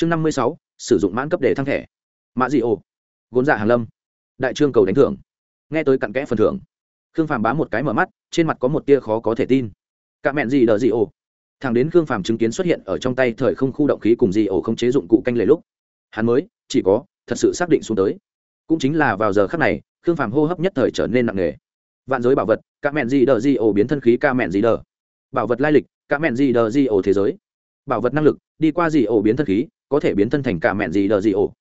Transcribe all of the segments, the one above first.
chương năm mươi sáu, sử dụng mãn cấp để thăng thẻ. Mã dị ô gốn dạ hàn lâm, đại trương cầu đánh thưởng. Nghe tới cặn kẽ phần thưởng, khương phàm bá một cái mở mắt, trên mặt có một tia khó có thể tin. Cả mẹn gì đờ dị ô thằng đến khương phàm chứng kiến xuất hiện ở trong tay thời không khu động khí cùng dị ổ không chế dụng cụ canh lệ lúc, hắn mới, chỉ có, thật sự xác định xuống tới. Cũng chính là vào giờ khắc này, khương phàm hô hấp nhất thời trở nên nặng nề. Vạn giới bảo vật, cả mẹn gì đờ di ổ biến thân khí ca mẹn gì đờ. Bảo vật lai lịch, cả mẹn gì đờ di ổ thế giới. Bảo vật năng lực, đi qua gì ổ biến thân khí có thể biến thân thành cả mẹn gì đờ gì ổ.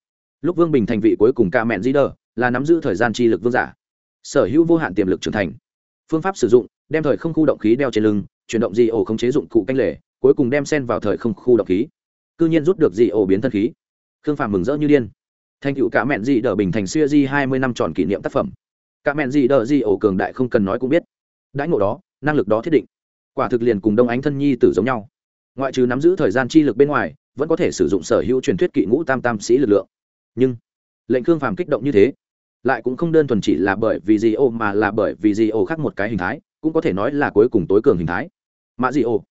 Lúc vương bình thành vị cuối cùng ca mẹn di đờ là nắm giữ thời gian chi lực vương giả. Sở hữu vô hạn tiềm lực trưởng thành. Phương pháp sử dụng, đem thời không khu động khí đeo trên lưng, chuyển động di ổ khống chế dụng cụ canh lệ cuối cùng đem sen vào thời không khu động khí. Cư nhiên rút được di ổ biến thân khí. Khương phàm mừng rỡ như điên. Thành cựu cả mẹn di đờ bình thành xuya di hai mươi năm tròn kỷ niệm tác phẩm. Cả mẹn di đờ di ổ cường đại không cần nói cũng biết. Đãi ngộ đó, năng lực đó thiết định. Quả thực liền cùng đông ánh thân nhi tử giống nhau ngoại trừ nắm giữ thời gian chi lực bên ngoài, vẫn có thể sử dụng sở hữu truyền thuyết kỵ ngũ tam tam sĩ lực lượng. Nhưng, lệnh khương phàm kích động như thế, lại cũng không đơn thuần chỉ là bởi vì di ô mà là bởi vì di ô khác một cái hình thái, cũng có thể nói là cuối cùng tối cường hình thái. Mã di ô,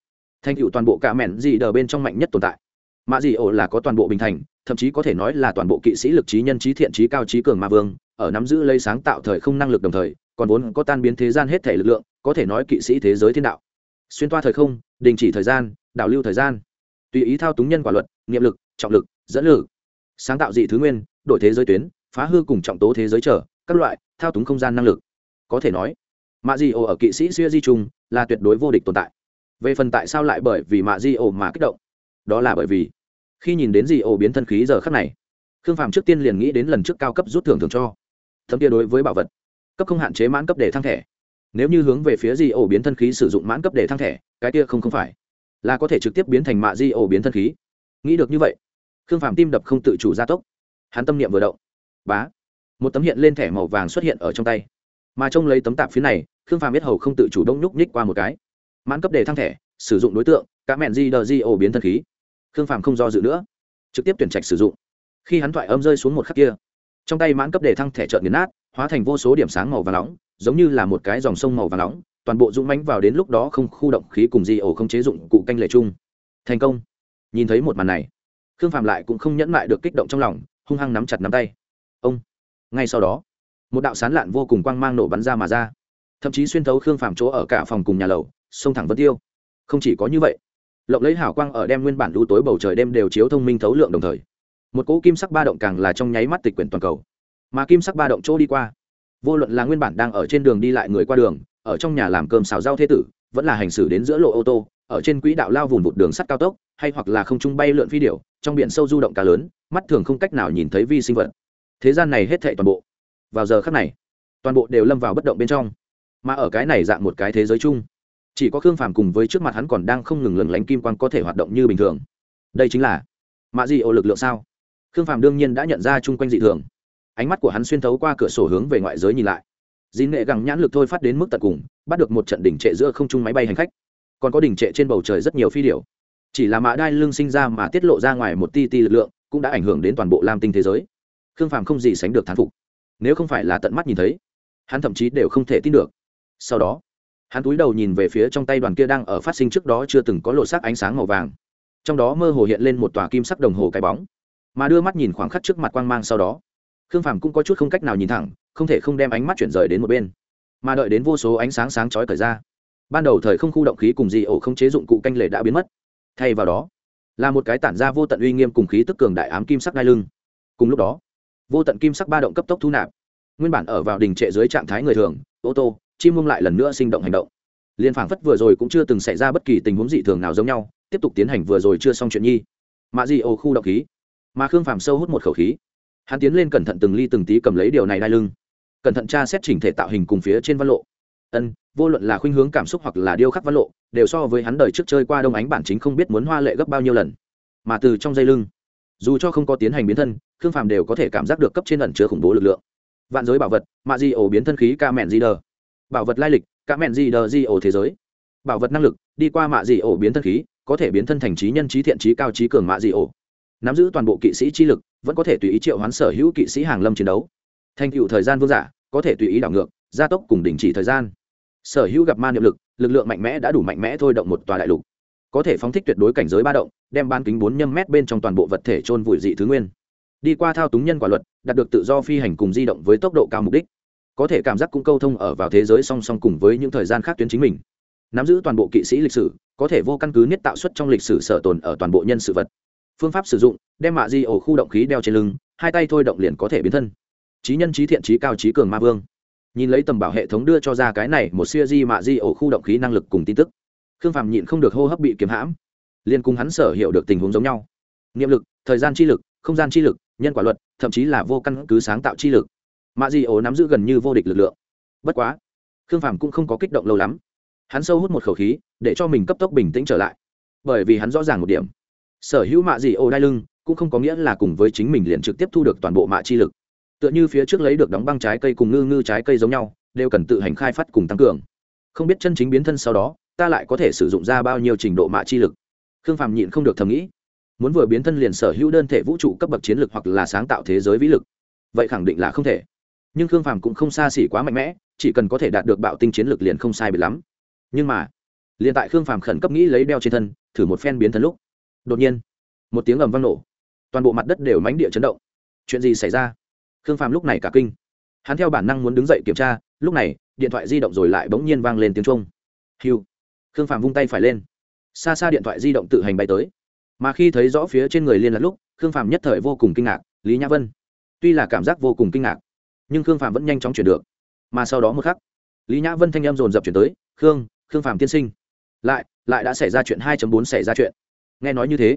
thành tựu toàn bộ cả mẹn di đờ bên trong mạnh nhất tồn tại. Mã di ô là có toàn bộ bình thành, thậm chí có thể nói là toàn bộ kỵ sĩ lực trí nhân trí thiện trí cao trí cường ma vương, ở nắm giữ lấy sáng tạo thời không năng lực đồng thời, còn vốn có tan biến thế gian hết thể lực lượng, có thể nói kỵ sĩ thế giới thiên đạo xuyên toa thời không, đình chỉ thời gian, đảo lưu thời gian. Tùy ý thao túng nhân quả luật, niệm lực, trọng lực, dẫn lử sáng tạo dị thứ nguyên, đổi thế giới tuyến, phá hư cùng trọng tố thế giới trở, các loại, thao túng không gian năng lực. Có thể nói, mạ di ổ ở kỵ sĩ xuya di trung là tuyệt đối vô địch tồn tại. Về phần tại sao lại bởi vì mạ di ổ mà kích động? Đó là bởi vì, khi nhìn đến di ổ biến thân khí giờ khắc này, khương phàm trước tiên liền nghĩ đến lần trước cao cấp rút thưởng thường cho. Thấm kia đối với bảo vật, cấp không hạn chế mãn cấp để thăng thẻ nếu như hướng về phía di ổ biến thân khí sử dụng mãn cấp để thăng thẻ, cái kia không không phải. Là có thể trực tiếp biến thành mạ di ổ biến thân khí. Nghĩ được như vậy, khương phạm tim đập không tự chủ gia tốc. Hắn tâm niệm vừa động. Bá. Một tấm hiện lên thẻ màu vàng xuất hiện ở trong tay. Mà trông lấy tấm tạp phía này, khương phạm biết hầu không tự chủ đông nhúc nhích qua một cái. Mãn cấp để thăng thẻ, sử dụng đối tượng cá mẹn di đờ di ổ biến thân khí. Khương phạm không do dự nữa. Trực tiếp tuyển trạch sử dụng. Khi hắn thoại âm rơi xuống một khắc kia, trong tay mãn cấp để thăng thẻ trợn nghiền nát, hóa thành vô số điểm sáng màu và nóng giống như là một cái dòng sông màu và nóng, toàn bộ dũng mánh vào đến lúc đó không khu động khí cùng di ổ không chế dụng cụ canh lệ chung. Thành công. Nhìn thấy một màn này, khương phạm lại cũng không nhẫn mại được kích động trong lòng, hung hăng nắm chặt nắm tay. Ông. Ngay sau đó, một đạo sán lạn vô cùng quang mang nổ bắn ra mà ra. Thậm chí xuyên thấu khương phạm chỗ ở cả phòng cùng nhà lầu, sông thẳng vân tiêu. Không chỉ có như vậy, lộng lấy hảo quang ở đem nguyên bản lũ tối bầu trời đêm đều chiếu thông minh thấu lượng đồng thời, một cỗ kim sắc ba động càng là trong nháy mắt tịch quyển toàn cầu. Mà kim sắc ba động chỗ đi qua vô luận là nguyên bản đang ở trên đường đi lại người qua đường ở trong nhà làm cơm xào rau thế tử vẫn là hành xử đến giữa lộ ô tô ở trên quỹ đạo lao vùn vụt đường sắt cao tốc hay hoặc là không trung bay lượn phi điểu, trong biển sâu du động cá lớn mắt thường không cách nào nhìn thấy vi sinh vật. Thế gian này hết thệ toàn bộ vào giờ khắc này toàn bộ đều lâm vào bất động bên trong. Mà ở cái này dạng một cái thế giới chung chỉ có khương phàm cùng với trước mặt hắn còn đang không ngừng lừng lánh kim quan có thể hoạt động như bình thường. Đây chính là mạ dị ô lực lượng sao? Khương phàm đương nhiên đã nhận ra chung quanh dị thường ánh mắt của hắn xuyên thấu qua cửa sổ hướng về ngoại giới nhìn lại. Dì nghệ gẳng nhãn lực thôi phát đến mức tận cùng, bắt được một trận đỉnh trệ giữa không trung máy bay hành khách. Còn có đỉnh trệ trên bầu trời rất nhiều phi điểu. Chỉ là mã đai lưng sinh ra mà tiết lộ ra ngoài một ti ti lực lượng, cũng đã ảnh hưởng đến toàn bộ lam tinh thế giới. Khương phàm không gì sánh được thán phục. Nếu không phải là tận mắt nhìn thấy, hắn thậm chí đều không thể tin được. Sau đó, hắn túi đầu nhìn về phía trong tay đoàn kia đang ở phát sinh trước đó chưa từng có lộ sắc ánh sáng màu vàng. Trong đó mơ hồ hiện lên một tòa kim sắc đồng hồ cái bóng. Mà đưa mắt nhìn khoảng khắc trước mặt quang mang sau đó khương phàm cũng có chút không cách nào nhìn thẳng, không thể không đem ánh mắt chuyển rời đến một bên. Mà đợi đến vô số ánh sáng sáng chói thời ra, ban đầu thời không khu động khí cùng dị ổ không chế dụng cụ canh lệ đã biến mất. Thay vào đó, là một cái tản ra vô tận uy nghiêm cùng khí tức cường đại ám kim sắc đai lưng. Cùng lúc đó, vô tận kim sắc ba động cấp tốc thu nạp. Nguyên bản ở vào đình trệ dưới trạng thái người thường, ô tô, chim mông lại lần nữa sinh động hành động. Liên phảng phất vừa rồi cũng chưa từng xảy ra bất kỳ tình huống dị thường nào giống nhau, tiếp tục tiến hành vừa rồi chưa xong chuyện nhi. Mạ dị ổ khu động khí, mà khương phàm sâu hút một khẩu khí hắn tiến lên cẩn thận từng ly từng tí cầm lấy điều này đai lưng. Cẩn thận tra xét chỉnh thể tạo hình cùng phía trên văn lộ. Ân, vô luận là khuynh hướng cảm xúc hoặc là điêu khắc văn lộ, đều so với hắn đời trước chơi qua đông ánh bản chính không biết muốn hoa lệ gấp bao nhiêu lần. Mà từ trong dây lưng, dù cho không có tiến hành biến thân, khương phàm đều có thể cảm giác được cấp trên ẩn chứa khủng bố lực lượng. Vạn giới bảo vật mạ di ổ biến thân khí ca mẹn di đờ. Bảo vật lai lịch ca mẹn di đờ di ổ thế giới. Bảo vật năng lực, đi qua mạ di ổ biến thân khí, có thể biến thân thành trí nhân trí thiện trí cao trí cường mạ di ổ nắm giữ toàn bộ kỵ sĩ chi lực, vẫn có thể tùy ý triệu hoán sở hữu kỵ sĩ hàng lâm chiến đấu. Thành tựu thời gian vương giả, có thể tùy ý đảo ngược, gia tốc cùng đình chỉ thời gian. Sở hữu gặp ma niệm lực lực lượng mạnh mẽ đã đủ mạnh mẽ thôi động một tòa đại lục. Có thể phóng thích tuyệt đối cảnh giới ba động, đem bán kính bốn nhâm mét bên trong toàn bộ vật thể trôn vùi dị thứ nguyên. Đi qua thao túng nhân quả luật, đạt được tự do phi hành cùng di động với tốc độ cao mục đích. Có thể cảm giác cũng câu thông ở vào thế giới song song cùng với những thời gian khác tuyến chính mình. Nắm giữ toàn bộ kỵ sĩ lịch sử, có thể vô căn cứ niết tạo xuất trong lịch sử sở tồn ở toàn bộ nhân sự vật phương pháp sử dụng, đem mạ di ổ khu động khí đeo trên lưng, hai tay thôi động liền có thể biến thân. Trí nhân trí thiện trí cao trí cường ma vương. Nhìn lấy tầm bảo hệ thống đưa cho ra cái này một siêu di mạ di ổ khu động khí năng lực cùng tin tức. Khương phàm nhịn không được hô hấp bị kiếm hãm. Liên cùng hắn sở hiểu được tình huống giống nhau. Niệm lực, thời gian chi lực, không gian chi lực, nhân quả luật, thậm chí là vô căn cứ sáng tạo chi lực. Mạ di ổ nắm giữ gần như vô địch lực lượng. Bất quá, khương phàm cũng không có kích động lâu lắm. Hắn sâu hút một khẩu khí, để cho mình cấp tốc bình tĩnh trở lại. Bởi vì hắn rõ ràng một điểm sở hữu mạ gì ô đai lưng cũng không có nghĩa là cùng với chính mình liền trực tiếp thu được toàn bộ mạ chi lực. Tựa như phía trước lấy được đóng băng trái cây cùng ngư ngư trái cây giống nhau, đều cần tự hành khai phát cùng tăng cường. Không biết chân chính biến thân sau đó, ta lại có thể sử dụng ra bao nhiêu trình độ mạ chi lực? Khương phàm nhịn không được thầm nghĩ. Muốn vừa biến thân liền sở hữu đơn thể vũ trụ cấp bậc chiến lực hoặc là sáng tạo thế giới vĩ lực. Vậy khẳng định là không thể. Nhưng khương phàm cũng không xa xỉ quá mạnh mẽ, chỉ cần có thể đạt được bạo tinh chiến lực liền không sai biệt lắm. Nhưng mà, liền tại khương phàm khẩn cấp nghĩ lấy đeo trên thân, thử một phen biến thân lúc đột nhiên, một tiếng ầm vang nổ. Toàn bộ mặt đất đều mánh địa chấn động. Chuyện gì xảy ra? Khương phàm lúc này cả kinh. Hắn theo bản năng muốn đứng dậy kiểm tra, lúc này, điện thoại di động rồi lại bỗng nhiên vang lên tiếng trung hiu khương phàm vung tay phải lên. Xa xa điện thoại di động tự hành bay tới. Mà khi thấy rõ phía trên người liên lạc lúc, khương phàm nhất thời vô cùng kinh ngạc, lý nhã vân. Tuy là cảm giác vô cùng kinh ngạc, nhưng khương phàm vẫn nhanh chóng chuyển được. Mà sau đó một khắc, lý nhã vân thanh em dồn dập chuyển tới, khương khương phàm tiên sinh. Lại lại đã xảy ra chuyện hai bốn xảy ra chuyện nghe nói như thế,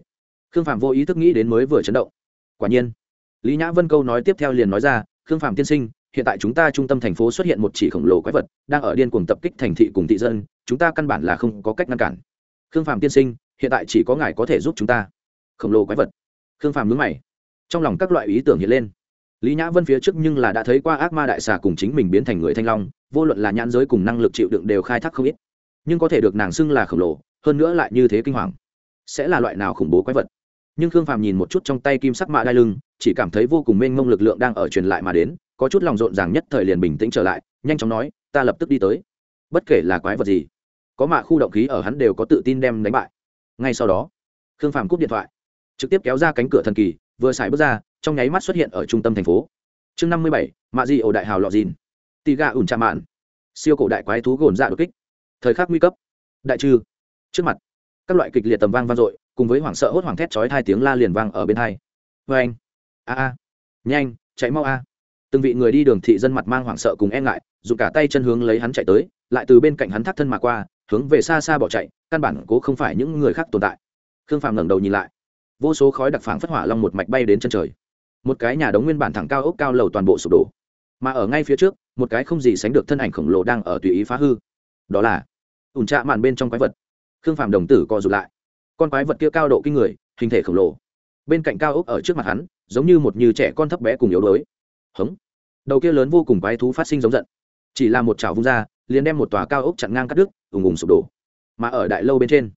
khương Phạm vô ý thức nghĩ đến mới vừa chấn động. Quả nhiên, lý nhã vân câu nói tiếp theo liền nói ra, khương Phạm tiên sinh, hiện tại chúng ta trung tâm thành phố xuất hiện một chỉ khổng lồ quái vật, đang ở điên cuồng tập kích thành thị cùng thị dân, chúng ta căn bản là không có cách ngăn cản. Khương Phạm tiên sinh, hiện tại chỉ có ngài có thể giúp chúng ta. Khổng lồ quái vật. Khương Phạm nhướng mày. Trong lòng các loại ý tưởng hiện lên. Lý nhã vân phía trước nhưng là đã thấy qua ác ma đại xà cùng chính mình biến thành người thanh long, vô luận là nhãn giới cùng năng lực chịu đựng đều khai thác không ít. Nhưng có thể được nàng xưng là khổng lồ, hơn nữa lại như thế kinh hoàng sẽ là loại nào khủng bố quái vật. Nhưng khương phàm nhìn một chút trong tay kim sắc mạ đai lưng, chỉ cảm thấy vô cùng mênh mông lực lượng đang ở truyền lại mà đến, có chút lòng rộn ràng nhất thời liền bình tĩnh trở lại, nhanh chóng nói, ta lập tức đi tới. Bất kể là quái vật gì, có mạ khu động khí ở hắn đều có tự tin đem đánh bại. Ngay sau đó, khương phàm cúp điện thoại, trực tiếp kéo ra cánh cửa thần kỳ, vừa xài bước ra, trong nháy mắt xuất hiện ở trung tâm thành phố. Chương năm mươi bảy, mạ di ổ đại hào lọ dìn. Tì gà ủn trà mạn. Siêu cổ đại quái thú gồn dạ đột kích. Thời khắc nguy cấp. Đại trừ. Trước mặt các loại kịch liệt tầm vang vang dội, cùng với hoảng sợ hốt hoảng thét chói hai tiếng la liền vang ở bên hai. Vê anh. A a. Nhanh, chạy mau a. Từng vị người đi đường thị dân mặt mang hoảng sợ cùng e ngại, dùng cả tay chân hướng lấy hắn chạy tới, lại từ bên cạnh hắn thắt thân mà qua, hướng về xa xa bỏ chạy, căn bản cố không phải những người khác tồn tại. Khương phàm ngẩng đầu nhìn lại. Vô số khói đặc phảng phất hỏa long một mạch bay đến chân trời. Một cái nhà đống nguyên bản thẳng cao ốc cao lầu toàn bộ sụp đổ. Mà ở ngay phía trước, một cái không gì sánh được thân ảnh khổng lồ đang ở tùy ý phá hư. Đó là ủn trạ màn bên trong quái vật khương phàm đồng tử co rụt lại. Con quái vật kia cao độ kinh người, hình thể khổng lồ. Bên cạnh cao ốc ở trước mặt hắn, giống như một như trẻ con thấp bé cùng yếu đuối. Hống. Đầu kia lớn vô cùng quái thú phát sinh giống giận. Chỉ là một chảo vung ra, liền đem một tòa cao ốc chặn ngang cắt đứt, ùng ùng sụp đổ. Mà ở đại lâu bên trên,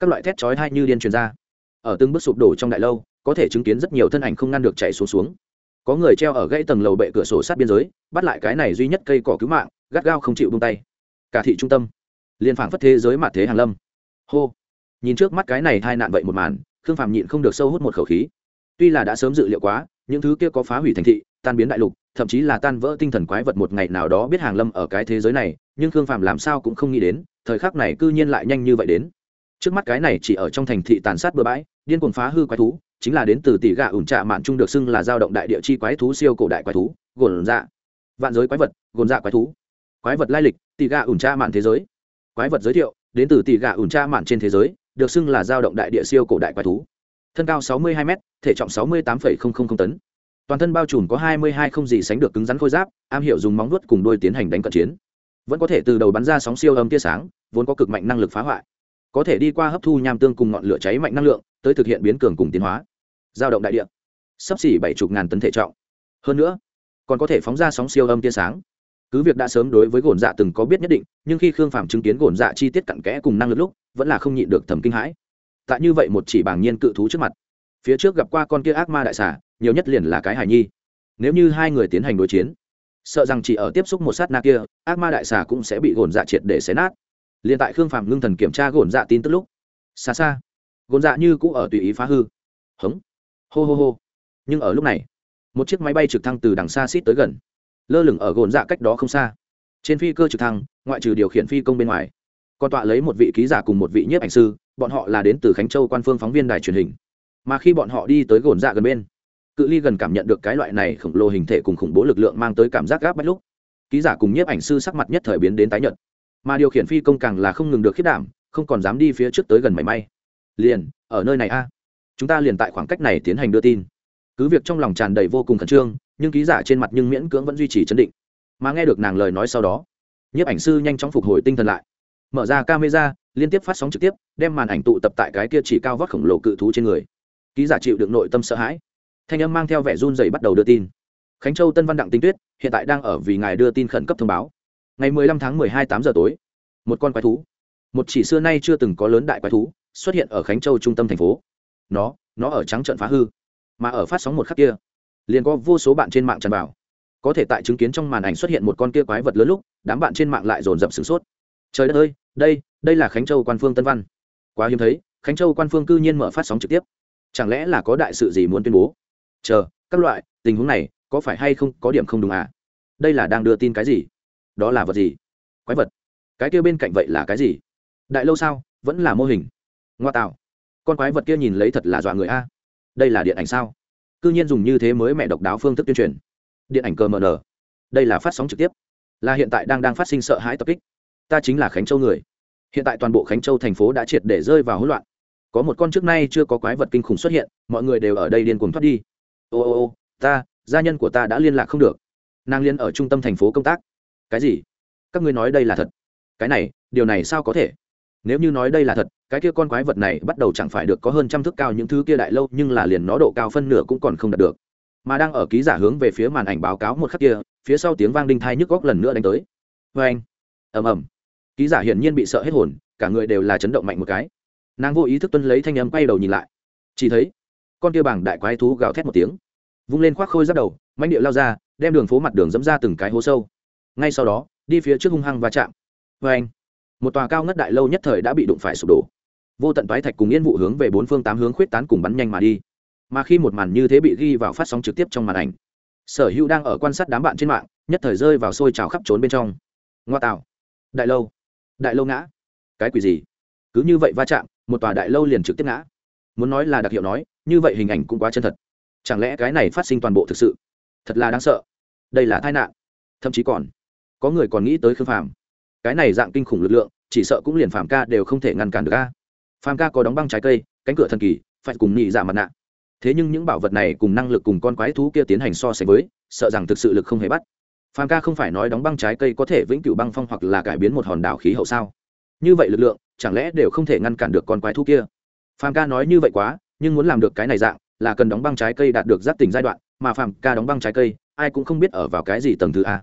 các loại thét chói hai như điên truyền ra. Ở từng bước sụp đổ trong đại lâu, có thể chứng kiến rất nhiều thân ảnh không ngăn được chạy xuống xuống. Có người treo ở gãy tầng lầu bệ cửa sổ sát biên giới, bắt lại cái này duy nhất cây cỏ cứu mạng, gắt gao không chịu bung tay. Cả thị trung tâm, liền phảng phất thế giới mặt thế hàng lâm hô. Nhìn trước mắt cái này hai nạn vậy một màn, khương phàm nhịn không được sâu hút một khẩu khí. Tuy là đã sớm dự liệu quá, những thứ kia có phá hủy thành thị, tan biến đại lục, thậm chí là tan vỡ tinh thần quái vật một ngày nào đó biết hàng lâm ở cái thế giới này, nhưng khương phàm làm sao cũng không nghĩ đến, thời khắc này cư nhiên lại nhanh như vậy đến. Trước mắt cái này chỉ ở trong thành thị tàn sát bừa bãi, điên cuồng phá hư quái thú, chính là đến từ tỷ gạ ủn trạ mạn trung được xưng là dao động đại địa chi quái thú siêu cổ đại quái thú, gồn dạ. Vạn giới quái vật, gồn dạ quái thú. Quái vật lai lịch, tỷ gạ ủn trạ mạn thế giới. Quái vật giới thiệu đến từ tỷ gà ủn tra mạn trên thế giới được xưng là dao động đại địa siêu cổ đại quái thú. Thân cao 62 m thể trọng 68,000 tấn. Toàn thân bao trùm có 22 không gì sánh được cứng rắn khôi giáp am hiểu dùng móng vuốt cùng đuôi tiến hành đánh cận chiến. Vẫn có thể từ đầu bắn ra sóng siêu âm tia sáng vốn có cực mạnh năng lực phá hoại. Có thể đi qua hấp thu nham tương cùng ngọn lửa cháy mạnh năng lượng tới thực hiện biến cường cùng tiến hóa. Giao động đại địa. Sắp xỉ bảy chục ngàn tấn thể trọng. Hơn nữa còn có thể phóng ra sóng siêu âm tia sáng cứ việc đã sớm đối với gồn dạ từng có biết nhất định, nhưng khi khương phạm chứng kiến gồn dạ chi tiết cặn kẽ cùng năng lực lúc, vẫn là không nhịn được thầm kinh hãi. Tại như vậy một chỉ bảng nhiên cự thú trước mặt, phía trước gặp qua con kia ác ma đại xà, nhiều nhất liền là cái hài nhi. Nếu như hai người tiến hành đối chiến, sợ rằng chỉ ở tiếp xúc một sát na kia, ác ma đại xà cũng sẽ bị gồn dạ triệt để xé nát. Liền tại khương phạm ngưng thần kiểm tra gồn dạ tin tức lúc, xa xa, gồn dạ như cũ ở tùy ý phá hư. Hống. Hô hô hô. Nhưng ở lúc này, một chiếc máy bay trực thăng từ đằng xa xít tới gần lơ lửng ở gồn dạ cách đó không xa. Trên phi cơ trực thăng, ngoại trừ điều khiển phi công bên ngoài, còn tọa lấy một vị ký giả cùng một vị nhiếp ảnh sư, bọn họ là đến từ khánh châu quan phương phóng viên đài truyền hình. Mà khi bọn họ đi tới gồn dạ gần bên, cự ly gần cảm nhận được cái loại này khổng lồ hình thể cùng khủng bố lực lượng mang tới cảm giác gáp bách lúc, ký giả cùng nhiếp ảnh sư sắc mặt nhất thời biến đến tái nhợt. Mà điều khiển phi công càng là không ngừng được khiết đảm, không còn dám đi phía trước tới gần mảy may. Liền, ở nơi này a. Chúng ta liền tại khoảng cách này tiến hành đưa tin. Cứ việc trong lòng tràn đầy vô cùng khẩn trương nhưng ký giả trên mặt nhưng miễn cưỡng vẫn duy trì chấn định. Mà nghe được nàng lời nói sau đó, nhiếp ảnh sư nhanh chóng phục hồi tinh thần lại. Mở ra camera, liên tiếp phát sóng trực tiếp, đem màn ảnh tụ tập tại cái kia chỉ cao vóc khổng lồ cự thú trên người. Ký giả chịu được nội tâm sợ hãi. Thanh âm mang theo vẻ run dày bắt đầu đưa tin. Khánh châu tân văn đặng tinh tuyết, hiện tại đang ở vì ngài đưa tin khẩn cấp thông báo. Ngày 15 tháng 12 8 giờ tối, một con quái thú, một chỉ xưa nay chưa từng có lớn đại quái thú, xuất hiện ở khánh châu trung tâm thành phố. Nó nó ở trắng trận phá hư, mà ở phát sóng một khắc kia liền có vô số bạn trên mạng tràn vào. Có thể tại chứng kiến trong màn ảnh xuất hiện một con kia quái vật lớn lúc, đám bạn trên mạng lại dồn dập sửng sốt. Trời đất ơi, đây đây là khánh châu quan phương tân văn. Quá hiếm thấy, khánh châu quan phương cư nhiên mở phát sóng trực tiếp. Chẳng lẽ là có đại sự gì muốn tuyên bố? Chờ, các loại, tình huống này, có phải hay không có điểm không đúng à? Đây là đang đưa tin cái gì? Đó là vật gì? Quái vật. Cái kia bên cạnh vậy là cái gì? Đại lâu sao? Vẫn là mô hình. Ngoa tạo. Con quái vật kia nhìn lấy thật là dọa người a. Đây là điện ảnh sao? Cư nhiên dùng như thế mới mẹ độc đáo phương thức tuyên truyền. Điện ảnh cờ mờ nờ. Đây là phát sóng trực tiếp. Là hiện tại đang đang phát sinh sợ hãi tập kích. Ta chính là khánh châu người. Hiện tại toàn bộ khánh châu thành phố đã triệt để rơi vào hỗn loạn. Có một con trước nay chưa có quái vật kinh khủng xuất hiện, mọi người đều ở đây điên cuồng thoát đi. Ô ô ô, ta, gia nhân của ta đã liên lạc không được. Nàng liên ở trung tâm thành phố công tác. Cái gì? Các ngươi nói đây là thật. Cái này, điều này sao có thể? Nếu như nói đây là thật, cái kia con quái vật này bắt đầu chẳng phải được có hơn trăm thước cao những thứ kia đại lâu, nhưng là liền nó độ cao phân nửa cũng còn không đạt được. Mà đang ở ký giả hướng về phía màn ảnh báo cáo một khắc kia, phía sau tiếng vang đinh thai nhức góc lần nữa đánh tới. Vê anh. Ầm ầm. Ký giả hiển nhiên bị sợ hết hồn, cả người đều là chấn động mạnh một cái. Nàng vô ý thức tuân lấy thanh âm quay đầu nhìn lại. Chỉ thấy, con kia bảng đại quái thú gào thét một tiếng. Vung lên khoác khôi giáp đầu, manh điệu lao ra, đem đường phố mặt đường dẫm ra từng cái hố sâu. Ngay sau đó, đi phía trước hung hăng và chạm. Vê anh một tòa cao ngất đại lâu nhất thời đã bị đụng phải sụp đổ. Vô tận toái thạch cùng yên vụ hướng về bốn phương tám hướng khuyết tán cùng bắn nhanh mà đi. Mà khi một màn như thế bị ghi vào phát sóng trực tiếp trong màn ảnh, sở hữu đang ở quan sát đám bạn trên mạng, nhất thời rơi vào sôi trào khắp trốn bên trong. Ngoa tạo. Đại lâu. Đại lâu ngã. Cái quỷ gì? Cứ như vậy va chạm, một tòa đại lâu liền trực tiếp ngã. Muốn nói là đặc hiệu nói, như vậy hình ảnh cũng quá chân thật. Chẳng lẽ cái này phát sinh toàn bộ thực sự? Thật là đáng sợ. Đây là tai nạn. Thậm chí còn, có người còn nghĩ tới khương phàm cái này dạng kinh khủng lực lượng, chỉ sợ cũng liền phàm ca đều không thể ngăn cản được a. Phàm ca có đóng băng trái cây, cánh cửa thần kỳ, phải cùng nhị giả dạ mặt nạ. Thế nhưng những bảo vật này cùng năng lực cùng con quái thú kia tiến hành so sánh với, sợ rằng thực sự lực không hề bắt. Phàm ca không phải nói đóng băng trái cây có thể vĩnh cửu băng phong hoặc là cải biến một hòn đảo khí hậu sao? Như vậy lực lượng, chẳng lẽ đều không thể ngăn cản được con quái thú kia? Phàm ca nói như vậy quá, nhưng muốn làm được cái này dạng, là cần đóng băng trái cây đạt được giáp tỉnh giai đoạn, mà phàm ca đóng băng trái cây, ai cũng không biết ở vào cái gì tầng thứ a.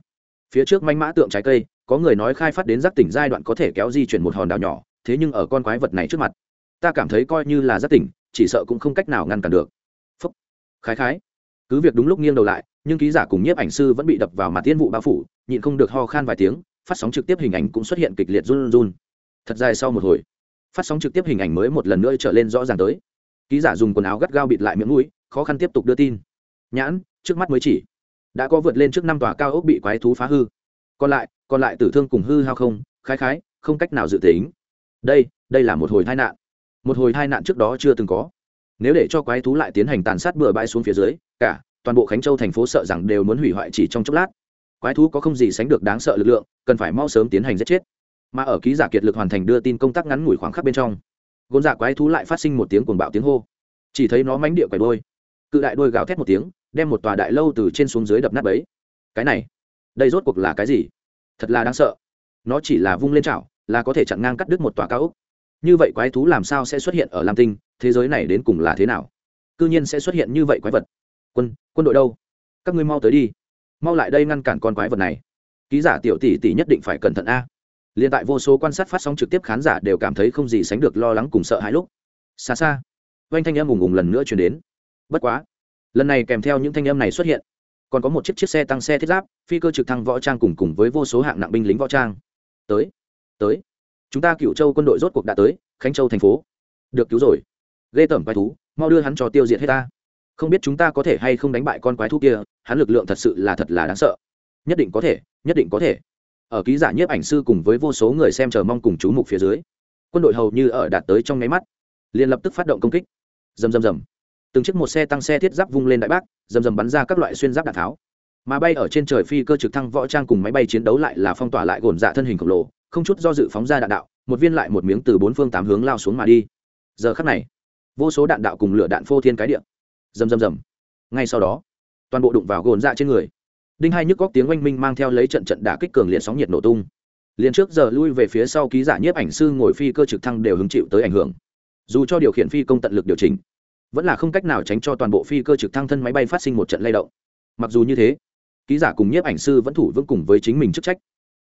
Phía trước manh mã tượng trái cây có người nói khai phát đến giác tỉnh giai đoạn có thể kéo di chuyển một hòn đảo nhỏ, thế nhưng ở con quái vật này trước mặt, ta cảm thấy coi như là giác tỉnh, chỉ sợ cũng không cách nào ngăn cản được. Phúc. Khái khái. Cứ việc đúng lúc nghiêng đầu lại, nhưng ký giả cùng nhiếp ảnh sư vẫn bị đập vào mặt tiên vụ bao phủ, nhịn không được ho khan vài tiếng, phát sóng trực tiếp hình ảnh cũng xuất hiện kịch liệt run run. Thật dài sau một hồi, phát sóng trực tiếp hình ảnh mới một lần nữa trở lên rõ ràng tới. Ký giả dùng quần áo gắt gao bịt lại miệng mũi, khó khăn tiếp tục đưa tin. Nhãn, trước mắt mới chỉ. Đã có vượt lên trước năm tòa cao ốc bị quái thú phá hư còn lại còn lại tử thương cùng hư hao không, khái khái, không cách nào dự tính. Đây đây là một hồi tai nạn. Một hồi tai nạn trước đó chưa từng có. Nếu để cho quái thú lại tiến hành tàn sát bừa bãi xuống phía dưới, cả toàn bộ khánh châu thành phố sợ rằng đều muốn hủy hoại chỉ trong chốc lát. Quái thú có không gì sánh được đáng sợ lực lượng, cần phải mau sớm tiến hành giết chết. Mà ở ký giả kiệt lực hoàn thành đưa tin công tác ngắn ngủi khoảng khắc bên trong, gôn giả quái thú lại phát sinh một tiếng cuồng bạo tiếng hô. Chỉ thấy nó mánh địa quầy đôi cự đại đôi gào thét một tiếng, đem một tòa đại lâu từ trên xuống dưới đập nát bấy. Cái này đây rốt cuộc là cái gì? Thật là đáng sợ. Nó chỉ là vung lên chảo, là có thể chặn ngang cắt đứt một tòa cao ốc. Như vậy quái thú làm sao sẽ xuất hiện ở lam tinh? Thế giới này đến cùng là thế nào? C nhiên sẽ xuất hiện như vậy quái vật. Quân quân đội đâu? Các ngươi mau tới đi. Mau lại đây ngăn cản con quái vật này. Ký giả tiểu tỷ tỷ nhất định phải cẩn thận a. Liền tại vô số quan sát phát sóng trực tiếp khán giả đều cảm thấy không gì sánh được lo lắng cùng sợ hãi lúc. Xa xa oanh thanh âm ùng ùng lần nữa chuyển đến. Bất quá, lần này kèm theo những thanh âm này xuất hiện còn có một chiếc chiếc xe tăng xe thiết giáp, phi cơ trực thăng võ trang cùng cùng với vô số hạng nặng binh lính võ trang. Tới tới. Chúng ta cựu châu quân đội rốt cuộc đã tới, khánh châu thành phố. Được cứu rồi. Ghê tởm quái thú, mau đưa hắn cho tiêu diệt hết ta. Không biết chúng ta có thể hay không đánh bại con quái thú kia, hắn lực lượng thật sự là thật là đáng sợ. Nhất định có thể, nhất định có thể. Ở ký giả nhiếp ảnh sư cùng với vô số người xem chờ mong cùng chú mục phía dưới, quân đội hầu như ở đạt tới trong nháy mắt, liền lập tức phát động công kích. Rầm rầm rầm từng chiếc một xe tăng xe thiết giáp vung lên đại bác, rầm rầm bắn ra các loại xuyên giáp đạn tháo. Mà bay ở trên trời phi cơ trực thăng võ trang cùng máy bay chiến đấu lại là phong tỏa lại gồn dạ thân hình khổng lồ, không chút do dự phóng ra đạn đạo, một viên lại một miếng từ bốn phương tám hướng lao xuống mà đi. Giờ khắc này, vô số đạn đạo cùng lửa đạn phô thiên cái điện rầm rầm rầm. Ngay sau đó, toàn bộ đụng vào gồn dạ trên người. Đinh hai nhức góc tiếng oanh minh mang theo lấy trận trận đả kích cường liệt sóng nhiệt nổ tung. Liền trước giờ lui về phía sau ký giả nhiếp ảnh sư ngồi phi cơ trực thăng đều hứng chịu tới ảnh hưởng. Dù cho điều khiển phi công tận lực điều chỉnh vẫn là không cách nào tránh cho toàn bộ phi cơ trực thăng thân máy bay phát sinh một trận lay động. Mặc dù như thế, ký giả cùng nhiếp ảnh sư vẫn thủ vững cùng với chính mình chức trách.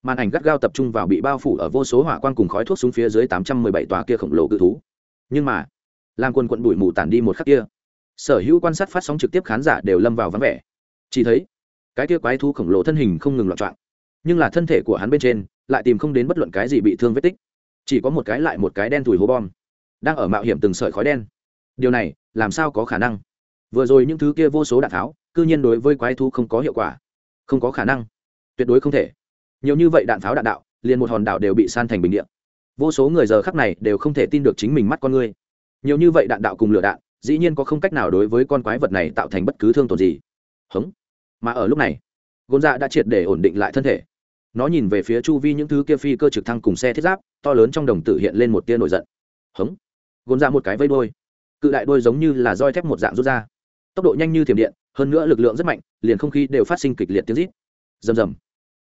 Màn ảnh gắt gao tập trung vào bị bao phủ ở vô số hỏa quan cùng khói thuốc xuống phía dưới tám trăm mười bảy tòa kia khổng lồ cự thú. Nhưng mà, làm quân quận bụi mù tản đi một khắc kia, sở hữu quan sát phát sóng trực tiếp khán giả đều lâm vào vắng vẻ. Chỉ thấy, cái kia quái thú khổng lồ thân hình không ngừng loạn trọng nhưng là thân thể của hắn bên trên lại tìm không đến bất luận cái gì bị thương vết tích. Chỉ có một cái lại một cái đen thùi hố bom, đang ở mạo hiểm từng sợi khói đen điều này, làm sao có khả năng? Vừa rồi những thứ kia vô số đạn tháo, cư nhiên đối với quái thú không có hiệu quả. Không có khả năng. Tuyệt đối không thể. Nhiều như vậy đạn pháo đạn đạo, liền một hòn đảo đều bị san thành bình điện vô số người giờ khắc này đều không thể tin được chính mình mắt con ngươi. Nhiều như vậy đạn đạo cùng lửa đạn, dĩ nhiên có không cách nào đối với con quái vật này tạo thành bất cứ thương tổn gì. Hống. Mà ở lúc này, gôn dạ đã triệt để ổn định lại thân thể. Nó nhìn về phía chu vi những thứ kia phi cơ trực thăng cùng xe thiết giáp, to lớn trong đồng tử hiện lên một tia nổi giận. Hống. Gôn dạ một cái vây đôi cự đại đôi giống như là roi thép một dạng rút ra. Tốc độ nhanh như thiểm điện, hơn nữa lực lượng rất mạnh, liền không khí đều phát sinh kịch liệt tiếng rít. Rầm rầm.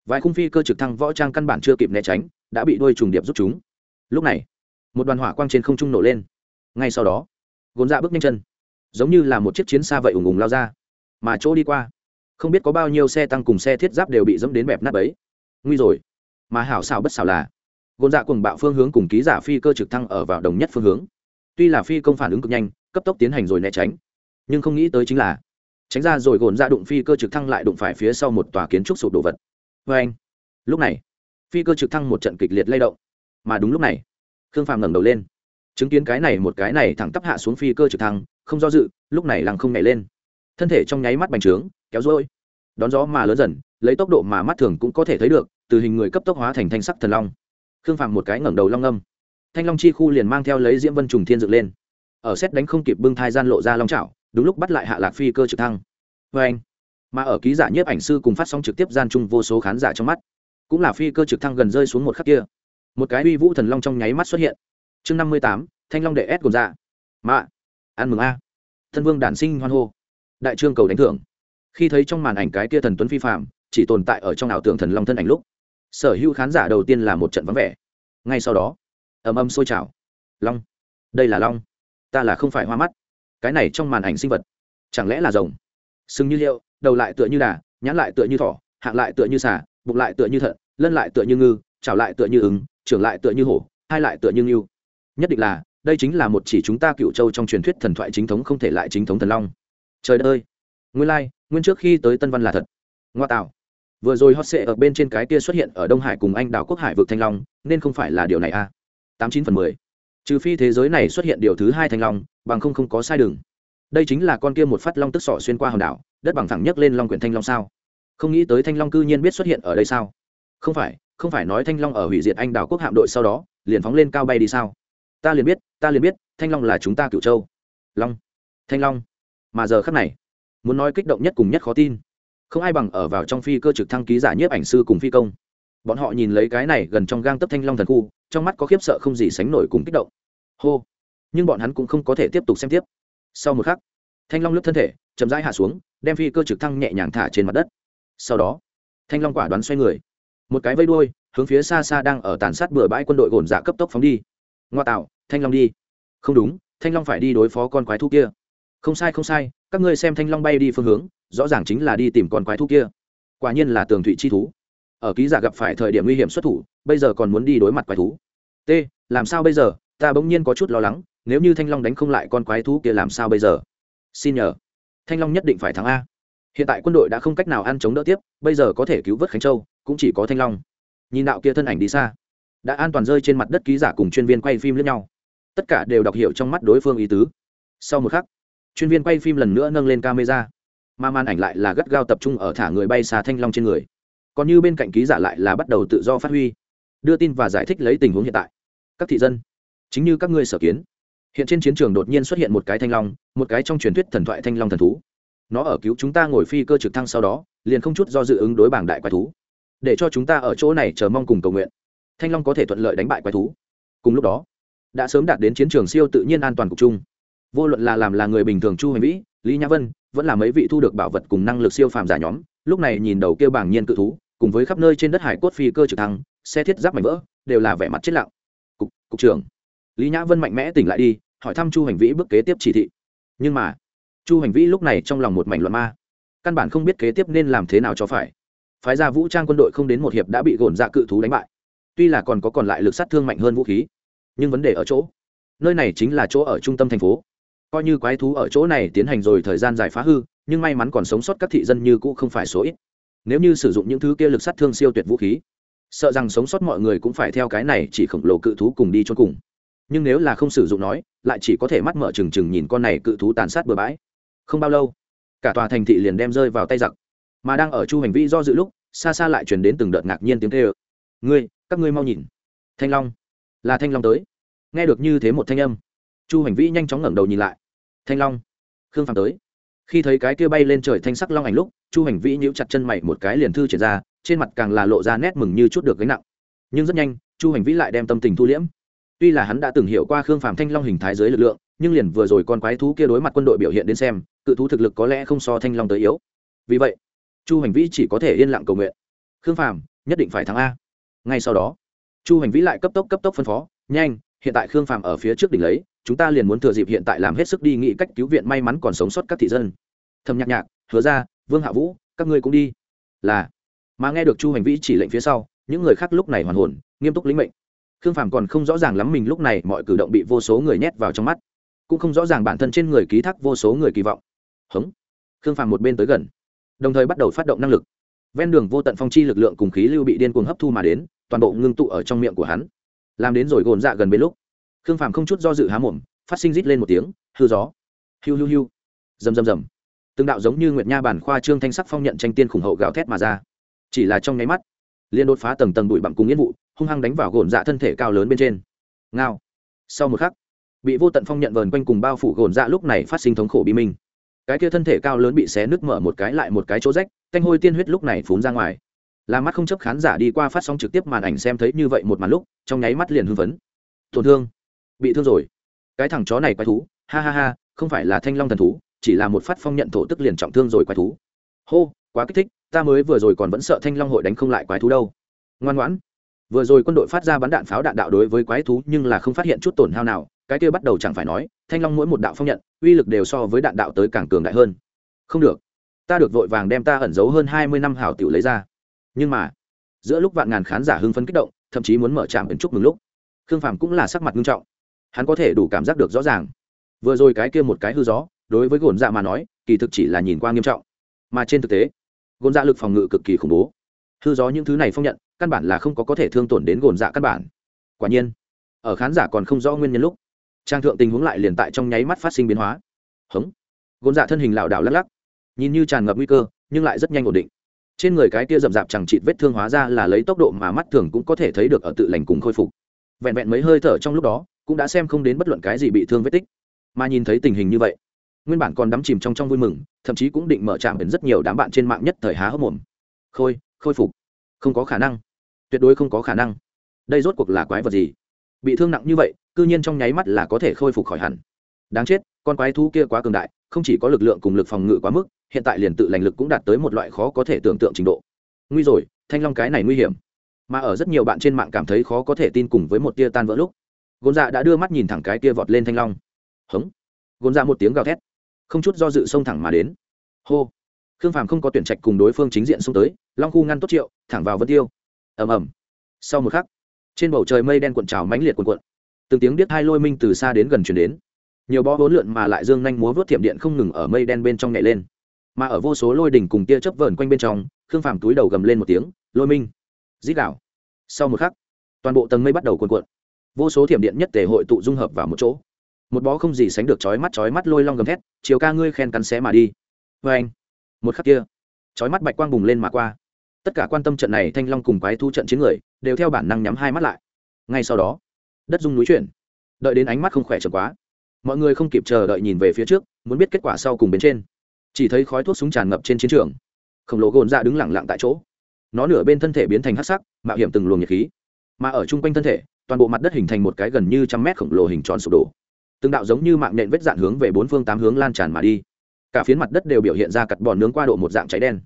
Vài khung phi cơ trực thăng võ trang căn bản chưa kịp né tránh, đã bị đôi trùng điệp rút chúng. Lúc này, một đoàn hỏa quang trên không trung nổ lên. Ngay sau đó, gồn dạ bước nhanh chân, giống như là một chiếc chiến xa vậy ùng ùng lao ra. Mà chỗ đi qua, không biết có bao nhiêu xe tăng cùng xe thiết giáp đều bị dẫm đến bẹp nát ấy nguy rồi. Mà hảo xảo bất xảo là, gồn dạ cùng bạo phương hướng cùng ký giả phi cơ trực thăng ở vào đồng nhất phương hướng tuy là phi công phản ứng cực nhanh, cấp tốc tiến hành rồi né tránh, nhưng không nghĩ tới chính là, tránh ra rồi gồn ra đụng phi cơ trực thăng lại đụng phải phía sau một tòa kiến trúc sụp đổ vật. Vê anh, lúc này, phi cơ trực thăng một trận kịch liệt lay động. Mà đúng lúc này, khương phàm ngẩng đầu lên, chứng kiến cái này một cái này thẳng tắp hạ xuống phi cơ trực thăng, không do dự, lúc này lằng không nhảy lên. Thân thể trong nháy mắt bành trướng, kéo rối đón gió mà lớn dần, lấy tốc độ mà mắt thường cũng có thể thấy được, từ hình người cấp tốc hóa thành thanh sắc thần long. Khương phàm một cái ngẩng đầu long âm thanh long chi khu liền mang theo lấy diễm vân trùng thiên dựng lên ở xét đánh không kịp bưng thai gian lộ ra long trảo đúng lúc bắt lại hạ lạc phi cơ trực thăng. Vê anh, mà ở ký giả nhiếp ảnh sư cùng phát sóng trực tiếp gian chung vô số khán giả trong mắt, cũng là phi cơ trực thăng gần rơi xuống một khắc kia. Một cái uy vũ thần long trong nháy mắt xuất hiện. Chương năm mươi tám, thanh long đệ s gồm dạ. Mạ, ăn mừng a. Thân vương đản sinh hoan hô. Đại trương cầu đánh thưởng. Khi thấy trong màn ảnh cái kia thần tuấn phi phạm chỉ tồn tại ở trong ảo tưởng thần long thân ảnh lúc, sở hữu khán giả đầu tiên là một trận vắng vẻ. Ngay sau đó ầm ầm sôi trào. Long. Đây là long. Ta là không phải hoa mắt. Cái này trong màn ảnh sinh vật chẳng lẽ là rồng? Sừng như liệu đầu lại tựa như đà nhãn lại tựa như thỏ hạng lại tựa như xà bụng lại tựa như thận lân lại tựa như ngư chảo lại tựa như ứng trưởng lại tựa như hổ hai lại tựa như ngưu. Nhất định là đây chính là một chỉ chúng ta cựu châu trong truyền thuyết thần thoại chính thống không thể lại chính thống thần long. Trời đất ơi! Nguyên lai、like, nguyên trước khi tới tân văn là thật. Ngoa tạo. Vừa rồi hot sệ ở bên trên cái kia xuất hiện ở đông hải cùng anh đảo quốc hải vực thanh long nên không phải là điều này a à? Tám chín phần mười. Trừ phi thế giới này xuất hiện điều thứ hai thanh long, bằng không không có sai đường. Đây chính là con kia một phát long tức sỏ xuyên qua hòn đảo, đất bằng thẳng nhấc lên long quyển thanh long sao? Không nghĩ tới thanh long cư nhiên biết xuất hiện ở đây sao? Không phải không phải nói thanh long ở hủy diệt anh đảo quốc hạm đội sau đó, liền phóng lên cao bay đi sao? Ta liền biết, ta liền biết, thanh long là chúng ta cựu châu. Long, thanh long. Mà giờ khắc này, muốn nói kích động nhất cùng nhất khó tin. Không ai bằng ở vào trong phi cơ trực thăng ký giả nhiếp ảnh sư cùng phi công bọn họ nhìn lấy cái này gần trong gang tấp thanh long thần khu, trong mắt có khiếp sợ không gì sánh nổi cùng kích động. Hô! Nhưng bọn hắn cũng không có thể tiếp tục xem tiếp. Sau một khắc, thanh long lướt thân thể, chậm rãi hạ xuống, đem phi cơ trực thăng nhẹ nhàng thả trên mặt đất. Sau đó, thanh long quả đoán xoay người. Một cái vây đuôi, hướng phía xa xa đang ở tàn sát bừa bãi quân đội gồn dạ cấp tốc phóng đi. Ngoa tạo, thanh long đi. Không đúng, thanh long phải đi đối phó con quái thú kia. Không sai không sai, các ngươi xem thanh long bay đi phương hướng, rõ ràng chính là đi tìm con quái thú kia. Quả nhiên là tường thụy chi thú ở ký giả gặp phải thời điểm nguy hiểm xuất thủ, bây giờ còn muốn đi đối mặt quái thú. T, làm sao bây giờ? Ta bỗng nhiên có chút lo lắng, nếu như thanh long đánh không lại con quái thú kia làm sao bây giờ? Xin nhờ. Thanh long nhất định phải thắng a. Hiện tại quân đội đã không cách nào ăn chống đỡ tiếp, bây giờ có thể cứu vớt khánh châu, cũng chỉ có thanh long. Nhìn đạo kia thân ảnh đi xa. Đã an toàn rơi trên mặt đất ký giả cùng chuyên viên quay phim lẫn nhau. Tất cả đều đọc hiểu trong mắt đối phương ý tứ. Sau một khắc, chuyên viên quay phim lần nữa nâng lên camera. Mà màn ảnh lại là gắt gao tập trung ở thả người bay xa thanh long trên người còn như bên cạnh ký giả lại là bắt đầu tự do phát huy, đưa tin và giải thích lấy tình huống hiện tại. Các thị dân, chính như các ngươi sở kiến, hiện trên chiến trường đột nhiên xuất hiện một cái thanh long, một cái trong truyền thuyết thần thoại thanh long thần thú. Nó ở cứu chúng ta ngồi phi cơ trực thăng sau đó, liền không chút do dự ứng đối bảng đại quái thú, để cho chúng ta ở chỗ này chờ mong cùng cầu nguyện. Thanh long có thể thuận lợi đánh bại quái thú. Cùng lúc đó, đã sớm đạt đến chiến trường siêu tự nhiên an toàn cục chung. Vô luận là làm là người bình thường chu hành vĩ, lý nhã vân, vẫn là mấy vị thu được bảo vật cùng năng lực siêu phàm giả nhóm, lúc này nhìn đầu kêu bảng nhiên cự thú cùng với khắp nơi trên đất hải cốt phi cơ trực thăng, xe thiết giáp mảnh vỡ, đều là vẻ mặt chết lặng. Cục cục trưởng. Lý nhã vân mạnh mẽ tỉnh lại đi, hỏi thăm chu hành vĩ bước kế tiếp chỉ thị. Nhưng mà, chu hành vĩ lúc này trong lòng một mảnh loạn ma. Căn bản không biết kế tiếp nên làm thế nào cho phải. Phái ra vũ trang quân đội không đến một hiệp đã bị gồn ra cự thú đánh bại. Tuy là còn có còn lại lực sát thương mạnh hơn vũ khí, nhưng vấn đề ở chỗ, nơi này chính là chỗ ở trung tâm thành phố. Coi như quái thú ở chỗ này tiến hành rồi thời gian dài phá hư, nhưng may mắn còn sống sót các thị dân như cũ không phải số ít nếu như sử dụng những thứ kia lực sát thương siêu tuyệt vũ khí, sợ rằng sống sót mọi người cũng phải theo cái này chỉ khổng lồ cự thú cùng đi cho cùng. Nhưng nếu là không sử dụng nói, lại chỉ có thể mắt mở trừng trừng nhìn con này cự thú tàn sát bừa bãi. Không bao lâu, cả tòa thành thị liền đem rơi vào tay giặc. Mà đang ở chu hành vi do dự lúc, xa xa lại chuyển đến từng đợt ngạc nhiên tiếng tê ơ ngươi, các ngươi mau nhìn. Thanh long, là thanh long tới. Nghe được như thế một thanh âm, chu hành vi nhanh chóng ngẩng đầu nhìn lại. Thanh long, khương phàm tới khi thấy cái kia bay lên trời thanh sắc long ảnh lúc, chu hành vĩ nhíu chặt chân mày một cái liền thư triển ra, trên mặt càng là lộ ra nét mừng như chút được gánh nặng. Nhưng rất nhanh, chu hành vĩ lại đem tâm tình thu liễm. Tuy là hắn đã từng hiểu qua khương phàm thanh long hình thái giới lực lượng, nhưng liền vừa rồi con quái thú kia đối mặt quân đội biểu hiện đến xem, cự thú thực lực có lẽ không so thanh long tới yếu. Vì vậy, chu hành vĩ chỉ có thể yên lặng cầu nguyện. Khương phàm nhất định phải thắng a. Ngay sau đó, chu hành vĩ lại cấp tốc cấp tốc phân phó, nhanh, hiện tại khương phàm ở phía trước đỉnh lấy chúng ta liền muốn thừa dịp hiện tại làm hết sức đi nghĩ cách cứu viện may mắn còn sống sót các thị dân. Thầm nhạc nhạc, hứa ra, vương hạ vũ, các ngươi cũng đi. Là. Mà nghe được chu hành vĩ chỉ lệnh phía sau, những người khác lúc này hoàn hồn, nghiêm túc lĩnh mệnh. Khương phàm còn không rõ ràng lắm mình lúc này mọi cử động bị vô số người nhét vào trong mắt. Cũng không rõ ràng bản thân trên người ký thác vô số người kỳ vọng. Hống. Khương phàm một bên tới gần. Đồng thời bắt đầu phát động năng lực. Ven đường vô tận phong chi lực lượng cùng khí lưu bị điên cuồng hấp thu mà đến, toàn bộ ngưng tụ ở trong miệng của hắn. Làm đến rồi gồn dạ gần bên lúc khương phàm không chút do dự há mồm, phát sinh rít lên một tiếng, hư gió. Hiu hiu hiu. Rầm rầm rầm. Từng đạo giống như nguyệt nha bản khoa trương thanh sắc phong nhận tranh tiên khủng hậu gào thét mà ra. Chỉ là trong nháy mắt, liên đột phá tầng tầng bụi bặm cùng nghĩa vụ, hung hăng đánh vào gồn dạ thân thể cao lớn bên trên. Ngao. Sau một khắc, bị vô tận phong nhận vờn quanh cùng bao phủ gồn dạ lúc này phát sinh thống khổ bi minh. Cái kia thân thể cao lớn bị xé nứt mở một cái lại một cái chỗ rách, canh hôi tiên huyết lúc này phún ra ngoài. Là mắt không chấp khán giả đi qua phát sóng trực tiếp màn ảnh xem thấy như vậy một màn lúc, trong nháy mắt liền hưng phấn. Tổn thương bị thương rồi. Cái thằng chó này quái thú, ha ha ha, không phải là thanh long thần thú, chỉ là một phát phong nhận thổ tức liền trọng thương rồi quái thú. Hô, quá kích thích, ta mới vừa rồi còn vẫn sợ thanh long hội đánh không lại quái thú đâu. Ngoan ngoãn. Vừa rồi quân đội phát ra bắn đạn pháo đạn đạo đối với quái thú nhưng là không phát hiện chút tổn hao nào, cái kia bắt đầu chẳng phải nói, thanh long mỗi một đạo phong nhận, uy lực đều so với đạn đạo tới càng cường đại hơn. Không được. Ta được vội vàng đem ta ẩn giấu hơn hai mươi năm hảo tiểu lấy ra. Nhưng mà, giữa lúc vạn ngàn khán giả hưng phấn kích động, thậm chí muốn mở trạm ẩn chúc mừng lúc, khương phàm cũng là sắc mặt nghiêm trọng hắn có thể đủ cảm giác được rõ ràng. Vừa rồi cái kia một cái hư gió, đối với gồn dạ mà nói, kỳ thực chỉ là nhìn qua nghiêm trọng. Mà trên thực tế, gồn dạ lực phòng ngự cực kỳ khủng bố. Hư gió những thứ này phong nhận, căn bản là không có có thể thương tổn đến gồn dạ căn bản. Quả nhiên, ở khán giả còn không rõ nguyên nhân lúc, trang thượng tình huống lại liền tại trong nháy mắt phát sinh biến hóa. Hống. Gồn dạ thân hình lảo đảo lắc lắc, nhìn như tràn ngập nguy cơ, nhưng lại rất nhanh ổn định. Trên người cái kia rậm rạp chẳng chịt vết thương hóa ra là lấy tốc độ mà mắt thường cũng có thể thấy được ở tự lành cùng khôi phục. Vẹn vẹn mấy hơi thở trong lúc đó cũng đã xem không đến bất luận cái gì bị thương vết tích. Mà nhìn thấy tình hình như vậy, nguyên bản còn đắm chìm trong trong vui mừng, thậm chí cũng định mở trạm đến rất nhiều đám bạn trên mạng nhất thời há hốc mồm. Khôi khôi phục. Không có khả năng. Tuyệt đối không có khả năng. Đây rốt cuộc là quái vật gì? Bị thương nặng như vậy, cư nhiên trong nháy mắt là có thể khôi phục khỏi hẳn. Đáng chết, con quái thú kia quá cường đại, không chỉ có lực lượng cùng lực phòng ngự quá mức, hiện tại liền tự lành lực cũng đạt tới một loại khó có thể tưởng tượng trình độ. Nguy rồi, thanh long cái này nguy hiểm. Mà ở rất nhiều bạn trên mạng cảm thấy khó có thể tin cùng với một tia tan vỡ lúc gôn dạ đã đưa mắt nhìn thẳng cái kia vọt lên thanh long. Hống. Gôn dạ một tiếng gào thét. Không chút do dự xông thẳng mà đến. Hô. Khương phàm không có tuyển trạch cùng đối phương chính diện xông tới, long khu ngăn tốt triệu, thẳng vào vân tiêu. Ầm ầm. Sau một khắc, trên bầu trời mây đen cuộn trào mãnh liệt cuộn cuộn. Từng tiếng biết hai lôi minh từ xa đến gần chuyển đến. Nhiều bó hỗn lượn mà lại dương nhanh múa vớt thiểm điện không ngừng ở mây đen bên trong nhảy lên. Mà ở vô số lôi đỉnh cùng tia chớp vờn quanh bên trong, khương phàm túi đầu gầm lên một tiếng, lôi minh. Dít đảo sau một khắc, toàn bộ tầng mây bắt đầu cuộn cuộn vô số thiểm điện nhất tề hội tụ dung hợp vào một chỗ. Một bó không gì sánh được chói mắt chói mắt lôi long gầm thét chiều ca ngươi khen cắn xé mà đi. Vê anh, một khắc kia, chói mắt bạch quang bùng lên mà qua. Tất cả quan tâm trận này thanh long cùng quái thu trận chiến người đều theo bản năng nhắm hai mắt lại. Ngay sau đó, đất dung núi chuyển. Đợi đến ánh mắt không khỏe trở quá, mọi người không kịp chờ đợi nhìn về phía trước, muốn biết kết quả sau cùng bên trên. Chỉ thấy khói thuốc súng tràn ngập trên chiến trường. Khổng lồ gồn ra đứng lẳng lặng tại chỗ. Nó nửa bên thân thể biến thành hắc sắc, mạo hiểm từng luồng nhiệt khí. Mà ở chung quanh thân thể toàn bộ mặt đất hình thành một cái gần như trăm mét khổng lồ hình tròn sụp đổ. Từng đạo giống như mạng nện vết dạn hướng về bốn phương tám hướng lan tràn mà đi. Cả phiến mặt đất đều biểu hiện ra cặt bòn nướng qua độ một dạng cháy đen.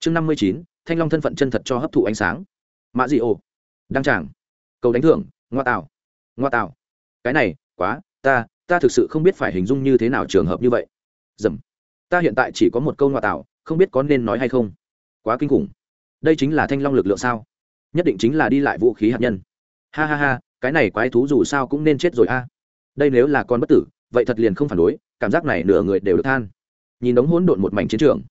Chương năm mươi chín, thanh long thân phận chân thật cho hấp thụ ánh sáng. Mã dị ô. Đăng tràng. Cầu đánh thưởng, ngoa tạo. Ngoa tạo. Cái này, quá, ta ta thực sự không biết phải hình dung như thế nào trường hợp như vậy. Dầm. Ta hiện tại chỉ có một câu ngoa tạo, không biết có nên nói hay không. Quá kinh khủng. Đây chính là thanh long lực lượng sao? Nhất định chính là đi lại vũ khí hạt nhân ha ha ha, cái này quái thú dù sao cũng nên chết rồi a. Đây nếu là con bất tử, vậy thật liền không phản đối, cảm giác này nửa người đều được than. Nhìn đống hỗn độn một mảnh chiến trường,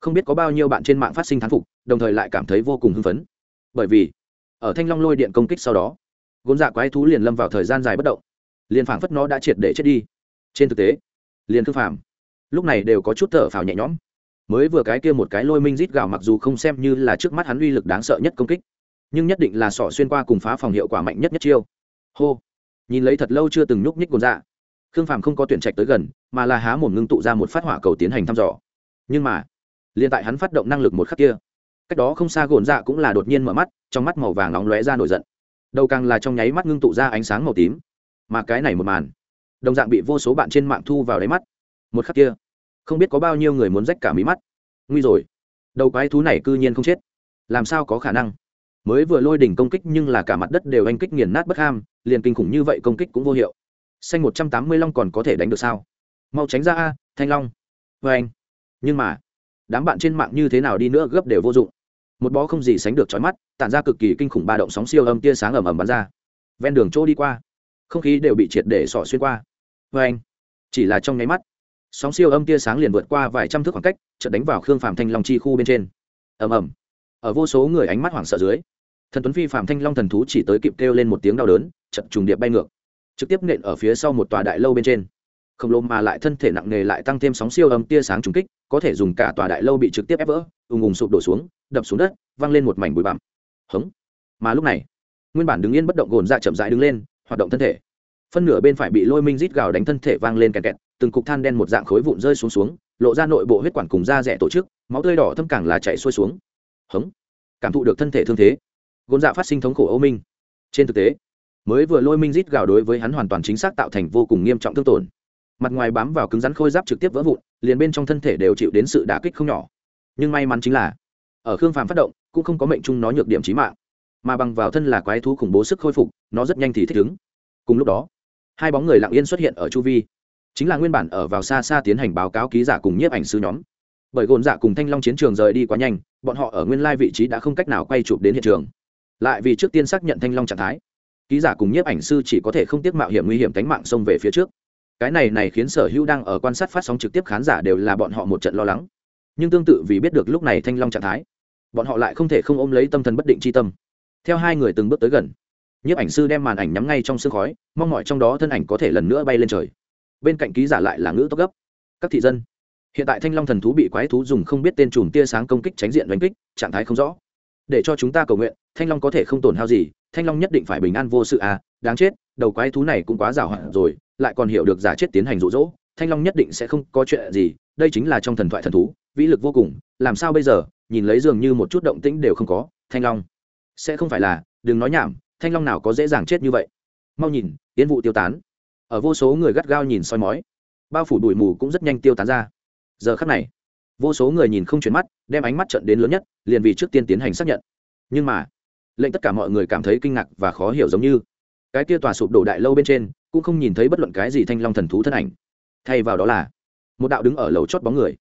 không biết có bao nhiêu bạn trên mạng phát sinh thán phục, đồng thời lại cảm thấy vô cùng hưng phấn. Bởi vì, ở thanh long lôi điện công kích sau đó, gôn dạ quái thú liền lâm vào thời gian dài bất động. Liền phảng phất nó đã triệt để chết đi. Trên thực tế, liền thư phàm, lúc này đều có chút thở phào nhẹ nhõm. Mới vừa cái kia một cái lôi minh rít gào mặc dù không xem như là trước mắt hắn uy lực đáng sợ nhất công kích nhưng nhất định là sỏ xuyên qua cùng phá phòng hiệu quả mạnh nhất nhất chiêu. Hô. Nhìn lấy thật lâu chưa từng nhúc nhích cồn dạ khương phàm không có tuyển trạch tới gần, mà là há mồm ngưng tụ ra một phát hỏa cầu tiến hành thăm dò. Nhưng mà, liền tại hắn phát động năng lực một khắc kia, cách đó không xa gồn dạ cũng là đột nhiên mở mắt, trong mắt màu vàng nóng lóe ra nổi giận. Đầu càng là trong nháy mắt ngưng tụ ra ánh sáng màu tím. Mà cái này một màn, đồng dạng bị vô số bạn trên mạng thu vào đáy mắt. Một khắc kia, không biết có bao nhiêu người muốn rách cả mí mắt. Nguy rồi, đầu quái thú này cư nhiên không chết. Làm sao có khả năng? Mới vừa lôi đỉnh công kích nhưng là cả mặt đất đều anh kích nghiền nát bất ham, liền kinh khủng như vậy công kích cũng vô hiệu. Xanh một trăm tám mươi long còn có thể đánh được sao? Mau tránh ra a, thanh long. Vê anh. Nhưng mà, đám bạn trên mạng như thế nào đi nữa gấp đều vô dụng. Một bó không gì sánh được trói mắt, tản ra cực kỳ kinh khủng ba động sóng siêu âm tia sáng ầm ầm bắn ra. Ven đường chỗ đi qua. Không khí đều bị triệt để sỏ xuyên qua. Vê anh. Chỉ là trong nháy mắt, sóng siêu âm tia sáng liền vượt qua vài trăm thước khoảng cách, chợt đánh vào khương phàm thanh long chi khu bên trên. Ầm ầm. Ở vô số người ánh mắt hoảng sợ dưới thần tuấn phi phạm thanh long thần thú chỉ tới kịp kêu lên một tiếng đau đớn chật trùng điệp bay ngược, trực tiếp nện ở phía sau một tòa đại lâu bên trên. Khổng lồ mà lại thân thể nặng nề lại tăng thêm sóng siêu âm tia sáng trùng kích, có thể dùng cả tòa đại lâu bị trực tiếp ép vỡ, ùng ùng sụp đổ xuống, đập xuống đất văng lên một mảnh bụi bặm. Hống. Mà lúc này, nguyên bản đứng yên bất động gồn ra chậm rãi đứng lên, hoạt động thân thể. Phân nửa bên phải bị lôi minh rít gào đánh thân thể vang lên kẹt kẹt, từng cục than đen một dạng khối vụn rơi xuống xuống, lộ ra nội bộ huyết quản cùng da rẻ tổ chức, máu tươi đỏ thâm càng là chạy xuôi xuống. Hống. Cảm thụ được thân thể thương thế gôn dạ phát sinh thống khổ ô minh. Trên thực tế, mới vừa lôi minh rít gào đối với hắn hoàn toàn chính xác tạo thành vô cùng nghiêm trọng thương tổn. Mặt ngoài bám vào cứng rắn khôi giáp trực tiếp vỡ vụn, liền bên trong thân thể đều chịu đến sự đả kích không nhỏ. Nhưng may mắn chính là, ở khương phàm phát động, cũng không có mệnh chung nó nhược điểm trí mạng. Mà bằng vào thân là quái thú khủng bố sức khôi phục, nó rất nhanh thì thích ứng. Cùng lúc đó, hai bóng người lặng yên xuất hiện ở chu vi. Chính là nguyên bản ở vào xa xa tiến hành báo cáo ký giả cùng nhiếp ảnh sư nhóm. Bởi gồn dạ cùng thanh long chiến trường rời đi quá nhanh, bọn họ ở nguyên lai vị trí đã không cách nào quay chụp đến hiện trường lại vì trước tiên xác nhận thanh long trạng thái, ký giả cùng nhiếp ảnh sư chỉ có thể không tiếc mạo hiểm nguy hiểm cánh mạng xông về phía trước. Cái này này khiến sở hữu đang ở quan sát phát sóng trực tiếp khán giả đều là bọn họ một trận lo lắng. Nhưng tương tự vì biết được lúc này thanh long trạng thái, bọn họ lại không thể không ôm lấy tâm thần bất định c h i tâm. Theo hai người từng bước tới gần, nhiếp ảnh sư đem màn ảnh nhắm ngay trong sương khói, mong mọi trong đó thân ảnh có thể lần nữa bay lên trời. Bên cạnh ký giả lại là ngữ tốc gấp. Các thị dân, hiện tại thanh long thần thú bị quái thú dùng không biết tên chùm tia sáng công kích tránh diện đánh kích, trạng thái không rõ để cho chúng ta cầu nguyện, thanh long có thể không tổn hao gì, thanh long nhất định phải bình an vô sự à đáng chết, đầu quái thú này cũng quá rào hạn rồi, lại còn hiểu được giả chết tiến hành rụ rỗ thanh long nhất định sẽ không có chuyện gì, đây chính là trong thần thoại thần thú, vĩ lực vô cùng, làm sao bây giờ, nhìn lấy dường như một chút động tĩnh đều không có, thanh long. Sẽ không phải là, đừng nói nhảm, thanh long nào có dễ dàng chết như vậy. Mau nhìn tiến vụ tiêu tán. Ở vô số người gắt gao nhìn soi mói. Bao phủ đuổi mù cũng rất nhanh tiêu tán ra. Giờ khắc này vô số người nhìn không chuyển mắt, đem ánh mắt trận đến lớn nhất, liền vì trước tiên tiến hành xác nhận. Nhưng mà, lệnh tất cả mọi người cảm thấy kinh ngạc và khó hiểu giống như, cái kia tòa sụp đổ đại lâu bên trên, cũng không nhìn thấy bất luận cái gì thanh long thần thú thân ảnh. Thay vào đó là, một đạo đứng ở lầu chót bóng người.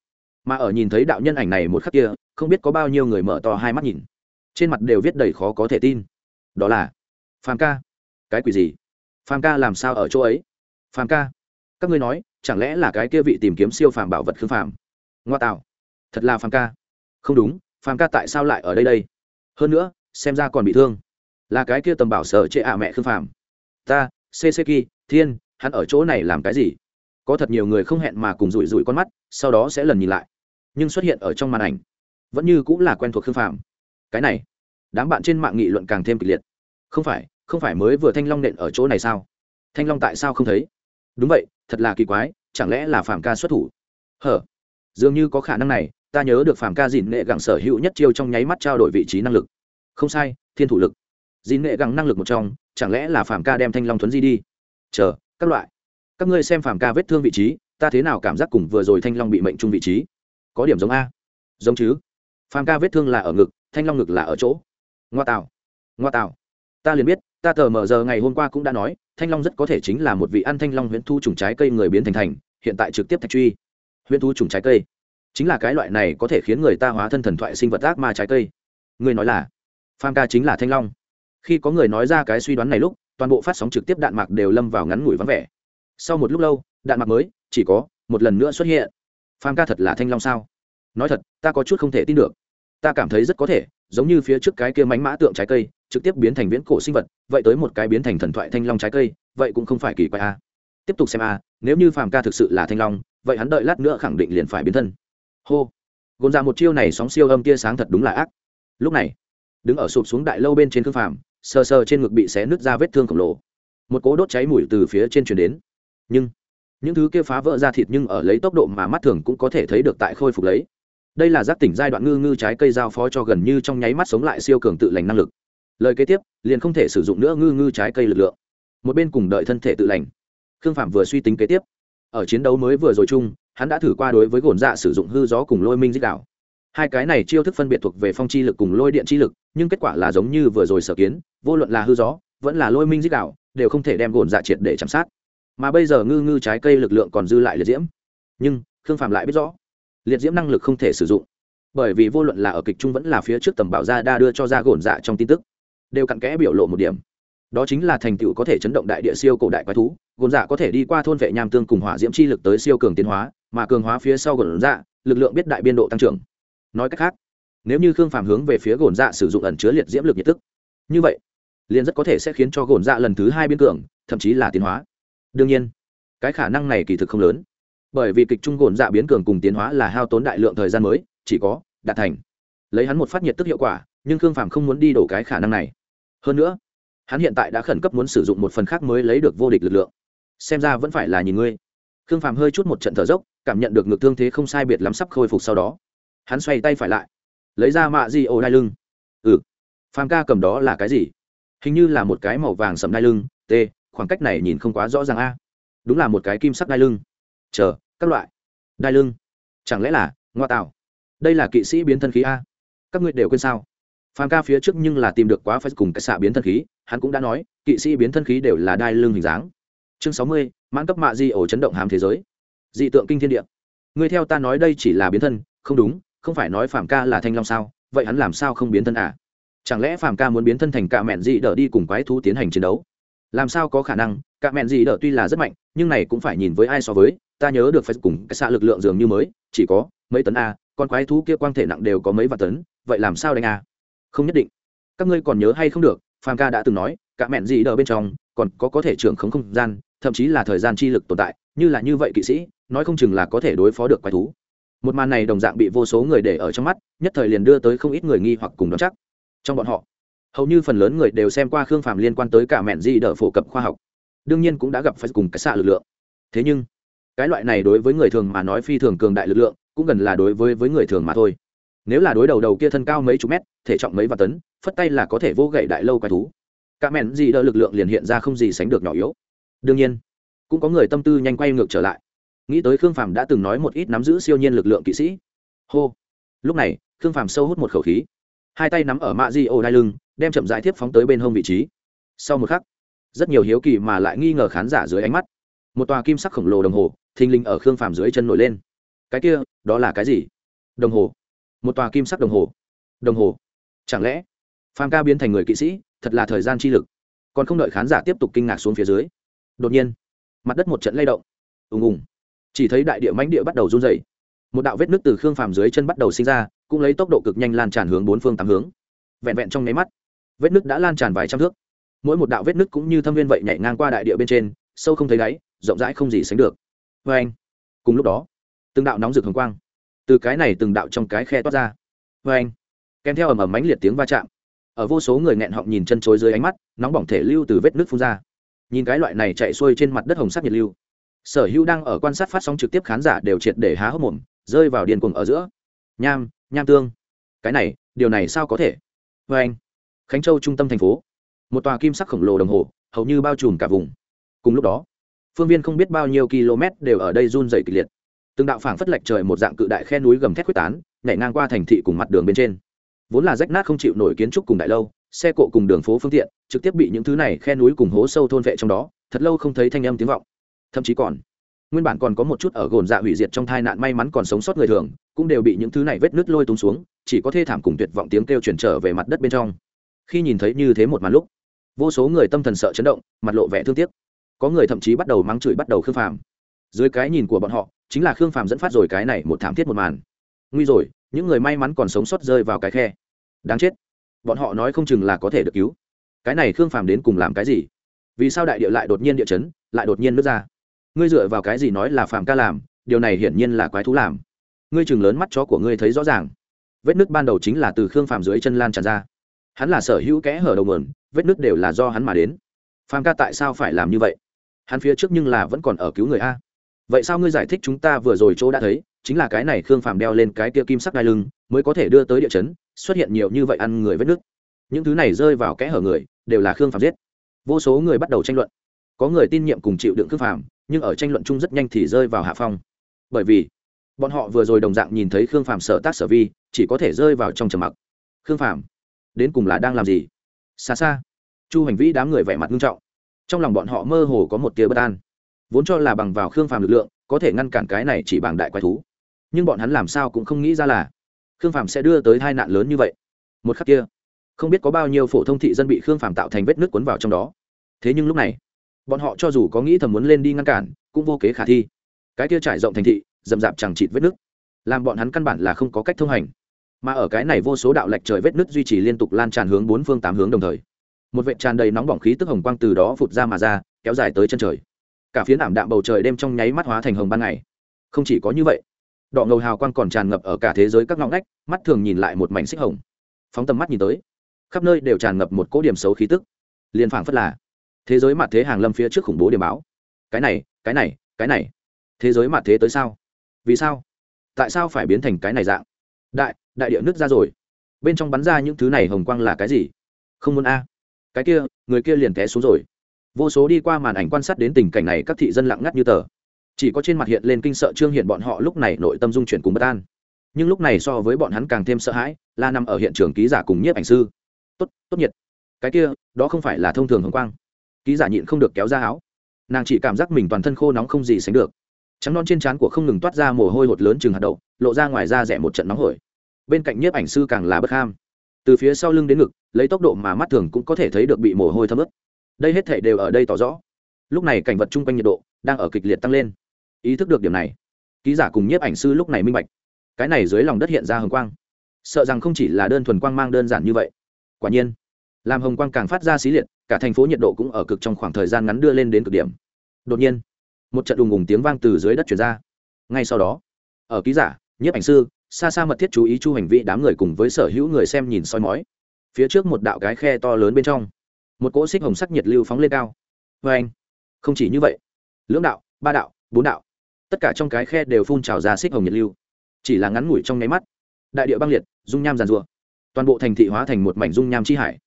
Mà ở nhìn thấy đạo nhân ảnh này một khắc kia, không biết có bao nhiêu người mở to hai mắt nhìn. Trên mặt đều viết đầy khó có thể tin. Đó là, phàm ca. Cái quỷ gì? Phàm ca làm sao ở chỗ ấy? Phàm ca. Các ngươi nói, chẳng lẽ là cái kia vị tìm kiếm siêu phàm bảo vật khương phàm? Ngoa tạo. Thật là phàm ca. Không đúng phàm ca tại sao lại ở đây đây? Hơn nữa xem ra còn bị thương. Là cái kia tầm bảo sở chệ ạ mẹ khương phàm. Ta Seseki, thiên hắn ở chỗ này làm cái gì? Có thật nhiều người không hẹn mà cùng rủi rủi con mắt sau đó sẽ lần nhìn lại. Nhưng xuất hiện ở trong màn ảnh vẫn như cũng là quen thuộc khương phàm. Cái này đám bạn trên mạng nghị luận càng thêm kịch liệt. Không phải không phải mới vừa thanh long nện ở chỗ này sao? Thanh long tại sao không thấy? Đúng vậy thật là kỳ quái chẳng lẽ là phàm ca xuất thủ? Hở dường như có khả năng này, ta nhớ được phàm ca dìn nghệ gẳng sở hữu nhất chiêu trong nháy mắt trao đổi vị trí năng lực. Không sai, thiên thủ lực. Dìn nghệ gẳng năng lực một trong, chẳng lẽ là phàm ca đem thanh long thuấn di đi? Chờ, các loại. Các ngươi xem phàm ca vết thương vị trí, ta thế nào cảm giác cùng vừa rồi thanh long bị mệnh trung vị trí? Có điểm giống a. Giống chứ. Phàm ca vết thương là ở ngực, thanh long ngực là ở chỗ. Ngoa tạo. Ngoa tạo. Ta liền biết, ta tờ mờ giờ ngày hôm qua cũng đã nói, thanh long rất có thể chính là một vị ăn thanh long huyễn thu trùng trái cây người biến thành thành, hiện tại trực tiếp thạch truy huyễn thú trùng trái cây. Chính là cái loại này có thể khiến người ta hóa thân thần thoại sinh vật ác ma trái cây. Người nói là pham ca chính là thanh long. Khi có người nói ra cái suy đoán này lúc, toàn bộ phát sóng trực tiếp đạn mạc đều lâm vào ngắn ngủi vắng vẻ. Sau một lúc lâu, đạn mạc mới, chỉ có một lần nữa xuất hiện. Pham ca thật là thanh long sao? Nói thật, ta có chút không thể tin được. Ta cảm thấy rất có thể, giống như phía trước cái kia mánh mã tượng trái cây, trực tiếp biến thành viễn cổ sinh vật, vậy tới một cái biến thành thần thoại thanh long trái cây, vậy cũng không phải kỳ quái a tiếp tục xem a nếu như phàm ca thực sự là thanh long vậy hắn đợi lát nữa khẳng định liền phải biến thân. Hô. Gồn ra một chiêu này sóng siêu âm tia sáng thật đúng là ác. Lúc này, đứng ở sụp xuống đại lâu bên trên khương phàm, sờ sờ trên ngực bị xé nứt ra vết thương khổng lồ. Một cố đốt cháy mùi từ phía trên chuyển đến. Nhưng, những thứ kia phá vỡ ra thịt nhưng ở lấy tốc độ mà mắt thường cũng có thể thấy được tại khôi phục lấy. Đây là giác tỉnh giai đoạn ngư ngư trái cây giao phó cho gần như trong nháy mắt sống lại siêu cường tự lành năng lực. Lời kế tiếp, liền không thể sử dụng nữa ngư ngư trái cây lực lượng. Một bên cùng đợi thân thể tự lành. Khương phạm vừa suy tính kế tiếp ở chiến đấu mới vừa rồi chung, hắn đã thử qua đối với gồn dạ sử dụng hư gió cùng lôi minh dích đạo. Hai cái này chiêu thức phân biệt thuộc về phong chi lực cùng lôi điện chi lực, nhưng kết quả là giống như vừa rồi sở kiến, vô luận là hư gió, vẫn là lôi minh dích đạo, đều không thể đem gồn dạ triệt để chăm sát. Mà bây giờ ngư ngư trái cây lực lượng còn dư lại liệt diễm. Nhưng, khương phạm lại biết rõ, liệt diễm năng lực không thể sử dụng. Bởi vì vô luận là ở kịch trung vẫn là phía trước tầm bảo gia đa đưa cho ra gồn dạ trong tin tức, đều cặn kẽ biểu lộ một điểm. Đó chính là thành tựu có thể chấn động đại địa siêu cổ đại quái thú gồn dạ có thể đi qua thôn vệ nham tương cùng hỏa diễm chi lực tới siêu cường tiến hóa, mà cường hóa phía sau gồn dạ lực lượng biết đại biên độ tăng trưởng. Nói cách khác, nếu như khương phàm hướng về phía gồn dạ sử dụng ẩn chứa liệt diễm lực nhiệt tức, như vậy, liền rất có thể sẽ khiến cho gồn dạ lần thứ hai biến cường, thậm chí là tiến hóa. Đương nhiên, cái khả năng này kỳ thực không lớn, bởi vì kịch trung gồn dạ biến cường cùng tiến hóa là hao tốn đại lượng thời gian mới, chỉ có đạt thành. Lấy hắn một phát nhiệt tức hiệu quả, nhưng khương phàm không muốn đi đổ cái khả năng này. Hơn nữa, hắn hiện tại đã khẩn cấp muốn sử dụng một phần khác mới lấy được vô địch lực lượng xem ra vẫn phải là nhìn ngươi. Khương phàm hơi chút một trận thở dốc, cảm nhận được ngực thương thế không sai biệt lắm sắp khôi phục sau đó. Hắn xoay tay phải lại, lấy ra mạ di ô đai lưng. Ừ phàm ca cầm đó là cái gì? Hình như là một cái màu vàng sầm đai lưng, t, khoảng cách này nhìn không quá rõ ràng a. Đúng là một cái kim sắc đai lưng. Chờ, các loại. Đai lưng. Chẳng lẽ là ngoa tạo? Đây là kỵ sĩ biến thân khí a? Các ngươi đều quên sao? Phàm ca phía trước nhưng là tìm được quá phải cùng cái xạ biến thân khí, hắn cũng đã nói, kỵ sĩ biến thân khí đều là đai lưng hình dáng chương sáu mươi, mãn cấp mạ di ổ chấn động hàm thế giới. Dị tượng kinh thiên địa. Người theo ta nói đây chỉ là biến thân, không đúng, không phải nói phạm ca là thanh long sao? Vậy hắn làm sao không biến thân à? Chẳng lẽ phạm ca muốn biến thân thành cả mẹn dị đỡ đi cùng quái thú tiến hành chiến đấu? Làm sao có khả năng? Cả mẹn dị đỡ tuy là rất mạnh, nhưng này cũng phải nhìn với ai so với, ta nhớ được phải cùng cái xạ lực lượng dường như mới, chỉ có mấy tấn a, con quái thú kia quang thể nặng đều có mấy vạn tấn, vậy làm sao đánh a? Không nhất định. Các ngươi còn nhớ hay không được, phàm ca đã từng nói cả mẹn gì đờ bên trong còn có có thể trưởng khống không gian thậm chí là thời gian chi lực tồn tại, như là như vậy kỵ sĩ, nói không chừng là có thể đối phó được quái thú. Một màn này đồng dạng bị vô số người để ở trong mắt, nhất thời liền đưa tới không ít người nghi hoặc cùng đón chắc. Trong bọn họ, hầu như phần lớn người đều xem qua khương phàm liên quan tới cả mẹn di đờ phổ cập khoa học. Đương nhiên cũng đã gặp phải cùng cái xạ lực lượng. Thế nhưng, cái loại này đối với người thường mà nói phi thường cường đại lực lượng, cũng gần là đối với với người thường mà thôi. Nếu là đối đầu đầu kia thân cao mấy chục mét, thể trọng mấy và tấn, phất tay là có thể vô gậy đại lâu quái thú. Cả mẹn di đỡ lực lượng liền hiện ra không gì sánh được nhỏ yếu đương nhiên, cũng có người tâm tư nhanh quay ngược trở lại. Nghĩ tới khương phàm đã từng nói một ít nắm giữ siêu nhiên lực lượng kỵ sĩ. Hô. Lúc này, khương phàm sâu hút một khẩu khí. Hai tay nắm ở mạ di ô đai lưng, đem chậm rãi tiếp phóng tới bên hông vị trí. Sau một khắc, rất nhiều hiếu kỳ mà lại nghi ngờ khán giả dưới ánh mắt. Một tòa kim sắc khổng lồ đồng hồ, thình lình ở khương phàm dưới chân nổi lên. Cái kia, đó là cái gì? Đồng hồ. Một tòa kim sắc đồng hồ. Đồng hồ. Chẳng lẽ, phàm ca biến thành người kỵ sĩ, thật là thời gian chi lực? Còn không đợi khán giả tiếp tục kinh ngạc xuống phía dưới đột nhiên, mặt đất một trận lay động. Ùng ùng. Chỉ thấy đại địa mãnh địa bắt đầu run dày một đạo vết nước từ khương phàm dưới chân bắt đầu sinh ra, cũng lấy tốc độ cực nhanh lan tràn hướng bốn phương tám hướng. Vẹn vẹn trong nháy mắt, vết nước đã lan tràn vài trăm thước. Mỗi một đạo vết nước cũng như thâm viên vậy nhảy ngang qua đại địa bên trên, sâu không thấy đáy, rộng rãi không gì sánh được. Vê anh, cùng lúc đó, từng đạo nóng rực hồng quang từ cái này từng đạo trong cái khe toát ra. Vê anh, kèm theo ầm ầm mãnh liệt tiếng va chạm, ở vô số người nghẹn họng nhìn chân chối dưới ánh mắt, nóng bỏng thể lưu từ vết nước phun ra nhìn cái loại này chạy xuôi trên mặt đất hồng sắc nhiệt lưu. Sở hữu đang ở quan sát phát sóng trực tiếp khán giả đều triệt để há hốc mồm, rơi vào điền cuồng ở giữa. Nham nham tương. Cái này, điều này sao có thể? Vê anh, khánh châu trung tâm thành phố. Một tòa kim sắc khổng lồ đồng hồ, hầu như bao trùm cả vùng. Cùng lúc đó, phương viên không biết bao nhiêu km đều ở đây run dày kịch liệt. Từng đạo phảng phất lệch trời một dạng cự đại khe núi gầm thét quyết tán, nhảy ngang qua thành thị cùng mặt đường bên trên vốn là rách nát không chịu nổi kiến trúc cùng đại lâu, xe cộ cùng đường phố phương tiện, trực tiếp bị những thứ này khe núi cùng hố sâu thôn vệ trong đó, thật lâu không thấy thanh âm tiếng vọng. Thậm chí còn, nguyên bản còn có một chút ở gồn dạ hủy diệt trong tai nạn may mắn còn sống sót người thường, cũng đều bị những thứ này vết nứt lôi tung xuống, chỉ có thê thảm cùng tuyệt vọng tiếng kêu chuyển trở về mặt đất bên trong. Khi nhìn thấy như thế một màn lúc, vô số người tâm thần sợ chấn động, mặt lộ vẻ thương tiếc. Có người thậm chí bắt đầu mắng chửi bắt đầu khương phàm. Dưới cái nhìn của bọn họ, chính là khương phàm dẫn phát rồi cái này một thảm thiết một màn. Nguy rồi những người may mắn còn sống sót rơi vào cái khe. Đáng chết. Bọn họ nói không chừng là có thể được cứu. Cái này khương phàm đến cùng làm cái gì? Vì sao đại địa lại đột nhiên địa chấn, lại đột nhiên nước ra? Ngươi dựa vào cái gì nói là phàm ca làm, điều này hiển nhiên là quái thú làm. Ngươi chừng lớn mắt chó của ngươi thấy rõ ràng. Vết nứt ban đầu chính là từ khương phàm dưới chân lan tràn ra. Hắn là sở hữu kẽ hở đầu mườn vết nứt đều là do hắn mà đến. Phàm ca tại sao phải làm như vậy? Hắn phía trước nhưng là vẫn còn ở cứu người a vậy sao ngươi giải thích chúng ta vừa rồi chỗ đã thấy, chính là cái này khương phàm đeo lên cái kia kim sắc đai lưng, mới có thể đưa tới địa chấn, xuất hiện nhiều như vậy ăn người vết nước những thứ này rơi vào kẽ hở người, đều là khương phàm giết. Vô số người bắt đầu tranh luận. Có người tin nhiệm cùng chịu đựng khương phàm, nhưng ở tranh luận chung rất nhanh thì rơi vào hạ phong. Bởi vì, bọn họ vừa rồi đồng dạng nhìn thấy khương phàm sở tác sở vi, chỉ có thể rơi vào trong trầm mặc. Khương phàm, đến cùng là đang làm gì? Xa xa, chu hành vĩ đám người vẻ mặt nghiêm trọng. Trong lòng bọn họ mơ hồ có một tia bất an vốn cho là bằng vào khương phàm lực lượng, có thể ngăn cản cái này chỉ bằng đại quái thú. Nhưng bọn hắn làm sao cũng không nghĩ ra là, khương phàm sẽ đưa tới hai nạn lớn như vậy. Một khắc kia, không biết có bao nhiêu phổ thông thị dân bị khương phàm tạo thành vết nước cuốn vào trong đó. Thế nhưng lúc này, bọn họ cho dù có nghĩ thầm muốn lên đi ngăn cản, cũng vô kế khả thi. Cái kia trải rộng thành thị d ầ m d chẳng chịt vết nước làm bọn hắn căn bản là không có cách thông hành. Mà ở cái này vô số đạo lệch trời vết nước duy trì liên tục lan tràn hướng bốn phương tám hướng đồng thời, một vệ tràn đầy nóng bỏng khí tức hồng quang từ đó phụt ra mà ra, kéo dài tới chân trời cả phiến ảm đạm bầu trời đêm trong nháy mắt hóa thành hồng ban ngày. Không chỉ có như vậy, đỏ ngầu hào quang còn tràn ngập ở cả thế giới các ngõ ngách, mắt thường nhìn lại một mảnh xích hồng. Phóng tầm mắt nhìn tới, khắp nơi đều tràn ngập một cỗ điểm xấu khí tức. Liền phảng phất là, thế giới mặt thế hàng lâm phía trước khủng bố điểm báo. Cái này cái này cái này. Thế giới mặt thế tới sao? Vì sao? Tại sao phải biến thành cái này dạng? Đại đại địa nứt ra rồi. Bên trong bắn ra những thứ này hồng quang là cái gì? Không muốn a. Cái kia, người kia liền té xuống rồi vô số đi qua màn ảnh quan sát đến tình cảnh này, các thị dân lặng ngắt như tờ. Chỉ có trên mặt hiện lên kinh sợ trương hiện bọn họ lúc này nội tâm dung chuyển cùng bất an. Nhưng lúc này so với bọn hắn càng thêm sợ hãi, là nằm ở hiện trường ký giả cùng nhiếp ảnh sư. Tốt tốt nhiệt. Cái kia, đó không phải là thông thường hồng quang. Ký giả nhịn không được kéo ra áo. Nàng chỉ cảm giác mình toàn thân khô nóng không gì sánh được. Trắng non trên trán của không ngừng toát ra mồ hôi hột lớn chừng hạt đậu, lộ ra ngoài da rẻ một trận nóng hổi. Bên cạnh nhiếp ảnh sư càng là bất ham. Từ phía sau lưng đến ngực, lấy tốc độ mà mắt thường cũng có thể thấy được bị mồ hôi thấm ướt đây hết thể đều ở đây tỏ rõ. Lúc này cảnh vật chung quanh nhiệt độ đang ở kịch liệt tăng lên. Ý thức được điểm này, ký giả cùng nhiếp ảnh sư lúc này minh bạch. Cái này dưới lòng đất hiện ra hồng quang. Sợ rằng không chỉ là đơn thuần quang mang đơn giản như vậy. Quả nhiên, làm hồng quang càng phát ra xí liệt, cả thành phố nhiệt độ cũng ở cực trong khoảng thời gian ngắn đưa lên đến cực điểm. Đột nhiên, một trận đùng ùng tiếng vang từ dưới đất chuyển ra. Ngay sau đó, ở ký giả, nhiếp ảnh sư, xa xa mật thiết chú ý chu hành vị đám người cùng với sở hữu người xem nhìn soi mói. Phía trước một đạo cái khe to lớn bên trong một cỗ xích hồng sắc nhiệt lưu phóng lên cao. Vê anh, không chỉ như vậy, lưỡng đạo, ba đạo, bốn đạo, tất cả trong cái khe đều phun trào ra xích hồng nhiệt lưu. Chỉ là ngắn ngủi trong nháy mắt, đại địa băng liệt, dung nham giàn rùa toàn bộ thành thị hóa thành một mảnh dung nham chi hải.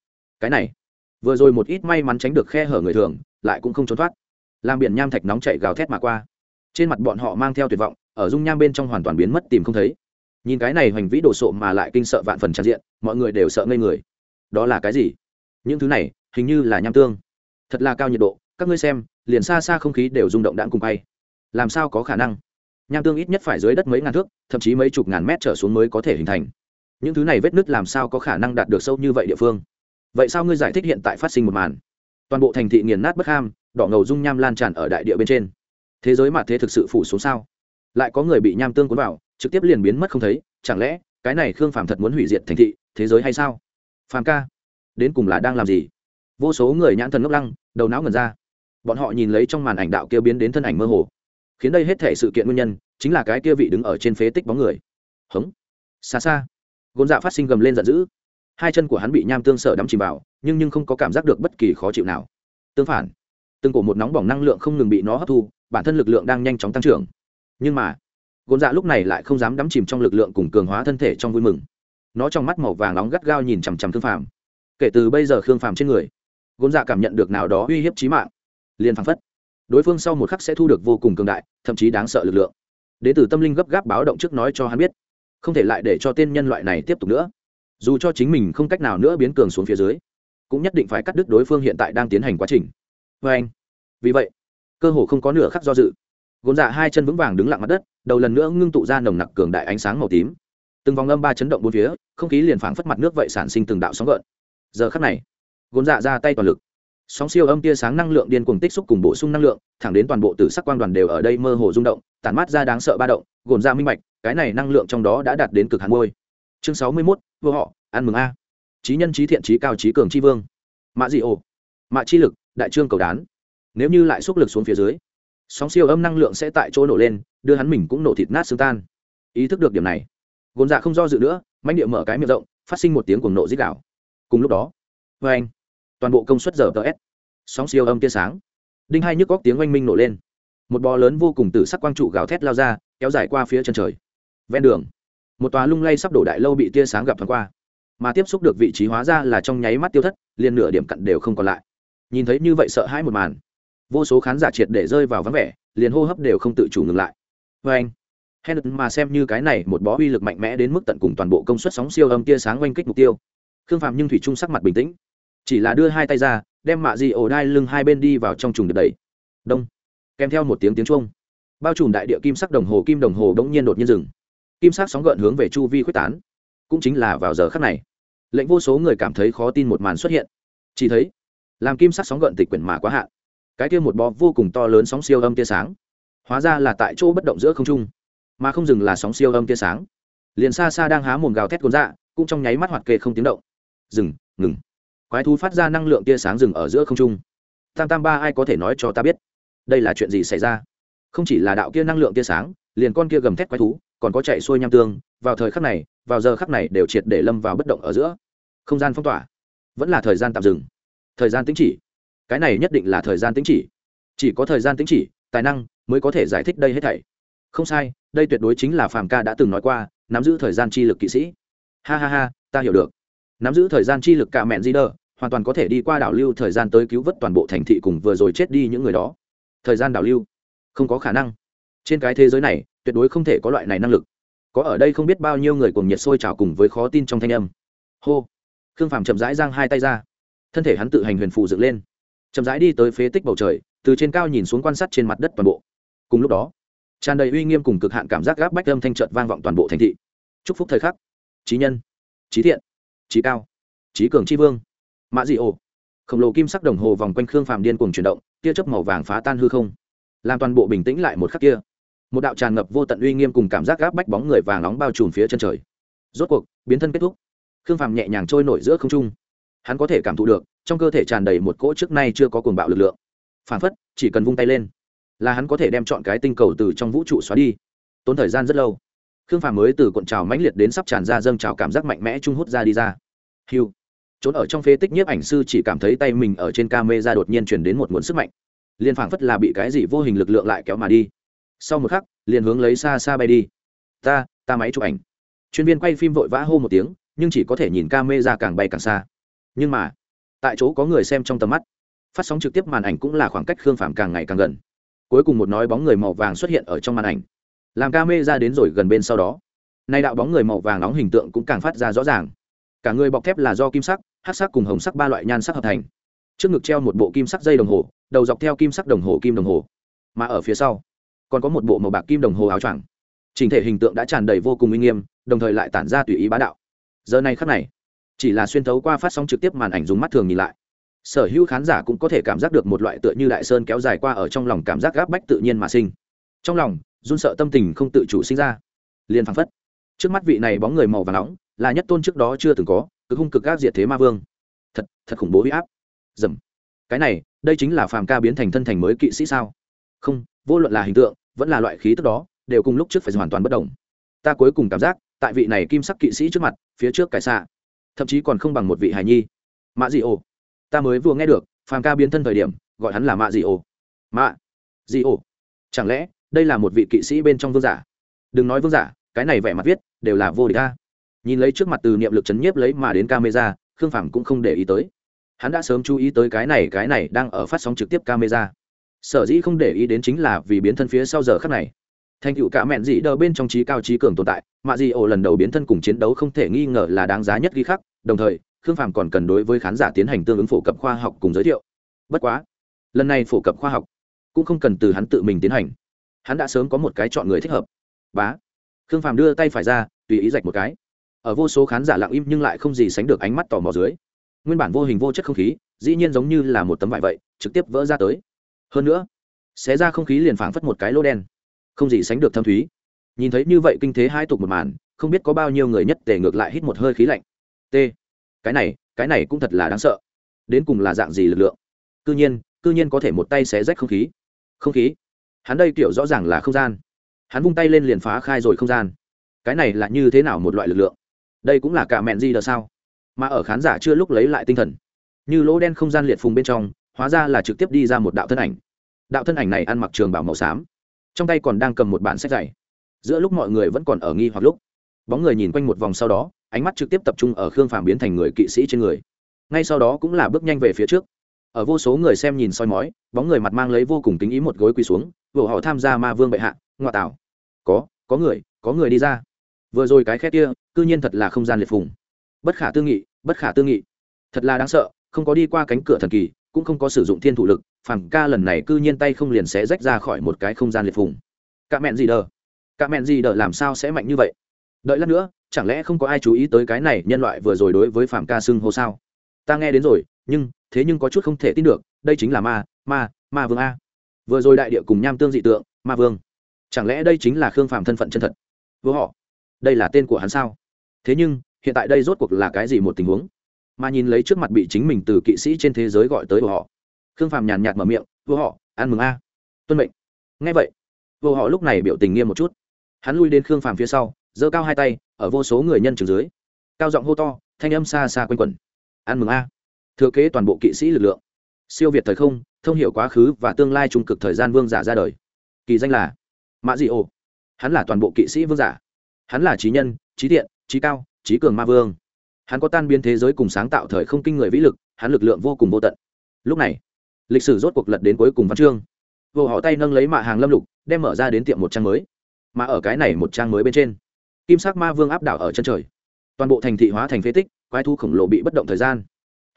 Cái này, vừa rồi một ít may mắn tránh được khe hở người thường, lại cũng không trốn thoát. Làm biển nham thạch nóng chạy gào thét mà qua. Trên mặt bọn họ mang theo tuyệt vọng, ở dung nham bên trong hoàn toàn biến mất tìm không thấy. Nhìn cái này hoành vĩ đồ sộ mà lại kinh sợ vạn phần tràn diện, mọi người đều sợ ngây người. Đó là cái gì? Những thứ này hình như là nham tương. Thật là cao nhiệt độ, các ngươi xem, liền xa xa không khí đều rung động đạn cùng bay. Làm sao có khả năng? Nham tương ít nhất phải dưới đất mấy ngàn thước, thậm chí mấy chục ngàn mét trở xuống mới có thể hình thành. Những thứ này vết nứt làm sao có khả năng đạt được sâu như vậy địa phương? Vậy sao ngươi giải thích hiện tại phát sinh một màn? Toàn bộ thành thị nghiền nát bất ham, đỏ ngầu dung nham lan tràn ở đại địa bên trên. Thế giới mà thế thực sự phủ xuống sao? Lại có người bị nham tương cuốn vào, trực tiếp liền biến mất không thấy, chẳng lẽ cái này khương phàm thật muốn hủy diệt thành thị, thế giới hay sao? Phàm ca, đến cùng là đang làm gì? Vô số người nhãn thần ngốc lăng, đầu não ngần ra. Bọn họ nhìn lấy trong màn ảnh đạo kia biến đến thân ảnh mơ hồ. Khiến đây hết thể sự kiện nguyên nhân chính là cái kia vị đứng ở trên phế tích bóng người. Hống. Xa xa. Gôn dạ phát sinh gầm lên giận dữ. Hai chân của hắn bị nham tương sở đắm chìm vào, nhưng nhưng không có cảm giác được bất kỳ khó chịu nào. Tương phản, từng cổ một nóng bỏng năng lượng không ngừng bị nó hấp thu, bản thân lực lượng đang nhanh chóng tăng trưởng. Nhưng mà, gôn dạ lúc này lại không dám đắm chìm trong lực lượng cùng cường hóa thân thể trong vui mừng. Nó trong mắt màu vàng nóng gắt gao nhìn chằm chằm thương phàm. Kể từ bây giờ khương phàm trên người gôn dạ cảm nhận được nào đó uy hiếp trí mạng, liền phăng phất. Đối phương sau một khắc sẽ thu được vô cùng cường đại, thậm chí đáng sợ lực lượng. Đ ế từ tâm linh gấp gáp báo động trước nói cho hắn biết, không thể lại để cho tên nhân loại này tiếp tục nữa. Dù cho chính mình không cách nào nữa biến cường xuống phía dưới, cũng nhất định phải cắt đứt đối phương hiện tại đang tiến hành quá trình. Vê anh, vì vậy, cơ hồ không có nửa khắc do dự. Gôn dạ hai chân vững vàng đứng lặng mặt đất, đầu lần nữa ngưng tụ ra nồng nặc cường đại ánh sáng màu tím. Từng vòng âm ba chấn động bốn phía, không khí liền phảng phất mặt nước vậy sản sinh từng đạo sóng gợn. Giờ khắc này gồn dạ ra tay toàn lực. Sóng siêu âm tia sáng năng lượng điên cuồng tích xúc cùng bổ sung năng lượng, thẳng đến toàn bộ tử sắc quang đoàn đều ở đây mơ hồ rung động, tản mát ra đáng sợ ba động gồn ra dạ minh mạch cái này năng lượng trong đó đã đạt đến cực hạn ngôi. chương sáu mươi mốt vô họ, ăn mừng a. Trí nhân trí thiện trí cao trí cường trí vương. Mạ dị ồ mạ chi lực, đại trương cầu đán. Nếu như lại xúc lực xuống phía dưới, sóng siêu âm năng lượng sẽ tại chỗ nổ lên, đưa hắn mình cũng nổ thịt nát xương tan. Ý thức được điểm này gồn dạ không do dự nữa mánh địa mở cái miệng rộng, phát sinh một tiếng cuồng nộ dích đạo cùng lúc đó vê anh toàn bộ công suất giờ ts sóng siêu âm tia sáng. Đinh hai nhức góc tiếng oanh minh nổ lên. Một bò lớn vô cùng từ sắc quang trụ gào thét lao ra, kéo dài qua phía chân trời. Ven đường, một tòa lung lay sắp đổ đại lâu bị tia sáng gặp thoáng qua. Mà tiếp xúc được vị trí hóa ra là trong nháy mắt tiêu thất, liền nửa điểm cặn đều không còn lại. Nhìn thấy như vậy sợ hãi một màn, vô số khán giả triệt để rơi vào vắng vẻ, liền hô hấp đều không tự chủ ngừng lại. Vê anh Henderson mà xem như cái này một bó uy lực mạnh mẽ đến mức tận cùng toàn bộ công suất sóng siêu âm tia sáng oanh kích mục tiêu. Khương phạm nhưng thủy trung sắc mặt bình tĩnh chỉ là đưa hai tay ra, đem mạ di ổ đai lưng hai bên đi vào trong trùng được đẩy đông. Kèm theo một tiếng tiếng chuông. Bao trùm đại địa kim sắc đồng hồ, kim đồng hồ đ ỗ n g nhiên đột nhiên dừng. Kim sắc sóng gợn hướng về chu vi quyết tán. Cũng chính là vào giờ khắc này, lệnh vô số người cảm thấy khó tin một màn xuất hiện. Chỉ thấy, làm kim sắc sóng gợn tịch quyển mà quá hạn. Cái kia một bó vô cùng to lớn sóng siêu âm tia sáng, hóa ra là tại chỗ bất động giữa không trung, mà không dừng là sóng siêu âm tia sáng. Liền xa xa đang há mồm gào thét cồn dạ cũng trong nháy mắt hoạt kê không tiếng động. Dừng, ngừng quái thú phát ra năng lượng tia sáng rừng ở giữa không trung. Tam tam ba, ai có thể nói cho ta biết? Đây là chuyện gì xảy ra? Không chỉ là đạo kia năng lượng tia sáng, liền con kia gầm thét quái thú, còn có chạy xuôi nham tương, vào thời khắc này, vào giờ khắc này đều triệt để lâm vào bất động ở giữa. Không gian phong tỏa. Vẫn là thời gian tạm dừng. Thời gian tính chỉ. Cái này nhất định là thời gian tính chỉ. Chỉ có thời gian tính chỉ, tài năng mới có thể giải thích đây hết thảy. Không sai, đây tuyệt đối chính là phàm ca đã từng nói qua, nắm giữ thời gian chi lực kỵ sĩ. Ha ha ha, ta hiểu được nắm giữ thời gian chi lực cả mẹn di đờ hoàn toàn có thể đi qua đảo lưu thời gian tới cứu vớt toàn bộ thành thị cùng vừa rồi chết đi những người đó. Thời gian đảo lưu? Không có khả năng. Trên cái thế giới này, tuyệt đối không thể có loại này năng lực. Có ở đây không biết bao nhiêu người cùng nhiệt sôi trào cùng với khó tin trong thanh âm. Hô! Khương phàm chậm rãi giang hai tay ra. Thân thể hắn tự hành huyền phụ dựng lên. Chậm rãi đi tới phế tích bầu trời, từ trên cao nhìn xuống quan sát trên mặt đất toàn bộ. Cùng lúc đó, tràn đầy uy nghiêm cùng cực hạn cảm giác gáp bách âm thanh trợt vang vọng toàn bộ thành thị. Chúc phúc thời khắc. Trí nhân. Trí thiện trí cao, trí cường tri vương, mã dị ồ khổng lồ kim sắc đồng hồ vòng quanh khương phàm điên cuồng chuyển động, tia chớp màu vàng phá tan hư không, làm toàn bộ bình tĩnh lại một khắc kia. Một đạo tràn ngập vô tận uy nghiêm cùng cảm giác gáp bách bóng người vàng nóng bao trùm phía chân trời. Rốt cuộc, biến thân kết thúc. Khương phàm nhẹ nhàng trôi nổi giữa không trung. Hắn có thể cảm thụ được, trong cơ thể tràn đầy một cỗ trước nay chưa có cuồng bạo lực lượng. Phản phất, chỉ cần vung tay lên, là hắn có thể đem chọn cái tinh cầu từ trong vũ trụ xóa đi. Tốn thời gian rất lâu khương phàm mới từ cuộn trào mãnh liệt đến sắp tràn ra dâng trào cảm giác mạnh mẽ trung hút ra đi ra. Hiu. Trốn ở trong phế tích nhiếp ảnh sư chỉ cảm thấy tay mình ở trên ca mê ra đột nhiên chuyển đến một nguồn sức mạnh. Liền phảng phất là bị cái gì vô hình lực lượng lại kéo mà đi. Sau một khắc, liền hướng lấy xa xa bay đi. Ta ta máy chụp ảnh. Chuyên viên quay phim vội vã hô một tiếng, nhưng chỉ có thể nhìn ca mê ra càng bay càng xa. Nhưng mà, tại chỗ có người xem trong tầm mắt. Phát sóng trực tiếp màn ảnh cũng là khoảng cách khương phàm càng ngày càng gần. Cuối cùng một nói bóng người màu vàng xuất hiện ở trong màn ảnh làm ca mê ra đến rồi gần bên sau đó. Nay đạo bóng người màu vàng nóng hình tượng cũng càng phát ra rõ ràng. Cả người bọc thép là do kim sắc, hát sắc cùng hồng sắc ba loại nhan sắc hợp thành. Trước ngực treo một bộ kim sắc dây đồng hồ, đầu dọc theo kim sắc đồng hồ kim đồng hồ. Mà ở phía sau, còn có một bộ màu bạc kim đồng hồ áo choàng. Trình thể hình tượng đã tràn đầy vô cùng uy nghiêm, đồng thời lại tản ra tùy ý bá đạo. Giờ này khắc này, chỉ là xuyên thấu qua phát sóng trực tiếp màn ảnh dùng mắt thường nhìn lại. Sở hữu khán giả cũng có thể cảm giác được một loại tựa như đại sơn kéo dài qua ở trong lòng cảm giác gáp bách tự nhiên mà sinh. Trong lòng run sợ tâm tình không tự chủ sinh ra. Liền phăng phất, trước mắt vị này bóng người màu và nóng, là nhất tôn trước đó chưa từng có, cực hung cực gác diệt thế ma vương. Thật thật khủng bố huy áp. Dầm. Cái này, đây chính là phàm ca biến thành thân thành mới kỵ sĩ sao? Không, vô luận là hình tượng, vẫn là loại khí tức đó, đều cùng lúc trước phải hoàn toàn bất đồng. Ta cuối cùng cảm giác, tại vị này kim sắc kỵ sĩ trước mặt, phía trước cải xạ. Thậm chí còn không bằng một vị hài nhi. Mạ dị ô ta mới vừa nghe được, phàm ca biến thân thời điểm, gọi hắn là mạ dị ô mạ dị ô chẳng lẽ đây là một vị kỵ sĩ bên trong vương giả. Đừng nói vương giả, cái này vẻ mặt viết, đều là vô địch ta nhìn lấy trước mặt từ niệm lực chấn nhiếp lấy mà đến camera, khương phàm cũng không để ý tới. Hắn đã sớm chú ý tới cái này cái này đang ở phát sóng trực tiếp camera. Sở dĩ không để ý đến chính là vì biến thân phía sau giờ khắc này. Thành cựu cả mẹn dị đờ bên trong trí cao trí cường tồn tại mạ dị ổ lần đầu biến thân cùng chiến đấu không thể nghi ngờ là đáng giá nhất ghi khắc, đồng thời, khương phàm còn cần đối với khán giả tiến hành tương ứng phổ cập khoa học cùng giới thiệu. Bất quá, lần này phổ cập khoa học cũng không cần từ hắn tự mình tiến hành hắn đã sớm có một cái chọn người thích hợp. Bá. Khương phàm đưa tay phải ra, tùy ý rạch một cái. Ở vô số khán giả lặng im nhưng lại không gì sánh được ánh mắt tò mò dưới. Nguyên bản vô hình vô chất không khí, dĩ nhiên giống như là một tấm vải vậy, trực tiếp vỡ ra tới. Hơn nữa, xé ra không khí liền phảng phất một cái lô đen. Không gì sánh được thâm thúy. Nhìn thấy như vậy kinh thế hai tục một màn, không biết có bao nhiêu người nhất tề ngược lại hít một hơi khí lạnh. T. Cái này cái này cũng thật là đáng sợ. Đến cùng là dạng gì lực lượng? Cư nhiên cư nhiên có thể một tay xé rách không khí. Không khí hắn đây kiểu rõ ràng là không gian. Hắn vung tay lên liền phá khai rồi không gian. Cái này là như thế nào một loại lực lượng? Đây cũng là cả mẹn gì đờ sao? Mà ở khán giả chưa lúc lấy lại tinh thần. Như lỗ đen không gian liệt phùng bên trong, hóa ra là trực tiếp đi ra một đạo thân ảnh. Đạo thân ảnh này ăn mặc trường bảo màu xám. Trong tay còn đang cầm một bản sách dày giữa lúc mọi người vẫn còn ở nghi hoặc lúc, bóng người nhìn quanh một vòng sau đó, ánh mắt trực tiếp tập trung ở khương phàm biến thành người kỵ sĩ trên người. Ngay sau đó cũng là bước nhanh về phía trước ở vô số người xem nhìn soi mói, bóng người mặt mang lấy vô cùng kính ý một gối quỳ xuống, vừa họ tham gia ma vương bệ hạ, ngoại tảo. Có có người có người đi ra. Vừa rồi cái khét kia, cư nhiên thật là không gian liệt phùng. Bất khả tư nghị, bất khả tư nghị. Thật là đáng sợ, không có đi qua cánh cửa thần kỳ, cũng không có sử dụng thiên thủ lực phản ca lần này cư nhiên tay không liền sẽ rách ra khỏi một cái không gian liệt phùng. Cả mẹn gì đờ? Cả mẹn gì đờ làm sao sẽ mạnh như vậy? Đợi lát nữa, chẳng lẽ không có ai chú ý tới cái này nhân loại vừa rồi đối với phạm ca xưng hô sao? Ta nghe đến rồi nhưng thế nhưng có chút không thể tin được, đây chính là ma ma ma vương a. Vừa rồi đại địa cùng nham tương dị tượng, ma vương. Chẳng lẽ đây chính là khương phạm thân phận chân thật? Với họ. Đây là tên của hắn sao? Thế nhưng, hiện tại đây rốt cuộc là cái gì một tình huống? Mà nhìn lấy trước mặt bị chính mình từ kỵ sĩ trên thế giới gọi tới của họ. Khương phàm nhàn nhạt mở miệng, vô họ, ăn mừng a. Tuân mệnh. Ngay vậy, vô họ lúc này biểu tình nghiêm một chút. Hắn lui đến khương phàm phía sau, giơ cao hai tay, ở vô số người nhân trường dưới. Cao giọng hô to, thanh âm xa xa quanh quẩn. Ăn mừng a thừa kế toàn bộ kỵ sĩ lực lượng. Siêu việt thời không, thông hiểu quá khứ và tương lai trung cực thời gian vương giả ra đời. Kỳ danh là mã dị ô. Hắn là toàn bộ kỵ sĩ vương giả. Hắn là trí nhân, trí thiện, trí cao, trí cường ma vương. Hắn có tan biến thế giới cùng sáng tạo thời không kinh người vĩ lực, hắn lực lượng vô cùng vô tận. Lúc này, lịch sử rốt cuộc lật đến cuối cùng văn chương. Vô họ tay nâng lấy mạ hàng lâm lục, đem mở ra đến tiệm một trang mới. Mà ở cái này một trang mới bên trên, kim sắc ma vương áp đảo ở chân trời. Toàn bộ thành thị hóa thành phế tích, quái thu khổng lồ bị bất động thời gian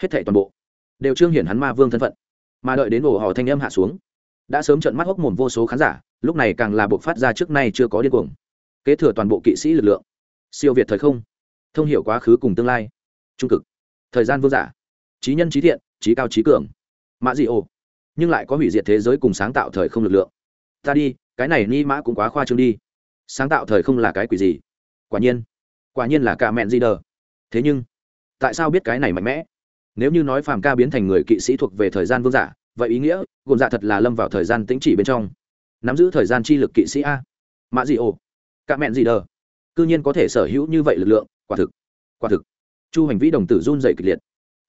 hết thảy toàn bộ, đều trương hiển hắn ma vương thân phận, mà đợi đến ổ họ thanh âm hạ xuống, đã sớm trận mắt hốc mồm vô số khán giả, lúc này càng là buộc phát ra trước nay chưa có điên cuồng. Kế thừa toàn bộ kỵ sĩ lực lượng, siêu việt thời không, thông hiểu quá khứ cùng tương lai, trung cực, thời gian vương giả, trí nhân trí thiện, trí cao trí cường, mã dị ô nhưng lại có hủy diệt thế giới cùng sáng tạo thời không lực lượng. Ta đi, cái này ni mã cũng quá khoa trương đi. Sáng tạo thời không là cái quỷ gì? Quả nhiên quả nhiên là cả mẹn di đờ. Thế nhưng, tại sao biết cái này mạnh mẽ? Nếu như nói phàm ca biến thành người kỵ sĩ thuộc về thời gian vương giả, vậy ý nghĩa, gồm dạ thật là lâm vào thời gian tĩnh chỉ bên trong. Nắm giữ thời gian chi lực kỵ sĩ a. Mã gì ô cả mẹn gì đờ. Cư nhiên có thể sở hữu như vậy lực lượng, quả thực quả thực. Chu hành vĩ đồng tử run dậy kịch liệt.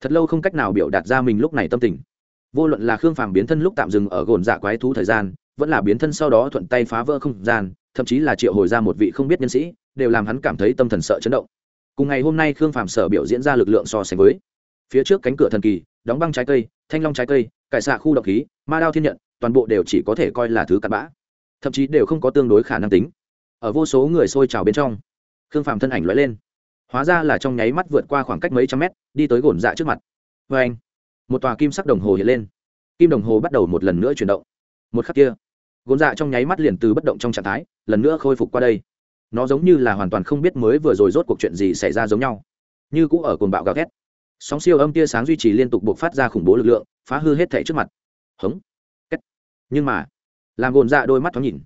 Thật lâu không cách nào biểu đạt ra mình lúc này tâm tình. Vô luận là khương phàm biến thân lúc tạm dừng ở gồn dạ quái thú thời gian, vẫn là biến thân sau đó thuận tay phá vỡ không gian, thậm chí là triệu hồi ra một vị không biết nhân sĩ, đều làm hắn cảm thấy tâm thần sợ chấn động. Cùng ngày hôm nay khương phàm sở biểu diễn ra lực lượng so sánh với phía trước cánh cửa thần kỳ, đóng băng trái cây, thanh long trái cây, cải xạ khu độc khí, ma đao thiên nhận, toàn bộ đều chỉ có thể coi là thứ cặn bã. Thậm chí đều không có tương đối khả năng tính. Ở vô số người xôi trào bên trong, khương phàm thân ảnh lóe lên. Hóa ra là trong nháy mắt vượt qua khoảng cách mấy trăm mét, đi tới gồn dạ trước mặt. Vê anh, một tòa kim sắc đồng hồ hiện lên. Kim đồng hồ bắt đầu một lần nữa chuyển động. Một khắc kia, gồn dạ trong nháy mắt liền từ bất động trong trạng thái, lần nữa khôi phục qua đây. Nó giống như là hoàn toàn không biết mới vừa rồi rốt cuộc chuyện gì xảy ra giống nhau. Như cũ ở cồn bạo gào thét sóng siêu âm tia sáng duy trì liên tục buộc phát ra khủng bố lực lượng, phá hư hết thể trước mặt. Hống. Kết. nhưng mà, làm gồn dạ đôi mắt thoáng nhìn,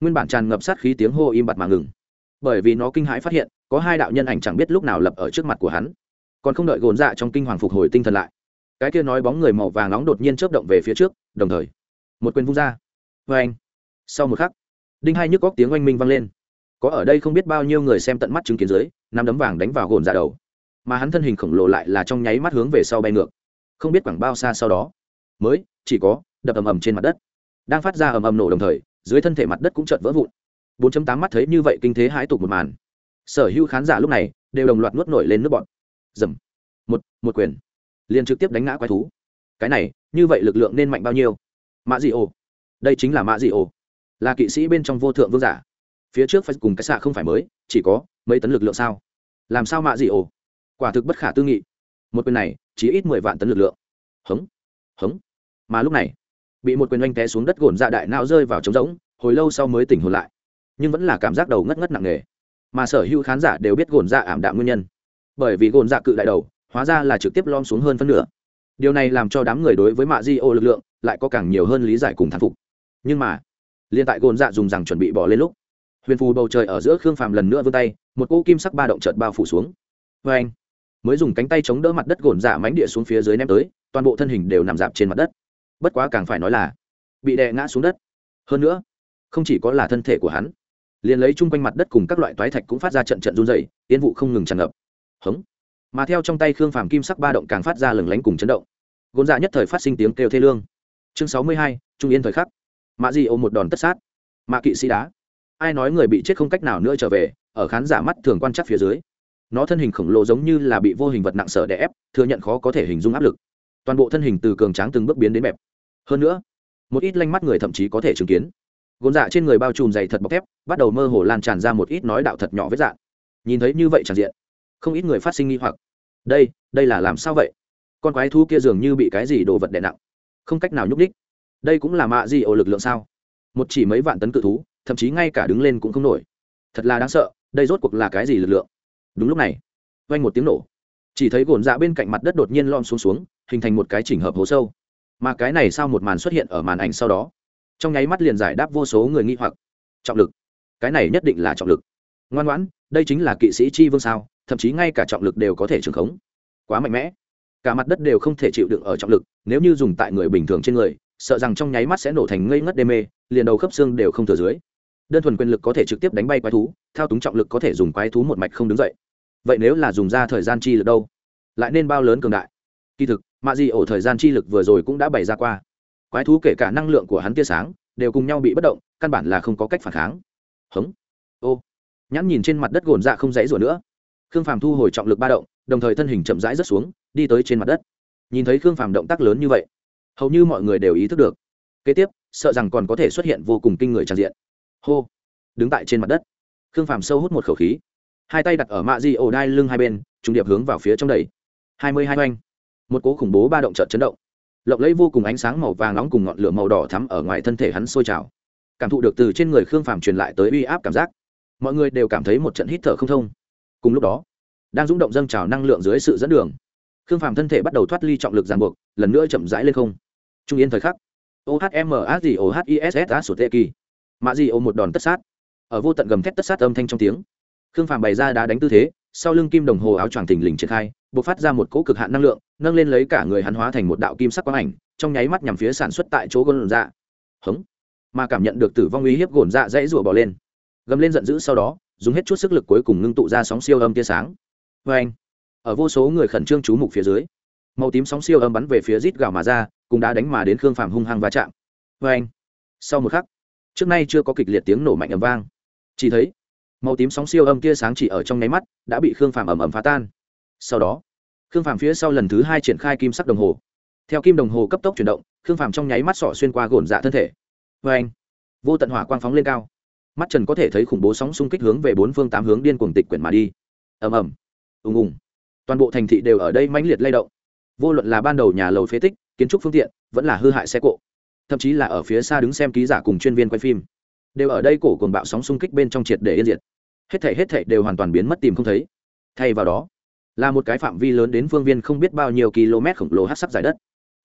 nguyên bản tràn ngập sát khí tiếng hô im bặt mà ngừng. Bởi vì nó kinh hãi phát hiện, có hai đạo nhân ảnh chẳng biết lúc nào lập ở trước mặt của hắn. Còn không đợi gồn dạ trong kinh hoàng phục hồi tinh thần lại, cái kia nói bóng người màu vàng nóng đột nhiên chớp động về phía trước, đồng thời, một quyền vung ra. Vê anh, sau một khắc, đinh hai nhức góc tiếng oanh minh vang lên. Có ở đây không biết bao nhiêu người xem tận mắt chứng kiến dưới, nắm đấm vàng đánh vào gồn dạ đầu mà hắn thân hình khổng lồ lại là trong nháy mắt hướng về sau bay ngược. Không biết khoảng bao xa sau đó. Mới, chỉ có, đập ầm ầm trên mặt đất. Đang phát ra ầm ầm nổ đồng thời, dưới thân thể mặt đất cũng chợt vỡ vụn. 4.8 mắt thấy như vậy kinh thế hãi tục một màn. Sở hữu khán giả lúc này, đều đồng loạt nuốt nổi lên nước bọn dầm. Một một quyền. Liền trực tiếp đánh ngã quái thú. Cái này, như vậy lực lượng nên mạnh bao nhiêu? Mã dị ô đây chính là mã dị ô là kỵ sĩ bên trong vô thượng vương giả. Phía trước phải cùng cái xạ không phải mới, chỉ có mấy tấn lực lượng sao? Làm sao mã dị ồ? Quả thực bất khả tư nghị. Một quyền này, chỉ ít mười vạn tấn lực lượng. Hống hống. Mà lúc này, bị một quyền oanh té xuống đất gồn dạ đại não rơi vào trống rỗng, hồi lâu sau mới tỉnh hồn lại. Nhưng vẫn là cảm giác đầu ngất ngất nặng nề. Mà sở hữu khán giả đều biết gồn dạ ảm đạm nguyên nhân. Bởi vì gồn dạ cự đại đầu, hóa ra là trực tiếp lom xuống hơn phân nửa. Điều này làm cho đám người đối với mạ di ô lực lượng lại có càng nhiều hơn lý giải cùng thán phục. Nhưng mà, liên tại gồn dạ dùng rằng chuẩn bị bỏ lên lúc, huyền phù bầu trời ở giữa khương phàm lần nữa vươn tay, một cỗ kim sắc ba động chợt bao phủ xuống. Vê anh mới dùng cánh tay chống đỡ mặt đất gồn giả mánh địa xuống phía dưới ném tới, toàn bộ thân hình đều nằm dạp trên mặt đất. Bất quá càng phải nói là, bị đè ngã xuống đất. Hơn nữa, không chỉ có là thân thể của hắn, liền lấy chung quanh mặt đất cùng các loại toái thạch cũng phát ra trận trận run dày yên vụ không ngừng tràn ngập. Hống. Mà theo trong tay khương phàm kim sắc ba động càng phát ra lừng lánh cùng chấn động. Gôn dạ nhất thời phát sinh tiếng kêu thê lương. Chương sáu mươi hai, trung yên thời khắc. Mạ di ô một đòn tất sát. Mạ kỵ sĩ đá. Ai nói người bị chết không cách nào nữa trở về, ở khán giả mắt thường quan chắc phía dưới nó thân hình khổng lồ giống như là bị vô hình vật nặng sở đè ép, thừa nhận khó có thể hình dung áp lực. Toàn bộ thân hình từ cường tráng từng bước biến đến bẹp. Hơn nữa, một ít lanh mắt người thậm chí có thể chứng kiến. Gôn dạ trên người bao trùm dày thật bọc thép, bắt đầu mơ hồ lan tràn ra một ít nói đạo thật nhỏ vết dạn nhìn thấy như vậy tràn diện, không ít người phát sinh nghi hoặc. Đây đây là làm sao vậy? Con quái thú kia dường như bị cái gì đồ vật đè nặng. Không cách nào nhúc ních đây cũng là mạ gì ổ lực lượng sao? Một chỉ mấy vạn tấn cự thú, thậm chí ngay cả đứng lên cũng không nổi. Thật là đáng sợ, đây rốt cuộc là cái gì lực lượng? Đúng lúc này, vang một tiếng nổ. Chỉ thấy gồn dạ bên cạnh mặt đất đột nhiên lom xuống xuống, hình thành một cái chỉnh hợp hố sâu. Mà cái này sao một màn xuất hiện ở màn ảnh sau đó, trong nháy mắt liền giải đáp vô số người nghi hoặc. Trọng lực. Cái này nhất định là trọng lực. Ngoan ngoãn, đây chính là kỵ sĩ chi vương sao, thậm chí ngay cả trọng lực đều có thể trường khống. Quá mạnh mẽ. Cả mặt đất đều không thể chịu đựng ở trọng lực, nếu như dùng tại người bình thường trên người, sợ rằng trong nháy mắt sẽ nổ thành ngây ngất đê mê, liền đầu khớp xương đều không thừa dưới. Đơn thuần quyền lực có thể trực tiếp đánh bay quái thú, thao túng trọng lực có thể dùng quái thú một mạch không đứng dậy vậy nếu là dùng ra thời gian chi lực đâu? Lại nên bao lớn cường đại? Kỳ thực, mạ di ổ thời gian chi lực vừa rồi cũng đã bày ra qua. Quái thú kể cả năng lượng của hắn tia sáng đều cùng nhau bị bất động, căn bản là không có cách phản kháng. Hống. Ô. Nhãn nhìn trên mặt đất gồn dạ không dãy rủa nữa. Khương phàm thu hồi trọng lực ba động, đồng thời thân hình chậm rãi rớt xuống, đi tới trên mặt đất. Nhìn thấy khương phàm động tác lớn như vậy, hầu như mọi người đều ý thức được. Kế tiếp, sợ rằng còn có thể xuất hiện vô cùng kinh người tràn diện. Hô. Đứng tại trên mặt đất. Khương phàm sâu hút một khẩu khí hai tay đặt ở mạ di ổ đai lưng hai bên, trùng điệp hướng vào phía trong đầy. Hai mươi hai oanh. Một cố khủng bố ba động trợt chấn động. Lộng lấy vô cùng ánh sáng màu vàng nóng cùng ngọn lửa màu đỏ thắm ở ngoài thân thể hắn sôi trào. Cảm thụ được từ trên người khương phàm truyền lại tới uy áp cảm giác. Mọi người đều cảm thấy một trận hít thở không thông. Cùng lúc đó, đang rung động dâng trào năng lượng dưới sự dẫn đường, khương phàm thân thể bắt đầu thoát ly trọng lực ràng buộc, lần nữa chậm rãi lên không. Trung yên thời khắc ohm a gì ohiss a sụt tê kỳ mạ gì ô một đòn tất sát. Ở vô tận gầm thét tất sát âm thanh trong tiếng khương phàm bày ra đá đánh tư thế, sau lưng kim đồng hồ áo choàng thình lình triển khai b ộ c phát ra một cỗ cực hạn năng lượng, nâng lên lấy cả người hắn hóa thành một đạo kim sắc quang ảnh, trong nháy mắt nhằm phía sản xuất tại chỗ gồn dạ. Hống. Mà cảm nhận được tử vong uy hiếp gồn dạ dãy rủa bỏ lên. Gầm lên giận dữ sau đó, dùng hết chút sức lực cuối cùng ngưng tụ ra sóng siêu âm tia sáng. Vê anh ở vô số người khẩn trương chú mục phía dưới, màu tím sóng siêu âm bắn về phía rít gào mà ra, cùng đã đánh mà đến khương phàm hung hăng va chạm. Vê anh sau một khắc, trước nay chưa có kịch liệt tiếng nổ mạnh ầm vang. Chỉ thấy màu tím sóng siêu âm tia sáng chỉ ở trong nháy mắt đã bị khương phàm ầm ầm phá tan. Sau đó, khương phàm phía sau lần thứ hai triển khai kim sắc đồng hồ. Theo kim đồng hồ cấp tốc chuyển động, khương phàm trong nháy mắt sỏ xuyên qua gồn dạ thân thể. Vê anh, vô tận hỏa quang phóng lên cao. Mắt trần có thể thấy khủng bố sóng xung kích hướng về bốn phương tám hướng điên cuồng tịch quyển mà đi. Ầm ầm, ùng ùng. Toàn bộ thành thị đều ở đây mãnh liệt lay động. Vô luận là ban đầu nhà lầu phế tích, kiến trúc phương tiện, vẫn là hư hại xe cộ. Thậm chí là ở phía xa đứng xem ký giả cùng chuyên viên quay phim đều ở đây cổ cuồng bạo sóng xung kích bên trong triệt để yên diệt. Hết thể hết thể đều hoàn toàn biến mất tìm không thấy. Thay vào đó, là một cái phạm vi lớn đến phương viên không biết bao nhiêu km khổng lồ hát sắc dài đất.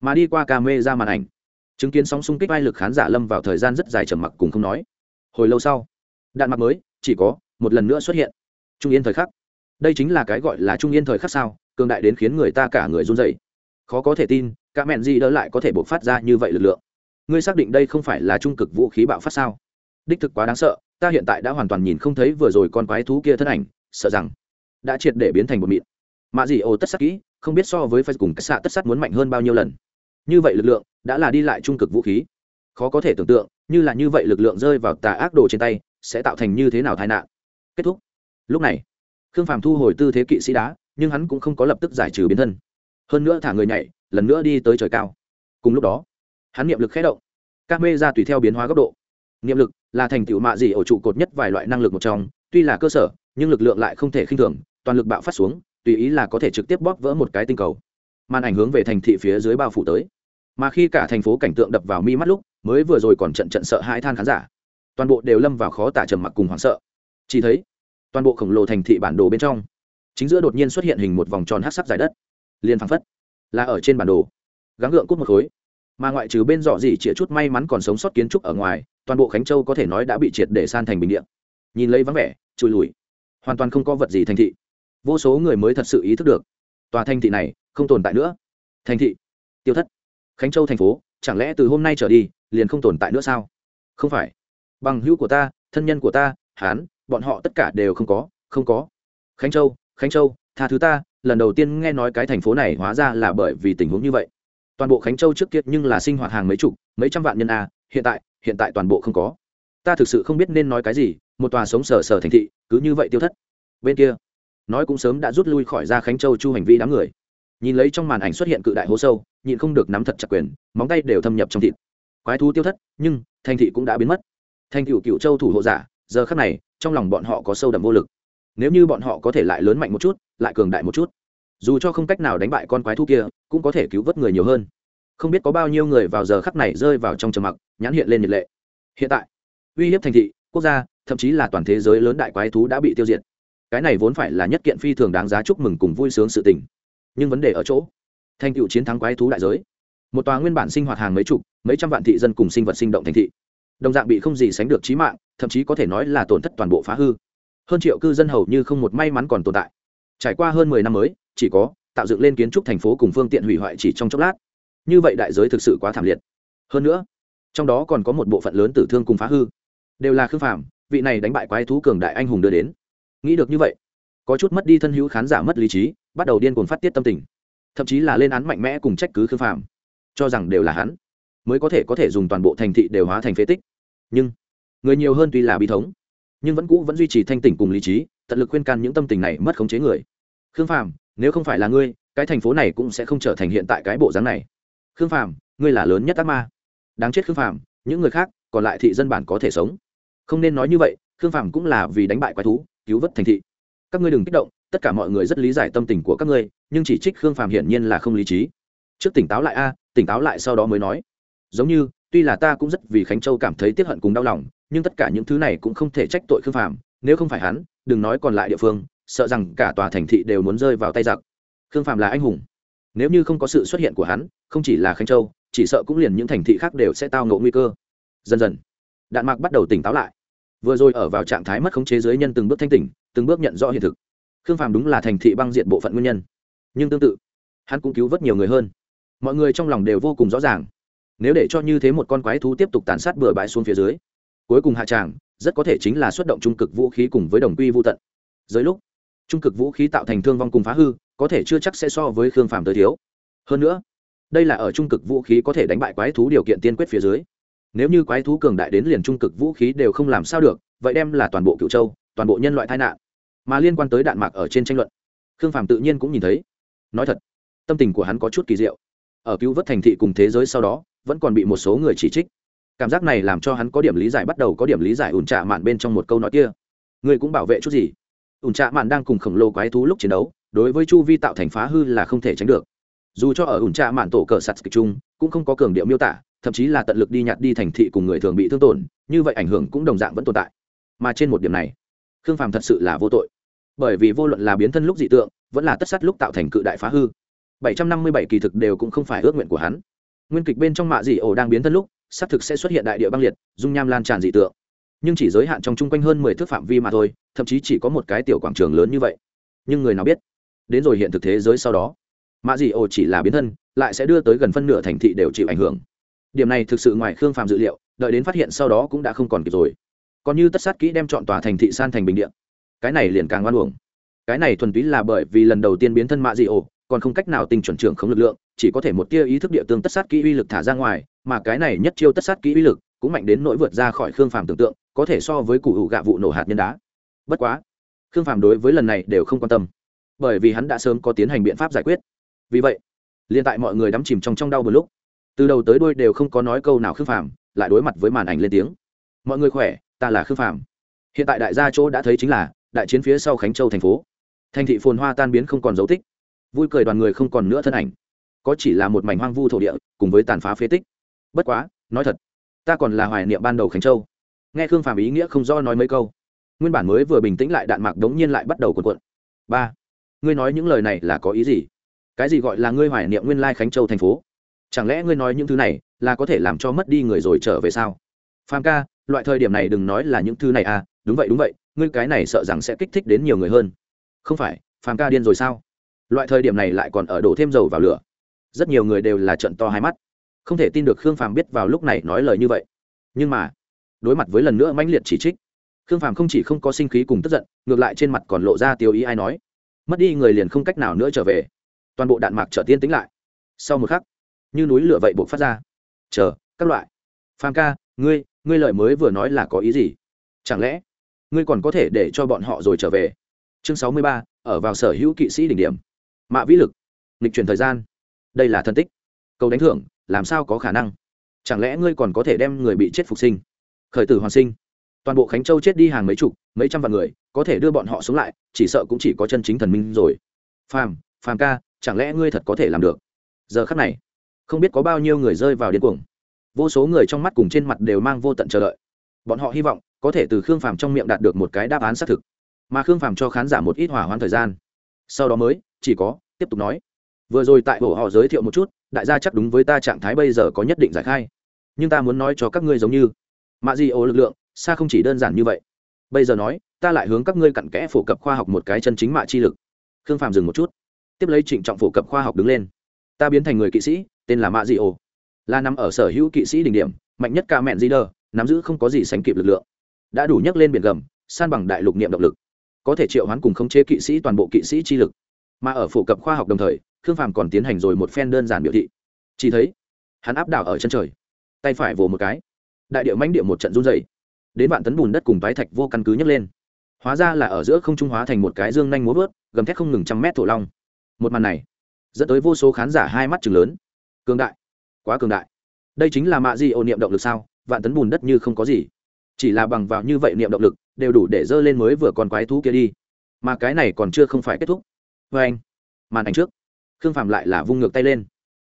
Mà đi qua ca mê ra màn ảnh, chứng kiến sóng xung kích vai lực khán giả lâm vào thời gian rất dài trầm mặc cùng không nói. Hồi lâu sau, đạn mặc mới, chỉ có một lần nữa xuất hiện. Trung yên thời khắc. Đây chính là cái gọi là trung yên thời khắc sao, cường đại đến khiến người ta cả người run dậy khó có thể tin, cả mẹn gì đỡ lại có thể bộc phát ra như vậy lực lượng. Ngươi xác định đây không phải là trung cực vũ khí bạo phát sao? Đích thực quá đáng sợ, ta hiện tại đã hoàn toàn nhìn không thấy vừa rồi con quái thú kia thân ảnh, sợ rằng đã triệt để biến thành một mịn. Mạ gì ồ tất sắc kỹ, không biết so với phải cùng cách xạ tất sắt muốn mạnh hơn bao nhiêu lần. Như vậy lực lượng đã là đi lại trung cực vũ khí. Khó có thể tưởng tượng, như là như vậy lực lượng rơi vào tà ác đồ trên tay, sẽ tạo thành như thế nào tai nạn. Kết thúc. Lúc này, khương phàm thu hồi tư thế kỵ sĩ đá, nhưng hắn cũng không có lập tức giải trừ biến thân. Hơn nữa thả người nhảy, lần nữa đi tới trời cao. Cùng lúc đó, hắn niệm lực khé động. Các mê ra tùy theo biến hóa góc độ niệm lực là thành tựu mạ gì ổ trụ cột nhất vài loại năng lực một trong, tuy là cơ sở, nhưng lực lượng lại không thể khinh thường, toàn lực bạo phát xuống, tùy ý là có thể trực tiếp bóp vỡ một cái tinh cầu. Màn ảnh hướng về thành thị phía dưới bao phủ tới. Mà khi cả thành phố cảnh tượng đập vào mi mắt lúc, mới vừa rồi còn trận trận sợ hãi than khán giả. Toàn bộ đều lâm vào khó tả trầm mặc cùng hoảng sợ. Chỉ thấy, toàn bộ khổng lồ thành thị bản đồ bên trong, chính giữa đột nhiên xuất hiện hình một vòng tròn hát sắc dài đất. Liền phăng phất là ở trên bản đồ. Gắng gượng cút một khối. Mà ngoại trừ bên dọ gì chĩa chút may mắn còn sống sót kiến trúc ở ngoài toàn bộ khánh châu có thể nói đã bị triệt để san thành bình điện nhìn lấy vắng vẻ, trùi lùi. Hoàn toàn không có vật gì thành thị. Vô số người mới thật sự ý thức được, tòa thành thị này không tồn tại nữa. Thành thị, tiêu thất. Khánh châu thành phố, chẳng lẽ từ hôm nay trở đi, liền không tồn tại nữa sao? Không phải. Bằng hữu của ta, thân nhân của ta, hán, bọn họ tất cả đều không có không có. Khánh châu khánh châu, tha thứ ta, lần đầu tiên nghe nói cái thành phố này hóa ra là bởi vì tình huống như vậy. Toàn bộ khánh châu trước kia nhưng là sinh hoạt hàng mấy chục, mấy trăm vạn nhân a, hiện tại hiện tại toàn bộ không có. Ta thực sự không biết nên nói cái gì, một tòa sống sờ sờ thành thị, cứ như vậy tiêu thất. Bên kia, nói cũng sớm đã rút lui khỏi ra khánh châu chu hành vi đám người. Nhìn lấy trong màn ảnh xuất hiện cự đại hố sâu, nhịn không được nắm thật chặt quyền, móng tay đều thâm nhập trong thịt. Quái thú tiêu thất, nhưng, thành thị cũng đã biến mất. Thành cựu cựu châu thủ hộ giả, giờ khắc này, trong lòng bọn họ có sâu đậm vô lực. Nếu như bọn họ có thể lại lớn mạnh một chút, lại cường đại một chút, dù cho không cách nào đánh bại con quái thú kia, cũng có thể cứu vớt người nhiều hơn không biết có bao nhiêu người vào giờ khắc này rơi vào trong trầm mặc, nhãn hiện lên nhiệt lệ. Hiện tại, uy hiếp thành thị, quốc gia, thậm chí là toàn thế giới lớn đại quái thú đã bị tiêu diệt. Cái này vốn phải là nhất kiện phi thường đáng giá chúc mừng cùng vui sướng sự tình. Nhưng vấn đề ở chỗ, thành tựu chiến thắng quái thú đại giới. Một tòa nguyên bản sinh hoạt hàng mấy chục, mấy trăm vạn thị dân cùng sinh vật sinh động thành thị. Đồng dạng bị không gì sánh được trí mạng, thậm chí có thể nói là tổn thất toàn bộ phá hư. Hơn triệu cư dân hầu như không một may mắn còn tồn tại. Trải qua hơn mười năm mới, chỉ có, tạo dựng lên kiến trúc thành phố cùng phương tiện hủy hoại chỉ trong chốc lát như vậy đại giới thực sự quá thảm liệt. Hơn nữa, trong đó còn có một bộ phận lớn tử thương cùng phá hư. Đều là khương phạm vị này đánh bại quái thú cường đại anh hùng đưa đến. Nghĩ được như vậy, có chút mất đi thân hữu khán giả mất lý trí, bắt đầu điên cuồng phát tiết tâm tình. Thậm chí là lên án mạnh mẽ cùng trách cứ khương phạm cho rằng đều là hắn, mới có thể có thể dùng toàn bộ thành thị đều hóa thành phế tích. Nhưng, người nhiều hơn tuy là bi thống, nhưng vẫn cũ vẫn duy trì thanh tỉnh cùng lý trí, tận lực khuyên can những tâm tình này mất khống chế người. Khương phàm, nếu không phải là ngươi, cái thành phố này cũng sẽ không trở thành hiện tại cái bộ dáng này khương phàm, ngươi là lớn nhất ác ma. Đáng chết khương phàm, những người khác, còn lại thị dân bản có thể sống. Không nên nói như vậy, khương phàm cũng là vì đánh bại quái thú, cứu vớt thành thị. Các ngươi đừng kích động, tất cả mọi người rất lý giải tâm tình của các ngươi, nhưng chỉ trích khương phàm hiển nhiên là không lý trí. Trước tỉnh táo lại a, tỉnh táo lại sau đó mới nói. Giống như, tuy là ta cũng rất vì khánh châu cảm thấy tiếc hận cùng đau lòng, nhưng tất cả những thứ này cũng không thể trách tội khương phàm, nếu không phải hắn, đừng nói còn lại địa phương, sợ rằng cả tòa thành thị đều muốn rơi vào tay giặc. Khương phàm là anh hùng nếu như không có sự xuất hiện của hắn, không chỉ là khánh châu, chỉ sợ cũng liền những thành thị khác đều sẽ tao ngộ nguy cơ. Dần dần, đạn mạc bắt đầu tỉnh táo lại. Vừa rồi ở vào trạng thái mất khống chế giới nhân từng bước thanh tỉnh, từng bước nhận rõ hiện thực. Khương phàm đúng là thành thị băng diện bộ phận nguyên nhân. Nhưng tương tự, hắn cũng cứu vớt nhiều người hơn. Mọi người trong lòng đều vô cùng rõ ràng. Nếu để cho như thế một con quái thú tiếp tục tàn sát bừa bãi xuống phía dưới, cuối cùng hạ tràng rất có thể chính là xuất động trung cực vũ khí cùng với đồng quy vô tận. Dưới lúc, trung cực vũ khí tạo thành thương vong cùng phá hư có thể chưa chắc sẽ so với khương phàm tới thiếu. Hơn nữa, đây là ở trung cực vũ khí có thể đánh bại quái thú điều kiện tiên quyết phía dưới. Nếu như quái thú cường đại đến liền trung cực vũ khí đều không làm sao được, vậy đem là toàn bộ cựu châu, toàn bộ nhân loại tai nạn. Mà liên quan tới đạn mạc ở trên tranh luận, khương phàm tự nhiên cũng nhìn thấy. Nói thật, tâm tình của hắn có chút kỳ diệu. Ở cứu vớt thành thị cùng thế giới sau đó, vẫn còn bị một số người chỉ trích. Cảm giác này làm cho hắn có điểm lý giải bắt đầu có điểm lý giải ủn trạ mạn bên trong một câu nói kia. Người cũng bảo vệ chút gì? Ủn trạ mạn đang cùng khổng lồ quái thú lúc chiến đấu đối với chu vi tạo thành phá hư là không thể tránh được. Dù cho ở ủn trạ mạn tổ cờ sạt kịch chung, cũng không có cường điệu miêu tả, thậm chí là tận lực đi nhặt đi thành thị cùng người thường bị thương tổn, như vậy ảnh hưởng cũng đồng dạng vẫn tồn tại. Mà trên một điểm này, khương phàm thật sự là vô tội. Bởi vì vô luận là biến thân lúc dị tượng, vẫn là tất sát lúc tạo thành cự đại phá hư 757 kỳ thực đều cũng không phải ước nguyện của hắn. Nguyên kịch bên trong mạ dị ổ đang biến thân lúc, xác thực sẽ xuất hiện đại địa băng liệt, dung nham lan tràn dị tượng. Nhưng chỉ giới hạn trong chung quanh hơn mười thước phạm vi mà thôi, thậm chí chỉ có một cái tiểu quảng trường lớn như vậy. Nhưng người nào biết? Đến rồi hiện thực thế giới sau đó. Mạ dị ổ chỉ là biến thân, lại sẽ đưa tới gần phân nửa thành thị đều chịu ảnh hưởng. Điểm này thực sự ngoài khương phàm dự liệu, đợi đến phát hiện sau đó cũng đã không còn kịp rồi. Còn như tất sát kỹ đem chọn tòa thành thị san thành bình điện cái này liền càng ngoan uổng. Cái này thuần túy là bởi vì lần đầu tiên biến thân mạ dị ổ, còn không cách nào tinh chuẩn trưởng không lực lượng, chỉ có thể một tia ý thức địa tương tất sát kỹ uy lực thả ra ngoài, mà cái này nhất chiêu tất sát kỹ uy lực cũng mạnh đến nỗi vượt ra khỏi khương phàm tưởng tượng, có thể so với cụ hữu gạ vụ nổ hạt nhân đá. Bất quá, khương phàm đối với lần này đều không quan tâm bởi vì hắn đã sớm có tiến hành biện pháp giải quyết. Vì vậy liên tại mọi người đắm chìm trong trong đau một lúc, từ đầu tới đuôi đều không có nói câu nào khương phàm, lại đối mặt với màn ảnh lên tiếng. Mọi người khỏe, ta là khương phàm. Hiện tại đại gia chỗ đã thấy chính là đại chiến phía sau khánh châu thành phố. Thành thị phồn hoa tan biến không còn dấu tích. Vui cười đoàn người không còn nữa thân ảnh. Có chỉ là một mảnh hoang vu thổ địa, cùng với tàn phá phế tích. Bất quá, nói thật, ta còn là hoài niệm ban đầu khánh châu. Nghe khương phàm ý nghĩa không do nói mấy câu, nguyên bản mới vừa bình tĩnh lại đạn mạc đống nhiên lại bắt đầu cuộn cuộn. Ba ngươi nói những lời này là có ý gì? Cái gì gọi là ngươi hoài niệm nguyên lai khánh châu thành phố? Chẳng lẽ ngươi nói những thứ này là có thể làm cho mất đi người rồi trở về sao? Phàm ca, loại thời điểm này đừng nói là những thứ này à đúng vậy đúng vậy, ngươi cái này sợ rằng sẽ kích thích đến nhiều người hơn. Không phải, phàm ca điên rồi sao? Loại thời điểm này lại còn ở đổ thêm dầu vào lửa. Rất nhiều người đều là trận to hai mắt. Không thể tin được khương phàm biết vào lúc này nói lời như vậy. Nhưng mà, đối mặt với lần nữa mãnh liệt chỉ trích, khương phàm không chỉ không có sinh khí cùng tức giận, ngược lại trên mặt còn lộ ra tiêu ý ai nói mất đi người liền không cách nào nữa trở về. Toàn bộ đạn mạc trở tiên tính lại. Sau một khắc, như núi lửa vậy buộc phát ra. Chờ, các loại. Phàm ca, ngươi ngươi lợi mới vừa nói là có ý gì? Chẳng lẽ, ngươi còn có thể để cho bọn họ rồi trở về? Chương sáu mươi ba, ở vào sở hữu kỵ sĩ đỉnh điểm. Mạ vĩ lực, nghịch chuyển thời gian. Đây là thân tích. Cầu đánh thưởng, làm sao có khả năng? Chẳng lẽ ngươi còn có thể đem người bị chết phục sinh? Khởi tử hoàn sinh. Toàn bộ khánh châu chết đi hàng mấy chục, mấy trăm vạn người có thể đưa bọn họ xuống lại, chỉ sợ cũng chỉ có chân chính thần minh rồi. Phàm phàm ca, chẳng lẽ ngươi thật có thể làm được? Giờ khắc này, không biết có bao nhiêu người rơi vào điên cuồng. Vô số người trong mắt cùng trên mặt đều mang vô tận chờ đợi. Bọn họ hy vọng, có thể từ khương phàm trong miệng đạt được một cái đáp án xác thực. Mà khương phàm cho khán giả một ít hỏa hoãn thời gian. Sau đó mới, chỉ có, tiếp tục nói. Vừa rồi tại bộ họ giới thiệu một chút, đại gia chắc đúng với ta trạng thái bây giờ có nhất định giải khai. Nhưng ta muốn nói cho các ngươi giống như, mạ di ô lực lượng, xa không chỉ đơn giản như vậy. Bây giờ nói ta lại hướng các ngươi cặn kẽ phổ cập khoa học một cái chân chính mạ chi lực. Khương phàm dừng một chút, tiếp lấy trịnh trọng phổ cập khoa học đứng lên. Ta biến thành người kỵ sĩ, tên là mạ di ô là nằm ở sở hữu kỵ sĩ đỉnh điểm, mạnh nhất ca mẹn di đơ nắm giữ không có gì sánh kịp lực lượng. Đã đủ nhấc lên biển gầm, san bằng đại lục niệm động lực. Có thể triệu hoán cùng khống chế kỵ sĩ toàn bộ kỵ sĩ chi lực. Mà ở phổ cập khoa học đồng thời, khương phàm còn tiến hành rồi một phen đơn giản biểu thị. Chỉ thấy, hắn áp đảo ở chân trời, tay phải vồ một cái. Đại điệu mánh điệu một trận run dày đến vạn tấn bùn đất cùng tái thạch vô căn cứ nhấc lên hóa ra là ở giữa không trung hóa thành một cái dương nhanh múa vớt, gầm thét không ngừng trăm mét thổ long. Một màn này dẫn tới vô số khán giả hai mắt chừng lớn. Cường đại, quá cường đại. Đây chính là mạ di ô niệm động lực sao? Vạn tấn bùn đất như không có gì. Chỉ là bằng vào như vậy niệm động lực, đều đủ để dơ lên mới vừa còn quái thú kia đi. Mà cái này còn chưa không phải kết thúc. Vê anh, màn ảnh trước. Khương phạm lại là vung ngược tay lên.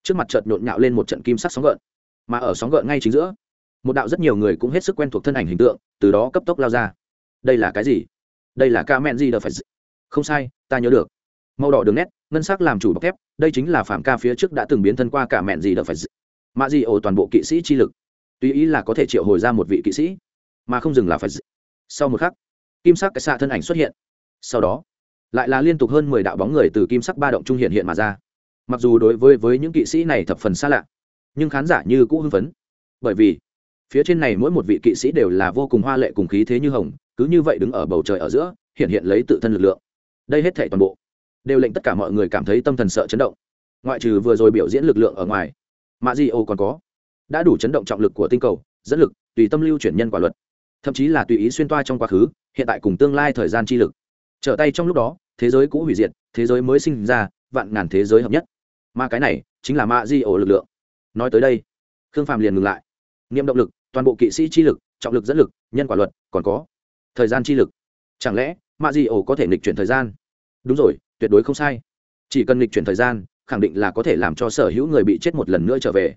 Trước mặt chợt nhộn nhạo lên một trận kim sắc sóng gợn. Mà ở sóng gợn ngay chính giữa, một đạo rất nhiều người cũng hết sức quen thuộc thân ảnh hình tượng, từ đó cấp tốc lao ra. Đây là cái gì? Đây là ca men gì đờ phải không sai, ta nhớ được. Màu đỏ đường nét, ngân sắc làm chủ bọc thép, đây chính là phạm ca phía trước đã từng biến thân qua cả mẹn gì đờ phải mạ gì ổ toàn bộ kỵ sĩ chi lực. Tùy ý là có thể triệu hồi ra một vị kỵ sĩ, mà không dừng là phải sau một khắc, kim sắc cái xạ thân ảnh xuất hiện. Sau đó, lại là liên tục hơn mười đạo bóng người từ kim sắc ba động trung hiện hiện mà ra. Mặc dù đối với với những kỵ sĩ này thập phần xa lạ, nhưng khán giả như cũ hưng phấn. Bởi vì, phía trên này mỗi một vị kỵ sĩ đều là vô cùng hoa lệ cùng khí thế như hồng cứ như vậy đứng ở bầu trời ở giữa, hiện hiện lấy tự thân lực lượng. Đây hết thể toàn bộ đều lệnh tất cả mọi người cảm thấy tâm thần sợ chấn động. Ngoại trừ vừa rồi biểu diễn lực lượng ở ngoài mạ di ô còn có, đã đủ chấn động trọng lực của tinh cầu, dẫn lực, tùy tâm lưu chuyển nhân quả luật. Thậm chí là tùy ý xuyên toa trong quá khứ, hiện tại cùng tương lai thời gian chi lực. Trở tay trong lúc đó, thế giới cũ hủy diệt, thế giới mới sinh ra, vạn ngàn thế giới hợp nhất. Mà cái này chính là mạ di ổ lực lượng. Nói tới đây, khương phàm liền ngừng lại. Niệm động lực, toàn bộ kỵ sĩ chi lực, trọng lực dẫn lực, nhân quả luật còn có thời gian chi lực. Chẳng lẽ, mạ di ổ có thể nghịch chuyển thời gian? Đúng rồi, tuyệt đối không sai. Chỉ cần nghịch chuyển thời gian, khẳng định là có thể làm cho sở hữu người bị chết một lần nữa trở về.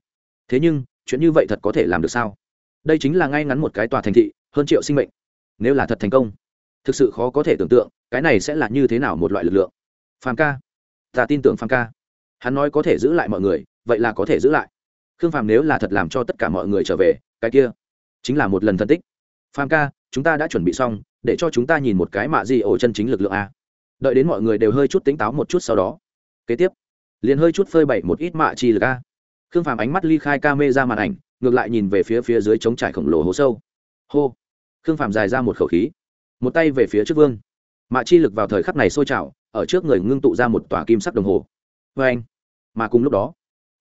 Thế nhưng, chuyện như vậy thật có thể làm được sao? Đây chính là ngay ngắn một cái tòa thành thị, hơn triệu sinh mệnh. Nếu là thật thành công, thực sự khó có thể tưởng tượng, cái này sẽ là như thế nào một loại lực lượng. Phàm ca. Ta tin tưởng phàm ca. Hắn nói có thể giữ lại mọi người, vậy là có thể giữ lại. Khương phàm nếu là thật làm cho tất cả mọi người trở về, cái kia chính là một lần thân tích. Phàm ca chúng ta đã chuẩn bị xong, để cho chúng ta nhìn một cái mạ di ổ chân chính lực lượng a. Đợi đến mọi người đều hơi chút tính táo một chút sau đó. Kế tiếp, liền hơi chút phơi bậy một ít mạ chi lực a. Khương phàm ánh mắt ly khai ca mê ra màn ảnh, ngược lại nhìn về phía phía dưới trống trải khổng lồ hố sâu. Hô! Khương phàm dài ra một khẩu khí. Một tay về phía trước vương. Mạ chi lực vào thời khắc này sôi trào, ở trước người ngưng tụ ra một tòa kim sắc đồng hồ. Vê anh! Mà cùng lúc đó,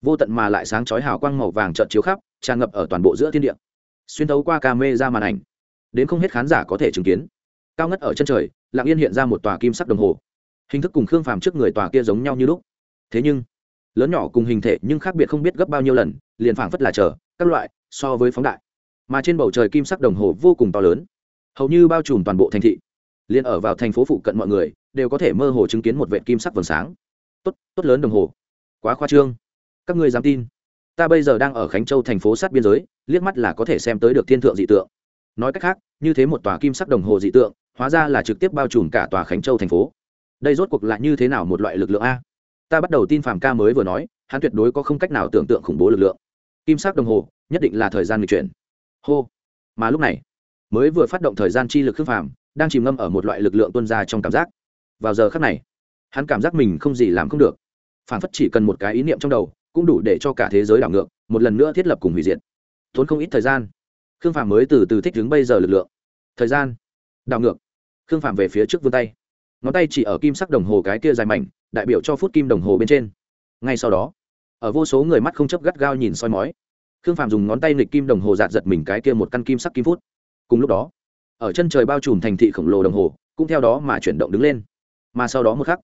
vô tận mà lại sáng chói hào quang màu vàng trợn chiếu khắp, tràn ngập ở toàn bộ giữa thiên địa. Xuyên thấu qua ca mê ra màn ảnh đến không hết khán giả có thể chứng kiến. Cao ngất ở chân trời, lặng yên hiện ra một tòa kim sắc đồng hồ. Hình thức cùng khương phàm trước người tòa kia giống nhau như lúc. Thế nhưng, lớn nhỏ cùng hình thể nhưng khác biệt không biết gấp bao nhiêu lần, liền phảng phất là chờ, các loại, so với phóng đại. Mà trên bầu trời kim sắc đồng hồ vô cùng to lớn. Hầu như bao trùm toàn bộ thành thị. Liền ở vào thành phố phụ cận mọi người, đều có thể mơ hồ chứng kiến một vệ kim sắc vầng sáng. Tốt tốt lớn đồng hồ. Quá khoa trương. Các ngươi dám tin. Ta bây giờ đang ở khánh châu thành phố sát biên giới, liếc mắt là có thể xem tới được thiên thượng dị tượng nói cách khác, như thế một tòa kim sắc đồng hồ dị tượng, hóa ra là trực tiếp bao trùm cả tòa khánh châu thành phố. Đây rốt cuộc là như thế nào một loại lực lượng a? Ta bắt đầu tin phàm ca mới vừa nói, hắn tuyệt đối có không cách nào tưởng tượng khủng bố lực lượng. Kim sắc đồng hồ, nhất định là thời gian lịch chuyển. Hô. Mà lúc này, mới vừa phát động thời gian chi lực khương phàm, đang chìm ngâm ở một loại lực lượng tuân ra trong cảm giác. Vào giờ khắc này, hắn cảm giác mình không gì làm không được. Phản phất chỉ cần một cái ý niệm trong đầu, cũng đủ để cho cả thế giới đảo ngược, một lần nữa thiết lập cùng hủy diệt. Tốn không ít thời gian khương phàm mới từ từ thích đứng bây giờ lực lượng. Thời gian. Đảo ngược. Khương phàm về phía trước vươn tay. Ngón tay chỉ ở kim sắc đồng hồ cái kia dài mảnh, đại biểu cho phút kim đồng hồ bên trên. Ngay sau đó, ở vô số người mắt không chấp gắt gao nhìn soi mói, khương phàm dùng ngón tay nghịch kim đồng hồ giạt giật mình cái kia một căn kim sắc kim phút. Cùng lúc đó, ở chân trời bao trùm thành thị khổng lồ đồng hồ, cũng theo đó mà chuyển động đứng lên. Mà sau đó một khắc,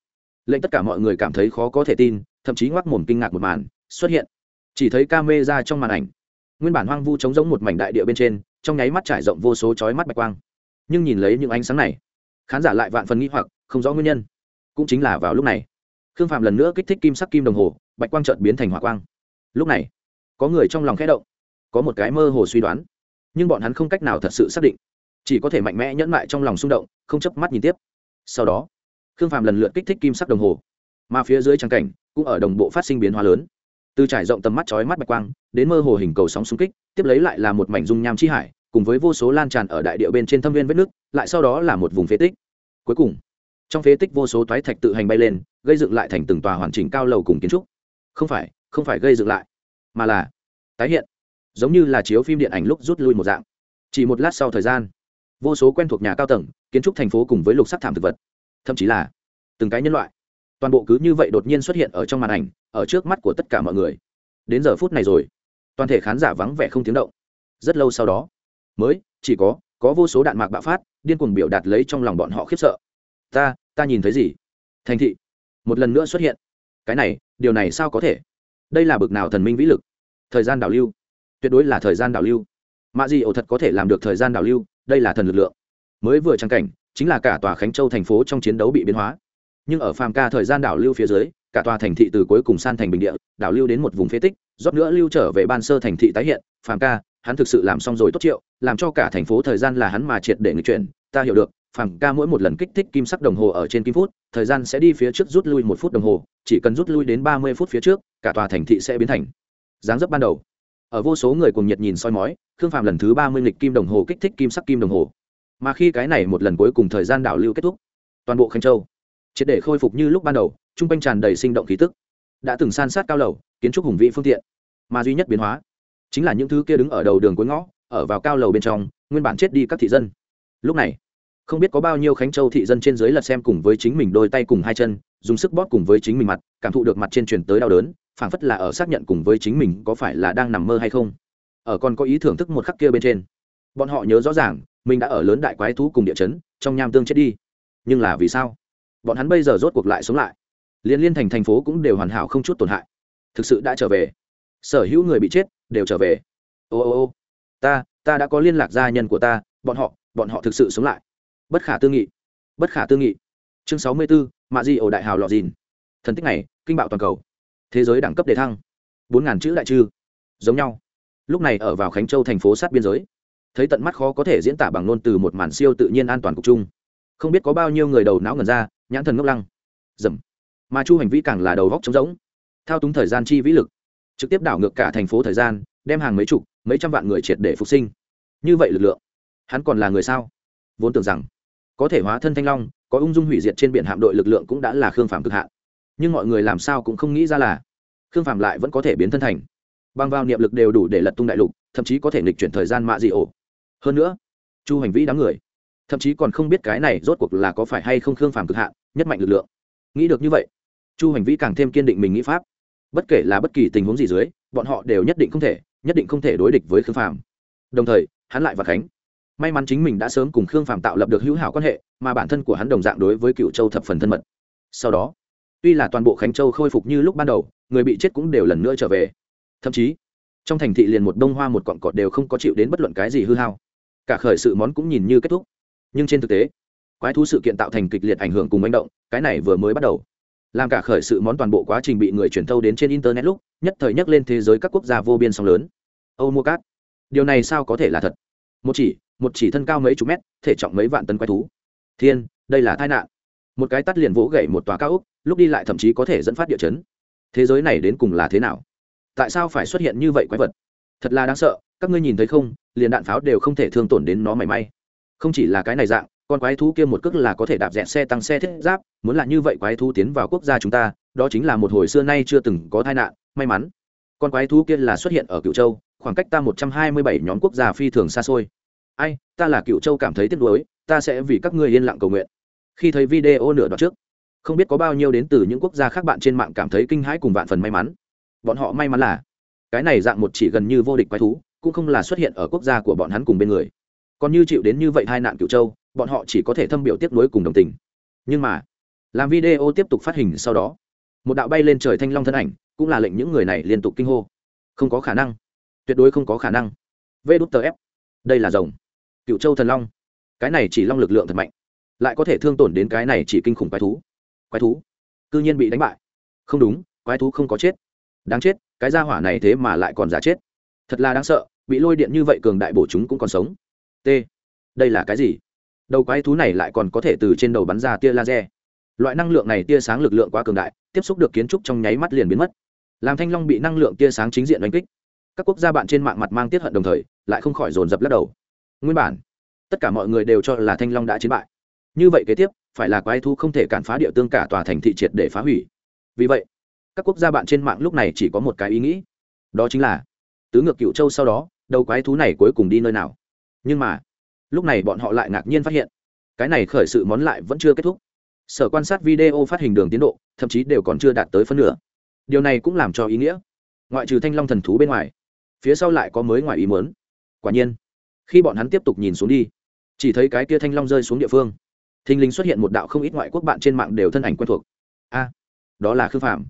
lệnh tất cả mọi người cảm thấy khó có thể tin, thậm chí ngoác mồm kinh ngạc một màn xuất hiện. Chỉ thấy ca mê ra trong màn ảnh nguyên bản hoang vu trống giống một mảnh đại địa bên trên, trong nháy mắt trải rộng vô số chói mắt bạch quang. Nhưng nhìn lấy những ánh sáng này, khán giả lại vạn phần nghĩ hoặc, không rõ nguyên nhân. Cũng chính là vào lúc này, khương phạm lần nữa kích thích kim sắc kim đồng hồ, bạch quang trợt biến thành hỏa quang. Lúc này, có người trong lòng khẽ động, có một cái mơ hồ suy đoán, nhưng bọn hắn không cách nào thật sự xác định, chỉ có thể mạnh mẽ nhẫn mại trong lòng xung động, không chấp mắt nhìn tiếp. Sau đó, khương phạm lần lượt kích thích kim sắc đồng hồ, mà phía dưới trắng cảnh cũng ở đồng bộ phát sinh biến hóa lớn từ trải rộng tầm mắt chói mắt bạch quang, đến mơ hồ hình cầu sóng xung kích, tiếp lấy lại là một mảnh dung nham chi hải, cùng với vô số lan tràn ở đại địa bên trên thâm viên vết nước, lại sau đó là một vùng phế tích. Cuối cùng, trong phế tích vô số toái thạch tự hành bay lên, gây dựng lại thành từng tòa hoàn chỉnh cao lầu cùng kiến trúc. Không phải không phải gây dựng lại, mà là tái hiện, giống như là chiếu phim điện ảnh lúc rút lui một dạng. Chỉ một lát sau thời gian, vô số quen thuộc nhà cao tầng, kiến trúc thành phố cùng với lục sắc thảm thực vật, thậm chí là từng cái nhân loại toàn bộ cứ như vậy đột nhiên xuất hiện ở trong màn ảnh, ở trước mắt của tất cả mọi người. Đến giờ phút này rồi, toàn thể khán giả vắng vẻ không tiếng động. Rất lâu sau đó, mới, chỉ có có vô số đạn mạc bạo phát, điên cuồng biểu đạt lấy trong lòng bọn họ khiếp sợ. Ta ta nhìn thấy gì? Thành thị. Một lần nữa xuất hiện. Cái này, điều này sao có thể? Đây là bực nào thần minh vĩ lực? Thời gian đảo lưu. Tuyệt đối là thời gian đảo lưu. Mạ gì ổ thật có thể làm được thời gian đảo lưu, đây là thần lực lượng. Mới vừa trang cảnh, chính là cả tòa khánh châu thành phố trong chiến đấu bị biến hóa nhưng ở phàm ca thời gian đảo lưu phía dưới, cả tòa thành thị từ cuối cùng san thành bình địa, đảo lưu đến một vùng phế tích, rót nữa lưu trở về ban sơ thành thị tái hiện. Phàm ca, hắn thực sự làm xong rồi tốt triệu, làm cho cả thành phố thời gian là hắn mà triệt để người chuyển. Ta hiểu được, phàm ca mỗi một lần kích thích kim sắc đồng hồ ở trên kim phút, thời gian sẽ đi phía trước rút lui một phút đồng hồ, chỉ cần rút lui đến ba mươi phút phía trước, cả tòa thành thị sẽ biến thành dáng dấp ban đầu. Ở vô số người cùng nhiệt nhìn soi mói, khương phạm lần thứ ba mươi lịch kim đồng hồ kích thích kim sắc kim đồng hồ. Mà khi cái này một lần cuối cùng thời gian đảo lưu kết thúc, toàn bộ khanh châu triệt để khôi phục như lúc ban đầu t r u n g quanh tràn đầy sinh động khí tức. Đã từng san sát cao lầu, kiến trúc hùng vĩ phương tiện, mà duy nhất biến hóa chính là những thứ kia đứng ở đầu đường cuối ngõ, ở vào cao lầu bên trong, nguyên bản chết đi các thị dân. Lúc này, không biết có bao nhiêu khánh châu thị dân trên dưới lật xem cùng với chính mình đôi tay cùng hai chân, dùng sức bóp cùng với chính mình mặt, cảm thụ được mặt trên truyền tới đau đớn, phảng phất là ở xác nhận cùng với chính mình có phải là đang nằm mơ hay không. Ở còn có ý thưởng thức một khắc kia bên trên, bọn họ nhớ rõ ràng, mình đã ở lớn đại quái thú cùng địa chấn, trong nham tương chết đi. Nhưng là vì sao? Bọn hắn bây giờ rốt cuộc lại sống lại. Liên liên thành thành phố cũng đều hoàn hảo không chút tổn hại. Thực sự đã trở về. Sở hữu người bị chết, đều trở về. Ô ô ô, ta ta đã có liên lạc gia nhân của ta, bọn họ bọn họ thực sự sống lại. Bất khả tư nghị. Bất khả tư nghị. Chương sáu mươi bốn mạ di ổ đại hào lọ dìn. Thần tích này, kinh bạo toàn cầu. Thế giới đẳng cấp đề thăng. Bốn ngàn chữ đại trư. Giống nhau. Lúc này ở vào khánh châu thành phố sát biên giới. Thấy tận mắt khó có thể diễn tả bằng ngôn từ một màn siêu tự nhiên an toàn cục chung không biết có bao nhiêu người đầu não ngần ra, nhãn thần ngốc lăng. Dầm. Mà chu hành vi càng là đầu góc trống rỗng. Thao túng thời gian chi vĩ lực. Trực tiếp đảo ngược cả thành phố thời gian, đem hàng mấy chục, mấy trăm vạn người triệt để phục sinh. Như vậy lực lượng, hắn còn là người sao? Vốn tưởng rằng, có thể hóa thân thanh long, có ung dung hủy diệt trên biển hạm đội lực lượng cũng đã là khương phàm cực hạn. Nhưng mọi người làm sao cũng không nghĩ ra là, khương phạm lại vẫn có thể biến thân thành. Bằng vào niệm lực đều đủ để lật tung đại lục, thậm chí có thể nghịch chuyển thời gian mạ dị ổ. Hơn nữa, chu hành vĩ đám người thậm chí còn không biết cái này rốt cuộc là có phải hay không khương phàm cực hạn, nhất mạnh lực lượng. Nghĩ được như vậy, chu hành vĩ càng thêm kiên định mình nghĩ pháp. Bất kể là bất kỳ tình huống gì dưới, bọn họ đều nhất định không thể, nhất định không thể đối địch với khương phàm. Đồng thời, hắn lại và khánh. May mắn chính mình đã sớm cùng khương phàm tạo lập được hữu hảo quan hệ, mà bản thân của hắn đồng dạng đối với cựu châu thập phần thân mật. Sau đó, tuy là toàn bộ khánh châu khôi phục như lúc ban đầu, người bị chết cũng đều lần nữa trở về. Thậm chí, trong thành thị liền một đông hoa một cọn cọt đều không có chịu đến bất luận cái gì hư hao. Cả khởi sự món cũng nhìn như kết thúc nhưng trên thực tế, quái thú sự kiện tạo thành kịch liệt ảnh hưởng cùng manh động, cái này vừa mới bắt đầu. Làm cả khởi sự món toàn bộ quá trình bị người truyền thâu đến trên internet lúc, nhất thời nhắc lên thế giới các quốc gia vô biên song lớn. Âu mua cát, điều này sao có thể là thật? Một chỉ một chỉ thân cao mấy chục mét, thể trọng mấy vạn tấn quái thú. Thiên, đây là tai nạn. Một cái tắt liền vỗ gậy một tòa cao úc lúc đi lại thậm chí có thể dẫn phát địa chấn. Thế giới này đến cùng là thế nào? Tại sao phải xuất hiện như vậy quái vật? Thật là đáng sợ, các ngươi nhìn thấy không, liền đạn pháo đều không thể thương tổn đến nó mảy may không chỉ là cái này dạng, con quái thú kia một cước là có thể đạp dẹt xe tăng xe thiết giáp, muốn là như vậy quái thú tiến vào quốc gia chúng ta, đó chính là một hồi xưa nay chưa từng có tai nạn, may mắn. Con quái thú kia là xuất hiện ở cựu châu, khoảng cách ta một trăm hai mươi bảy nhóm quốc gia phi thường xa xôi. Ai, ta là cựu châu cảm thấy tiếc nuối, ta sẽ vì các ngươi yên lặng cầu nguyện. Khi thấy video nửa đoạn trước, không biết có bao nhiêu đến từ những quốc gia khác bạn trên mạng cảm thấy kinh hãi cùng vạn phần may mắn. Bọn họ may mắn là, cái này dạng một chỉ gần như vô địch quái thú, cũng không là xuất hiện ở quốc gia của bọn hắn cùng bên người còn như chịu đến như vậy hai nạn cựu châu, bọn họ chỉ có thể thâm biểu tiếp nối cùng đồng tình. Nhưng mà, làm video tiếp tục phát hình sau đó, một đạo bay lên trời thanh long thân ảnh, cũng là lệnh những người này liên tục kinh hô. Không có khả năng. Tuyệt đối không có khả năng. Vê đút tờ ép đây là rồng. Cựu châu thần long. Cái này chỉ long lực lượng thật mạnh. Lại có thể thương tổn đến cái này chỉ kinh khủng quái thú. Quái thú? Cư nhiên bị đánh bại. Không đúng, quái thú không có chết. Đáng chết, cái gia hỏa này thế mà lại còn giả chết. Thật là đáng sợ, bị lôi điện như vậy cường đại bổ chúng cũng còn sống t. Đây là cái gì? Đầu quái thú này lại còn có thể từ trên đầu bắn ra tia laser. Loại năng lượng này tia sáng lực lượng quá cường đại, tiếp xúc được kiến trúc trong nháy mắt liền biến mất. Làm thanh long bị năng lượng tia sáng chính diện đánh kích. Các quốc gia bạn trên mạng mặt mang tiết hận đồng thời, lại không khỏi dồn dập lắc đầu. Nguyên bản, tất cả mọi người đều cho là thanh long đã chiến bại. Như vậy kế tiếp, phải là quái thú không thể cản phá địa tương cả tòa thành thị triệt để phá hủy. Vì vậy, các quốc gia bạn trên mạng lúc này chỉ có một cái ý nghĩ. Đó chính là, tứ ngược cựu châu sau đó, đầu quái thú này cuối cùng đi nơi nào? Nhưng mà, lúc này bọn họ lại ngạc nhiên phát hiện, cái này khởi sự món lại vẫn chưa kết thúc. Sở quan sát video phát hình đường tiến độ, thậm chí đều còn chưa đạt tới phân nửa. Điều này cũng làm cho ý nghĩa. Ngoại trừ thanh long thần thú bên ngoài, phía sau lại có mới ngoài ý muốn. Quả nhiên, khi bọn hắn tiếp tục nhìn xuống đi, chỉ thấy cái kia thanh long rơi xuống địa phương. Thình lình xuất hiện một đạo không ít ngoại quốc bạn trên mạng đều thân ảnh quen thuộc. A, đó là khương phạm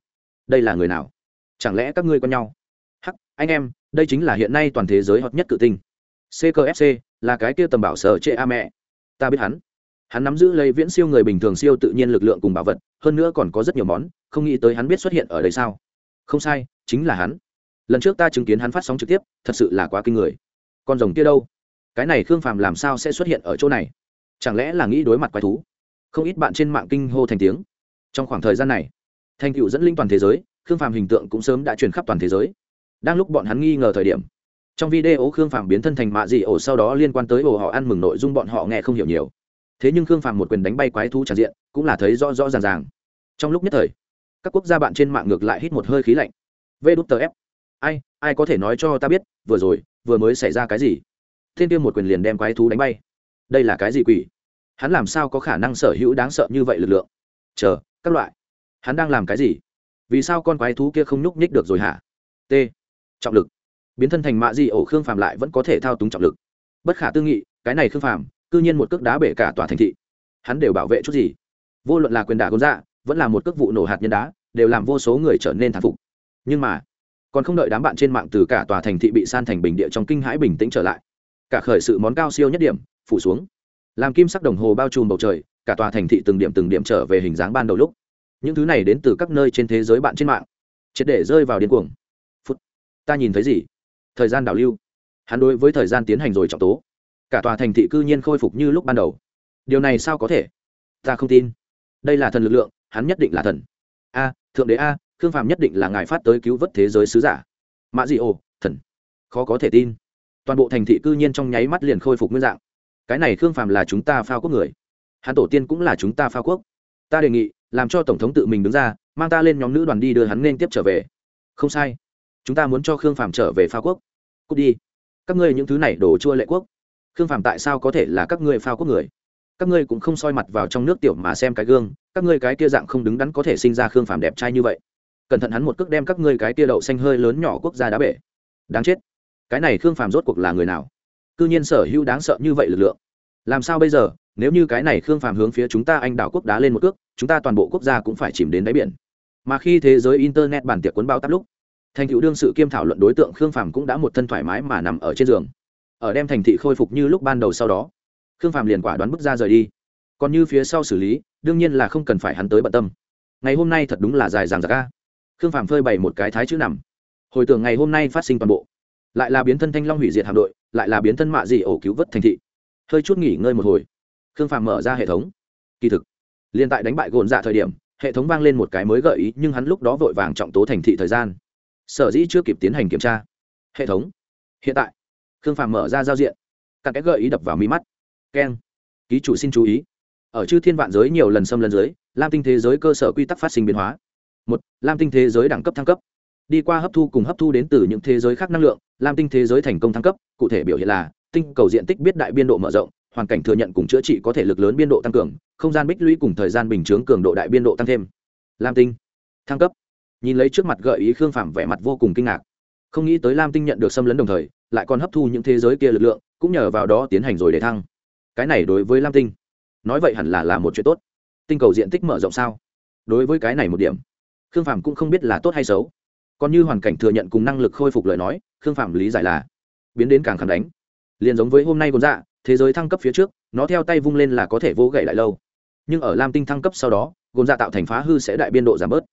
đây là người nào? Chẳng lẽ các ngươi quen nhau? Hắc, anh em, đây chính là hiện nay toàn thế giới hợp nhất cự tinh ckfc là cái kia tầm bảo sở chệ a mẹ. Ta biết hắn. Hắn nắm giữ lấy viễn siêu người bình thường siêu tự nhiên lực lượng cùng bảo vật, hơn nữa còn có rất nhiều món, không nghĩ tới hắn biết xuất hiện ở đây sao? Không sai, chính là hắn. Lần trước ta chứng kiến hắn phát sóng trực tiếp, thật sự là quá kinh người. Con rồng kia đâu? Cái này khương phàm làm sao sẽ xuất hiện ở chỗ này? Chẳng lẽ là nghĩ đối mặt quái thú? Không ít bạn trên mạng kinh hô thành tiếng. Trong khoảng thời gian này, thành cựu dẫn linh toàn thế giới, khương phàm hình tượng cũng sớm đã truyền khắp toàn thế giới. Đang lúc bọn hắn nghi ngờ thời điểm trong video khương phàm biến thân thành mạ dị ổ sau đó liên quan tới ổ họ ăn mừng nội dung bọn họ nghe không hiểu nhiều. Thế nhưng khương phàm một quyền đánh bay quái thú tràn diện, cũng là thấy rõ rõ ràng ràng. Trong lúc nhất thời, các quốc gia bạn trên mạng ngược lại hít một hơi khí lạnh. Vê đút tờ ép ai ai có thể nói cho ta biết, vừa rồi, vừa mới xảy ra cái gì? Thiên tiêu một quyền liền đem quái thú đánh bay. Đây là cái gì quỷ? Hắn làm sao có khả năng sở hữu đáng sợ như vậy lực lượng? Chờ, các loại. Hắn đang làm cái gì? Vì sao con quái thú kia không nhúc nhích được rồi hả? T. Trọng lực biến thân thành mạ di ổ khương phàm lại vẫn có thể thao túng trọng lực. Bất khả tư nghị, cái này khương phàm, cư nhiên một cước đá bể cả tòa thành thị. Hắn đều bảo vệ chút gì? Vô luận là quyền đả gôn dạ vẫn là một cước vụ nổ hạt nhân đá, đều làm vô số người trở nên thán phục. Nhưng mà, còn không đợi đám bạn trên mạng từ cả tòa thành thị bị san thành bình địa trong kinh hãi bình tĩnh trở lại, cả khởi sự món cao siêu nhất điểm, phủ xuống. Làm kim sắc đồng hồ bao trùm bầu trời, cả tòa thành thị từng điểm từng điểm trở về hình dáng ban đầu lúc. Những thứ này đến từ các nơi trên thế giới bạn trên mạng. Triệt để rơi vào điên cuồng. Phút, ta nhìn thấy gì? Thời gian đảo lưu. Hắn đối với thời gian tiến hành rồi trọng tố. Cả tòa thành thị cư nhiên khôi phục như lúc ban đầu. Điều này sao có thể? Ta không tin. Đây là thần lực lượng, hắn nhất định là thần. A, thượng đế a, khương phạm nhất định là ngài phát tới cứu vớt thế giới sứ giả. Mã dị ồ thần. Khó có thể tin. Toàn bộ thành thị cư nhiên trong nháy mắt liền khôi phục nguyên dạng. Cái này khương phạm là chúng ta phao quốc người. Hắn tổ tiên cũng là chúng ta phao quốc. Ta đề nghị, làm cho tổng thống tự mình đứng ra, mang ta lên nhóm nữ đoàn đi đưa hắn nên tiếp trở về. Không sai. Chúng ta muốn cho khương phạm trở về phao quốc cút đi. Các ngươi những thứ này đổ chua lệ quốc. Khương phàm tại sao có thể là các ngươi phao quốc người? Các ngươi cũng không soi mặt vào trong nước tiểu mà xem cái gương, các ngươi cái kia dạng không đứng đắn có thể sinh ra khương phàm đẹp trai như vậy. Cẩn thận hắn một cước đem các ngươi cái kia đậu xanh hơi lớn nhỏ quốc gia đá bể. Đáng chết. Cái này khương phàm rốt cuộc là người nào? Cư nhiên sở hữu đáng sợ như vậy lực lượng. Làm sao bây giờ? Nếu như cái này khương phàm hướng phía chúng ta anh đảo quốc đá lên một cước, chúng ta toàn bộ quốc gia cũng phải chìm đến đáy biển. Mà khi thế giới internet bản tiệc cuốn bao tắp lúc thành tựu đương sự kiêm thảo luận đối tượng khương phàm cũng đã một thân thoải mái mà nằm ở trên giường. Ở đem thành thị khôi phục như lúc ban đầu sau đó, khương phàm liền quả đoán bước ra rời đi. Còn như phía sau xử lý, đương nhiên là không cần phải hắn tới bận tâm. Ngày hôm nay thật đúng là dài dàng dạc ca khương phàm phơi bày một cái thái chữ nằm. Hồi tưởng ngày hôm nay phát sinh toàn bộ, lại là biến thân thanh long hủy diệt hạm đội, lại là biến thân mạ dị ổ cứu vớt thành thị. Hơi chút nghỉ ngơi một hồi, khương phàm mở ra hệ thống. Kỳ thực liên tại đánh bại gồn dạ thời điểm, hệ thống vang lên một cái mới gợi ý, nhưng hắn lúc đó vội vàng trọng tố thành thị thời gian sở dĩ chưa kịp tiến hành kiểm tra. Hệ thống. Hiện tại, khương phàm mở ra giao diện. Các cái gợi ý đập vào mi mắt. Keng. Ký chủ xin chú ý. Ở chư thiên vạn giới nhiều lần xâm lấn giới, lam tinh thế giới cơ sở quy tắc phát sinh biến hóa. Một, lam tinh thế giới đẳng cấp thăng cấp. Đi qua hấp thu cùng hấp thu đến từ những thế giới khác năng lượng, lam tinh thế giới thành công thăng cấp. Cụ thể biểu hiện là, tinh cầu diện tích biết đại biên độ mở rộng, hoàn cảnh thừa nhận cùng chữa trị có thể lực lớn biên độ tăng cường, không gian bích lũy cùng thời gian bình chướng cường độ đại biên độ tăng thêm. Lam tinh. Thăng cấp nhìn lấy trước mặt gợi ý khương phạm vẻ mặt vô cùng kinh ngạc. Không nghĩ tới lam tinh nhận được xâm lấn đồng thời, lại còn hấp thu những thế giới kia lực lượng, cũng nhờ vào đó tiến hành rồi để thăng. Cái này đối với lam tinh, nói vậy hẳn là là một chuyện tốt. Tinh cầu diện tích mở rộng sao? Đối với cái này một điểm, khương phạm cũng không biết là tốt hay xấu. Còn như hoàn cảnh thừa nhận cùng năng lực khôi phục lời nói, khương phạm lý giải là biến đến càng khẳng đánh. Liền giống với hôm nay còn dạ thế giới thăng cấp phía trước, nó theo tay vung lên là có thể vô gậy lại lâu. Nhưng ở lam tinh thăng cấp sau đó gồm dạ tạo thành phá hư sẽ đại biên độ giảm bớt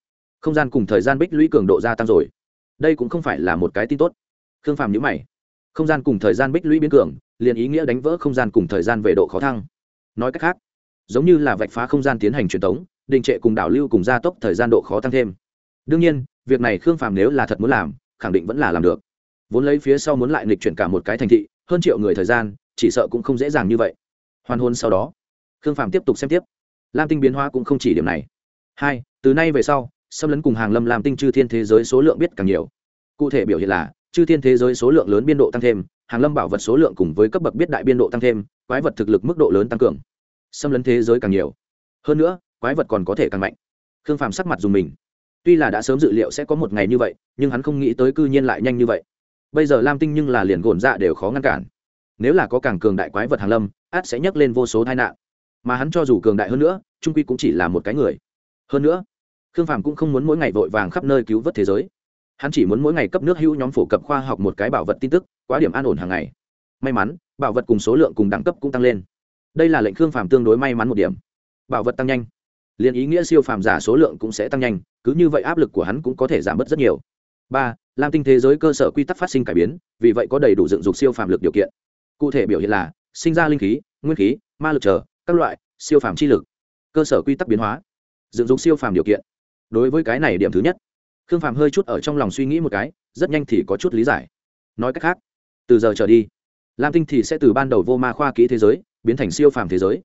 không gian cùng thời gian bích lũy cường độ gia tăng rồi. Đây cũng không phải là một cái tin tốt. Khương phàm nhữ mày. Không gian cùng thời gian bích lũy biến cường, liền ý nghĩa đánh vỡ không gian cùng thời gian về độ khó thăng. Nói cách khác, giống như là vạch phá không gian tiến hành truyền thống đình trệ cùng đảo lưu cùng gia tốc thời gian độ khó tăng thêm. Đương nhiên, việc này khương phàm nếu là thật muốn làm, khẳng định vẫn là làm được. Vốn lấy phía sau muốn lại nghịch chuyển cả một cái thành thị, hơn triệu người thời gian, chỉ sợ cũng không dễ dàng như vậy. Hoàn hôn sau đó, khương phàm tiếp tục xem tiếp. Lam tinh biến hóa cũng không chỉ điểm này. Hai, từ nay về sau xâm lấn cùng hàng lâm làm tinh chư thiên thế giới số lượng biết càng nhiều. Cụ thể biểu hiện là, chư thiên thế giới số lượng lớn biên độ tăng thêm, hàng lâm bảo vật số lượng cùng với cấp bậc biết đại biên độ tăng thêm, quái vật thực lực mức độ lớn tăng cường. Xâm lấn thế giới càng nhiều. Hơn nữa, quái vật còn có thể càng mạnh. Khương phàm sắc mặt dùng mình. Tuy là đã sớm dự liệu sẽ có một ngày như vậy, nhưng hắn không nghĩ tới cư nhiên lại nhanh như vậy. Bây giờ lam tinh nhưng là liền gồn dạ đều khó ngăn cản. Nếu là có càng cường đại quái vật hàng lâm, át sẽ nhắc lên vô số tai nạn. Mà hắn cho dù cường đại hơn nữa, trung quy cũng chỉ là một cái người. Hơn nữa khương phàm cũng không muốn mỗi ngày vội vàng khắp nơi cứu vớt thế giới. Hắn chỉ muốn mỗi ngày cấp nước hữu nhóm phổ cập khoa học một cái bảo vật tin tức, quá điểm an ổn hàng ngày. May mắn, bảo vật cùng số lượng cùng đẳng cấp cũng tăng lên. Đây là lệnh khương phàm tương đối may mắn một điểm. Bảo vật tăng nhanh. Liền ý nghĩa siêu phàm giả số lượng cũng sẽ tăng nhanh, cứ như vậy áp lực của hắn cũng có thể giảm bớt rất nhiều. Ba lam tinh thế giới cơ sở quy tắc phát sinh cải biến, vì vậy có đầy đủ dựng dục siêu phàm lực điều kiện. Cụ thể biểu hiện là, sinh ra linh khí, nguyên khí, ma lực chờ, các loại siêu phàm chi lực, cơ sở quy tắc biến hóa, dựng dục siêu phàm điều kiện đối với cái này điểm thứ nhất. Khương phàm hơi chút ở trong lòng suy nghĩ một cái, rất nhanh thì có chút lý giải. Nói cách khác, từ giờ trở đi, lam tinh thì sẽ từ ban đầu vô ma khoa kỹ thế giới, biến thành siêu phàm thế giới.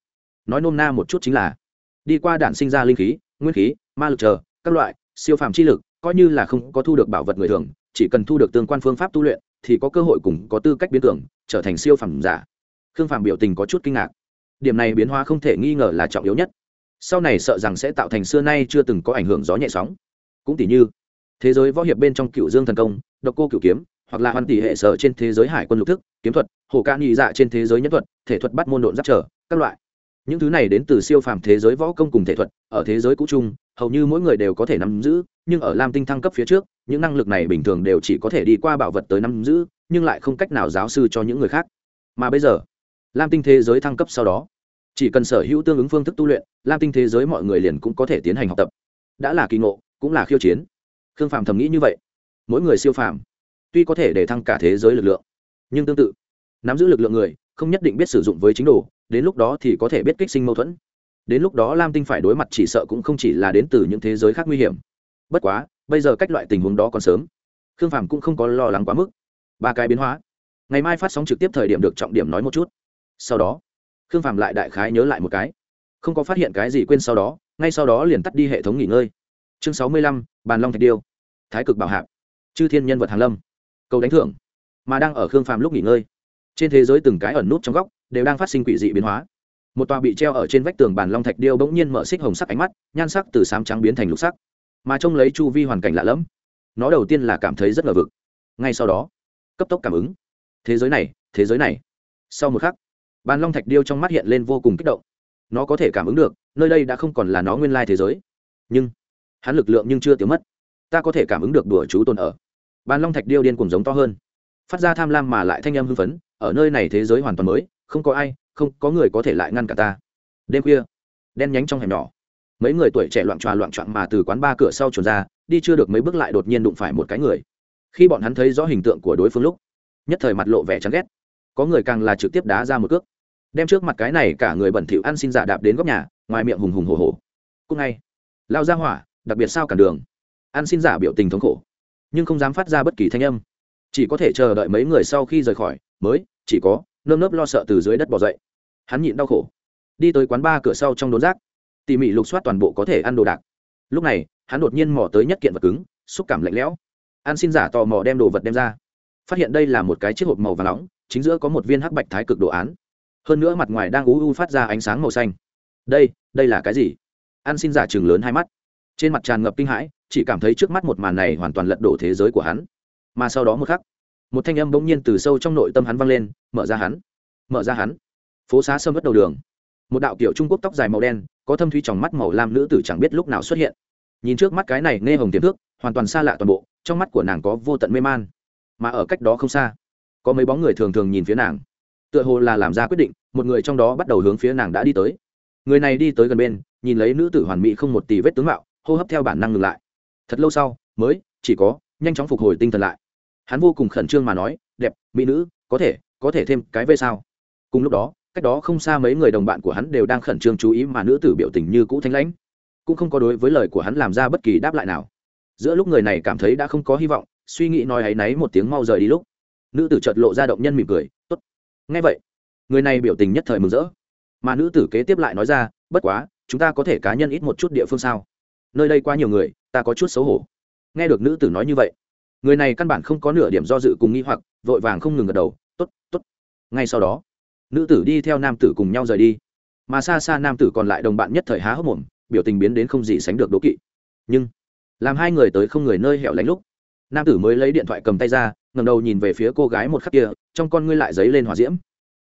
Nói nôm na một chút chính là, đi qua đạn sinh ra linh khí, nguyên khí, ma lực chờ, các loại, siêu phàm chi lực, coi như là không có thu được bảo vật người thường, chỉ cần thu được tương quan phương pháp tu luyện, thì có cơ hội cùng có tư cách biến tưởng trở thành siêu phàm giả. Khương phàm biểu tình có chút kinh ngạc. Điểm này biến hóa không thể nghi ngờ là trọng yếu nhất sau này sợ rằng sẽ tạo thành xưa nay chưa từng có ảnh hưởng gió nhẹ sóng. Cũng tỷ như, thế giới võ hiệp bên trong cựu dương thần công, độc cô cựu kiếm, hoặc là hoàn tỷ hệ sở trên thế giới hải quân lục thức, kiếm thuật, hồ ca nhị dạ trên thế giới nhất thuật, thể thuật bắt môn độn giáp trở, các loại. Những thứ này đến từ siêu phàm thế giới võ công cùng thể thuật, ở thế giới cũ chung, hầu như mỗi người đều có thể nắm giữ, nhưng ở lam tinh thăng cấp phía trước, những năng lực này bình thường đều chỉ có thể đi qua bảo vật tới nắm giữ, nhưng lại không cách nào giáo sư cho những người khác. Mà bây giờ, lam tinh thế giới thăng cấp sau đó chỉ cần sở hữu tương ứng phương thức tu luyện, lam tinh thế giới mọi người liền cũng có thể tiến hành học tập. Đã là kỳ ngộ, cũng là khiêu chiến. Khương phàm thầm nghĩ như vậy. Mỗi người siêu phàm, tuy có thể để thăng cả thế giới lực lượng, nhưng tương tự, nắm giữ lực lượng người, không nhất định biết sử dụng với chính đồ, đến lúc đó thì có thể biết kích sinh mâu thuẫn. Đến lúc đó lam tinh phải đối mặt chỉ sợ cũng không chỉ là đến từ những thế giới khác nguy hiểm. Bất quá, bây giờ cách loại tình huống đó còn sớm. Khương phàm cũng không có lo lắng quá mức. Ba cái biến hóa. Ngày mai phát sóng trực tiếp thời điểm được trọng điểm nói một chút. Sau đó khương phàm lại đại khái nhớ lại một cái. Không có phát hiện cái gì quên sau đó, ngay sau đó liền tắt đi hệ thống nghỉ ngơi. Chương sáu mươi lăm, bàn long thạch điêu. Thái cực bảo hạp. Chư thiên nhân vật hàn lâm. Cầu đánh thưởng. Mà đang ở khương phàm lúc nghỉ ngơi, trên thế giới từng cái ẩn nút trong góc đều đang phát sinh quỷ dị biến hóa. Một tòa bị treo ở trên vách tường bàn long thạch điêu bỗng nhiên mở xích hồng sắc ánh mắt, nhan sắc từ sám trắng biến thành lục sắc. Mà trông lấy chu vi hoàn cảnh lạ lẫm, nó đầu tiên là cảm thấy rất ngờ vực. Ngay sau đó, cấp tốc cảm ứng. Thế giới này, thế giới này. Sau một khắc bàn long thạch điêu trong mắt hiện lên vô cùng kích động. Nó có thể cảm ứng được, nơi đây đã không còn là nó nguyên lai thế giới. Nhưng, hắn lực lượng nhưng chưa tiêu mất. Ta có thể cảm ứng được đùa chú tồn ở. Bàn long thạch điêu điên cùng giống to hơn. Phát ra tham lam mà lại thanh âm hưng phấn, ở nơi này thế giới hoàn toàn mới, không có ai, không có người có thể lại ngăn cả ta. Đêm khuya, đen nhánh trong hẻm nhỏ. Mấy người tuổi trẻ loạn tròa loạn trọn mà từ quán ba cửa sau chuồn ra, đi chưa được mấy bước lại đột nhiên đụng phải một cái người. Khi bọn hắn thấy rõ hình tượng của đối phương lúc, nhất thời mặt lộ vẻ chán ghét có người càng là trực tiếp đá ra một cước. Đem trước mặt cái này cả người bẩn thỉu ăn xin giả đạp đến góc nhà, ngoài miệng hùng hùng hồ hồ cúc ngay, lao ra hỏa, đặc biệt sao cản đường. Ăn xin giả biểu tình thống khổ, nhưng không dám phát ra bất kỳ thanh âm. Chỉ có thể chờ đợi mấy người sau khi rời khỏi, mới, chỉ có, nơm nớp lo sợ từ dưới đất bỏ dậy. Hắn nhịn đau khổ, đi tới quán ba cửa sau trong đốn rác. Tỉ mỉ lục soát toàn bộ có thể ăn đồ đạc. Lúc này, hắn đột nhiên mò tới nhất kiện vật cứng, xúc cảm lạnh lẽo. An xin giả tò mò đem đồ vật đem ra. Phát hiện đây là một cái chiếc hộp màu và nóng chính giữa có một viên hắc bạch thái cực đồ án. Hơn nữa mặt ngoài đang ú u phát ra ánh sáng màu xanh. Đây đây là cái gì? An xin giả chừng lớn hai mắt. Trên mặt tràn ngập kinh hãi, chỉ cảm thấy trước mắt một màn này hoàn toàn lật đổ thế giới của hắn. Mà sau đó một khắc, một thanh âm bỗng nhiên từ sâu trong nội tâm hắn vang lên, mở ra hắn. Mở ra hắn. Phố xá sâm mất đầu đường. Một đạo kiểu trung quốc tóc dài màu đen, có thâm thuy trong mắt màu lam nữ tử chẳng biết lúc nào xuất hiện. Nhìn trước mắt cái này nghe hồng tiềm thước hoàn toàn xa lạ toàn bộ, trong mắt của nàng có vô tận mê man. Mà ở cách đó không xa có mấy bóng người thường thường nhìn phía nàng. Tựa hồ là làm ra quyết định, một người trong đó bắt đầu hướng phía nàng đã đi tới. Người này đi tới gần bên, nhìn lấy nữ tử hoàn mỹ không một tì vết tướng mạo, hô hấp theo bản năng ngừng lại. Thật lâu sau, mới, chỉ có, nhanh chóng phục hồi tinh thần lại. Hắn vô cùng khẩn trương mà nói, đẹp, mỹ nữ, có thể có thể thêm cái về sao? Cùng lúc đó, cách đó không xa mấy người đồng bạn của hắn đều đang khẩn trương chú ý mà nữ tử biểu tình như cũ thanh lãnh. Cũng không có đối với lời của hắn làm ra bất kỳ đáp lại nào. Giữa lúc người này cảm thấy đã không có hy vọng, suy nghĩ nói áy náy một tiếng mau rời đi lúc nữ tử chợt lộ ra động nhân mỉm cười, tốt ngay vậy, người này biểu tình nhất thời mừng rỡ. Mà nữ tử kế tiếp lại nói ra, bất quá, chúng ta có thể cá nhân ít một chút địa phương sao? Nơi đây quá nhiều người, ta có chút xấu hổ. Nghe được nữ tử nói như vậy, người này căn bản không có nửa điểm do dự cùng nghi hoặc, vội vàng không ngừng gật đầu t ố t t ố t ngay sau đó, nữ tử đi theo nam tử cùng nhau rời đi. Mà xa xa nam tử còn lại đồng bạn nhất thời há hốc mồm, biểu tình biến đến không gì sánh được đố kỵ. Nhưng, làm hai người tới không người nơi hẻo lánh lúc nam tử mới lấy điện thoại cầm tay ra ngầm đầu nhìn về phía cô gái một khắc kia, trong con ngươi lại dấy lên hòa diễm.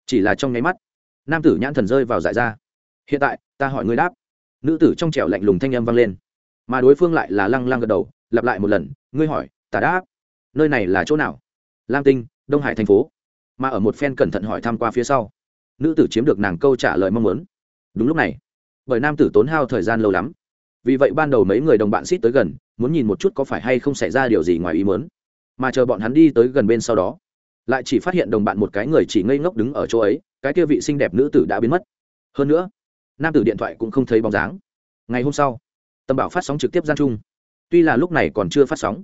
Chỉ là trong nháy mắt, nam tử nhãn thần rơi vào dại ra. Hiện tại, ta hỏi ngươi đáp. Nữ tử trong trẻo lạnh lùng thanh âm vang lên. Mà đối phương lại là lăng lăng gật đầu, lặp lại một lần, ngươi hỏi, ta đáp. Nơi này là chỗ nào? Lam tinh, đông hải thành phố. Mà ở một phen cẩn thận hỏi thăm qua phía sau, nữ tử chiếm được nàng câu trả lời mong muốn. Đúng lúc này, bởi nam tử tốn hao thời gian lâu lắm vì vậy ban đầu mấy người đồng bạn xít tới gần, muốn nhìn một chút có phải hay không xảy ra điều gì ngoài ý muốn. Mà chờ bọn hắn đi tới gần bên sau đó, lại chỉ phát hiện đồng bạn một cái người chỉ ngây ngốc đứng ở chỗ ấy, cái kia vị xinh đẹp nữ tử đã biến mất. Hơn nữa, nam tử điện thoại cũng không thấy bóng dáng. Ngày hôm sau, tâm bảo phát sóng trực tiếp gian chung. Tuy là lúc này còn chưa phát sóng,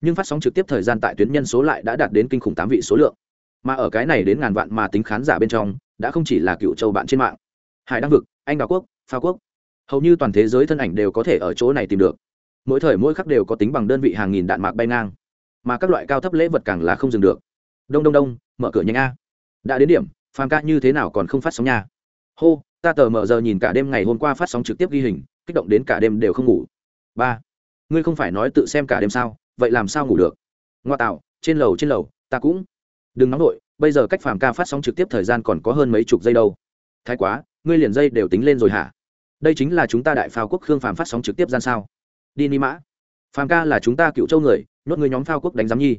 nhưng phát sóng trực tiếp thời gian tại tuyến nhân số lại đã đạt đến kinh khủng tám vị số lượng. Mà ở cái này đến ngàn vạn mà tính khán giả bên trong, đã không chỉ là cựu châu bạn trên mạng. Hải đăng vực, anh đào quốc pha quốc hầu như toàn thế giới thân ảnh đều có thể ở chỗ này tìm được. Mỗi thời mỗi khắc đều có tính bằng đơn vị hàng nghìn đạn mạc bay ngang. Mà các loại cao thấp lễ vật càng là không dừng được. Đông đông đông, mở cửa nhanh a. Đã đến điểm, phàm ca như thế nào còn không phát sóng nha. Hô, ta tờ mở giờ nhìn cả đêm ngày hôm qua phát sóng trực tiếp ghi hình, kích động đến cả đêm đều không ngủ. Ba, ngươi không phải nói tự xem cả đêm sao, vậy làm sao ngủ được? Ngoa tạo, trên lầu trên lầu, ta cũng. Đừng nóng nổi bây giờ cách phàm ca phát sóng trực tiếp thời gian còn có hơn mấy chục giây đâu. Thái quá, ngươi liền dây đều tính lên rồi hả? Đây chính là chúng ta đại phao quốc khương phàm phát sóng trực tiếp gian sao? Đi ni mã. Phàm ca là chúng ta cựu châu người, nhốt người nhóm phao quốc đánh giám nhi.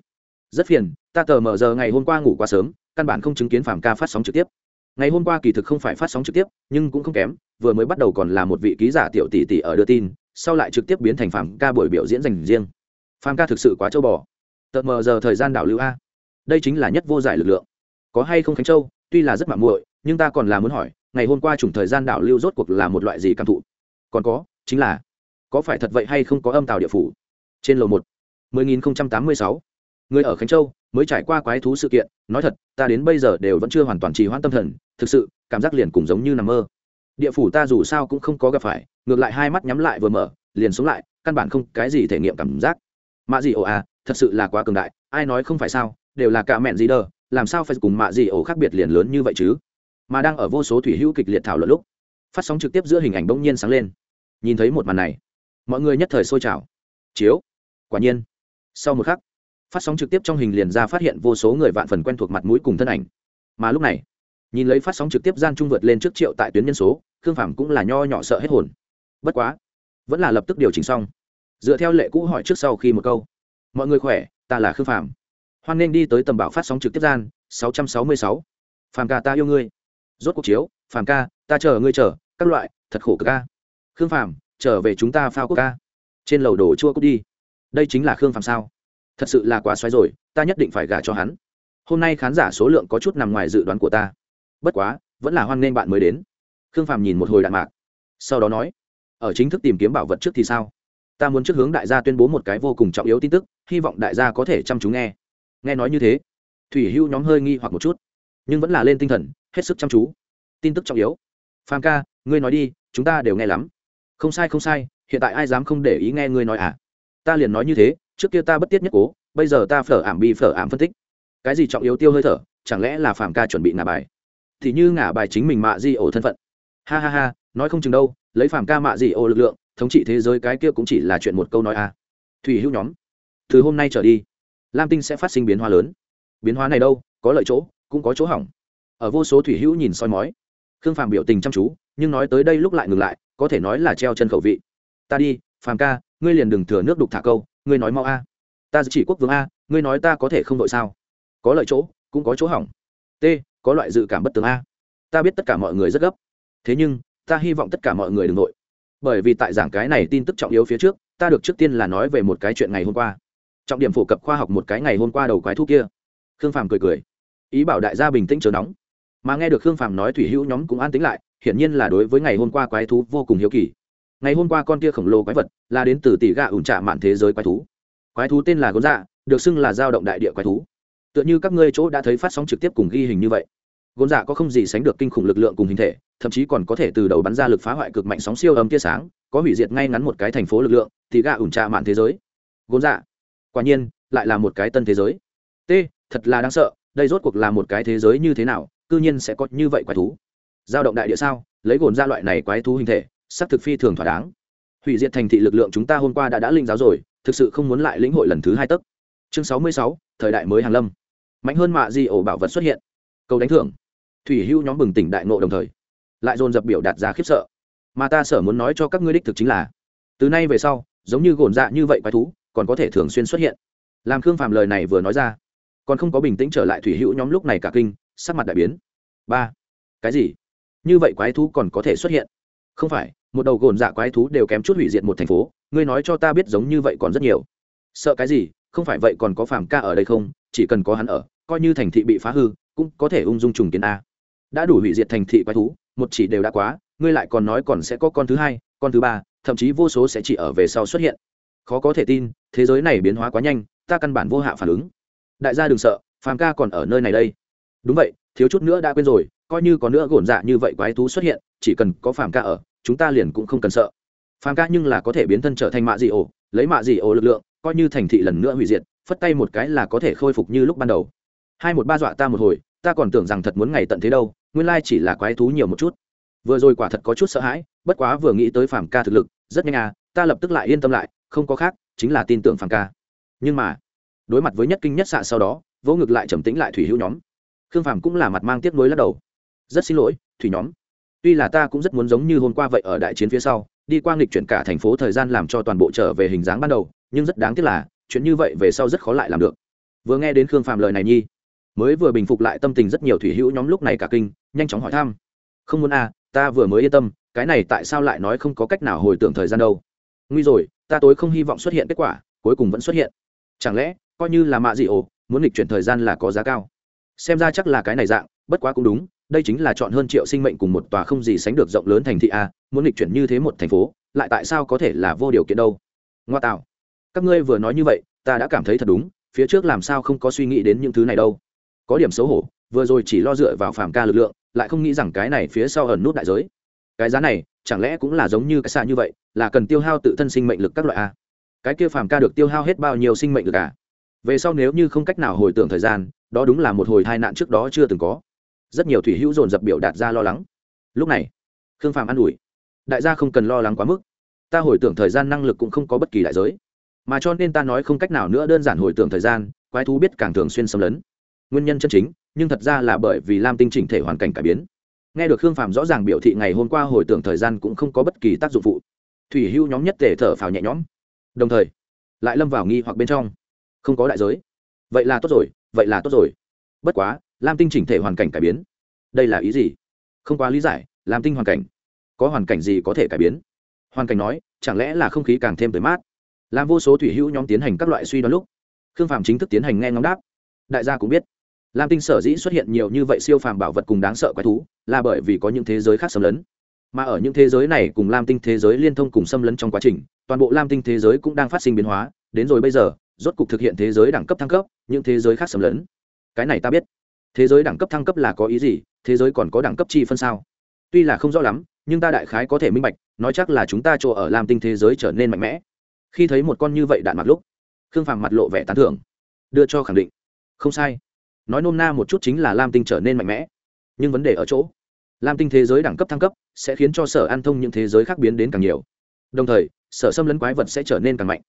Rất phiền, ta tờ mở giờ ngày hôm qua ngủ quá sớm, căn bản không chứng kiến phàm ca phát sóng trực tiếp. Ngày hôm qua kỳ thực không phải phát sóng trực tiếp, nhưng cũng không kém, vừa mới bắt đầu còn là một vị ký giả tiểu tỷ tỷ ở đưa tin, sau lại trực tiếp biến thành phàm ca buổi biểu diễn dành riêng. Phàm ca thực sự quá châu bò. Tờ mờ giờ thời gian đảo lưu a. Đây chính là nhất vô giải lực lượng. Có hay không khánh châu, tuy là rất mạng muội, nhưng ta còn là muốn hỏi ngày hôm qua chủng thời gian đảo lưu rốt cuộc là một loại gì cảm thụ? Còn có, chính là, có phải thật vậy hay không có âm tàu địa phủ? Trên lầu một, mười nghìn tám mươi sáu, người ở khánh châu mới trải qua quái thú sự kiện, nói thật, ta đến bây giờ đều vẫn chưa hoàn toàn trì hoãn tâm thần, thực sự, cảm giác liền cùng giống như nằm mơ. Địa phủ ta dù sao cũng không có gặp phải, ngược lại hai mắt nhắm lại vừa mở, liền xuống lại, căn bản không cái gì thể nghiệm cảm giác. Mạ gì ồ à thật sự là quá cường đại, ai nói không phải sao, đều là cả mẹn gì đờ, làm sao phải cùng mạ gì ồ khác biệt liền lớn như vậy chứ? Mà đang ở vô số thủy hữu kịch liệt thảo luận lúc, phát sóng trực tiếp giữa hình ảnh bỗng nhiên sáng lên. Nhìn thấy một màn này, mọi người nhất thời sôi trào. Chiếu. Quả nhiên. Sau một khắc, phát sóng trực tiếp trong hình liền ra phát hiện vô số người vạn phần quen thuộc mặt mũi cùng thân ảnh. Mà lúc này, nhìn lấy phát sóng trực tiếp gian trung vượt lên trước triệu tại tuyến nhân số, khương phàm cũng là nho nhỏ sợ hết hồn. Bất quá, vẫn là lập tức điều chỉnh xong. Dựa theo lệ cũ hỏi trước sau khi một câu. Mọi người khỏe, ta là khương phàm. Hoan nên đi tới tầm bảo phát sóng trực tiếp gian 666. phàm ca ta yêu ngươi rốt cuộc chiếu, phàm ca, ta chờ ngươi chờ, các loại, thật khổ ca khương phàm, trở về chúng ta phao quốc ca. Trên lầu đổ chua cúc đi. Đây chính là khương phàm sao? Thật sự là quá xoáy rồi, ta nhất định phải gả cho hắn. Hôm nay khán giả số lượng có chút nằm ngoài dự đoán của ta. Bất quá, vẫn là hoan nghênh bạn mới đến. Khương phàm nhìn một hồi đạn mạc. Sau đó nói, ở chính thức tìm kiếm bảo vật trước thì sao? Ta muốn trước hướng đại gia tuyên bố một cái vô cùng trọng yếu tin tức, hy vọng đại gia có thể chăm chú nghe. Nghe nói như thế, thủy hưu nhóm hơi nghi hoặc một chút, nhưng vẫn là lên tinh thần hết sức chăm chú. Tin tức trọng yếu. Phàm ca, ngươi nói đi, chúng ta đều nghe lắm. Không sai không sai, hiện tại ai dám không để ý nghe ngươi nói à? Ta liền nói như thế, trước kia ta bất tiết nhất cố, bây giờ ta phở ảm bi phở ảm phân tích. Cái gì trọng yếu tiêu hơi thở, chẳng lẽ là phàm ca chuẩn bị ngả bài? Thì như ngả bài chính mình mạ di ổ thân phận. Ha ha ha, nói không chừng đâu, lấy phàm ca mạ di ổ lực lượng, thống trị thế giới cái kia cũng chỉ là chuyện một câu nói à. Thủy hữu nhóm, từ hôm nay trở đi, lam tinh sẽ phát sinh biến hóa lớn. Biến hóa này đâu, có lợi chỗ, cũng có chỗ hỏng ở vô số thủy hữu nhìn soi mói. Khương phàm biểu tình chăm chú, nhưng nói tới đây lúc lại ngừng lại, có thể nói là treo chân khẩu vị. Ta đi, phàm ca, ngươi liền đừng thừa nước đục thả câu, ngươi nói mau a. Ta chỉ quốc vương a, ngươi nói ta có thể không đội sao? Có lợi chỗ, cũng có chỗ hỏng. T, có loại dự cảm bất tường a. Ta biết tất cả mọi người rất gấp. Thế nhưng, ta hy vọng tất cả mọi người đừng nội bởi vì tại giảng cái này tin tức trọng yếu phía trước, ta được trước tiên là nói về một cái chuyện ngày hôm qua. Trọng điểm phổ cập khoa học một cái ngày hôm qua đầu quái thu kia. Khương phàm cười cười. Ý bảo đại gia bình tĩnh chờ nóng mà nghe được khương phàm nói thủy hữu nhóm cũng an tính lại, hiển nhiên là đối với ngày hôm qua quái thú vô cùng hiếu kỳ. Ngày hôm qua con kia khổng lồ quái vật là đến từ tỷ gà ủn trạ mạn thế giới quái thú. Quái thú tên là gốn dạ được xưng là dao động đại địa quái thú. Tựa như các ngươi chỗ đã thấy phát sóng trực tiếp cùng ghi hình như vậy. Gốn dạ có không gì sánh được kinh khủng lực lượng cùng hình thể, thậm chí còn có thể từ đầu bắn ra lực phá hoại cực mạnh sóng siêu âm tia sáng, có hủy diệt ngay ngắn một cái thành phố lực lượng thì gạ ủn trạ mạn thế giới. Gốn dạ quả nhiên, lại là một cái tân thế giới. T, thật là đáng sợ, đây rốt cuộc là một cái thế giới như thế nào? Cư nhiên sẽ có như vậy quái thú. Giao động đại địa sao? Lấy gồn ra loại này quái thú hình thể sắc thực phi thường thỏa đáng. Hủy diệt thành thị lực lượng chúng ta hôm qua đã đã linh giáo rồi, thực sự không muốn lại lĩnh hội lần thứ hai tấc. Chương sáu mươi sáu, thời đại mới hàn lâm. Mạnh hơn mạ di ổ bảo vật xuất hiện. Câu đánh thưởng. Thủy hưu nhóm bừng tỉnh đại ngộ đồng thời, lại dồn dập biểu đạt ra khiếp sợ. Mà ta sở muốn nói cho các ngươi đích thực chính là, từ nay về sau, giống như gồn dạ như vậy quái thú, còn có thể thường xuyên xuất hiện. Làm khương phàm lời này vừa nói ra, còn không có bình tĩnh trở lại thủy hữu nhóm lúc này cả kinh sắc mặt đại biến. Ba, cái gì? Như vậy quái thú còn có thể xuất hiện? Không phải, một đầu gồn dạ quái thú đều kém chút hủy diệt một thành phố, ngươi nói cho ta biết giống như vậy còn rất nhiều. Sợ cái gì? Không phải vậy còn có phàm ca ở đây không? Chỉ cần có hắn ở, coi như thành thị bị phá hư, cũng có thể ung dung trùng kiến a. Đã đủ hủy diệt thành thị quái thú, một chỉ đều đã quá, ngươi lại còn nói còn sẽ có con thứ hai, con thứ ba, thậm chí vô số sẽ chỉ ở về sau xuất hiện. Khó có thể tin, thế giới này biến hóa quá nhanh, ta căn bản vô hạ phản ứng. Đại gia đừng sợ, phàm ca còn ở nơi này đây đúng vậy, thiếu chút nữa đã quên rồi, coi như có nữa gổn dạ như vậy quái thú xuất hiện, chỉ cần có phàm ca ở, chúng ta liền cũng không cần sợ. Phàm ca nhưng là có thể biến thân trở thành mạ dị ổ, lấy mạ dị ổ lực lượng, coi như thành thị lần nữa hủy diệt, phất tay một cái là có thể khôi phục như lúc ban đầu. Hai một ba dọa ta một hồi, ta còn tưởng rằng thật muốn ngày tận thế đâu, nguyên lai chỉ là quái thú nhiều một chút. Vừa rồi quả thật có chút sợ hãi, bất quá vừa nghĩ tới phàm ca thực lực, rất nhanh à ta lập tức lại yên tâm lại, không có khác, chính là tin tưởng phàm ca. Nhưng mà, đối mặt với nhất kinh nhất xạ sau đó, vỗ ngực lại trầm tĩnh lại thủy hữu nhóm khương phàm cũng là mặt mang tiếc nuối lắc đầu. Rất xin lỗi, thủy nhóm. Tuy là ta cũng rất muốn giống như hôm qua vậy ở đại chiến phía sau, đi qua nghịch chuyển cả thành phố thời gian làm cho toàn bộ trở về hình dáng ban đầu, nhưng rất đáng tiếc là, chuyện như vậy về sau rất khó lại làm được. Vừa nghe đến khương phàm lời này nhi, mới vừa bình phục lại tâm tình rất nhiều thủy hữu nhóm lúc này cả kinh, nhanh chóng hỏi thăm. Không muốn à ta vừa mới yên tâm, cái này tại sao lại nói không có cách nào hồi tưởng thời gian đâu? Nguy rồi, ta tối không hy vọng xuất hiện kết quả, cuối cùng vẫn xuất hiện. Chẳng lẽ, coi như là mạ dị ồ muốn nghịch chuyển thời gian là có giá cao? Xem ra chắc là cái này dạng, bất quá cũng đúng, đây chính là chọn hơn triệu sinh mệnh cùng một tòa không gì sánh được rộng lớn thành thị a, muốn lịch chuyển như thế một thành phố, lại tại sao có thể là vô điều kiện đâu? Ngoa tạo. Các ngươi vừa nói như vậy, ta đã cảm thấy thật đúng, phía trước làm sao không có suy nghĩ đến những thứ này đâu? Có điểm xấu hổ, vừa rồi chỉ lo dựa vào phàm ca lực lượng, lại không nghĩ rằng cái này phía sau ẩn nút đại giới. Cái giá này, chẳng lẽ cũng là giống như cái xạ như vậy, là cần tiêu hao tự thân sinh mệnh lực các loại a? Cái kia phàm ca được tiêu hao hết bao nhiêu sinh mệnh lực à? Về sau nếu như không cách nào hồi tưởng thời gian đó đúng là một hồi tai nạn trước đó chưa từng có. Rất nhiều thủy hữu dồn dập biểu đạt ra lo lắng. Lúc này, khương phàm an ủi, đại gia không cần lo lắng quá mức. Ta hồi tưởng thời gian năng lực cũng không có bất kỳ đại giới. Mà cho nên ta nói không cách nào nữa đơn giản hồi tưởng thời gian, quái thú biết càng thường xuyên xâm lấn. Nguyên nhân chân chính, nhưng thật ra là bởi vì lam tinh chỉnh thể hoàn cảnh cải biến. Nghe được khương phàm rõ ràng biểu thị ngày hôm qua hồi tưởng thời gian cũng không có bất kỳ tác dụng phụ, thủy hưu nhóm nhất thể thở phào nhẹ nhõm. Đồng thời, lại lâm vào nghi hoặc bên trong. Không có đại giới. Vậy là tốt rồi vậy là tốt rồi. Bất quá, lam tinh chỉnh thể hoàn cảnh cải biến. Đây là ý gì? Không quá lý giải, lam tinh hoàn cảnh. Có hoàn cảnh gì có thể cải biến? Hoàn cảnh nói, chẳng lẽ là không khí càng thêm tới mát? Làm vô số thủy hữu nhóm tiến hành các loại suy đoán lúc, khương phạm chính thức tiến hành nghe ngóng đáp. Đại gia cũng biết, lam tinh sở dĩ xuất hiện nhiều như vậy siêu phàm bảo vật cùng đáng sợ quái thú, là bởi vì có những thế giới khác xâm lấn. Mà ở những thế giới này cùng lam tinh thế giới liên thông cùng xâm lấn trong quá trình, toàn bộ lam tinh thế giới cũng đang phát sinh biến hóa, đến rồi bây giờ rốt cục thực hiện thế giới đẳng cấp thăng cấp, những thế giới khác xâm lấn. Cái này ta biết. Thế giới đẳng cấp thăng cấp là có ý gì? Thế giới còn có đẳng cấp chi phân sao? Tuy là không rõ lắm, nhưng ta đại khái có thể minh bạch, nói chắc là chúng ta chỗ ở lam tinh thế giới trở nên mạnh mẽ. Khi thấy một con như vậy đạn mặt lúc, khương phàm mặt lộ vẻ tán thưởng. Đưa cho khẳng định. Không sai. Nói nôm na một chút chính là lam tinh trở nên mạnh mẽ. Nhưng vấn đề ở chỗ lam tinh thế giới đẳng cấp thăng cấp sẽ khiến cho sở an thông những thế giới khác biến đến càng nhiều. Đồng thời, sở xâm lấn quái vật sẽ trở nên càng mạnh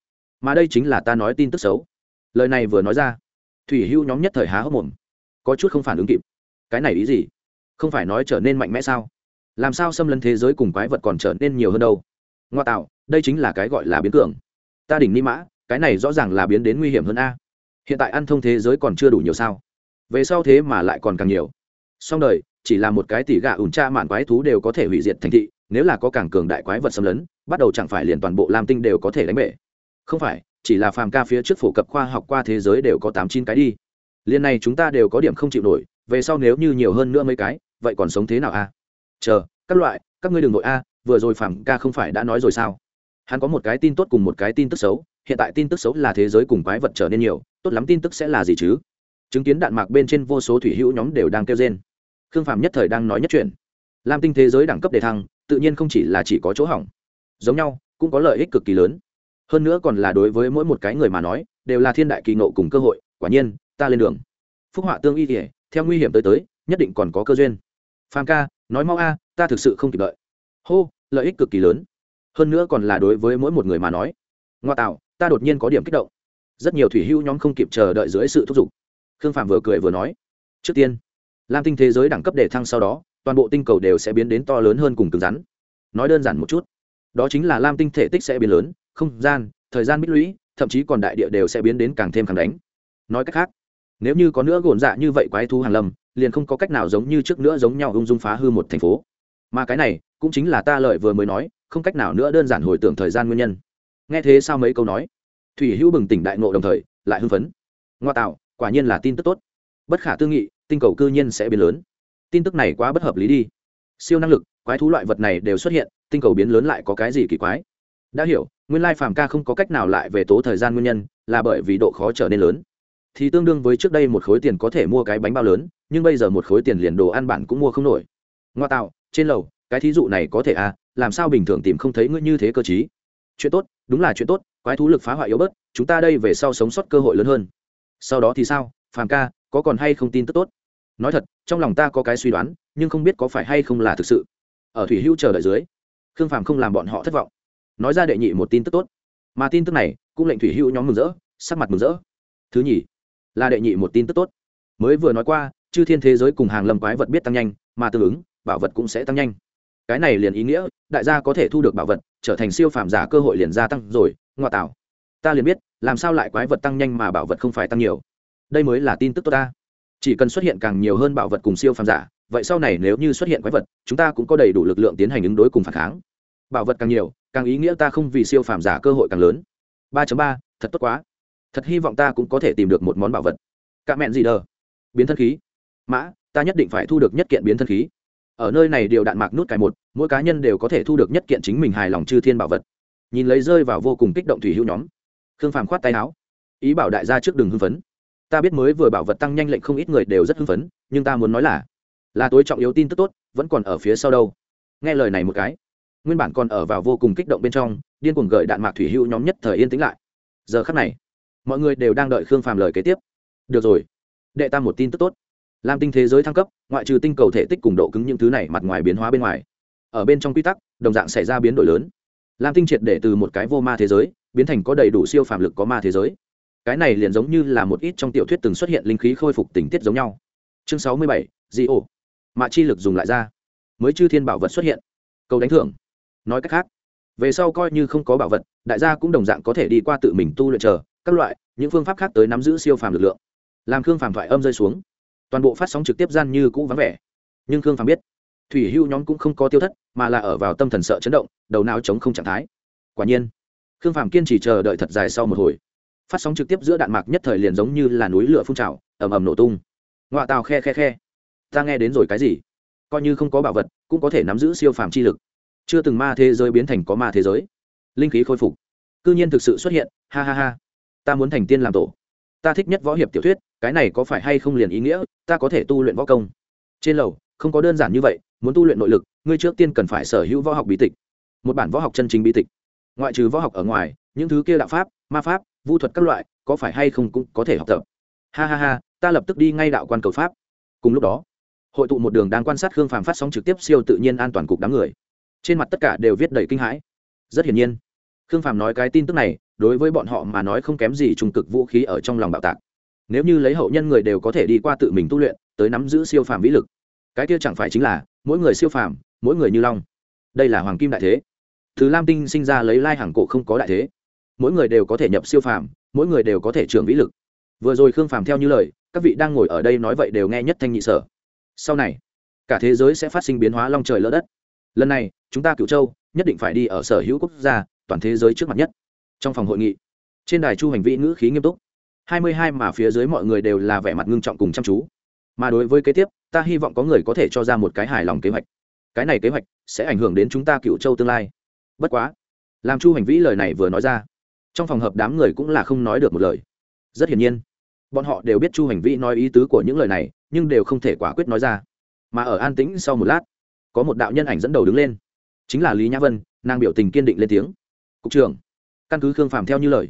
mà đây chính là ta nói tin tức xấu. Lời này vừa nói ra, thủy hưu nhóm nhất thời há hốc mồm, có chút không phản ứng kịp. Cái này ý gì? Không phải nói trở nên mạnh mẽ sao? Làm sao xâm lấn thế giới cùng quái vật còn trở nên nhiều hơn đâu? Ngoa tạo, đây chính là cái gọi là biến cường. Ta đỉnh ni mã, cái này rõ ràng là biến đến nguy hiểm hơn a. Hiện tại ăn thông thế giới còn chưa đủ nhiều sao? Về sau thế mà lại còn càng nhiều. Song đời, chỉ là một cái tỉ gà ủn tra mạn quái thú đều có thể hủy diệt thành thị, nếu là có càng cường đại quái vật xâm lấn, bắt đầu chẳng phải liền toàn bộ lam tinh đều có thể đánh bể không phải, chỉ là phàm ca phía trước phổ cập khoa học qua thế giới đều có tám chín cái đi. Liên này chúng ta đều có điểm không chịu nổi, về sau nếu như nhiều hơn nữa mấy cái, vậy còn sống thế nào a? Chờ, các loại, các ngươi đ ừ n g nội a, vừa rồi phàm ca không phải đã nói rồi sao? Hắn có một cái tin tốt cùng một cái tin tức xấu, hiện tại tin tức xấu là thế giới cùng quái vật trở nên nhiều, tốt lắm tin tức sẽ là gì chứ? Chứng kiến đạn mạc bên trên vô số thủy hữu nhóm đều đang kêu trên khương phạm nhất thời đang nói nhất chuyện. Lam tinh thế giới đẳng cấp đề thăng, tự nhiên không chỉ là chỉ có chỗ hỏng. Giống nhau, cũng có lợi ích cực kỳ lớn hơn nữa còn là đối với mỗi một cái người mà nói, đều là thiên đại kỳ nộ cùng cơ hội, quả nhiên, ta lên đường. Phúc họa tương y kể theo nguy hiểm tới tới, nhất định còn có cơ duyên. Phan ca, nói mau a, ta thực sự không kịp đợi. Hô, lợi ích cực kỳ lớn. Hơn nữa còn là đối với mỗi một người mà nói. Ngoa tạo, ta đột nhiên có điểm kích động. Rất nhiều thủy hưu nhóm không kịp chờ đợi dưới sự thúc giục. Khương phạm vừa cười vừa nói, trước tiên lam tinh thế giới đẳng cấp đề thăng sau đó, toàn bộ tinh cầu đều sẽ biến đến to lớn hơn cùng cứng rắn. Nói đơn giản một chút, đó chính là lam tinh thể tích sẽ biến lớn không gian, thời gian bích lũy, thậm chí còn đại địa đều sẽ biến đến càng thêm càng đánh. Nói cách khác, nếu như có nữa gồn dạ như vậy quái thú hàn lâm, liền không có cách nào giống như trước nữa giống nhau ung dung phá hư một thành phố. Mà cái này, cũng chính là ta lợi vừa mới nói, không cách nào nữa đơn giản hồi tưởng thời gian nguyên nhân. Nghe thế sao mấy câu nói? Thủy hữu bừng tỉnh đại ngộ đồng thời, lại hưng phấn. Ngoa tạo, quả nhiên là tin tức tốt. Bất khả tư nghị, tinh cầu cư nhiên sẽ biến lớn. Tin tức này quá bất hợp lý đi. Siêu năng lực, quái thú loại vật này đều xuất hiện, tinh cầu biến lớn lại có cái gì kỳ quái? Đã hiểu nguyên lai phàm ca không có cách nào lại về tố thời gian nguyên nhân, là bởi vì độ khó trở nên lớn. Thì tương đương với trước đây một khối tiền có thể mua cái bánh bao lớn, nhưng bây giờ một khối tiền liền đồ ăn bản cũng mua không nổi. Ngoa tạo, trên lầu, cái thí dụ này có thể à làm sao bình thường tìm không thấy ngươi như thế cơ chí chuyện tốt, đúng là chuyện tốt, quái thú lực phá hoại yếu bớt, chúng ta đây về sau sống sót cơ hội lớn hơn. Sau đó thì sao, phàm ca, có còn hay không tin tức tốt? Nói thật, trong lòng ta có cái suy đoán, nhưng không biết có phải hay không là thực sự. Ở thủy hữu chờ đợi dưới, khương phàm không làm bọn họ thất vọng nói ra đệ nhị một tin tức tốt. Mà tin tức này cũng lệnh thủy hữu nhóm mừng rỡ, sắc mặt mừng rỡ. Thứ nhì, là đệ nhị một tin tức tốt. Mới vừa nói qua, chư thiên thế giới cùng hàng lâm quái vật biết tăng nhanh, mà tương ứng, bảo vật cũng sẽ tăng nhanh. Cái này liền ý nghĩa, đại gia có thể thu được bảo vật, trở thành siêu phàm giả cơ hội liền gia tăng rồi ngoại tạo. Ta liền biết, làm sao lại quái vật tăng nhanh mà bảo vật không phải tăng nhiều. Đây mới là tin tức tốt ta. Chỉ cần xuất hiện càng nhiều hơn bảo vật cùng siêu phàm giả, vậy sau này nếu như xuất hiện quái vật, chúng ta cũng có đầy đủ lực lượng tiến hành ứng đối cùng phản kháng bảo vật càng nhiều, càng ý nghĩa ta không vì siêu phàm giả cơ hội càng lớn. Ba ba, thật tốt quá. Thật hy vọng ta cũng có thể tìm được một món bảo vật. Cạ mẹn gì đờ? Biến thân khí. Mã, ta nhất định phải thu được nhất kiện biến thân khí. Ở nơi này điều đạn mạc nút cài một, mỗi cá nhân đều có thể thu được nhất kiện chính mình hài lòng chư thiên bảo vật. Nhìn lấy rơi vào vô cùng kích động thủy hữu nhóm. Khương phàm khoát tay áo. Ý bảo đại gia trước đường hưng phấn. Ta biết mới vừa bảo vật tăng nhanh lệnh không ít người đều rất hưng phấn, nhưng ta muốn nói là là tối trọng yếu tin tức tốt, vẫn còn ở phía sau đâu. Nghe lời này một cái nguyên bản còn ở vào vô cùng kích động bên trong, điên cuồng gợi đạn mạc thủy hữu nhóm nhất thời yên tĩnh lại. Giờ khắc này, mọi người đều đang đợi khương phàm lời kế tiếp. Được rồi, đệ tam một tin tức tốt. Lam tinh thế giới thăng cấp, ngoại trừ tinh cầu thể tích cùng độ cứng những thứ này mặt ngoài biến hóa bên ngoài, ở bên trong quy tắc, đồng dạng xảy ra biến đổi lớn. Lam tinh triệt để từ một cái vô ma thế giới, biến thành có đầy đủ siêu phàm lực có ma thế giới. Cái này liền giống như là một ít trong tiểu thuyết từng xuất hiện linh khí khôi phục tình tiết giống nhau. Chương sáu mươi bảy, di ổ. Mạ chi lực dùng lại ra. Mới chư thiên bảo vật xuất hiện. Cầu đánh thưởng nói cách khác, về sau coi như không có bảo vật, đại gia cũng đồng dạng có thể đi qua tự mình tu luyện chờ, các loại, những phương pháp khác tới nắm giữ siêu phàm lực lượng. Làm khương phàm thoại âm rơi xuống, toàn bộ phát sóng trực tiếp gian như cũ vắng vẻ. Nhưng khương phàm biết, thủy hưu nhóm cũng không có tiêu thất, mà là ở vào tâm thần sợ chấn động, đầu não chống không trạng thái. Quả nhiên, khương phàm kiên trì chờ đợi thật dài sau một hồi. Phát sóng trực tiếp giữa đạn mạc nhất thời liền giống như là núi lửa phun trào, ầm ầm nổ tung. Ngoạ tàu khe khe khe. Ta nghe đến rồi cái gì? Coi như không có bảo vật, cũng có thể nắm giữ siêu phàm chi lực chưa từng ma thế giới biến thành có ma thế giới. Linh khí khôi phục. Cư nhiên thực sự xuất hiện. Ha ha ha. Ta muốn thành tiên làm tổ. Ta thích nhất võ hiệp tiểu thuyết, cái này có phải hay không liền ý nghĩa, ta có thể tu luyện võ công. Trên lầu, không có đơn giản như vậy, muốn tu luyện nội lực, ngươi trước tiên cần phải sở hữu võ học bí tịch. Một bản võ học chân chính bí tịch. Ngoại trừ võ học ở ngoài, những thứ kia đạo pháp, ma pháp, vu thuật các loại, có phải hay không cũng có thể học tập. Ha ha ha, ta lập tức đi ngay đạo quan cầu pháp. Cùng lúc đó, hội tụ một đường đang quan sát khương phàm phát sóng trực tiếp siêu tự nhiên an toàn cục đám người trên mặt tất cả đều viết đầy kinh hãi. Rất hiển nhiên, khương phàm nói cái tin tức này, đối với bọn họ mà nói không kém gì trung cực vũ khí ở trong lòng bạo tạc. Nếu như lấy hậu nhân người đều có thể đi qua tự mình tu luyện, tới nắm giữ siêu phàm vĩ lực. Cái kia chẳng phải chính là, mỗi người siêu phàm, mỗi người như long. Đây là hoàng kim đại thế. Thứ lam tinh sinh ra lấy lai hàng cổ không có đại thế. Mỗi người đều có thể nhập siêu phàm, mỗi người đều có thể trưởng vĩ lực. Vừa rồi khương phàm theo như lời, các vị đang ngồi ở đây nói vậy đều nghe nhất thanh nhị sở. Sau này, cả thế giới sẽ phát sinh biến hóa long trời lỡ đất. Lần này chúng ta cựu châu nhất định phải đi ở sở hữu quốc gia, toàn thế giới trước mặt nhất. Trong phòng hội nghị, trên đài chu hành vĩ ngữ khí nghiêm túc. Hai mươi hai mà phía dưới mọi người đều là vẻ mặt ngưng trọng cùng chăm chú. Mà đối với kế tiếp, ta hy vọng có người có thể cho ra một cái hài lòng kế hoạch. Cái này kế hoạch sẽ ảnh hưởng đến chúng ta cựu châu tương lai. Bất quá, làm chu hành vĩ lời này vừa nói ra, trong phòng hợp đám người cũng là không nói được một lời. Rất hiển nhiên, bọn họ đều biết chu hành vĩ nói ý tứ của những lời này, nhưng đều không thể quả quyết nói ra. Mà ở an tĩnh sau một lát, có một đạo nhân ảnh dẫn đầu đứng lên chính là lý nhã vân, nàng biểu tình kiên định lên tiếng. Cục trưởng, căn cứ khương phàm theo như lời,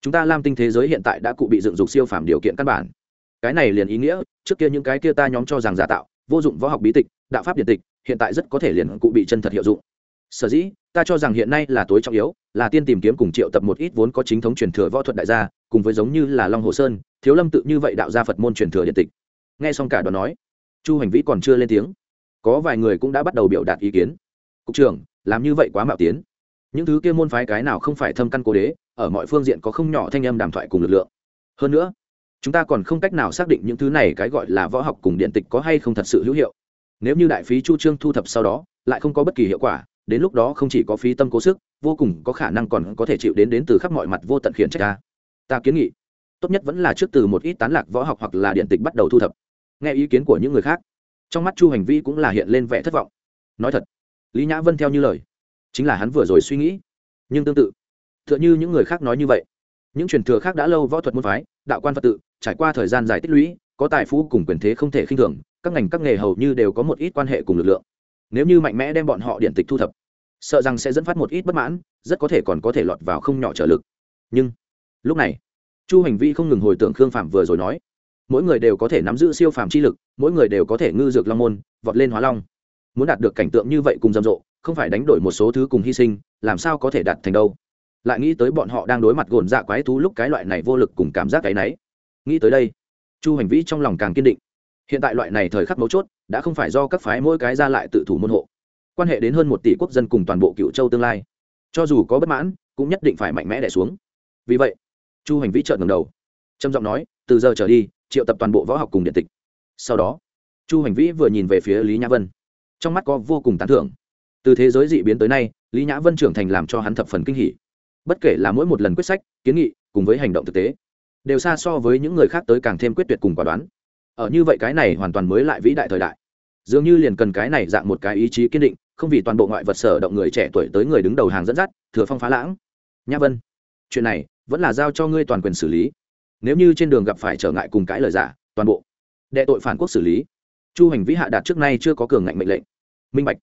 chúng ta lam tinh thế giới hiện tại đã cụ bị dựng dục siêu phàm điều kiện căn bản. Cái này liền ý nghĩa, trước kia những cái kia ta nhóm cho rằng giả tạo, vô dụng võ học bí tịch, đạo pháp điện tịch, hiện tại rất có thể liền cụ bị chân thật hiệu dụng. Sở dĩ, ta cho rằng hiện nay là tối trọng yếu, là tiên tìm kiếm cùng triệu tập một ít vốn có chính thống truyền thừa võ thuật đại gia, cùng với giống như là long hồ sơn, thiếu lâm tự như vậy đạo gia phật môn truyền thừa điện tịch. Nghe xong cả đoàn nói, chu hành vĩ còn chưa lên tiếng. Có vài người cũng đã bắt đầu biểu đạt ý kiến cục trưởng, làm như vậy quá mạo tiến. Những thứ kia môn phái cái nào không phải thâm căn cố đế, ở mọi phương diện có không nhỏ thanh âm đàm thoại cùng lực lượng. Hơn nữa, chúng ta còn không cách nào xác định những thứ này cái gọi là võ học cùng điện tịch có hay không thật sự hữu hiệu. Nếu như đại phí chu trương thu thập sau đó, lại không có bất kỳ hiệu quả, đến lúc đó không chỉ có phí tâm cố sức, vô cùng có khả năng còn có thể chịu đến đến từ khắp mọi mặt vô tận khiển trách ta. Ta kiến nghị, tốt nhất vẫn là trước từ một ít tán lạc võ học hoặc là điện tịch bắt đầu thu thập. Nghe ý kiến của những người khác, trong mắt chu hành vi cũng là hiện lên vẻ thất vọng. Nói thật lý nhã vân theo như lời. Chính là hắn vừa rồi suy nghĩ. Nhưng tương tự. T h ư ợ n h ư những người khác nói như vậy. Những truyền thừa khác đã lâu võ thuật môn phái, đạo quan phật tự, trải qua thời gian dài tích lũy, có tài phú cùng quyền thế không thể khinh thường, các ngành các nghề hầu như đều có một ít quan hệ cùng lực lượng. Nếu như mạnh mẽ đem bọn họ điện tịch thu thập, sợ rằng sẽ dẫn phát một ít bất mãn, rất có thể còn có thể lọt vào không nhỏ trở lực. Nhưng, lúc này, chu hành vi không ngừng hồi tưởng khương phạm vừa rồi nói, mỗi người đều có thể nắm giữ siêu phàm chi lực, mỗi người đều có thể ngư dược long môn, vọt lên hóa long muốn đạt được cảnh tượng như vậy cùng rầm rộ, không phải đánh đổi một số thứ cùng hy sinh, làm sao có thể đạt thành đâu? Lại nghĩ tới bọn họ đang đối mặt gồn dạ quái thú lúc cái loại này vô lực cùng cảm giác cái náy nghĩ tới đây, chu hành vĩ trong lòng càng kiên định. Hiện tại loại này thời khắc mấu chốt, đã không phải do các phái mỗi cái ra lại tự thủ môn hộ. Quan hệ đến hơn một tỷ quốc dân cùng toàn bộ cựu châu tương lai. Cho dù có bất mãn, cũng nhất định phải mạnh mẽ đẻ xuống. Vì vậy, chu hành vĩ trợn ngầm đầu, trầm giọng nói, từ giờ trở đi, triệu tập toàn bộ võ học cùng điện tịch. Sau đó, chu hành vĩ vừa nhìn về phía lý nhã vân trong mắt có vô cùng tán thưởng. Từ thế giới dị biến tới nay, lý nhã vân trưởng thành làm cho hắn thập phần kinh hỉ. Bất kể là mỗi một lần quyết sách, kiến nghị, cùng với hành động thực tế, đều xa so với những người khác tới càng thêm quyết tuyệt cùng quả đoán. Ở như vậy cái này hoàn toàn mới lại vĩ đại thời đại. Dường như liền cần cái này dạng một cái ý chí kiên định, không vì toàn bộ ngoại vật sở động người trẻ tuổi tới người đứng đầu hàng dẫn dắt, thừa phong phá lãng. Nhã vân, chuyện này vẫn là giao cho ngươi toàn quyền xử lý. Nếu như trên đường gặp phải trở ngại cùng cãi lời giả, toàn bộ đệ tội phản quốc xử lý chu hành vĩ hạ đạt trước nay chưa có cường ngạnh mệnh lệnh. Minh bạch.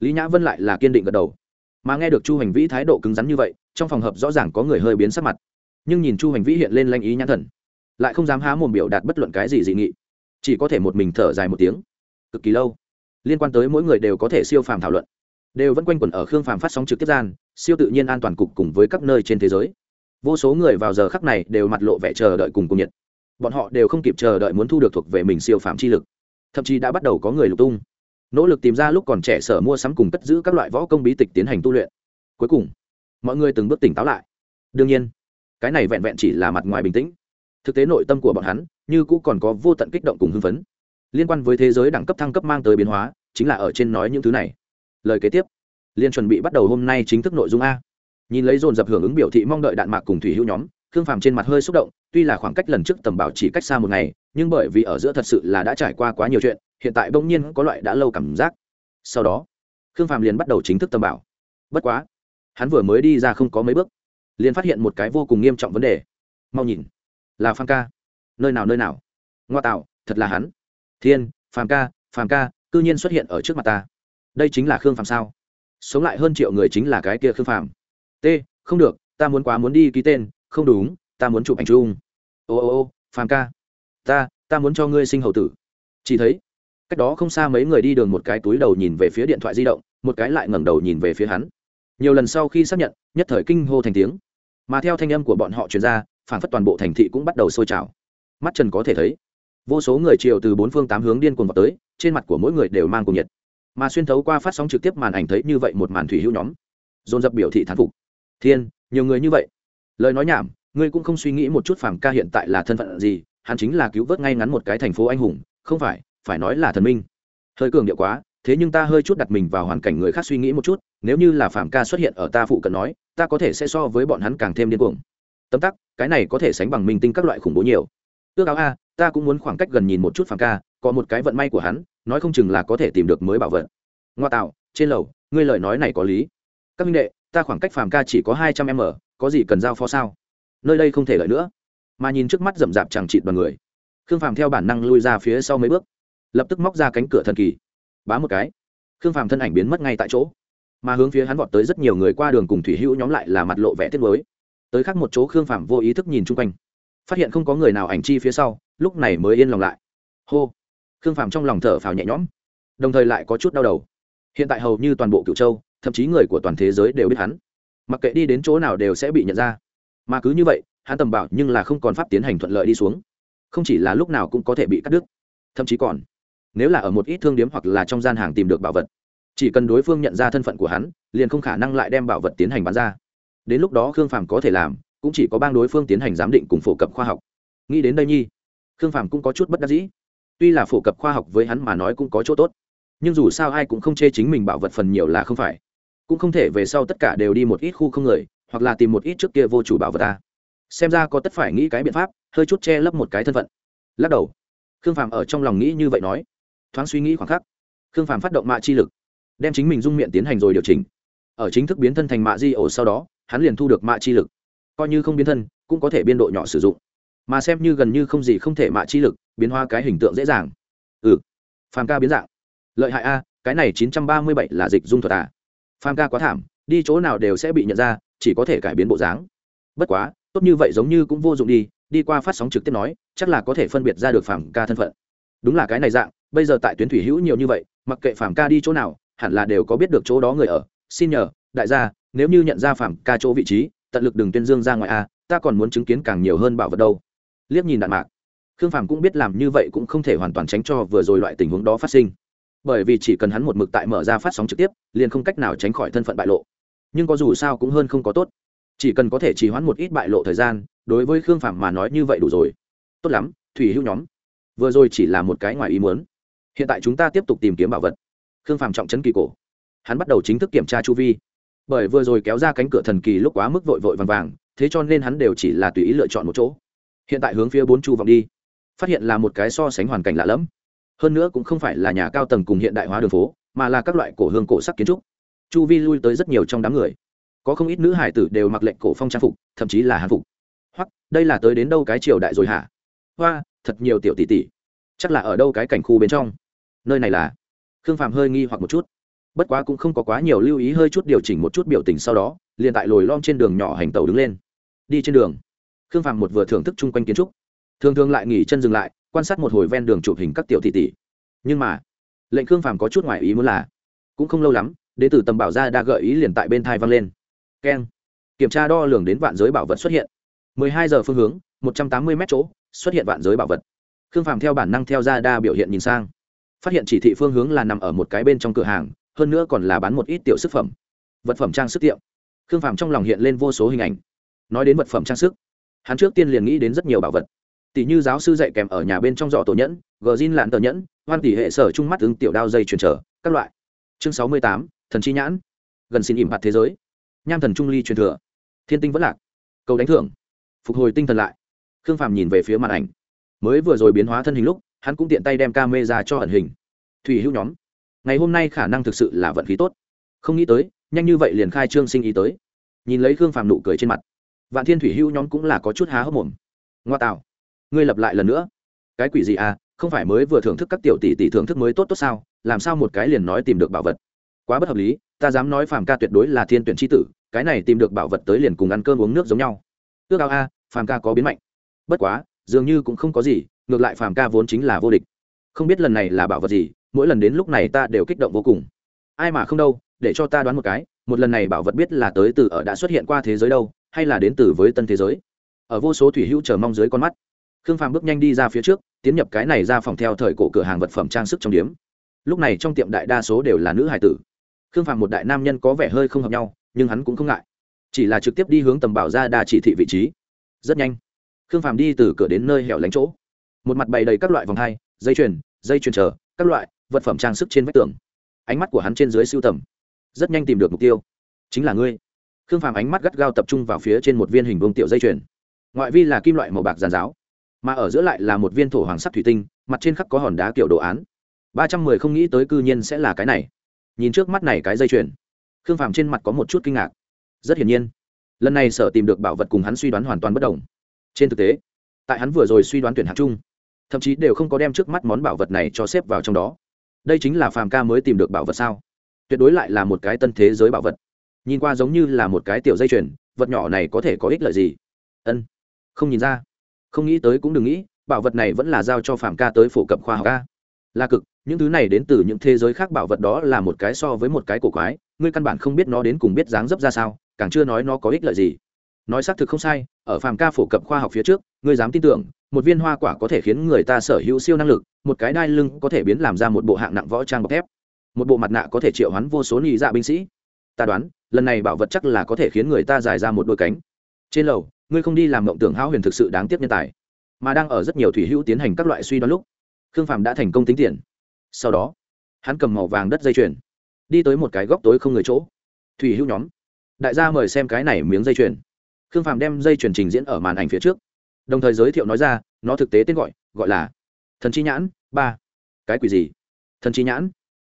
Lý nhã vân lại là kiên định gật đầu. Mà nghe được chu hành vĩ thái độ cứng rắn như vậy, trong phòng hợp rõ ràng có người hơi biến sắc mặt. Nhưng nhìn chu hành vĩ hiện lên lanh ý nhãn thần, lại không dám há mồm biểu đạt bất luận cái gì dị nghị. Chỉ có thể một mình thở dài một tiếng. Cực kỳ lâu, liên quan tới mỗi người đều có thể siêu phàm thảo luận. Đều vẫn quanh quẩn ở khương phàm phát sóng trực tiếp gian, siêu tự nhiên an toàn cục cùng với các nơi trên thế giới. Vô số người vào giờ khắc này đều mặt lộ vẻ chờ đợi cùng cung nhiệt. Bọn họ đều không kịp chờ đợi muốn thu được thuộc về mình siêu phàm chi lực thậm chí đã bắt đầu có người lục tung. Nỗ lực tìm ra lúc còn trẻ sở mua sắm cùng cất giữ các loại võ công bí tịch tiến hành tu luyện. Cuối cùng, mọi người từng bước tỉnh táo lại. Đương nhiên, cái này vẹn vẹn chỉ là mặt ngoài bình tĩnh. Thực tế nội tâm của bọn hắn như cũ còn có vô tận kích động cùng hưng phấn. Liên quan với thế giới đẳng cấp thăng cấp mang tới biến hóa, chính là ở trên nói những thứ này. Lời kế tiếp, liên chuẩn bị bắt đầu hôm nay chính thức nội dung a. Nhìn lấy dồn dập hưởng ứng biểu thị mong đợi đạn mạc cùng thủy hữu nhóm, khương phàm trên mặt hơi xúc động, tuy là khoảng cách lần trước tầm bảo chỉ cách xa một ngày nhưng bởi vì ở giữa thật sự là đã trải qua quá nhiều chuyện, hiện tại bỗng nhiên có loại đã lâu cảm giác. Sau đó, khương phàm liền bắt đầu chính thức tâm bảo. Bất quá, hắn vừa mới đi ra không có mấy bước, liền phát hiện một cái vô cùng nghiêm trọng vấn đề. Mau nhìn, là phàm ca. Nơi nào nơi nào? Ngoa tạo, thật là hắn. Thiên, phàm ca phàm ca, cư nhiên xuất hiện ở trước mặt ta. Đây chính là khương phàm sao? Sống lại hơn triệu người chính là cái kia khương phàm. T, không được, ta muốn quá muốn đi ký tên, không đúng, ta muốn chụp ảnh chung. Ô ô ô, phàm ca ta ta muốn cho ngươi sinh hậu tử. Chỉ thấy, cách đó không xa mấy người đi đường một cái túi đầu nhìn về phía điện thoại di động, một cái lại ngẩng đầu nhìn về phía hắn. Nhiều lần sau khi xác nhận, nhất thời kinh hô thành tiếng. Mà theo thanh âm của bọn họ truyền ra phản phất toàn bộ thành thị cũng bắt đầu sôi trào. Mắt trần có thể thấy, vô số người chiều từ bốn phương tám hướng điên cuồng vào tới, trên mặt của mỗi người đều mang cuồng nhiệt. Mà xuyên thấu qua phát sóng trực tiếp màn ảnh thấy như vậy một màn thủy hữu nhóm. Dồn dập biểu thị thán phục. Thiên, nhiều người như vậy. Lời nói nhảm, ngươi cũng không suy nghĩ một chút phàm ca hiện tại là thân phận gì hắn chính là cứu vớt ngay ngắn một cái thành phố anh hùng, không phải phải nói là thần minh. Hơi cường điệu quá, thế nhưng ta hơi chút đặt mình vào hoàn cảnh người khác suy nghĩ một chút, nếu như là Phạm ca xuất hiện ở ta phụ cận nói, ta có thể sẽ so với bọn hắn càng thêm điên cuồng. Tấm tắc, cái này có thể sánh bằng minh tinh các loại khủng bố nhiều. Ước áo a, ta cũng muốn khoảng cách gần nhìn một chút Phạm ca, có một cái vận may của hắn, nói không chừng là có thể tìm được mới bảo vật. Ngoa tạo, trên lầu, ngươi lời nói này có lý. Các minh đệ, ta khoảng cách phàm ca chỉ có hai trăm m, có gì cần giao phó sao? Nơi đây không thể lợi nữa mà nhìn trước mắt rậm rạp chẳng chịt đoàn người. Khương phàm theo bản năng lui ra phía sau mấy bước, lập tức móc ra cánh cửa thần kỳ, bá một cái. Khương phàm thân ảnh biến mất ngay tại chỗ, mà hướng phía hắn vọt tới rất nhiều người qua đường cùng thủy hữu nhóm lại là mặt lộ vẻ tiết mới tới khác một chỗ khương phàm vô ý thức nhìn chung quanh, phát hiện không có người nào ảnh chi phía sau, lúc này mới yên lòng lại. Hô! Khương phàm trong lòng thở phào nhẹ nhõm, đồng thời lại có chút đau đầu. Hiện tại hầu như toàn bộ cựu châu, thậm chí người của toàn thế giới đều biết hắn. Mặc kệ đi đến chỗ nào đều sẽ bị nhận ra. Mà cứ như vậy hắn tầm bảo nhưng là không còn pháp tiến hành thuận lợi đi xuống. Không chỉ là lúc nào cũng có thể bị cắt đứt, thậm chí còn, nếu là ở một ít thương điếm hoặc là trong gian hàng tìm được bảo vật, chỉ cần đối phương nhận ra thân phận của hắn, liền không khả năng lại đem bảo vật tiến hành bán ra. Đến lúc đó khương phàm có thể làm, cũng chỉ có bang đối phương tiến hành giám định cùng phổ cập khoa học. Nghĩ đến đây nhi, khương phàm cũng có chút bất đắc dĩ. Tuy là phổ cập khoa học với hắn mà nói cũng có chỗ tốt, nhưng dù sao ai cũng không chê chính mình bảo vật phần nhiều là không phải. Cũng không thể về sau tất cả đều đi một ít khu không người, hoặc là tìm một ít trước kia vô chủ bảo vật ta xem ra có tất phải nghĩ cái biện pháp, hơi chút che lấp một cái thân phận. Lắc đầu. Khương phàm ở trong lòng nghĩ như vậy nói. Thoáng suy nghĩ khoảng khắc, khương phàm phát động mạ chi lực, đem chính mình dung miệng tiến hành rồi điều chỉnh. Ở chính thức biến thân thành mạ di ổ sau đó, hắn liền thu được mạ chi lực. Coi như không biến thân, cũng có thể biên độ nhỏ sử dụng. Mà xem như gần như không gì không thể mạ chi lực, biến hóa cái hình tượng dễ dàng. Ừ. Phàm ca biến dạng. Lợi hại a, cái này chín trăm ba mươi bảy là dịch dung thuật à? Phàm ca quá thảm, đi chỗ nào đều sẽ bị nhận ra, chỉ có thể cải biến bộ dáng. Bất quá tốt như vậy giống như cũng vô dụng đi đi qua phát sóng trực tiếp nói, chắc là có thể phân biệt ra được phàm ca thân phận. Đúng là cái này dạng, bây giờ tại tuyến thủy hữu nhiều như vậy, mặc kệ phàm ca đi chỗ nào, hẳn là đều có biết được chỗ đó người ở. Xin nhờ, đại gia, nếu như nhận ra phàm ca chỗ vị trí, tận lực đừng tuyên dương ra ngoài a, ta còn muốn chứng kiến càng nhiều hơn bảo vật đâu. Liếc nhìn đạn mạc, khương phàm cũng biết làm như vậy cũng không thể hoàn toàn tránh cho vừa rồi loại tình huống đó phát sinh. Bởi vì chỉ cần hắn một mực tại mở ra phát sóng trực tiếp, liền không cách nào tránh khỏi thân phận bại lộ. Nhưng có dù sao cũng hơn không có tốt chỉ cần có thể trì hoãn một ít bại lộ thời gian, đối với khương phạm mà nói như vậy đủ rồi. Tốt lắm, thủy hữu nhóm. Vừa rồi chỉ là một cái ngoài ý muốn. Hiện tại chúng ta tiếp tục tìm kiếm bảo vật. Khương phạm trọng chấn kỳ cổ. Hắn bắt đầu chính thức kiểm tra chu vi. Bởi vừa rồi kéo ra cánh cửa thần kỳ lúc quá mức vội vội vàng vàng, thế cho nên hắn đều chỉ là tùy ý lựa chọn một chỗ. Hiện tại hướng phía bốn chu vọng đi. Phát hiện là một cái so sánh hoàn cảnh lạ lẫm. Hơn nữa cũng không phải là nhà cao tầng cùng hiện đại hóa đường phố, mà là các loại cổ hương cổ sắc kiến trúc. Chu vi lui tới rất nhiều trong đám người có không ít nữ hải tử đều mặc lệnh cổ phong trang phục, thậm chí là hàn phục. Hoặc, đây là tới đến đâu cái triều đại rồi hả? Hoa, thật nhiều tiểu tỷ tỷ. Chắc là ở đâu cái cảnh khu bên trong. Nơi này là. Khương phàm hơi nghi hoặc một chút. Bất quá cũng không có quá nhiều lưu ý, hơi chút điều chỉnh một chút biểu tình sau đó, liền tại lồi lom trên đường nhỏ hành tàu đứng lên. Đi trên đường. Khương phàm một vừa thưởng thức chung quanh kiến trúc. Thường thường lại nghỉ chân dừng lại, quan sát một hồi ven đường chụp hình các tiểu thị tỷ. Nhưng mà, lệnh khương phàm có chút ngoài ý muốn là, cũng không lâu lắm đ tử tầm bảo ra đã gợi ý liền tại bên thai văng lên keng. Kiểm tra đo lường đến vạn giới bảo vật xuất hiện. 12 giờ phương hướng 180 m chỗ, xuất hiện vạn giới bảo vật. Khương phàm theo bản năng theo ra đa biểu hiện nhìn sang. Phát hiện chỉ thị phương hướng là nằm ở một cái bên trong cửa hàng, hơn nữa còn là bán một ít tiểu sức phẩm. Vật phẩm trang sức tiệm. Khương phàm trong lòng hiện lên vô số hình ảnh. Nói đến vật phẩm trang sức, hắn trước tiên liền nghĩ đến rất nhiều bảo vật. Tỷ như giáo sư dạy kèm ở nhà bên trong giỏ tổ nhẫn gờ zin lạn tờ nhẫn, hoan tỷ hệ sở trung mắt ứng tiểu đao dây truyền trở, các loại. Chương sáu mươi tám, thần chi nhãn. Gần xin ỉm hạt thế giới nham thần trung ly truyền thừa. Thiên tinh vẫn lạc. Cầu đánh thưởng. Phục hồi tinh thần lại. Khương phàm nhìn về phía màn ảnh. Mới vừa rồi biến hóa thân hình lúc, hắn cũng tiện tay đem ca mê ra cho ẩn hình. Thủy hữu nhóm. Ngày hôm nay khả năng thực sự là vận khí tốt. Không nghĩ tới, nhanh như vậy liền khai trương sinh ý tới. Nhìn lấy khương phàm nụ cười trên mặt. Vạn thiên thủy hữu nhóm cũng là có chút há hốc mồm. Ngoa tạo. Ngươi lập lại lần nữa. Cái quỷ gì à không phải mới vừa thưởng thức các tiểu tỷ tỷ thưởng thức mới tốt tốt sao? Làm sao một cái liền nói tìm được bảo vật? Quá bất hợp lý, ta dám nói phàm ca tuyệt đối là thiên tuyển tri tử cái này tìm được bảo vật tới liền cùng ăn cơm uống nước giống nhau. Ước ao a, phàm ca có biến mạnh. Bất quá, dường như cũng không có gì, ngược lại phàm ca vốn chính là vô địch. Không biết lần này là bảo vật gì, mỗi lần đến lúc này ta đều kích động vô cùng. Ai mà không đâu, để cho ta đoán một cái, một lần này bảo vật biết là tới từ ở đã xuất hiện qua thế giới đâu, hay là đến từ với tân thế giới. Ở vô số thủy hữu chờ mong dưới con mắt, khương phàm bước nhanh đi ra phía trước, tiến nhập cái này ra phòng theo thời cổ cửa hàng vật phẩm trang sức trong điếm. Lúc này trong tiệm đại đa số đều là nữ hải tử. Khương phàm một đại nam nhân có vẻ hơi không hợp nhau nhưng hắn cũng không ngại. Chỉ là trực tiếp đi hướng tầm bảo ra đa chỉ thị vị trí. Rất nhanh, khương phàm đi từ cửa đến nơi hẻo lánh chỗ. Một mặt bày đầy các loại vòng hai, dây chuyền dây chuyền chờ, các loại vật phẩm trang sức trên vách tường. Ánh mắt của hắn trên dưới siêu tầm. Rất nhanh tìm được mục tiêu. Chính là ngươi. Khương phàm ánh mắt gắt gao tập trung vào phía trên một viên hình bông tiểu dây chuyền. Ngoại vi là kim loại màu bạc giàn giáo, mà ở giữa lại là một viên thổ hoàng sắc thủy tinh, mặt trên khắc có hòn đá kiểu đồ án. Ba trăm mười không nghĩ tới cư nhiên sẽ là cái này. Nhìn trước mắt này cái dây chuyền khương phàm trên mặt có một chút kinh ngạc. Rất hiển nhiên, lần này sở tìm được bảo vật cùng hắn suy đoán hoàn toàn bất đồng. Trên thực tế, tại hắn vừa rồi suy đoán tuyển hạng chung, thậm chí đều không có đem trước mắt món bảo vật này cho xếp vào trong đó. Đây chính là phàm ca mới tìm được bảo vật sao? Tuyệt đối lại là một cái tân thế giới bảo vật. Nhìn qua giống như là một cái tiểu dây chuyền, vật nhỏ này có thể có ích lợi gì? Ân, không nhìn ra. Không nghĩ tới cũng đừng nghĩ, bảo vật này vẫn là giao cho phàm ca tới phổ cập khoa học ca là cực, những thứ này đến từ những thế giới khác bảo vật đó là một cái so với một cái cổ quái, ngươi căn bản không biết nó đến cùng biết dáng dấp ra sao, càng chưa nói nó có ích lợi gì. Nói xác thực không sai, ở phàm ca phổ cập khoa học phía trước, ngươi dám tin tưởng, một viên hoa quả có thể khiến người ta sở hữu siêu năng lực, một cái đai lưng có thể biến làm ra một bộ hạng nặng võ trang bọc thép, một bộ mặt nạ có thể triệu hoán vô số nhị dạ binh sĩ. Ta đoán, lần này bảo vật chắc là có thể khiến người ta dài ra một đôi cánh. Trên lầu, ngươi không đi làm mộng tưởng hao huyền thực sự đáng tiếc nhân tài, mà đang ở rất nhiều thủy hữu tiến hành các loại suy đoán lúc khương phạm đã thành công tính tiền. Sau đó, hắn cầm màu vàng đất dây chuyền, đi tới một cái góc tối không người chỗ. Thủy hữu nhóm, đại gia mời xem cái này miếng dây chuyền. Khương phạm đem dây chuyền trình diễn ở màn ảnh phía trước, đồng thời giới thiệu nói ra, nó thực tế tên gọi gọi là thần chi nhãn ba. Cái quỷ gì? Thần chi nhãn?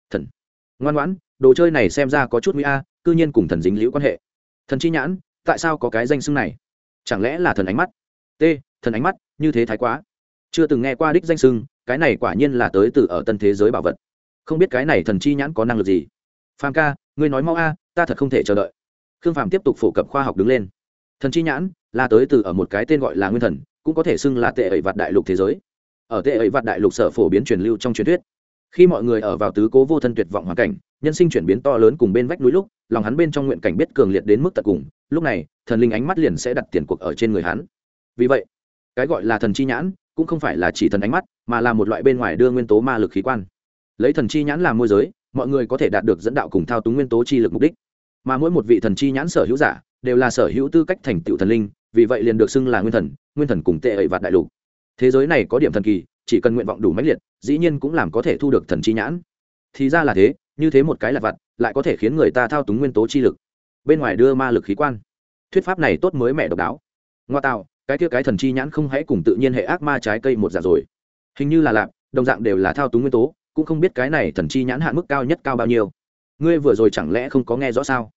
Thần. Ngoan ngoãn, đồ chơi này xem ra có chút nguy a, cư nhiên cùng thần dính liễu quan hệ. Thần chi nhãn, tại sao có cái danh xưng này? Chẳng lẽ là thần ánh mắt? T, thần ánh mắt, như thế thái quá. Chưa từng nghe qua đích danh xưng cái này quả nhiên là tới từ ở tân thế giới bảo vật. Không biết cái này thần chi nhãn có năng lực gì? Phàm ca, ngươi nói mau a, ta thật không thể chờ đợi. Khương phàm tiếp tục phổ cập khoa học đứng lên. Thần chi nhãn là tới từ ở một cái tên gọi là nguyên thần, cũng có thể xưng là tệ ẩy vạt đại lục thế giới. Ở tệ ẩy vạt đại lục sở phổ biến truyền lưu trong truyền thuyết, khi mọi người ở vào tứ cố vô thân tuyệt vọng hoàn cảnh, nhân sinh chuyển biến to lớn cùng bên vách núi lúc, lòng hắn bên trong nguyện cảnh biết cường liệt đến mức tận cùng, lúc này, thần linh ánh mắt liền sẽ đặt tiền cuộc ở trên người hắn. Vì vậy, cái gọi là thần chi nhãn cũng không phải là chỉ thần ánh mắt, mà là một loại bên ngoài đưa nguyên tố ma lực khí quan. Lấy thần chi nhãn làm môi giới, mọi người có thể đạt được dẫn đạo cùng thao túng nguyên tố chi lực mục đích. Mà mỗi một vị thần chi nhãn sở hữu giả, đều là sở hữu tư cách thành tựu thần linh, vì vậy liền được xưng là nguyên thần nguyên thần cùng tệ ẩy vạt đại lục. Thế giới này có điểm thần kỳ, chỉ cần nguyện vọng đủ mãnh liệt, dĩ nhiên cũng làm có thể thu được thần chi nhãn. Thì ra là thế, như thế một cái là vặt, lại có thể khiến người ta thao túng nguyên tố chi lực, bên ngoài đưa ma lực khí quan. Thuyết pháp này tốt mới mẹ độc đáo. Ngoa tạo cái kia cái thần chi nhãn không hãy cùng tự nhiên hệ ác ma trái cây một giả rồi. Hình như là lạp, đồng dạng đều là thao túng nguyên tố, cũng không biết cái này thần chi nhãn hạn mức cao nhất cao bao nhiêu. Ngươi vừa rồi chẳng lẽ không có nghe rõ sao?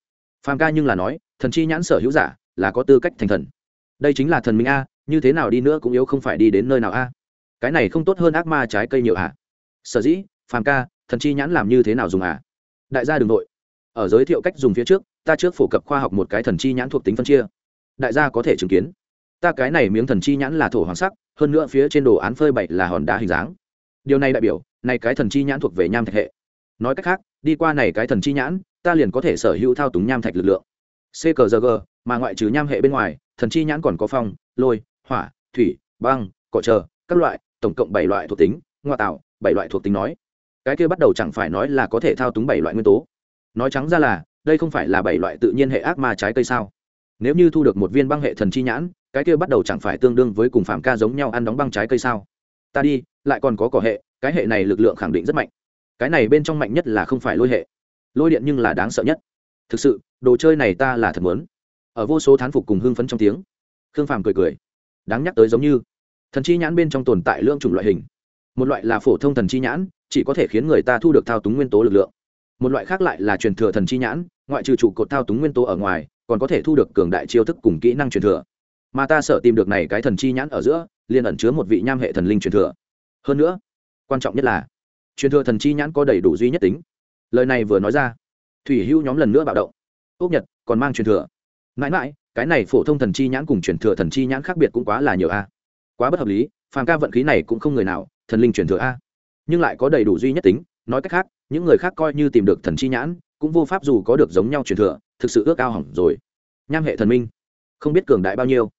Phàm ca nhưng là nói, thần chi nhãn sở hữu giả là có tư cách thành thần. Đây chính là thần minh a, như thế nào đi nữa cũng yếu không phải đi đến nơi nào a. Cái này không tốt hơn ác ma trái cây nhiều ạ à? sở dĩ, phàm ca, thần chi nhãn làm như thế nào dùng à đại gia đ ừ n g nội ở giới thiệu cách dùng phía trước, ta trước phổ cập khoa học một cái thần chi nhãn thuộc tính phân chia. Đại gia có thể chứng kiến ta cái này miếng thần chi nhãn là thổ hoàng sắc, hơn nữa phía trên đồ án phơi bậy là hòn đá hình dáng. Điều này đại biểu, này cái thần chi nhãn thuộc về nham thạch hệ. Nói cách khác, đi qua này cái thần chi nhãn, ta liền có thể sở hữu thao túng nham thạch lực lượng. Ckg mà ngoại trừ nham hệ bên ngoài, thần chi nhãn còn có phong, lôi, hỏa, thủy, băng, cỏ chờ, các loại, tổng cộng bảy loại thuộc tính ngoại tạo, bảy loại thuộc tính nói. Cái kia bắt đầu chẳng phải nói là có thể thao túng bảy loại nguyên tố. Nói trắng ra là, đây không phải là bảy loại tự nhiên hệ ác ma trái cây sao? Nếu như thu được một viên băng hệ thần chi nhãn cái kia bắt đầu chẳng phải tương đương với cùng phạm ca giống nhau ăn đóng băng trái cây sao? Ta đi, lại còn có cỏ hệ, cái hệ này lực lượng khẳng định rất mạnh. Cái này bên trong mạnh nhất là không phải lôi hệ. Lôi điện nhưng là đáng sợ nhất. Thực sự, đồ chơi này ta là thật muốn. Ở vô số thán phục cùng hưng phấn trong tiếng, khương phàm cười cười. Đáng nhắc tới giống như, thần chi nhãn bên trong tồn tại lương chủng loại hình. Một loại là phổ thông thần chi nhãn, chỉ có thể khiến người ta thu được thao túng nguyên tố lực lượng. Một loại khác lại là truyền thừa thần chi nhãn, ngoại trừ trụ cột thao túng nguyên tố ở ngoài, còn có thể thu được cường đại chiêu thức cùng kỹ năng truyền thừa mà ta sợ tìm được này cái thần chi nhãn ở giữa, liền ẩn chứa một vị nham hệ thần linh truyền thừa. Hơn nữa, quan trọng nhất là, truyền thừa thần chi nhãn có đầy đủ duy nhất tính. Lời này vừa nói ra, thủy hữu nhóm lần nữa bạo động. Ốc nhật còn mang truyền thừa. Mãi mãi, cái này phổ thông thần chi nhãn cùng truyền thừa thần chi nhãn khác biệt cũng quá là nhiều a. Quá bất hợp lý, phàm ca vận khí này cũng không người nào, thần linh truyền thừa a. Nhưng lại có đầy đủ duy nhất tính, nói cách khác, những người khác coi như tìm được thần chi nhãn, cũng vô pháp dù có được giống nhau truyền thừa, thực sự ước ao hỏng rồi. Nham hệ thần minh, không biết cường đại bao nhiêu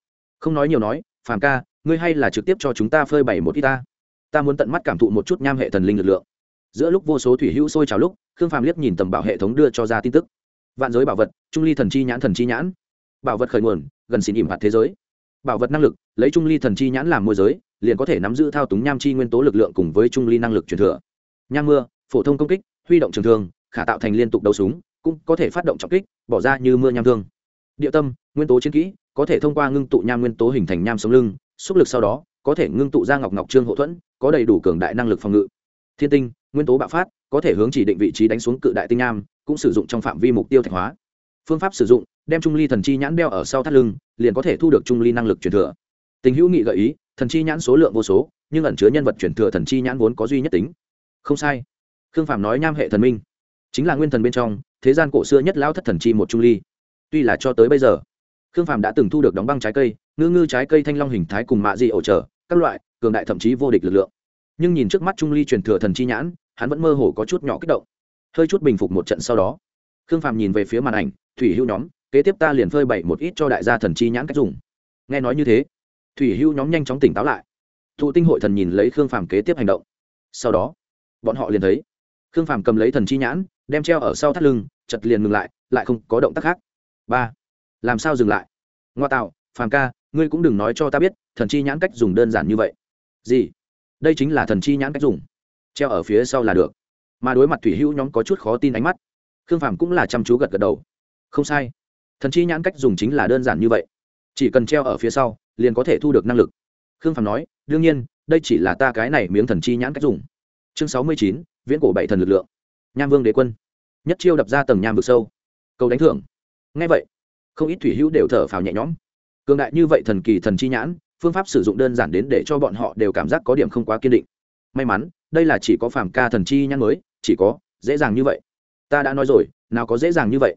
không nói nhiều nói, phàm ca, ngươi hay là trực tiếp cho chúng ta phơi bày một ít ta. Ta muốn tận mắt cảm thụ một chút nham hệ thần linh lực lượng. Giữa lúc vô số thủy hữu sôi trào lúc, khương phàm liếc nhìn tầm bảo hệ thống đưa cho ra tin tức. Vạn giới bảo vật, trung ly thần chi nhãn thần chi nhãn. Bảo vật khởi nguồn, gần xin ỉm hạt thế giới. Bảo vật năng lực, lấy trung ly thần chi nhãn làm môi giới, liền có thể nắm giữ thao túng nham chi nguyên tố lực lượng cùng với trung ly năng lực truyền thừa. Nham mưa, phổ thông công kích, huy động trường thương, khả tạo thành liên tục đấu súng, cũng có thể phát động trọng kích, bỏ ra như mưa nham thương. Địa tâm, nguyên tố chiến kỹ có thể thông qua ngưng tụ nham nguyên tố hình thành nham sống lưng, xúc lực sau đó, có thể ngưng tụ ra ngọc ngọc trương hậu thuẫn, có đầy đủ cường đại năng lực phòng ngự. Thiên tinh, nguyên tố bạo phát, có thể hướng chỉ định vị trí đánh xuống cự đại tinh nham, cũng sử dụng trong phạm vi mục tiêu thạch hóa. Phương pháp sử dụng, đem trung ly thần chi nhãn đeo ở sau thắt lưng, liền có thể thu được trung ly năng lực truyền thừa. Tình hữu nghị gợi ý, thần chi nhãn số lượng vô số, nhưng ẩn chứa nhân vật truyền thừa thần chi nhãn vốn có duy nhất tính. Không sai. Khương phạm nói nham hệ thần minh, chính là nguyên thần bên trong, thế gian cổ xưa nhất lão thất thần chi một trung ly. Tuy là cho tới bây giờ khương phạm đã từng thu được đóng băng trái cây, ngư ngư trái cây thanh long hình thái cùng mạ dị ổ trở, các loại, cường đại thậm chí vô địch lực lượng. Nhưng nhìn trước mắt trung ly truyền thừa thần chi nhãn, hắn vẫn mơ hồ có chút nhỏ kích động. Hơi chút bình phục một trận sau đó, khương phạm nhìn về phía màn ảnh, thủy Hưu nhóm, kế tiếp ta liền phơi bày một ít cho đại gia thần chi nhãn cách dùng. Nghe nói như thế, thủy Hưu nhóm nhanh chóng tỉnh táo lại. Thụ tinh hội thần nhìn lấy khương phàm kế tiếp hành động. Sau đó, bọn họ liền thấy, khương phàm cầm lấy thần chi nhãn, đem treo ở sau thắt lưng chật liền ngừng lại lại không có động tác khác. Ba làm sao dừng lại? Ngoa tạo, phàm ca, ngươi cũng đừng nói cho ta biết, thần chi nhãn cách dùng đơn giản như vậy. Gì? Đây chính là thần chi nhãn cách dùng. Treo ở phía sau là được. Mà đối mặt thủy hữu nhóm có chút khó tin ánh mắt. Khương phàm cũng là chăm chú gật gật đầu. Không sai. Thần chi nhãn cách dùng chính là đơn giản như vậy. Chỉ cần treo ở phía sau, liền có thể thu được năng lực. Khương phàm nói, đương nhiên, đây chỉ là ta cái này miếng thần chi nhãn cách dùng. Chương sáu mươi chín, viễn cổ bảy thần lực lượng. Nham vương đế quân. Nhất chiêu đập ra tầng nham vực sâu. Cầu đánh thưởng. Ngay vậy không ít thủy hữu đều thở phào nhẹ nhõm. Cường đại như vậy thần kỳ thần chi nhãn phương pháp sử dụng đơn giản đến để cho bọn họ đều cảm giác có điểm không quá kiên định. May mắn đây là chỉ có phàm ca thần chi nhãn mới chỉ có dễ dàng như vậy. Ta đã nói rồi nào có dễ dàng như vậy?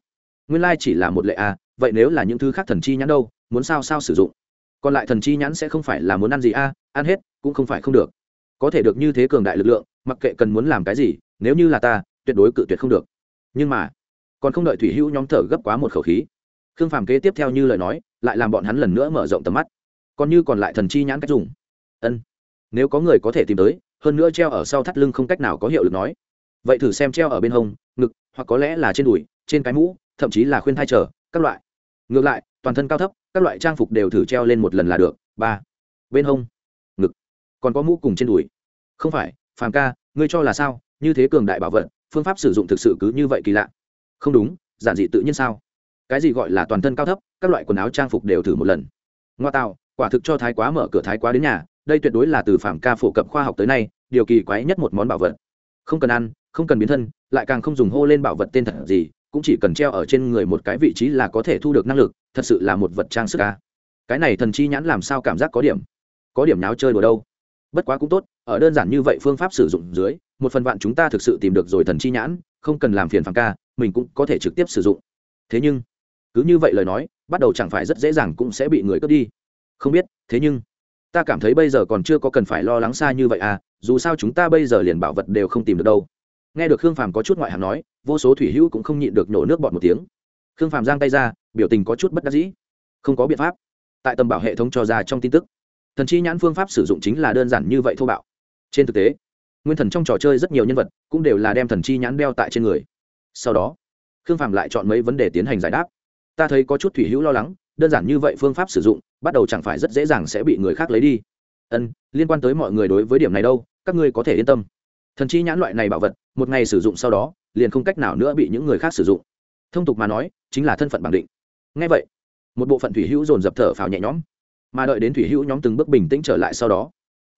Nguyên lai chỉ là một lệ a à, vậy nếu là những thứ khác thần chi nhãn đâu muốn sao sao sử dụng? Còn lại thần chi nhãn sẽ không phải là muốn ăn gì a à, ăn hết cũng không phải không được. Có thể được như thế cường đại lực lượng mặc kệ cần muốn làm cái gì nếu như là ta tuyệt đối cự tuyệt không được. Nhưng mà còn không đợi thủy hữu nhóm thở gấp quá một khẩu khí khương phàm kế tiếp theo như lời nói, lại làm bọn hắn lần nữa mở rộng tầm mắt. Còn như còn lại thần chi nhãn cách dùng. Ân, nếu có người có thể tìm tới, hơn nữa treo ở sau thắt lưng không cách nào có hiệu lực nói. Vậy thử xem treo ở bên hông, ngực, hoặc có lẽ là trên đùi, trên cái mũ, thậm chí là khuyên thai trở các loại. Ngược lại, toàn thân cao thấp, các loại trang phục đều thử treo lên một lần là được. Ba, bên hông, ngực, còn có mũ cùng trên đùi. Không phải, phàm ca, ngươi cho là sao? Như thế cường đại bảo vật, phương pháp sử dụng thực sự cứ như vậy kỳ lạ. Không đúng, giản dị tự nhiên sao? Cái gì gọi là toàn thân cao thấp, các loại quần áo trang phục đều thử một lần. Ngoa tạo, quả thực cho thái quá mở cửa thái quá đến nhà, đây tuyệt đối là từ phạm ca phổ cập khoa học tới nay, điều kỳ quái nhất một món bảo vật. Không cần ăn, không cần biến thân, lại càng không dùng hô lên bảo vật tên thật gì, cũng chỉ cần treo ở trên người một cái vị trí là có thể thu được năng lực, thật sự là một vật trang sức ca cái này thần chi nhãn làm sao cảm giác có điểm? Có điểm náo chơi đùa đâu. Bất quá cũng tốt, ở đơn giản như vậy phương pháp sử dụng dưới, một phần vạn chúng ta thực sự tìm được rồi thần chi nhãn, không cần làm phiền phàm ca, mình cũng có thể trực tiếp sử dụng. Thế nhưng cứ như vậy lời nói, bắt đầu chẳng phải rất dễ dàng cũng sẽ bị người cướp đi. Không biết, thế nhưng, ta cảm thấy bây giờ còn chưa có cần phải lo lắng xa như vậy à dù sao chúng ta bây giờ liền bảo vật đều không tìm được đâu. Nghe được khương phàm có chút ngoại hàm nói, vô số thủy hữu cũng không nhịn được nhổ nước bọt một tiếng. Khương phàm giang tay ra, biểu tình có chút bất đắc dĩ. Không có biện pháp. Tại tầm bảo hệ thống cho ra trong tin tức, thần chi nhãn phương pháp sử dụng chính là đơn giản như vậy thô bạo. Trên thực tế, nguyên thần trong trò chơi rất nhiều nhân vật cũng đều là đem thần chi nhãn đeo tại trên người. Sau đó, khương phàm lại chọn mấy vấn đề tiến hành giải đáp ta thấy có chút thủy hữu lo lắng, đơn giản như vậy phương pháp sử dụng, bắt đầu chẳng phải rất dễ dàng sẽ bị người khác lấy đi. Ân, liên quan tới mọi người đối với điểm này đâu, các ngươi có thể yên tâm. Thần chi nhãn loại này bảo vật, một ngày sử dụng sau đó, liền không cách nào nữa bị những người khác sử dụng. Thông tục mà nói, chính là thân phận bằng định. Ngay vậy, một bộ phận thủy hữu dồn dập thở phào nhẹ nhõm, mà đợi đến thủy hữu nhóm từng bước bình tĩnh trở lại sau đó,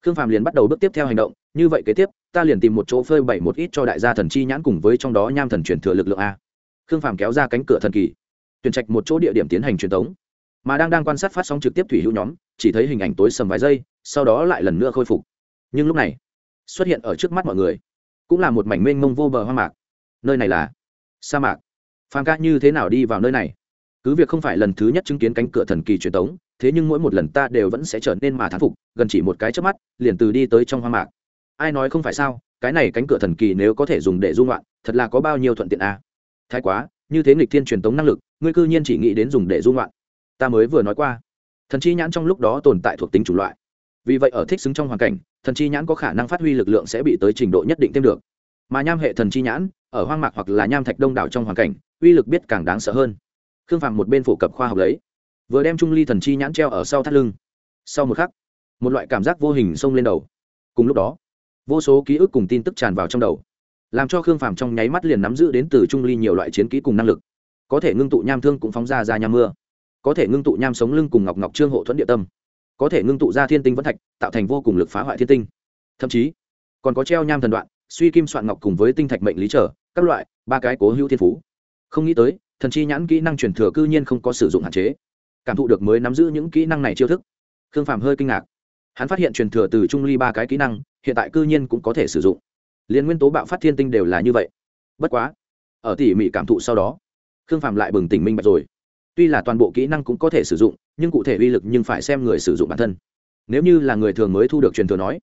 khương phàm liền bắt đầu bước tiếp theo hành động, như vậy kế tiếp, ta liền tìm một chỗ phơi bày một ít cho đại gia thần chi nhãn cùng với trong đó nham thần truyền thừa lực lượng a. Khương phàm kéo ra cánh cửa thần kỳ tuyển trạch một chỗ địa điểm tiến hành truyền tống. Mà đang đang quan sát phát sóng trực tiếp thủy hữu nhóm, chỉ thấy hình ảnh tối sầm vài giây, sau đó lại lần nữa khôi phục. Nhưng lúc này, xuất hiện ở trước mắt mọi người, cũng là một mảnh mênh mông vô bờ hoang mạc. Nơi này là sa mạc. Phàm ca như thế nào đi vào nơi này? Cứ việc không phải lần thứ nhất chứng kiến cánh cửa thần kỳ truyền tống, thế nhưng mỗi một lần ta đều vẫn sẽ trở nên mà thán phục, gần chỉ một cái trước mắt, liền từ đi tới trong hoang mạc. Ai nói không phải sao, cái này cánh cửa thần kỳ nếu có thể dùng để dung loạn, thật là có bao nhiêu thuận tiện a à? thái quá như thế nghịch thiên truyền tống năng lực, ngươi cư nhiên chỉ nghĩ đến dùng để dung loạn ta mới vừa nói qua, thần chi nhãn trong lúc đó tồn tại thuộc tính c loại. Vì vậy ở thích xứng trong hoàn cảnh, thần chi nhãn có khả năng phát huy lực lượng sẽ bị tới trình độ nhất định thêm được. Mà nham hệ thần chi nhãn, ở hoang mạc hoặc là nham thạch đông đảo trong hoàn cảnh, uy lực biết càng đáng sợ hơn. Khương phạm một bên phổ cập khoa học lấy, vừa đem trung ly thần chi nhãn treo ở sau thắt lưng. Sau một khắc, một loại cảm giác vô hình xông lên đầu. Cùng lúc đó, vô số ký ức cùng tin tức tràn vào trong đầu làm cho khương phàm trong nháy mắt liền nắm giữ đến từ trung ly nhiều loại chiến kỹ cùng năng lực. Có thể ngưng tụ nham thương cũng phóng ra ra nham mưa. Có thể ngưng tụ nham sống lưng cùng ngọc ngọc trương hộ thuẫn địa tâm. Có thể ngưng tụ ra thiên tinh vẫn thạch, tạo thành vô cùng lực phá hoại thiên tinh. Thậm chí, còn có treo nham thần đoạn, suy kim soạn ngọc cùng với tinh thạch mệnh lý trở, các loại, ba cái cố hữu thiên phú. Không nghĩ tới, thần chi nhãn kỹ năng truyền thừa cư nhiên không có sử dụng hạn chế. Cảm thụ được mới nắm giữ những kỹ năng này chiêu thức. Khương phàm hơi kinh ngạc. Hắn phát hiện truyền thừa từ trung ly ba cái kỹ năng, hiện tại cư nhiên cũng có thể sử dụng liên nguyên tố bạo phát thiên tinh đều là như vậy. Bất quá, ở tỉ mỉ cảm thụ sau đó, khương phàm lại bừng tỉnh minh bạch rồi. Tuy là toàn bộ kỹ năng cũng có thể sử dụng, nhưng cụ thể uy lực nhưng phải xem người sử dụng bản thân. Nếu như là người thường mới thu được truyền thừa nói,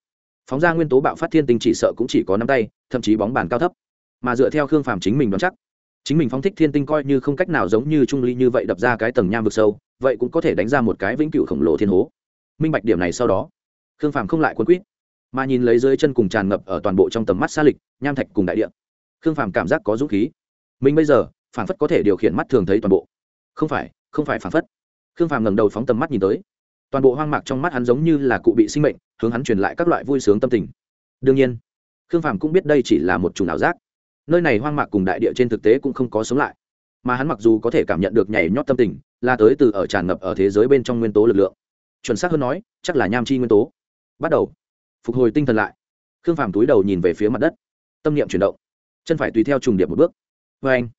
phóng ra nguyên tố bạo phát thiên tinh chỉ sợ cũng chỉ có năm tay, thậm chí bóng bàn cao thấp. Mà dựa theo khương phàm chính mình đoán chắc, chính mình phóng thích thiên tinh coi như không cách nào giống như trung ly như vậy đập ra cái tầng nham vực sâu, vậy cũng có thể đánh ra một cái vĩnh cửu khổng lồ thiên hố. Minh bạch điểm này sau đó, khương phàm không lại quân quýt mà nhìn lấy dưới chân cùng tràn ngập ở toàn bộ trong tầm mắt xa lịch, nham thạch cùng đại địa. Khương phàm cảm giác có dũng khí. Mình bây giờ, phản phất có thể điều khiển mắt thường thấy toàn bộ. Không phải không phải phản phất. Khương phàm ngẩng đầu phóng tầm mắt nhìn tới. Toàn bộ hoang mạc trong mắt hắn giống như là cụ bị sinh mệnh, hướng hắn truyền lại các loại vui sướng tâm tình. Đương nhiên, khương phàm cũng biết đây chỉ là một chủng ảo giác. Nơi này hoang mạc cùng đại địa trên thực tế cũng không có sống lại. Mà hắn mặc dù có thể cảm nhận được nhảy nhót tâm tình, là tới từ ở tràn ngập ở thế giới bên trong nguyên tố lực lượng. Chuẩn xác hơn nói, chắc là nham chi nguyên tố. Bắt đầu phục hồi tinh thần lại. Khương phàm túi đầu nhìn về phía mặt đất. Tâm niệm chuyển động. Chân phải tùy theo trùng điệp một bước. Vê anh,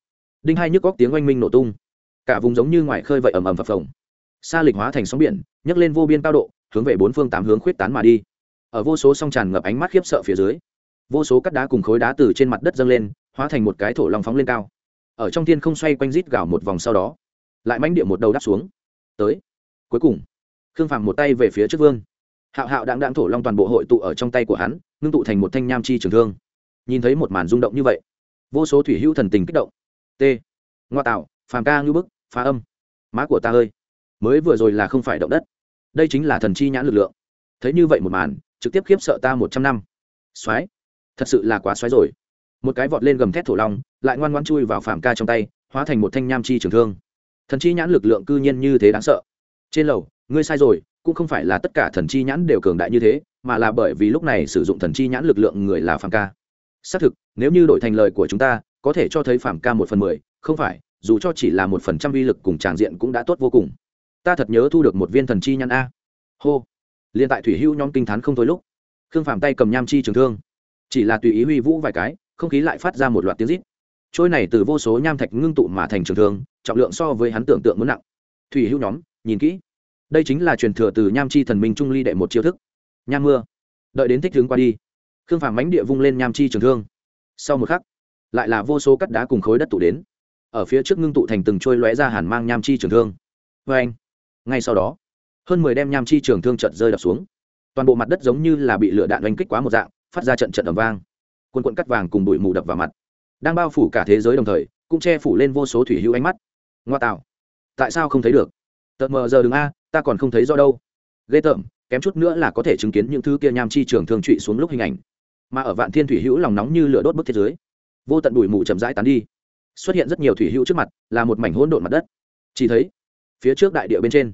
đinh hai nhức góc tiếng oanh minh nổ tung. Cả vùng giống như ngoài khơi vậy ầm ầm phập phồng. Xa lịch hóa thành sóng biển, nhấc lên vô biên cao độ, hướng về bốn phương tám hướng khuyết tán mà đi. Ở vô số song tràn ngập ánh mắt khiếp sợ phía dưới, vô số cắt đá cùng khối đá từ trên mặt đất dâng lên, hóa thành một cái thổ long phóng lên cao. Ở trong thiên không xoay quanh rít gào một vòng sau đó, lại mánh địa một đầu đắp xuống. Tới, cuối cùng, khương phàm một tay về phía trước vương hạo hạo đáng đáng thổ long toàn bộ hội tụ ở trong tay của hắn, ngưng tụ thành một thanh nham chi trường thương. Nhìn thấy một màn rung động như vậy, vô số thủy hữu thần tình kích động. T. Ngoa tạo, phàm ca ngư bức, phá âm. Má của ta ơi, mới vừa rồi là không phải động đất. Đây chính là thần chi nhãn lực lượng. Thấy như vậy một màn, trực tiếp khiếp sợ ta một trăm năm. Soái thật sự là quá xoáy rồi. Một cái vọt lên gầm thét thổ long, lại ngoan ngoan chui vào phàm ca trong tay, hóa thành một thanh nham chi trường thương. Thần chi nhãn lực lượng cư nhiên như thế đáng sợ. Trên lầu, ngươi sai rồi cũng không phải là tất cả thần chi nhãn đều cường đại như thế, mà là bởi vì lúc này sử dụng thần chi nhãn lực lượng người là phàm ca. Xác thực, nếu như đổi thành lời của chúng ta, có thể cho thấy phàm ca một phần mười, không phải, dù cho chỉ là một phần trăm vi lực cùng tràng diện cũng đã tốt vô cùng. Ta thật nhớ thu được một viên thần chi nhãn a. Hô. Liền tại thủy hưu nhóm kinh t h á n không thôi lúc, khương phàm tay cầm nham chi trường thương. Chỉ là tùy ý huy vũ vài cái, không khí lại phát ra một loạt tiếng rít. Trôi này từ vô số nham thạch ngưng tụ mà thành trường thương, trọng lượng so với hắn tưởng tượng muốn nặng. Thủy hưu nhóm, nhìn kỹ đây chính là truyền thừa từ nham chi thần minh trung ly đệ một chiêu thức. Nham mưa. Đợi đến thích hướng qua đi, khương phàm mánh địa vung lên nham chi trường thương. Sau một khắc, lại là vô số cắt đá cùng khối đất tụ đến. Ở phía trước ngưng tụ thành từng trôi lóe ra hàn mang nham chi trường thương. Vê anh, ngay sau đó, hơn mười đem nham chi trường thương trận rơi đập xuống. Toàn bộ mặt đất giống như là bị lửa đạn oanh kích quá một dạng, phát ra trận trận ầm vang. Quân quận cắt vàng cùng bụi mù đập vào mặt, đang bao phủ cả thế giới đồng thời, cũng che phủ lên vô số thủy hữu ánh mắt. Ngoa tạo, tại sao không thấy được? Tợt mờ giờ đứng a ta còn không thấy rõ đâu. Ghê tởm kém chút nữa là có thể chứng kiến những thứ kia nham chi trường thương trụy xuống lúc hình ảnh. Mà ở vạn thiên thủy hữu lòng nóng như lửa đốt bức thế giới, vô tận bụi mù chậm rãi tán đi. Xuất hiện rất nhiều thủy hữu trước mặt là một mảnh hỗn độn mặt đất. Chỉ thấy phía trước đại địa bên trên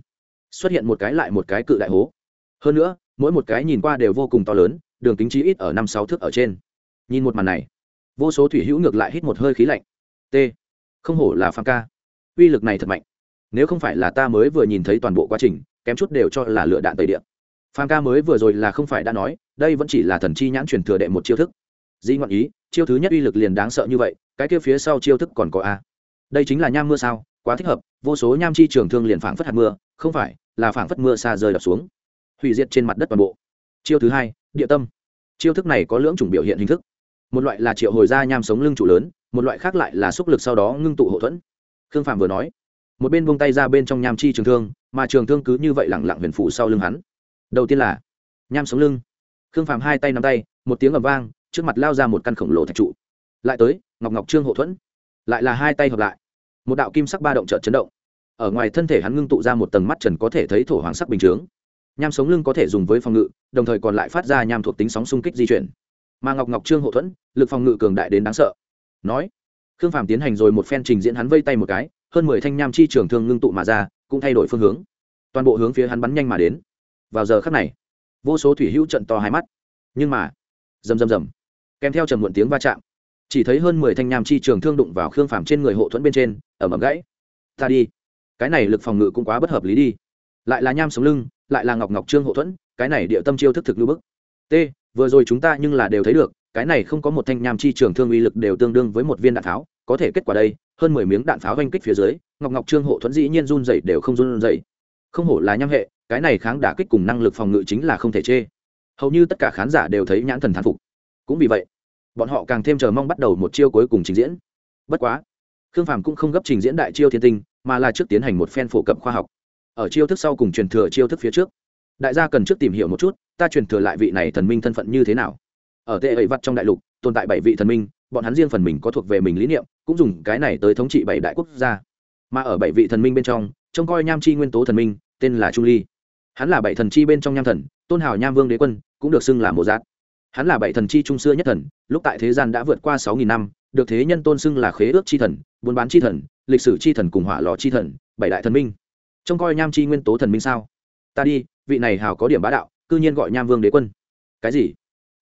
xuất hiện một cái lại một cái cự đại hố. Hơn nữa mỗi một cái nhìn qua đều vô cùng to lớn đường kính chí ít ở năm sáu thước ở trên. Nhìn một màn này vô số thủy hữu ngược lại hít một hơi khí lạnh. T. Không hổ là phan ca. Uy lực này thật mạnh nếu không phải là ta mới vừa nhìn thấy toàn bộ quá trình, kém chút đều cho là lựa đạn tẩy điện. Phan ca mới vừa rồi là không phải đã nói, đây vẫn chỉ là thần chi nhãn truyền thừa đệ một chiêu thức. Di ngọn ý, chiêu thứ nhất uy lực liền đáng sợ như vậy, cái kia phía sau chiêu thức còn có a. Đây chính là nham mưa sao, quá thích hợp, vô số nham chi trường thương liền phảng phất hạt mưa, không phải, là phảng phất mưa xa rơi đập xuống. Hủy diệt trên mặt đất toàn bộ. Chiêu thứ hai, địa tâm. Chiêu thức này có lưỡng chủng biểu hiện hình thức. Một loại là triệu hồi ra nham sống lưng trụ lớn, một loại khác lại là xúc lực sau đó ngưng tụ hậu thuẫn. Khương phạm vừa nói một bên buông tay ra bên trong nham chi trường thương, mà trường thương cứ như vậy lẳng lặng huyền phủ sau lưng hắn. Đầu tiên là, nham sống lưng. Khương phàm hai tay nắm tay, một tiếng ầm vang, trước mặt lao ra một căn khổng lồ thạch trụ. Lại tới, ngọc ngọc trương hậu thuẫn. Lại là hai tay hợp lại. Một đạo kim sắc ba động trợt chấn động. Ở ngoài thân thể hắn ngưng tụ ra một tầng mắt trần có thể thấy thổ hoàng sắc bình chướng. Nham sống lưng có thể dùng với phòng ngự, đồng thời còn lại phát ra nham thuộc tính sóng xung kích di chuyển. Mà ngọc ngọc trương hậu thuẫn, lực phòng ngự cường đại đến đáng sợ. Nói, khương phàm tiến hành rồi một phen trình diễn hắn vây tay một cái hơn mười thanh nham chi trường thương ngưng tụ mà ra, cũng thay đổi phương hướng. Toàn bộ hướng phía hắn bắn nhanh mà đến. Vào giờ khắc này, vô số thủy hữu trận to hai mắt. Nhưng mà, rầm rầm rầm, kèm theo trầm muộn tiếng va chạm, chỉ thấy hơn mười thanh nham chi trường thương đụng vào khương phàm trên người hộ thuẫn bên trên ẩm ẩm gãy. Ta đi. Cái này lực phòng ngự cũng quá bất hợp lý đi. Lại là nham sống lưng, lại là ngọc ngọc trương hộ thuẫn, cái này địa tâm chiêu thức thực lưu bức. T, vừa rồi chúng ta nhưng là đều thấy được, cái này không có một thanh nham chi trường thương uy lực đều tương đương với một viên đạn tháo có thể kết quả đây, hơn mười miếng đạn pháo oanh kích phía dưới, ngọc ngọc trương hộ thuẫn dĩ nhiên run dày đều không run dày không hổ là nham hệ, cái này kháng đả kích cùng năng lực phòng ngự chính là không thể chê. Hầu như tất cả khán giả đều thấy nhãn thần thán phục. Cũng vì vậy, bọn họ càng thêm chờ mong bắt đầu một chiêu cuối cùng trình diễn. Bất quá, khương phàm cũng không gấp trình diễn đại chiêu thiên tinh, mà là trước tiến hành một phen phổ cập khoa học. Ở chiêu thức sau cùng truyền thừa chiêu thức phía trước, đại gia cần trước tìm hiểu một chút, ta truyền thừa lại vị này thần minh thân phận như thế nào. Ở tệ ấy vặt trong đại lục, tồn tại bảy vị thần minh bọn hắn riêng phần mình có thuộc về mình lý niệm, cũng dùng cái này tới thống trị bảy đại quốc gia. Mà ở bảy vị thần minh bên trong, trông coi nham chi nguyên tố thần minh, tên là trung ly. Hắn là bảy thần chi bên trong nham thần, tôn hào nham vương đế quân, cũng được xưng là mộ giác. Hắn là bảy thần chi trung xưa nhất thần, lúc tại thế gian đã vượt qua sáu nghìn năm, được thế nhân tôn xưng là khế ước chi thần, buôn bán chi thần, lịch sử chi thần cùng hỏa lò chi thần, bảy đại thần minh. Trông coi nham chi nguyên tố thần minh sao? Ta đi, vị này hào có điểm bá đạo, cư nhiên gọi nham vương đế quân. Cái gì?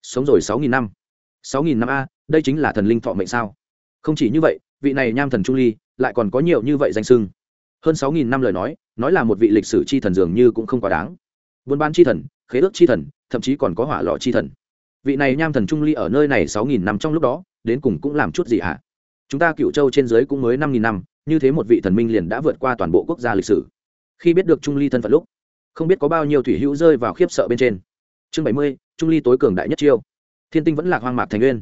Sống rồi sáu nghìn năm. Sáu nghìn năm a đây chính là thần linh thọ mệnh sao? Không chỉ như vậy, vị này nham thần trung ly lại còn có nhiều như vậy danh sưng hơn sáu nghìn năm lời nói nói là một vị lịch sử chi thần dường như cũng không quá đáng. Buôn bán chi thần, khế ước chi thần, thậm chí còn có hỏa lọ chi thần. Vị này nham thần trung ly ở nơi này sáu nghìn năm trong lúc đó, đến cùng cũng làm chút gì hả? Chúng ta cựu châu trên dưới cũng mới năm nghìn năm, như thế một vị thần minh liền đã vượt qua toàn bộ quốc gia lịch sử. Khi biết được trung ly thân phận lúc, không biết có bao nhiêu thủy hữu rơi vào khiếp sợ bên trên. Chương bảy mươi, trung ly tối cường đại nhất chiêu. Thiên tinh vẫn là hoang mạc thành nguyên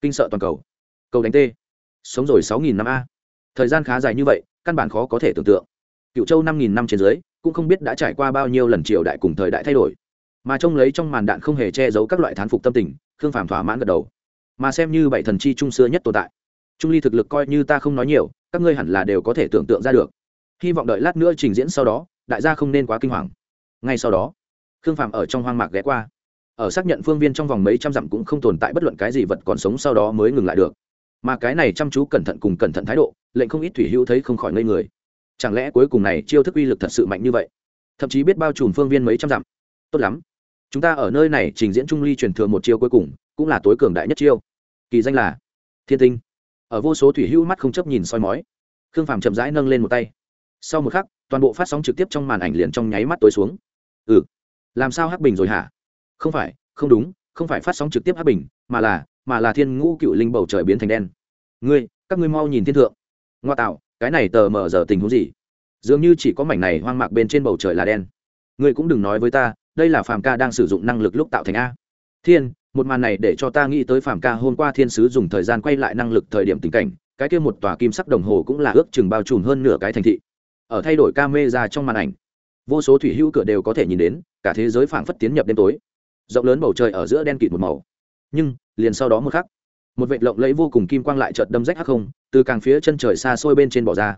kinh sợ toàn cầu. Cầu đánh t sống rồi sáu nghìn năm a. Thời gian khá dài như vậy, căn bản khó có thể tưởng tượng. Cựu châu năm nghìn năm trên dưới, cũng không biết đã trải qua bao nhiêu lần triều đại cùng thời đại thay đổi. Mà trông lấy trong màn đạn không hề che giấu các loại thán phục tâm tình, khương phàm thỏa mãn gật đầu. Mà xem như bảy thần chi trung xưa nhất tồn tại. Trung ly thực lực coi như ta không nói nhiều, các ngươi hẳn là đều có thể tưởng tượng ra được. Hy vọng đợi lát nữa trình diễn sau đó, đại gia không nên quá kinh hoàng. Ngay sau đó, khương phàm ở trong hoang mạc ghé qua ở xác nhận phương viên trong vòng mấy trăm dặm cũng không tồn tại bất luận cái gì vật còn sống sau đó mới ngừng lại được. Mà cái này chăm chú cẩn thận cùng cẩn thận thái độ, lệnh không ít thủy hữu thấy không khỏi ngây người. Chẳng lẽ cuối cùng này chiêu thức uy lực thật sự mạnh như vậy? Thậm chí biết bao trùm phương viên mấy trăm dặm. Tốt lắm. Chúng ta ở nơi này trình diễn trung ly truyền thừa một chiêu cuối cùng, cũng là tối cường đại nhất chiêu. Kỳ danh là thiên tinh. Ở vô số thủy hữu mắt không chấp nhìn soi mói, khương phàm chậm rãi nâng lên một tay. Sau một khắc, toàn bộ phát sóng trực tiếp trong màn ảnh liền trong nháy mắt tối xuống. Ừ. Làm sao hắc bình rồi hả? Không phải, không đúng, không phải phát sóng trực tiếp hát bình, mà là mà là thiên ngũ cựu linh bầu trời biến thành đen. Ngươi, các ngươi mau nhìn thiên thượng. Ngoa tạo, cái này tờ mờ giờ tình huống gì? Dường như chỉ có mảnh này hoang mạc bên trên bầu trời là đen. Ngươi cũng đừng nói với ta, đây là phàm ca đang sử dụng năng lực lúc tạo thành a. Thiên, một màn này để cho ta nghĩ tới phàm ca hôm qua thiên sứ dùng thời gian quay lại năng lực thời điểm tình cảnh, cái kia một tòa kim sắc đồng hồ cũng là ước chừng bao trùm hơn nửa cái thành thị. Ở thay đổi ca mê ra trong màn ảnh, vô số thủy hữu cửa đều có thể nhìn đến, cả thế giới phảng phất tiến nhập đêm tối rộng lớn bầu trời ở giữa đen kịt một màu. Nhưng, liền sau đó một khắc, một vệt lộng lẫy vô cùng kim quang lại chợt đâm rách hắc không, từ càng phía chân trời xa xôi bên trên bỏ ra.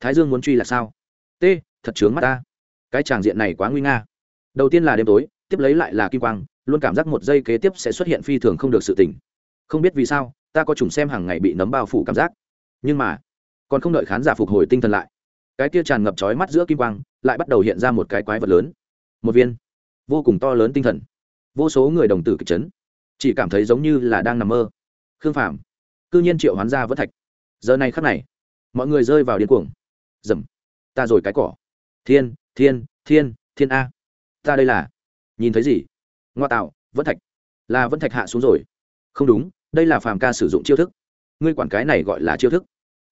Thái dương muốn truy là sao? T, thật chướng mắt ta. Cái tràng diện này quá nguy nga. Đầu tiên là đêm tối, tiếp lấy lại là kim quang, luôn cảm giác một giây kế tiếp sẽ xuất hiện phi thường không được sự tỉnh. Không biết vì sao, ta có trùng xem hàng ngày bị nấm bao phủ cảm giác. Nhưng mà, còn không đợi khán giả phục hồi tinh thần lại, cái kia tràn ngập trói mắt giữa kim quang, lại bắt đầu hiện ra một cái quái vật lớn. Một viên, vô cùng to lớn tinh thần vô số người đồng tử kịch chấn, chỉ cảm thấy giống như là đang nằm mơ. Khương phạm cư nhiên triệu hoán ra vẫn thạch. Giờ này khắc này, mọi người rơi vào điên cuồng. Dầm, ta rồi cái cỏ. Thiên thiên thiên thiên a. Ta đây là, nhìn thấy gì? Ngoa tạo vẫn thạch. Là vẫn thạch hạ xuống rồi. Không đúng, đây là phàm ca sử dụng chiêu thức. Ngươi quản cái này gọi là chiêu thức.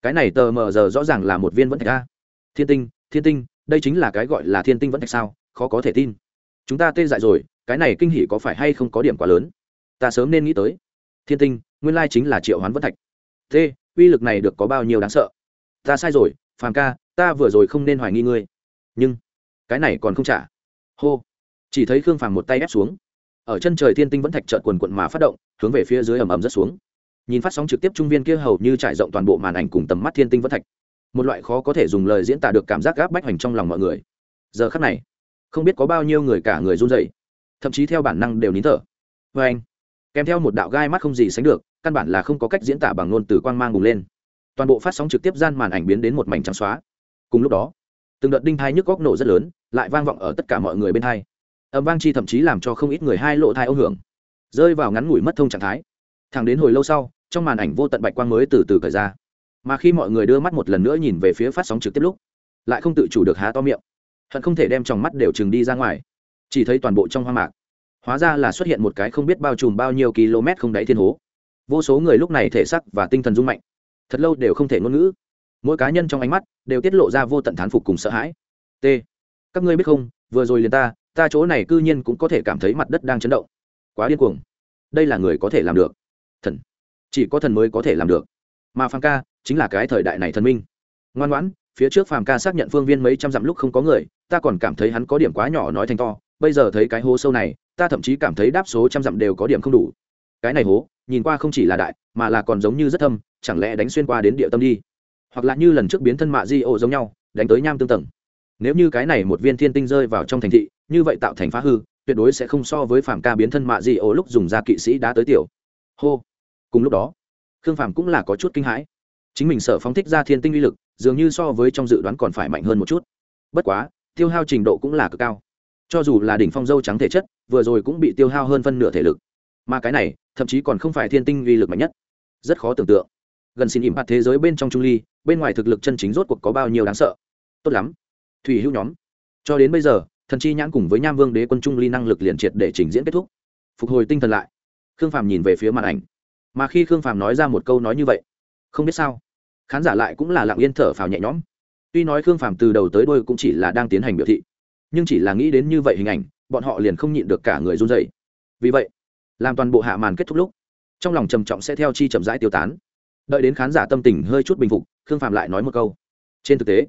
Cái này tờ mờ giờ rõ ràng là một viên vẫn thạch a. Thiên tinh thiên tinh, đây chính là cái gọi là thiên tinh vẫn thạch sao? Khó có thể tin. Chúng ta tê dại rồi cái này kinh hỉ có phải hay không có điểm quá lớn? Ta sớm nên nghĩ tới. Thiên tinh, nguyên lai chính là triệu hoán vân thạch. T, uy lực này được có bao nhiêu đáng sợ? Ta sai rồi, phàm ca, ta vừa rồi không nên hoài nghi ngươi. Nhưng, cái này còn không trả. Hô. Chỉ thấy khương phàm một tay ép xuống. Ở chân trời thiên tinh vẫn thạch trợn quần quận mà phát động, hướng về phía dưới ầm ầm rất xuống. Nhìn phát sóng trực tiếp trung viên kia hầu như trải rộng toàn bộ màn ảnh cùng tầm mắt thiên tinh vẫn thạch. Một loại khó có thể dùng lời diễn tả được cảm giác gáp bách hoành trong lòng mọi người. Giờ khắc này, không biết có bao nhiêu người cả người run dậy thậm chí theo bản năng đều nín thở. Vê anh, kèm theo một đạo gai mắt không gì sánh được, căn bản là không có cách diễn tả bằng ngôn từ quang mang bùng lên. Toàn bộ phát sóng trực tiếp gian màn ảnh biến đến một mảnh trắng xóa. Cùng lúc đó, từng đợt đinh thai nhức góc nổ rất lớn, lại vang vọng ở tất cả mọi người bên thai âm vang chi thậm chí làm cho không ít người hai lộ thai ô hưởng. Rơi vào ngắn ngủi mất thông trạng thái. Thẳng đến hồi lâu sau, trong màn ảnh vô tận bạch quang mới từ từ cởi ra. Mà khi mọi người đưa mắt một lần nữa nhìn về phía phát sóng trực tiếp lúc, lại không tự chủ được há to miệng. Hận không thể đem tròng mắt đều chừng đi ra ngoài chỉ thấy toàn bộ trong hoang mạc, hóa ra là xuất hiện một cái không biết bao trùm bao nhiêu km không đáy thiên hố. Vô số người lúc này thể sắc và tinh thần rung mạnh, thật lâu đều không thể ngôn ngữ. Mỗi cá nhân trong ánh mắt đều tiết lộ ra vô tận thán phục cùng sợ hãi. T, các ngươi biết không, vừa rồi liền ta ta chỗ này cư nhiên cũng có thể cảm thấy mặt đất đang chấn động. Quá điên cuồng. Đây là người có thể làm được. Thần. Chỉ có thần mới có thể làm được. Mà phàm ca chính là cái thời đại này thần minh. Ngoan ngoãn, phía trước phàm ca xác nhận phương viên mấy trăm dặm lúc không có người, ta còn cảm thấy hắn có điểm quá nhỏ nói thành to bây giờ thấy cái hố sâu này, ta thậm chí cảm thấy đáp số trăm dặm đều có điểm không đủ. Cái này hố, nhìn qua không chỉ là đại, mà là còn giống như rất thâm, chẳng lẽ đánh xuyên qua đến địa tâm đi? Hoặc là như lần trước biến thân mạ di ô giống nhau, đánh tới nham tương tầng. Nếu như cái này một viên thiên tinh rơi vào trong thành thị, như vậy tạo thành phá hư, tuyệt đối sẽ không so với phạm ca biến thân mạ di ô lúc dùng ra kỵ sĩ đá tới tiểu. Hô. Cùng lúc đó, khương phạm cũng là có chút kinh hãi. Chính mình sợ phóng thích ra thiên tinh uy lực, dường như so với trong dự đoán còn phải mạnh hơn một chút. Bất quá, tiêu hao trình độ cũng là cực cao cho dù là đỉnh phong dâu trắng thể chất, vừa rồi cũng bị tiêu hao hơn phân nửa thể lực. Mà cái này, thậm chí còn không phải thiên tinh uy lực mạnh nhất. Rất khó tưởng tượng. Gần xin ỉm hạt thế giới bên trong trung ly, bên ngoài thực lực chân chính rốt cuộc có bao nhiêu đáng sợ. Tốt lắm. Thủy hữu nhóm. Cho đến bây giờ, thần chi nhãn cùng với nham vương đế quân trung ly năng lực liền triệt để trình diễn kết thúc. Phục hồi tinh thần lại. Khương phàm nhìn về phía màn ảnh. Mà khi khương phàm nói ra một câu nói như vậy, không biết sao, khán giả lại cũng là lặng yên thở phào nhẹ nhõm. Tuy nói khương phàm từ đầu tới đôi cũng chỉ là đang tiến hành biểu thị nhưng chỉ là nghĩ đến như vậy hình ảnh, bọn họ liền không nhịn được cả người run dậy vì vậy, làm toàn bộ hạ màn kết thúc lúc, trong lòng trầm trọng sẽ theo chi chậm rãi tiêu tán. Đợi đến khán giả tâm tình hơi chút bình phục, khương phạm lại nói một câu. Trên thực tế,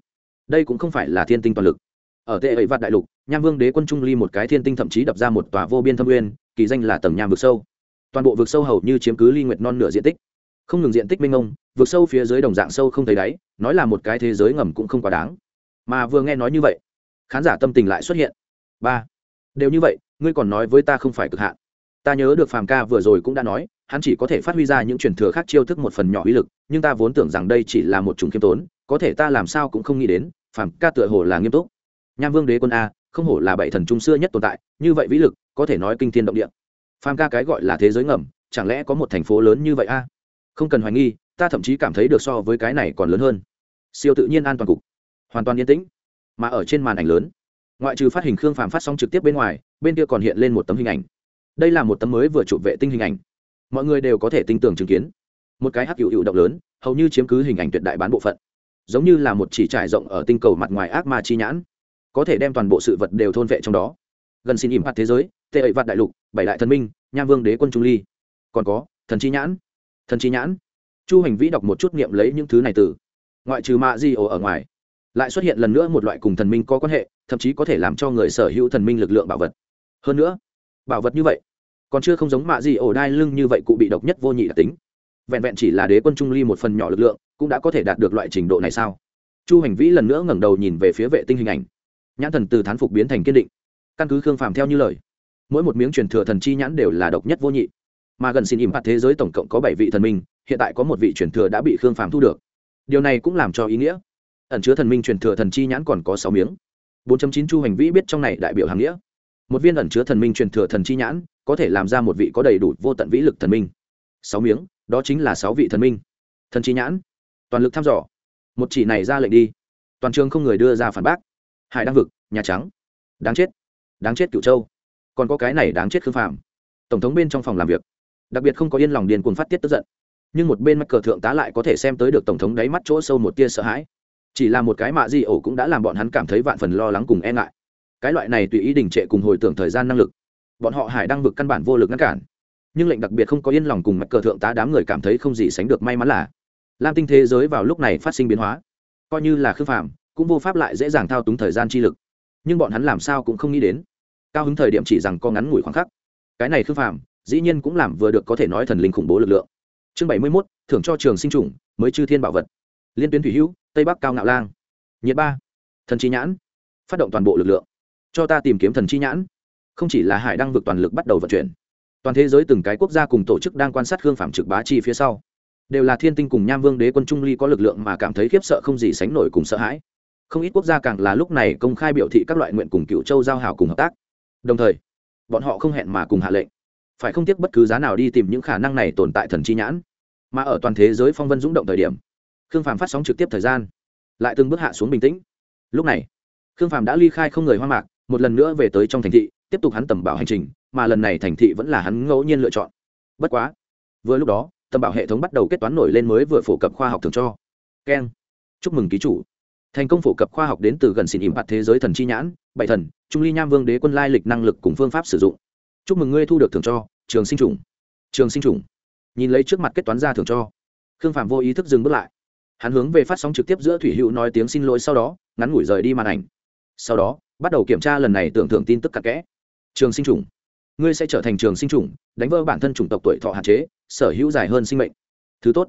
đây cũng không phải là thiên tinh toàn lực. Ở tệ ấy vạt đại lục, nham vương đế quân trung ly một cái thiên tinh thậm chí đập ra một tòa vô biên thâm uyên kỳ danh là tầng nham vực sâu. Toàn bộ vực sâu hầu như chiếm cứ ly nguyệt non nửa diện tích. Không ngừng diện tích minh ông vực sâu phía dưới đồng dạng sâu không thấy đáy, nói là một cái thế giới ngầm cũng không quá đáng. Mà vừa nghe nói như vậy khán giả tâm tình lại xuất hiện. Ba, đều như vậy, ngươi còn nói với ta không phải cực hạn. Ta nhớ được phàm ca vừa rồi cũng đã nói, hắn chỉ có thể phát huy ra những truyền thừa khác chiêu thức một phần nhỏ uy lực, nhưng ta vốn tưởng rằng đây chỉ là một chủng khiêm tốn, có thể ta làm sao cũng không nghĩ đến, phàm ca tựa hồ là nghiêm túc. Nham vương đế quân a, không hổ là bảy thần trung xưa nhất tồn tại, như vậy vĩ lực, có thể nói kinh thiên động địa. Phàm ca cái gọi là thế giới ngầm, chẳng lẽ có một thành phố lớn như vậy a? Không cần hoài nghi, ta thậm chí cảm thấy được so với cái này còn lớn hơn. Siêu tự nhiên an toàn cục. Hoàn toàn yên tĩnh mà ở trên màn ảnh lớn. Ngoại trừ phát hình khương phàm phát sóng trực tiếp bên ngoài, bên kia còn hiện lên một tấm hình ảnh. Đây là một tấm mới vừa chụp vệ tinh hình ảnh. Mọi người đều có thể tin tưởng chứng kiến. Một cái hắc hữu hữu động lớn, hầu như chiếm cứ hình ảnh tuyệt đại bán bộ phận. Giống như là một chỉ trải rộng ở tinh cầu mặt ngoài ác ma chi nhãn. Có thể đem toàn bộ sự vật đều thôn vệ trong đó. Gần xin im hạt thế giới, tệ ẩy vạt đại lục, bảy đại thần minh, nham vương đế quân trung ly. Còn có, thần chi nhãn. Thần chi nhãn. Chu hành vĩ đọc một chút niệm lấy những thứ này từ. Ngoại trừ mạ di ồ ở ngoài lại xuất hiện lần nữa một loại cùng thần minh có quan hệ, thậm chí có thể làm cho người sở hữu thần minh lực lượng bảo vật. Hơn nữa, bảo vật như vậy, còn chưa không giống mạ gì ổ đai lưng như vậy cụ bị độc nhất vô nhị đặc tính. Vẹn vẹn chỉ là đế quân trung ly một phần nhỏ lực lượng, cũng đã có thể đạt được loại trình độ này sao? Chu hành vĩ lần nữa ngẩng đầu nhìn về phía vệ tinh hình ảnh. Nhãn thần từ thán phục biến thành kiên định. Căn cứ khương phàm theo như lời, mỗi một miếng truyền thừa thần chi nhãn đều là độc nhất vô nhị. Mà gần xin im phạt thế giới tổng cộng có bảy vị thần minh, hiện tại có một vị truyền thừa đã bị khương phàm thu được. Điều này cũng làm cho ý nghĩa ẩn chứa thần minh truyền thừa thần chi nhãn còn có sáu miếng. 4.9 chu hành vĩ biết trong này đại biểu hàng nghĩa. Một viên ẩn chứa thần minh truyền thừa thần chi nhãn, có thể làm ra một vị có đầy đủ vô tận vĩ lực thần minh. Sáu miếng, đó chính là sáu vị thần minh. Thần chi nhãn, toàn lực thăm dò. Một chỉ này ra lệnh đi. Toàn trường không người đưa ra phản bác. Hải đăng vực, nhà trắng. Đáng chết. Đáng chết cựu châu. Còn có cái này đáng chết khương phạm tổng thống bên trong phòng làm việc. Đặc biệt không có yên lòng điền cuồng phát tiết tức giận. Nhưng một bên mắt cờ thượng tá lại có thể xem tới được tổng thống đáy mắt chỗ sâu một tia sợ hãi chỉ là một cái mạ di ổ cũng đã làm bọn hắn cảm thấy vạn phần lo lắng cùng e ngại. Cái loại này tùy ý đình trệ cùng hồi tưởng thời gian năng lực, bọn họ hải đang vực căn bản vô lực ngăn cản. Nhưng lệnh đặc biệt không có yên lòng cùng mạch cờ thượng tá đám người cảm thấy không gì sánh được may mắn là, lam tinh thế giới vào lúc này phát sinh biến hóa, coi như là khư phạm cũng vô pháp lại dễ dàng thao túng thời gian chi lực. Nhưng bọn hắn làm sao cũng không nghĩ đến, cao hứng thời điểm chỉ rằng có ngắn ngủi khoảng khắc. Cái này khư phạm dĩ nhiên cũng làm vừa được có thể nói thần linh khủng bố lực lượng. Chương bảy mươi mốt, thưởng cho trường sinh chủng, mới chư thiên bảo vật liên tuyến thủy hữu, tây bắc cao ngạo lang. Nhiệt ba. Thần chi nhãn. Phát động toàn bộ lực lượng. Cho ta tìm kiếm thần chi nhãn. Không chỉ là hải đăng vực toàn lực bắt đầu vận chuyển, toàn thế giới từng cái quốc gia cùng tổ chức đang quan sát hương phạm trực bá chi phía sau. Đều là thiên tinh cùng nham vương đế quân trung ly có lực lượng mà cảm thấy khiếp sợ không gì sánh nổi cùng sợ hãi. Không ít quốc gia càng là lúc này công khai biểu thị các loại nguyện cùng cựu châu giao hảo cùng hợp tác. Đồng thời, bọn họ không hẹn mà cùng hạ lệnh. Phải không tiếc bất cứ giá nào đi tìm những khả năng này tồn tại thần chi nhãn. Mà ở toàn thế giới phong vân dũng động thời điểm khương phàm phát sóng trực tiếp thời gian, lại từng bước hạ xuống bình tĩnh. Lúc này, khương phàm đã ly khai không người hoa mạc, một lần nữa về tới trong thành thị, tiếp tục hắn tầm bảo hành trình, mà lần này thành thị vẫn là hắn ngẫu nhiên lựa chọn. Bất quá, vừa lúc đó, tầm bảo hệ thống bắt đầu kết toán nổi lên mới vừa phổ cập khoa học thường cho. Keng chúc mừng ký chủ. Thành công phổ cập khoa học đến từ gần xịn ỉm bạt thế giới thần chi nhãn, bảy thần, trung ly nham vương đế quân lai lịch năng lực cùng phương pháp sử dụng. Chúc mừng ngươi thu được thưởng cho, trường sinh trùng. Trường sinh trùng. Nhìn lấy trước mặt kết toán ra thưởng cho. Khương phạm vô ý thức dừng bước lại hắn hướng về phát sóng trực tiếp giữa thủy hữu nói tiếng xin lỗi sau đó, ngắn ngủi rời đi màn ảnh. Sau đó, bắt đầu kiểm tra lần này tưởng thưởng tin tức cặn kẽ. Trường sinh trùng. Ngươi sẽ trở thành trường sinh trùng, đánh vỡ bản thân chủng tộc tuổi thọ hạn chế, sở hữu dài hơn sinh mệnh. Thứ tốt.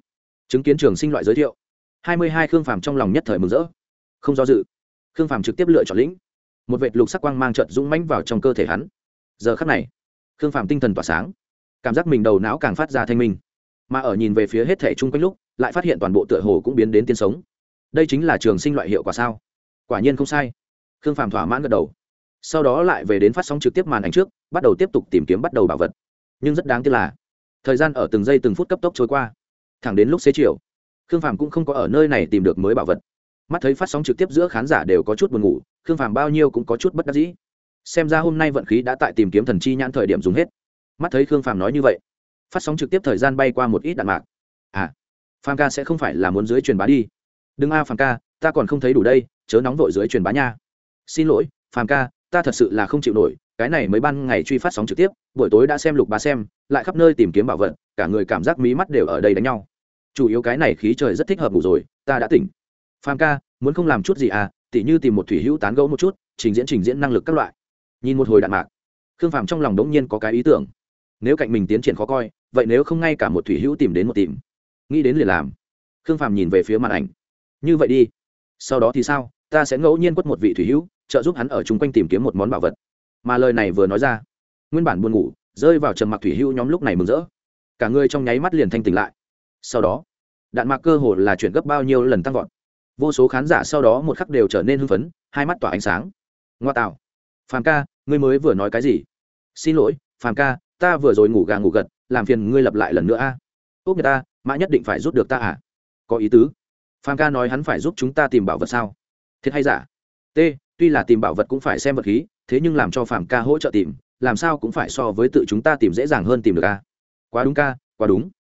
Chứng kiến trường sinh loại giới thiệu. Hai mươi hai khương phàm trong lòng nhất thời mừng rỡ. Không do dự. Khương phàm trực tiếp lựa chọn lĩnh. Một vệt lục sắc quang mang trợt dũng mãnh vào trong cơ thể hắn. Giờ khắc này, khương phàm tinh thần tỏa sáng. Cảm giác mình đầu não càng phát ra thanh minh. Mà ở nhìn về phía hết thể chung quanh lúc lại phát hiện toàn bộ tựa hồ cũng biến đến tiên sống. Đây chính là trường sinh loại hiệu quả sao? Quả nhiên không sai. Khương phàm thỏa mãn gật đầu. Sau đó lại về đến phát sóng trực tiếp màn ảnh trước, bắt đầu tiếp tục tìm kiếm bắt đầu bảo vật. Nhưng rất đáng tiếc là, thời gian ở từng giây từng phút cấp tốc trôi qua. Thẳng đến lúc xế chiều, khương phàm cũng không có ở nơi này tìm được mới bảo vật. Mắt thấy phát sóng trực tiếp giữa khán giả đều có chút buồn ngủ, khương phàm bao nhiêu cũng có chút bất đắc dĩ. Xem ra hôm nay vận khí đã tại tìm kiếm thần chi nhãn thời điểm dùng hết. Mắt thấy khương phàm nói như vậy, phát sóng trực tiếp thời gian bay qua một ít đạn mạc phàm ca sẽ không phải là muốn dưới truyền bá đi. Đừng a, phàm ca, ta còn không thấy đủ đây, chớ nóng vội dưới truyền bá nha. Xin lỗi, phàm ca, ta thật sự là không chịu nổi, cái này mới ban ngày truy phát sóng trực tiếp, buổi tối đã xem lục bá xem, lại khắp nơi tìm kiếm bảo vật, cả người cảm giác mí mắt đều ở đây đánh nhau. Chủ yếu cái này khí trời rất thích hợp ngủ rồi, ta đã tỉnh. Phàm ca, muốn không làm chút gì à tỉ như tìm một thủy hữu tán gẫu một chút, trình diễn trình diễn năng lực các loại. Nhìn một hồi đạn mạc, khương phàm trong lòng đống nhiên có cái ý tưởng. Nếu cạnh mình tiến triển khó coi, vậy nếu không ngay cả một thủy hữu tìm đến một tìm nghĩ đến liền làm. Khương phàm nhìn về phía màn ảnh. Như vậy đi. Sau đó thì sao? Ta sẽ ngẫu nhiên quất một vị thủy hữu, trợ giúp hắn ở chung quanh tìm kiếm một món bảo vật. Mà lời này vừa nói ra, nguyên bản buồn ngủ, rơi vào trầm mặc thủy hữu nhóm lúc này mừng rỡ. Cả người trong nháy mắt liền thanh tỉnh lại. Sau đó, đạn mạc cơ hồ là chuyển gấp bao nhiêu lần tăng vọt. Vô số khán giả sau đó một khắc đều trở nên hưng phấn, hai mắt tỏa ánh sáng. Ngoa tạo. Phàm ca, ngươi mới vừa nói cái gì? Xin lỗi, phàm ca, ta vừa rồi ngủ gà ngủ gật, làm phiền ngươi lập lại lần nữa a. à? Ốc người ta, mã nhất định phải rút được ta à? Có ý tứ. Phan ca nói hắn phải giúp chúng ta tìm bảo vật sao? Thiệt hay giả? T, tuy là tìm bảo vật cũng phải xem vật khí, thế nhưng làm cho Phạm ca hỗ trợ tìm, làm sao cũng phải so với tự chúng ta tìm dễ dàng hơn tìm được a quá đúng ca, quá đúng.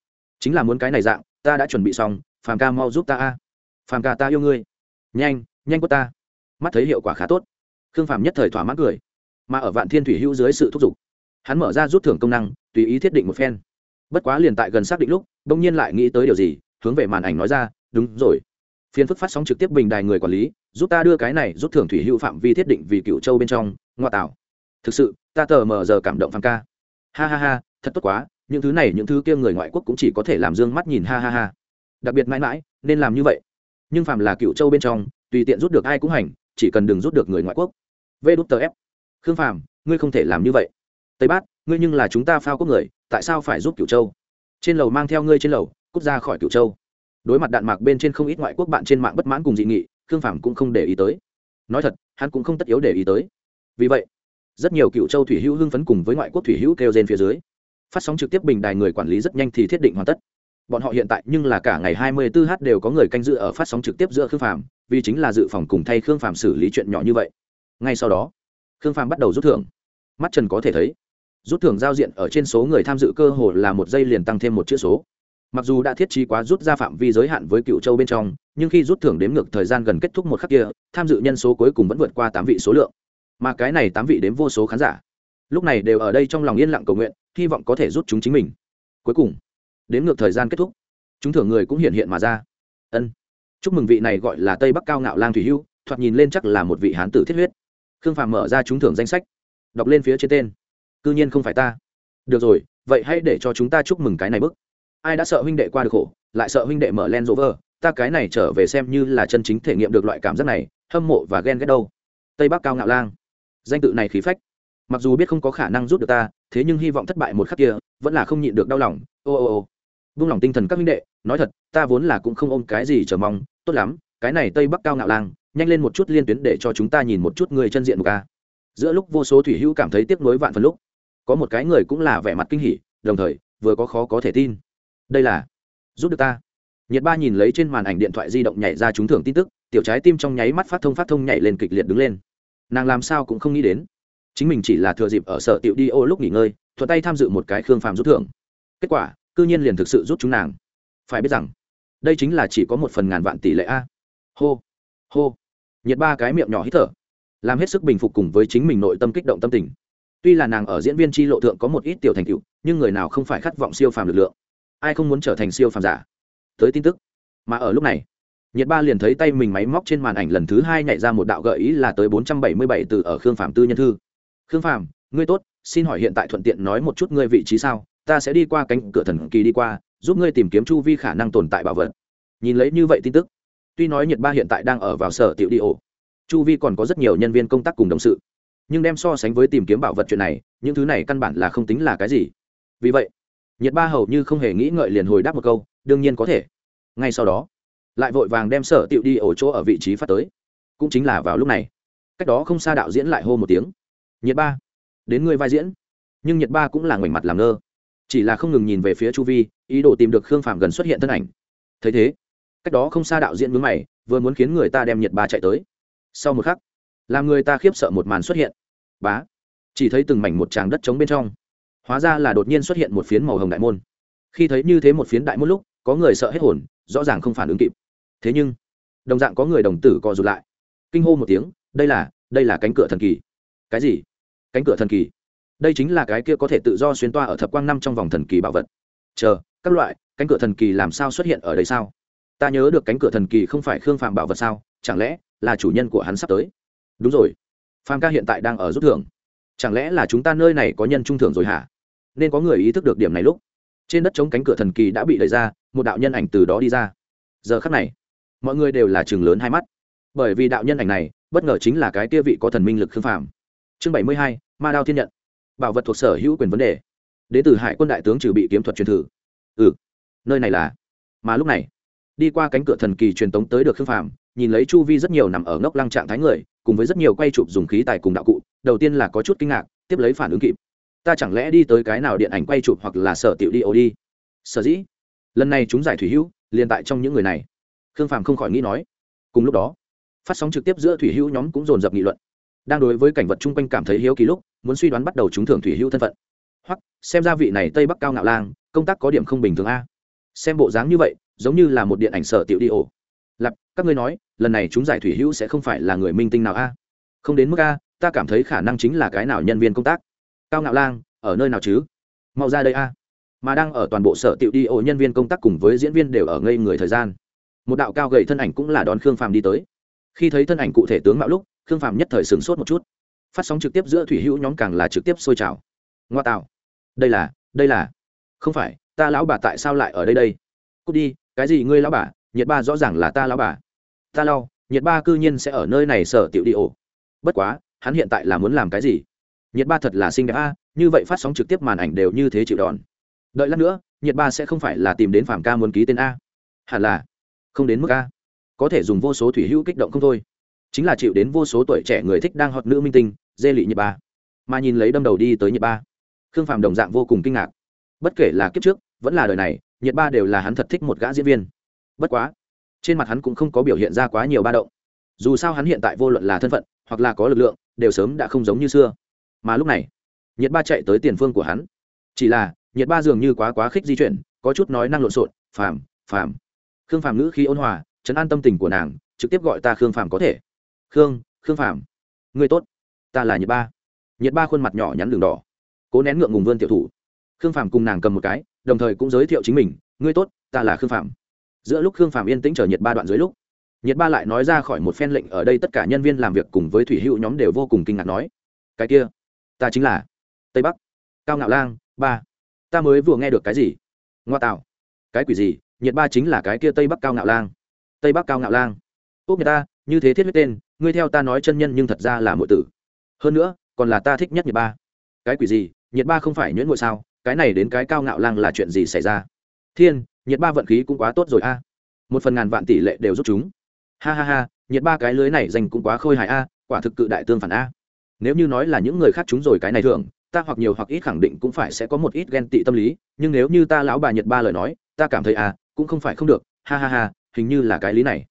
Chính là muốn cái này dạng, ta đã chuẩn bị xong, phàm ca mau giúp ta a phàm ca ta yêu ngươi. Nhanh nhanh của ta. Mắt thấy hiệu quả khá tốt. Khương phàm nhất thời thỏa mãn cười. Mà ở vạn thiên thủy hữu dưới sự thúc giục, hắn mở ra rút thưởng công năng, tùy ý thiết định một phen bất quá liền tại gần xác định lúc, bỗng nhiên lại nghĩ tới điều gì, hướng về màn ảnh nói ra, đúng rồi. Phiên phức phát sóng trực tiếp bình đài người quản lý, giúp ta đưa cái này rút thưởng thủy hữu phạm vi thiết định vì cựu châu bên trong, ngoại tảo thực sự, ta tờ mờ giờ cảm động phàm ca. Ha ha ha, thật tốt quá, những thứ này, những thứ kia người ngoại quốc cũng chỉ có thể làm dương mắt nhìn, ha ha ha. Đặc biệt mãi mãi, nên làm như vậy. Nhưng phàm là cựu châu bên trong, tùy tiện rút được ai cũng hành, chỉ cần đừng rút được người ngoại quốc. Vê đút tờ ép. Khương phàm, ngươi không thể làm như vậy. Tây bát ngươi nhưng là chúng ta phao quốc người, tại sao phải giúp cựu châu? Trên lầu mang theo ngươi trên lầu, cút ra khỏi cựu châu. Đối mặt đạn mạc bên trên không ít ngoại quốc bạn trên mạng bất mãn cùng dị nghị, khương phàm cũng không để ý tới. Nói thật, hắn cũng không tất yếu để ý tới. Vì vậy, rất nhiều cựu châu thủy hữu hưng phấn cùng với ngoại quốc thủy hữu kêu trên phía dưới. Phát sóng trực tiếp bình đài người quản lý rất nhanh thì thiết định hoàn tất. Bọn họ hiện tại nhưng là cả ngày 24h đều có người canh dự ở phát sóng trực tiếp giữa khương phàm, vì chính là dự phòng cùng thay khương phàm xử lý chuyện nhỏ như vậy. Ngay sau đó, khương phàm bắt đầu rút thưởng. Mắt trần có thể thấy rút thưởng giao diện ở trên số người tham dự cơ hồ là một giây liền tăng thêm một chữ số. Mặc dù đã thiết trí quá rút ra phạm vi giới hạn với cựu châu bên trong, nhưng khi rút thưởng đếm ngược thời gian gần kết thúc một khắc kia, tham dự nhân số cuối cùng vẫn vượt qua tám vị số lượng. Mà cái này tám vị đếm vô số khán giả. Lúc này đều ở đây trong lòng yên lặng cầu nguyện, hy vọng có thể rút chúng chính mình. Cuối cùng, đếm ngược thời gian kết thúc. Chúng thưởng người cũng hiện hiện mà ra. Ân. Chúc mừng vị này gọi là tây bắc cao ngạo lang thủy hưu, thoạt nhìn lên chắc là một vị hán tử thiết huyết. Khương phàm mở ra chúng thưởng danh sách, đọc lên phía trên tên cư nhiên không phải ta. Được rồi, vậy hãy để cho chúng ta chúc mừng cái này bức. Ai đã sợ huynh đệ qua được khổ, lại sợ huynh đệ mở len rỗ vơ ta cái này trở về xem như là chân chính thể nghiệm được loại cảm giác này, hâm mộ và ghen ghét đâu. Tây bắc cao ngạo lang. Danh tự này khí phách. Mặc dù biết không có khả năng giúp được ta, thế nhưng hy vọng thất bại một khắc kia, vẫn là không nhịn được đau lòng. Ô ô ô. Vung lòng tinh thần các huynh đệ, nói thật, ta vốn là cũng không ôm cái gì chờ mong. Tốt lắm, cái này tây bắc cao ngạo lang, nhanh lên một chút liên tuyến để cho chúng ta nhìn một chút người chân diện một ca giữa lúc vô số thủy hữu cảm thấy tiếc nuối vạn phần lúc có một cái người cũng là vẻ mặt kinh hỉ, đồng thời, vừa có khó có thể tin. Đây là, giúp được ta. Nhiệt ba nhìn lấy trên màn ảnh điện thoại di động nhảy ra trúng thưởng tin tức, tiểu trái tim trong nháy mắt phát thông phát thông nhảy lên kịch liệt đứng lên. Nàng làm sao cũng không nghĩ đến. Chính mình chỉ là thừa dịp ở sở tiểu đi ô lúc nghỉ ngơi, thuận tay tham dự một cái khương phàm rút thưởng. Kết quả, cư nhiên liền thực sự rút chúng nàng. Phải biết rằng, đây chính là chỉ có một phần ngàn vạn tỷ lệ a. Hô hô. Nhiệt ba cái miệng nhỏ hít thở, làm hết sức bình phục cùng với chính mình nội tâm kích động tâm tình tuy là nàng ở diễn viên tri lộ thượng có một ít tiểu thành tựu, nhưng người nào không phải khát vọng siêu phàm lực lượng? Ai không muốn trở thành siêu phàm giả? Tới tin tức. Mà ở lúc này, nhiệt ba liền thấy tay mình máy móc trên màn ảnh lần thứ hai nhảy ra một đạo gợi ý là tới bốn trăm bảy mươi bảy từ ở khương phạm tư nhân thư. Khương phạm ngươi tốt, xin hỏi hiện tại thuận tiện nói một chút ngươi vị trí sao? Ta sẽ đi qua cánh cửa thần kỳ đi qua, giúp ngươi tìm kiếm chu vi khả năng tồn tại bảo vật. Nhìn lấy như vậy tin tức, tuy nói nhiệt ba hiện tại đang ở vào sở tiểu đi ổ, chu vi còn có rất nhiều nhân viên công tác cùng đồng sự nhưng đem so sánh với tìm kiếm bảo vật chuyện này, những thứ này căn bản là không tính là cái gì. Vì vậy, nhiệt ba hầu như không hề nghĩ ngợi liền hồi đáp một câu, đương nhiên có thể. Ngay sau đó, lại vội vàng đem sở tiệu đi ổ chỗ ở vị trí phát tới. Cũng chính là vào lúc này. Cách đó không xa đạo diễn lại hô một tiếng, nhiệt ba, đến người vai diễn. Nhưng nhiệt ba cũng là ngoảnh mặt làm ngơ. Chỉ là không ngừng nhìn về phía chu vi, ý đồ tìm được khương phạm gần xuất hiện thân ảnh. Thấy thế, cách đó không xa đạo diễn mướn mày, vừa muốn khiến người ta đem nhiệt ba chạy tới. Sau một khắc làm người ta khiếp sợ một màn xuất hiện. Bá. Chỉ thấy từng mảnh một tràng đất trống bên trong. Hóa ra là đột nhiên xuất hiện một phiến màu hồng đại môn. Khi thấy như thế một phiến đại môn lúc, có người sợ hết hồn, rõ ràng không phản ứng kịp. Thế nhưng, đồng dạng có người đồng tử co rụt lại. Kinh hô một tiếng, đây là đây là cánh cửa thần kỳ. Cái gì? Cánh cửa thần kỳ. Đây chính là cái kia có thể tự do xuyên toa ở thập quang năm trong vòng thần kỳ bảo vật. Chờ, các loại, cánh cửa thần kỳ làm sao xuất hiện ở đây sao? Ta nhớ được cánh cửa thần kỳ không phải khương phạm bảo vật sao? Chẳng lẽ là chủ nhân của hắn sắp tới? Đúng rồi. Phan ca hiện tại đang ở rút thưởng. Chẳng lẽ là chúng ta nơi này có nhân trung thưởng rồi hả? Nên có người ý thức được điểm này lúc. Trên đất chống cánh cửa thần kỳ đã bị đẩy ra, một đạo nhân ảnh từ đó đi ra. Giờ khắc này, mọi người đều là chừng lớn hai mắt. Bởi vì đạo nhân ảnh này, bất ngờ chính là cái tia vị có thần minh lực khương phạm chương bảy mươi hai, ma đao thiên nhận. Bảo vật thuộc sở hữu quyền vấn đề. Đến từ hải quân đại tướng trừ bị kiếm thuật truyền thử. Ừ nơi này là. Mà lúc này, đi qua cánh cửa thần kỳ truyền tống tới được khương phạm nhìn lấy chu vi rất nhiều nằm ở ngốc lăng trạng thái người cùng với rất nhiều quay chụp dùng khí tài cùng đạo cụ, đầu tiên là có chút kinh ngạc, tiếp lấy phản ứng kịp. Ta chẳng lẽ đi tới cái nào điện ảnh quay chụp hoặc là sở tiểu đi ô đi? Sở dĩ? Lần này chúng giải thủy hữu, liền tại trong những người này. Khương phàm không khỏi nghĩ nói. Cùng lúc đó, phát sóng trực tiếp giữa thủy hữu nhóm cũng dồn dập nghị luận. Đang đối với cảnh vật chung quanh cảm thấy hiếu kỳ lúc, muốn suy đoán bắt đầu chúng thưởng thủy hữu thân phận. Hoặc, xem ra vị này tây bắc cao ngạo lang, công tác có điểm không bình thường a. Xem bộ dáng như vậy, giống như là một điện ảnh sở tiểu đi ổ các ngươi nói, lần này chúng giải thủy hữu sẽ không phải là người minh tinh nào a? Không đến mức a, ta cảm thấy khả năng chính là cái nào nhân viên công tác? Cao ngạo lang, ở nơi nào chứ? Mau ra đây a. Mà đang ở toàn bộ sở tiệu đi ổ nhân viên công tác cùng với diễn viên đều ở ngây người thời gian. Một đạo cao gầy thân ảnh cũng là đón khương phàm đi tới. Khi thấy thân ảnh cụ thể tướng mạo lúc, khương phàm nhất thời sửng sốt một chút. Phát sóng trực tiếp giữa thủy hữu nhóm càng là trực tiếp sôi trào. Ngoa tạo. Đây là đây là. Không phải, ta lão bà tại sao lại ở đây đây? Cút đi, cái gì ngươi lão bà? Nhiệt ba rõ ràng là ta lão bà ta lau nhiệt ba cư nhiên sẽ ở nơi này sở tiểu đi ổ. Bất quá, hắn hiện tại là muốn làm cái gì? Nhiệt ba thật là xinh đẹp a, như vậy phát sóng trực tiếp màn ảnh đều như thế chịu đòn. Đợi lát nữa nhiệt ba sẽ không phải là tìm đến phạm ca muốn ký tên a. Hẳn là, không đến mức a. Có thể dùng vô số thủy hữu kích động không thôi. Chính là chịu đến vô số tuổi trẻ người thích đang hot nữ minh tinh, dê lị nhiệt ba. Mà nhìn lấy đâm đầu đi tới nhiệt ba. Khương phàm đồng dạng vô cùng kinh ngạc. Bất kể là kiếp trước, vẫn là đời này nhiệt ba đều là hắn thật thích một gã diễn viên. Bất quá trên mặt hắn cũng không có biểu hiện ra quá nhiều ba động. Dù sao hắn hiện tại vô luận là thân phận, hoặc là có lực lượng, đều sớm đã không giống như xưa. Mà lúc này, nhiệt ba chạy tới tiền phương của hắn. Chỉ là, nhiệt ba dường như quá quá khích di chuyển, có chút nói năng lộn xộn, phàm phàm. Khương phàm ngữ khi ôn hòa chấn an tâm tình của nàng, trực tiếp gọi ta khương phàm có thể. Khương khương phàm, người tốt, ta là nhiệt ba. Nhiệt ba khuôn mặt nhỏ nhắn đường đỏ, cố nén ngượng ngùng vươn tiểu thủ. Khương phàm cùng nàng cầm một cái, đồng thời cũng giới thiệu chính mình, ngươi tốt, ta là khương phàm giữa lúc khương phàm yên tĩnh chờ nhiệt ba đoạn dưới lúc, nhiệt ba lại nói ra khỏi một phen lệnh ở đây tất cả nhân viên làm việc cùng với thủy hữu nhóm đều vô cùng kinh ngạc nói, cái kia, ta chính là tây bắc, cao ngạo lang, ba. Ta mới vừa nghe được cái gì? Ngoa tạo. Cái quỷ gì? Nhiệt ba chính là cái kia tây bắc cao ngạo lang. Tây bắc cao ngạo lang. Úp người ta, như thế thiết huyết tên, ngươi theo ta nói chân nhân nhưng thật ra là mọi tử. Hơn nữa, còn là ta thích nhất nhiệt ba. Cái quỷ gì? Nhiệt ba không phải nhuyễn ngôi sao? Cái này đến cái cao ngạo lang là chuyện gì xảy ra? Thiên nhiệt ba vận khí cũng quá tốt rồi a. Một phần ngàn vạn tỷ lệ đều giúp chúng. Ha ha ha, nhiệt ba cái lưới này dành cũng quá khôi hài a, quả thực cự đại tương phản a. Nếu như nói là những người khác chúng rồi cái này thường ta hoặc nhiều hoặc ít khẳng định cũng phải sẽ có một ít ghen tị tâm lý, nhưng nếu như ta lão bà nhiệt ba lời nói, ta cảm thấy à cũng không phải không được. Ha ha ha, hình như là cái lý này.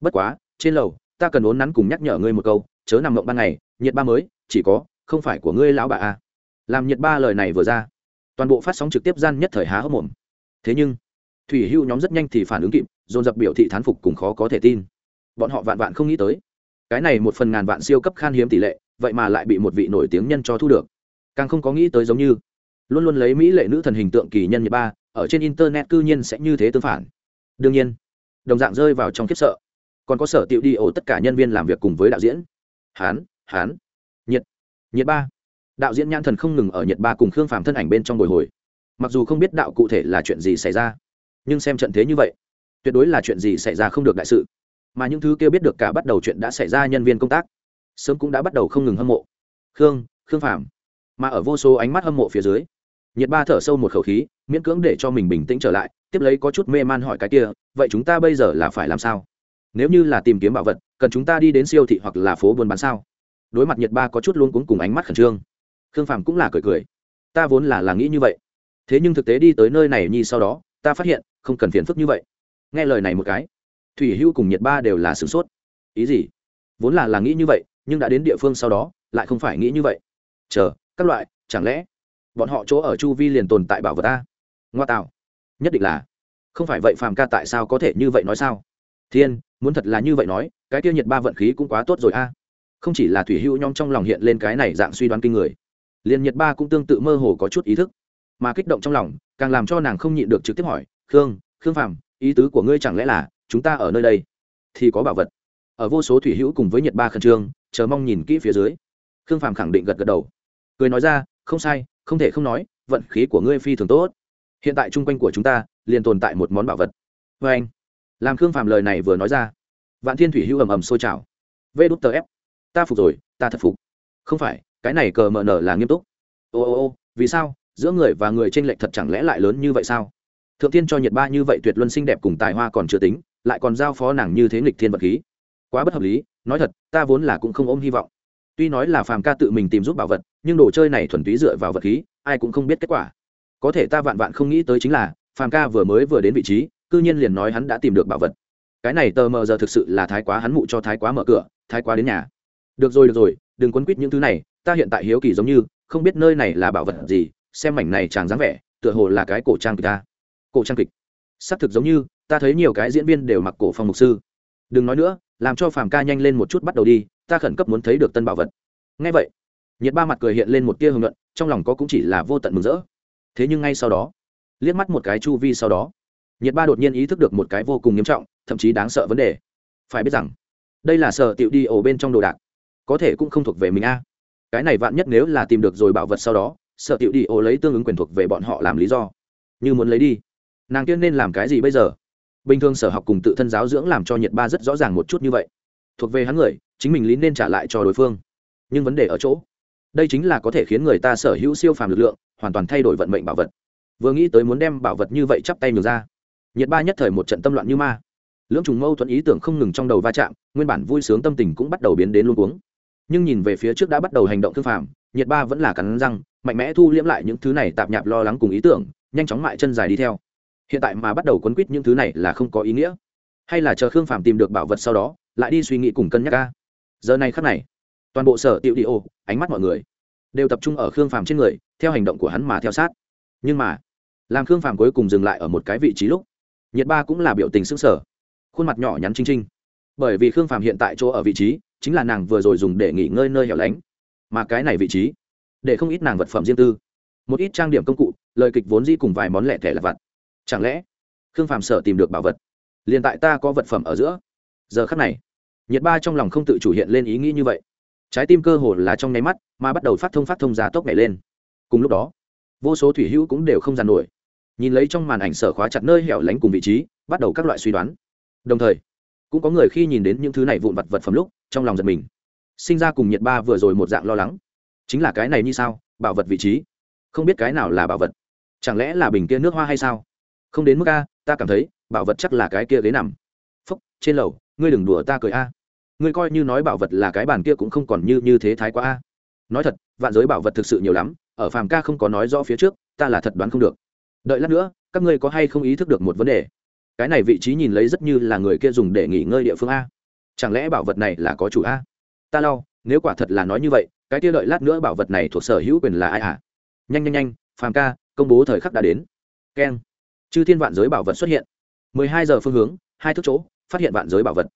Bất quá, trên lầu, ta cần uốn nắn cùng nhắc nhở ngươi một câu, chớ nằm mộng ban ngày, nhiệt ba mới, chỉ có, không phải của ngươi lão bà a. Làm nhiệt ba lời này vừa ra, toàn bộ phát sóng trực tiếp gian nhất thời há hốc mồm. Thế nhưng thủy hưu nhóm rất nhanh thì phản ứng kịp, dồn dập biểu thị thán phục cùng khó có thể tin. Bọn họ vạn vạn không nghĩ tới. Cái này một phần ngàn vạn siêu cấp khan hiếm tỷ lệ, vậy mà lại bị một vị nổi tiếng nhân cho thu được. Càng không có nghĩ tới giống như, luôn luôn lấy mỹ lệ nữ thần hình tượng kỳ nhân nhật ba, ở trên internet cư nhiên sẽ như thế tương phản. Đương nhiên, đồng dạng rơi vào trong khiếp sợ. Còn có sở tiệu đi ổ tất cả nhân viên làm việc cùng với đạo diễn. Hán hán nhiệt nhiệt ba. Đạo diễn nhãn thần không ngừng ở nhiệt ba cùng khương phàm thân ảnh bên trong bồi hồi. Mặc dù không biết đạo cụ thể là chuyện gì xảy ra nhưng xem trận thế như vậy, tuyệt đối là chuyện gì xảy ra không được đại sự. Mà những thứ kia biết được cả bắt đầu chuyện đã xảy ra nhân viên công tác, sớm cũng đã bắt đầu không ngừng hâm mộ. Khương khương phàm. Mà ở vô số ánh mắt hâm mộ phía dưới, nhiệt ba thở sâu một khẩu khí, miễn cưỡng để cho mình bình tĩnh trở lại, tiếp lấy có chút mê man hỏi cái kia, vậy chúng ta bây giờ là phải làm sao? Nếu như là tìm kiếm bảo vật, cần chúng ta đi đến siêu thị hoặc là phố buôn bán sao? Đối mặt nhiệt ba có chút luôn cuống cùng ánh mắt khẩn trương, khương phàm cũng là cười cười. Ta vốn là là nghĩ như vậy. Thế nhưng thực tế đi tới nơi này nhi sau đó ta phát hiện, không cần phiền phức như vậy. Nghe lời này một cái, thủy hưu cùng nhiệt ba đều là sửng sốt. Ý gì? Vốn là là nghĩ như vậy, nhưng đã đến địa phương sau đó, lại không phải nghĩ như vậy. Chờ, các loại, chẳng lẽ bọn họ chỗ ở chu vi liền tồn tại bảo vật ta? Ngoa tạo. Nhất định là. Không phải vậy phàm ca tại sao có thể như vậy nói sao? Thiên, muốn thật là như vậy nói, cái tiêu nhiệt ba vận khí cũng quá tốt rồi a. Không chỉ là thủy hữu nhong trong lòng hiện lên cái này dạng suy đoán kinh người, liền nhiệt ba cũng tương tự mơ hồ có chút ý thức. Mà kích động trong lòng càng làm cho nàng không nhịn được trực tiếp hỏi, khương khương phàm, ý tứ của ngươi chẳng lẽ là chúng ta ở nơi đây thì có bảo vật? Ở vô số thủy hữu cùng với nhiệt ba khẩn trương, chờ mong nhìn kỹ phía dưới. Khương phàm khẳng định gật gật đầu. Cười nói ra, không sai, không thể không nói, vận khí của ngươi phi thường tốt. Hiện tại chung quanh của chúng ta liền tồn tại một món bảo vật. Vê anh, làm khương phàm lời này vừa nói ra, vạn thiên thủy hữu ầm ầm sôi trào. Vê đút tờ ép, ta phục rồi, ta thật phục. Không phải, cái này cờ mờ nở là nghiêm túc. Ô ô ô, vì sao? Giữa người và người trên lệch thật chẳng lẽ lại lớn như vậy sao? Thượng tiên cho nhiệt ba như vậy tuyệt luân xinh đẹp cùng tài hoa còn chưa tính, lại còn giao phó nàng như thế nghịch thiên vật khí. Quá bất hợp lý, nói thật, ta vốn là cũng không ôm hy vọng. Tuy nói là phàm ca tự mình tìm giúp bảo vật, nhưng đồ chơi này thuần túy dựa vào vật khí, ai cũng không biết kết quả. Có thể ta vạn vạn không nghĩ tới chính là, phàm ca vừa mới vừa đến vị trí, cư nhiên liền nói hắn đã tìm được bảo vật. Cái này tờ mờ giờ thực sự là thái quá hắn mụ cho thái quá mở cửa, thái quá đến nhà. Được rồi được rồi, đừng quấn quýt những thứ này, ta hiện tại hiếu kỳ giống như, không biết nơi này là bảo vật gì xem mảnh này chàng dáng vẻ, tựa hồ là cái cổ trang kịch ta. Cổ trang kịch? Xác thực giống như, ta thấy nhiều cái diễn viên đều mặc cổ phong mục sư. Đừng nói nữa, làm cho phàm ca nhanh lên một chút bắt đầu đi, ta khẩn cấp muốn thấy được tân bảo vật. Ngay vậy, nhiệt ba mặt cười hiện lên một tia hưởng luận trong lòng có cũng chỉ là vô tận mừng rỡ. Thế nhưng ngay sau đó, liếc mắt một cái chu vi sau đó, nhiệt ba đột nhiên ý thức được một cái vô cùng nghiêm trọng, thậm chí đáng sợ vấn đề. Phải biết rằng, đây là sở tiệu đi ổ bên trong đồ đạc, có thể cũng không thuộc về mình a. Cái này vạn nhất nếu là tìm được rồi bảo vật sau đó Sợ tiểu đi ổ lấy tương ứng quyền thuộc về bọn họ làm lý do. Như muốn lấy đi. Nàng tiên nên làm cái gì bây giờ? Bình thường sở học cùng tự thân giáo dưỡng làm cho nhiệt ba rất rõ ràng một chút như vậy. Thuộc về hắn người, chính mình lý nên trả lại cho đối phương. Nhưng vấn đề ở chỗ, đây chính là có thể khiến người ta sở hữu siêu phàm lực lượng, hoàn toàn thay đổi vận mệnh bảo vật. Vừa nghĩ tới muốn đem bảo vật như vậy chắp tay ngược ra nhiệt ba nhất thời một trận tâm loạn như ma. Lưỡng trùng mâu thuẫn ý tưởng không ngừng trong đầu va chạm, nguyên bản vui sướng tâm tình cũng bắt đầu biến đến luôn cuống. Nhưng nhìn về phía trước đã bắt đầu hành động thương phàm nhiệt ba vẫn là cắn răng mạnh mẽ thu liễm lại những thứ này tạp nhạp lo lắng cùng ý tưởng, nhanh chóng mại chân dài đi theo. Hiện tại mà bắt đầu quấn quýt những thứ này là không có ý nghĩa. Hay là chờ khương phàm tìm được bảo vật sau đó, lại đi suy nghĩ cùng cân nhắc ca giờ này khắc này, toàn bộ sở tiệu đi ô, ánh mắt mọi người đều tập trung ở khương phàm trên người, theo hành động của hắn mà theo sát. Nhưng mà, làm khương phàm cuối cùng dừng lại ở một cái vị trí lúc, nhiệt ba cũng là biểu tình sững sờ, khuôn mặt nhỏ nhắn chinh chinh. Bởi vì khương phàm hiện tại chỗ ở vị trí, chính là nàng vừa rồi dùng để nghỉ ngơi nơi hẻo lánh. Mà cái này vị trí để không ít nàng vật phẩm riêng tư. Một ít trang điểm công cụ, lời kịch vốn di cùng vài món lẻ thẻ là vặt. Chẳng lẽ, khương phàm sợ tìm được bảo vật? Liền tại ta có vật phẩm ở giữa. Giờ khắc này, nhiệt ba trong lòng không tự chủ hiện lên ý nghĩ như vậy. Trái tim cơ hồ là trong nháy mắt, mà bắt đầu phát thông phát thông giá tốc nhảy lên. Cùng lúc đó, vô số thủy hữu cũng đều không dàn nổi. Nhìn lấy trong màn ảnh sở khóa chặt nơi hẻo lánh cùng vị trí, bắt đầu các loại suy đoán. Đồng thời, cũng có người khi nhìn đến những thứ này vụn vặt vật phẩm lúc, trong lòng giật mình. Sinh ra cùng nhiệt ba vừa rồi một dạng lo lắng chính là cái này như sao, bảo vật vị trí. Không biết cái nào là bảo vật. Chẳng lẽ là bình kia nước hoa hay sao? Không đến mức a, ta cảm thấy, bảo vật chắc là cái kia ghế nằm. Phúc, trên lầu, ngươi đừng đùa ta cười a. Ngươi coi như nói bảo vật là cái bàn kia cũng không còn như như thế thái quá a. Nói thật, vạn giới bảo vật thực sự nhiều lắm, ở phàm ca không có nói rõ phía trước, ta là thật đoán không được. Đợi lát nữa, các ngươi có hay không ý thức được một vấn đề? Cái này vị trí nhìn lấy rất như là người kia dùng để nghỉ ngơi địa phương a. Chẳng lẽ bảo vật này là có chủ a? Ta lau nếu quả thật là nói như vậy cái kia đợi lát nữa bảo vật này thuộc sở hữu quyền là ai à nhanh nhanh nhanh, phàm ca, công bố thời khắc đã đến. Keng. Chư thiên vạn giới bảo vật xuất hiện. Mười hai giờ phương hướng, hai thước chỗ, phát hiện vạn giới bảo vật.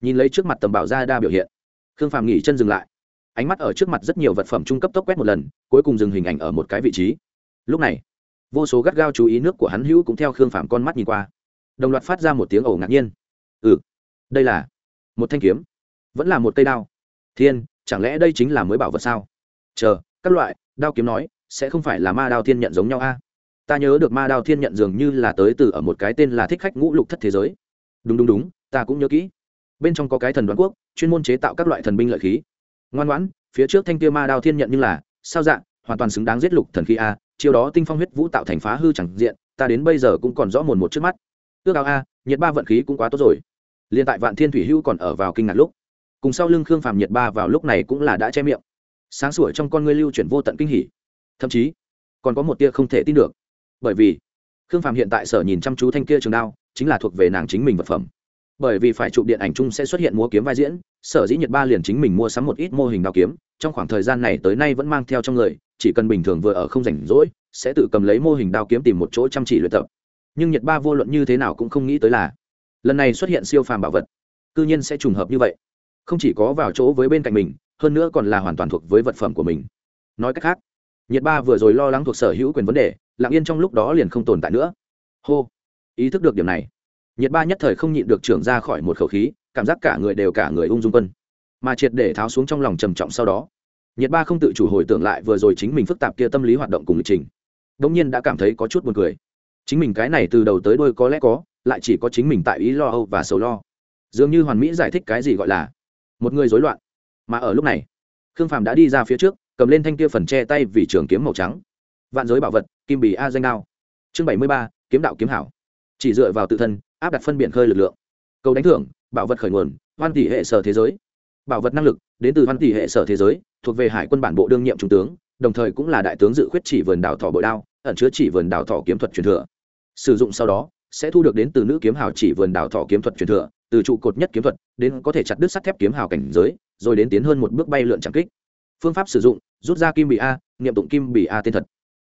Nhìn lấy trước mặt tầm bảo ra đa biểu hiện. Khương phàm nghỉ chân dừng lại. Ánh mắt ở trước mặt rất nhiều vật phẩm trung cấp tốc quét một lần, cuối cùng dừng hình ảnh ở một cái vị trí. Lúc này, vô số gắt gao chú ý nước của hắn hữu cũng theo khương phàm con mắt nhìn qua. Đồng loạt phát ra một tiếng ẩu ngạc nhiên. Ừ đây là một thanh kiếm. Vẫn là một cây đao. Thiên chẳng lẽ đây chính là mới bảo vật sao? Chờ, các loại, đao kiếm nói, sẽ không phải là ma đao thiên nhận giống nhau a? Ta nhớ được ma đao thiên nhận dường như là tới từ ở một cái tên là thích khách ngũ lục thất thế giới. Đúng đúng đúng, ta cũng nhớ kỹ. Bên trong có cái thần đoán quốc, chuyên môn chế tạo các loại thần binh lợi khí. Ngoan ngoãn, phía trước thanh kia ma đao thiên nhận như là, sao dạng hoàn toàn xứng đáng giết lục thần khí a chiều đó tinh phong huyết vũ tạo thành phá hư chẳng diện, ta đến bây giờ cũng còn rõ mồn một trước mắt. Ước ao a, nhiệt ba vận khí cũng quá tốt rồi. Liền tại vạn thiên thủy hưu còn ở vào kinh ngạc lúc cùng sau lưng khương phàm nhiệt ba vào lúc này cũng là đã che miệng. Sáng sủa trong con ngươi lưu chuyển vô tận kinh hỉ. Thậm chí, còn có một tia không thể tin được. Bởi vì, khương phàm hiện tại sở nhìn chăm chú thanh kia trường đao, chính là thuộc về nàng chính mình vật phẩm. Bởi vì phải chụp điện ảnh chung sẽ xuất hiện múa kiếm vai diễn, sở dĩ nhật ba liền chính mình mua sắm một ít mô hình đao kiếm, trong khoảng thời gian này tới nay vẫn mang theo trong người, chỉ cần bình thường vừa ở không rảnh rỗi, sẽ tự cầm lấy mô hình đao kiếm tìm một chỗ chăm chỉ luyện tập. Nhưng nhật ba vô luận như thế nào cũng không nghĩ tới là, lần này xuất hiện siêu phàm bảo vật, cư nhiên sẽ trùng hợp như vậy không chỉ có vào chỗ với bên cạnh mình, hơn nữa còn là hoàn toàn thuộc với vật phẩm của mình. Nói cách khác nhiệt ba vừa rồi lo lắng thuộc sở hữu quyền vấn đề, lặng yên trong lúc đó liền không tồn tại nữa. Hô, ý thức được điểm này nhiệt ba nhất thời không nhịn được trưởng ra khỏi một khẩu khí, cảm giác cả người đều cả người ung dung quân, mà triệt để tháo xuống trong lòng trầm trọng sau đó. Nhiệt ba không tự chủ hồi tưởng lại vừa rồi chính mình phức tạp kia tâm lý hoạt động cùng lịch trình đông nhiên đã cảm thấy có chút buồn cười. Chính mình cái này từ đầu tới đôi có lẽ có, lại chỉ có chính mình tại ý lo âu và sầu lo. Dường như hoàn mỹ giải thích cái gì gọi là một người rối loạn. Mà ở lúc này, khương phàm đã đi ra phía trước, cầm lên thanh kia phần che tay vì trường kiếm màu trắng. Vạn giới bảo vật, kim bì a danh đao. Chương bảy mươi ba, kiếm đạo kiếm hảo. Chỉ dựa vào tự thân, áp đặt phân biện khơi lực lượng. Cầu đánh thưởng, bảo vật khởi nguồn, hoan tỷ hệ sở thế giới. Bảo vật năng lực, đến từ hoan tỷ hệ sở thế giới, thuộc về hải quân bản bộ đương nhiệm trung tướng, đồng thời cũng là đại tướng dự khuyết chỉ vườn đảo thọ bội đao, ẩn chứa chỉ vườn đảo thọ kiếm thuật truyền thừa. Sử dụng sau đó, sẽ thu được đến từ nữ kiếm hào chỉ vườn đảo thọ kiếm thuật truyền thừa từ trụ cột nhất kiếm thuật đến có thể chặt đứt sắt thép kiếm hào cảnh giới, rồi đến tiến hơn một bước bay lượn trắng kích. Phương pháp sử dụng, rút ra kim bị a, nghiệm tụng kim bị a tên thật.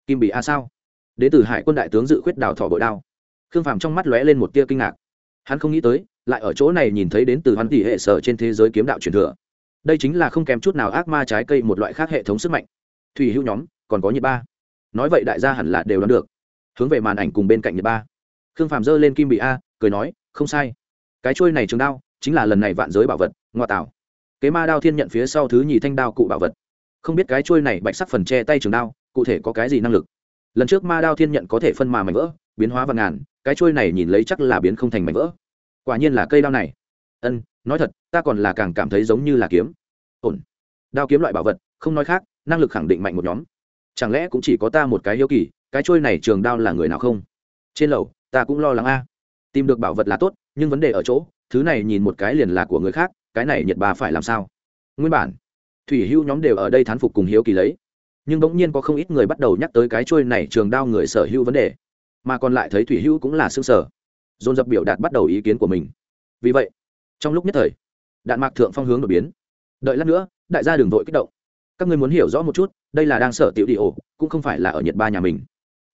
Kim bị a sao? Đến từ hải quân đại tướng dự khuyết đào thọ bội đao. Khương phàm trong mắt lóe lên một tia kinh ngạc. Hắn không nghĩ tới, lại ở chỗ này nhìn thấy đến từ hoàn tỷ hệ sở trên thế giới kiếm đạo truyền thừa. Đây chính là không kém chút nào ác ma trái cây một loại khác hệ thống sức mạnh. Thủy hữu nhóm, còn có nhiệt ba. Nói vậy đại gia hẳn là đều đoán được. Hướng về màn ảnh cùng bên cạnh nhiệt ba. Khương phàm giơ lên kim bị a, cười nói, không sai cái trôi này trường đao chính là lần này vạn giới bảo vật, ngoa tảo kế ma đao thiên nhận phía sau thứ nhì thanh đao cụ bảo vật. Không biết cái trôi này bạch sắc phần che tay trường đao, cụ thể có cái gì năng lực? Lần trước ma đao thiên nhận có thể phân mà mảnh vỡ, biến hóa và ngàn, cái trôi này nhìn lấy chắc là biến không thành mảnh vỡ. Quả nhiên là cây đao này. Ân, nói thật, ta còn là càng cảm thấy giống như là kiếm. Ổn. Đao kiếm loại bảo vật, không nói khác, năng lực khẳng định mạnh một nhóm. Chẳng lẽ cũng chỉ có ta một cái hiếu kỳ, cái trôi này trường đao là người nào không? Trên lầu, ta cũng lo lắng a. Tìm được bảo vật là tốt nhưng vấn đề ở chỗ, thứ này nhìn một cái liền là của người khác, cái này nhật bà phải làm sao? Nguyên bản, thủy hưu nhóm đều ở đây thán phục cùng hiếu kỳ lấy, nhưng bỗng nhiên có không ít người bắt đầu nhắc tới cái trôi này trường đao người sở hữu vấn đề, mà còn lại thấy thủy hữu cũng là xương sở dồn dập biểu đạt bắt đầu ý kiến của mình. Vì vậy, trong lúc nhất thời, đạn mạc thượng phong hướng đột biến. Đợi lát nữa, đại gia đường vội kích động. Các ngươi muốn hiểu rõ một chút, đây là đang sở tiểu đi ổ, cũng không phải là ở nhật ba nhà mình.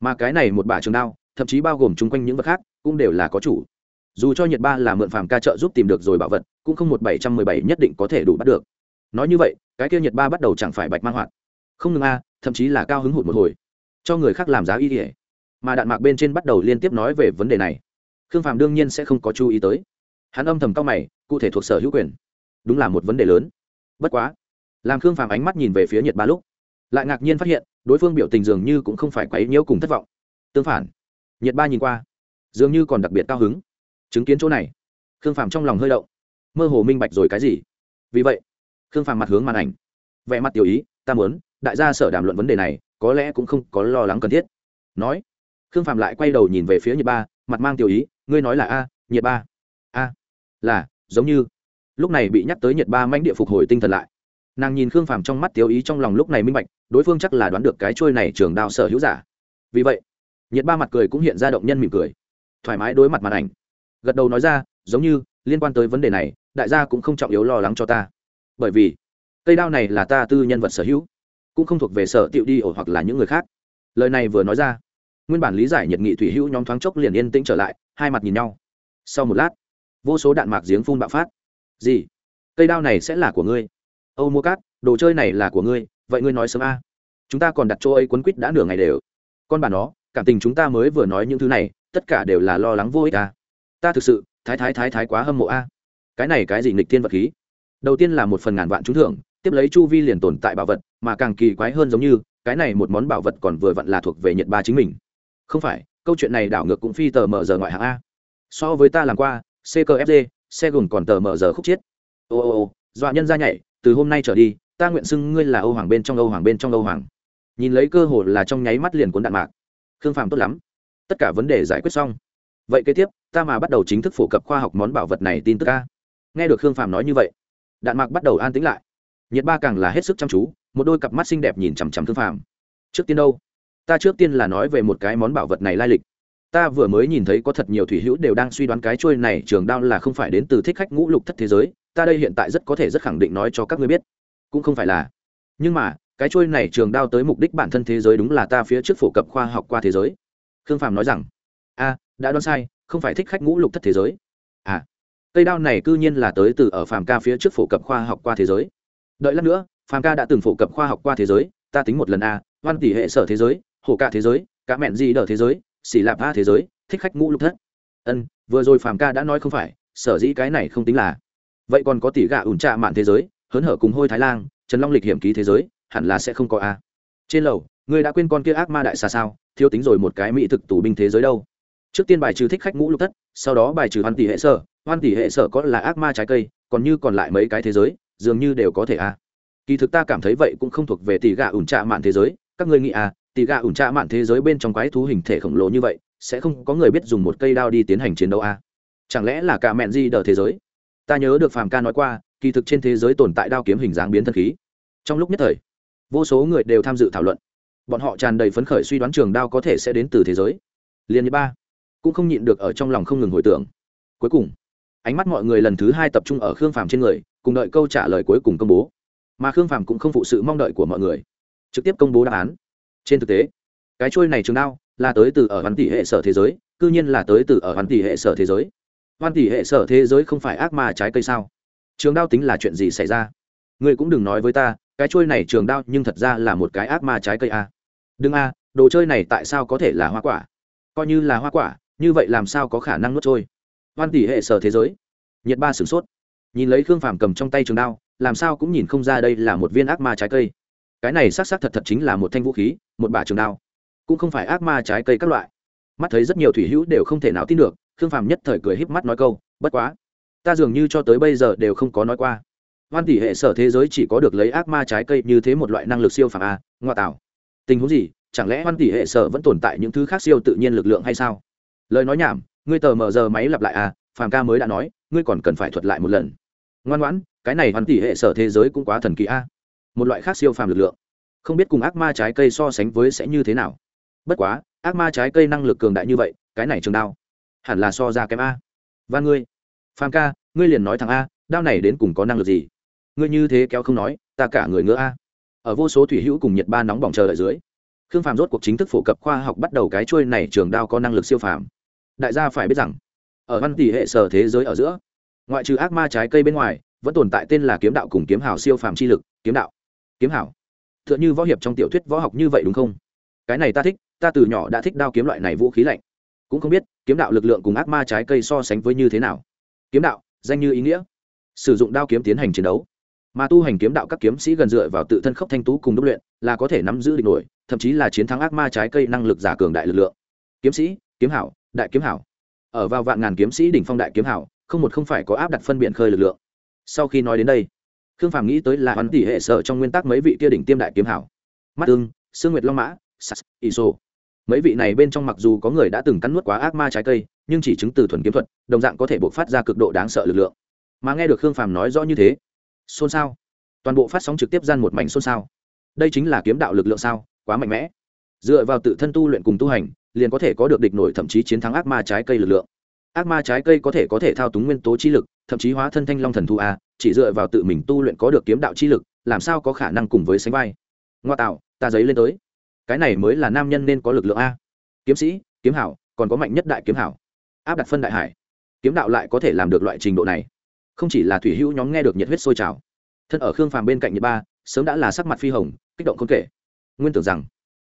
Mà cái này một bả trường đao, thậm chí bao gồm chung quanh những vật khác, cũng đều là có chủ dù cho nhật ba là mượn phàm ca trợ giúp tìm được rồi bảo vật, cũng không một bảy trăm mười bảy nhất định có thể đủ bắt được. Nói như vậy, cái kia nhật ba bắt đầu chẳng phải bạch mang hoạt. Không ngừng a, thậm chí là cao hứng hụt một hồi. Cho người khác làm giá y kỉa mà đạn mạc bên trên bắt đầu liên tiếp nói về vấn đề này. Khương phàm đương nhiên sẽ không có chú ý tới. Hắn âm thầm cao mày, cụ thể thuộc sở hữu quyền. Đúng là một vấn đề lớn. Bất quá, làm khương phàm ánh mắt nhìn về phía nhiệt ba lúc, lại ngạc nhiên phát hiện, đối phương biểu tình dường như cũng không phải quấy nhiễu cùng thất vọng. Tương phản nhiệt ba nhìn qua, dường như còn đặc biệt cao hứng chứng kiến chỗ này, khương phàm trong lòng hơi động. Mơ hồ minh bạch rồi cái gì? Vì vậy, khương phàm mặt hướng màn ảnh. Vẻ mặt tiểu ý, ta muốn, đại gia sở đàm luận vấn đề này, có lẽ cũng không có lo lắng cần thiết. Nói, khương phàm lại quay đầu nhìn về phía nhiệt ba, mặt mang tiểu ý, ngươi nói là a nhiệt ba. A, là, giống như. Lúc này bị nhắc tới nhiệt ba mãnh địa phục hồi tinh thần lại. Nàng nhìn khương phàm trong mắt tiểu ý trong lòng lúc này minh bạch, đối phương chắc là đoán được cái trôi này trường đao sở hữu giả. Vì vậy nhiệt ba mặt cười cũng hiện ra động nhân mỉm cười, thoải mái đối mặt màn ảnh gật đầu nói ra, giống như, liên quan tới vấn đề này, đại gia cũng không trọng yếu lo lắng cho ta. Bởi vì, cây đao này là ta tư nhân vật sở hữu, cũng không thuộc về sở tiệu đi ổ hoặc là những người khác. Lời này vừa nói ra, nguyên bản lý giải nhiệt nghị thủy hữu nhóm thoáng chốc liền yên tĩnh trở lại, hai mặt nhìn nhau. Sau một lát, vô số đạn mạc giếng phun bạo phát. Gì? Cây đao này sẽ là của ngươi? Âu mua cát, đồ chơi này là của ngươi, vậy ngươi nói sớm a. Chúng ta còn đặt chỗ ấy quấn quýt đã nửa ngày đều. Con bà nó, cảm tình chúng ta mới vừa nói những thứ này, tất cả đều là lo lắng vô ích a ta thực sự, thái thái thái thái quá hâm mộ a. Cái này cái gì nghịch tiên vật khí? Đầu tiên là một phần ngàn vạn trúng thưởng, tiếp lấy chu vi liền tồn tại bảo vật, mà càng kỳ quái hơn giống như, cái này một món bảo vật còn vừa vặn là thuộc về nhật ba chính mình. Không phải, câu chuyện này đảo ngược cũng phi tờ mở giờ ngoại hạng a. So với ta làm qua ckfd xe gồm còn tờ mở giờ khúc chiết. Ô ô ô, dọa nhân ra nhảy, từ hôm nay trở đi, ta nguyện xưng ngươi là âu hoàng bên trong âu hoàng bên trong âu hoàng. Nhìn lấy cơ hội là trong nháy mắt liền cuốn đạn mạc. Khương phàm tốt lắm. Tất cả vấn đề giải quyết xong vậy kế tiếp, ta mà bắt đầu chính thức phổ cập khoa học món bảo vật này tin tức ca nghe được khương phàm nói như vậy, đạn mạc bắt đầu an tĩnh lại. Nhiệt ba càng là hết sức chăm chú, một đôi cặp mắt xinh đẹp nhìn chằm chằm khương phàm trước tiên đâu? Ta trước tiên là nói về một cái món bảo vật này lai lịch. Ta vừa mới nhìn thấy có thật nhiều thủy hữu đều đang suy đoán cái trôi này trường đao là không phải đến từ thích khách ngũ lục thất thế giới, ta đây hiện tại rất có thể rất khẳng định nói cho các ngươi biết. Cũng không phải là. Nhưng mà, cái trôi này trường đao tới mục đích bản thân thế giới đúng là ta phía trước phổ cập khoa học qua thế giới. Khương phàm nói rằng, a đã đoán sai, không phải thích khách ngũ lục thất thế giới. À cây đao này cư nhiên là tới từ ở phàm ca phía trước phổ cập khoa học qua thế giới. Đợi lát nữa, phàm ca đã từng phổ cập khoa học qua thế giới, ta tính một lần a, văn tỷ hệ sở thế giới, hồ cả thế giới cả mẹn di đờ thế giới, xỉ lạp a thế giới, thích khách ngũ lục thất. Ân, vừa rồi phàm ca đã nói không phải, sở dĩ cái này không tính là. Vậy còn có tỷ gạ ủn trạ mạn thế giới, hớn hở cùng hôi thái lan, trần long lịch hiểm ký thế giới, hẳn là sẽ không có a. Trên lầu, ngươi đã quên con kia ác ma đại xa sao, thiếu tính rồi một cái mỹ thực tù binh thế giới đâu trước tiên bài trừ thích khách ngũ lục thất, sau đó bài trừ hoan tỷ hệ sở. Hoan tỷ hệ sở có là ác ma trái cây, còn như còn lại mấy cái thế giới, dường như đều có thể a kỳ thực ta cảm thấy vậy cũng không thuộc về tỷ gạ ủn trạ mạn thế giới. Các ngươi nghĩ à tỷ gạ ủn trạ mạn thế giới bên trong quái thú hình thể khổng lồ như vậy, sẽ không có người biết dùng một cây đao đi tiến hành chiến đấu à? chẳng lẽ là cả mẹn di đờ thế giới? Ta nhớ được phàm ca nói qua, kỳ thực trên thế giới tồn tại đao kiếm hình dáng biến thân khí. Trong lúc nhất thời, vô số người đều tham dự thảo luận. Bọn họ tràn đầy phấn khởi suy đoán trường đao có thể sẽ đến từ thế giới. Liên như ba cũng không nhịn được ở trong lòng không ngừng hồi tưởng. Cuối cùng, ánh mắt mọi người lần thứ hai tập trung ở khương phàm trên người, cùng đợi câu trả lời cuối cùng công bố. Mà khương phàm cũng không phụ sự mong đợi của mọi người, trực tiếp công bố đáp án. Trên thực tế, cái trôi này trường đao là tới từ ở hoàn tỷ hệ sở thế giới, cư nhiên là tới từ ở hoàn tỷ hệ sở thế giới. Hoàn tỷ hệ sở thế giới không phải ác mà trái cây sao? Trường đao tính là chuyện gì xảy ra? Ngươi cũng đừng nói với ta, cái trôi này trường đao nhưng thật ra là một cái ác ma trái cây a đừng a đồ chơi này tại sao có thể là hoa quả? Coi như là hoa quả như vậy làm sao có khả năng nuốt trôi? Hoan tỷ hệ sở thế giới. Nhiệt ba sửng sốt. Nhìn lấy khương phàm cầm trong tay trường đao, làm sao cũng nhìn không ra đây là một viên ác ma trái cây. Cái này xác c thật thật chính là một thanh vũ khí, một bả trường đao. Cũng không phải ác ma trái cây các loại. Mắt thấy rất nhiều thủy hữu đều không thể nào tin được, khương phàm nhất thời cười híp mắt nói câu, bất quá, ta dường như cho tới bây giờ đều không có nói qua. Hoan tỷ hệ sở thế giới chỉ có được lấy ác ma trái cây như thế một loại năng lực siêu phàm a ngoa tạo. Tình huống gì, chẳng lẽ hoan tỷ hệ sở vẫn tồn tại những thứ khác siêu tự nhiên lực lượng hay sao? Lời nói nhảm, ngươi tờ mờ giờ máy lặp lại à phàm ca mới đã nói, ngươi còn cần phải thuật lại một lần. Ngoan ngoãn, cái này hoàn tỷ hệ sở thế giới cũng quá thần kỳ a một loại khác siêu phàm lực lượng. Không biết cùng ác ma trái cây so sánh với sẽ như thế nào. Bất quá, ác ma trái cây năng lực cường đại như vậy, cái này trường đao. Hẳn là so ra kém a. Và ngươi, phàm ca, ngươi liền nói thằng a, đao này đến cùng có năng lực gì? Ngươi như thế kéo không nói, ta cả người ngỡ a. Ở vô số thủy hữu cùng nhiệt ba nóng bỏng chờ đợi dưới, khương phàm rốt cuộc chính thức phổ cập khoa học bắt đầu cái trôi này trường đao có năng lực siêu phàm đại gia phải biết rằng, ở văn tỷ hệ sở thế giới ở giữa, ngoại trừ ác ma trái cây bên ngoài, vẫn tồn tại tên là kiếm đạo cùng kiếm hào siêu phàm chi lực, kiếm đạo, kiếm hảo. T h ư ợ n h ư võ hiệp trong tiểu thuyết võ học như vậy đúng không? Cái này ta thích, ta từ nhỏ đã thích đao kiếm loại này vũ khí lạnh. Cũng không biết, kiếm đạo lực lượng cùng ác ma trái cây so sánh với như thế nào. Kiếm đạo, danh như ý nghĩa. Sử dụng đao kiếm tiến hành chiến đấu. Mà tu hành kiếm đạo các kiếm sĩ gần dựa vào tự thân khốc thanh tú cùng đúc luyện, là có thể nắm giữ địch nổi, thậm chí là chiến thắng ác ma trái cây năng lực giả cường đại lực lượng. Kiếm sĩ, kiếm hảo đại kiếm hảo. Ở vào vạn ngàn kiếm sĩ đỉnh phong đại kiếm hảo, không một không phải có áp đặt phân biện khơi lực lượng. Sau khi nói đến đây, khương phàm nghĩ tới là hắn tỷ hệ sở trong nguyên tắc mấy vị kia đỉnh tiêm đại kiếm hảo. Mắt tương sương nguyệt long mã, sas iso mấy vị này bên trong mặc dù có người đã từng cắn nuốt quá ác ma trái cây, nhưng chỉ chứng từ thuần kiếm thuật, đồng dạng có thể buộc phát ra cực độ đáng sợ lực lượng. Mà nghe được khương phàm nói rõ như thế, xôn xao. Toàn bộ phát sóng trực tiếp gian một mảnh xôn xao. Đây chính là kiếm đạo lực lượng sao, quá mạnh mẽ. Dựa vào tự thân tu luyện cùng tu hành liền có thể có được địch nổi thậm chí chiến thắng ác ma trái cây lực lượng. Ác ma trái cây có thể có thể thao túng nguyên tố chi lực, thậm chí hóa thân thanh long thần thu a à, chỉ dựa vào tự mình tu luyện có được kiếm đạo chi lực, làm sao có khả năng cùng với sánh vai. Ngoa tạo, ta giấy lên tới. Cái này mới là nam nhân nên có lực lượng a. Kiếm sĩ, kiếm hảo, còn có mạnh nhất đại kiếm hảo. Áp đặt phân đại hải. Kiếm đạo lại có thể làm được loại trình độ này. Không chỉ là thủy hữu nhóm nghe được nhiệt huyết sôi trào. Thân ở khương phàm bên cạnh nhiệt ba, sớm đã là sắc mặt phi hồng, kích động không kể. Nguyên tưởng rằng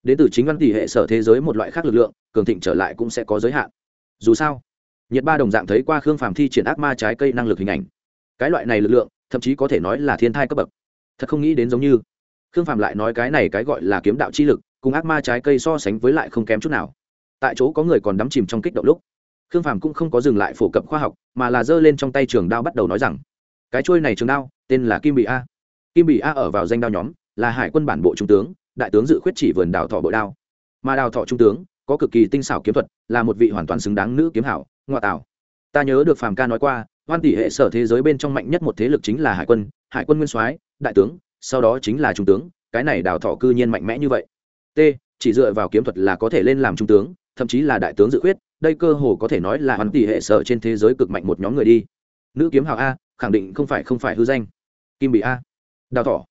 đến từ chính văn tỷ hệ sở thế giới một loại khác lực lượng, cường thịnh trở lại cũng sẽ có giới hạn. Dù sao nhiệt ba đồng dạng thấy qua khương phàm thi triển ác ma trái cây năng lực hình ảnh. Cái loại này lực lượng, thậm chí có thể nói là thiên thai cấp bậc. Thật không nghĩ đến giống như, khương phàm lại nói cái này cái gọi là kiếm đạo chi lực, cùng ác ma trái cây so sánh với lại không kém chút nào. Tại chỗ có người còn đắm chìm trong kích động lúc, khương phàm cũng không có dừng lại phổ cập khoa học, mà là giơ lên trong tay trường đao bắt đầu nói rằng, cái trôi này trường đao, tên là kim bị a. Kim bị a ở vào danh đao nhóm, là hải quân bản bộ trung tướng đại tướng dự khuyết chỉ vườn đào thọ bội đao. Mà đào thọ trung tướng, có cực kỳ tinh xảo kiếm thuật, là một vị hoàn toàn xứng đáng nữ kiếm hảo ngoại tảo ta nhớ được phàm ca nói qua, hoan tỷ hệ sở thế giới bên trong mạnh nhất một thế lực chính là hải quân hải quân nguyên soái, đại tướng, sau đó chính là trung tướng, cái này đào thọ cư nhiên mạnh mẽ như vậy. T, chỉ dựa vào kiếm thuật là có thể lên làm trung tướng, thậm chí là đại tướng dự khuyết, đây cơ hồ có thể nói là hoan tỷ hệ sở trên thế giới cực mạnh một nhóm người đi. Nữ kiếm hào a, khẳng định không phải không phải hư danh. Kim bị a, đào thọ.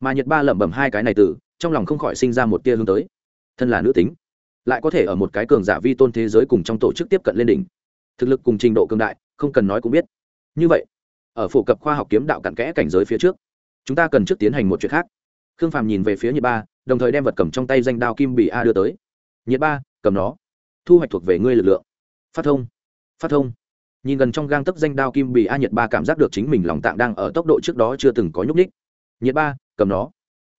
Mà nhật ba lẩm bẩm hai cái này từ trong lòng không khỏi sinh ra một tia hướng tới. Thân là nữ tính, lại có thể ở một cái cường giả vi tôn thế giới cùng trong tổ chức tiếp cận lên đỉnh. Thực lực cùng trình độ cường đại, không cần nói cũng biết. Như vậy, ở phổ cập khoa học kiếm đạo cặn kẽ cảnh giới phía trước, chúng ta cần trước tiến hành một chuyện khác. Khương phàm nhìn về phía nhiệt ba, đồng thời đem vật cầm trong tay danh đao kim bị a đưa tới. Nhiệt ba, cầm nó. Thu hoạch thuộc về ngươi lực lượng. Phát thông. Phát thông. Nhìn gần trong gang tấc danh đao kim bị a nhiệt ba cảm giác được chính mình lòng tạng đang ở tốc độ trước đó chưa từng có nhúc ních nhiệt ba, cầm nó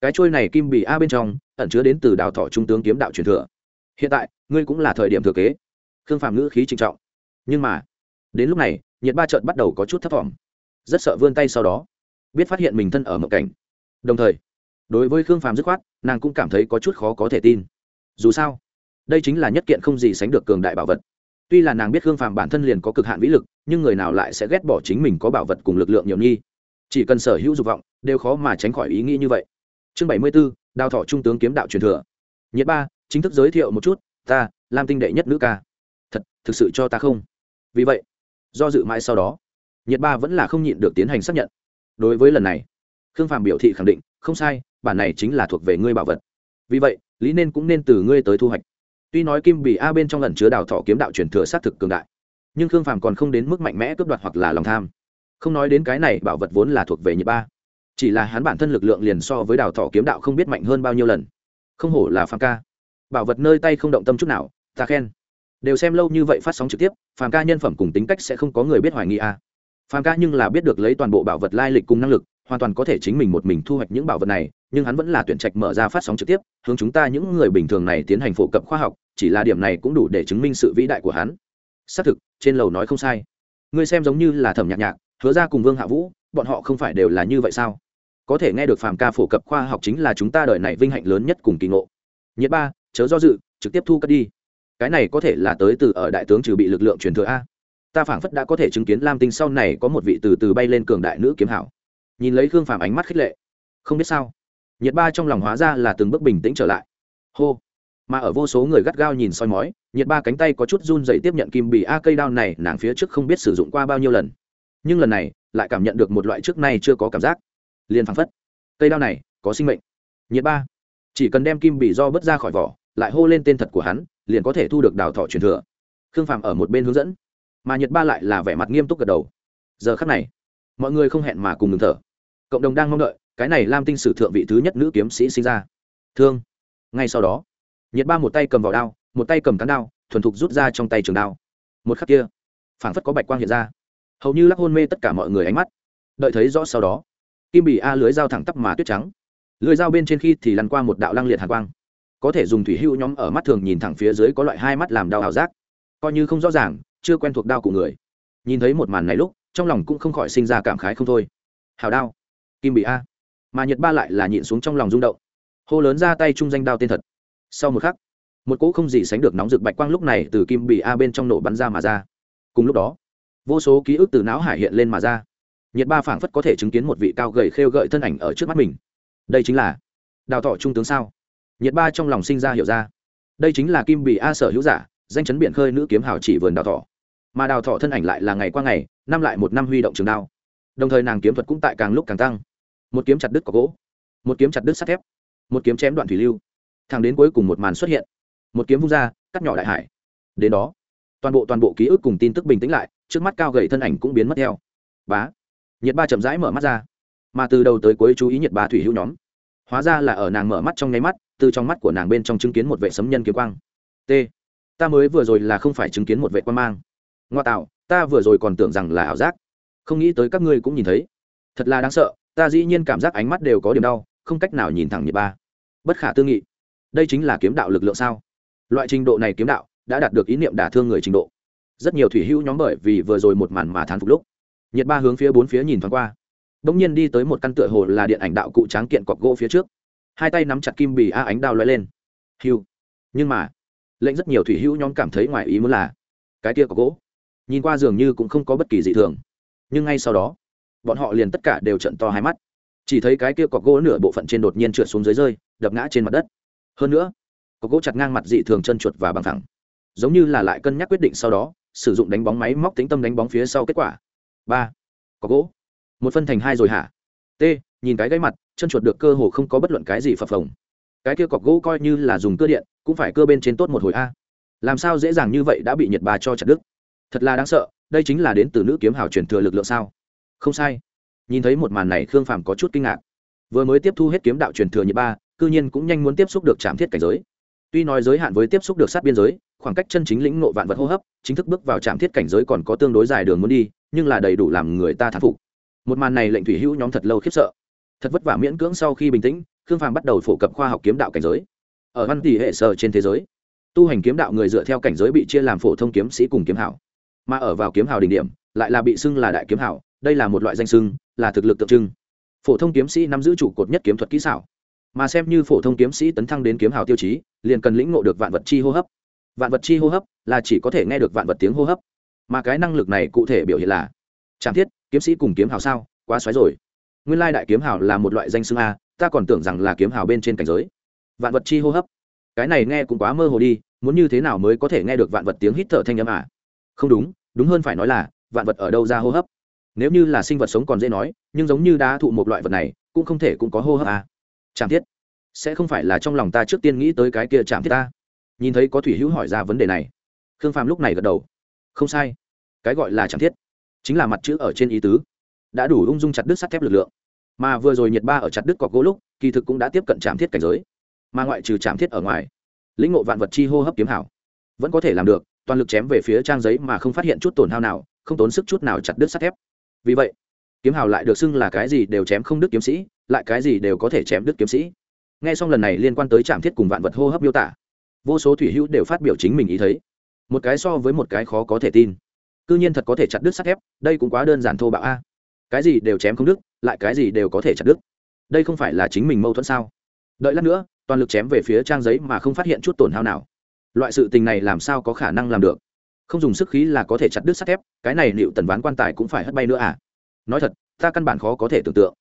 cái trôi này kim bị a bên trong, ẩn chứa đến từ đào thọ trung tướng kiếm đạo truyền thừa. Hiện tại, ngươi cũng là thời điểm thừa kế. Khương phàm ngữ khí trinh trọng. Nhưng mà, đến lúc này, nhiệt ba trợn bắt đầu có chút thấp t rất sợ vươn tay sau đó, biết phát hiện mình thân ở mộng cảnh. Đồng thời, đối với khương phàm dứt khoát, nàng cũng cảm thấy có chút khó có thể tin. Dù sao, đây chính là nhất kiện không gì sánh được cường đại bảo vật. Tuy là nàng biết khương phàm bản thân liền có cực hạn vĩ lực, nhưng người nào lại sẽ ghét bỏ chính mình có bảo vật cùng lực lượng nhiều nghi? chỉ cần sở hữu dục vọng, đều khó mà tránh khỏi ý nghĩ như vậy chương bảy mươi b ố đào thọ trung tướng kiếm đạo truyền thừa. Nhiệt ba, chính thức giới thiệu một chút, ta làm tinh đệ nhất nữ ca. Thật, thực sự cho ta không? Vì vậy, do dự mãi sau đó, nhiệt ba vẫn là không nhịn được tiến hành xác nhận. Đối với lần này, khương phàm biểu thị khẳng định, không sai, bản này chính là thuộc về ngươi bảo vật. Vì vậy, lý nên cũng nên từ ngươi tới thu hoạch. Tuy nói kim bị a bên trong lần chứa đào thọ kiếm đạo truyền thừa xác thực cường đại, nhưng khương phàm còn không đến mức mạnh mẽ cướp đoạt hoặc là lòng tham. Không nói đến cái này, bảo vật vốn là thuộc về nhiệt ba chỉ là hắn bản thân lực lượng liền so với đào thọ kiếm đạo không biết mạnh hơn bao nhiêu lần. Không hổ là phàm ca. Bảo vật nơi tay không động tâm chút nào, ta khen. Đều xem lâu như vậy phát sóng trực tiếp, phàm ca nhân phẩm cùng tính cách sẽ không có người biết hoài nghi à. phàm ca nhưng là biết được lấy toàn bộ bảo vật lai lịch cùng năng lực, hoàn toàn có thể chính mình một mình thu hoạch những bảo vật này, nhưng hắn vẫn là tuyển trạch mở ra phát sóng trực tiếp, hướng chúng ta những người bình thường này tiến hành phổ cập khoa học, chỉ là điểm này cũng đủ để chứng minh sự vĩ đại của hắn. Xác thực, trên lầu nói không sai. Ngươi xem giống như là thẩm nhạc nhạc, hứa ra cùng vương hạ vũ, bọn họ không phải đều là như vậy sao? Có thể nghe được phàm ca phổ cập khoa học chính là chúng ta đời này vinh hạnh lớn nhất cùng kỳ ngộ. Nhiệt ba, chớ do dự, trực tiếp thu cất đi. Cái này có thể là tới từ ở đại tướng trừ bị lực lượng truyền thừa a. Ta phảng phất đã có thể chứng kiến lam tinh sau này có một vị từ từ bay lên cường đại nữ kiếm hảo. Nhìn lấy khương phàm ánh mắt khích lệ. Không biết sao. Nhiệt ba trong lòng hóa ra là từng bước bình tĩnh trở lại. Hô. Mà ở vô số người gắt gao nhìn soi mói, nhiệt ba cánh tay có chút run dậy tiếp nhận kim bì a cây đao này nàng phía trước không biết sử dụng qua bao nhiêu lần. Nhưng lần này, lại cảm nhận được một loại trước nay chưa có cảm giác liền phăng phất. Cây đao này có sinh mệnh. Nhiệt ba. Chỉ cần đem kim bị do bớt ra khỏi vỏ, lại hô lên tên thật của hắn, liền có thể thu được đào thọ truyền thừa. Khương phạm ở một bên hướng dẫn. Mà nhiệt ba lại là vẻ mặt nghiêm túc gật đầu. Giờ khắc này, mọi người không hẹn mà cùng ngừng thở. Cộng đồng đang mong đợi, cái này lam tinh sử thượng vị thứ nhất nữ kiếm sĩ sinh ra. Thương. Ngay sau đó, nhiệt ba một tay cầm vào đao, một tay cầm cán đao, thuần thục rút ra trong tay trường đao. Một khắc kia, phảng phất có bạch quang hiện ra. Hầu như lắc hôn mê tất cả mọi người ánh mắt. Đợi thấy rõ sau đó kim bị a lưới dao thẳng tắp mà tuyết trắng. Lưới dao bên trên khi thì lăn qua một đạo lăng liệt hàn quang. Có thể dùng thủy hưu nhóm ở mắt thường nhìn thẳng phía dưới có loại hai mắt làm đau ảo giác. Coi như không rõ ràng, chưa quen thuộc đau của người. Nhìn thấy một màn này lúc, trong lòng cũng không khỏi sinh ra cảm khái không thôi. Hào đao. Kim bị a. Mà nhật ba lại là nhịn xuống trong lòng rung động. Hô lớn ra tay trung danh đao tên thật. Sau một khắc, một cỗ không gì sánh được nóng rực bạch quang lúc này từ kim bị a bên trong nổ bắn ra mà ra. Cùng lúc đó, vô số ký ức từ não hải hiện lên mà ra nhiệt ba phảng phất có thể chứng kiến một vị cao gầy khêu gợi thân ảnh ở trước mắt mình. Đây chính là đào thọ trung tướng sao? Nhiệt ba trong lòng sinh ra hiểu ra. Đây chính là kim bị a sở hữu giả, danh chấn biển khơi nữ kiếm hào chỉ vườn đào thọ. Mà đào thọ thân ảnh lại là ngày qua ngày, năm lại một năm huy động trường đao. Đồng thời nàng kiếm thuật cũng tại càng lúc càng tăng. Một kiếm chặt đứt có gỗ, một kiếm chặt đứt sắt thép, một kiếm chém đoạn thủy lưu. Thẳng đến cuối cùng một màn xuất hiện. Một kiếm vung ra, cắt nhỏ đại hải. Đến đó, toàn bộ toàn bộ ký ức cùng tin tức bình tĩnh lại, trước mắt cao gầy thân ảnh cũng biến mất theo. Bá nhiệt ba chậm rãi mở mắt ra. Mà từ đầu tới cuối chú ý nhiệt ba thủy hữu nhóm. Hóa ra là ở nàng mở mắt trong nháy mắt, từ trong mắt của nàng bên trong chứng kiến một vệ sấm nhân kiếm quang. T. Ta mới vừa rồi là không phải chứng kiến một vệ quan mang. Ngoa tạo, ta vừa rồi còn tưởng rằng là ảo giác. Không nghĩ tới các ngươi cũng nhìn thấy. Thật là đáng sợ, ta dĩ nhiên cảm giác ánh mắt đều có điểm đau, không cách nào nhìn thẳng nhiệt ba. Bất khả tư nghị. Đây chính là kiếm đạo lực lượng sao? Loại trình độ này kiếm đạo đã đạt được ý niệm đả thương người trình độ. Rất nhiều thủy hữu nhóm bởi vì vừa rồi một màn mà thán phục lúc nhiệt ba hướng phía bốn phía nhìn thoáng qua. Bỗng nhiên đi tới một căn tựa hồ là điện ảnh đạo cụ tráng kiện cọc gỗ phía trước. Hai tay nắm chặt kim bì a ánh đao lóe lên. Hiu nhưng mà, lệnh rất nhiều thủy hữu nhóm cảm thấy ngoài ý muốn là, cái kia cọc gỗ, nhìn qua dường như cũng không có bất kỳ dị thường. Nhưng ngay sau đó, bọn họ liền tất cả đều trận to hai mắt. Chỉ thấy cái kia cọc gỗ nửa bộ phận trên đột nhiên trượt xuống dưới rơi, đập ngã trên mặt đất. Hơn nữa, cọc gỗ chặt ngang mặt dị thường chân chuột và bằng thẳng. Giống như là lại cân nhắc quyết định sau đó, sử dụng đánh bóng máy móc tính tâm đánh bóng phía sau kết quả ba có gỗ một phân thành hai rồi hả t nhìn cái gáy mặt chân chuột được cơ hồ không có bất luận cái gì phập phồng cái kia cọc gỗ coi như là dùng cơ điện cũng phải cơ bên trên tốt một hồi a làm sao dễ dàng như vậy đã bị nhiệt bà cho chặt đứt thật là đáng sợ đây chính là đến từ nữ kiếm hào truyền thừa lực lượng sao không sai nhìn thấy một màn này khương phàm có chút kinh ngạc vừa mới tiếp thu hết kiếm đạo truyền thừa nhiệt ba cư nhiên cũng nhanh muốn tiếp xúc được trạm thiết cảnh giới tuy nói giới hạn với tiếp xúc được sát biên giới khoảng cách chân chính lĩnh ngộ vạn vật hô hấp chính thức bước vào trạm thiết cảnh giới còn có tương đối dài đường muốn đi nhưng là đầy đủ làm người ta thán phục. Một màn này lệnh thủy hữu nhóm thật lâu khiếp sợ. Thật vất vả miễn cưỡng sau khi bình tĩnh, khương phàm bắt đầu phổ cập khoa học kiếm đạo cảnh giới. Ở văn tỷ hệ sở trên thế giới, tu hành kiếm đạo người dựa theo cảnh giới bị chia làm phổ thông kiếm sĩ cùng kiếm hảo. Mà ở vào kiếm hào đỉnh điểm, lại là bị xưng là đại kiếm hảo, đây là một loại danh xưng, là thực lực tượng trưng. Phổ thông kiếm sĩ nắm giữ trụ cột nhất kiếm thuật kỹ xảo. Mà xem như phổ thông kiếm sĩ tấn thăng đến kiếm hào tiêu chí, liền cần lĩnh ngộ được vạn vật chi hô hấp. Vạn vật chi hô hấp là chỉ có thể nghe được vạn vật tiếng hô hấp mà cái năng lực này cụ thể biểu hiện là trạm thiết, kiếm sĩ cùng kiếm hào sao? Quá xoáy rồi. Nguyên lai đại kiếm hào là một loại danh xưng a, ta còn tưởng rằng là kiếm hào bên trên cảnh giới. Vạn vật chi hô hấp. Cái này nghe cũng quá mơ hồ đi, muốn như thế nào mới có thể nghe được vạn vật tiếng hít thở thanh âm à không đúng đúng hơn phải nói là, vạn vật ở đâu ra hô hấp? Nếu như là sinh vật sống còn dễ nói, nhưng giống như đá thụ một loại vật này, cũng không thể cũng có hô hấp à. chạm thiết, sẽ không phải là trong lòng ta trước tiên nghĩ tới cái kia chạm thiết ta nhìn thấy có thủy hữu hỏi ra vấn đề này, khương phàm lúc này gật đầu không sai. Cái gọi là chẳng thiết, chính là mặt chữ ở trên ý tứ. Đã đủ ung dung chặt đứt sắt thép lực lượng. Mà vừa rồi nhiệt ba ở chặt đứt cọc gỗ lúc, kỳ thực cũng đã tiếp cận chạm thiết cảnh giới. Mà ngoại trừ chạm thiết ở ngoài, lĩnh ngộ vạn vật chi hô hấp kiếm hảo, vẫn có thể làm được, toàn lực chém về phía trang giấy mà không phát hiện chút tổn hao nào, không tốn sức chút nào chặt đứt sắt thép. Vì vậy, kiếm hào lại được xưng là cái gì đều chém không đứt kiếm sĩ, lại cái gì đều có thể chém đứt kiếm sĩ. Nghe xong lần này liên quan tới trạm thiết cùng vạn vật hô hấp miêu tả, vô số thủy hữu đều phát biểu chính mình ý thấy một cái so với một cái khó có thể tin. Cư nhiên thật có thể chặt đứt sắt thép, đây cũng quá đơn giản thô bạo a. Cái gì đều chém không đứt, lại cái gì đều có thể chặt đứt. Đây không phải là chính mình mâu thuẫn sao? Đợi lát nữa, toàn lực chém về phía trang giấy mà không phát hiện chút tổn hao nào. Loại sự tình này làm sao có khả năng làm được? Không dùng sức khí là có thể chặt đứt sắt thép, cái này liệu tần ván quan tài cũng phải hất bay nữa à? Nói thật, ta căn bản khó có thể tưởng tượng.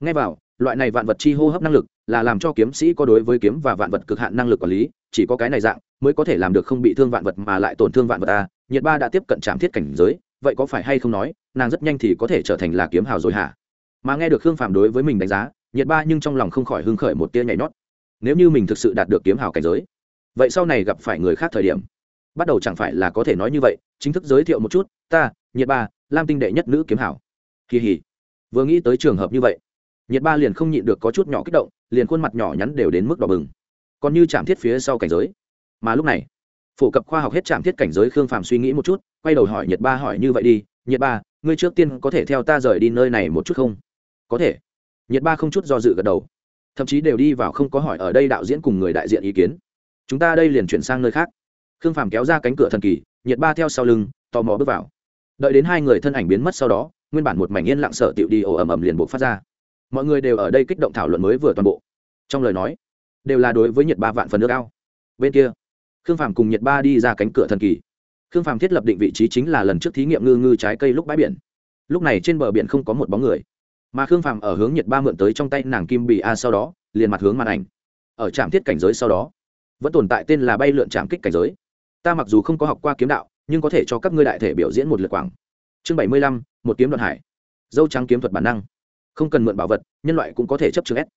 Ngay vào, loại này vạn vật chi hô hấp năng lực là làm cho kiếm sĩ có đối với kiếm và vạn vật cực hạn năng lực quản lý chỉ có cái này dạng mới có thể làm được không bị thương vạn vật mà lại tổn thương vạn vật ta. Nhiệt ba đã tiếp cận trạm thiết cảnh giới, vậy có phải hay không nói, nàng rất nhanh thì có thể trở thành là kiếm hào rồi hả? Mà nghe được Hương phạm đối với mình đánh giá, nhiệt ba nhưng trong lòng không khỏi hưng khởi một tia nhảy nhót. Nếu như mình thực sự đạt được kiếm hào cảnh giới, vậy sau này gặp phải người khác thời điểm, bắt đầu chẳng phải là có thể nói như vậy, chính thức giới thiệu một chút, ta, nhiệt ba, lam tinh đệ nhất nữ kiếm hảo kỳ hỉ. Vừa nghĩ tới trường hợp như vậy, nhiệt ba liền không nhịn được có chút nhỏ kích động, liền khuôn mặt nhỏ nhắn đều đến mức đỏ bừng còn như chạm thiết phía sau cảnh giới. Mà lúc này, phổ cập khoa học hết chạm thiết cảnh giới khương phàm suy nghĩ một chút, quay đầu hỏi nhiệt ba hỏi như vậy đi nhiệt ba, ngươi trước tiên có thể theo ta rời đi nơi này một chút không? Có thể. Nhiệt ba không chút do dự gật đầu, thậm chí đều đi vào không có hỏi ở đây đạo diễn cùng người đại diện ý kiến. Chúng ta đây liền chuyển sang nơi khác. Khương phàm kéo ra cánh cửa thần kỳ nhiệt ba theo sau lưng, tò mò bước vào. Đợi đến hai người thân ảnh biến mất sau đó, nguyên bản một mảnh yên lặng sợ tiệu đi ồ ầm ầm liền buộc phát ra. Mọi người đều ở đây kích động thảo luận mới vừa toàn bộ. Trong lời nói đều là đối với nhiệt ba vạn phần nước ao. Bên kia, khương phàm cùng nhiệt ba đi ra cánh cửa thần kỳ. Khương phàm thiết lập định vị trí chính là lần trước thí nghiệm ngư ngư trái cây lúc bãi biển. Lúc này trên bờ biển không có một bóng người. Mà khương phàm ở hướng nhiệt ba mượn tới trong tay nàng kim bị a sau đó, liền mặt hướng màn ảnh. Ở trạm thiết cảnh giới sau đó, vẫn tồn tại tên là bay lượn trạm kích cảnh giới. Ta mặc dù không có học qua kiếm đạo, nhưng có thể cho các ngươi đại thể biểu diễn một lượt quảng. Chương bảy mươi lăm, một kiếm đoạn hải. Dâu trắng kiếm thuật bản năng. Không cần mượn bảo vật, nhân loại cũng có thể chấp chữ s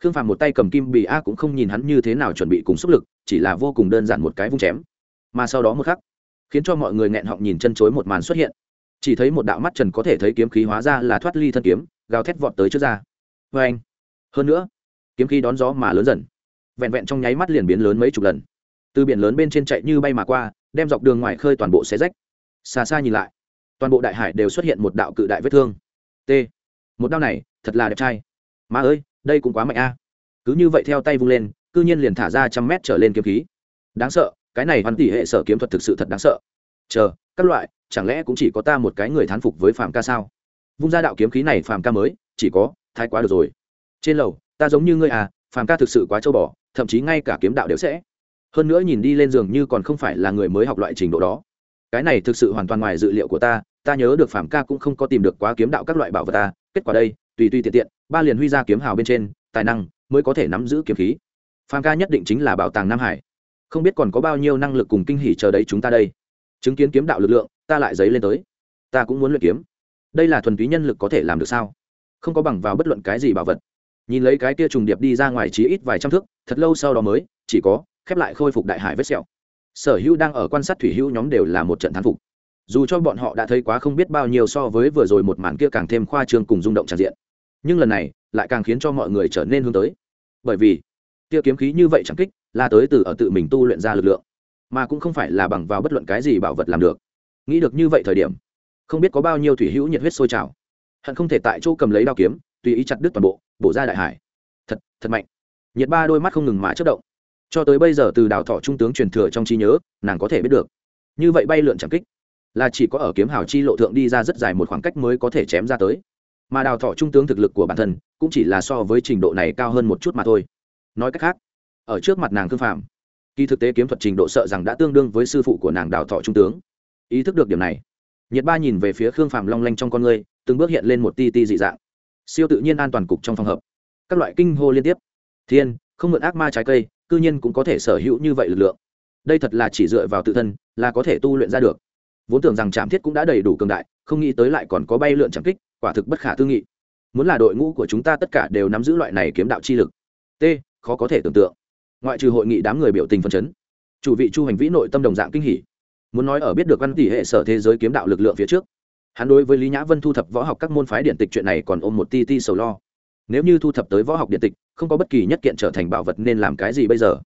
khương phàm một tay cầm kim bì a cũng không nhìn hắn như thế nào chuẩn bị cùng sức lực, chỉ là vô cùng đơn giản một cái vung chém. Mà sau đó một khắc, khiến cho mọi người nghẹn họng nhìn chân chối một màn xuất hiện. Chỉ thấy một đạo mắt trần có thể thấy kiếm khí hóa ra là thoát ly thân kiếm, gào thét vọt tới trước ra. Vê anh, hơn nữa, kiếm khí đón gió mà lớn dần. Vẹn vẹn trong nháy mắt liền biến lớn mấy chục lần. Từ biển lớn bên trên chạy như bay mà qua, đem dọc đường ngoài khơi toàn bộ xé rách. Xa xa nhìn lại, toàn bộ đại hải đều xuất hiện một đạo cự đại vết thương. T, một đao này, thật là đẹp trai. Mà ơi đây cũng quá mạnh a. Cứ như vậy theo tay vung lên, cư nhiên liền thả ra trăm mét trở lên kiếm khí. Đáng sợ, cái này hoàn tỷ hệ sở kiếm thuật thực sự thật đáng sợ. Chờ, các loại, chẳng lẽ cũng chỉ có ta một cái người thán phục với phạm ca sao? Vung ra đạo kiếm khí này phạm ca mới, chỉ có, thái quá được rồi. Trên lầu, ta giống như ngươi à phạm ca thực sự quá châu bò, thậm chí ngay cả kiếm đạo đều sẽ. Hơn nữa nhìn đi lên giường như còn không phải là người mới học loại trình độ đó. Cái này thực sự hoàn toàn ngoài dự liệu của ta ta nhớ được phạm ca cũng không có tìm được quá kiếm đạo các loại bảo vật ta, kết quả đây tùy tùy tiện tiện, ba liền huy ra kiếm hào bên trên, tài năng mới có thể nắm giữ kiếm khí. Phan ca nhất định chính là bảo tàng nam hải. Không biết còn có bao nhiêu năng lực cùng kinh hỉ chờ đấy chúng ta đây. Chứng kiến kiếm đạo lực lượng, ta lại dấy lên tới. Ta cũng muốn luyện kiếm. Đây là thuần túy nhân lực có thể làm được sao? Không có bằng vào bất luận cái gì bảo vật. Nhìn lấy cái kia trùng điệp đi ra ngoài chí ít vài trăm thước, thật lâu sau đó mới, chỉ có khép lại khôi phục đại hải vết sẹo. Sở hữu đang ở quan sát thủy hữu nhóm đều là một trận thán phục. Dù cho bọn họ đã thấy quá không biết bao nhiêu so với vừa rồi một màn kia càng thêm khoa trương cùng rung động tràn diện nhưng lần này, lại càng khiến cho mọi người trở nên hướng tới. Bởi vì kia kiếm khí như vậy chẳng kích, là tới từ ở tự mình tu luyện ra lực lượng, mà cũng không phải là bằng vào bất luận cái gì bảo vật làm được. Nghĩ được như vậy thời điểm, không biết có bao nhiêu thủy hữu nhiệt huyết sôi trào. Hận không thể tại chỗ cầm lấy đao kiếm, tùy ý chặt đứt toàn bộ, bổ ra đại hải. Thật thật mạnh. Nhiệt ba đôi mắt không ngừng mà chất động. Cho tới bây giờ từ đào thọ trung tướng truyền thừa trong trí nhớ, nàng có thể biết được. Như vậy bay lượn chẳng kích, là chỉ có ở kiếm hào chi lộ thượng đi ra rất dài một khoảng cách mới có thể chém ra tới mà đào thọ trung tướng thực lực của bản thân cũng chỉ là so với trình độ này cao hơn một chút mà thôi. Nói cách khác, ở trước mặt nàng thương phạm kỳ thực tế kiếm thuật trình độ sợ rằng đã tương đương với sư phụ của nàng đào thọ trung tướng. Ý thức được điểm này, nhiệt ba nhìn về phía khương phạm long lanh trong con người từng bước hiện lên một ti ti dị dạng. Siêu tự nhiên an toàn cục trong phòng hợp, các loại kinh hô liên tiếp. Thiên, không mượn ác ma trái cây, cư nhiên cũng có thể sở hữu như vậy lực lượng. Đây thật là chỉ dựa vào tự thân là có thể tu luyện ra được. Vốn tưởng rằng trạm thiết cũng đã đầy đủ cường đại, không nghĩ tới lại còn có bay lượn trạm kích quả thực bất khả tư nghị. Muốn là đội ngũ của chúng ta tất cả đều nắm giữ loại này kiếm đạo chi lực, t, khó có thể tưởng tượng. Ngoại trừ hội nghị đám người biểu tình phân chấn, chủ vị chu hành vĩ nội tâm đồng dạng kinh hỉ. Muốn nói ở biết được văn tỷ hệ sở thế giới kiếm đạo lực lượng phía trước, hắn đối với lý nhã vân thu thập võ học các môn phái điện tịch chuyện này còn ôm một ti ti sầu lo. Nếu như thu thập tới võ học điện tịch, không có bất kỳ nhất kiện trở thành bảo vật nên làm cái gì bây giờ?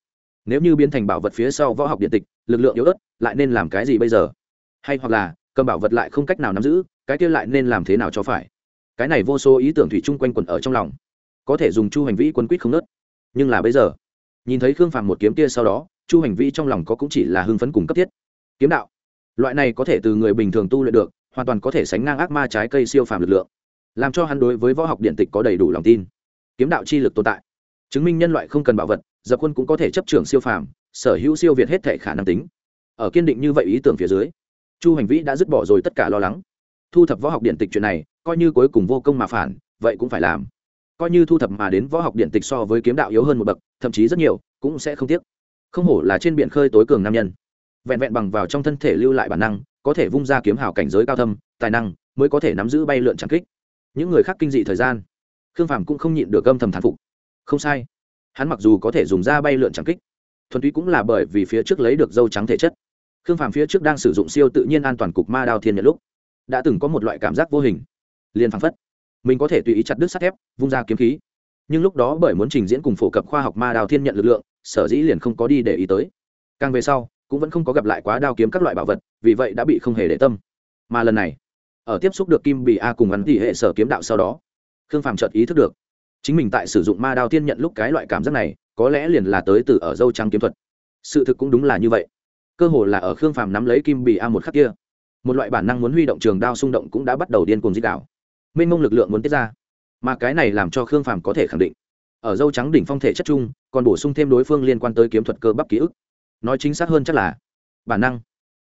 Nếu như biến thành bảo vật phía sau võ học điện tịch, lực lượng yếu ớt, lại nên làm cái gì bây giờ? Hay hoặc là, cầm bảo vật lại không cách nào nắm giữ cái kia lại nên làm thế nào cho phải? Cái này vô số ý tưởng thủy chung quanh quẩn ở trong lòng. Có thể dùng chu hành vĩ quân quýt không nớt. Nhưng là bây giờ, nhìn thấy khương phàm một kiếm kia sau đó, chu hành vĩ trong lòng có cũng chỉ là hưng phấn cùng cấp thiết. Kiếm đạo, loại này có thể từ người bình thường tu luyện được, hoàn toàn có thể sánh ngang ác ma trái cây siêu phàm lực lượng, làm cho hắn đối với võ học điện tịch có đầy đủ lòng tin. Kiếm đạo chi lực tồn tại, chứng minh nhân loại không cần bảo vật, dập quân cũng có thể chấp trưởng siêu phàm, sở hữu siêu việt hết thể khả năng tính. Ở kiên định như vậy ý tưởng phía dưới, chu hành vĩ đã dứt bỏ rồi tất cả lo lắng thu thập võ học điện tịch chuyện này, coi như cuối cùng vô công mà phản, vậy cũng phải làm. Coi như thu thập mà đến võ học điện tịch so với kiếm đạo yếu hơn một bậc, thậm chí rất nhiều, cũng sẽ không tiếc. Không hổ là trên biển khơi tối cường nam nhân. Vẹn vẹn bằng vào trong thân thể lưu lại bản năng, có thể vung ra kiếm hào cảnh giới cao thâm, tài năng, mới có thể nắm giữ bay lượn trắng kích. Những người khác kinh dị thời gian. Khương phàm cũng không nhịn được âm thầm thán phục. Không sai. Hắn mặc dù có thể dùng ra bay lượn trắng kích, thuần túy cũng là bởi vì phía trước lấy được dâu trắng thể chất. Khương phàm phía trước đang sử dụng siêu tự nhiên an toàn cục ma đao thiên nhật lúc đã từng có một loại cảm giác vô hình. Liền phăng phất, mình có thể tùy ý chặt đứt sắt thép, vung ra kiếm khí. Nhưng lúc đó bởi muốn trình diễn cùng phổ cập khoa học ma đao thiên nhận lực lượng, sở dĩ liền không có đi để ý tới. Càng về sau, cũng vẫn không có gặp lại quá đao kiếm các loại bảo vật, vì vậy đã bị không hề để tâm. Mà lần này, ở tiếp xúc được kim bị a cùng ngắn tỷ hệ sở kiếm đạo sau đó, khương phàm chợt ý thức được, chính mình tại sử dụng ma đao thiên nhận lúc cái loại cảm giác này, có lẽ liền là tới từ ở dâu trắng kiếm thuật. Sự thực cũng đúng là như vậy. Cơ hồ là ở khương phàm nắm lấy kim bị a một khắc kia một loại bản năng muốn huy động trường đao xung động cũng đã bắt đầu điên cuồng dích đạo mênh mông lực lượng muốn tiết ra. Mà cái này làm cho khương phàm có thể khẳng định, ở dâu trắng đỉnh phong thể chất chung, còn bổ sung thêm đối phương liên quan tới kiếm thuật cơ bắp ký ức. Nói chính xác hơn chắc là, bản năng.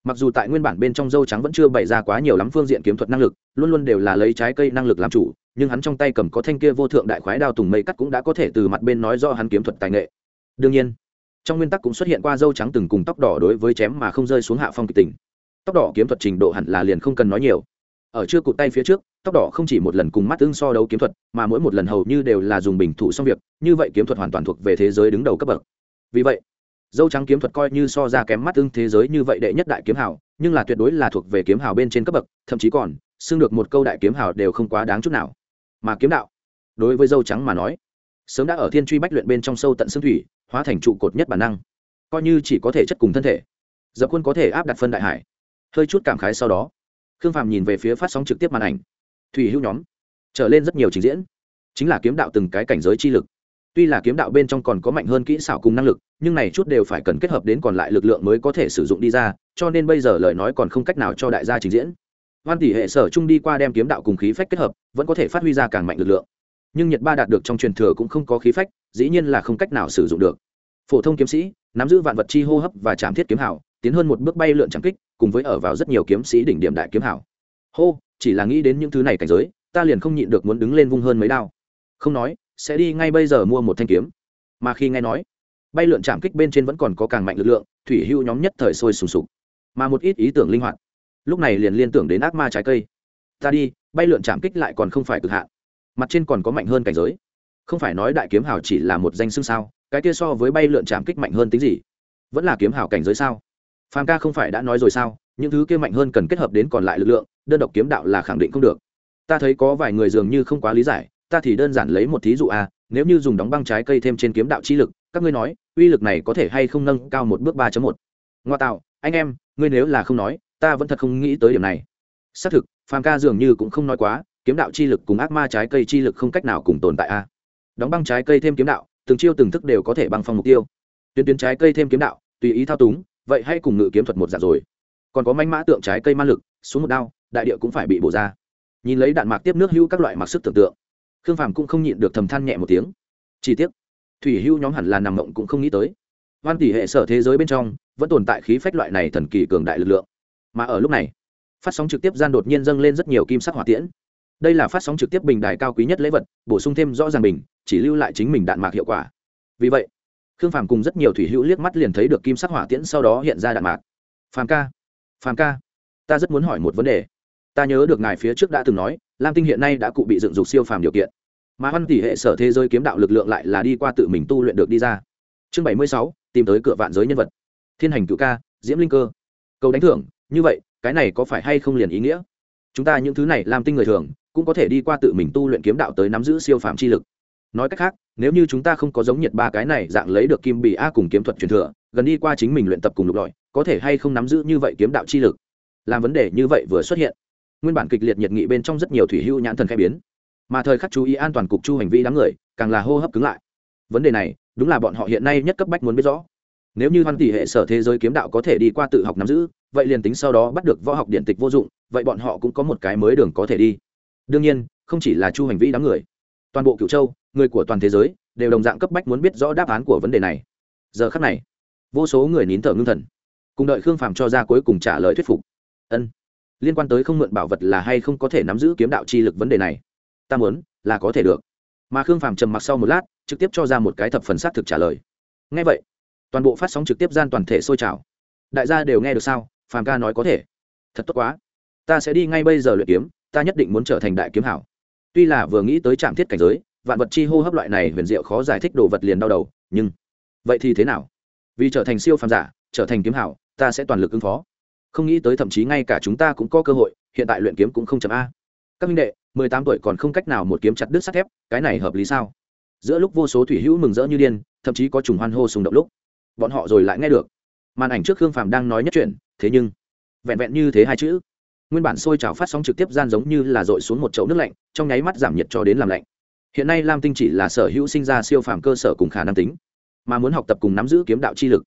Mặc dù tại nguyên bản bên trong dâu trắng vẫn chưa bày ra quá nhiều lắm phương diện kiếm thuật năng lực, luôn luôn đều là lấy trái cây năng lực làm chủ, nhưng hắn trong tay cầm có thanh kia vô thượng đại khoái đao tùng mây cắt cũng đã có thể từ mặt bên nói do hắn kiếm thuật tài nghệ. Đương nhiên, trong nguyên tắc cũng xuất hiện qua dâu trắng từng cùng tóc đỏ đối với chém mà không rơi xuống hạ phong kịch tình tóc đỏ kiếm thuật trình độ hẳn là liền không cần nói nhiều. Ở chưa cụt tay phía trước, tóc đỏ không chỉ một lần cùng mắt ưng so đấu kiếm thuật, mà mỗi một lần hầu như đều là dùng bình thủ xong việc, như vậy kiếm thuật hoàn toàn thuộc về thế giới đứng đầu cấp bậc. Vì vậy, dâu trắng kiếm thuật coi như so ra kém mắt ưng thế giới như vậy đệ nhất đại kiếm hào, nhưng là tuyệt đối là thuộc về kiếm hào bên trên cấp bậc, thậm chí còn xưng được một câu đại kiếm hào đều không quá đáng chút nào. Mà kiếm đạo, đối với dâu trắng mà nói, sớm đã ở thiên truy bách luyện bên trong sâu tận xương thủy, hóa thành trụ cột nhất bản năng. Coi như chỉ có thể chất cùng thân thể, dập khuôn có thể áp đặt phân đại hải hơi chút cảm khái sau đó. Khương phàm nhìn về phía phát sóng trực tiếp màn ảnh. Thủy hữu nhóm, trở lên rất nhiều trình diễn. Chính là kiếm đạo từng cái cảnh giới chi lực. Tuy là kiếm đạo bên trong còn có mạnh hơn kỹ xảo cùng năng lực, nhưng này chút đều phải cần kết hợp đến còn lại lực lượng mới có thể sử dụng đi ra, cho nên bây giờ lời nói còn không cách nào cho đại gia trình diễn. Văn tỷ hệ sở chung đi qua đem kiếm đạo cùng khí phách kết hợp, vẫn có thể phát huy ra càng mạnh lực lượng. Nhưng nhật ba đạt được trong truyền thừa cũng không có khí phách, dĩ nhiên là không cách nào sử dụng được. Phổ thông kiếm sĩ, nắm giữ vạn vật chi hô hấp và chạm thiết kiếm hảo, tiến hơn một bước bay lượn trắng kích cùng với ở vào rất nhiều kiếm sĩ đỉnh điểm đại kiếm hảo. Hô, chỉ là nghĩ đến những thứ này cảnh giới, ta liền không nhịn được muốn đứng lên vung hơn mấy đao. Không nói, sẽ đi ngay bây giờ mua một thanh kiếm. Mà khi nghe nói, bay lượn chạm kích bên trên vẫn còn có càng mạnh lực lượng, thủy hưu nhóm nhất thời sôi sùng sục. Mà một ít ý tưởng linh hoạt. Lúc này liền liên tưởng đến ác ma trái cây. Ta đi, bay lượn chạm kích lại còn không phải cực hạn. Mặt trên còn có mạnh hơn cảnh giới. Không phải nói đại kiếm hào chỉ là một danh xưng sao, cái kia so với bay lượn chạm kích mạnh hơn tính gì? Vẫn là kiếm hào cảnh giới sao? Phàm ca không phải đã nói rồi sao? Những thứ kia mạnh hơn cần kết hợp đến còn lại lực lượng, đơn độc kiếm đạo là khẳng định không được. Ta thấy có vài người dường như không quá lý giải, ta thì đơn giản lấy một thí dụ a, nếu như dùng đóng băng trái cây thêm trên kiếm đạo chi lực, các ngươi nói, uy lực này có thể hay không nâng cao một bước ba một? Ngoa tạo, anh em, ngươi nếu là không nói, ta vẫn thật không nghĩ tới điểm này. Xác thực, phàm ca dường như cũng không nói quá, kiếm đạo chi lực cùng ác ma trái cây chi lực không cách nào cùng tồn tại a. Đóng băng trái cây thêm kiếm đạo, từng chiêu từng thức đều có thể băng phong mục tiêu. Tuyến tuyến trái cây thêm kiếm đạo, tùy ý thao túng vậy hay cùng ngự kiếm thuật một giả rồi. Còn có manh mã tượng trái cây ma lực, xuống một đao, đại địa cũng phải bị bổ ra. Nhìn lấy đạn mạc tiếp nước hưu các loại mặc sức tưởng tượng, khương phàm cũng không nhịn được thầm than nhẹ một tiếng. Chi tiết thủy hưu nhóm hẳn là nằm mộng cũng không nghĩ tới. Hoan tỷ hệ sở thế giới bên trong, vẫn tồn tại khí phách loại này thần kỳ cường đại lực lượng. Mà ở lúc này, phát sóng trực tiếp gian đột nhiên dâng lên rất nhiều kim sắc hỏa tiễn. Đây là phát sóng trực tiếp bình đài cao quý nhất lễ vật, bổ sung thêm rõ ràng bình, chỉ lưu lại chính mình đạn mạc hiệu quả. Vì vậy khương phàm cùng rất nhiều thủy hữu liếc mắt liền thấy được kim sắc hỏa tiễn sau đó hiện ra đạn mạc. Phàm ca phàm ca, ta rất muốn hỏi một vấn đề. Ta nhớ được ngài phía trước đã từng nói, lam tinh hiện nay đã cụ bị dựng dục siêu phàm điều kiện. Mà văn tỷ hệ sở thế giới kiếm đạo lực lượng lại là đi qua tự mình tu luyện được đi ra. Chương bảy mươi sáu, tìm tới cửa vạn giới nhân vật. Thiên hành cựu ca, diễm linh cơ. Cầu đánh thưởng, như vậy, cái này có phải hay không liền ý nghĩa? Chúng ta những thứ này làm tinh người thường, cũng có thể đi qua tự mình tu luyện kiếm đạo tới nắm giữ siêu phàm chi lực nói cách khác, nếu như chúng ta không có giống nhiệt ba cái này dạng lấy được kim bị a cùng kiếm thuật truyền thừa, gần đi qua chính mình luyện tập cùng lục lọi, có thể hay không nắm giữ như vậy kiếm đạo chi lực? Làm vấn đề như vậy vừa xuất hiện, nguyên bản kịch liệt nhiệt nghị bên trong rất nhiều thủy hưu nhãn thần khai biến. Mà thời khắc chú ý an toàn cục chu hành vi đám người, càng là hô hấp cứng lại. Vấn đề này, đúng là bọn họ hiện nay nhất cấp bách muốn biết rõ. Nếu như hoan tỷ hệ sở thế giới kiếm đạo có thể đi qua tự học nắm giữ, vậy liền tính sau đó bắt được võ học điện tịch vô dụng, vậy bọn họ cũng có một cái mới đường có thể đi. Đương nhiên, không chỉ là chu hành vi đám người, toàn bộ cựu châu người của toàn thế giới đều đồng dạng cấp bách muốn biết rõ đáp án của vấn đề này. Giờ khắc này, vô số người nín thở ngưng thần, cùng đợi khương phàm cho ra cuối cùng trả lời thuyết phục. Ân, liên quan tới không mượn bảo vật là hay không có thể nắm giữ kiếm đạo chi lực vấn đề này, ta muốn là có thể được. Mà khương phàm trầm mặc sau một lát, trực tiếp cho ra một cái thập phần xác thực trả lời. Ngay vậy, toàn bộ phát sóng trực tiếp gian toàn thể sôi trào. Đại gia đều nghe được sao? Phàm ca nói có thể. Thật tốt quá. Ta sẽ đi ngay bây giờ luyện kiếm, ta nhất định muốn trở thành đại kiếm hảo. Tuy là vừa nghĩ tới trạm thiết cảnh giới vạn vật chi hô hấp loại này huyền diệu khó giải thích đồ vật liền đau đầu, nhưng vậy thì thế nào? Vì trở thành siêu phàm giả, trở thành kiếm hảo, ta sẽ toàn lực ứng phó. Không nghĩ tới thậm chí ngay cả chúng ta cũng có cơ hội, hiện tại luyện kiếm cũng không chậm a. Các minh đệ, mười tám tuổi còn không cách nào một kiếm chặt đứt sắt thép, cái này hợp lý sao? Giữa lúc vô số thủy hữu mừng rỡ như điên, thậm chí có trùng hoan hô sùng động lúc, bọn họ rồi lại nghe được. Màn ảnh trước khương phàm đang nói nhất chuyện, thế nhưng, vẹn vẹn như thế hai chữ. Nguyên bản sôi trào phát sóng trực tiếp gian giống như là dội xuống một chậu nước lạnh, trong nháy mắt giảm nhiệt cho đến làm lạnh hiện nay lam tinh chỉ là sở hữu sinh ra siêu phàm cơ sở cùng khả năng tính, mà muốn học tập cùng nắm giữ kiếm đạo chi lực,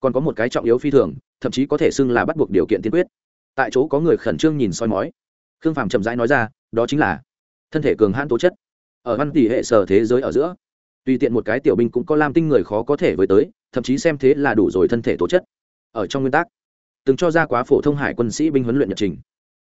còn có một cái trọng yếu phi thường, thậm chí có thể xưng là bắt buộc điều kiện tiên quyết. Tại chỗ có người khẩn trương nhìn soi mói. Khương phàm chậm rãi nói ra, đó chính là thân thể cường hãn tố chất. Ở văn tỷ hệ sở thế giới ở giữa, tùy tiện một cái tiểu binh cũng có lam tinh người khó có thể với tới, thậm chí xem thế là đủ rồi thân thể tố chất. Ở trong nguyên tắc, từng cho ra quá phổ thông hải quân sĩ binh huấn luyện nhật trình.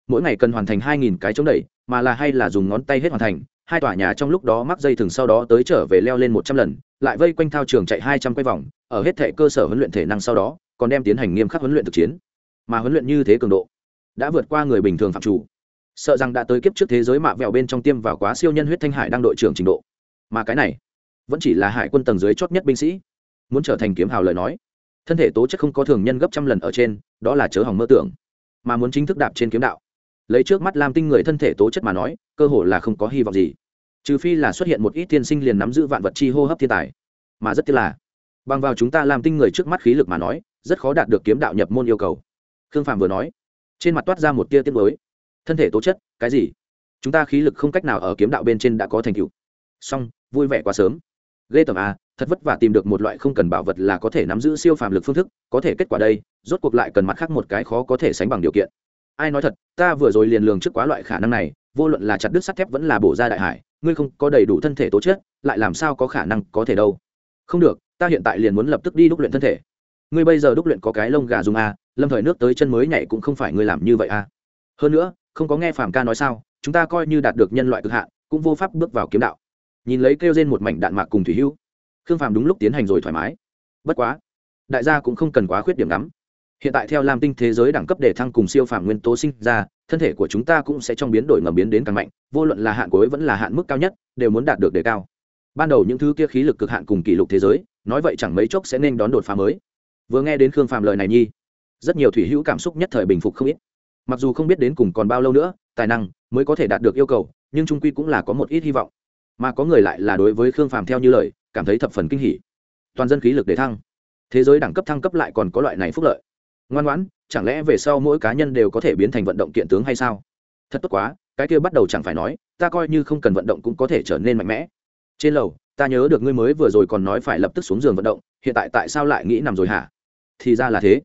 Mỗi ngày cần hoàn thành hai nghìn cái chống đẩy, mà là hay là dùng ngón tay hết hoàn thành hai tòa nhà trong lúc đó mắc dây thừng sau đó tới trở về leo lên một trăm lần, lại vây quanh thao trường chạy hai trăm quay vòng, ở hết thể cơ sở huấn luyện thể năng sau đó, còn đem tiến hành nghiêm khắc huấn luyện thực chiến. Mà huấn luyện như thế cường độ, đã vượt qua người bình thường phạm chủ. Sợ rằng đã tới kiếp trước thế giới mạ vẹo bên trong tiêm vào quá siêu nhân huyết thanh hải đang đội trưởng trình độ. Mà cái này, vẫn chỉ là hải quân tầng dưới chót nhất binh sĩ. Muốn trở thành kiếm hào lời nói, thân thể tố chất không có thường nhân gấp trăm lần ở trên, đó là chớ hỏng mơ tưởng. Mà muốn chính thức đạp trên kiếm đạo lấy trước mắt lam tinh người thân thể tố chất mà nói, cơ hội là không có hy vọng gì. Trừ phi là xuất hiện một ít tiên sinh liền nắm giữ vạn vật chi hô hấp thiên tài. Mà rất tiếc là, bằng vào chúng ta làm tinh người trước mắt khí lực mà nói, rất khó đạt được kiếm đạo nhập môn yêu cầu. Khương phạm vừa nói, trên mặt toát ra một tia tiết mới thân thể tố chất, cái gì? Chúng ta khí lực không cách nào ở kiếm đạo bên trên đã có thành tựu. Song vui vẻ quá sớm. Ghê tởm a thật vất vả tìm được một loại không cần bảo vật là có thể nắm giữ siêu phàm lực phương thức, có thể kết quả đây, rốt cuộc lại cần mặt khác một cái khó có thể sánh bằng điều kiện ai nói thật ta vừa rồi liền lường trước quá loại khả năng này vô luận là chặt đứt sắt thép vẫn là bổ ra đại hải ngươi không có đầy đủ thân thể tố chất lại làm sao có khả năng có thể đâu? Không được ta hiện tại liền muốn lập tức đi đúc luyện thân thể. Ngươi bây giờ đúc luyện có cái lông gà dùng a à, lâm thời nước tới chân mới nhảy cũng không phải ngươi làm như vậy a. À. hơn nữa không có nghe phàm ca nói sao chúng ta coi như đạt được nhân loại cực hạn cũng vô pháp bước vào kiếm đạo. Nhìn lấy kêu trên một mảnh đạn mạc cùng thủy hưu, khương phàm đúng lúc tiến hành rồi thoải mái. Bất quá đại gia cũng không cần quá khuyết điểm lắm hiện tại theo lam tinh thế giới đẳng cấp để thăng cùng siêu phàm nguyên tố sinh ra, thân thể của chúng ta cũng sẽ trong biến đổi ngầm biến đến càng mạnh, vô luận là hạn cuối vẫn là hạn mức cao nhất, đều muốn đạt được đề cao. Ban đầu những thứ kia khí lực cực hạn cùng kỷ lục thế giới, nói vậy chẳng mấy chốc sẽ nên đón đột phá mới. Vừa nghe đến khương phàm lời này nhi, rất nhiều thủy hữu cảm xúc nhất thời bình phục không ít. Mặc dù không biết đến cùng còn bao lâu nữa, tài năng mới có thể đạt được yêu cầu, nhưng trung quy cũng là có một ít hy vọng. Mà có người lại là đối với khương phàm theo như lời, cảm thấy thập phần kinh hỉ. Toàn dân khí lực để thăng. Thế giới đẳng cấp thăng cấp lại còn có loại này phúc lợi ngoan ngoãn, chẳng lẽ về sau mỗi cá nhân đều có thể biến thành vận động kiện tướng hay sao? Thật tốt quá, cái kia bắt đầu chẳng phải nói, ta coi như không cần vận động cũng có thể trở nên mạnh mẽ. Trên lầu, ta nhớ được ngươi mới vừa rồi còn nói phải lập tức xuống giường vận động, hiện tại tại sao lại nghĩ nằm rồi hả? Thì ra là thế.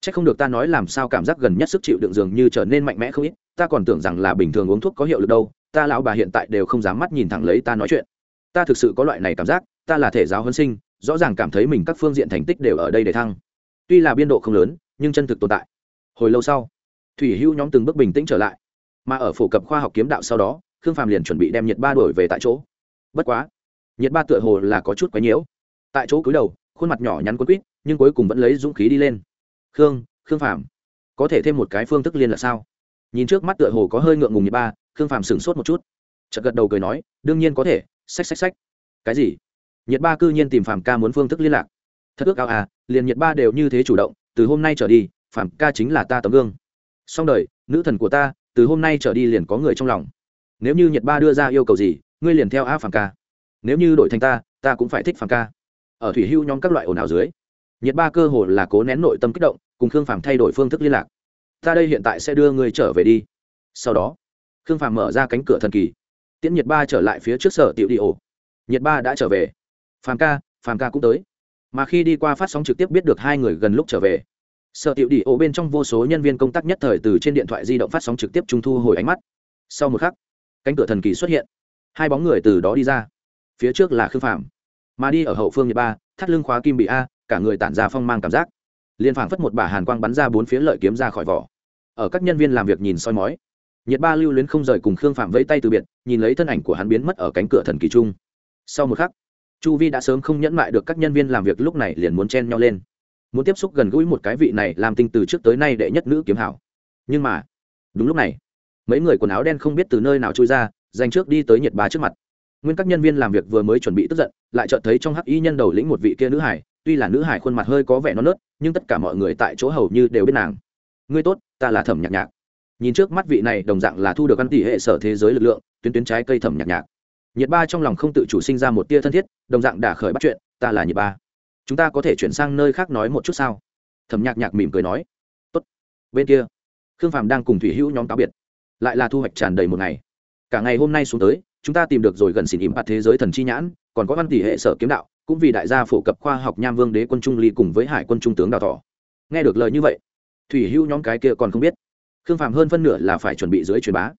C h ắ c không được ta nói làm sao cảm giác gần nhất sức chịu đựng giường như trở nên mạnh mẽ không ít, ta còn tưởng rằng là bình thường uống thuốc có hiệu lực đâu, ta lão bà hiện tại đều không dám mắt nhìn thẳng lấy ta nói chuyện. Ta thực sự có loại này cảm giác, ta là thể giáo huân sinh, rõ ràng cảm thấy mình các phương diện thành tích đều ở đây để thăng. Tuy là biên độ không lớn nhưng chân thực tồn tại. Hồi lâu sau, thủy hưu nhóm từng bước bình tĩnh trở lại, mà ở phổ cập khoa học kiếm đạo sau đó, khương phàm liền chuẩn bị đem nhiệt ba đổi về tại chỗ. Bất quá, nhiệt ba tựa hồ là có chút quá nhiễu. Tại chỗ cúi đầu, khuôn mặt nhỏ nhắn quấn quýt, nhưng cuối cùng vẫn lấy dũng khí đi lên. Khương khương phàm, có thể thêm một cái phương thức liên là sao? Nhìn trước mắt tựa hồ có hơi ngượng ngùng nhiệt ba, khương phàm sửng sốt một chút. Chợt gật đầu cười nói, đương nhiên có thể, xách xách xách. Cái gì? Nhiệt ba cư nhiên tìm phàm ca muốn phương thức liên lạc. Thật ước ao à liền nhiệt ba đều như thế chủ động từ hôm nay trở đi phàm ca chính là ta tấm gương. Xong đời, nữ thần của ta, từ hôm nay trở đi liền có người trong lòng. Nếu như nhiệt ba đưa ra yêu cầu gì, ngươi liền theo a phàm ca. Nếu như đổi thành ta ta cũng phải thích phàm ca. Ở thủy hưu nhóm các loại ồn ào dưới nhiệt ba cơ hồ là cố nén nội tâm kích động, cùng khương phàm thay đổi phương thức liên lạc. Ta đây hiện tại sẽ đưa người trở về đi. Sau đó, khương phàm mở ra cánh cửa thần kỳ. Tiễn nhiệt ba trở lại phía trước sở tiểu đi ổ. Nhiệt ba đã trở về. Phàm ca phàm ca cũng tới mà khi đi qua phát sóng trực tiếp biết được hai người gần lúc trở về. Sở tiểu đi ổ bên trong vô số nhân viên công tác nhất thời từ trên điện thoại di động phát sóng trực tiếp trung thu hồi ánh mắt. Sau một khắc, cánh cửa thần kỳ xuất hiện. Hai bóng người từ đó đi ra. Phía trước là khương phạm mà đi ở hậu phương nhiệt ba, thắt lưng khóa kim bị a, cả người tản ra phong mang cảm giác. Liên phảng phất một bả hàn quang bắn ra bốn phía lợi kiếm ra khỏi vỏ. Ở các nhân viên làm việc nhìn soi mói nhiệt ba lưu luyến không rời cùng khương phạm vẫy tay từ biệt, nhìn lấy thân ảnh của hắn biến mất ở cánh cửa thần kỳ trung sau một khắc chu vi đã sớm không nhẫn mại được các nhân viên làm việc lúc này liền muốn chen nhau lên. Muốn tiếp xúc gần gũi một cái vị này làm tinh từ trước tới nay đệ nhất nữ kiếm hảo. Nhưng mà, đúng lúc này, mấy người quần áo đen không biết từ nơi nào trôi ra, dành trước đi tới nhiệt bá trước mặt. Nguyên các nhân viên làm việc vừa mới chuẩn bị tức giận, lại chợt thấy trong hắc y nhân đầu lĩnh một vị kia nữ hải, tuy là nữ hải khuôn mặt hơi có vẻ non nớt, nhưng tất cả mọi người tại chỗ hầu như đều biết nàng. Ngươi tốt, ta là thẩm nhạc nhạc. Nhìn trước mắt vị này, đồng dạng là thu được ăn tỷ hệ sở thế giới lực lượng, tuyến tuyến trái cây thẩm nhạc nhạc nhiệt ba trong lòng không tự chủ sinh ra một tia thân thiết, đồng dạng đả khởi bắt chuyện, ta là nhiệt ba. Chúng ta có thể chuyển sang nơi khác nói một chút sao? Thẩm nhạc nhạc mỉm cười nói. Tốt. Bên kia, khương phàm đang cùng thủy hữu nhóm cáo biệt. Lại là thu hoạch tràn đầy một ngày. Cả ngày hôm nay xuống tới, chúng ta tìm được rồi gần xỉn ỉm bạt thế giới thần chi nhãn, còn có văn tỷ hệ sở kiếm đạo, cũng vì đại gia phổ cập khoa học nham vương đế quân trung ly cùng với hải quân trung tướng đào thọ. Nghe được lời như vậy, thủy hữu nhóm cái kia còn không biết. Khương phàm hơn phân nửa là phải chuẩn bị dưới truyền bá.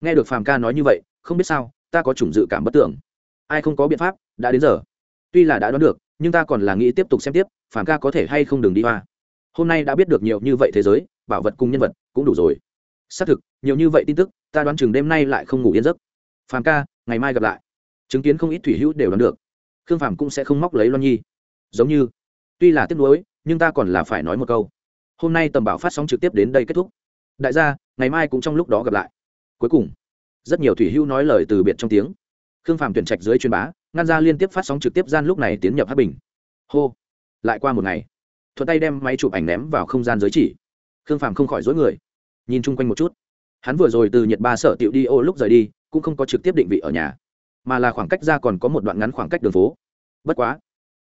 Nghe được phàm ca nói như vậy, không biết sao ta có chủng dự cảm bất tưởng. Ai không có biện pháp, đã đến giờ. Tuy là đã đoán được, nhưng ta còn là nghĩ tiếp tục xem tiếp, phản ca có thể hay không đừng đi hoa. Hôm nay đã biết được nhiều như vậy thế giới, bảo vật cùng nhân vật cũng đủ rồi. Xác thực, nhiều như vậy tin tức, ta đoán chừng đêm nay lại không ngủ yên giấc. Phàm ca, ngày mai gặp lại. Chứng kiến không ít thủy hữu đều đoán được. Khương phàm cũng sẽ không móc lấy loan nhi. Giống như, tuy là tiếc nuối, nhưng ta còn là phải nói một câu. Hôm nay tầm bảo phát sóng trực tiếp đến đây kết thúc. Đại gia, ngày mai cũng trong lúc đó gặp lại. Cuối cùng rất nhiều thủy hữu nói lời từ biệt trong tiếng. Khương phàm tuyển trạch dưới truyền bá, ngăn ra liên tiếp phát sóng trực tiếp gian lúc này tiến nhập hát bình. Hô! Lại qua một ngày, thuận tay đem máy chụp ảnh ném vào không gian giới chỉ. Khương phàm không khỏi dối người. Nhìn chung quanh một chút, hắn vừa rồi từ nhật ba sở tiệu đi ô lúc rời đi, cũng không có trực tiếp định vị ở nhà, mà là khoảng cách ra còn có một đoạn ngắn khoảng cách đường phố. Bất quá,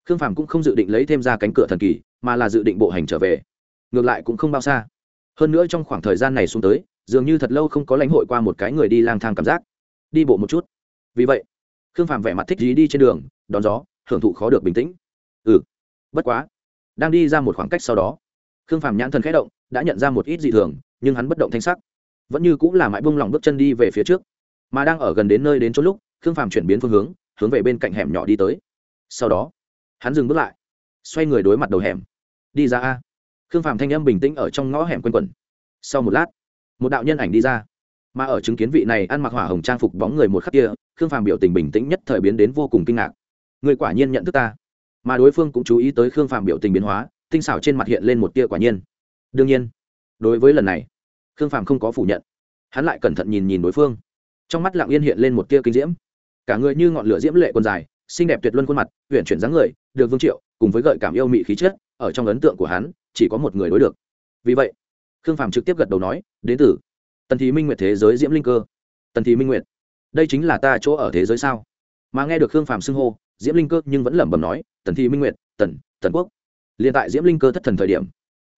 khương phàm cũng không dự định lấy thêm ra cánh cửa thần kỳ, mà là dự định bộ hành trở về. Ngược lại cũng không bao xa. Hơn nữa trong khoảng thời gian này xuống tới dường như thật lâu không có lãnh hội qua một cái người đi lang thang cảm giác. Đi bộ một chút. Vì vậy, khương phàm vẻ mặt thích dí đi trên đường, đón gió, hưởng thụ khó được bình tĩnh. Ừ bất quá, đang đi ra một khoảng cách sau đó, khương phàm nhãn thần khẽ động, đã nhận ra một ít dị thường, nhưng hắn bất động thanh sắc. Vẫn như cũng là mãi bông lòng bước chân đi về phía trước. Mà đang ở gần đến nơi đến chỗ lúc, khương phàm chuyển biến phương hướng hướng về bên cạnh hẻm nhỏ đi tới. Sau đó, hắn dừng bước lại, xoay người đối mặt đầu hẻm. Đi ra a. Khương phàm thanh âm bình tĩnh ở trong ngõ hẻm quanh quẩn. Sau một lát một đạo nhân ảnh đi ra. Mà ở chứng kiến vị này ăn mặc hỏa hồng trang phục bóng người một khắc kia, khương phàm biểu tình bình tĩnh nhất thời biến đến vô cùng kinh ngạc. Người quả nhiên nhận thức ta. Mà đối phương cũng chú ý tới khương phàm biểu tình biến hóa, tinh xảo trên mặt hiện lên một tia quả nhiên. Đương nhiên, đối với lần này, khương phàm không có phủ nhận. Hắn lại cẩn thận nhìn nhìn đối phương. Trong mắt lặng yên hiện lên một tia kinh diễm. Cả người như ngọn lửa diễm lệ quần dài, xinh đẹp tuyệt luân khuôn mặt huyện chuyển dáng người, được vương triệu, cùng với gợi cảm yêu mị khí chất, ở trong ấn tượng của hắn, chỉ có một người đối được. Vì vậy khương phàm trực tiếp gật đầu nói, đến từ tần thị minh nguyệt thế giới diễm linh cơ. Tần thị minh nguyệt? Đây chính là ta chỗ ở thế giới sao? Mà nghe được khương phàm xưng hô, diễm linh cơ nhưng vẫn lẩm bẩm nói, tần thị minh nguyệt, tần tần quốc. Liền tại diễm linh cơ thất thần thời điểm,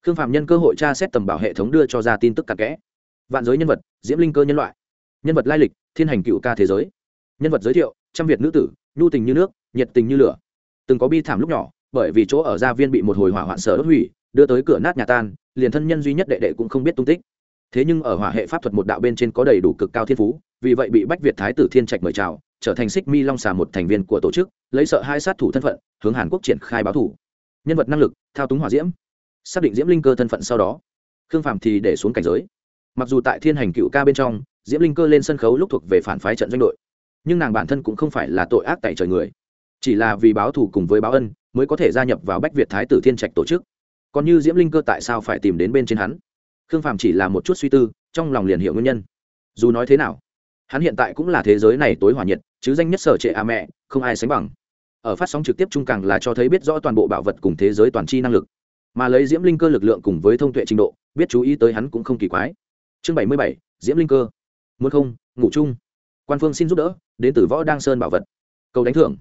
khương phàm nhân cơ hội tra xét tầm bảo hệ thống đưa cho ra tin tức cặn kẽ. Vạn giới nhân vật, diễm linh cơ nhân loại. Nhân vật lai lịch, thiên hành cựu ca thế giới. Nhân vật giới thiệu, trăm việt nữ tử, nhu tình như nước, nhiệt tình như lửa. Từng có bi thảm lúc nhỏ, bởi vì chỗ ở gia viên bị một hồi hỏa hoạn sở đốt hủy, đưa tới cửa nát nhà tan liền thân nhân duy nhất đệ đệ cũng không biết tung tích. Thế nhưng ở hỏa hệ pháp thuật một đạo bên trên có đầy đủ cực cao thiên phú, vì vậy bị bách việt thái tử thiên trạch mời chào, trở thành xích mi long xà một thành viên của tổ chức, lấy sợ hai sát thủ thân phận, hướng hàn quốc triển khai báo thủ. Nhân vật năng lực, thao túng hỏa diễm. Xác định diễm linh cơ thân phận sau đó, khương phạm thì để xuống cảnh giới. Mặc dù tại thiên hành cựu ca bên trong, diễm linh cơ lên sân khấu lúc thuộc về phản phái trận doanh đội, nhưng nàng bản thân cũng không phải là tội ác tại trời người. Chỉ là vì báo thù cùng với báo ân mới có thể gia nhập vào bách việt thái tử thiên trạch tổ chức còn như diễm linh cơ tại sao phải tìm đến bên trên hắn? Khương phàm chỉ là một chút suy tư, trong lòng liền hiểu nguyên nhân. Dù nói thế nào, hắn hiện tại cũng là thế giới này tối hòa nhiệt, chứ danh nhất sở trệ a mẹ, không ai sánh bằng. Ở phát sóng trực tiếp trung càng là cho thấy biết rõ toàn bộ bảo vật cùng thế giới toàn c h i năng lực. Mà lấy diễm linh cơ lực lượng cùng với thông tuệ trình độ, biết chú ý tới hắn cũng không kỳ quái. Chương bảy mươi bảy, diễm linh cơ. Muốn không, ngủ chung. Quan phương xin giúp đỡ, đến từ võ đăng sơn bảo vật. Cầu đánh thưởng.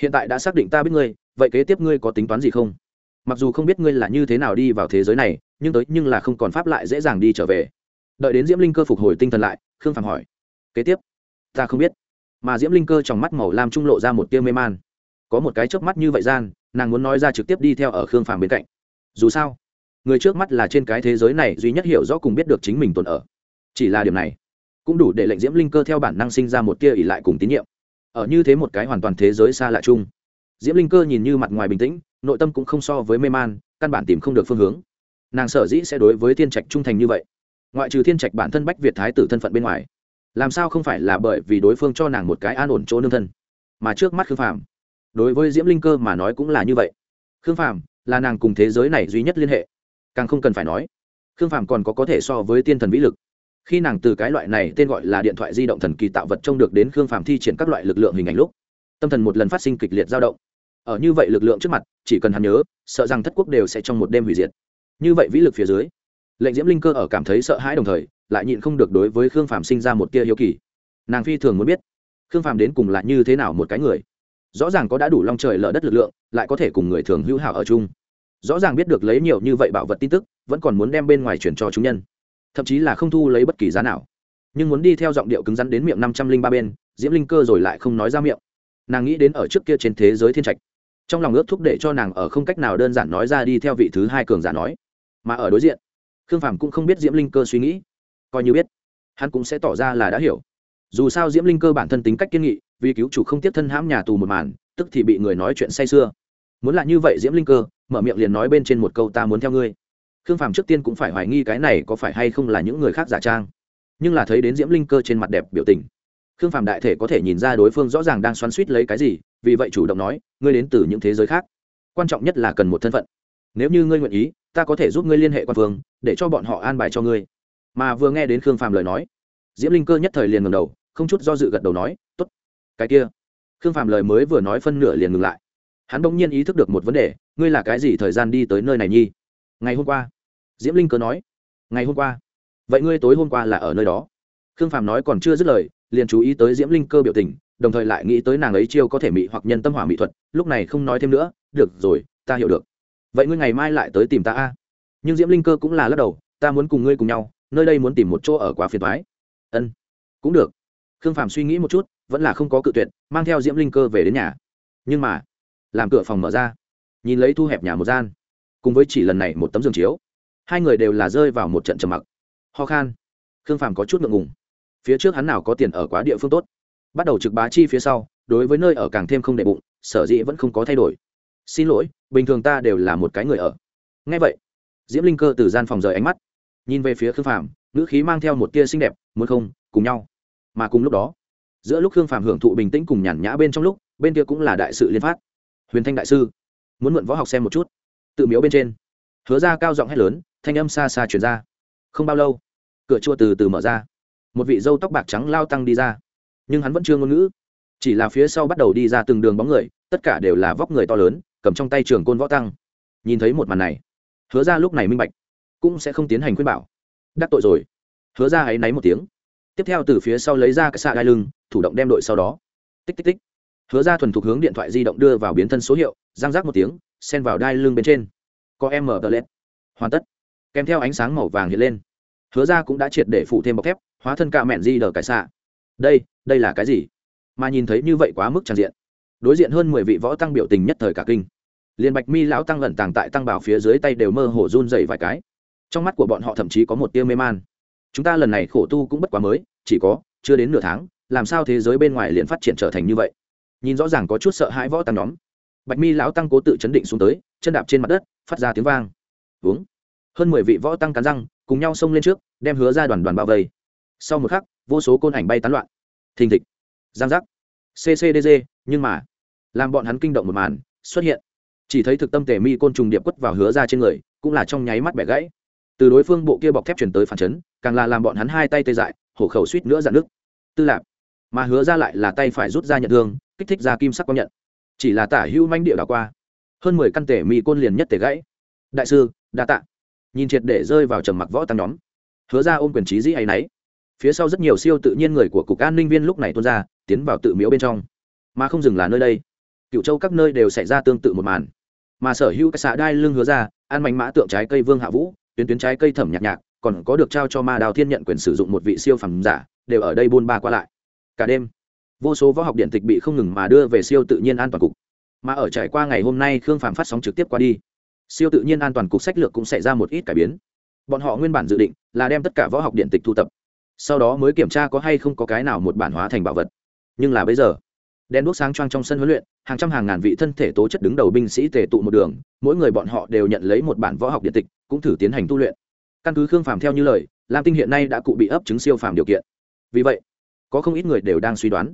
Hiện tại đã xác định ta biết ngươi, vậy kế tiếp ngươi có tính toán gì không? Mặc dù không biết ngươi là như thế nào đi vào thế giới này, nhưng tới nhưng là không còn pháp lại dễ dàng đi trở về. Đợi đến diễm linh cơ phục hồi tinh thần lại, khương phàm hỏi, kế tiếp? Ta không biết. Mà diễm linh cơ trong mắt màu lam trung lộ ra một tia mê man. Có một cái chớp mắt như vậy gian, nàng muốn nói ra trực tiếp đi theo ở khương phàm bên cạnh. Dù sao, người trước mắt là trên cái thế giới này duy nhất hiểu rõ cùng biết được chính mình tồn ở. Chỉ là điều này, cũng đủ để lệnh diễm linh cơ theo bản năng sinh ra một tia ỉ lại cùng tín nhiệm. Ở như thế một cái hoàn toàn thế giới xa lạ chung. Diễm linh cơ nhìn như mặt ngoài bình tĩnh nội tâm cũng không so với mê man, căn bản tìm không được phương hướng. Nàng sở dĩ sẽ đối với thiên trạch trung thành như vậy. Ngoại trừ thiên trạch bản thân bách việt thái tử thân phận bên ngoài, làm sao không phải là bởi vì đối phương cho nàng một cái an ổn chỗ nương thân? Mà trước mắt khương phàm, đối với diễm linh cơ mà nói cũng là như vậy. Khương phàm là nàng cùng thế giới này duy nhất liên hệ. Càng không cần phải nói, khương phàm còn có có thể so với tiên thần vĩ lực. Khi nàng từ cái loại này tên gọi là điện thoại di động thần kỳ tạo vật trông được đến khương phàm thi triển các loại lực lượng hình ảnh lúc, tâm thần một lần phát sinh kịch liệt dao động ở như vậy lực lượng trước mặt, chỉ cần hắn nhớ, sợ rằng thất quốc đều sẽ trong một đêm hủy diệt. Như vậy vĩ lực phía dưới, lệnh diễm linh cơ ở cảm thấy sợ hãi đồng thời, lại nhịn không được đối với khương phàm sinh ra một tia hiếu kỳ. Nàng phi thường muốn biết, khương phàm đến cùng là như thế nào một cái người? Rõ ràng có đã đủ long trời lở đất lực lượng, lại có thể cùng người thường hữu hảo ở chung. Rõ ràng biết được lấy nhiều như vậy bảo vật tin tức, vẫn còn muốn đem bên ngoài chuyển cho chúng nhân. Thậm chí là không thu lấy bất kỳ giá nào. Nhưng muốn đi theo giọng điệu cứng rắn đến miệng năm trăm linh ba bên, diễm linh cơ rồi lại không nói ra miệng. Nàng nghĩ đến ở trước kia trên thế giới thiên trạch trong lòng ước thúc để cho nàng ở không cách nào đơn giản nói ra đi theo vị thứ hai cường giả nói. Mà ở đối diện, khương phàm cũng không biết diễm linh cơ suy nghĩ. Coi như biết, hắn cũng sẽ tỏ ra là đã hiểu. Dù sao diễm linh cơ bản thân tính cách kiên nghị, vì cứu chủ không tiếp thân hãm nhà tù một màn, tức thì bị người nói chuyện say sưa. Muốn là như vậy diễm linh cơ, mở miệng liền nói bên trên một câu ta muốn theo ngươi. Khương phàm trước tiên cũng phải hoài nghi cái này có phải hay không là những người khác giả trang. Nhưng là thấy đến diễm linh cơ trên mặt đẹp biểu tình khương phàm đại thể có thể nhìn ra đối phương rõ ràng đang xoắn suýt lấy cái gì, vì vậy chủ động nói, ngươi đến từ những thế giới khác. Quan trọng nhất là cần một thân phận. Nếu như ngươi nguyện ý, ta có thể giúp ngươi liên hệ quan phương, để cho bọn họ an bài cho ngươi. Mà vừa nghe đến khương phàm lời nói, diễm linh cơ nhất thời liền ngầm đầu, không chút do dự gật đầu nói t ố t cái kia. Khương phàm lời mới vừa nói phân nửa liền ngừng lại. Hắn bỗng nhiên ý thức được một vấn đề, ngươi là cái gì thời gian đi tới nơi này nhi? Ngày hôm qua. Diễm linh cơ nói, ngày hôm qua. Vậy ngươi tối hôm qua là ở nơi đó? Khương phàm nói còn chưa dứt lời liền chú ý tới diễm linh cơ biểu tình, đồng thời lại nghĩ tới nàng ấy chiêu có thể mị hoặc nhân tâm hỏa mỹ thuật, lúc này không nói thêm nữa, được rồi, ta hiểu được. Vậy ngươi ngày mai lại tới tìm ta a. Nhưng diễm linh cơ cũng là lắc đầu, ta muốn cùng ngươi cùng nhau, nơi đây muốn tìm một chỗ ở quá phiền thoái ân, cũng được. Khương phàm suy nghĩ một chút, vẫn là không có cự tuyệt, mang theo diễm linh cơ về đến nhà. Nhưng mà, làm cửa phòng mở ra, nhìn lấy thu hẹp nhà một gian, cùng với chỉ lần này một tấm giường chiếu, hai người đều là rơi vào một trận trầm mặc. Ho khan. Khương phàm có chút ngượng ngùng phía trước hắn nào có tiền ở quá địa phương tốt. Bắt đầu trực bá chi phía sau, đối với nơi ở càng thêm không đệ bụng, sở dĩ vẫn không có thay đổi. Xin lỗi, bình thường ta đều là một cái người ở. Ngay vậy, diễm linh cơ từ gian phòng rời ánh mắt, nhìn về phía khương phàm nữ khí mang theo một tia xinh đẹp, muốn không, cùng nhau. Mà cùng lúc đó, giữa lúc khương phàm hưởng thụ bình tĩnh cùng nhàn nhã bên trong lúc, bên kia cũng là đại sự liên phát. Huyền thanh đại sư, muốn mượn võ học xem một chút. Tự miếu bên trên, hứa ra cao giọng hét lớn, thanh âm xa xa chuyển ra. Không bao lâu, cửa chua từ từ mở ra một vị dâu tóc bạc trắng lao tăng đi ra. Nhưng hắn vẫn chưa ngôn ngữ. Chỉ là phía sau bắt đầu đi ra từng đường bóng người, tất cả đều là vóc người to lớn, cầm trong tay trường côn võ tăng. Nhìn thấy một màn này, hứa ra lúc này minh bạch, cũng sẽ không tiến hành khuyên bảo. Đắc tội rồi. Hứa ra hãy náy một tiếng. Tiếp theo từ phía sau lấy ra cái xạ đai lưng, thủ động đem đội sau đó. Tích tích tích. Hứa ra thuần thục hướng điện thoại di động đưa vào biến thân số hiệu giang rác một tiếng, xen vào đai lưng bên trên. Có em mở tờ led hoàn tất. Kèm theo ánh sáng màu vàng hiện lên hứa ra cũng đã triệt để phụ thêm bọc thép, hóa thân cạ mẹn di đờ cải xạ. Đây đây là cái gì? Mà nhìn thấy như vậy quá mức tràn diện. Đối diện hơn mười vị võ tăng biểu tình nhất thời cả kinh. Liền bạch mi lão tăng lẩn tàng tại tăng bảo phía dưới tay đều mơ hồ run dày vài cái. Trong mắt của bọn họ thậm chí có một tia mê man. Chúng ta lần này khổ tu cũng bất quá mới, chỉ có chưa đến nửa tháng, làm sao thế giới bên ngoài liền phát triển trở thành như vậy? Nhìn rõ ràng có chút sợ hãi võ tăng nhóm. Bạch mi lão tăng cố tự chấn định xuống tới, chân đạp trên mặt đất, phát ra tiếng vang. Uống. Hơn mười vị võ tăng cắn răng cùng nhau xông lên trước, đem hứa ra đoàn đoàn bao vây. Sau một khắc, vô số côn ảnh bay tán loạn. Thình thịch. Giang giác. Ccdg nhưng mà, làm bọn hắn kinh động một màn, xuất hiện. Chỉ thấy thực tâm tề mi côn trùng điệp quất vào hứa ra trên người, cũng là trong nháy mắt bẻ gãy. Từ đối phương bộ kia bọc thép chuyển tới phản chấn, càng là làm bọn hắn hai tay tê dại, hổ khẩu suýt nữa dạn nước tư lạc mà hứa ra lại là tay phải rút ra nhận thương, kích thích ra kim sắc quang nhận. Chỉ là tả hữu manh địa đảo qua. Hơn mười căn tể mỹ côn liền nhất tể gãy. Đại sư, đa tạ nhìn triệt để rơi vào trầm mặc võ tăng nhóm. Hứa ra ôm quyền trí dĩ hay nấy phía sau rất nhiều siêu tự nhiên người của cục an ninh viên lúc này tuôn ra, tiến vào tự miếu bên trong. Mà không dừng là nơi đây. Cựu châu các nơi đều xảy ra tương tự một màn. Mà sở hữu các xã đai lưng hứa ra, an mảnh mã tượng trái cây vương hạ vũ, tuyến tuyến trái cây thẩm nhạc nhạc, còn có được trao cho ma đào thiên nhận quyền sử dụng một vị siêu phẩm giả, đều ở đây buôn ba qua lại. Cả đêm, vô số võ học điện tịch bị không ngừng mà đưa về siêu tự nhiên an toàn cục. Mà ở trải qua ngày hôm nay, khương phàm phát sóng trực tiếp qua đi siêu tự nhiên an toàn cục sách lược cũng xảy ra một ít cải biến. Bọn họ nguyên bản dự định là đem tất cả võ học điện tịch thu tập. Sau đó mới kiểm tra có hay không có cái nào một bản hóa thành bảo vật. Nhưng là bây giờ đen đuốc sáng choang trong sân huấn luyện, hàng trăm hàng ngàn vị thân thể tố chất đứng đầu binh sĩ tề tụ một đường, mỗi người bọn họ đều nhận lấy một bản võ học điện tịch, cũng thử tiến hành tu luyện. Căn cứ khương phàm theo như lời, lam tinh hiện nay đã cụ bị ấp chứng siêu phàm điều kiện. Vì vậy, có không ít người đều đang suy đoán,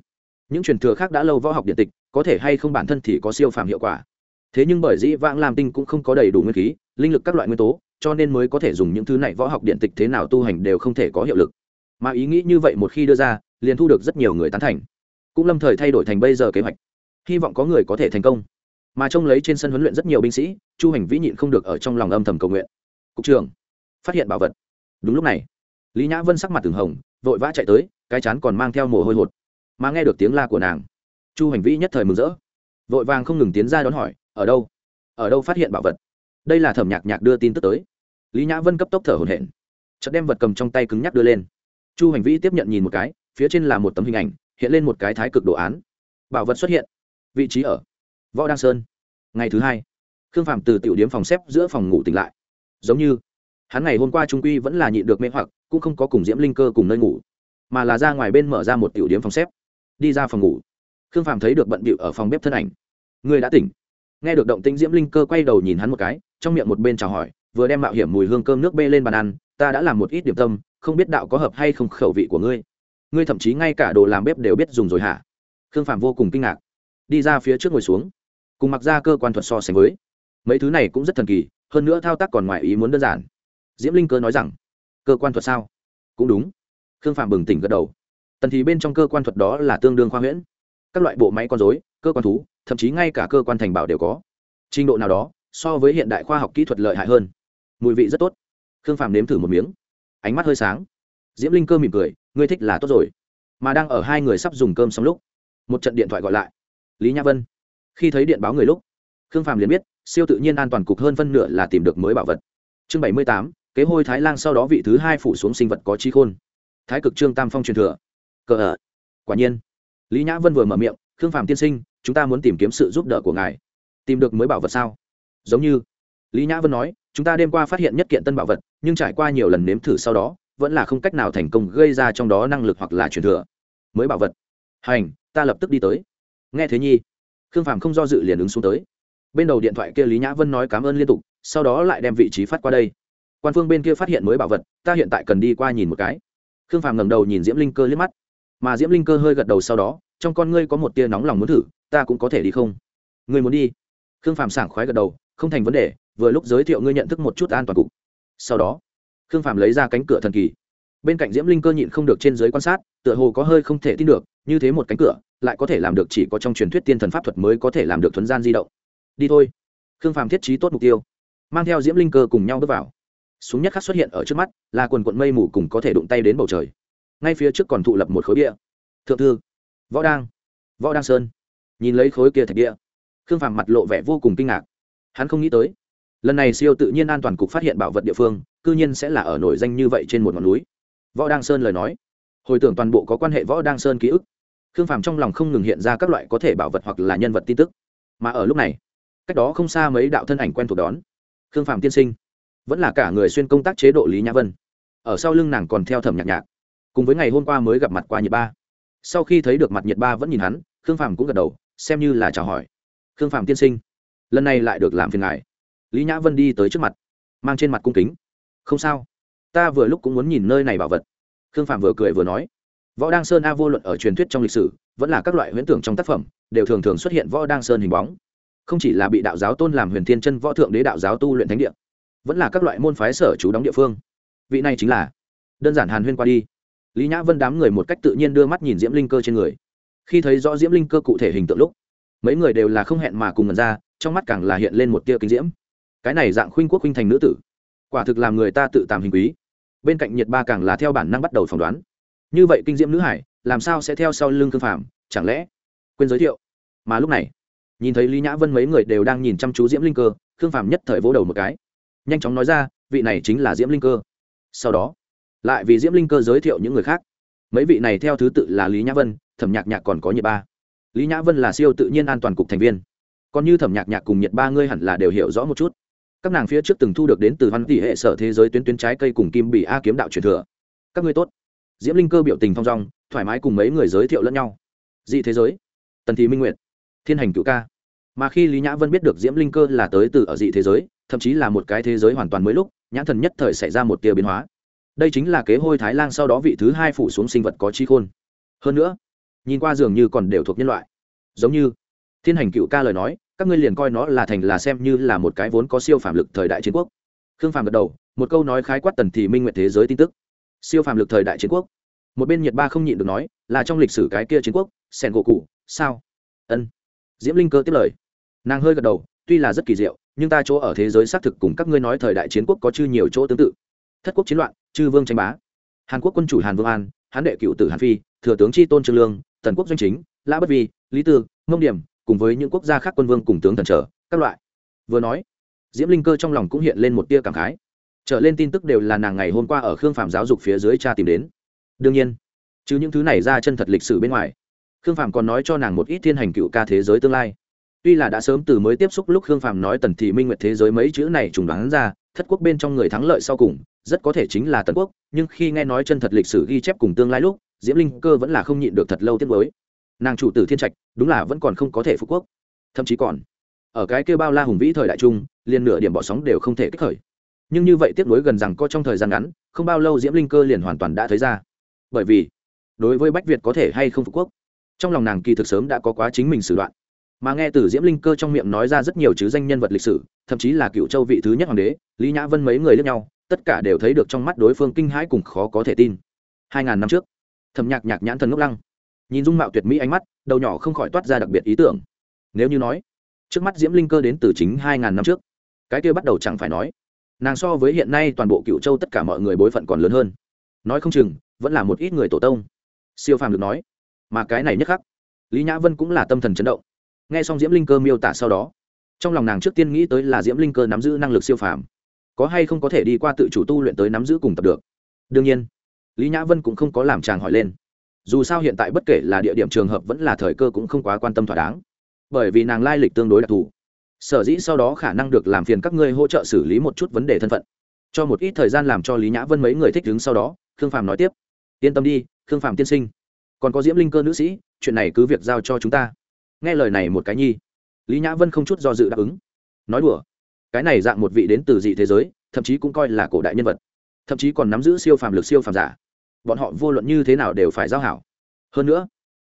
những truyền thừa khác đã lâu võ học điện tịch, có thể hay không bản thân thì có siêu phàm hiệu quả thế nhưng bởi dĩ vãng lam tinh cũng không có đầy đủ nguyên khí, linh lực các loại nguyên tố, cho nên mới có thể dùng những thứ này võ học điện tịch thế nào tu hành đều không thể có hiệu lực. Mà ý nghĩ như vậy một khi đưa ra, liền thu được rất nhiều người tán thành. Cũng lâm thời thay đổi thành bây giờ kế hoạch. Hy vọng có người có thể thành công. Mà trông lấy trên sân huấn luyện rất nhiều binh sĩ, chu hành vĩ nhịn không được ở trong lòng âm thầm cầu nguyện. Cục trưởng, phát hiện bảo vật. Đúng lúc này, lý nhã vân sắc mặt từng hồng, vội vã chạy tới, cái chán còn mang theo mồ hôi hột. Mà nghe được tiếng la của nàng, chu hành vĩ nhất thời mừng rỡ. Vội vàng không ngừng tiến ra đón hỏi ở đâu? Ở đâu phát hiện bảo vật? Đây là thẩm nhạc nhạc đưa tin tức tới. Lý nhã vân cấp tốc thở hổn hển. Chợt đem vật cầm trong tay cứng nhắc đưa lên. Chu hành vĩ tiếp nhận nhìn một cái, phía trên là một tấm hình ảnh, hiện lên một cái thái cực đồ án. Bảo vật xuất hiện. Vị trí ở võ đăng sơn. Ngày thứ hai, khương phạm từ tiểu điếm phòng xếp giữa phòng ngủ tỉnh lại. Giống như, hắn ngày hôm qua trung quy vẫn là nhịn được mê hoặc, cũng không có cùng diễm linh cơ cùng nơi ngủ, mà là ra ngoài bên mở ra một tiểu điếm phòng xếp, đi ra phòng ngủ. Khương phạm thấy được bận bịu ở phòng bếp thân ảnh. Người đã tỉnh nghe được động tĩnh diễm linh cơ quay đầu nhìn hắn một cái, trong miệng một bên chào hỏi, vừa đem mạo hiểm mùi hương cơm nước bê lên bàn ăn, ta đã làm một ít điểm tâm, không biết đạo có hợp hay không khẩu vị của ngươi. Ngươi thậm chí ngay cả đồ làm bếp đều biết dùng rồi hả? Khương phạm vô cùng kinh ngạc. Đi ra phía trước ngồi xuống, cùng mặc ra cơ quan thuật so sánh với. Mấy thứ này cũng rất thần kỳ, hơn nữa thao tác còn ngoài ý muốn đơn giản. Diễm linh cơ nói rằng, cơ quan thuật sao? Cũng đúng. Khương phạm bừng tỉnh gật đầu. Tần thì bên trong cơ quan thuật đó là tương đương khoa huyễn. Các loại bộ máy con dối cơ quan thú, thậm chí ngay cả cơ quan thành bảo đều có. Trình độ nào đó, so với hiện đại khoa học kỹ thuật lợi hại hơn. Mùi vị rất tốt. Khương phạm nếm thử một miếng. Ánh mắt hơi sáng. Diễm linh cơ mỉm cười, ngươi thích là tốt rồi. Mà đang ở hai người sắp dùng cơm xong lúc, một trận điện thoại gọi lại. Lý nhã vân. Khi thấy điện báo người lúc, khương phàm liền biết, siêu tự nhiên an toàn cục hơn phân nửa là tìm được mới bảo vật. Chương bảy mươi tám, kế hôi thái lan sau đó vị thứ hai phủ xuống sinh vật có trí khôn. Thái cực trương tam phong truyền thừa. Cờ ở quả nhiên, lý nhã vân vừa mở miệng khương phàm tiên sinh, chúng ta muốn tìm kiếm sự giúp đỡ của ngài. Tìm được mới bảo vật sao? Giống như, lý nhã vân nói, chúng ta đêm qua phát hiện nhất kiện tân bảo vật, nhưng trải qua nhiều lần nếm thử sau đó, vẫn là không cách nào thành công gây ra trong đó năng lực hoặc là truyền thừa. Mới bảo vật. Hành, ta lập tức đi tới. Nghe thế nhi. Khương phàm không do dự liền ứng xuống tới. Bên đầu điện thoại kia lý nhã vân nói cảm ơn liên tục, sau đó lại đem vị trí phát qua đây. Quan phương bên kia phát hiện mới bảo vật, ta hiện tại cần đi qua nhìn một cái. Khương phàm ngẩng đầu nhìn diễm linh cơ liếc mắt. Mà diễm linh cơ hơi gật đầu sau đó trong con ngươi có một tia nóng lòng muốn thử, ta cũng có thể đi không? Ngươi muốn đi? Khương Phạm sảng khoái gật đầu, không thành vấn đề, vừa lúc giới thiệu ngươi nhận thức một chút an toàn cục. Sau đó, khương Phạm lấy ra cánh cửa thần kỳ. Bên cạnh diễm linh cơ nhịn không được trên giới quan sát, tựa hồ có hơi không thể tin được, như thế một cánh cửa, lại có thể làm được chỉ có trong truyền thuyết tiên thần pháp thuật mới có thể làm được thuấn gian di động. Đi thôi. Khương Phạm thiết trí tốt mục tiêu, mang theo diễm linh cơ cùng nhau bước vào. Súng nhất khắc xuất hiện ở trước mắt, là quần quận mây mù cùng có thể đụng tay đến bầu trời. Ngay phía trước còn thụ lập một khối địa thượng thư võ đang. Võ đang sơn. Nhìn lấy khối kia thạch địa, khương phàm mặt lộ vẻ vô cùng kinh ngạc. Hắn không nghĩ tới, lần này siêu tự nhiên an toàn cục phát hiện bảo vật địa phương, cư nhiên sẽ là ở nổi danh như vậy trên một ngọn núi. Võ đăng sơn lời nói. Hồi tưởng toàn bộ có quan hệ võ đăng sơn ký ức, khương phàm trong lòng không ngừng hiện ra các loại có thể bảo vật hoặc là nhân vật tin tức. Mà ở lúc này, cách đó không xa mấy đạo thân ảnh quen thuộc đón. Khương phàm tiên sinh, vẫn là cả người xuyên công tác chế độ lý nhã vân. Ở sau lưng nàng còn theo thẩm nhạc nhạc. Cùng với ngày hôm qua mới gặp mặt qua nhiệt ba sau khi thấy được mặt nhiệt ba vẫn nhìn hắn, khương phàm cũng gật đầu, xem như là chào hỏi. Khương phàm tiên sinh, lần này lại được làm phiền ngài. Lý nhã vân đi tới trước mặt, mang trên mặt cung kính. Không sao, ta vừa lúc cũng muốn nhìn nơi này bảo vật. Khương phạm vừa cười vừa nói, võ đăng sơn a vô luận ở truyền thuyết trong lịch sử, vẫn là các loại huyễn tưởng trong tác phẩm, đều thường thường xuất hiện võ đăng sơn hình bóng. Không chỉ là bị đạo giáo tôn làm huyền thiên chân võ thượng đế đạo giáo tu luyện thánh địa, vẫn là các loại môn phái sở trú đóng địa phương. Vị này chính là, đơn giản hàn huyên qua đi lý nhã vân đám người một cách tự nhiên đưa mắt nhìn diễm linh cơ trên người. Khi thấy rõ diễm linh cơ cụ thể hình tượng lúc, mấy người đều là không hẹn mà cùng ngần ra, trong mắt càng là hiện lên một tia kinh diễm. Cái này dạng khuynh quốc khuynh thành nữ tử, quả thực làm người ta tự tàm hình quý. Bên cạnh nhiệt ba càng là theo bản năng bắt đầu phỏng đoán. Như vậy kinh diễm nữ hải, làm sao sẽ theo sau lưng cương phạm chẳng lẽ? Quên giới thiệu. Mà lúc này, nhìn thấy lý nhã vân mấy người đều đang nhìn chăm chú diễm linh cơ, khương phàm nhất thời vỗ đầu một cái. Nhanh chóng nói ra, vị này chính là diễm linh cơ. Sau đó lại vì diễm linh cơ giới thiệu những người khác. Mấy vị này theo thứ tự là lý nhã vân, thẩm nhạc nhạc còn có nhiệt ba. Lý nhã vân là siêu tự nhiên an toàn cục thành viên. Còn như thẩm nhạc nhạc cùng nhiệt ba ngươi hẳn là đều hiểu rõ một chút. Các nàng phía trước từng thu được đến từ văn tỷ hệ sở thế giới tuyến tuyến trái cây cùng kim bị a kiếm đạo truyền thừa. Các ngươi tốt. Diễm linh cơ biểu tình thong dong, thoải mái cùng mấy người giới thiệu lẫn nhau. Dị thế giới. Tần thị minh nguyệt. Thiên hành cựu ca. Mà khi lý nhã vân biết được diễm linh cơ là tới từ ở dị thế giới, thậm chí là một cái thế giới hoàn toàn mới lúc, nhãn thần nhất thời xảy ra một tia biến hóa đây chính là kế hôi thái lan sau đó vị thứ hai phủ xuống sinh vật có trí khôn. Hơn nữa, nhìn qua dường như còn đều thuộc nhân loại. Giống như, thiên hành cựu ca lời nói, các ngươi liền coi nó là thành là xem như là một cái vốn có siêu phàm lực thời đại chiến quốc. Khương phàm gật đầu, một câu nói khái quát tần thì minh nguyện thế giới tin tức. Siêu phàm lực thời đại chiến quốc. Một bên nhiệt ba không nhịn được nói, là trong lịch sử cái kia chiến quốc, sen gỗ cụ sao? Ân. Diễm linh cơ tiếp lời. Nàng hơi gật đầu, tuy là rất kỳ diệu, nhưng ta chỗ ở thế giới xác thực cùng các ngươi nói thời đại chiến quốc có chư nhiều chỗ tương tự. Thất quốc chiến loạn chư vương tranh bá. Hàn quốc quân chủ hàn vương an hán đệ cựu tử hàn phi, thừa tướng tri tôn trương lương, tần quốc doanh chính, lã bất vi, lý tư, mông điểm, cùng với những quốc gia khác quân vương cùng tướng thần trở các loại. Vừa nói, diễm linh cơ trong lòng cũng hiện lên một tia cảm khái. Trở lên tin tức đều là nàng ngày hôm qua ở khương phạm giáo dục phía dưới cha tìm đến. Đương nhiên chứ những thứ này ra chân thật lịch sử bên ngoài, khương phạm còn nói cho nàng một ít thiên hành cựu ca thế giới tương lai. Tuy là đã sớm từ mới tiếp xúc lúc khương phạm nói tần thị minh nguyệt thế giới mấy chữ này trùng đoán ra thất quốc bên trong người thắng lợi sau cùng, rất có thể chính là tần quốc, nhưng khi nghe nói chân thật lịch sử ghi chép cùng tương lai lúc, diễm linh cơ vẫn là không nhịn được thật lâu tiết mới nàng chủ tử thiên trạch, đúng là vẫn còn không có thể phục quốc. Thậm chí còn, ở cái kêu bao la hùng vĩ thời đại trung liền nửa điểm bỏ sóng đều không thể kích khởi. Nhưng như vậy tiếp nối gần rằng có trong thời gian ngắn, không bao lâu diễm linh cơ liền hoàn toàn đã thấy ra. Bởi vì, đối với bách việt có thể hay không phục quốc, trong lòng nàng kỳ thực sớm đã có quá chính mình xử đoạn mà nghe từ diễm linh cơ trong miệng nói ra rất nhiều chứ danh nhân vật lịch sử, thậm chí là cựu châu vị thứ nhất hoàng đế, lý nhã vân mấy người lẫn nhau, tất cả đều thấy được trong mắt đối phương kinh hãi cùng khó có thể tin. Hai ngàn năm trước thầm nhạc nhạc nhãn thần ngốc lăng. Nhìn dung mạo tuyệt mỹ ánh mắt, đầu nhỏ không khỏi toát ra đặc biệt ý tưởng. Nếu như nói, trước mắt diễm linh cơ đến từ chính hai ngàn năm trước, cái kia bắt đầu chẳng phải nói, nàng so với hiện nay toàn bộ cựu châu tất cả mọi người bối phận còn lớn hơn. Nói không chừng, vẫn là một ít người tổ tông. Siêu phàm được nói, mà cái này nhất khắc, lý nhã vân cũng là tâm thần chấn động nghe xong diễm linh cơ miêu tả sau đó, trong lòng nàng trước tiên nghĩ tới là diễm linh cơ nắm giữ năng lực siêu phàm, có hay không có thể đi qua tự chủ tu luyện tới nắm giữ cùng tập được. Đương nhiên, lý nhã vân cũng không có làm chàng hỏi lên. Dù sao hiện tại bất kể là địa điểm trường hợp vẫn là thời cơ cũng không quá quan tâm thỏa đáng. Bởi vì nàng lai lịch tương đối đặc thù. Sở dĩ sau đó khả năng được làm phiền các ngươi hỗ trợ xử lý một chút vấn đề thân phận. Cho một ít thời gian làm cho lý nhã vân mấy người thích đứng sau đó, khương phàm nói tiếp. Yên tâm đi, khương phàm tiên sinh. Còn có diễm linh cơ nữ sĩ, chuyện này cứ việc giao cho chúng ta nghe lời này một cái nhi, lý nhã vân không chút do dự đáp ứng. Nói đùa, cái này dạng một vị đến từ dị thế giới, thậm chí cũng coi là cổ đại nhân vật, thậm chí còn nắm giữ siêu phàm lực siêu phàm giả. Bọn họ vô luận như thế nào đều phải giao hảo. Hơn nữa,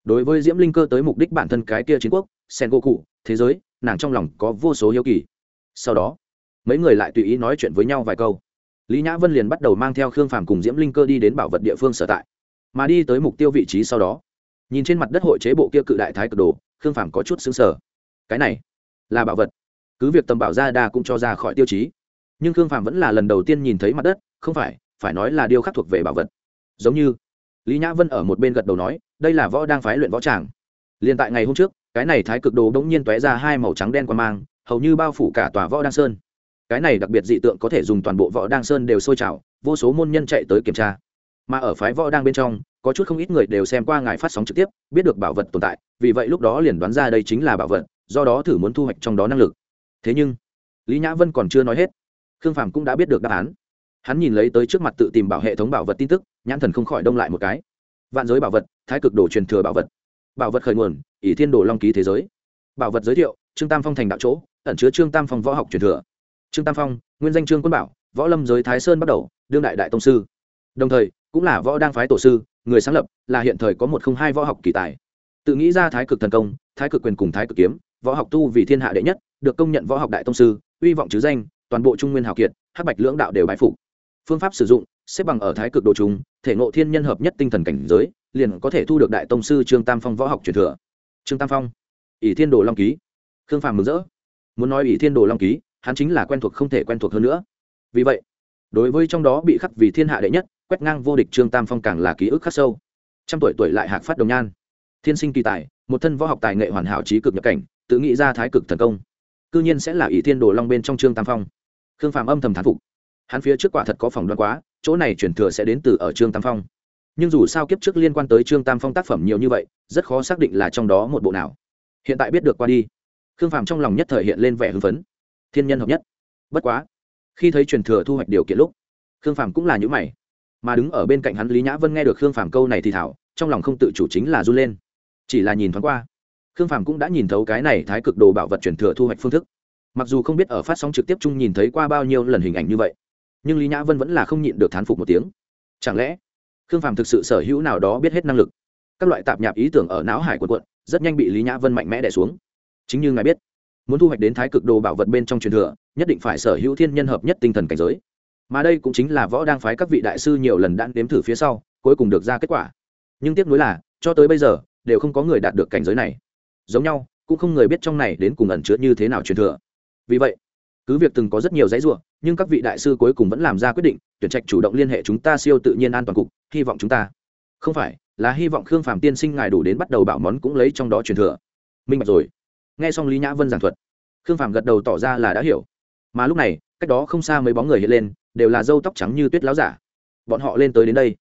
đối với diễm linh cơ tới mục đích bản thân cái kia chiến quốc sen go cụ thế giới, nàng trong lòng có vô số hiếu kỳ. Sau đó, mấy người lại tùy ý nói chuyện với nhau vài câu. Lý nhã vân liền bắt đầu mang theo khương phàm cùng diễm linh cơ đi đến bảo vật địa phương sở tại, mà đi tới mục tiêu vị trí sau đó. Nhìn trên mặt đất hội chế bộ kia cự đại thái cực đồ khương phàm có chút xứng sở cái này là bảo vật. Cứ việc tầm bảo ra đa cũng cho ra khỏi tiêu chí. Nhưng khương phàm vẫn là lần đầu tiên nhìn thấy mặt đất, không phải phải nói là điều khắc thuộc về bảo vật. Giống như lý nhã vân ở một bên gật đầu nói, đây là võ đang phái luyện võ tràng. Liền tại ngày hôm trước, cái này thái cực đồ đ ố n g nhiên t ó é ra hai màu trắng đen qua mang, hầu như bao phủ cả tòa võ đăng sơn. Cái này đặc biệt dị tượng có thể dùng toàn bộ võ đăng sơn đều sôi trào, vô số môn nhân chạy tới kiểm tra. Mà ở phái võ đang bên trong có chút không ít người đều xem qua ngài phát sóng trực tiếp, biết được bảo vật tồn tại, vì vậy lúc đó liền đoán ra đây chính là bảo vật, do đó thử muốn thu hoạch trong đó năng lực. Thế nhưng, lý nhã vân còn chưa nói hết. Khương phàm cũng đã biết được đáp án. Hắn nhìn lấy tới trước mặt tự tìm bảo hệ thống bảo vật tin tức, nhãn thần không khỏi đông lại một cái. Vạn giới bảo vật, thái cực đồ truyền thừa bảo vật. Bảo vật khởi nguồn, ỷ thiên đồ long ký thế giới. Bảo vật giới thiệu, trương tam phong thành đạo chỗ, ẩn chứa trương tam phong võ học truyền thừa. Trương tam phong, nguyên danh trương quân bảo, võ lâm giới thái sơn bắt đầu, đương đại đại tông sư. Đồng thời, cũng là võ đang phái tổ sư người sáng lập là hiện thời có một không hai võ học kỳ tài. Tự nghĩ ra thái cực thần công, thái cực quyền cùng thái cực kiếm, võ học tu vì thiên hạ đệ nhất, được công nhận võ học đại tông sư, uy vọng chứ danh, toàn bộ trung nguyên hào kiệt, hắc bạch lưỡng đạo đều bái phục. Phương pháp sử dụng, xếp bằng ở thái cực đồ chúng thể ngộ thiên nhân hợp nhất tinh thần cảnh giới, liền có thể thu được đại tông sư trương tam phong võ học truyền thừa. Trương tam phong, ỷ thiên đồ long ký. Khương phàm mừng rỡ. Muốn nói ỷ thiên đồ long ký, hắn chính là quen thuộc không thể quen thuộc hơn nữa. Vì vậy, đối với trong đó bị khắc vì thiên hạ đệ nhất quét ngang vô địch trương tam phong càng là ký ức khắc sâu. Trăm tuổi tuổi lại hạc phát đồng nhan. Thiên sinh kỳ tài, một thân võ học tài nghệ hoàn hảo trí cực nhập cảnh, tự nghĩ ra thái cực thần công. Cư nhiên sẽ là ỷ thiên đồ long bên trong trương tam phong. Khương phàm âm thầm thán phục. Hắn phía trước quả thật có phỏng đoán quá, chỗ này chuyển thừa sẽ đến từ ở trương tam phong. Nhưng dù sao kiếp trước liên quan tới trương tam phong tác phẩm nhiều như vậy, rất khó xác định là trong đó một bộ nào. Hiện tại biết được qua đi. Khương phàm trong lòng nhất thời hiện lên vẻ hưng phấn. Thiên nhân hợp nhất. Bất quá, khi thấy truyền thừa thu hoạch điều kiện lúc, khương phàm cũng là những mày mà đứng ở bên cạnh hắn lý nhã vân nghe được khương phàm câu này thì thảo, trong lòng không tự chủ chính là run lên. Chỉ là nhìn thoáng qua, khương phàm cũng đã nhìn thấu cái này thái cực đồ bảo vật truyền thừa thu hoạch phương thức. Mặc dù không biết ở phát sóng trực tiếp chung nhìn thấy qua bao nhiêu lần hình ảnh như vậy, nhưng lý nhã vân vẫn là không nhịn được thán phục một tiếng. Chẳng lẽ, khương phàm thực sự sở hữu nào đó biết hết năng lực? Các loại tạp nhạp ý tưởng ở não hải quần quận, rất nhanh bị lý nhã vân mạnh mẽ đẻ xuống. Chính như ngài biết, muốn thu hoạch đến thái cực đồ bảo vật bên trong truyền thừa, nhất định phải sở hữu thiên nhân hợp nhất tinh thần cảnh giới mà đây cũng chính là võ đang phái các vị đại sư nhiều lần đã đếm thử phía sau, cuối cùng được ra kết quả. Nhưng tiếc nuối là, cho tới bây giờ, đều không có người đạt được cảnh giới này. Giống nhau, cũng không người biết trong này đến cùng ẩn chứa như thế nào truyền thừa. Vì vậy, cứ việc từng có rất nhiều giấy ruộng nhưng các vị đại sư cuối cùng vẫn làm ra quyết định, tuyển trạch chủ động liên hệ chúng ta siêu tự nhiên an toàn cục, hy vọng chúng ta. Không phải, là hy vọng khương phàm tiên sinh ngài đủ đến bắt đầu bảo món cũng lấy trong đó truyền thừa. Minh bạch rồi. Nghe xong lý nhã vân giảng thuật, khương phàm gật đầu tỏ ra là đã hiểu. Mà lúc này, cách đó không xa mấy bóng người hiện lên đều là dâu tóc trắng như tuyết láo giả. Bọn họ lên tới đến đây,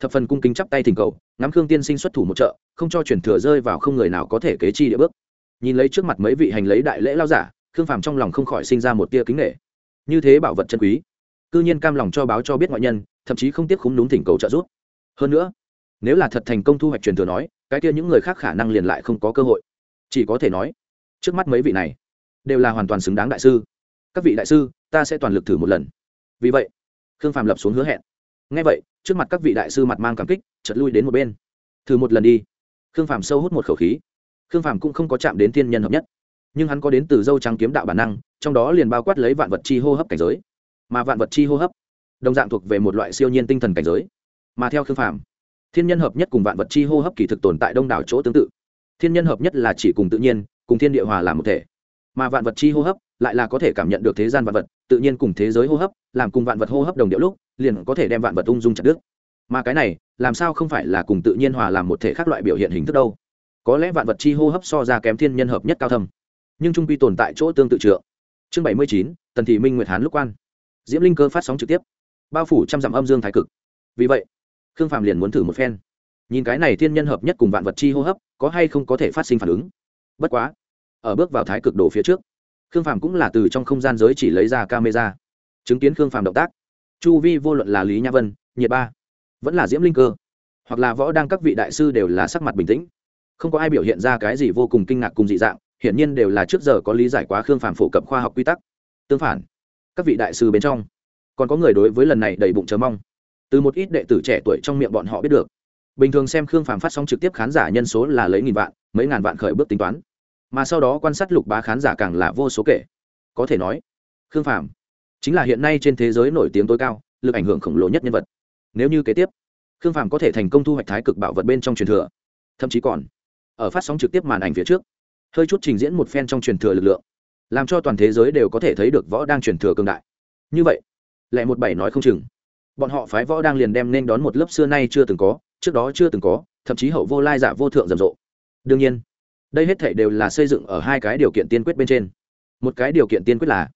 thập phần cung kính chắp tay thỉnh cầu, ngắm khương tiên sinh xuất thủ một chợ không cho chuyển thừa rơi vào không người nào có thể kế chi địa bước. Nhìn lấy trước mặt mấy vị hành lấy đại lễ lao giả, khương phàm trong lòng không khỏi sinh ra một tia kính nghệ như thế bảo vật chân quý, cư nhiên cam lòng cho báo cho biết ngoại nhân, thậm chí không tiếc khúng đúng thỉnh cầu trợ giúp. Hơn nữa, nếu là thật thành công thu hoạch truyền thừa nói, cái kia những người khác khả năng liền lại không có cơ hội. Chỉ có thể nói, trước mắt mấy vị này, đều là hoàn toàn xứng đáng đại sư. Các vị đại sư, ta sẽ toàn lực thử một lần vì vậy, khương phàm lập xuống hứa hẹn. Ngay vậy, trước mặt các vị đại sư mặt mang cảm kích chật lui đến một bên. Thử một lần đi. Khương phàm sâu hút một khẩu khí. Khương phàm cũng không có chạm đến thiên nhân hợp nhất, nhưng hắn có đến từ dâu trắng kiếm đạo bản năng, trong đó liền bao quát lấy vạn vật chi hô hấp cảnh giới. Mà vạn vật chi hô hấp, đồng dạng thuộc về một loại siêu nhiên tinh thần cảnh giới. Mà theo khương phàm, thiên nhân hợp nhất cùng vạn vật chi hô hấp kỳ thực tồn tại đông đảo chỗ tương tự. Thiên nhân hợp nhất là chỉ cùng tự nhiên, cùng thiên địa hòa làm một thể. Mà vạn vật chi hô hấp lại là có thể cảm nhận được thế gian vạn vật, tự nhiên cùng thế giới hô hấp, làm cùng vạn vật hô hấp đồng điệu lúc, liền có thể đem vạn vật ung dung chặt đứt. Mà cái này, làm sao không phải là cùng tự nhiên hòa làm một thể khác loại biểu hiện hình thức đâu? Có lẽ vạn vật chi hô hấp so ra kém thiên nhân hợp nhất cao thâm. Nhưng trung quy tồn tại chỗ tương tự trượng. Chương bảy mươi chín, tần thị minh nguyệt hán lúc quan. Diễm linh cơ phát sóng trực tiếp. Bao phủ trăm dặm âm dương thái cực. Vì vậy, khương phạm liền muốn thử một phen. Nhìn cái này thiên nhân hợp nhất cùng vạn vật chi hô hấp, có hay không có thể phát sinh phản ứng? Bất quá, ở bước vào thái cực đồ phía trước khương phạm cũng là từ trong không gian giới chỉ lấy ra camera, chứng kiến khương phạm động tác. Chu vi vô luận là lý nha vân, nhiệt ba, vẫn là diễm linh cơ, hoặc là võ đang các vị đại sư đều là sắc mặt bình tĩnh. Không có ai biểu hiện ra cái gì vô cùng kinh ngạc cùng dị dạng, hiển nhiên đều là trước giờ có lý giải quá khương phàm phổ cập khoa học quy tắc. Tương phản, các vị đại sư bên trong, còn có người đối với lần này đầy bụng chờ mong. Từ một ít đệ tử trẻ tuổi trong miệng bọn họ biết được. Bình thường xem khương phàm phát sóng trực tiếp khán giả nhân số là lấy nghìn vạn, mấy ngàn vạn khởi bước tính toán mà sau đó quan sát lục bá khán giả càng là vô số kể. Có thể nói, khương phàm chính là hiện nay trên thế giới nổi tiếng tối cao, lực ảnh hưởng khổng lồ nhất nhân vật. Nếu như kế tiếp, khương phàm có thể thành công thu hoạch thái cực bảo vật bên trong truyền thừa, thậm chí còn ở phát sóng trực tiếp màn ảnh phía trước, hơi chút trình diễn một phen trong truyền thừa lực lượng, làm cho toàn thế giới đều có thể thấy được võ đang truyền thừa cường đại. Như vậy, lại một bảy nói không chừng, bọn họ phái võ đang liền đem nên đón một lớp xưa nay chưa từng có, trước đó chưa từng có, thậm chí hậu vô lai giả vô thượng rầm rộ. Đương nhiên đây hết thể đều là xây dựng ở hai cái điều kiện tiên quyết bên trên. Một cái điều kiện tiên quyết là,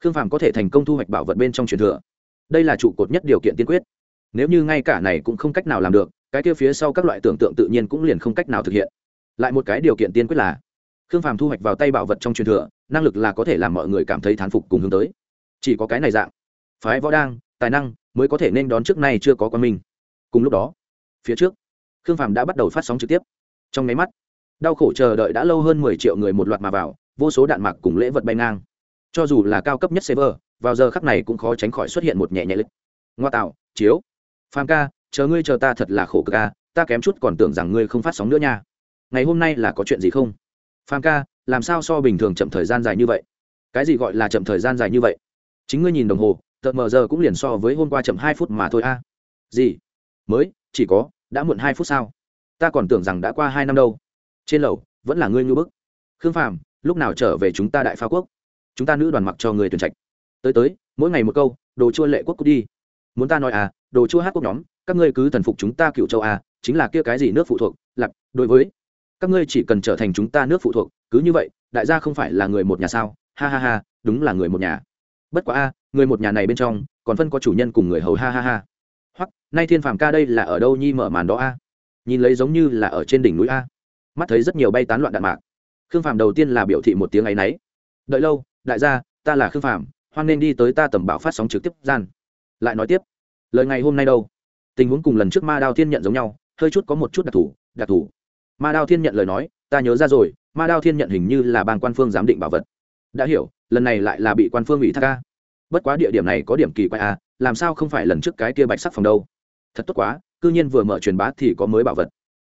khương phàm có thể thành công thu hoạch bảo vật bên trong truyền thừa. Đây là trụ cột nhất điều kiện tiên quyết. Nếu như ngay cả này cũng không cách nào làm được, cái kia phía sau các loại tưởng tượng tự nhiên cũng liền không cách nào thực hiện. Lại một cái điều kiện tiên quyết là, khương phàm thu hoạch vào tay bảo vật trong truyền thừa, năng lực là có thể làm mọi người cảm thấy thán phục cùng hướng tới. Chỉ có cái này dạng, phái võ đang, tài năng mới có thể nên đón trước nay chưa có quan minh. Cùng lúc đó, phía trước, khương phàm đã bắt đầu phát sóng trực tiếp. Trong máy mắt đau khổ chờ đợi đã lâu hơn mười triệu người một loạt mà vào, vô số đạn mạc cùng lễ vật bay ngang. Cho dù là cao cấp nhất server vào giờ khắc này cũng khó tránh khỏi xuất hiện một nhẹ nhẹ lịch. Ngoa tạo, chiếu. Phàm ca, chờ ngươi chờ ta thật là khổ cực ca ta kém chút còn tưởng rằng ngươi không phát sóng nữa nha. Ngày hôm nay là có chuyện gì không? Phàm ca, làm sao so bình thường chậm thời gian dài như vậy? Cái gì gọi là chậm thời gian dài như vậy? Chính ngươi nhìn đồng hồ tận mờ giờ cũng liền so với hôm qua chậm hai phút mà thôi a. Gì? Mới, chỉ có, đã muộn hai phút sao? Ta còn tưởng rằng đã qua hai năm đâu trên lầu, vẫn là ngươi ngưu bức. Khương phàm, lúc nào trở về chúng ta đại phá quốc? Chúng ta nữ đoàn mặc cho người tuyển trạch. Tới tới, mỗi ngày một câu, đồ chua lệ quốc cút đi. Muốn ta nói à đồ chua hát quốc nhóm, các ngươi cứ thần phục chúng ta cựu châu à chính là kia cái gì nước phụ thuộc lặp đối với. Các ngươi chỉ cần trở thành chúng ta nước phụ thuộc, cứ như vậy, đại gia không phải là người một nhà sao? Ha ha ha, đúng là người một nhà. Bất quá a, người một nhà này bên trong, còn phân có chủ nhân cùng người hầu, ha ha ha. Hoặc nay thiên phàm ca đây là ở đâu nhi mở màn đó a? Nhìn lấy giống như là ở trên đỉnh núi a mắt thấy rất nhiều bay tán loạn đạn mạc. Khương phàm đầu tiên là biểu thị một tiếng ấ y n ấ y đợi lâu, đại gia, ta là khương phàm, hoan nên đi tới ta tầm bảo phát sóng trực tiếp gian. Lại nói tiếp, lời ngày hôm nay đâu? Tình huống cùng lần trước ma đao thiên nhận giống nhau, hơi chút có một chút đặc thù đặc thù. Ma đao thiên nhận lời nói, ta nhớ ra rồi, ma đao thiên nhận hình như là ban quan phương giám định bảo vật. Đã hiểu, lần này lại là bị quan phương ủy thác ca bất quá địa điểm này có điểm kỳ quái à làm sao không phải lần trước cái kia bạch sắc phòng đâu? Thật tốt quá, cư nhiên vừa mở truyền bá thì có mới bảo vật.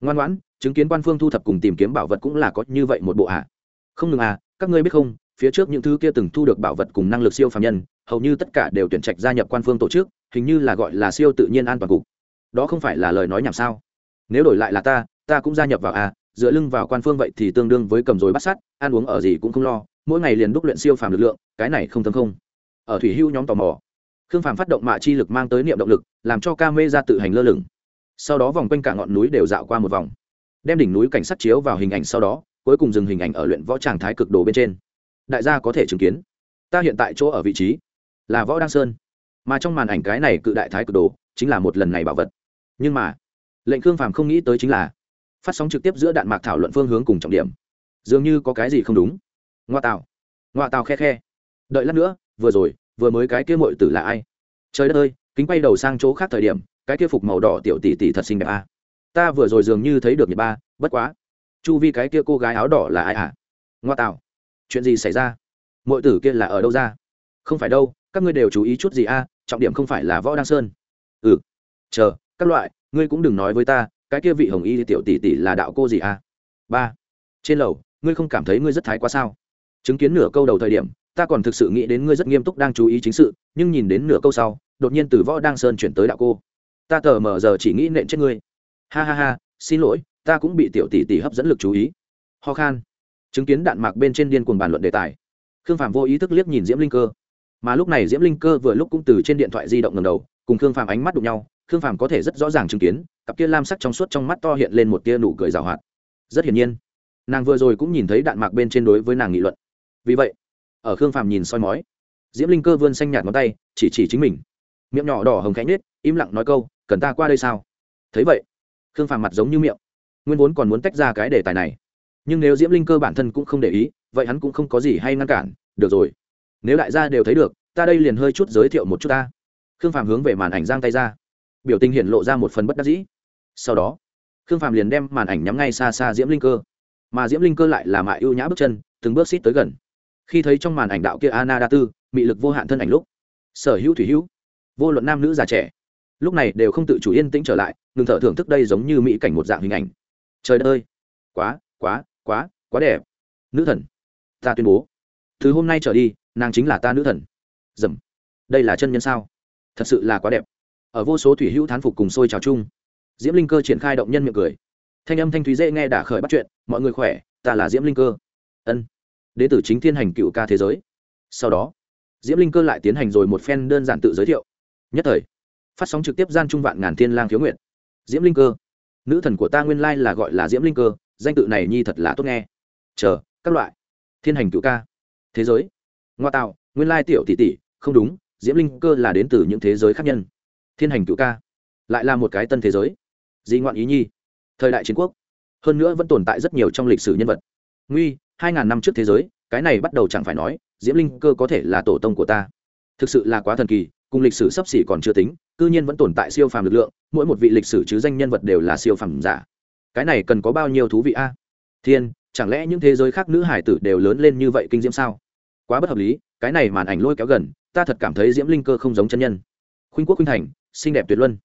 Ngoan ngoãn chứng kiến quan phương thu thập cùng tìm kiếm bảo vật cũng là có như vậy một bộ à không ngừng à các ngươi biết không, phía trước những thứ kia từng thu được bảo vật cùng năng lực siêu phàm nhân, hầu như tất cả đều tuyển trạch gia nhập quan phương tổ chức, hình như là gọi là siêu tự nhiên an toàn cục. Đó không phải là lời nói nhảm sao? Nếu đổi lại là ta ta cũng gia nhập vào à dựa lưng vào quan phương vậy thì tương đương với cầm rồi bắt sát ăn uống ở gì cũng không lo, mỗi ngày liền đúc luyện siêu phàm lực lượng, cái này không thấm không. Ở thủy hưu nhóm tò mò, khương phàm phát động mạ chi lực mang tới niệm động lực, làm cho ca mê ra tự hành lơ lửng. Sau đó vòng quanh cả ngọn núi đều dạo qua một vòng đem đỉnh núi cảnh sát chiếu vào hình ảnh sau đó, cuối cùng dừng hình ảnh ở luyện võ tràng thái cực đồ bên trên. Đại gia có thể chứng kiến, ta hiện tại chỗ ở vị trí là võ đăng sơn, mà trong màn ảnh cái này cự đại thái cực đồ chính là một lần này bảo vật. Nhưng mà, lệnh khương phàm không nghĩ tới chính là phát sóng trực tiếp giữa đạn mạc thảo luận phương hướng cùng trọng điểm. Dường như có cái gì không đúng. Ngoa tạo ngoa tạo khe khe. Đợi lát nữa, vừa rồi, vừa mới cái kia mội tử là ai? Trời đất ơi, kính quay đầu sang chỗ khác thời điểm, cái kia phục màu đỏ tiểu tỷ tỷ thật xinh đẹp a à ta vừa rồi dường như thấy được nhật ba, bất quá. Chu vi cái kia cô gái áo đỏ là ai à ngoa tạo. Chuyện gì xảy ra? Mọi tử kia là ở đâu ra? Không phải đâu, các ngươi đều chú ý chút gì a, trọng điểm không phải là võ đăng sơn. Ừ. Chờ, các loại, ngươi cũng đừng nói với ta, cái kia vị hồng y tiểu tỷ tỷ là đạo cô gì a? Ba. Trên lầu, ngươi không cảm thấy ngươi rất thái quá sao? Chứng kiến nửa câu đầu thời điểm, ta còn thực sự nghĩ đến ngươi rất nghiêm túc đang chú ý chính sự, nhưng nhìn đến nửa câu sau, đột nhiên từ võ đăng sơn chuyển tới đạo cô. Ta tờ mờ giờ chỉ nghĩ nện chết ngươi ha ha ha, xin lỗi, ta cũng bị tiểu tỷ tỷ hấp dẫn lực chú ý. Ho khan. Chứng kiến đạn mạc bên trên điên cuồng bàn luận đề tài. Khương phạm vô ý thức liếc nhìn diễm linh cơ. Mà lúc này diễm linh cơ vừa lúc cũng từ trên điện thoại di động ngầm đầu, cùng khương phạm ánh mắt đụng nhau. Khương phạm có thể rất rõ ràng chứng kiến, cặp kia lam sắc trong suốt trong mắt to hiện lên một tia nụ cười rào hoạt. Rất hiển nhiên, nàng vừa rồi cũng nhìn thấy đạn mạc bên trên đối với nàng nghị luận. Vì vậy, ở khương phạm nhìn soi mói, diễm linh cơ vươn xanh nhạt ngón tay, chỉ chỉ chính mình. Miệng nhỏ đỏ hồng khẽ nhết im lặng nói câu, cần ta qua đây sao? Thấy vậy khương phàm mặt giống như miệng. Nguyên vốn còn muốn tách ra cái đề tài này. Nhưng nếu diễm linh cơ bản thân cũng không để ý, vậy hắn cũng không có gì hay ngăn cản. Được rồi. Nếu đại gia đều thấy được, ta đây liền hơi chút giới thiệu một chút ta. Khương phàm hướng về màn ảnh giang tay ra. Biểu tình hiện lộ ra một phần bất đắc dĩ. Sau đó, khương phàm liền đem màn ảnh nhắm ngay xa xa diễm linh cơ. Mà diễm linh cơ lại là mại ưu nhã bước chân, từng bước xít tới gần. Khi thấy trong màn ảnh đạo kia ana đa tư mị lực vô hạn thân ảnh lúc, sở hữu thủy hữu, vô luận nam nữ già trẻ lúc này đều không tự chủ yên tĩnh trở lại, ngừng thở thưởng thức đây giống như mỹ cảnh một dạng hình ảnh. Trời đất ơi, quá quá quá quá đẹp. Nữ thần, ta tuyên bố từ hôm nay trở đi, nàng chính là ta nữ thần. Dầm. Đây là chân nhân sao? Thật sự là quá đẹp. Ở vô số thủy hữu thán phục cùng sôi trào chung, diễm linh cơ triển khai động nhân miệng cười. Thanh âm thanh thúy dễ nghe đã khởi bắt chuyện, mọi người khỏe, ta là diễm linh cơ. Ân. Đế tử chính thiên hành cựu ca thế giới. Sau đó, diễm linh cơ lại tiến hành rồi một phen đơn giản tự giới thiệu. Nhất thời phát sóng trực tiếp gian trung vạn ngàn thiên lang thiếu nguyện diễm linh cơ. Nữ thần của ta nguyên lai là gọi là diễm linh cơ, danh tự này nhi thật là tốt nghe. Chờ, các loại. Thiên hành cựu ca. Thế giới. Ngoa tạo, nguyên lai tiểu tỷ tỷ, không đúng, diễm linh cơ là đến từ những thế giới khác nhân. Thiên hành cựu ca. Lại là một cái tân thế giới. Di ngoạn ý nhi. Thời đại chiến quốc. Hơn nữa vẫn tồn tại rất nhiều trong lịch sử nhân vật. Nguy, hai ngàn năm trước thế giới, cái này bắt đầu chẳng phải nói, diễm linh cơ có thể là tổ tông của ta. Thực sự là quá thần kỳ, cùng lịch sử sắp xỉ còn chưa tính cư nhiên vẫn tồn tại siêu phàm lực lượng, mỗi một vị lịch sử chứ danh nhân vật đều là siêu phàm giả. Cái này cần có bao nhiêu thú vị a? Thiên, chẳng lẽ những thế giới khác nữ hải tử đều lớn lên như vậy kinh diễm sao? Quá bất hợp lý, cái này màn ảnh lôi kéo gần, ta thật cảm thấy diễm linh cơ không giống chân nhân. Khuynh quốc khuynh thành, xinh đẹp tuyệt luân.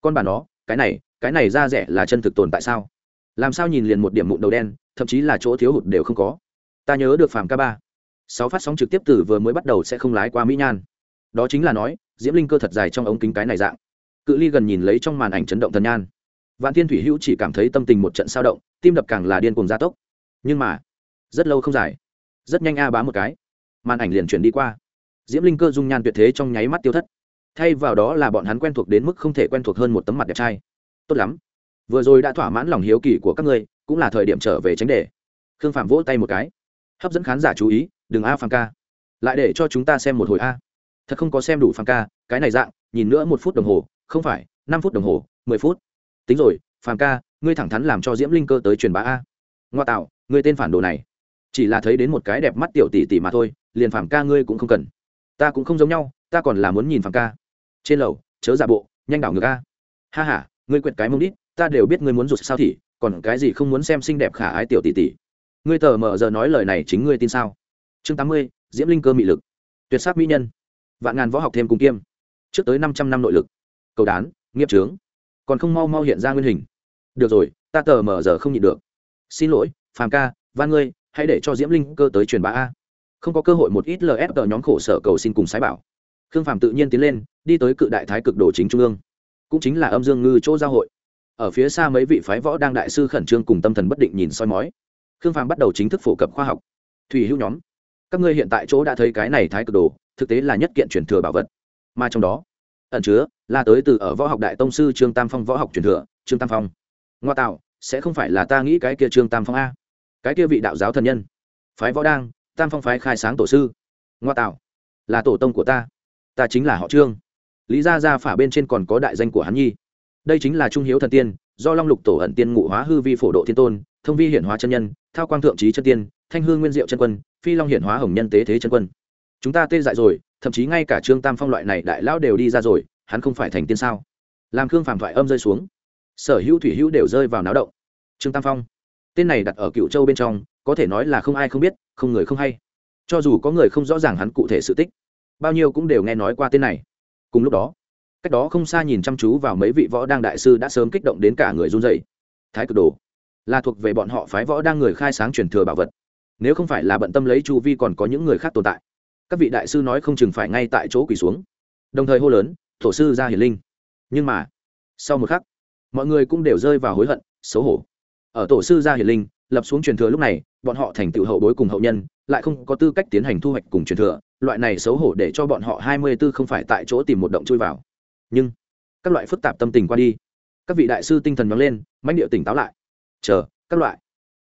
Con bà nó, cái này cái này ra rẻ là chân thực tồn tại sao? Làm sao nhìn liền một điểm mụn đầu đen, thậm chí là chỗ thiếu hụt đều không có. Ta nhớ được phàm ca ba. Sáu phát sóng trực tiếp từ vừa mới bắt đầu sẽ không lái qua mỹ nhan. Đó chính là nói diễm linh cơ thật dài trong ống kính cái này dạng. Cự ly gần nhìn lấy trong màn ảnh chấn động thần nhan. Vạn thiên thủy hữu chỉ cảm thấy tâm tình một trận sao động, tim đập càng là điên cuồng gia tốc. Nhưng mà, rất lâu không dài. Rất nhanh a bá một cái. Màn ảnh liền chuyển đi qua. Diễm linh cơ dung nhan tuyệt thế trong nháy mắt tiêu thất. Thay vào đó là bọn hắn quen thuộc đến mức không thể quen thuộc hơn một tấm mặt đẹp trai. Tốt lắm. Vừa rồi đã thỏa mãn lòng hiếu kỳ của các ngươi, cũng là thời điểm trở về tránh đề. Khương phạm vỗ tay một cái. Hấp dẫn khán giả chú ý, đừng a phàm ca. Lại để cho chúng ta xem một hồi a thật không có xem đủ phàm ca, cái này dạng, nhìn nữa một phút đồng hồ, không phải, năm phút đồng hồ, mười phút. Tính rồi, phàm ca, ngươi thẳng thắn làm cho diễm linh cơ tới truyền bá a. Ngoa tạo, ngươi tên phản đồ này. Chỉ là thấy đến một cái đẹp mắt tiểu tỷ tỷ mà thôi, liền phàm ca ngươi cũng không cần. Ta cũng không giống nhau, ta còn là muốn nhìn phàm ca. Trên lầu, chớ giả bộ, nhanh đảo ngược a. Ha h a ngươi quyệt cái mông đít, ta đều biết ngươi muốn rụt sao thì, còn cái gì không muốn xem xinh đẹp khả ái tiểu tỷ tỷ. Ngươi tờ mờ giờ nói lời này chính ngươi tin sao? Chương tám mươi, diễm linh cơ mị lực. Tuyệt sắc mỹ nhân vạn ngàn võ học thêm cùng kiêm. Trước tới năm trăm năm nội lực. Cầu đán, nghiệp trướng còn không mau mau hiện ra nguyên hình. Được rồi, ta tờ mờ giờ không nhịn được. Xin lỗi, phàm ca van ngươi, hãy để cho diễm linh cơ tới truyền bá a. Không có cơ hội một ít lf tờ nhóm khổ sở cầu xin cùng sái bảo. Khương phàm tự nhiên tiến lên, đi tới cự đại thái cực đồ chính trung ương. Cũng chính là âm dương ngư chỗ giao hội. Ở phía xa mấy vị phái võ đang đại sư khẩn trương cùng tâm thần bất định nhìn soi mói. Khương phàm bắt đầu chính thức phổ cập khoa học. Thủy hữu nhóm. Các ngươi hiện tại chỗ đã thấy cái này thái cực đồ thực tế là nhất kiện truyền thừa bảo vật. Mà trong đó, ẩn chứa là tới từ ở võ học đại tông sư trương tam phong võ học truyền thừa, trương tam phong. Ngoa tạo, sẽ không phải là ta nghĩ cái kia trương tam phong a. Cái kia vị đạo giáo thần nhân. Phái võ đang, tam phong phái khai sáng tổ sư. Ngoa tạo, là tổ tông của ta. Ta chính là họ trương. Lý gia gia phả bên trên còn có đại danh của hắn nhi. Đây chính là trung hiếu thần tiên, do long lục tổ ẩn tiên ngụ hóa hư vi phổ độ thiên tôn, thông vi hiển hóa chân nhân, thao quang thượng trí chân tiên, thanh hương nguyên diệu chân quân, phi long hiển hóa hồng nhân tế thế chân quân chúng ta tê dại rồi, thậm chí ngay cả trương tam phong loại này đại lão đều đi ra rồi, hắn không phải thành tiên sao? Làm khương phàm thoại âm rơi xuống. Sở hữu thủy hữu đều rơi vào náo động. Trương tam phong, tên này đặt ở cựu châu bên trong, có thể nói là không ai không biết, không người không hay. Cho dù có người không rõ ràng hắn cụ thể sự tích, bao nhiêu cũng đều nghe nói qua tên này. Cùng lúc đó, cách đó không xa nhìn chăm chú vào mấy vị võ đang đại sư đã sớm kích động đến cả người run dày thái cực đồ, là thuộc về bọn họ phái võ đang người khai sáng truyền thừa bảo vật. Nếu không phải là bận tâm lấy chu vi còn có những người khác tồn tại các vị đại sư nói không chừng phải ngay tại chỗ quỳ xuống. Đồng thời hô lớn, thổ sư ra hiển linh. Nhưng mà, sau một khắc, mọi người cũng đều rơi vào hối hận, xấu hổ. Ở tổ sư gia hiển linh, lập xuống truyền thừa lúc này, bọn họ thành tựu hậu bối cùng hậu nhân, lại không có tư cách tiến hành thu hoạch cùng truyền thừa, loại này xấu hổ để cho bọn họ hai mươi 24 không phải tại chỗ tìm một động chui vào. Nhưng, các loại phức tạp tâm tình qua đi, các vị đại sư tinh thần nóng lên, mãnh địa tỉnh táo lại. Chờ, các loại,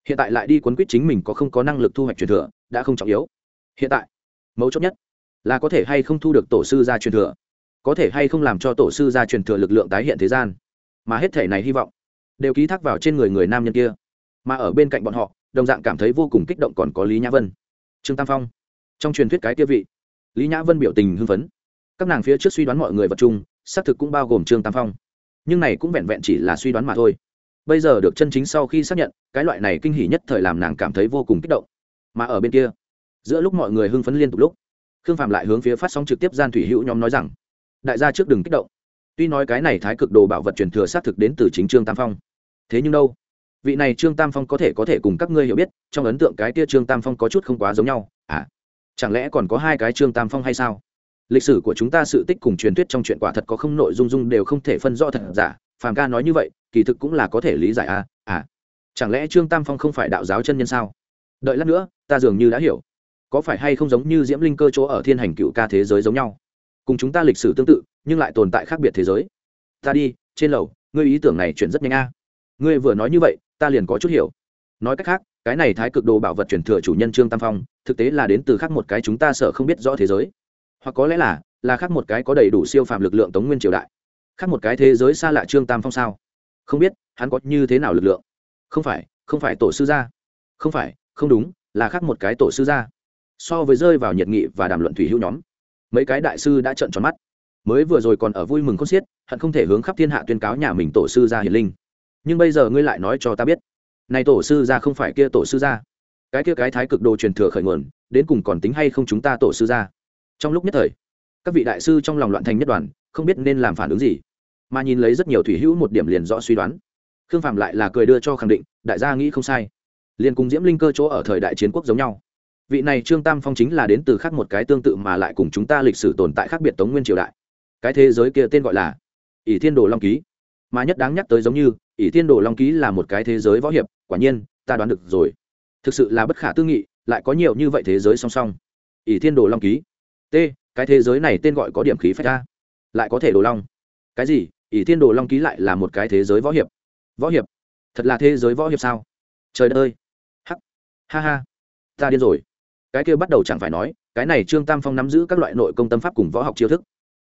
hiện tại lại đi quấn quýt chính mình có không có năng lực thu hoạch truyền thừa, đã không trọng yếu. Hiện tại mấu chốt nhất là có thể hay không thu được tổ sư gia truyền thừa, có thể hay không làm cho tổ sư gia truyền thừa lực lượng tái hiện thế gian. Mà hết thể này hy vọng đều ký thác vào trên người người nam nhân kia. Mà ở bên cạnh bọn họ, đồng dạng cảm thấy vô cùng kích động còn có lý nhã vân. Trương tam phong, trong truyền thuyết cái kia vị, lý nhã vân biểu tình hưng phấn. Các nàng phía trước suy đoán mọi người vật chung, xác thực cũng bao gồm trương tam phong. Nhưng này cũng vẹn vẹn chỉ là suy đoán mà thôi. Bây giờ được chân chính sau khi xác nhận, cái loại này kinh hỉ nhất thời làm nàng cảm thấy vô cùng kích động. Mà ở bên kia giữa lúc mọi người hưng phấn liên tục lúc, khương phạm lại hướng phía phát sóng trực tiếp gian thủy hữu nhóm nói rằng, đại gia trước đừng kích động. Tuy nói cái này thái cực đồ bảo vật truyền thừa xác thực đến từ chính trương tam phong, thế nhưng đâu, vị này trương tam phong có thể có thể cùng các ngươi hiểu biết, trong ấn tượng cái kia trương tam phong có chút không quá giống nhau à chẳng lẽ còn có hai cái trương tam phong hay sao? Lịch sử của chúng ta sự tích cùng truyền thuyết trong chuyện quả thật có không nội dung dung đều không thể phân rõ thật giả, phàm ca nói như vậy, kỳ thực cũng là có thể lý giải à à chẳng lẽ trương tam phong không phải đạo giáo chân nhân sao? Đợi lát nữa, ta dường như đã hiểu có phải hay không giống như diễm linh cơ chỗ ở thiên hành cựu ca thế giới giống nhau? Cùng chúng ta lịch sử tương tự, nhưng lại tồn tại khác biệt thế giới. Ta đi, trên lầu, ngươi ý tưởng này chuyển rất nhanh a. Ngươi vừa nói như vậy, ta liền có chút hiểu. Nói cách khác, cái này thái cực đồ bảo vật chuyển thừa chủ nhân trương tam phong, thực tế là đến từ khác một cái chúng ta sợ không biết rõ thế giới. Hoặc có lẽ là là khác một cái có đầy đủ siêu phàm lực lượng tống nguyên triều đại. Khác một cái thế giới xa lạ trương tam phong sao? Không biết, hắn có như thế nào lực lượng? Không phải không phải tổ sư gia. Không phải, không đúng, là khác một cái tổ sư gia so với rơi vào nhiệt nghị và đàm luận thủy hữu nhóm. Mấy cái đại sư đã trợn tròn mắt. Mới vừa rồi còn ở vui mừng con xiết, hận không thể hướng khắp thiên hạ tuyên cáo nhà mình tổ sư gia hiền linh. Nhưng bây giờ ngươi lại nói cho ta biết, này tổ sư gia không phải kia tổ sư gia. Cái kia cái thái cực đồ truyền thừa khởi nguồn, đến cùng còn tính hay không chúng ta tổ sư gia? Trong lúc nhất thời, các vị đại sư trong lòng loạn thành nhất đoàn, không biết nên làm phản ứng gì. Mà nhìn lấy rất nhiều thủy hữu một điểm liền rõ suy đoán. Khương phạm lại là cười đưa cho khẳng định, đại gia nghĩ không sai. Liền cùng diễm linh cơ chỗ ở thời đại chiến quốc giống nhau vị này trương tam phong chính là đến từ khác một cái tương tự mà lại cùng chúng ta lịch sử tồn tại khác biệt tống nguyên triều đại. Cái thế giới kia tên gọi là ỷ thiên đồ long ký. Mà nhất đáng nhắc tới giống như, ỷ thiên đồ long ký là một cái thế giới võ hiệp, quả nhiên, ta đoán được rồi. Thực sự là bất khả tư nghị, lại có nhiều như vậy thế giới song song. Ỷ thiên đồ long ký. T, cái thế giới này tên gọi có điểm khí phách ra. Lại có thể đồ long. Cái gì? Ỷ thiên đồ long ký lại là một cái thế giới võ hiệp. Võ hiệp? Thật là thế giới võ hiệp sao? Trời đất ơi. Hắc. Ha ha. Ta điên rồi cái kia bắt đầu chẳng phải nói, cái này trương tam phong nắm giữ các loại nội công tâm pháp cùng võ học chiêu thức.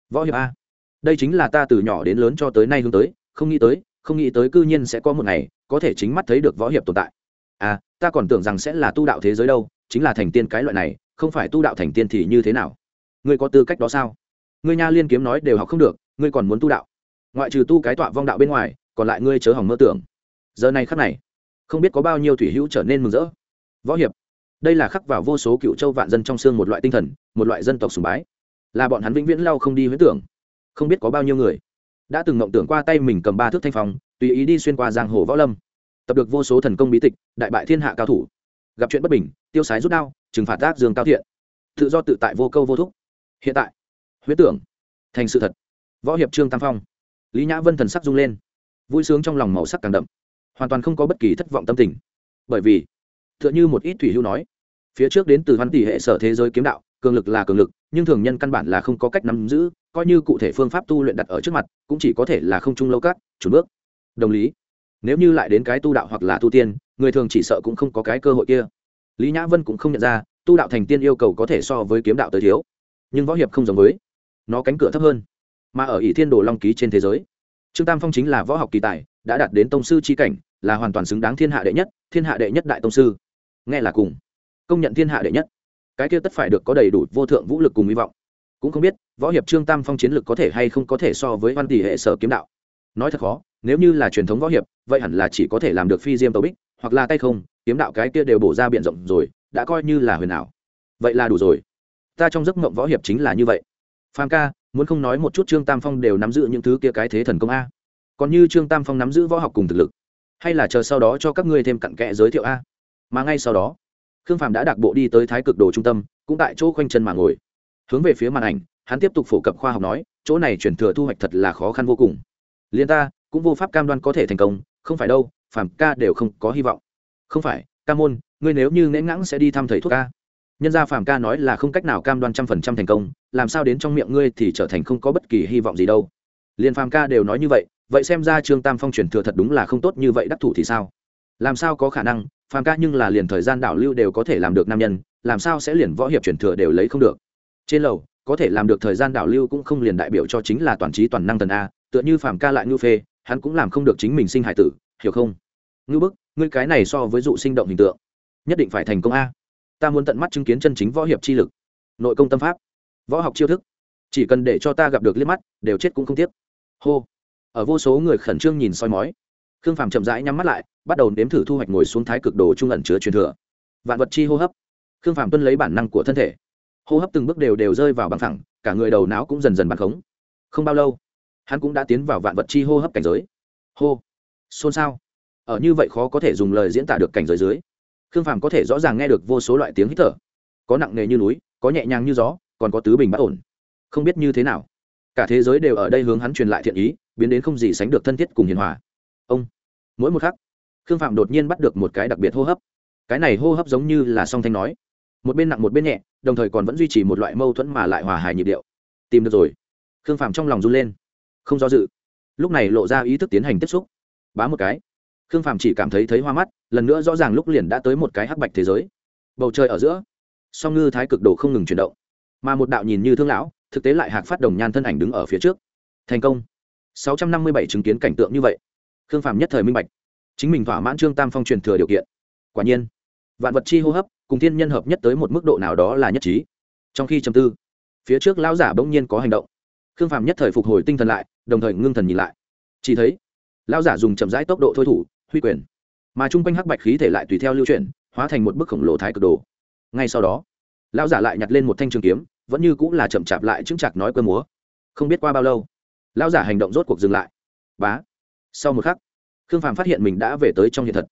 Võ hiệp a. Đây chính là ta từ nhỏ đến lớn cho tới nay hướng tới, không nghĩ tới, không nghĩ tới cư nhiên sẽ có một ngày, có thể chính mắt thấy được võ hiệp tồn tại. À ta còn tưởng rằng sẽ là tu đạo thế giới đâu, chính là thành tiên cái loại này, không phải tu đạo thành tiên thì như thế nào? Ngươi có tư cách đó sao? Ngươi nha liên kiếm nói đều học không được, ngươi còn muốn tu đạo. Ngoại trừ tu cái tọa vong đạo bên ngoài, còn lại ngươi chớ hỏng mơ tưởng. Giờ này khắc này, không biết có bao nhiêu thủy hữu trở nên mừng rỡ. Võ hiệp đây là khắc vào vô số cựu châu vạn dân trong xương một loại tinh thần, một loại dân tộc sùng bái. Là bọn hắn vĩnh viễn lau không đi huyễn tưởng. Không biết có bao nhiêu người đã từng mộng tưởng qua tay mình cầm ba thước thanh phong, tùy ý đi xuyên qua giang hồ võ lâm. Tập được vô số thần công bí tịch, đại bại thiên hạ cao thủ. Gặp chuyện bất bình, tiêu sái rút đao, trừng phạt tác dương cao thiện. Tự do tự tại vô câu vô thúc. Hiện tại huyết tưởng thành sự thật. Võ hiệp trương tam phong, lý nhã vân thần sắc rung lên. Vui sướng trong lòng màu sắc càng đậm. Hoàn toàn không có bất kỳ thất vọng tâm tình. Bởi vì Tựa như một ít thủy hưu nói. Phía trước đến từ văn tỷ hệ sở thế giới kiếm đạo, cường lực là cường lực, nhưng thường nhân căn bản là không có cách nắm giữ, coi như cụ thể phương pháp tu luyện đặt ở trước mặt, cũng chỉ có thể là không chung lâu cát chủ bước. Đồng lý, nếu như lại đến cái tu đạo hoặc là tu tiên, người thường chỉ sợ cũng không có cái cơ hội kia. Lý nhã vân cũng không nhận ra, tu đạo thành tiên yêu cầu có thể so với kiếm đạo tới thiếu, nhưng võ hiệp không giống với, nó cánh cửa thấp hơn, mà ở ỷ thiên đồ long ký trên thế giới. Trương tam phong chính là võ học kỳ tài, đã đạt đến tông sư c h i cảnh, là hoàn toàn xứng đáng thiên hạ đệ nhất, thiên hạ đệ nhất đại tông sư nghe là cùng. Công nhận thiên hạ đệ nhất. Cái kia tất phải được có đầy đủ vô thượng vũ lực cùng hy vọng. Cũng không biết, võ hiệp trương tam phong chiến lực có thể hay không có thể so với văn tỷ hệ sở kiếm đạo. Nói thật khó, nếu như là truyền thống võ hiệp, vậy hẳn là chỉ có thể làm được phi diêm tấu bích, hoặc là tay không, kiếm đạo cái kia đều bổ ra b rộng rồi, đã coi như là huyền ảo. Vậy là đủ rồi. Ta trong giấc mộng võ hiệp chính là như vậy. Phan ca, muốn không nói một chút trương tam phong đều nắm giữ những thứ kia cái thế thần công a. Còn như trương tam phong nắm giữ võ học cùng thực lực, hay là chờ sau đó cho các ngươi thêm cặn kẽ giới thiệu a mà ngay sau đó, khương phạm đã đặc bộ đi tới thái cực đồ trung tâm, cũng tại chỗ khoanh chân mà ngồi. Hướng về phía màn ảnh, hắn tiếp tục phổ cập khoa học nói, chỗ này chuyển thừa thu hoạch thật là khó khăn vô cùng. Liên ta, cũng vô pháp cam đoan có thể thành công, không phải đâu phạm ca đều không có hy vọng. Không phải, ca môn, ngươi nếu như nghẽn ngãng sẽ đi thăm thầy thuốc ca. Nhân gia phàm ca nói là không cách nào cam đoan trăm phần trăm thành công, làm sao đến trong miệng ngươi thì trở thành không có bất kỳ hy vọng gì đâu. Liền phàm ca đều nói như vậy vậy xem ra trương tam phong truyền thừa thật đúng là không tốt như vậy, đắc thủ thì sao? Làm sao có khả năng, phàm ca nhưng là liền thời gian đảo lưu đều có thể làm được nam nhân, làm sao sẽ liền võ hiệp truyền thừa đều lấy không được? Trên lầu, có thể làm được thời gian đảo lưu cũng không liền đại biểu cho chính là toàn trí toàn năng thần a, tựa như phàm ca lại ngư phê, hắn cũng làm không được chính mình sinh hải tử, hiểu không? Ngư bức, ngươi cái này so với dụ sinh động hình tượng, nhất định phải thành công a. Ta muốn tận mắt chứng kiến chân chính võ hiệp chi lực, nội công tâm pháp, võ học chiêu thức. Chỉ cần để cho ta gặp được liếc mắt, đều chết cũng không tiếc. Hô. Ở vô số người khẩn trương nhìn soi mói khương phàm chậm rãi nhắm mắt lại, bắt đầu nếm thử thu hoạch ngồi xuống thái cực đồ trung ẩn chứa truyền thừa. Vạn vật chi hô hấp. Khương phàm tuân lấy bản năng của thân thể. Hô hấp từng bước đều đều rơi vào bằng thẳng, cả người đầu não cũng dần dần bằng khống. Không bao lâu, hắn cũng đã tiến vào vạn vật chi hô hấp cảnh giới. Hô. Xôn xao. Ở như vậy khó có thể dùng lời diễn tả được cảnh giới dưới, khương phàm có thể rõ ràng nghe được vô số loại tiếng hít thở. Có nặng nề như núi, có nhẹ nhàng như gió, còn có tứ bình bất ổn. Không biết như thế nào. Cả thế giới đều ở đây hướng hắn truyền lại thiện ý, biến đến không gì sánh được thân thiết cùng hiền hòa ông. Mỗi một khắc, khương phạm đột nhiên bắt được một cái đặc biệt hô hấp. Cái này hô hấp giống như là song thanh nói. Một bên nặng một bên nhẹ, đồng thời còn vẫn duy trì một loại mâu thuẫn mà lại hòa hài nhịp điệu. Tìm được rồi. Khương phạm trong lòng run lên. Không do dự. Lúc này lộ ra ý thức tiến hành tiếp xúc. Bá một cái. Khương Phạm chỉ cảm thấy thấy hoa mắt, lần nữa rõ ràng lúc liền đã tới một cái hắc bạch thế giới. Bầu trời ở giữa, song ngư thái cực đồ không ngừng chuyển động. Mà một đạo nhìn như thương lão, thực tế lại hạc phát đồng nhan thân ảnh đứng ở phía trước. Thành công. Sáu trăm năm mươi bảy chứng kiến cảnh tượng như vậy khương phàm nhất thời minh bạch. Chính mình thỏa mãn trương tam phong truyền thừa điều kiện. Quả nhiên, vạn vật chi hô hấp cùng thiên nhân hợp nhất tới một mức độ nào đó là nhất trí. Trong khi chầm tư, phía trước lão giả bỗng nhiên có hành động. Khương phàm nhất thời phục hồi tinh thần lại, đồng thời ngưng thần nhìn lại. Chỉ thấy, lão giả dùng chậm rãi tốc độ thôi thủ, huy quyền. Mà chung quanh hắc bạch khí thể lại tùy theo lưu chuyển, hóa thành một bức khổng lồ thái cực đồ. Ngay sau đó, lão giả lại nhặt lên một thanh trường kiếm, vẫn như cũng là chậm chạp lại chững chạc nói cơ múa. Không biết qua bao lâu, lão giả hành động rốt cuộc dừng lại. Bá! Sau một khắc, khương phàm phát hiện mình đã về tới trong hiện thật,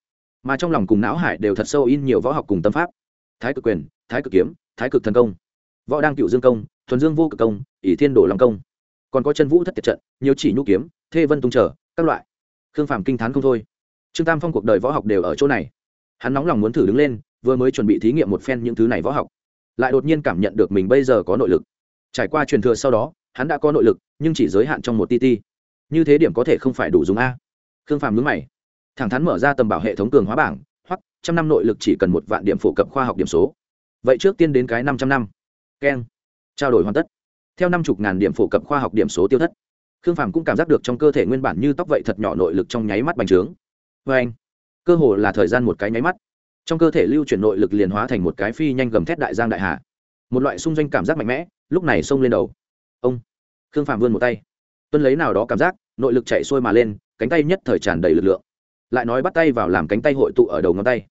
mà trong lòng cùng não hải đều thật sâu in nhiều võ học cùng tâm pháp. Thái cực quyền, thái cực kiếm, thái cực thần công. Võ đang cựu dương công, thuần dương vô cực công, ỷ thiên đổ long công. Còn có chân vũ thất tiệt trận, nhiều chỉ nhu kiếm, thê vân tung trở, các loại. Khương phàm kinh t h á n không thôi. Trương tam phong cuộc đời võ học đều ở chỗ này. Hắn nóng lòng muốn thử đứng lên, vừa mới chuẩn bị thí nghiệm một phen những thứ này võ học. Lại đột nhiên cảm nhận được mình bây giờ có nội lực. Trải qua truyền thừa sau đó, hắn đã có nội lực, nhưng chỉ giới hạn trong một tt như thế điểm có thể không phải đủ dùng a. Khương phàm nhướng mày. Thẳng thắn mở ra tầm bảo hệ thống cường hóa bảng, hoặc, trăm năm nội lực chỉ cần một vạn điểm phổ cập khoa học điểm số. Vậy trước tiên đến cái năm trăm năm. Keng. Trao đổi hoàn tất. Theo năm chục ngàn điểm phổ cập khoa học điểm số tiêu thất. Khương phàm cũng cảm giác được trong cơ thể nguyên bản như tóc vậy thật nhỏ nội lực trong nháy mắt bành trướng. Vê anh, cơ hồ là thời gian một cái nháy mắt. Trong cơ thể lưu chuyển nội lực liền hóa thành một cái phi nhanh gầm thét đại giang đại hà. Một loại xung danh cảm giác mạnh mẽ, lúc này xông lên đầu. Ông. Khương phàm vươn một tay tuân lấy nào đó cảm giác, nội lực chạy xuôi mà lên, cánh tay nhất thời tràn đầy lực lượng. Lại nói bắt tay vào làm cánh tay hội tụ ở đầu ngón tay.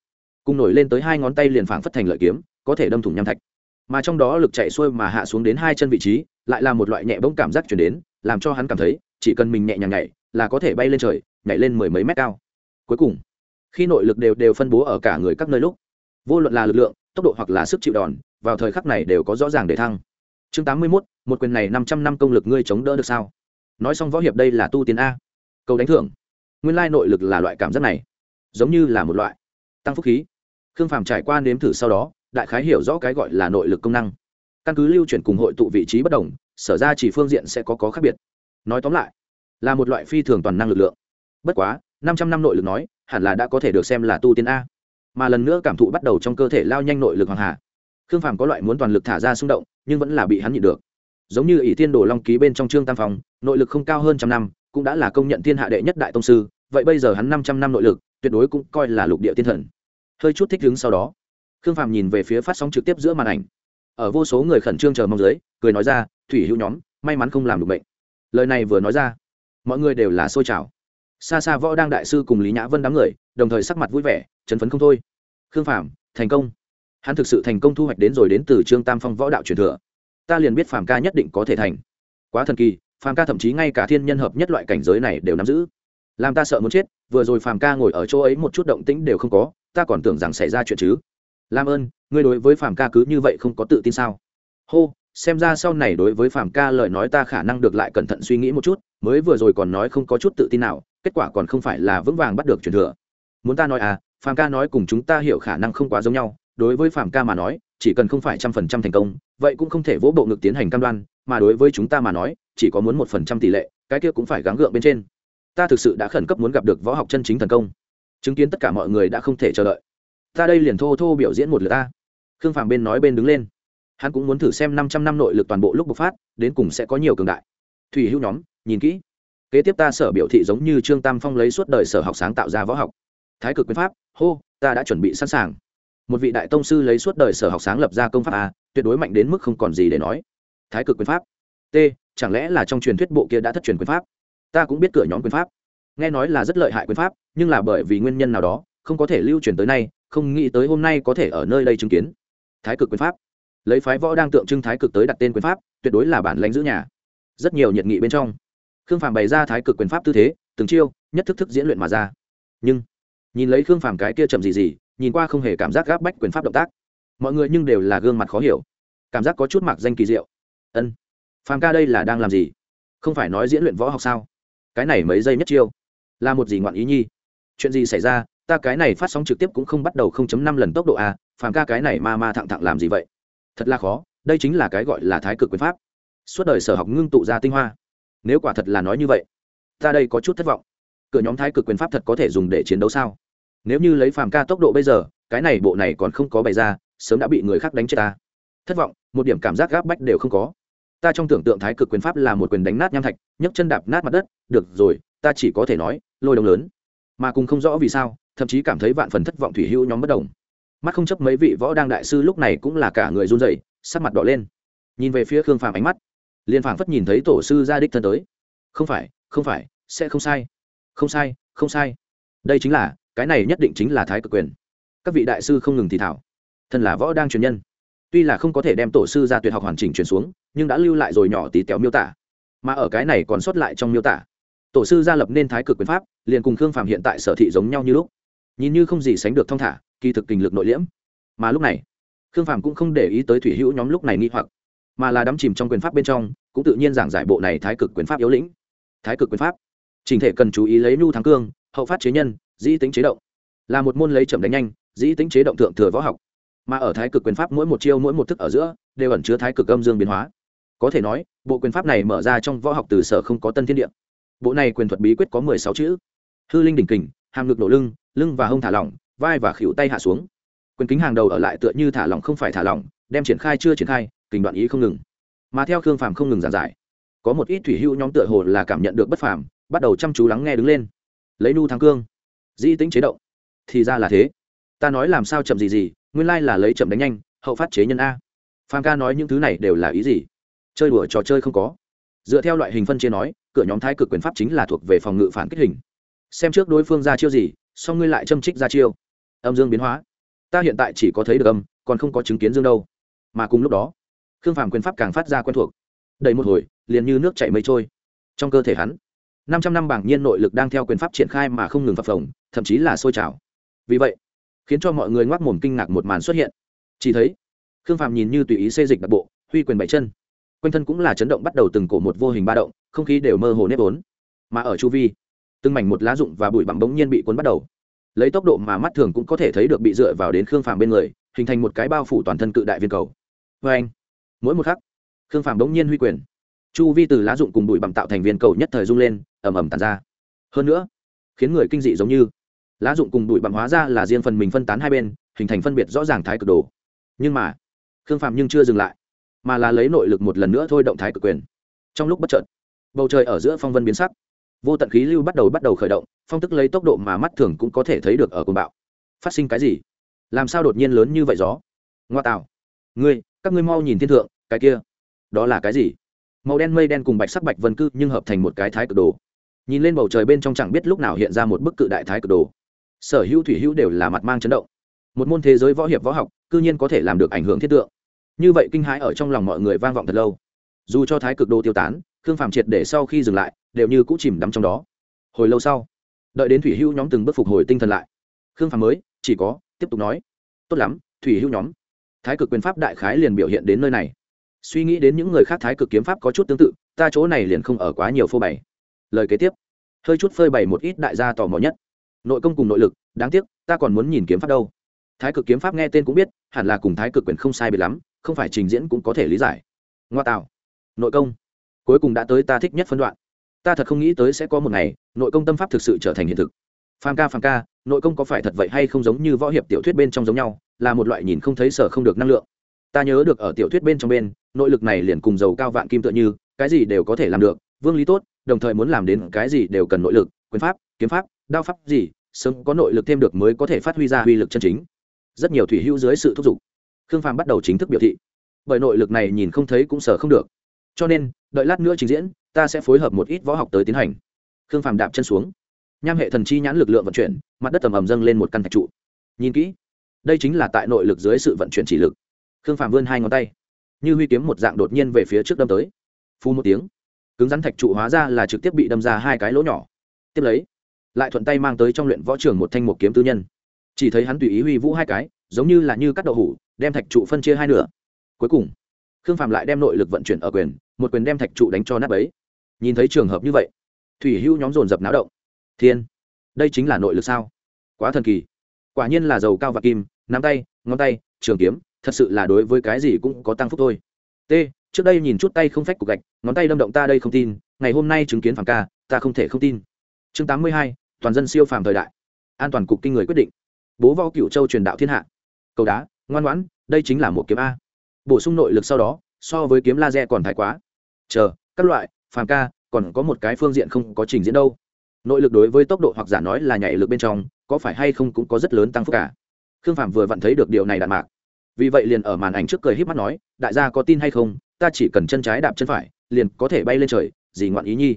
Cùng nổi lên tới hai ngón tay liền phảng phất thành lợi kiếm, có thể đâm thủng nham thạch. Mà trong đó lực chạy xuôi mà hạ xuống đến hai chân vị trí, lại là một loại nhẹ bỗng cảm giác chuyển đến, làm cho hắn cảm thấy, chỉ cần mình nhẹ nhàng nhảy, là có thể bay lên trời, nhảy lên mười mấy mét cao. Cuối cùng, khi nội lực đều đều phân bố ở cả người các nơi lúc, vô luận là lực lượng, tốc độ hoặc là sức chịu đòn, vào thời khắc này đều có rõ ràng để thăng. Chương tám mươi mốt, một quyền này năm trăm năm công lực ngươi chống đỡ được sao? Nói xong võ hiệp đây là tu tiến a. Câu đánh thưởng. Nguyên lai nội lực là loại cảm giác này. Giống như là một loại tăng phúc khí. Khương phàm trải qua nếm thử sau đó, đại khái hiểu rõ cái gọi là nội lực công năng. Căn cứ lưu chuyển cùng hội tụ vị trí bất đồng, sở ra chỉ phương diện sẽ có có khác biệt. Nói tóm lại, là một loại phi thường toàn năng lực lượng. Bất quá, năm trăm năm nội lực nói, hẳn là đã có thể được xem là tu tiến a. Mà lần nữa cảm thụ bắt đầu trong cơ thể lao nhanh nội lực hoàng hà. Khương phàm có loại muốn toàn lực thả ra xung động, nhưng vẫn là bị hắn nhịn được giống như ỷ tiên đồ long ký bên trong trương tam phong, nội lực không cao hơn trăm năm, cũng đã là công nhận thiên hạ đệ nhất đại tông sư, vậy bây giờ hắn năm trăm năm nội lực, tuyệt đối cũng coi là lục địa tiên thần. Hơi chút thích đứng sau đó, khương phàm nhìn về phía phát sóng trực tiếp giữa màn ảnh. Ở vô số người khẩn trương chờ mong dưới, cười nói ra, thủy hữu nhóm, may mắn không làm được bệnh. Lời này vừa nói ra, mọi người đều là xôi trào. Xa xa võ đang đại sư cùng lý nhã vân đám người, đồng thời sắc mặt vui vẻ, chấn phấn không thôi. Khương phàm, thành công. Hắn thực sự thành công thu hoạch đến rồi đến từ trương tam phong võ đạo truyền thừa ta liền biết phàm ca nhất định có thể thành. Quá thần kỳ, phàm ca thậm chí ngay cả thiên nhân hợp nhất loại cảnh giới này đều nắm giữ. Làm ta sợ muốn chết, vừa rồi phàm ca ngồi ở chỗ ấy một chút động tĩnh đều không có, ta còn tưởng rằng xảy ra chuyện chứ. Làm ơn, ngươi đối với phàm ca cứ như vậy không có tự tin sao? Hô, xem ra sau này đối với phàm ca lời nói ta khả năng được lại cẩn thận suy nghĩ một chút, mới vừa rồi còn nói không có chút tự tin nào, kết quả còn không phải là vững vàng bắt được truyền thừa. Muốn ta nói à phàm ca nói cùng chúng ta hiểu khả năng không quá giống nhau, đối với phàm ca mà nói chỉ cần không phải trăm phần trăm thành công, vậy cũng không thể vỗ bộ ngực tiến hành cam đoan, mà đối với chúng ta mà nói, chỉ có muốn một phần trăm tỷ lệ, cái kia cũng phải gắng gượng bên trên. Ta thực sự đã khẩn cấp muốn gặp được võ học chân chính thần công. Chứng kiến tất cả mọi người đã không thể chờ đợi. Ta đây liền thô thô biểu diễn một lượt ta. Khương phàm bên nói bên đứng lên. Hắn cũng muốn thử xem năm trăm năm nội lực toàn bộ lúc bộc phát, đến cùng sẽ có nhiều cường đại. Thủy hữu nhóm, nhìn kỹ. Kế tiếp ta sở biểu thị giống như trương tam phong lấy suốt đời sở học sáng tạo ra võ học. Thái cực quyền pháp, hô, ta đã chuẩn bị sẵn sàng một vị đại tông sư lấy suốt đời sở học sáng lập ra công pháp a, tuyệt đối mạnh đến mức không còn gì để nói. Thái cực quyền pháp. T, chẳng lẽ là trong truyền thuyết bộ kia đã thất truyền quyền pháp? Ta cũng biết cửa nhóm quyền pháp. Nghe nói là rất lợi hại quyền pháp, nhưng là bởi vì nguyên nhân nào đó, không có thể lưu truyền tới nay, không nghĩ tới hôm nay có thể ở nơi đây chứng kiến. Thái cực quyền pháp. Lấy phái võ đang tượng trưng thái cực tới đặt tên quyền pháp, tuyệt đối là bản lãnh giữ nhà. Rất nhiều nhiệt nghị bên trong, khương phàm bày ra thái cực quyền pháp tư thế, từng chiêu, nhất thức thức diễn luyện mà ra. Nhưng, nhìn lấy khương phàm cái kia chậm gì gì nhìn qua không hề cảm giác gáp bách quyền pháp động tác. Mọi người nhưng đều là gương mặt khó hiểu. Cảm giác có chút mặc danh kỳ diệu. Ân, phàm ca đây là đang làm gì? Không phải nói diễn luyện võ học sao? Cái này mấy giây nhất chiêu, là một gì ngoạn ý nhi? Chuyện gì xảy ra? Ta cái này phát sóng trực tiếp cũng không bắt đầu 0.5 lần tốc độ a phàm ca cái này ma ma thẳng thẳng làm gì vậy? Thật là khó, đây chính là cái gọi là thái cực quyền pháp. Suốt đời sở học ngưng tụ ra tinh hoa. Nếu quả thật là nói như vậy, ta đây có chút thất vọng. Cửa nhóm thái cực quyền pháp thật có thể dùng để chiến đấu sao? Nếu như lấy phàm ca tốc độ bây giờ, cái này bộ này còn không có bày ra, sớm đã bị người khác đánh chết ta. Thất vọng, một điểm cảm giác gáp bách đều không có. Ta trong tưởng tượng thái cực quyền pháp là một quyền đánh nát nham thạch, nhấc chân đạp nát mặt đất, được rồi, ta chỉ có thể nói, lôi đồng lớn. Mà cùng không rõ vì sao, thậm chí cảm thấy vạn phần thất vọng thủy hữu nhóm bất đồng. Mắt không chấp mấy vị võ đang đại sư lúc này cũng là cả người run rẩy, sắc mặt đỏ lên. Nhìn về phía khương phàm ánh mắt, liền phảng phất nhìn thấy tổ sư gia đích thân tới. Không phải không phải, sẽ không sai. Không sai không sai. Đây chính là cái này nhất định chính là thái cực quyền. Các vị đại sư không ngừng thì thảo. Thân là võ đang truyền nhân, tuy là không có thể đem tổ sư ra tuyệt học hoàn chỉnh truyền xuống, nhưng đã lưu lại rồi nhỏ tí tẹo miêu tả. Mà ở cái này còn sót lại trong miêu tả, tổ sư gia lập nên thái cực quyền pháp, liền cùng khương phàm hiện tại sở thị giống nhau như lúc. Nhìn như không gì sánh được thong thả, kỳ thực kinh lực nội liễm. Mà lúc này, khương phàm cũng không để ý tới thủy hữu nhóm lúc này nghi hoặc, mà là đắm chìm trong quyền pháp bên trong, cũng tự nhiên giảng giải bộ này thái cực quyền pháp yếu lĩnh. Thái cực quyền pháp trình thể cần chú ý lấy nhu thắng cương, hậu phát chế nhân dĩ tính chế động. Là một môn lấy chậm đánh nhanh, dĩ tính chế động thượng thừa võ học. Mà ở thái cực quyền pháp mỗi một chiêu, mỗi một thức ở giữa, đều ẩn chứa thái cực âm dương biến hóa. Có thể nói, bộ quyền pháp này mở ra trong võ học từ sở không có tân thiên địa. Bộ này quyền thuật bí quyết có mười sáu chữ. Hư linh đỉnh kình, hàm ngực nổ lưng lưng và hông thả lỏng, vai và khỉu tay hạ xuống. Quyền kính hàng đầu ở lại tựa như thả lỏng không phải thả lỏng, đem triển khai chưa triển khai, kình đoạn ý không ngừng. Mà theo khương phàm không ngừng giảng giải, có một ít thủy hữu nhóm tựa hồ là cảm nhận được bất phàm, bắt đầu chăm chú lắng nghe đứng lên. Lấy nu thắng cương dĩ tính chế động. Thì ra là thế. Ta nói làm sao chậm gì gì, nguyên lai là lấy chậm đánh nhanh, hậu phát chế nhân a. Phan ca nói những thứ này đều là ý gì? Chơi đùa trò chơi không có. Dựa theo loại hình phân chia nói, cửa nhóm thái cực quyền pháp chính là thuộc về phòng ngự phản kích hình. Xem trước đối phương ra chiêu gì, xong ngươi lại châm trích ra chiêu. Âm dương biến hóa. Ta hiện tại chỉ có thấy được âm, còn không có chứng kiến dương đâu. Mà cùng lúc đó, khương phàm quyền pháp càng phát ra quen thuộc. Đầy một hồi, liền như nước chảy mây trôi. Trong cơ thể hắn năm trăm năm bảng nhiên nội lực đang theo quyền pháp triển khai mà không ngừng phập phồng, thậm chí là sôi trào. Vì vậy, khiến cho mọi người ngoác mồm kinh ngạc một màn xuất hiện. Chỉ thấy, khương phàm nhìn như tùy ý xê dịch đặc bộ, huy quyền bảy chân. Quanh thân cũng là chấn động bắt đầu từng cổ một vô hình ba động, không khí đều mơ hồ nếp vốn. Mà ở chu vi, từng mảnh một lá rụng và bụi bặm bỗng nhiên bị cuốn bắt đầu. Lấy tốc độ mà mắt thường cũng có thể thấy được bị dựa vào đến khương phàm bên người, hình thành một cái bao phủ toàn thân cự đại viên cầu. Vê anh mỗi một khắc, khương phàm bỗng nhiên huy quyền chu vi từ lá dụng cùng bụi bặm tạo thành viên cầu nhất thời rung lên, ầm ầm tàn ra. Hơn nữa, khiến người kinh dị giống như, lá dụng cùng bụi bặm hóa ra là riêng phần mình phân tán hai bên, hình thành phân biệt rõ ràng thái cực đồ. Nhưng mà, khương phạm nhưng chưa dừng lại, mà là lấy nội lực một lần nữa thôi động thái cực quyền. Trong lúc bất chợt, bầu trời ở giữa phong vân biến sắc. Vô tận khí lưu bắt đầu bắt đầu khởi động, phong tức lấy tốc độ mà mắt thường cũng có thể thấy được ở cồn bạo. Phát sinh cái gì? Làm sao đột nhiên lớn như vậy gió? Ngoa tạo. Ngươi, các ngươi mau nhìn thiên thượng, cái kia, đó là cái gì? Màu đen mây đen cùng bạch sắc bạch vân cư nhưng hợp thành một cái thái cực đồ. Nhìn lên bầu trời bên trong chẳng biết lúc nào hiện ra một bức cự đại thái cực đồ. Sở hữu thủy hữu đều là mặt mang chấn động. Một môn thế giới võ hiệp võ học, cư nhiên có thể làm được ảnh hưởng thiết tượng. Như vậy kinh hãi ở trong lòng mọi người vang vọng thật lâu. Dù cho thái cực đồ tiêu tán, khương phàm triệt để sau khi dừng lại, đều như cũ chìm đắm trong đó. Hồi lâu sau, đợi đến thủy hữu nhóm từng bước phục hồi tinh thần lại, khương phàm mới, chỉ có, tiếp tục nói. Tốt lắm, thủy hữu nhóm. Thái cực quyền pháp đại khái liền biểu hiện đến nơi này suy nghĩ đến những người khác thái cực kiếm pháp có chút tương tự, ta chỗ này liền không ở quá nhiều phô bày. Lời kế tiếp. Hơi chút phơi bày một ít đại gia tò mò nhất. Nội công cùng nội lực, đáng tiếc, ta còn muốn nhìn kiếm pháp đâu. Thái cực kiếm pháp nghe tên cũng biết, hẳn là cùng thái cực quyền không sai biệt lắm, không phải trình diễn cũng có thể lý giải. Ngoa tạo. Nội công. Cuối cùng đã tới ta thích nhất phân đoạn. Ta thật không nghĩ tới sẽ có một ngày, nội công tâm pháp thực sự trở thành hiện thực. Phàm ca phàm ca, nội công có phải thật vậy hay không giống như võ hiệp tiểu thuyết bên trong giống nhau, là một loại nhìn không thấy sở không được năng lượng. Ta nhớ được ở tiểu thuyết bên trong bên nội lực này liền cùng dầu cao vạn kim tựa như, cái gì đều có thể làm được, vương lý tốt, đồng thời muốn làm đến cái gì đều cần nội lực, quyền pháp, kiếm pháp, đao pháp gì, sớm có nội lực thêm được mới có thể phát huy ra uy lực chân chính. Rất nhiều thủy hữu dưới sự thúc giục, khương phàm bắt đầu chính thức biểu thị. Bởi nội lực này nhìn không thấy cũng sở không được. Cho nên, đợi lát nữa trình diễn, ta sẽ phối hợp một ít võ học tới tiến hành. Khương phàm đạp chân xuống. Nham hệ thần chi nhãn lực lượng vận chuyển, mặt đất tầm ầm dâng lên một căn thạch trụ. Nhìn kỹ, đây chính là tại nội lực dưới sự vận chuyển chỉ lực. Khương phàm vươn hai ngón tay như huy kiếm một dạng đột nhiên về phía trước đâm tới. Phu một tiếng, cứng rắn thạch trụ hóa ra là trực tiếp bị đâm ra hai cái lỗ nhỏ. Tiếp lấy, lại thuận tay mang tới trong luyện võ trường một thanh một kiếm tư nhân. Chỉ thấy hắn tùy ý huy vũ hai cái, giống như là như cắt đậu hủ, đem thạch trụ phân chia hai nửa. Cuối cùng, khương phạm lại đem nội lực vận chuyển ở quyền, một quyền đem thạch trụ đánh cho nát ấy nhìn thấy trường hợp như vậy, thủy hữu nhóm dồn dập náo động. Thiên, đây chính là nội lực sao? Quá thần kỳ. Quả nhiên là dầu cao và kim, nắm tay, ngón tay, trường kiếm thật sự là đối với cái gì cũng có tăng phúc thôi. T, trước đây nhìn chút tay không phách cục gạch, ngón tay đâm động ta đây không tin, ngày hôm nay chứng kiến phản ca, ta không thể không tin. Chương tám mươi hai, toàn dân siêu phàm thời đại. An toàn cục kinh người quyết định. Bố võ cựu châu truyền đạo thiên hạ. Cầu đá, ngoan ngoãn, đây chính là một kiếm a. Bổ sung nội lực sau đó, so với kiếm laser còn thái quá. Chờ, các loại, phàm ca, còn có một cái phương diện không có trình diễn đâu. Nội lực đối với tốc độ hoặc giả nói là nhảy lực bên trong, có phải hay không cũng có rất lớn tăng phúc cả. Khương phàm vừa vặn thấy được điều này đạn mạc vì vậy liền ở màn ảnh trước cười híp mắt nói, đại gia có tin hay không? Ta chỉ cần chân trái đạp chân phải, liền có thể bay lên trời, gì ngoạn ý nhi?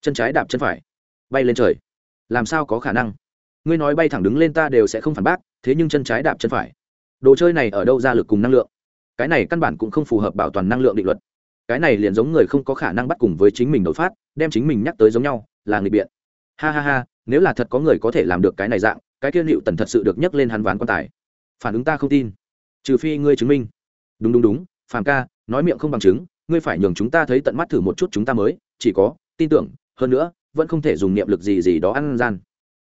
Chân trái đạp chân phải, bay lên trời? Làm sao có khả năng? Ngươi nói bay thẳng đứng lên ta đều sẽ không phản bác, thế nhưng chân trái đạp chân phải, đồ chơi này ở đâu ra lực cùng năng lượng? Cái này căn bản cũng không phù hợp bảo toàn năng lượng định luật. Cái này liền giống người không có khả năng bắt cùng với chính mình đột phát, đem chính mình nhắc tới giống nhau, là người biện. Ha ha ha, nếu là thật có người có thể làm được cái này dạng, cái kia liệu tần thật sự được nhắc lên hắn ván quan tài. Phản ứng ta không tin trừ phi ngươi chứng minh. Đúng đúng đúng, phàm ca, nói miệng không bằng chứng, ngươi phải nhường chúng ta thấy tận mắt thử một chút chúng ta mới, chỉ có, tin tưởng, hơn nữa, vẫn không thể dùng niệm lực gì gì đó ăn gian.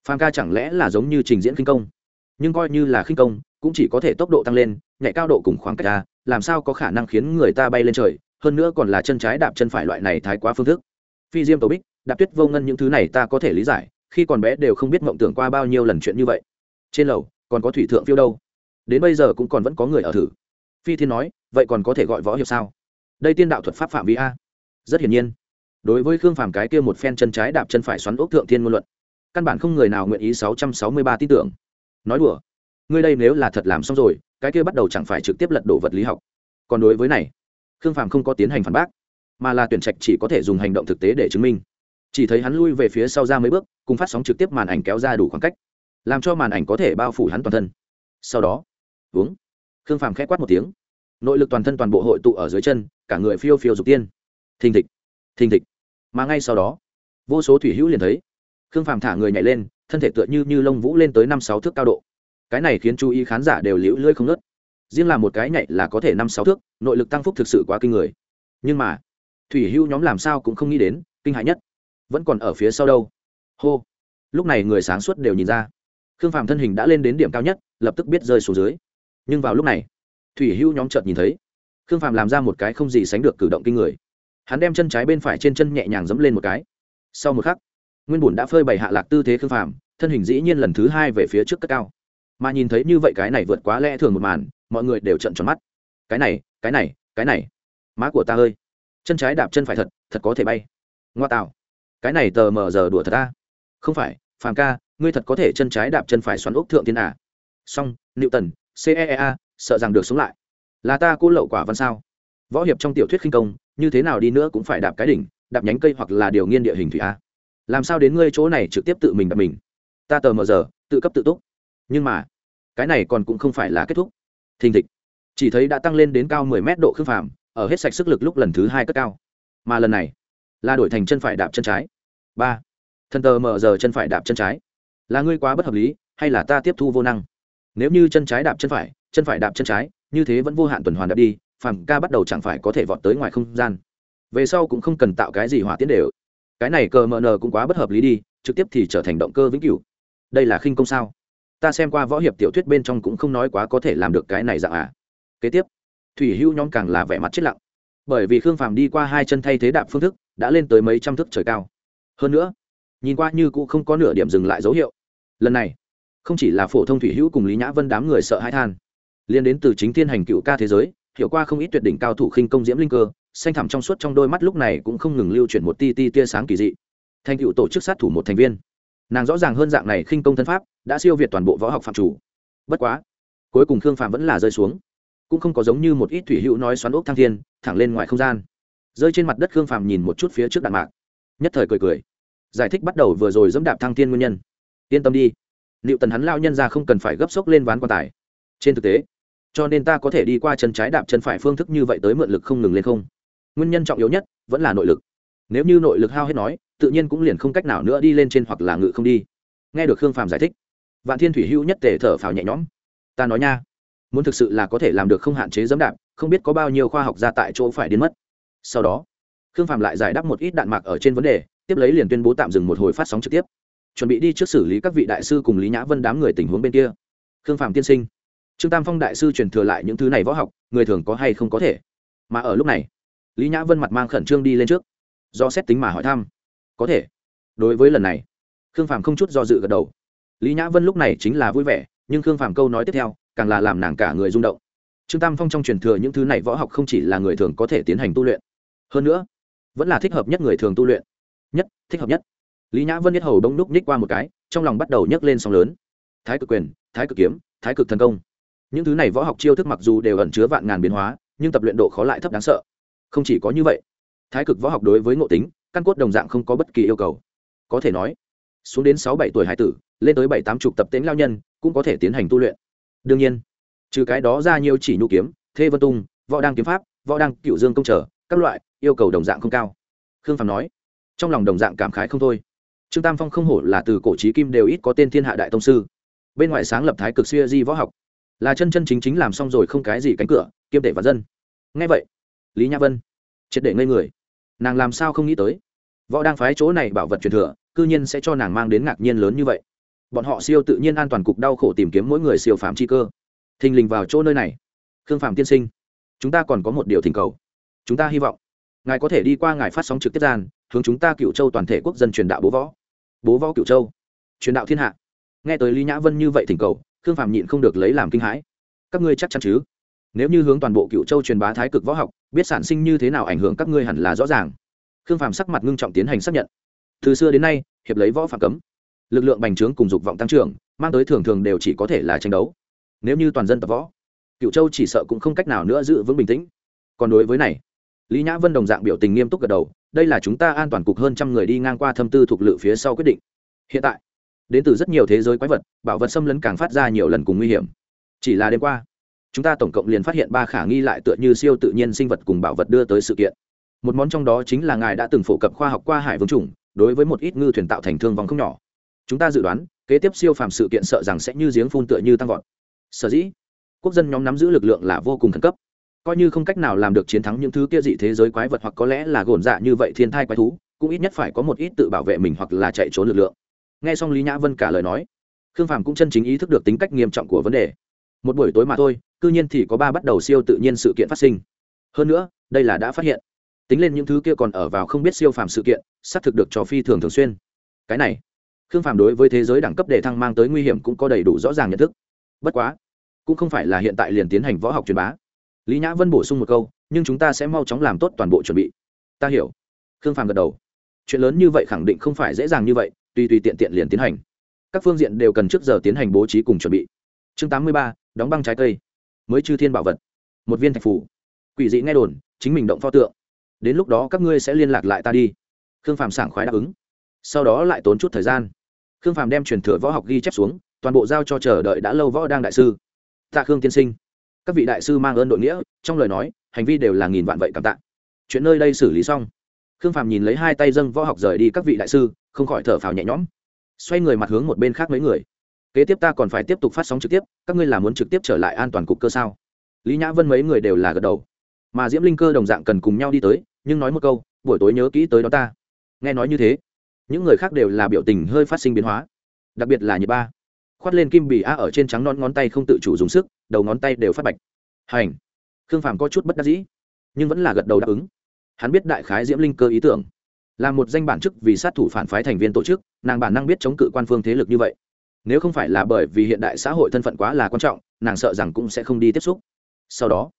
Phàm ca chẳng lẽ là giống như trình diễn khinh công? Nhưng coi như là khinh công, cũng chỉ có thể tốc độ tăng lên, nhảy cao độ cùng khoảng cách ra, làm sao có khả năng khiến người ta bay lên trời, hơn nữa còn là chân trái đạp chân phải loại này thái quá phương thức. Phi diêm tổ bích, đạp tuyết vô ngân những thứ này ta có thể lý giải, khi còn bé đều không biết mộng tưởng qua bao nhiêu lần chuyện như vậy. Trên lầu, còn có thủy thượng phiêu đâu? Đến bây giờ cũng còn vẫn có người ở thử. Phi thiên nói, vậy còn có thể gọi võ hiệp sao? Đây tiên đạo thuật pháp phạm vi a. Rất hiển nhiên. Đối với khương phàm cái kia một phen chân trái đạp chân phải xoắn ốc thượng thiên ngôn luận, căn bản không người nào nguyện ý sáu trăm sáu mươi ba tin tưởng. Nói đùa, ngươi đây nếu là thật làm xong rồi, cái kia bắt đầu chẳng phải trực tiếp lật đổ vật lý học. Còn đối với này, khương phàm không có tiến hành phản bác, mà là tuyển trạch chỉ có thể dùng hành động thực tế để chứng minh. Chỉ thấy hắn lui về phía sau ra mấy bước, cùng phát sóng trực tiếp màn ảnh kéo ra đủ khoảng cách, làm cho màn ảnh có thể bao phủ hắn toàn thân. Sau đó uống. Khương phàm k h ẽ quát một tiếng. Nội lực toàn thân toàn bộ hội tụ ở dưới chân, cả người phiêu phiêu dục tiên. Thình thịch thình thịch. Mà ngay sau đó, vô số thủy hữu liền thấy. Khương phàm thả người nhảy lên, thân thể tựa như như lông vũ lên tới năm sáu thước cao độ. Cái này khiến chú ý khán giả đều liễu lưỡi không nớt riêng là một cái nhảy là có thể năm sáu thước, nội lực tăng phúc thực sự quá kinh người. Nhưng mà, thủy hữu nhóm làm sao cũng không nghĩ đến, kinh hại nhất, vẫn còn ở phía sau đâu. Hô. Lúc này người sáng suốt đều nhìn ra. Khương phàm thân hình đã lên đến điểm cao nhất, lập tức biết rơi xuống dưới nhưng vào lúc này, thủy hưu nhóm chợt nhìn thấy, khương phàm làm ra một cái không gì sánh được cử động kinh người. Hắn đem chân trái bên phải trên chân nhẹ nhàng dẫm lên một cái. Sau một khắc, nguyên bùn đã phơi bày hạ lạc tư thế khương phàm, thân hình dĩ nhiên lần thứ hai về phía trước cất cao. Mà nhìn thấy như vậy cái này vượt quá lẽ thường một màn, mọi người đều trận tròn mắt. Cái này cái này cái này. Má của ta ơi, chân trái đạp chân phải thật thật có thể bay. Ngoa tạo. Cái này tờ mờ giờ đùa thật ta không phải, phàm ca, ngươi thật có thể chân trái đạp chân phải xoắn ốc thượng tiên à? Song tần ceea sợ rằng được sống lại. Là ta cô lậu quả văn sao? Võ hiệp trong tiểu thuyết khinh công, như thế nào đi nữa cũng phải đạp cái đỉnh, đạp nhánh cây hoặc là điều nghiên địa hình thủy a. Làm sao đến ngươi chỗ này trực tiếp tự mình đạp mình? Ta tờ mờ giờ, tự cấp tự túc. Nhưng mà, cái này còn cũng không phải là kết thúc. Thình thịch. Chỉ thấy đã tăng lên đến cao mười mét độ khương phàm, ở hết sạch sức lực lúc lần thứ hai cất cao. Mà lần này, là đổi thành chân phải đạp chân trái. Ba. Thần tờ mờ giờ chân phải đạp chân trái. Là ngươi quá bất hợp lý, hay là ta tiếp thu vô năng? Nếu như chân trái đạp chân phải chân phải đạp chân trái, như thế vẫn vô hạn tuần hoàn đạp đi, phàm ca bắt đầu chẳng phải có thể vọt tới ngoài không gian. Về sau cũng không cần tạo cái gì hỏa tiến đều. Cái này cờ mờ nờ cũng quá bất hợp lý đi, trực tiếp thì trở thành động cơ vĩnh cửu. Đây là khinh công sao? Ta xem qua võ hiệp tiểu thuyết bên trong cũng không nói quá có thể làm được cái này dạng à. Kế tiếp, thủy hưu nhóm càng là vẻ mặt chết lặng. Bởi vì khương phàm đi qua hai chân thay thế đạp phương thức, đã lên tới mấy trăm thước trời cao. Hơn nữa, nhìn qua như cũng không có nửa điểm dừng lại dấu hiệu. Lần này không chỉ là phổ thông thủy hữu cùng lý nhã vân đám người sợ hãi than liên đến từ chính thiên hành cựu ca thế giới, hiểu qua không ít tuyệt đỉnh cao thủ khinh công diễm linh cơ, xanh thẳm trong suốt trong đôi mắt lúc này cũng không ngừng lưu chuyển một ti ti tia sáng kỳ dị. Thành cựu tổ chức sát thủ một thành viên. Nàng rõ ràng hơn dạng này khinh công thân pháp, đã siêu việt toàn bộ võ học phạm chủ. Bất quá, cuối cùng khương phạm vẫn là rơi xuống. Cũng không có giống như một ít thủy hữu nói xoắn ốc thăng thiên, thẳng lên ngoài không gian. Rơi trên mặt đất khương phạm nhìn một chút phía trước đạn mạc, nhất thời cười cười. Giải thích bắt đầu vừa rồi dẫm đạp thăng thiên nguyên nhân. Yên tâm đi liệu tần hắn lao nhân ra không cần phải gấp sốc lên ván quan tài. Trên thực tế, cho nên ta có thể đi qua chân trái đạp chân phải phương thức như vậy tới mượn lực không ngừng lên không. Nguyên nhân trọng yếu nhất vẫn là nội lực. Nếu như nội lực hao hết nói, tự nhiên cũng liền không cách nào nữa đi lên trên hoặc là ngự không đi. Nghe được khương phàm giải thích, vạn thiên thủy hữu nhất tề thở phào nhẹ nhõm. Ta nói nha, muốn thực sự là có thể làm được không hạn chế dẫm đạp, không biết có bao nhiêu khoa học ra tại chỗ phải đến mất. Sau đó, khương phàm lại giải đáp một ít đạn mạc ở trên vấn đề, tiếp lấy liền tuyên bố tạm dừng một hồi phát sóng trực tiếp chuẩn bị đi trước xử lý các vị đại sư cùng lý nhã vân đám người tình huống bên kia. Khương phạm tiên sinh, trương tam phong đại sư truyền thừa lại những thứ này võ học, người thường có hay không có thể? Mà ở lúc này, lý nhã vân mặt mang khẩn trương đi lên trước, do xét tính mà hỏi thăm, có thể? Đối với lần này, khương phạm không chút do dự gật đầu. Lý nhã vân lúc này chính là vui vẻ, nhưng khương phạm câu nói tiếp theo, càng là làm nàng cả người rung động. Trương tam phong trong truyền thừa những thứ này võ học không chỉ là người thường có thể tiến hành tu luyện, hơn nữa, vẫn là thích hợp nhất người thường tu luyện. Nhất, thích hợp nhất lý nhã vân nhất hầu đông đúc ních qua một cái, trong lòng bắt đầu nhấc lên sóng lớn. Thái cực quyền, thái cực kiếm, thái cực thần công. Những thứ này võ học chiêu thức mặc dù đều ẩn chứa vạn ngàn biến hóa, nhưng tập luyện độ khó lại thấp đáng sợ. Không chỉ có như vậy, thái cực võ học đối với ngộ tính, căn cốt đồng dạng không có bất kỳ yêu cầu. Có thể nói, xuống đến sáu bảy tuổi hải tử, lên tới bảy tám chục tập tễnh lao nhân, cũng có thể tiến hành tu luyện. Đương nhiên, trừ cái đó ra nhiều chỉ nhu kiếm, thê vân tung, võ đăng kiếm pháp, võ đăng, cựu dương công trở, các loại, yêu cầu đồng dạng không cao. Khương phạm nói, trong lòng đồng dạng cảm khái không thôi trương tam phong không hổ là từ cổ trí kim đều ít có tên thiên hạ đại tông sư. Bên ngoài sáng lập thái cực xuya di võ học. Là chân chân chính chính làm xong rồi không cái gì cánh cửa, kiêm tể và dân. Ngay vậy, lý nhã vân, triệt để ngây người. Nàng làm sao không nghĩ tới? Võ đang phái chỗ này bảo vật truyền thừa, cư nhiên sẽ cho nàng mang đến ngạc nhiên lớn như vậy. Bọn họ siêu tự nhiên an toàn cục đau khổ tìm kiếm mỗi người siêu phạm chi cơ. Thình lình vào chỗ nơi này. Khương phạm tiên sinh, chúng ta còn có một điều thỉnh cầu. Chúng ta hy vọng ngài có thể đi qua ngài phát sóng trực tiếp gian, hướng chúng ta cựu châu toàn thể quốc dân truyền đạo bố võ bố võ cựu châu truyền đạo thiên hạ nghe tới lý nhã vân như vậy thỉnh cầu khương phạm nhịn không được lấy làm kinh hãi các ngươi chắc chắn chứ nếu như hướng toàn bộ cựu châu truyền bá thái cực võ học biết sản sinh như thế nào ảnh hưởng các ngươi hẳn là rõ ràng khương phạm sắc mặt ngưng trọng tiến hành xác nhận từ xưa đến nay hiệp lấy võ phạm cấm lực lượng bành trướng cùng dục vọng tăng trưởng mang tới thường thường đều chỉ có thể là tranh đấu nếu như toàn dân tập võ cựu châu chỉ sợ cũng không cách nào nữa giữ vững bình tĩnh còn đối với này lý nhã vân đồng dạng biểu tình nghiêm túc gật đầu đây là chúng ta an toàn cục hơn trăm người đi ngang qua thâm tư thuộc lự phía sau quyết định. Hiện tại, đến từ rất nhiều thế giới quái vật, bảo vật xâm lấn càng phát ra nhiều lần cùng nguy hiểm. Chỉ là đêm qua, chúng ta tổng cộng liền phát hiện ba khả nghi lại tựa như siêu tự nhiên sinh vật cùng bảo vật đưa tới sự kiện. Một món trong đó chính là ngài đã từng phổ cập khoa học qua hải vương chủng, đối với một ít ngư thuyền tạo thành thương vong không nhỏ. Chúng ta dự đoán, kế tiếp siêu phàm sự kiện sợ rằng sẽ như giếng phun tựa như tăng vọt. Sở dĩ, quốc dân nhóm nắm giữ lực lượng là vô cùng khẩn cấp coi như không cách nào làm được chiến thắng những thứ kia dị thế giới quái vật hoặc có lẽ là gồn dạ như vậy thiên thai quái thú, cũng ít nhất phải có một ít tự bảo vệ mình hoặc là chạy trốn lực lượng. Nghe xong lý nhã vân cả lời nói, khương phàm cũng chân chính ý thức được tính cách nghiêm trọng của vấn đề. Một buổi tối mà thôi, cư nhiên thì có ba bắt đầu siêu tự nhiên sự kiện phát sinh. Hơn nữa, đây là đã phát hiện. Tính lên những thứ kia còn ở vào không biết siêu phàm sự kiện, xác thực được cho phi thường thường xuyên. Cái này, khương phàm đối với thế giới đẳng cấp đề thăng mang tới nguy hiểm cũng có đầy đủ rõ ràng nhận thức. Bất quá, cũng không phải là hiện tại liền tiến hành võ học truyền bá lý nhã vân bổ sung một câu, nhưng chúng ta sẽ mau chóng làm tốt toàn bộ chuẩn bị. Ta hiểu. Khương phàm gật đầu. Chuyện lớn như vậy khẳng định không phải dễ dàng như vậy, tùy tùy tiện tiện liền tiến hành. Các phương diện đều cần trước giờ tiến hành bố trí cùng chuẩn bị. Chương tám mươi ba, đóng băng trái cây. Mới chư thiên bảo vật. Một viên thạch phủ. Quỷ dị nghe đồn, chính mình động pho tượng. Đến lúc đó các ngươi sẽ liên lạc lại ta đi. Khương phàm sảng khoái đáp ứng. Sau đó lại tốn chút thời gian. Khương phàm đem truyền thừa võ học ghi chép xuống, toàn bộ giao cho chờ đợi đã lâu võ đang đại sư. Tạ khương tiên sinh các vị đại sư mang ơn đội nghĩa, trong lời nói, hành vi đều là nghìn vạn vậy cảm tạ. Chuyện nơi đây xử lý xong. Khương phàm nhìn lấy hai tay dâng võ học rời đi các vị đại sư, không khỏi thở phào nhẹ nhõm. Xoay người mặt hướng một bên khác mấy người. Kế tiếp ta còn phải tiếp tục phát sóng trực tiếp, các ngươi là muốn trực tiếp trở lại an toàn cục cơ sao? Lý nhã vân mấy người đều là gật đầu. Mà diễm linh cơ đồng dạng cần cùng nhau đi tới, nhưng nói một câu, buổi tối nhớ kỹ tới đó ta. Nghe nói như thế, những người khác đều là biểu tình hơi phát sinh biến hóa. Đặc biệt là nhị ba. Khoát lên kim bì a ở trên trắng non ngón tay không tự chủ dùng sức đầu ngón tay đều phát bạch. Hành. Khương phàm có chút bất đắc dĩ, nhưng vẫn là gật đầu đáp ứng. Hắn biết đại khái diễm linh cơ ý tưởng. Là một danh bản chức vì sát thủ phản phái thành viên tổ chức, nàng bản năng biết chống cự quan phương thế lực như vậy. Nếu không phải là bởi vì hiện đại xã hội thân phận quá là quan trọng, nàng sợ rằng cũng sẽ không đi tiếp xúc. Sau đó,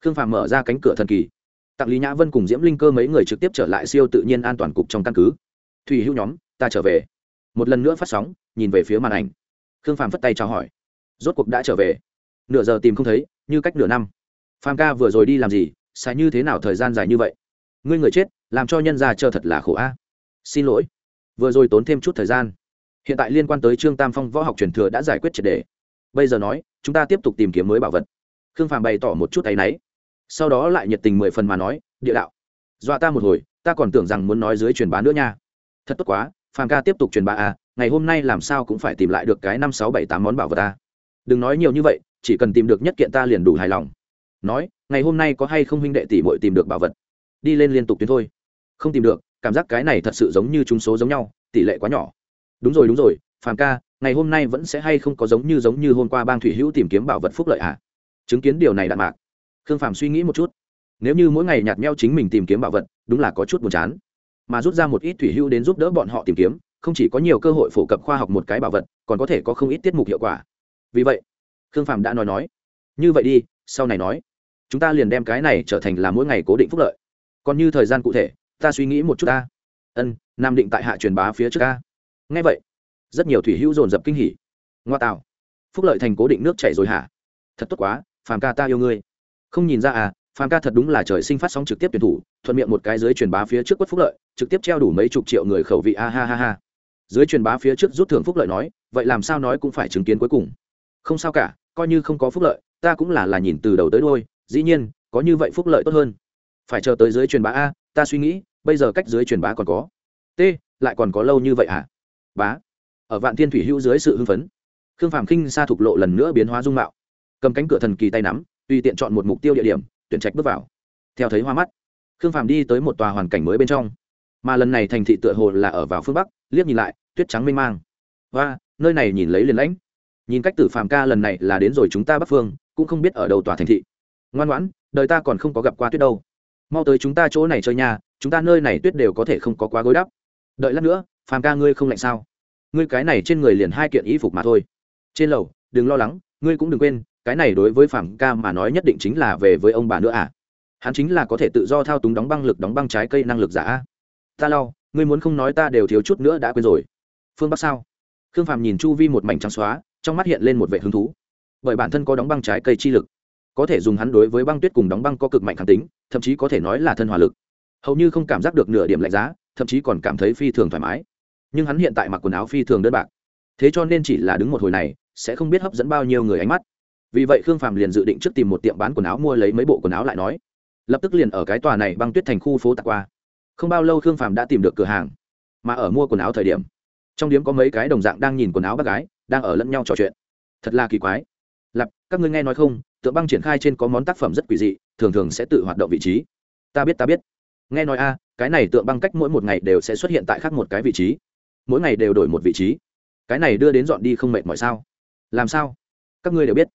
khương phàm mở ra cánh cửa thần kỳ. Tặng lý nhã vân cùng diễm linh cơ mấy người trực tiếp trở lại siêu tự nhiên an toàn cục trong căn cứ. Thủy hữu nhóm, ta trở về. Một lần nữa phát sóng, nhìn về phía màn ảnh. Khương phàm phất tay chào hỏi. Rốt cuộc đã trở về nửa giờ tìm không thấy, như cách nửa năm. Phàm ca vừa rồi đi làm gì sai như thế nào thời gian dài như vậy? Ngươi người chết, làm cho nhân gia chờ thật là khổ a. Xin lỗi. Vừa rồi tốn thêm chút thời gian. Hiện tại liên quan tới trương tam phong võ học truyền thừa đã giải quyết triệt đề. Bây giờ nói, chúng ta tiếp tục tìm kiếm mới bảo vật. Khương phàm bày tỏ một chút tay náy. Sau đó lại nhiệt tình mười phần mà nói, địa đạo, dọa ta một hồi, ta còn tưởng rằng muốn nói dưới truyền bá nữa nha. Thật tốt quá, phàm ca tiếp tục truyền bá à ngày hôm nay làm sao cũng phải tìm lại được cái năm sáu bảy tám món bảo vật ta. Đừng nói nhiều như vậy chỉ cần tìm được nhất kiện ta liền đủ hài lòng. Nói, ngày hôm nay có hay không huynh đệ tỷ muội tìm được bảo vật? Đi lên liên tục tuyến thôi. Không tìm được, cảm giác cái này thật sự giống như chúng số giống nhau, tỷ lệ quá nhỏ. Đúng rồi đúng rồi, phàm ca, ngày hôm nay vẫn sẽ hay không có giống như giống như hôm qua bang thủy hữu tìm kiếm bảo vật phúc lợi à? Chứng kiến điều này đạn mạc. Khương phàm suy nghĩ một chút. Nếu như mỗi ngày nhạt meo chính mình tìm kiếm bảo vật, đúng là có chút buồn chán. Mà rút ra một ít thủy hữu đến giúp đỡ bọn họ tìm kiếm, không chỉ có nhiều cơ hội phổ cập khoa học một cái bảo vật, còn có thể có không ít tiết mục hiệu quả. Vì vậy khương phàm đã nói nói. Như vậy đi, sau này nói. Chúng ta liền đem cái này trở thành là mỗi ngày cố định phúc lợi. Còn như thời gian cụ thể, ta suy nghĩ một chút ta. Ân, nam định tại hạ truyền bá phía trước ta. Ngay vậy, rất nhiều thủy hữu dồn dập kinh hỉ. Ngoa tạo. Phúc lợi thành cố định nước chảy rồi hả? Thật tốt quá, phàm ca ta yêu ngươi. Không nhìn ra à phàm ca thật đúng là trời sinh phát sóng trực tiếp tuyển thủ, thuận miệng một cái dưới truyền bá phía trước quất phúc lợi, trực tiếp treo đủ mấy chục triệu người khẩu vị, a ha ha ha. Dưới truyền bá phía trước rút thưởng phúc lợi nói, vậy làm sao nói cũng phải chứng kiến cuối cùng. Không sao cả coi như không có phúc lợi, ta cũng là là nhìn từ đầu tới đôi dĩ nhiên, có như vậy phúc lợi tốt hơn. Phải chờ tới dưới truyền bá a, ta suy nghĩ, bây giờ cách dưới truyền bá còn có. T, lại còn có lâu như vậy à bá, ở vạn thiên thủy hữu dưới sự hưng phấn, khương phàm khinh xa thục lộ lần nữa biến hóa dung mạo. Cầm cánh cửa thần kỳ tay nắm, tùy tiện chọn một mục tiêu địa điểm, tuyển trạch bước vào. Theo thấy hoa mắt, khương phàm đi tới một tòa hoàn cảnh mới bên trong. Mà lần này thành thị tựa hồ là ở vào phương bắc, liếc nhìn lại, tuyết trắng mênh mang. Và nơi này nhìn lấy liền lãnh nhìn cách tử phàm ca lần này là đến rồi chúng ta bắc phương, cũng không biết ở đầu tòa thành thị. Ngoan ngoãn, đời ta còn không có gặp qua tuyết đâu. Mau tới chúng ta chỗ này chơi nhà chúng ta nơi này tuyết đều có thể không có quá gối đắp. Đợi lát nữa, phàm ca ngươi không lạnh sao? Ngươi cái này trên người liền hai kiện y phục mà thôi. Trên lầu, đừng lo lắng, ngươi cũng đừng quên, cái này đối với phàm ca mà nói nhất định chính là về với ông bà nữa à? Hắn chính là có thể tự do thao túng đóng băng lực, đóng băng trái cây năng lực giả. Ta lau ngươi muốn không nói ta đều thiếu chút nữa đã quên rồi. Phương bắc sao? Khương phàm nhìn chu vi một mảnh trắng xóa trong mắt hiện lên một vẻ hứng thú. Bởi bản thân có đóng băng trái cây chi lực, có thể dùng hắn đối với băng tuyết cùng đóng băng có cực mạnh kháng tính, thậm chí có thể nói là thân hòa lực. Hầu như không cảm giác được nửa điểm lạnh giá, thậm chí còn cảm thấy phi thường thoải mái. Nhưng hắn hiện tại mặc quần áo phi thường đơn bạc. Thế cho nên chỉ là đứng một hồi này, sẽ không biết hấp dẫn bao nhiêu người ánh mắt. Vì vậy khương phàm liền dự định trước tìm một tiệm bán quần áo mua lấy mấy bộ quần áo lại nói. Lập tức liền ở cái tòa này băng tuyết thành khu phố tạc qua. Không bao lâu khương phàm đã tìm được cửa hàng, mà ở mua quần áo thời điểm, trong điếm có mấy cái đồng dạng đang nhìn quần áo bác gái đang ở lẫn nhau trò chuyện. Thật là kỳ quái. Lặp các ngươi nghe nói không, tượng băng triển khai trên có món tác phẩm rất quỷ dị, thường thường sẽ tự hoạt động vị trí. Ta biết ta biết. Nghe nói a, cái này tượng băng cách mỗi một ngày đều sẽ xuất hiện tại khác một cái vị trí. Mỗi ngày đều đổi một vị trí. Cái này đưa đến dọn đi không mệt mỏi sao? Làm sao? Các ngươi đều biết.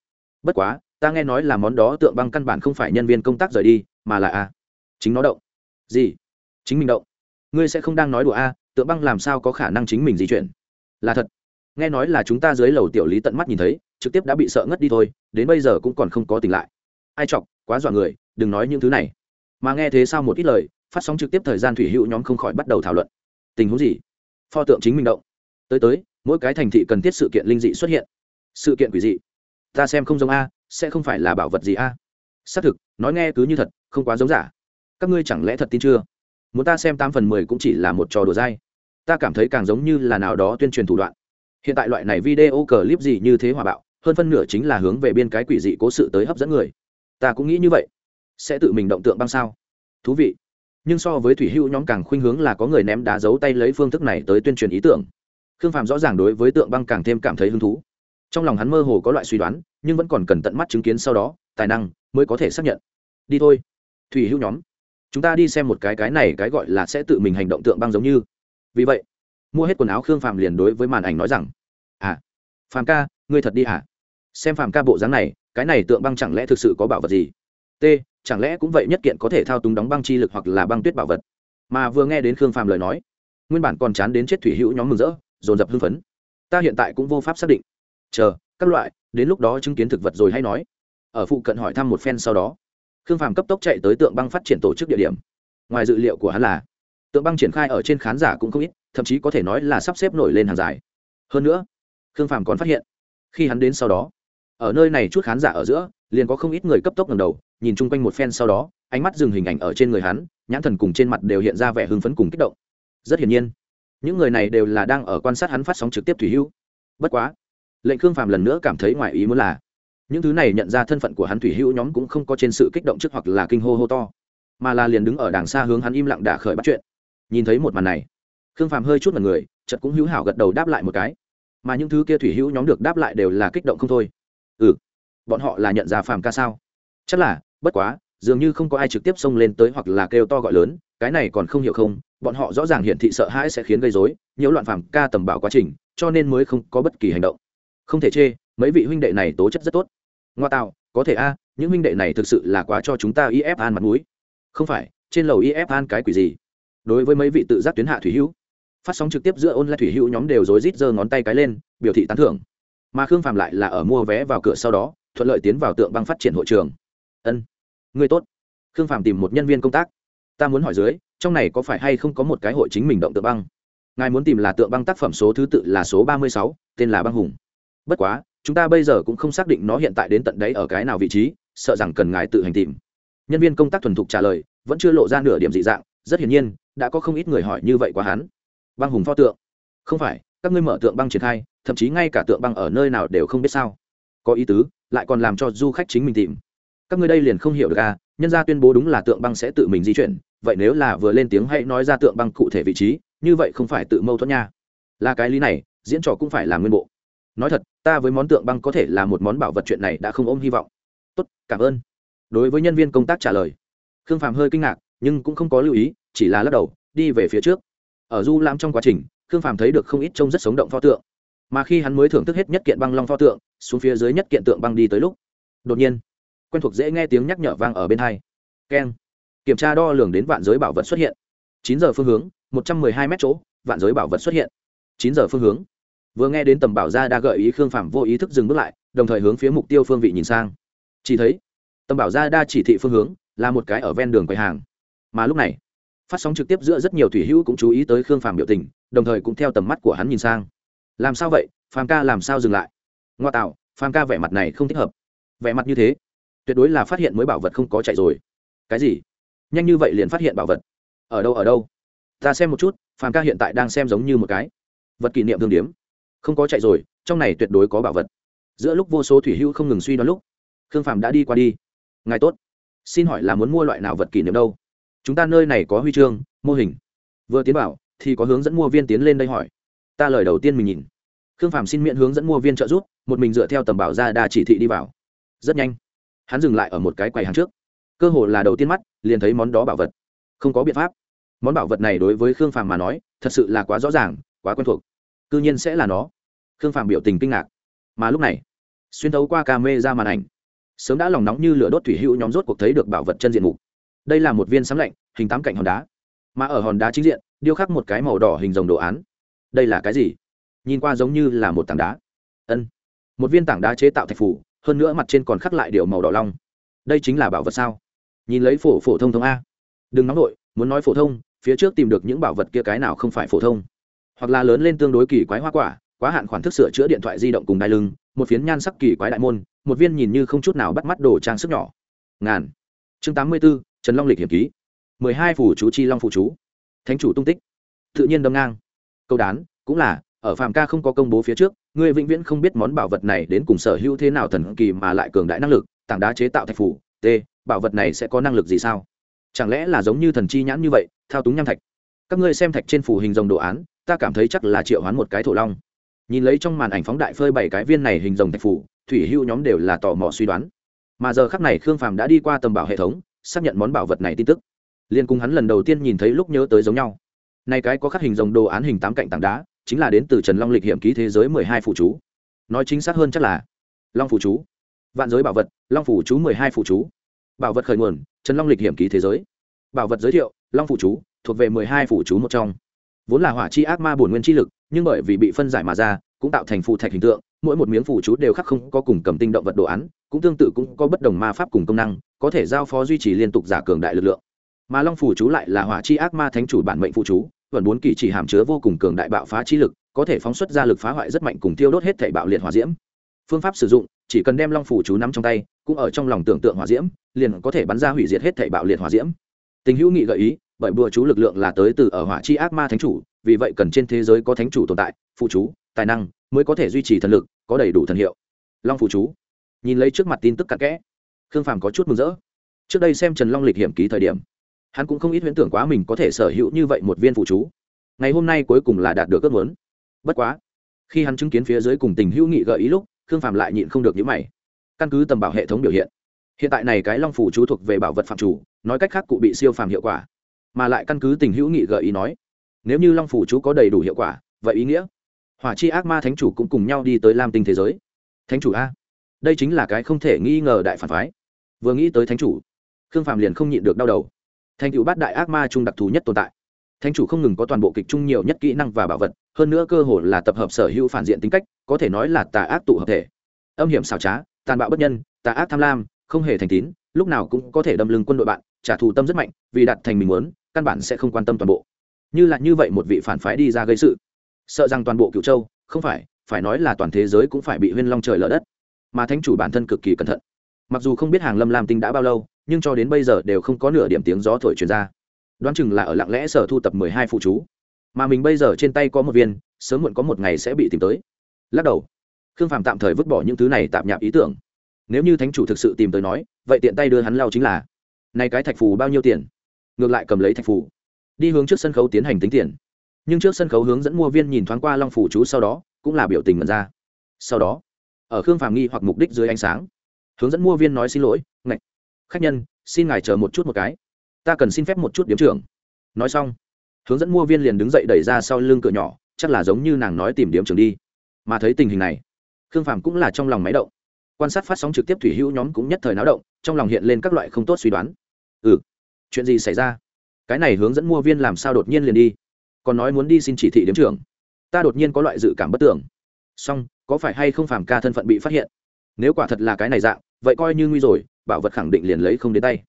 Bất quá, ta nghe nói là món đó tượng băng căn bản không phải nhân viên công tác rời đi, mà là a. Chính nó động. Gì? Chính mình động. Ngươi sẽ không đang nói đùa a, tượng băng làm sao có khả năng chính mình di chuyển? Là thật nghe nói là chúng ta dưới lầu tiểu lý tận mắt nhìn thấy, trực tiếp đã bị sợ ngất đi thôi, đến bây giờ cũng còn không có tỉnh lại. Ai chọc, quá dọa người, đừng nói những thứ này. Mà nghe thế sao một ít lời, phát sóng trực tiếp thời gian thủy hữu nhóm không khỏi bắt đầu thảo luận. Tình huống gì? Pho tượng chính mình động. Tới tới, mỗi cái thành thị cần thiết sự kiện linh dị xuất hiện. Sự kiện quỷ dị. Ta xem không giống a, sẽ không phải là bảo vật gì a. Xác thực, nói nghe cứ như thật, không quá giống giả. Các ngươi chẳng lẽ thật tin chưa? Muốn ta xem tám phần mười cũng chỉ là một trò đùa dai. Ta cảm thấy càng giống như là nào đó tuyên truyền thủ đoạn hiện tại loại này video clip gì như thế hòa bạo, hơn phân nửa chính là hướng về biên cái quỷ dị cố sự tới hấp dẫn người. Ta cũng nghĩ như vậy. Sẽ tự mình động tượng băng sao? Thú vị. Nhưng so với thủy hữu nhóm càng khuynh hướng là có người ném đá giấu tay lấy phương thức này tới tuyên truyền ý tưởng. Khương phạm rõ ràng đối với tượng băng càng thêm cảm thấy hứng thú. Trong lòng hắn mơ hồ có loại suy đoán, nhưng vẫn còn cần tận mắt chứng kiến sau đó, tài năng mới có thể xác nhận. Đi thôi. Thủy hữu nhóm. Chúng ta đi xem một cái cái này cái gọi là sẽ tự mình hành động tượng băng giống như. Vì vậy mua hết quần áo khương phạm liền đối với màn ảnh nói rằng à phạm ca, ngươi thật đi à? xem phạm ca bộ dáng này, cái này tượng băng chẳng lẽ thực sự có bảo vật gì? T, chẳng lẽ cũng vậy nhất kiện có thể thao túng đóng băng chi lực hoặc là băng tuyết bảo vật? Mà vừa nghe đến khương phàm lời nói, nguyên bản còn chán đến chết thủy hữu nhóm mừng rỡ, dồn dập hưng phấn. Ta hiện tại cũng vô pháp xác định. Chờ, các loại, đến lúc đó chứng kiến thực vật rồi hay nói. Ở phụ cận hỏi thăm một phen sau đó, khương phàm cấp tốc chạy tới tượng băng phát triển tổ chức địa điểm. Ngoài dự liệu của hắn là, tượng băng triển khai ở trên khán giả cũng không ít thậm chí có thể nói là sắp xếp nổi lên hàng dài. Hơn nữa, khương phàm còn phát hiện, khi hắn đến sau đó, ở nơi này chút khán giả ở giữa, liền có không ít người cấp tốc ngầm đầu, nhìn chung quanh một phen sau đó, ánh mắt dừng hình ảnh ở trên người hắn, nhãn thần cùng trên mặt đều hiện ra vẻ hưng phấn cùng kích động. Rất hiển nhiên, những người này đều là đang ở quan sát hắn phát sóng trực tiếp thủy hưu. bất quá, lệnh khương phàm lần nữa cảm thấy ngoài ý muốn là, những thứ này nhận ra thân phận của hắn thủy hữu nhóm cũng không có trên sự kích động trước hoặc là kinh hô hô to, mà là liền đứng ở đàng xa hướng hắn im lặng đả khởi bắt chuyện. Nhìn thấy một màn này khương phàm hơi chút mật người chật cũng hữu hảo gật đầu đáp lại một cái. Mà những thứ kia thủy hữu nhóm được đáp lại đều là kích động không thôi. Ừ bọn họ là nhận ra phàm ca sao? Chắc là, bất quá, dường như không có ai trực tiếp xông lên tới hoặc là kêu to gọi lớn, cái này còn không hiểu không, bọn họ rõ ràng hiển thị sợ hãi sẽ khiến gây dối nhiễu loạn phàm ca tầm bảo quá trình, cho nên mới không có bất kỳ hành động. Không thể chê, mấy vị huynh đệ này tố chất rất tốt. Ngoa tạo, có thể a, những huynh đệ này thực sự là quá cho chúng ta if an mặt mũi. Không phải, trên lầu if an cái quỷ gì? Đối với mấy vị tự giác tuyến hạ thủy hữu phát sóng trực tiếp giữa ôn lại thủy hữu nhóm đều rối rít giơ ngón tay cái lên, biểu thị tán thưởng. Mà khương phạm lại là ở mua vé vào cửa sau đó, thuận lợi tiến vào tượng băng phát triển hội trường. Ân, người tốt. Khương phạm tìm một nhân viên công tác. Ta muốn hỏi dưới, trong này có phải hay không có một cái hội chính mình động tượng băng? Ngài muốn tìm là tượng băng tác phẩm số thứ tự là số ba mươi sáu, tên là băng hùng. Bất quá, chúng ta bây giờ cũng không xác định nó hiện tại đến tận đấy ở cái nào vị trí, sợ rằng cần ngài tự hành tìm. Nhân viên công tác thuần thục trả lời, vẫn chưa lộ ra nửa điểm dị dạng, rất hiển nhiên, đã có không ít người hỏi như vậy quá hắn băng hùng pho tượng. Không phải, các ngươi mở tượng băng triển khai, thậm chí ngay cả tượng băng ở nơi nào đều không biết sao. Có ý tứ, lại còn làm cho du khách chính mình tìm. Các ngươi đây liền không hiểu được à nhân gia tuyên bố đúng là tượng băng sẽ tự mình di chuyển, vậy nếu là vừa lên tiếng hãy nói ra tượng băng cụ thể vị trí, như vậy không phải tự mâu thuẫn nha. Là cái lý này, diễn trò cũng phải là nguyên bộ. Nói thật, ta với món tượng băng có thể là một món bảo vật chuyện này đã không ôm hy vọng. Tốt, cảm ơn. Đối với nhân viên công tác trả lời, khương phạm hơi kinh ngạc, nhưng cũng không có lưu ý, chỉ là lắc đầu, đi về phía trước ở du lãm trong quá trình, khương phàm thấy được không ít trông rất sống động pho tượng. Mà khi hắn mới thưởng thức hết nhất kiện băng long pho tượng, xuống phía dưới nhất kiện tượng băng đi tới lúc, đột nhiên, quen thuộc dễ nghe tiếng nhắc nhở vang ở bên hai. Keng. Kiểm tra đo lường đến vạn giới bảo vật xuất hiện. Chín giờ phương hướng, một trăm mười hai mét chỗ, vạn giới bảo vật xuất hiện. Chín giờ phương hướng. Vừa nghe đến tầm bảo ra đa gợi ý khương phàm vô ý thức dừng bước lại, đồng thời hướng phía mục tiêu phương vị nhìn sang. Chỉ thấy, tầm bảo ra đa chỉ thị phương hướng là một cái ở ven đường quầy hàng. Mà lúc này phát sóng trực tiếp giữa rất nhiều thủy hữu cũng chú ý tới khương phàm biểu tình, đồng thời cũng theo tầm mắt của hắn nhìn sang. Làm sao vậy? Phàm ca làm sao dừng lại? Ngoa tạo, phàm ca vẻ mặt này không thích hợp. Vẻ mặt như thế, tuyệt đối là phát hiện mới bảo vật không có chạy rồi. Cái gì? Nhanh như vậy liền phát hiện bảo vật? Ở đâu ở đâu? Ta xem một chút, phàm ca hiện tại đang xem giống như một cái vật kỷ niệm thương điếm. Không có chạy rồi, trong này tuyệt đối có bảo vật. Giữa lúc vô số thủy hữu không ngừng suy đoán lúc, khương phàm đã đi qua đi. Ngài tốt. Xin hỏi là muốn mua loại nào vật kỷ niệm đâu? Chúng ta nơi này có huy chương, mô hình. Vừa tiến bảo, thì có hướng dẫn mua viên tiến lên đây hỏi. Ta lời đầu tiên mình nhìn. Khương phạm xin miễn hướng dẫn mua viên trợ giúp, một mình dựa theo tầm bảo ra đa chỉ thị đi vào. Rất nhanh. Hắn dừng lại ở một cái quầy hàng trước. Cơ hồ là đầu tiên mắt, liền thấy món đó bảo vật. Không có biện pháp. Món bảo vật này đối với khương phàm mà nói, thật sự là quá rõ ràng, quá quen thuộc. C ư nhiên sẽ là nó. Khương phàm biểu tình kinh ngạc. Mà lúc này, xuyên thấu qua ca mê ra màn ảnh, sớm đã lòng nóng như lửa đốt thủy hữu nhóm rốt cuộc thấy được bảo vật chân diện mục đây là một viên sấm lạnh, hình tám cạnh hòn đá. Mà ở hòn đá chính diện, điêu khắc một cái màu đỏ hình rồng đồ án. Đây là cái gì? Nhìn qua giống như là một tảng đá. Ân. Một viên tảng đá chế tạo thạch phủ, hơn nữa mặt trên còn khắc lại điều màu đỏ long. Đây chính là bảo vật sao? Nhìn lấy phổ phổ thông thông a. Đừng nóng nổi muốn nói phổ thông, phía trước tìm được những bảo vật kia cái nào không phải phổ thông. Hoặc là lớn lên tương đối kỳ quái hoa quả, quá hạn khoản thức sửa chữa điện thoại di động cùng đai lưng, một phiến nhan sắc kỳ quái đại môn, một viên nhìn như không chút nào bắt mắt đồ trang sức nhỏ. Ngàn. Chương tám mươi b ố trần long lịch hiểm ký. mười hai phủ chú chi long phụ chú. Thánh chủ tung tích. Tự nhiên đâm ngang. Câu đán, cũng là, ở phàm ca không có công bố phía trước người vĩnh viễn không biết món bảo vật này đến cùng sở hữu thế nào thần kỳ mà lại cường đại năng lực, tảng đá chế tạo thạch phủ, t, bảo vật này sẽ có năng lực gì sao? Chẳng lẽ là giống như thần chi nhãn như vậy, thao túng nham thạch? Các ngươi xem thạch trên phủ hình rồng đồ án, ta cảm thấy chắc là triệu hoán một cái thổ long. Nhìn lấy trong màn ảnh phóng đại phơi bảy cái viên này hình rồng thạch phủ, thủy hưu nhóm đều là tò mò suy đoán. Mà giờ khắc này khương phàm đã đi qua tầm bảo hệ thống xác nhận món bảo vật này tin tức. Liên cùng hắn lần đầu tiên nhìn thấy lúc nhớ tới giống nhau. Này cái có khắc hình rồng đồ án hình tám cạnh tảng đá, chính là đến từ trần long lịch hiểm ký thế giới mười hai phụ chú. Nói chính xác hơn chắc là long phụ chú. Vạn giới bảo vật, long phủ chú mười hai phụ chú. Bảo vật khởi nguồn, trần long lịch hiểm ký thế giới. Bảo vật giới thiệu, long phụ chú, thuộc về mười hai phụ chú một trong. Vốn là hỏa chi ác ma bổn nguyên chi lực, nhưng bởi vì bị phân giải mà ra, cũng tạo thành phụ thạch hình tượng mỗi một miếng phù chú đều khắc không có cùng cầm tinh động vật đồ án, cũng tương tự cũng có bất đồng ma pháp cùng công năng, có thể giao phó duy trì liên tục giả cường đại lực lượng. Mà long phù chú lại là hỏa chi ác ma thánh chủ bản mệnh phụ chú vẫn bốn kỳ chỉ hàm chứa vô cùng cường đại bạo phá chi lực, có thể phóng xuất ra lực phá hoại rất mạnh cùng tiêu đốt hết thể bạo liệt hỏa diễm. Phương pháp sử dụng, chỉ cần đem long phủ chú nắm trong tay, cũng ở trong lòng tưởng tượng hỏa diễm, liền có thể bắn ra hủy diệt hết thể bạo liệt hỏa diễm. Tình hữu nghị gợi ý, bởi bùa chú lực lượng là tới từ ở hỏa chi ác ma thánh chủ, vì vậy cần trên thế giới có thánh chủ tồn tại phụ chú, tài năng mới có thể duy trì thần lực, có đầy đủ thần hiệu. Long phủ chú, nhìn lấy trước mặt tin tức cặn kẽ, khương phàm có chút mừng rỡ. Trước đây xem trần long lịch hiểm ký thời điểm, hắn cũng không ít huyễn tưởng quá mình có thể sở hữu như vậy một viên phụ chú. Ngày hôm nay cuối cùng là đạt được ước muốn. Bất quá, khi hắn chứng kiến phía dưới cùng tình hữu nghị gợi ý lúc, khương phàm lại nhịn không được những mày. Căn cứ tầm bảo hệ thống biểu hiện hiện tại này cái long phủ chú thuộc về bảo vật phạm chủ, nói cách khác cụ bị siêu phàm hiệu quả, mà lại căn cứ tình hữu nghị gợi ý nói, nếu như long phủ chú có đầy đủ hiệu quả, vậy ý nghĩa hỏa chi ác ma thánh chủ cũng cùng nhau đi tới lam tinh thế giới. Thánh chủ a. Đây chính là cái không thể nghi ngờ đại phản phái. Vừa nghĩ tới thánh chủ, khương Phạm liền không nhịn được đau đầu. Thành cựu bát đại ác ma trung đặc thù nhất tồn tại. Thánh chủ không ngừng có toàn bộ kịch chung nhiều nhất kỹ năng và bảo vật, hơn nữa cơ hội là tập hợp sở hữu phản diện tính cách, có thể nói là tà ác tụ hợp thể. Âm hiểm xảo trá, tàn bạo bất nhân, tà ác tham lam, không hề thành tín, lúc nào cũng có thể đâm lưng quân đội bạn, trả thù tâm rất mạnh, vì đạt thành mình muốn, căn bản sẽ không quan tâm toàn bộ. Như là như vậy một vị phản phái đi ra gây sự sợ rằng toàn bộ cựu châu, không phải phải nói là toàn thế giới cũng phải bị huyên long trời lở đất. Mà thánh chủ bản thân cực kỳ cẩn thận. Mặc dù không biết hàng lâm lam tinh đã bao lâu, nhưng cho đến bây giờ đều không có nửa điểm tiếng gió thổi truyền ra. Đoán chừng là ở lặng lẽ sở thu tập mười hai phụ chú. Mà mình bây giờ trên tay có một viên, sớm muộn có một ngày sẽ bị tìm tới. Lắc đầu. Khương phàm tạm thời vứt bỏ những thứ này tạm nhạp ý tưởng. Nếu như thánh chủ thực sự tìm tới nói, vậy tiện tay đưa hắn lao chính là, nay cái thạch phù bao nhiêu tiền? Ngược lại cầm lấy thạch phù. Đi hướng trước sân khấu tiến hành tính tiền nhưng trước sân khấu hướng dẫn mua viên nhìn thoáng qua long phủ chú sau đó, cũng là biểu tình mật ra. Sau đó, ở khương phàm nghi hoặc mục đích dưới ánh sáng, hướng dẫn mua viên nói xin lỗi, ngạch, khách nhân, xin ngài chờ một chút một cái. Ta cần xin phép một chút điếm trưởng. Nói xong, hướng dẫn mua viên liền đứng dậy đẩy ra sau lưng cửa nhỏ, chắc là giống như nàng nói tìm điếm trưởng đi. Mà thấy tình hình này, khương phàm cũng là trong lòng máy động. Quan sát phát sóng trực tiếp thủy hữu nhóm cũng nhất thời náo động, trong lòng hiện lên các loại không tốt suy đoán. Ừ chuyện gì xảy ra? Cái này hướng dẫn mua viên làm sao đột nhiên liền đi? Còn nói muốn đi xin chỉ thị điếm trưởng. Ta đột nhiên có loại dự cảm bất tưởng song có phải hay không phàm ca thân phận bị phát hiện? Nếu quả thật là cái này dạng, vậy coi như nguy rồi, bảo vật khẳng định liền lấy không đến tay.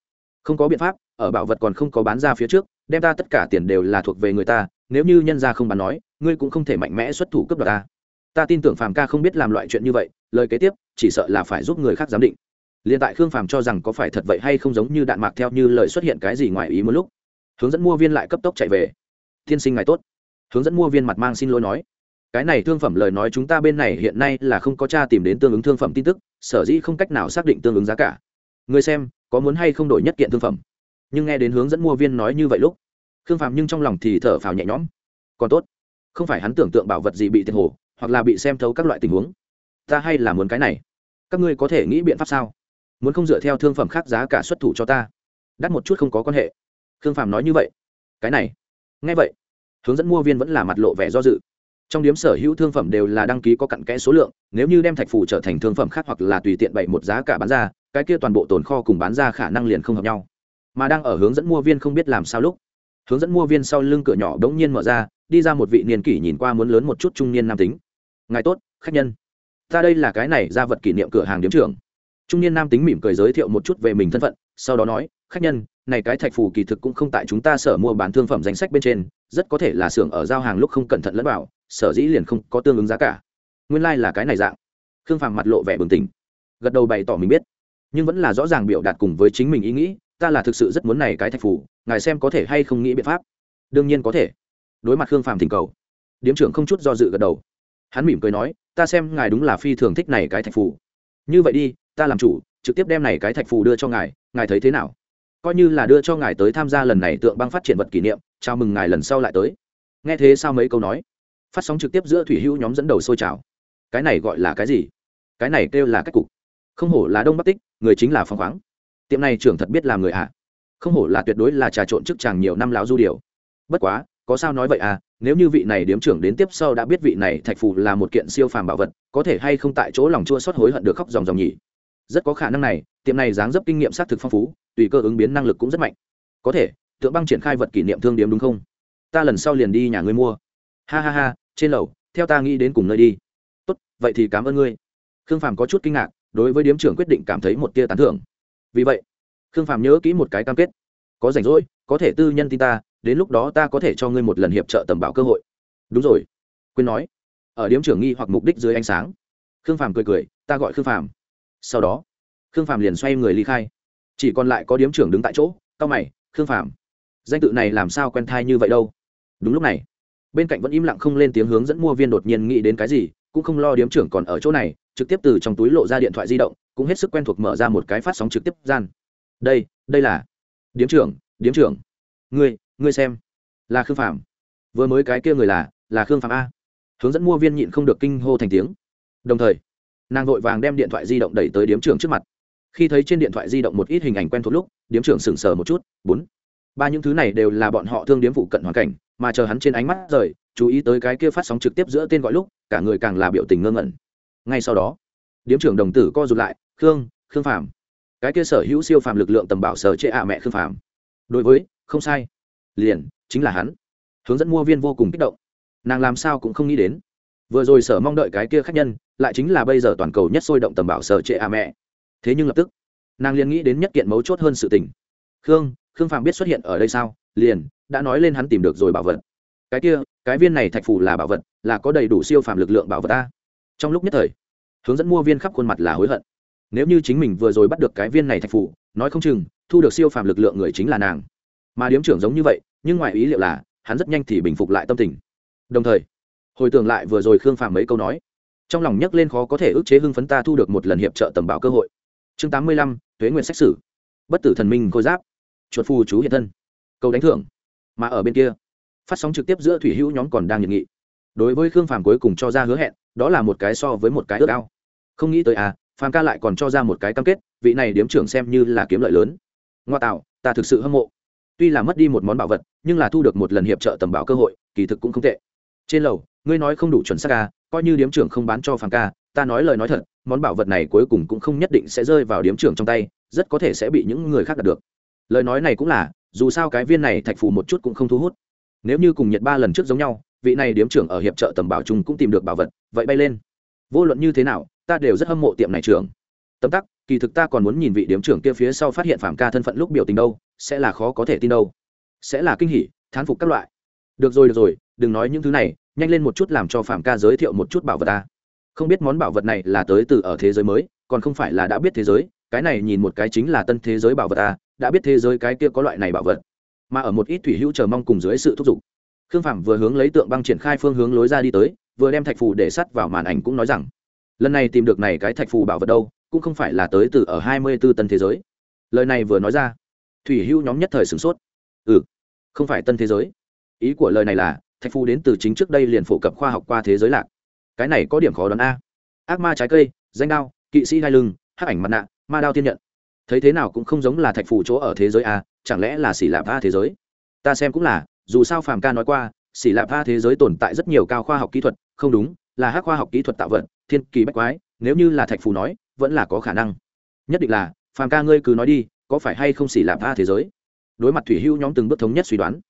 Không có biện pháp, ở bảo vật còn không có bán ra phía trước, đem ta tất cả tiền đều là thuộc về người ta, nếu như nhân ra không bán nói, ngươi cũng không thể mạnh mẽ xuất thủ cướp đoạt ta. Ta tin tưởng phàm ca không biết làm loại chuyện như vậy, lời kế tiếp, chỉ sợ là phải giúp người khác giám định. Liền tại khương phàm cho rằng có phải thật vậy hay không giống như đạn mạc theo như lời xuất hiện cái gì ngoài ý một lúc, hướng dẫn mua viên lại cấp tốc chạy về tiên sinh ngài tốt. Hướng dẫn mua viên mặt mang xin lỗi nói. Cái này thương phẩm lời nói chúng ta bên này hiện nay là không có cha tìm đến tương ứng thương phẩm tin tức, sở dĩ không cách nào xác định tương ứng giá cả. Người xem, có muốn hay không đổi nhất kiện thương phẩm? Nhưng nghe đến hướng dẫn mua viên nói như vậy lúc, khương phạm nhưng trong lòng thì thở phào nhẹ nhõm. Còn tốt, không phải hắn tưởng tượng bảo vật gì bị thiệt hồ hoặc là bị xem thấu các loại tình huống. Ta hay là muốn cái này. Các ngươi có thể nghĩ biện pháp sao? Muốn không dựa theo thương phẩm khác giá cả xuất thủ cho ta? Đắt một chút không có quan hệ. Khương phạm nói như vậy. Cái này nghe vậy, hướng dẫn mua viên vẫn là mặt lộ vẻ do dự. Trong điếm sở hữu thương phẩm đều là đăng ký có cặn kẽ số lượng, nếu như đem thạch phủ trở thành thương phẩm khác hoặc là tùy tiện bày một giá cả bán ra, cái kia toàn bộ tồn kho cùng bán ra khả năng liền không hợp nhau. Mà đang ở hướng dẫn mua viên không biết làm sao lúc, hướng dẫn mua viên sau lưng cửa nhỏ đ ố n g nhiên mở ra, đi ra một vị niên kỷ nhìn qua muốn lớn một chút trung niên nam tính. Ngài tốt, khách nhân. Ta đây là cái này ra vật kỷ niệm cửa hàng điếm trưởng. Trung niên nam tính mỉm cười giới thiệu một chút về mình thân phận, sau đó nói, khách nhân này cái thạch phù kỳ thực cũng không tại chúng ta sở mua bán thương phẩm danh sách bên trên, rất có thể là xưởng ở giao hàng lúc không cẩn thận lẫn vào, sở dĩ liền không có tương ứng giá cả. Nguyên lai、like、là cái này dạng. Khương phàm mặt lộ vẻ bừng tỉnh. Gật đầu bày tỏ mình biết. Nhưng vẫn là rõ ràng biểu đạt cùng với chính mình ý nghĩ, ta là thực sự rất muốn này cái thạch phủ ngài xem có thể hay không nghĩ biện pháp. Đương nhiên có thể. Đối mặt khương phàm thỉnh cầu, điếm trưởng không chút do dự gật đầu. Hắn mỉm cười nói, ta xem ngài đúng là phi thường thích này cái thạch phủ như vậy đi, ta làm chủ, trực tiếp đem này cái thạch phù đưa cho ngài ngài thấy thế nào? Coi như là đưa cho ngài tới tham gia lần này tượng băng phát triển vật kỷ niệm, chào mừng ngài lần sau lại tới. Nghe thế sao mấy câu nói? Phát sóng trực tiếp giữa thủy hữu nhóm dẫn đầu sôi trào. Cái này gọi là cái gì? Cái này kêu là cách cục. Không hổ là đông bắc tích, người chính là phong khoáng. Tiệm này trưởng thật biết làm người ạ. À. không hổ là tuyệt đối là trà trộn chức chàng nhiều năm láo du điều. Bất quá, có sao nói vậy à? Nếu như vị này điếm trưởng đến tiếp sau đã biết vị này thạch phù là một kiện siêu phàm bảo vật, có thể hay không tại chỗ lòng chua xót hối hận được khóc dòng dòng nhỉ? Rất có khả năng này tiệm này dáng dấp kinh nghiệm xác thực phong phú, tùy cơ ứng biến năng lực cũng rất mạnh. Có thể, tượng băng triển khai vật kỷ niệm thương điếm đúng không? Ta lần sau liền đi nhà ngươi mua. Ha ha ha, trên lầu, theo ta nghĩ đến cùng nơi đi. Tốt, vậy thì cảm ơn ngươi. Khương phàm có chút kinh ngạc, đối với điếm trưởng quyết định cảm thấy một tia tán thưởng. Vì vậy, khương phàm nhớ kỹ một cái cam kết. Có rảnh rỗi, có thể tư nhân tin ta, đến lúc đó ta có thể cho ngươi một lần hiệp trợ tầm bảo cơ hội. Đúng rồi, quên nói. Ở điếm trưởng nghi hoặc mục đích dưới ánh sáng, khương phàm cười cười, ta gọi khương phàm. Sau đó khương phàm liền xoay người ly khai. Chỉ còn lại có điếm trưởng đứng tại chỗ cao mày, khương phàm, danh tự này làm sao quen thai như vậy đâu? Đúng lúc này, bên cạnh vẫn im lặng không lên tiếng hướng dẫn mua viên đột nhiên nghĩ đến cái gì, cũng không lo điếm trưởng còn ở chỗ này, trực tiếp từ trong túi lộ ra điện thoại di động, cũng hết sức quen thuộc mở ra một cái phát sóng trực tiếp gian. Đây đây là điếm trưởng điếm trưởng, ngươi ngươi xem, là khương phạm vừa mới cái kia người là là khương phạm a. Hướng dẫn mua viên nhịn không được kinh hô thành tiếng. Đồng thời, nàng vội vàng đem điện thoại di động đẩy tới điếm trưởng trước mặt khi thấy trên điện thoại di động một ít hình ảnh quen thuộc lúc, điếm trưởng sững sờ một chút, bốn. Ba những thứ này đều là bọn họ thương điếm phụ cận hoàn cảnh, mà chờ hắn trên ánh mắt rời, chú ý tới cái kia phát sóng trực tiếp giữa tên gọi lúc, cả người càng là biểu tình ngơ ngẩn. Ngay sau đó, điếm trưởng đồng tử co rụt lại, khương khương phàm. Cái kia sở hữu siêu phàm lực lượng tầm bảo sở chệ ạ mẹ khương phàm. Đối với, không sai. Liền, chính là hắn. Hướng dẫn mua viên vô cùng kích động. Nàng làm sao cũng không nghĩ đến. Vừa rồi sở mong đợi cái kia khác nhân, lại chính là bây giờ toàn cầu nhất sôi động tầm bảo sở trệ ạ mẹ thế nhưng lập tức, nàng liền nghĩ đến nhất kiện mấu chốt hơn sự tình. Khương khương phàm biết xuất hiện ở đây sao? Liền, đã nói lên hắn tìm được rồi bảo vật. Cái kia, cái viên này thạch phù là bảo vật, là có đầy đủ siêu phàm lực lượng bảo vật ta. Trong lúc nhất thời, hướng dẫn mua viên khắp khuôn mặt là hối hận. Nếu như chính mình vừa rồi bắt được cái viên này thạch phù, nói không chừng, thu được siêu phàm lực lượng người chính là nàng. Mà điếm trưởng giống như vậy, nhưng ngoài ý liệu là, hắn rất nhanh thì bình phục lại tâm tình. Đồng thời, hồi tưởng lại vừa rồi khương phàm mấy câu nói, trong lòng nhấc lên khó có thể ức chế hưng phấn ta thu được một lần hiệp trợ tầm bảo cơ hội chương tám mươi lăm thuế nguyện xét xử bất tử thần minh khôi giáp. Chuột phù chú hiện thân. Cầu đánh thưởng. Mà ở bên kia, phát sóng trực tiếp giữa thủy hữu nhóm còn đang nhiệt nghị. Đối với khương phàm cuối cùng cho ra hứa hẹn, đó là một cái so với một cái ước ao. Không nghĩ tới à phàm ca lại còn cho ra một cái cam kết, vị này điếm trưởng xem như là kiếm lợi lớn. Ngoa tạo, ta thực sự hâm mộ. Tuy là mất đi một món bảo vật, nhưng là thu được một lần hiệp trợ tầm bảo cơ hội, kỳ thực cũng không tệ. Trên lầu, ngươi nói không đủ chuẩn xác ca coi như điếm trưởng không bán cho phàm ca ta nói lời nói thật, món bảo vật này cuối cùng cũng không nhất định sẽ rơi vào điếm trưởng trong tay, rất có thể sẽ bị những người khác đạt được. Lời nói này cũng là, dù sao cái viên này thạch phù một chút cũng không thu hút. Nếu như cùng nhật ba lần trước giống nhau, vị này điếm trưởng ở hiệp trợ tầm bảo trung cũng tìm được bảo vật, vậy bay lên. Vô luận như thế nào, ta đều rất hâm mộ tiệm này trưởng. Tấm tắc, kỳ thực ta còn muốn nhìn vị điếm trưởng kia phía sau phát hiện phạm ca thân phận lúc biểu tình đâu, sẽ là khó có thể tin đâu. Sẽ là kinh hỉ, thán phục các loại. Được rồi được rồi, đừng nói những thứ này, nhanh lên một chút làm cho phạm ca giới thiệu một chút bảo vật ta không biết món bảo vật này là tới từ ở thế giới mới, còn không phải là đã biết thế giới, cái này nhìn một cái chính là tân thế giới bảo vật ta đã biết thế giới cái kia có loại này bảo vật. Mà ở một ít thủy hữu chờ mong cùng dưới sự thúc giục, khương phạm vừa hướng lấy tượng băng triển khai phương hướng lối ra đi tới, vừa đem thạch phù để sắt vào màn ảnh cũng nói rằng, lần này tìm được này cái thạch phù bảo vật đâu, cũng không phải là tới từ ở hai mươi b ố tân thế giới. Lời này vừa nói ra, thủy hữu nhóm nhất thời sửng sốt. Ừ không phải tân thế giới. Ý của lời này là, thạch phù đến từ chính trước đây liền phổ cập khoa học qua thế giới lạc cái này có điểm khó đoán a. Ác ma trái cây, danh đao, kỵ sĩ hai lưng, hắc ảnh mặt nạ, ma đao tiên nhận. Thấy thế nào cũng không giống là thạch phù chỗ ở thế giới a, chẳng lẽ là xỉ lạp a thế giới? Ta xem cũng là, dù sao phàm ca nói qua, xỉ lạp a thế giới tồn tại rất nhiều cao khoa học kỹ thuật, không đúng, là hắc khoa học kỹ thuật tạo vật, thiên kỳ bách quái, nếu như là thạch phù nói, vẫn là có khả năng. Nhất định là, phàm ca ngươi cứ nói đi, có phải hay không xỉ lạp a thế giới? Đối mặt thủy hưu nhóm từng bước thống nhất suy đoán.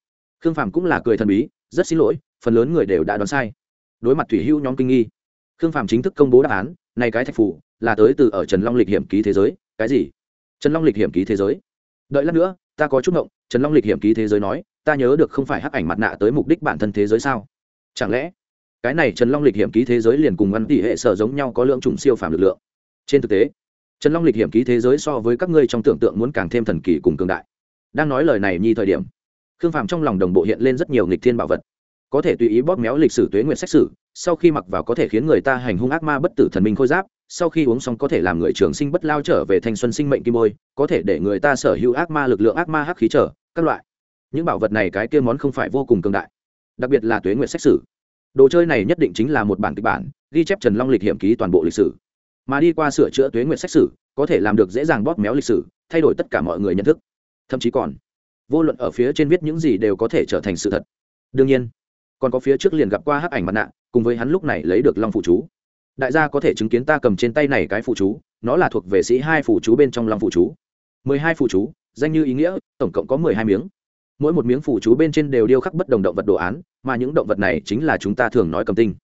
Khương phàm cũng là cười thần bí, rất xin lỗi, phần lớn người đều đã đoán sai đối mặt thủy hưu nhóm kinh nghi. Khương phạm chính thức công bố đáp án, này cái thạch phủ là tới từ ở trần long lịch hiểm ký thế giới, cái gì? Trần long lịch hiểm ký thế giới. Đợi lát nữa, ta có chút ngộng, trần long lịch hiểm ký thế giới nói, ta nhớ được không phải hắc ảnh mặt nạ tới mục đích bản thân thế giới sao? Chẳng lẽ, cái này trần long lịch hiểm ký thế giới liền cùng ngăn tỷ hệ sở giống nhau có lượng trùng siêu phàm lực lượng? Trên thực tế, trần long lịch hiểm ký thế giới so với các ngươi trong tưởng tượng muốn càng thêm thần kỳ cùng cường đại. Đang nói lời này nhi thời điểm, khương phạm trong lòng đồng bộ hiện lên rất nhiều nghịch thiên bảo vật có thể tùy ý bóp méo lịch sử tuế nguyện xét xử sau khi mặc vào có thể khiến người ta hành hung ác ma bất tử thần minh khôi giáp, sau khi uống xong có thể làm người trường sinh bất lao trở về thanh xuân sinh mệnh kim bôi, có thể để người ta sở hữu ác ma lực lượng ác ma hắc khí trở, các loại. Những bảo vật này cái kia món không phải vô cùng cường đại, đặc biệt là tuế nguyện xét xử đồ chơi này nhất định chính là một bản kịch bản, ghi chép trần long lịch hiểm ký toàn bộ lịch sử. Mà đi qua sửa chữa tuế nguyện xét xử có thể làm được dễ dàng bóp méo lịch sử, thay đổi tất cả mọi người nhận thức. Thậm chí còn, vô luận ở phía trên viết những gì đều có thể trở thành sự thật. Đương nhiên còn có phía trước liền gặp qua hắc ảnh mặt nạ, cùng với hắn lúc này lấy được long phụ chú. Đại gia có thể chứng kiến ta cầm trên tay này cái phụ chú, nó là thuộc về sĩ hai phụ chú bên trong long phụ chú. Mười hai phụ chú, danh như ý nghĩa, tổng cộng có mười hai miếng. Mỗi một miếng phụ chú bên trên đều điêu khắc bất đồng động vật đồ án, mà những động vật này chính là chúng ta thường nói cầm tinh.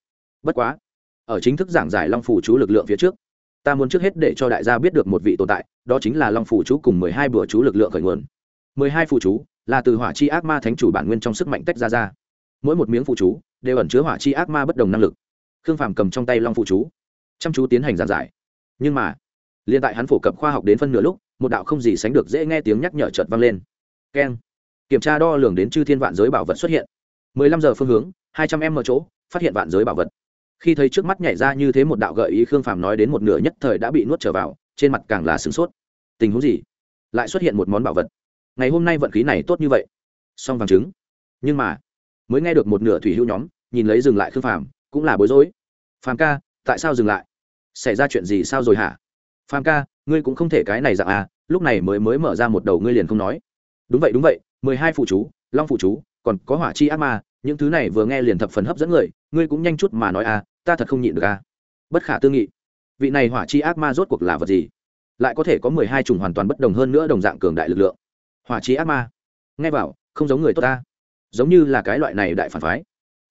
Bất quá, ở chính thức giảng giải long phụ chú lực lượng phía trước, ta muốn trước hết để cho đại gia biết được một vị tồn tại, đó chính là long phụ chú cùng mười hai bữa chú lực lượng khởi nguồn. Mười hai phụ chú là từ hỏa chi ác ma thánh chủ bản nguyên trong sức mạnh tách ra ra mỗi một miếng phụ chú đều ẩn chứa hỏa chi ác ma bất đồng năng lực. Khương phàm cầm trong tay long phụ chú, chăm chú tiến hành giàn giải. Nhưng mà, liền tại hắn phổ cập khoa học đến phân nửa lúc, một đạo không gì sánh được dễ nghe tiếng nhắc nhở chợt vang lên. Keng. Kiểm tra đo lường đến chư thiên vạn giới bảo vật xuất hiện. Mười lăm giờ phương hướng, hai trăm em ở chỗ, phát hiện vạn giới bảo vật. Khi thấy trước mắt nhảy ra như thế một đạo gợi ý khương phàm nói đến một nửa nhất thời đã bị nuốt trở vào, trên mặt càng là sửng sốt. Tình huống gì? Lại xuất hiện một món bảo vật. Ngày hôm nay vận khí này tốt như vậy. Song vàng trứng. Nhưng mà mới nghe được một nửa thủy hữu nhóm, nhìn lấy dừng lại khương phàm, cũng là bối rối. Phàm ca, tại sao dừng lại? Xảy ra chuyện gì sao rồi hả? Phàm ca, ngươi cũng không thể cái này dạng à lúc này mới mới mở ra một đầu ngươi liền không nói. Đúng vậy đúng vậy, mười hai phụ chú, long phụ chú, còn có hỏa chi ác ma, những thứ này vừa nghe liền thập phần hấp dẫn người, ngươi cũng nhanh chút mà nói à ta thật không nhịn được à. Bất khả tư nghị. Vị này hỏa chi ác ma rốt cuộc là vật gì? Lại có thể có mười hai chủng hoàn toàn bất đồng hơn nữa đồng dạng cường đại lực lượng. Hỏa chi ác ma. Nghe vào, không giống người tốt ta giống như là cái loại này đại phản phái.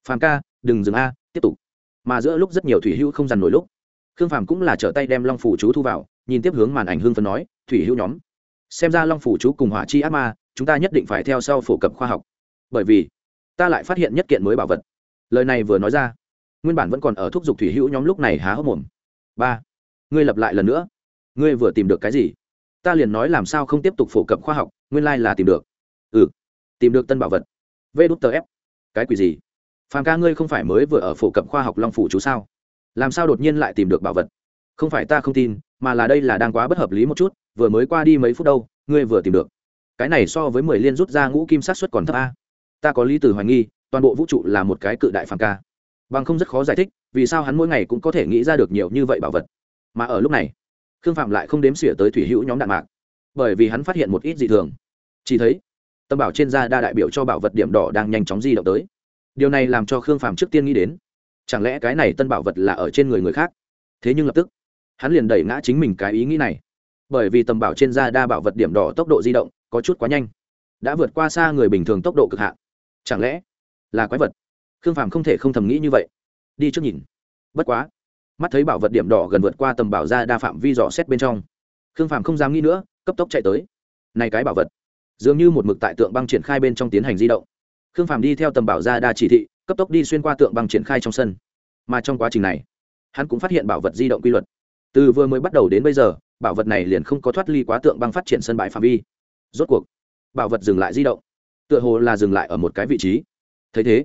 Phàm ca, đừng dừng a, tiếp tục. Mà giữa lúc rất nhiều thủy hữu không dằn nổi lúc, khương phàm cũng là trở tay đem long phủ chú thu vào, nhìn tiếp hướng màn ảnh hương phân nói, thủy hữu nhóm, xem ra long phủ chú cùng hỏa chi ác ma, chúng ta nhất định phải theo sau phổ cập khoa học. Bởi vì, ta lại phát hiện nhất kiện mới bảo vật. Lời này vừa nói ra, nguyên bản vẫn còn ở thúc giục thủy hữu nhóm lúc này há hốc mồm. Ba, ngươi lập lại lần nữa. Ngươi vừa tìm được cái gì? Ta liền nói làm sao không tiếp tục phổ cập khoa học, nguyên lai là tìm được. Ừ tìm được tân bảo vật vê đút tờ ép cái quỷ gì? Phàm ca ngươi không phải mới vừa ở phổ cập khoa học long phủ chú sao? Làm sao đột nhiên lại tìm được bảo vật? Không phải ta không tin, mà là đây là đang quá bất hợp lý một chút, vừa mới qua đi mấy phút đâu, ngươi vừa tìm được. Cái này so với mười liên rút ra ngũ kim sát xuất còn thấp a. Ta có lý từ hoài nghi, toàn bộ vũ trụ là một cái cự đại phàm ca. Bằng không rất khó giải thích, vì sao hắn mỗi ngày cũng có thể nghĩ ra được nhiều như vậy bảo vật. Mà ở lúc này, khương phạm lại không đếm xỉa tới thủy hữu nhóm đạn mạc, bởi vì hắn phát hiện một ít dị thường. Chỉ thấy tâm bảo trên da đa đại biểu cho bảo vật điểm đỏ đang nhanh chóng di động tới. Điều này làm cho khương phàm trước tiên nghĩ đến, chẳng lẽ cái này tân bảo vật là ở trên người người khác? Thế nhưng lập tức, hắn liền đẩy ngã chính mình cái ý nghĩ này. Bởi vì tầm bảo trên da đa bảo vật điểm đỏ tốc độ di động có chút quá nhanh, đã vượt qua xa người bình thường tốc độ cực hạn. Chẳng lẽ là quái vật? Khương phàm không thể không thầm nghĩ như vậy. Đi trước nhìn. Bất quá, mắt thấy bảo vật điểm đỏ gần vượt qua tầm bảo ra đa phạm vi dò xét bên trong, khương phàm không dám nghĩ nữa, cấp tốc chạy tới. Này cái bảo vật dường như một mực tại tượng băng triển khai bên trong tiến hành di động. Khương phàm đi theo tầm bảo ra đa chỉ thị, cấp tốc đi xuyên qua tượng băng triển khai trong sân. Mà trong quá trình này, hắn cũng phát hiện bảo vật di động quy luật. Từ vừa mới bắt đầu đến bây giờ, bảo vật này liền không có thoát ly quá tượng băng phát triển sân bãi phạm vi. Rốt cuộc, bảo vật dừng lại di động. Tựa hồ là dừng lại ở một cái vị trí. Thấy thế,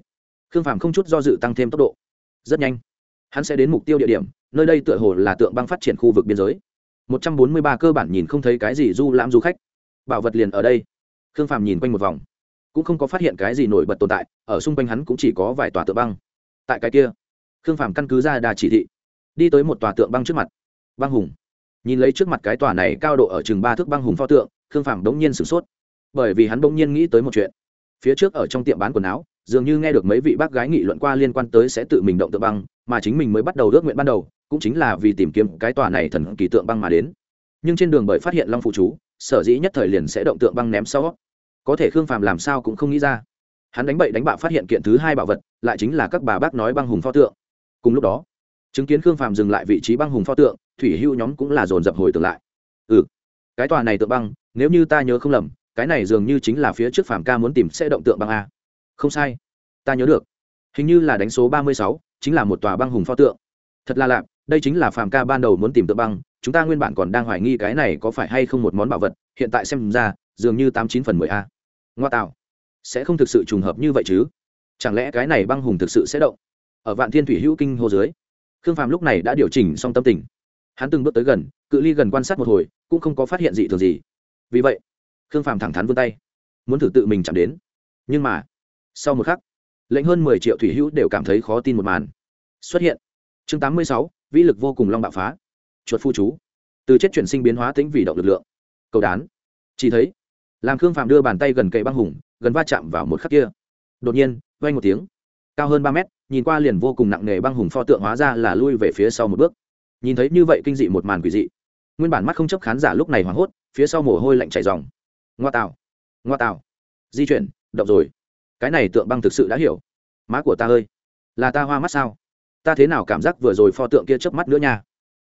khương phàm không chút do dự tăng thêm tốc độ. Rất nhanh, hắn sẽ đến mục tiêu địa điểm, nơi đây tựa hồ là tượng băng phát triển khu vực biên giới. Một trăm bốn mươi ba cơ bản nhìn không thấy cái gì du lãm du khách. Bảo vật liền ở đây khương phàm nhìn quanh một vòng, cũng không có phát hiện cái gì nổi bật tồn tại, ở xung quanh hắn cũng chỉ có vài tòa tượng băng. Tại cái kia, khương phàm căn cứ ra đà chỉ thị, đi tới một tòa tượng băng trước mặt, băng hùng. Nhìn lấy trước mặt cái tòa này cao độ ở chừng ba thước băng hùng pho tượng, khương phàm đống nhiên sửng sốt, bởi vì hắn bỗng nhiên nghĩ tới một chuyện. Phía trước ở trong tiệm bán quần áo, dường như nghe được mấy vị bác gái nghị luận qua liên quan tới sẽ tự mình động tượng băng, mà chính mình mới bắt đầu ước nguyện ban đầu, cũng chính là vì tìm kiếm cái tòa này thần kỳ tượng băng mà đến. Nhưng trên đường bởi phát hiện long phụ chú sở dĩ nhất thời liền sẽ động tượng băng ném sau. Có thể khương phàm làm sao cũng không nghĩ ra. Hắn đánh bậy đánh bạ phát hiện kiện thứ hai bảo vật, lại chính là các bà bác nói băng hùng pho tượng. Cùng lúc đó, chứng kiến khương phàm dừng lại vị trí băng hùng pho tượng, thủy hưu nhóm cũng là dồn dập hồi tưởng lại. Ừ cái tòa này tượng băng, nếu như ta nhớ không lầm, cái này dường như chính là phía trước phàm ca muốn tìm sẽ động tượng băng a. Không sai, ta nhớ được. Hình như là đánh số ba mươi sáu, chính là một tòa băng hùng pho tượng. Thật là lạ đây chính là phàm ca ban đầu muốn tìm tượng băng, chúng ta nguyên bản còn đang hoài nghi cái này có phải hay không một món bảo vật, hiện tại xem ra, dường như tám chín phần mười a. Ngoa tạo. Sẽ không thực sự trùng hợp như vậy chứ? Chẳng lẽ cái này băng hùng thực sự sẽ động? Ở vạn thiên thủy hữu kinh hồ dưới, khương phàm lúc này đã điều chỉnh xong tâm tình. Hắn từng bước tới gần, cự ly gần quan sát một hồi, cũng không có phát hiện gì thường gì. Vì vậy, khương phàm thẳng thắn vươn tay, muốn thử tự mình chạm đến. Nhưng mà, sau một khắc, lệnh hơn mười triệu thủy hữu đều cảm thấy khó tin một màn. Xuất hiện. Chương tám mươi sáu vĩ lực vô cùng long bạo phá. Chuột phu chú. Từ chết chuyển sinh biến hóa tính vì động lực lượng. Cầu đán. Chỉ thấy làm khương phạm đưa bàn tay gần cây băng hùng, gần va chạm vào một khắc kia. Đột nhiên vay một tiếng. Cao hơn ba mét, nhìn qua liền vô cùng nặng nề băng hùng pho tượng hóa ra là lui về phía sau một bước. Nhìn thấy như vậy kinh dị một màn quỷ dị. Nguyên bản mắt không chấp khán giả lúc này hoảng hốt, phía sau mồ hôi lạnh chảy dòng ngoa tạo. Ngoa tạo. Di chuyển. Động rồi. Cái này tượng băng thực sự đã hiểu. Má của ta ơi. Là ta hoa mắt sao? Ta thế nào cảm giác vừa rồi pho tượng kia chớp mắt nữa nha?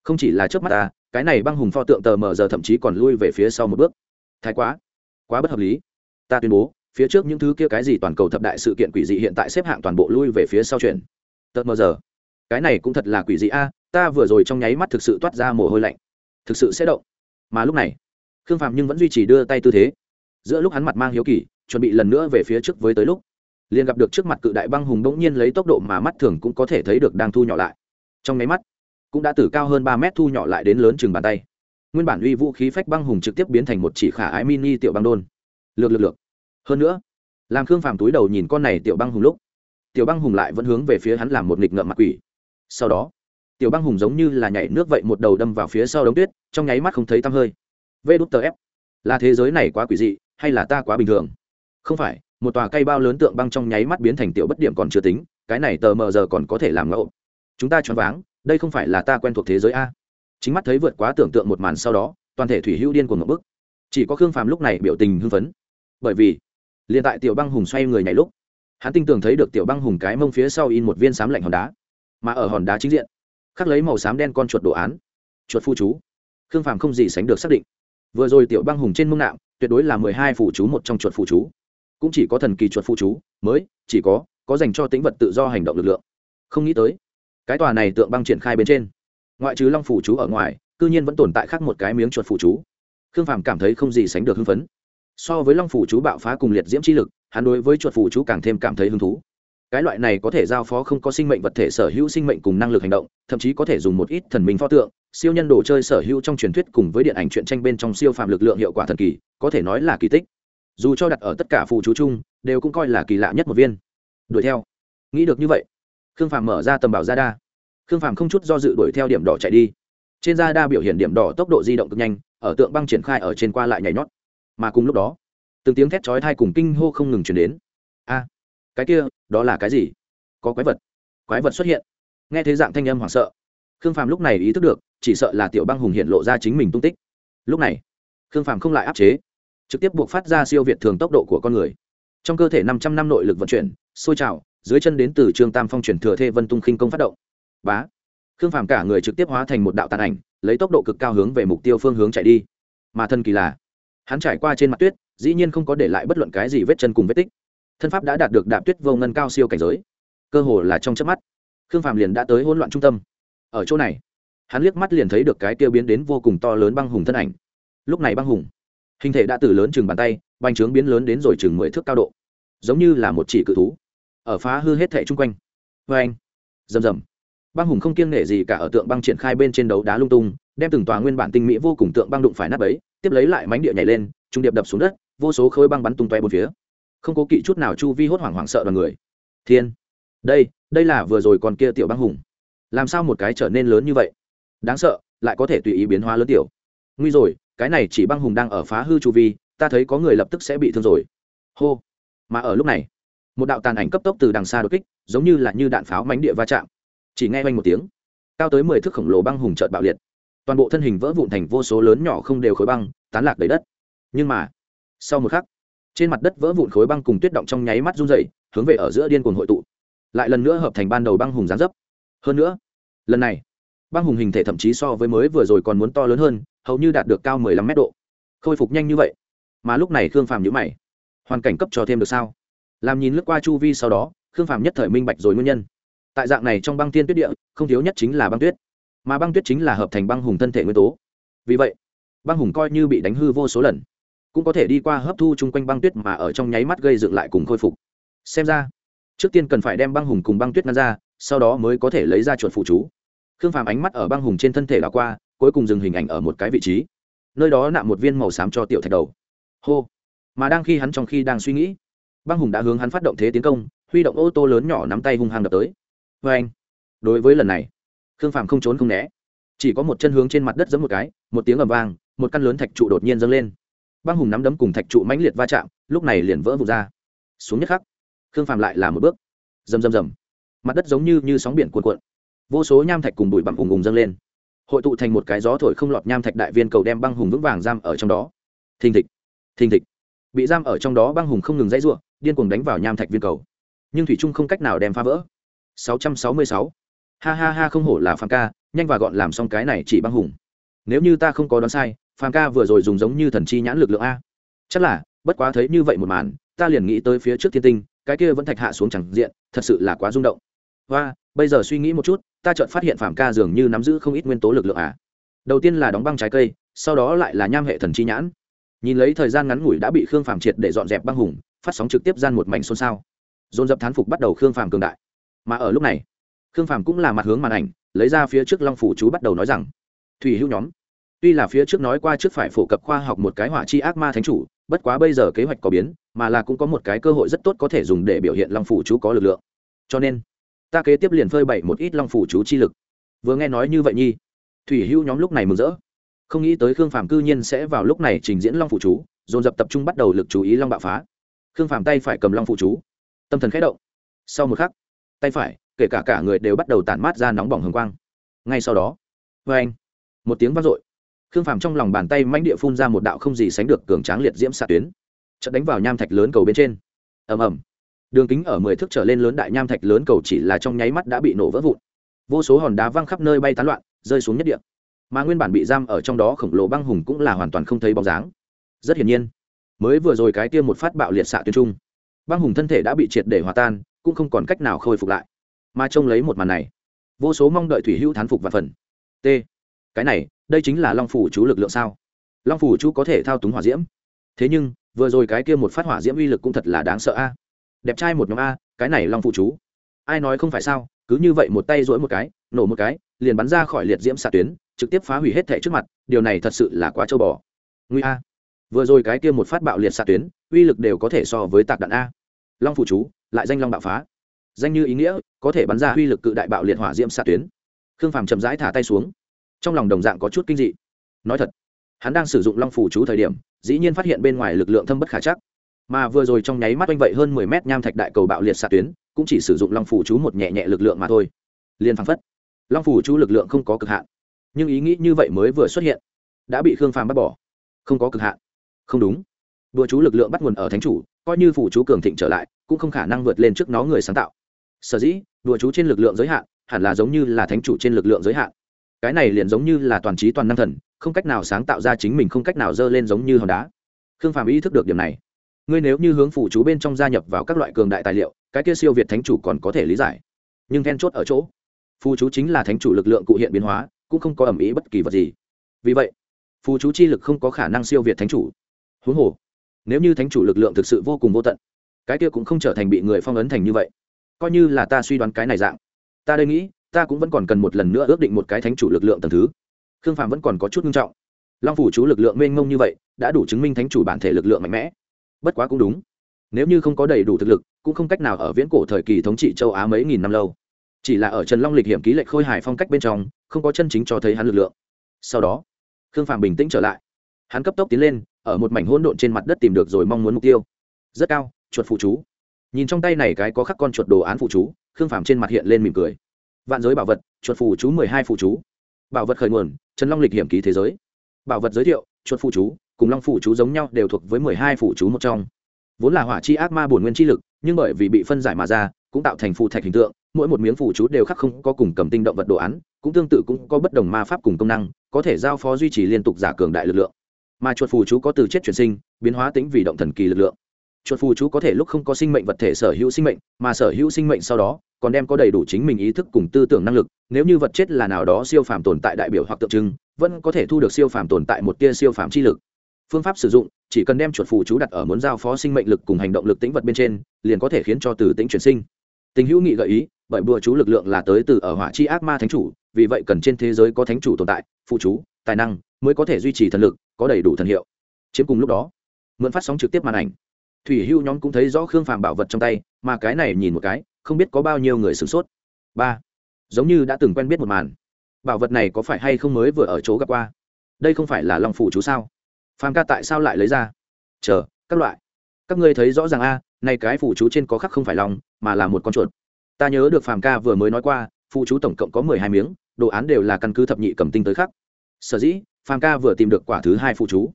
Không chỉ là chớp mắt ta, cái này băng hùng pho tượng tờ mờ giờ thậm chí còn lui về phía sau một bước. Thái quá quá bất hợp lý. Ta tuyên bố, phía trước những thứ kia cái gì toàn cầu thập đại sự kiện quỷ dị hiện tại xếp hạng toàn bộ lui về phía sau chuyển. Tờ mờ giờ, cái này cũng thật là quỷ dị a, ta vừa rồi trong nháy mắt thực sự toát ra mồ hôi lạnh. Thực sự sẽ động. Mà lúc này, khương phạm nhưng vẫn duy trì đưa tay tư thế. Giữa lúc hắn mặt mang hiếu kỳ, chuẩn bị lần nữa về phía trước với tới lúc liền gặp được trước mặt cự đại băng hùng bỗng nhiên lấy tốc độ mà mắt thường cũng có thể thấy được đang thu nhỏ lại. Trong nháy mắt, cũng đã từ cao hơn ba mét thu nhỏ lại đến lớn chừng bàn tay. Nguyên bản uy vũ khí phách băng hùng trực tiếp biến thành một chỉ khả ái mini tiểu băng đôn. Lược lược lược. Hơn nữa, làm khương phàm túi đầu nhìn con này tiểu băng hùng lúc, tiểu băng hùng lại vẫn hướng về phía hắn làm một nghịch ngợm mặt quỷ. Sau đó, tiểu băng hùng giống như là nhảy nước vậy một đầu đâm vào phía sau đống tuyết, trong nháy mắt không thấy tăm hơi. Vê đút tờ ép. Là thế giới này quá quỷ dị, hay là ta quá bình thường? Không phải một tòa cây bao lớn tượng băng trong nháy mắt biến thành tiểu bất điểm còn chưa tính, cái này tờ mờ giờ còn có thể làm ngẫu. Chúng ta choáng váng, đây không phải là ta quen thuộc thế giới a. Chính mắt thấy vượt quá tưởng tượng một màn sau đó, toàn thể thủy hữu điên của một bức. Chỉ có khương phàm lúc này biểu tình hưng phấn. Bởi vì, liền tại tiểu băng hùng xoay người nhảy lúc, hắn tin tưởng thấy được tiểu băng hùng cái mông phía sau in một viên sám lạnh hòn đá. Mà ở hòn đá chính diện, khắc lấy màu xám đen con chuột đồ án. Chuột phu chú. Khương phàm không gì sánh được xác định. Vừa rồi tiểu băng hùng trên mông nạm, tuyệt đối là mười hai phụ chú một trong chuột phụ chú cũng chỉ có thần kỳ chuột phụ chú, mới, chỉ có có dành cho tính vật tự do hành động lực lượng. Không nghĩ tới, cái tòa này tượng băng triển khai bên trên. Ngoại trừ long phủ chú ở ngoài, cư nhiên vẫn tồn tại khác một cái miếng chuột phủ chú. Khương phàm cảm thấy không gì sánh được hưng phấn. So với long phủ chú bạo phá cùng liệt diễm chi lực, hắn đối với chuột phủ chú càng thêm cảm thấy hứng thú. Cái loại này có thể giao phó không có sinh mệnh vật thể sở hữu sinh mệnh cùng năng lực hành động, thậm chí có thể dùng một ít thần minh pho tượng, siêu nhân đồ chơi sở hữu trong truyền thuyết cùng với điện ảnh truyện tranh bên trong siêu phạm lực lượng hiệu quả thần kỳ, có thể nói là kỳ tích dù cho đặt ở tất cả phụ chú chung, đều cũng coi là kỳ lạ nhất một viên. Đuổi theo. Nghĩ được như vậy, khương phàm mở ra tầm bảo ra đa. Khương phàm không chút do dự đuổi theo điểm đỏ chạy đi. Trên da đa biểu hiện điểm đỏ tốc độ di động cực nhanh, ở tượng băng triển khai ở trên qua lại nhảy nhót. Mà cùng lúc đó, từng tiếng thét chói thai cùng kinh hô không ngừng chuyển đến. A, cái kia, đó là cái gì? Có quái vật. Quái vật xuất hiện. Nghe thấy dạng thanh âm hoảng sợ, khương phàm lúc này ý thức được, chỉ sợ là tiểu băng hùng hiện lộ ra chính mình tung tích. Lúc này, khương phàm không lại áp chế trực tiếp buộc phát ra siêu việt thường tốc độ của con người. Trong cơ thể năm trăm năm nội lực vận chuyển, sôi trào, dưới chân đến từ trương tam phong chuyển thừa thê vân tung khinh công phát động. Bá. Khương phàm cả người trực tiếp hóa thành một đạo tàn ảnh, lấy tốc độ cực cao hướng về mục tiêu phương hướng chạy đi. Mà thân kỳ là, hắn trải qua trên mặt tuyết, dĩ nhiên không có để lại bất luận cái gì vết chân cùng vết tích. Thân pháp đã đạt được đạp tuyết vô ngân cao siêu cảnh giới. Cơ hồ là trong chớp mắt, khương phàm liền đã tới hỗn loạn trung tâm. Ở chỗ này, hắn liếc mắt liền thấy được cái tiêu biến đến vô cùng to lớn băng hùng thân ảnh. Lúc này băng hùng hình thể đã từ lớn chừng bàn tay, bành trướng biến lớn đến rồi chừng mười thước cao độ. Giống như là một chỉ cự thú, ở phá hư hết thệ chung quanh. Vê anh, rầm rầm. Băng hùng không kiêng nể gì cả ở tượng băng triển khai bên trên đấu đá lung tung, đem từng tòa nguyên bản tinh mỹ vô cùng tượng băng đụng phải nát ấy tiếp lấy lại mánh địa nhảy lên, trung điệp đập xuống đất, vô số khối băng bắn tung toe bốn phía. Không có kỵ chút nào chu vi hốt hoảng hoảng sợ đoàn người. Thiên, đây đây là vừa rồi còn kia tiểu băng hùng. Làm sao một cái trở nên lớn như vậy? Đáng sợ, lại có thể tùy ý biến hóa lớn tiểu. Nguy rồi cái này chỉ băng hùng đang ở phá hư chu vi, ta thấy có người lập tức sẽ bị thương rồi. Hô. Mà ở lúc này, một đạo tàn ảnh cấp tốc từ đằng xa đột kích, giống như là như đạn pháo mánh địa va chạm. Chỉ nghe oanh một tiếng, cao tới mười thước khổng lồ băng hùng trợt bạo liệt. Toàn bộ thân hình vỡ vụn thành vô số lớn nhỏ không đều khối băng, tán lạc đầy đất. Nhưng mà, sau một khắc, trên mặt đất vỡ vụn khối băng cùng tuyết động trong nháy mắt run dày hướng về ở giữa điên cuồng hội tụ. Lại lần nữa hợp thành ban đầu băng hùng gián dấp. Hơn nữa, lần này băng hùng hình thể thậm chí so với mới vừa rồi còn muốn to lớn hơn, hầu như đạt được cao mười lăm mét độ. Khôi phục nhanh như vậy, mà lúc này khương phàm nhữ mày. Hoàn cảnh cấp cho thêm được sao? Làm nhìn lướt qua chu vi sau đó, khương phàm nhất thời minh bạch rồi nguyên nhân. Tại dạng này trong băng tiên tuyết địa, không thiếu nhất chính là băng tuyết. Mà băng tuyết chính là hợp thành băng hùng thân thể nguyên tố. Vì vậy, băng hùng coi như bị đánh hư vô số lần, cũng có thể đi qua hấp thu chung quanh băng tuyết mà ở trong nháy mắt gây dựng lại cùng khôi phục. Xem ra, trước tiên cần phải đem băng hùng cùng băng tuyết ngăn ra, sau đó mới có thể lấy ra chuột phụ chú khương phàm ánh mắt ở băng hùng trên thân thể đảo qua, cuối cùng dừng hình ảnh ở một cái vị trí. Nơi đó nạm một viên màu xám cho tiểu thạch đầu. Hô. Mà đang khi hắn trong khi đang suy nghĩ, băng hùng đã hướng hắn phát động thế tiến công, huy động ô tô lớn nhỏ nắm tay hung hăng đập tới. Vê anh. Đối với lần này, khương phàm không trốn không né. Chỉ có một chân hướng trên mặt đất giấm một cái, một tiếng ầm vang, một căn lớn thạch trụ đột nhiên dâng lên. Băng hùng nắm đấm cùng thạch trụ mãnh liệt va chạm, lúc này liền vỡ vụt ra. Xuống nhất khắc, khương phàm lại là một bước. Rầm rầm rầm. Mặt đất giống như như sóng biển cuộn cuộn vô số nham thạch cùng bụi bặm ùng ùng dâng lên. Hội tụ thành một cái gió thổi không lọt nham thạch đại viên cầu đem băng hùng vững vàng giam ở trong đó. Thình thịch thình thịch. Bị giam ở trong đó băng hùng không ngừng dãy ruộng điên cuồng đánh vào nham thạch viên cầu. Nhưng thủy trung không cách nào đem phá vỡ. 666. ha ha ha, không hổ là phàm ca, nhanh và gọn làm xong cái này chỉ băng hùng. Nếu như ta không có đoán sai, phàm ca vừa rồi dùng giống như thần chi nhãn lực lượng a. Chắc là, bất quá thấy như vậy một màn, ta liền nghĩ tới phía trước thiên tinh, cái kia vẫn thạch hạ xuống chẳng diện, thật sự là quá rung động. Và bây giờ suy nghĩ một chút, ta chợt phát hiện phạm ca dường như nắm giữ không ít nguyên tố lực lượng à. Đầu tiên là đóng băng trái cây, sau đó lại là nham hệ thần chi nhãn. Nhìn lấy thời gian ngắn ngủi đã bị khương phàm triệt để dọn dẹp băng hùng, phát sóng trực tiếp gian một mảnh xôn xao. Dồn dập thán phục bắt đầu khương phàm cường đại. Mà ở lúc này, khương phàm cũng là mặt hướng màn ảnh, lấy ra phía trước long phủ chú bắt đầu nói rằng, thủy hữu nhóm, tuy là phía trước nói qua trước phải phổ cập khoa học một cái hỏa chi ác ma thánh chủ, bất quá bây giờ kế hoạch có biến, mà là cũng có một cái cơ hội rất tốt có thể dùng để biểu hiện long phủ chú có lực lượng. Cho nên ta kế tiếp liền phơi bày một ít long phủ chú chi lực. Vừa nghe nói như vậy nhi, thủy Hưu nhóm lúc này mừng rỡ. Không nghĩ tới khương phàm cư nhiên sẽ vào lúc này trình diễn long phủ chú, dồn dập tập trung bắt đầu lực chú ý long bạo phá. Khương phàm tay phải cầm long phủ chú, tâm thần khẽ động. Sau một khắc, tay phải, kể cả cả người đều bắt đầu tản mát ra nóng bỏng hồng quang. Ngay sau đó vê anh, một tiếng vang dội. Khương phàm trong lòng bàn tay mãnh địa phun ra một đạo không gì sánh được cường tráng liệt diễm xạ tuyến. Trận đánh vào nham thạch lớn cầu bên trên. Ầm ầm đường kính ở mười thước trở lên lớn đại nham thạch lớn cầu chỉ là trong nháy mắt đã bị nổ vỡ vụn. Vô số hòn đá văng khắp nơi bay tán loạn, rơi xuống nhất địa. Mà nguyên bản bị giam ở trong đó khổng lồ băng hùng cũng là hoàn toàn không thấy bóng dáng. Rất hiển nhiên, mới vừa rồi cái kia một phát bạo liệt xạ tuyến trung, băng hùng thân thể đã bị triệt để hòa tan, cũng không còn cách nào khôi phục lại. Mà trông lấy một màn này, vô số mong đợi thủy hữu thán phục và phần. T, cái này, đây chính là long phủ chú lực lượng sao? Long phủ chú có thể thao túng hỏa diễm. Thế nhưng, vừa rồi cái kia một phát hỏa diễm uy lực cũng thật là đáng sợ a đẹp trai một nhóm a, cái này long phụ chú. Ai nói không phải sao, cứ như vậy một tay rỗi một cái, nổ một cái, liền bắn ra khỏi liệt diễm xạ tuyến, trực tiếp phá hủy hết thẻ trước mặt, điều này thật sự là quá trâu bò. Nguy a. Vừa rồi cái kia một phát bạo liệt xạ tuyến, uy lực đều có thể so với tạc đạn a. Long phụ chú, lại danh long bạo phá. Danh như ý nghĩa, có thể bắn ra uy lực cự đại bạo liệt hỏa diễm xạ tuyến. Khương phàm chậm rãi thả tay xuống. Trong lòng đồng dạng có chút kinh dị. Nói thật, hắn đang sử dụng long phủ chú thời điểm, dĩ nhiên phát hiện bên ngoài lực lượng thâm bất khả chắc mà vừa rồi trong nháy mắt oanh vậy hơn mười mét nham thạch đại cầu bạo liệt xạ tuyến, cũng chỉ sử dụng long phủ chú một nhẹ nhẹ lực lượng mà thôi. Liền phăng phất, long phủ chú lực lượng không có cực hạn. Nhưng ý nghĩ như vậy mới vừa xuất hiện, đã bị khương phàm bắt bỏ. Không có cực hạn. Không đúng. Đùa chú lực lượng bắt nguồn ở thánh chủ, coi như phủ chú cường thịnh trở lại, cũng không khả năng vượt lên trước nó người sáng tạo. Sở dĩ đùa chú trên lực lượng giới hạn, hẳn là giống như là thánh chủ trên lực lượng giới hạn. Cái này liền giống như là toàn trí toàn năng thần, không cách nào sáng tạo ra chính mình không cách nào dơ lên giống như hòn đá. Khương phàm ý thức được điểm này ngươi nếu như hướng phụ chú bên trong gia nhập vào các loại cường đại tài liệu, cái kia siêu việt thánh chủ còn có thể lý giải. Nhưng then chốt ở chỗ, phù chú chính là thánh chủ lực lượng cụ hiện biến hóa, cũng không có ẩm ý bất kỳ vật gì. Vì vậy, phù chú chi lực không có khả năng siêu việt thánh chủ. Huống hồ, nếu như thánh chủ lực lượng thực sự vô cùng vô tận, cái kia cũng không trở thành bị người phong ấn thành như vậy. Coi như là ta suy đoán cái này dạng, ta đây nghĩ, ta cũng vẫn còn cần một lần nữa ước định một cái thánh chủ lực lượng tầng thứ. Khương phạm vẫn còn có chút nghiêm trọng. Long phủ chú lực lượng mênh mông như vậy, đã đủ chứng minh thánh chủ bản thể lực lượng mạnh mẽ bất quá cũng đúng. Nếu như không có đầy đủ thực lực, cũng không cách nào ở viễn cổ thời kỳ thống trị châu á mấy nghìn năm lâu. Chỉ là ở trần long lịch hiểm ký lệnh khôi hài phong cách bên trong, không có chân chính cho thấy hắn lực lượng. Sau đó, khương phàm bình tĩnh trở lại. Hắn cấp tốc tiến lên, ở một mảnh hỗn độn trên mặt đất tìm được rồi mong muốn mục tiêu. Rất cao, chuột phụ chú. Nhìn trong tay này cái có khắc con chuột đồ án phụ chú, khương phàm trên mặt hiện lên mỉm cười. Vạn giới bảo vật, chuột phụ chú mười hai phụ chú. Bảo vật khởi nguồn, trần long lịch hiểm ký thế giới. Bảo vật giới thiệu, chuột phụ chú cùng long phụ chú giống nhau đều thuộc với mười hai phụ chú một trong. Vốn là hỏa chi ác ma bổn nguyên chi lực, nhưng bởi vì bị phân giải mà ra, cũng tạo thành phụ thạch hình tượng, mỗi một miếng phụ chú đều khắc không có cùng cầm tinh động vật đồ án, cũng tương tự cũng có bất đồng ma pháp cùng công năng, có thể giao phó duy trì liên tục giả cường đại lực lượng. Mà chuột phù chú có từ chết chuyển sinh, biến hóa tính vì động thần kỳ lực lượng. Chuột phù chú có thể lúc không có sinh mệnh vật thể sở hữu sinh mệnh, mà sở hữu sinh mệnh sau đó, còn đem có đầy đủ chính mình ý thức cùng tư tưởng năng lực, nếu như vật chết là nào đó siêu phàm tồn tại đại biểu hoặc tượng trưng, vẫn có thể thu được siêu phàm tồn tại một tia siêu phàm chi lực phương pháp sử dụng, chỉ cần đem chuột phù chú đặt ở muốn giao phó sinh mệnh lực cùng hành động lực tĩnh vật bên trên, liền có thể khiến cho từ tĩnh chuyển sinh. Tình hữu nghị gợi ý, bởi bùa chú lực lượng là tới từ ở hỏa chi ác ma thánh chủ, vì vậy cần trên thế giới có thánh chủ tồn tại phụ chú, tài năng mới có thể duy trì thần lực, có đầy đủ thần hiệu. Chiếm cùng lúc đó, mượn phát sóng trực tiếp màn ảnh, thủy hưu nhóm cũng thấy rõ khương phàm bảo vật trong tay, mà cái này nhìn một cái, không biết có bao nhiêu người sửng sốt. Ba, giống như đã từng quen biết một màn, bảo vật này có phải hay không mới vừa ở chỗ gặp qua? Đây không phải là lòng phủ chú sao? Phàm ca tại sao lại lấy ra? Chờ các loại. Các ngươi thấy rõ ràng a à, cái phụ chú trên có khắc không phải lòng mà là một con chuột. Ta nhớ được phàm ca vừa mới nói qua phụ chú tổng cộng có mười hai miếng đồ án đều là căn cứ thập nhị cầm tinh tới khắc. Sở dĩ phàm ca vừa tìm được quả thứ hai phụ chú.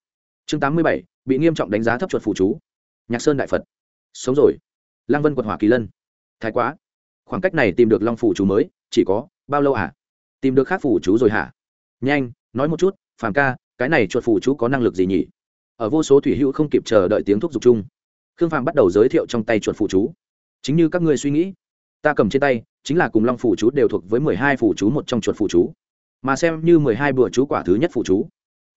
Chương tám mươi bảy bị nghiêm trọng đánh giá thấp chuột phụ chú. Nhạc sơn đại phật. Sống rồi. Lăng vân quật hỏa kỳ lân. Thái quá. Khoảng cách này tìm được long phụ chú mới chỉ có bao lâu hả? Tìm được khác phủ chú rồi hả? Nhanh nói một chút phàm ca cái này chuột phù chú có năng lực gì nhỉ? Ở vô số thủy hữu không kịp chờ đợi tiếng thúc giục chung, khương phàm bắt đầu giới thiệu trong tay chuột phù chú. Chính như các ngươi suy nghĩ, ta cầm trên tay chính là cùng long phù chú đều thuộc với mười hai phù chú một trong chuột phù chú. Mà xem như mười hai bữa chú quả thứ nhất phù chú,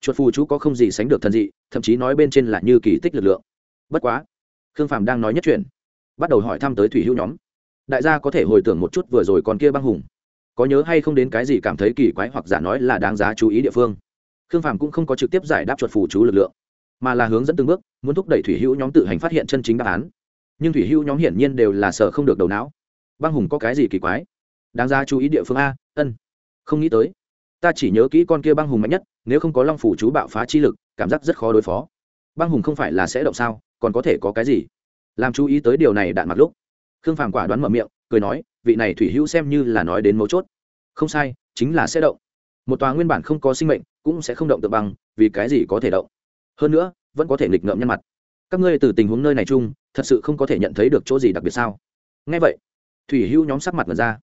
chuột phù chú có không gì sánh được thần dị, thậm chí nói bên trên là như kỳ tích lực lượng. Bất quá, khương phàm đang nói nhất chuyện, bắt đầu hỏi thăm tới thủy hữu nhóm. Đại gia có thể hồi tưởng một chút vừa rồi còn kia băng hùng, có nhớ hay không đến cái gì cảm thấy kỳ quái hoặc giả nói là đáng giá chú ý địa phương? Khương phàm cũng không có trực tiếp giải đáp chuột phù chú lực lượng, mà là hướng dẫn từng bước, muốn thúc đẩy thủy hữu nhóm tự hành phát hiện chân chính đáp án. Nhưng thủy hữu nhóm hiển nhiên đều là sợ không được đầu não. Băng hùng có cái gì kỳ quái? Đáng ra chú ý địa phương a, ân. Không nghĩ tới. Ta chỉ nhớ kỹ con kia băng hùng mạnh nhất, nếu không có long phủ chú bạo phá chi lực, cảm giác rất khó đối phó. Băng hùng không phải là sẽ động sao, còn có thể có cái gì? Làm chú ý tới điều này đạn mặt lúc, khương phàm quả đoán mở miệng, cười nói, vị này thủy hữu xem như là nói đến mấu chốt. Không sai, chính là sẽ động. Một tòa nguyên bản không có sinh mệnh cũng sẽ không động tượng băng, vì cái gì có thể động? Hơn nữa, vẫn có thể nghịch ngợm nhân mặt. Các ngươi từ tình huống nơi này chung, thật sự không có thể nhận thấy được chỗ gì đặc biệt sao? Ngay vậy, thủy hưu nhóm sắc mặt ngần ra.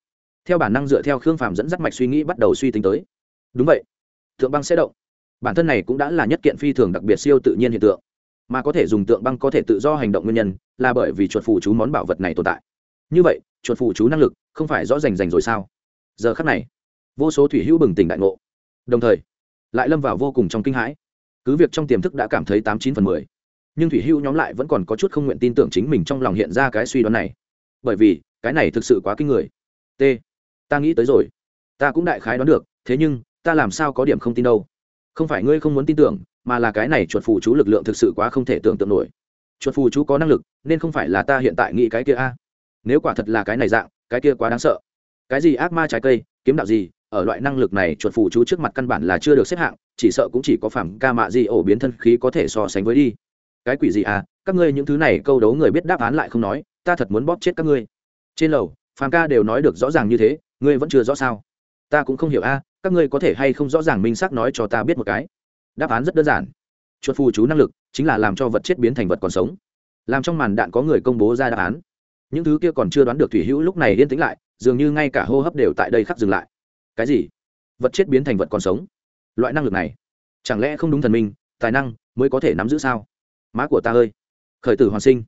Theo bản năng dựa theo khương phàm dẫn dắt mạch suy nghĩ bắt đầu suy tính tới. Đúng vậy, tượng băng sẽ động. Bản thân này cũng đã là nhất kiện phi thường đặc biệt siêu tự nhiên hiện tượng. Mà có thể dùng tượng băng có thể tự do hành động nguyên nhân, là bởi vì chuột phù chú món bảo vật này tồn tại. Như vậy, chuột phù chú năng lực không phải rõ rành rành rồi sao? Giờ khắc này, vô số thủy hữu bừng tỉnh đại ngộ. Đồng thời lại lâm vào vô cùng trong kinh hãi. Cứ việc trong tiềm thức đã cảm thấy tám chín phần mười, nhưng thủy hưu nhóm lại vẫn còn có chút không nguyện tin tưởng chính mình trong lòng hiện ra cái suy đoán này. Bởi vì, cái này thực sự quá kinh người. T, ta nghĩ tới rồi. Ta cũng đại khái đoán được, thế nhưng, ta làm sao có điểm không tin đâu. Không phải ngươi không muốn tin tưởng, mà là cái này chuột phù chú lực lượng thực sự quá không thể tưởng tượng nổi. Chuột phù chú có năng lực, nên không phải là ta hiện tại nghĩ cái kia a. Nếu quả thật là cái này dạng, cái kia quá đáng sợ. Cái gì ác ma trái cây, kiếm đạo gì ở loại năng lực này chuột phụ chú trước mặt căn bản là chưa được xếp hạng, chỉ sợ cũng chỉ có phản ca mạ gì ổ biến thân khí có thể so sánh với đi. Cái quỷ gì à các ngươi những thứ này câu đấu người biết đáp án lại không nói, ta thật muốn bóp chết các ngươi. Trên lầu, phàm ca đều nói được rõ ràng như thế, ngươi vẫn chưa rõ sao? Ta cũng không hiểu a, các ngươi có thể hay không rõ ràng minh xác nói cho ta biết một cái. Đáp án rất đơn giản. Chuột phù chú năng lực chính là làm cho vật chết biến thành vật còn sống. Làm trong màn đạn có người công bố ra đáp án. Những thứ kia còn chưa đoán được thủy hữu lúc này yên tĩnh lại, dường như ngay cả hô hấp đều tại đây khắc dừng lại cái gì? Vật chết biến thành vật còn sống. Loại năng lực này, chẳng lẽ không đúng thần minh, tài năng mới có thể nắm giữ sao? Má của ta ơi, khởi tử hoàn sinh.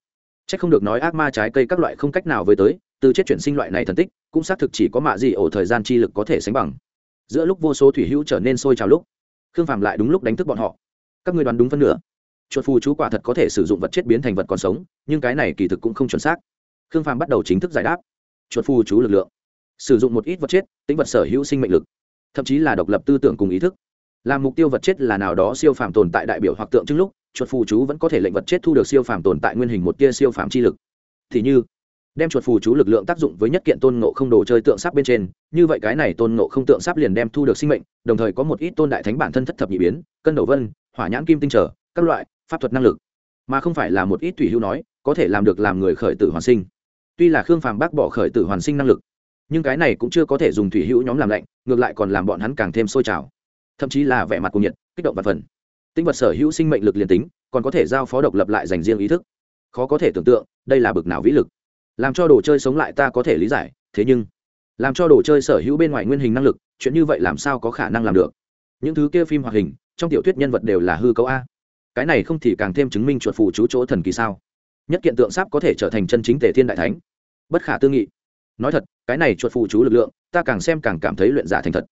C h ắ c không được nói ác ma trái cây các loại không cách nào với tới, từ chết chuyển sinh loại này thần tích, cũng xác thực chỉ có mạ gì ổ thời gian chi lực có thể sánh bằng. Giữa lúc vô số thủy hữu trở nên sôi trào lúc, khương phàm lại đúng lúc đánh thức bọn họ. Các người đoán đúng phân nửa. Chuột phù chú quả thật có thể sử dụng vật chết biến thành vật còn sống, nhưng cái này kỳ thực cũng không chuẩn xác. Khương phàm bắt đầu chính thức giải đáp. Chuột phù chú lực lượng sử dụng một ít vật chết, tính vật sở hữu sinh mệnh lực, thậm chí là độc lập tư tưởng cùng ý thức. Làm mục tiêu vật chết là nào đó siêu phàm tồn tại đại biểu hoặc tượng trưng lúc, chuột phù chú vẫn có thể lệnh vật chết thu được siêu phàm tồn tại nguyên hình một tia siêu phàm chi lực. Thì như, đem chuột phù chú lực lượng tác dụng với nhất kiện tôn ngộ không đồ chơi tượng sáp bên trên, như vậy cái này tôn ngộ không tượng sáp liền đem thu được sinh mệnh, đồng thời có một ít tôn đại thánh bản thân thất thập nhị biến, cân đầu vân, hỏa nhãn kim tinh trở, các loại, pháp thuật năng lực. Mà không phải là một ít tùy hữu nói, có thể làm được làm người khởi tử hoàn sinh. Tuy là khương phàm bác bỏ khởi tử hoàn sinh năng lực nhưng cái này cũng chưa có thể dùng thủy hữu nhóm làm lạnh, ngược lại còn làm bọn hắn càng thêm sôi trào. Thậm chí là vẻ mặt cùng nhiệt, kích động và phần. Tinh vật sở hữu sinh mệnh lực liền tính, còn có thể giao phó độc lập lại dành riêng ý thức. Khó có thể tưởng tượng, đây là bực nào vĩ lực. Làm cho đồ chơi sống lại ta có thể lý giải, thế nhưng, làm cho đồ chơi sở hữu bên ngoài nguyên hình năng lực, chuyện như vậy làm sao có khả năng làm được? Những thứ kia phim hoạt hình, trong tiểu thuyết nhân vật đều là hư cấu a. Cái này không thì càng thêm chứng minh chuột phù chú chỗ thần kỳ sao? Nhất kiện tượng sáp có thể trở thành chân chính tề thiên đại thánh. Bất khả tư nghị nói thật, cái này chuột phụ chú lực lượng, ta càng xem càng cảm thấy luyện giả thành thật.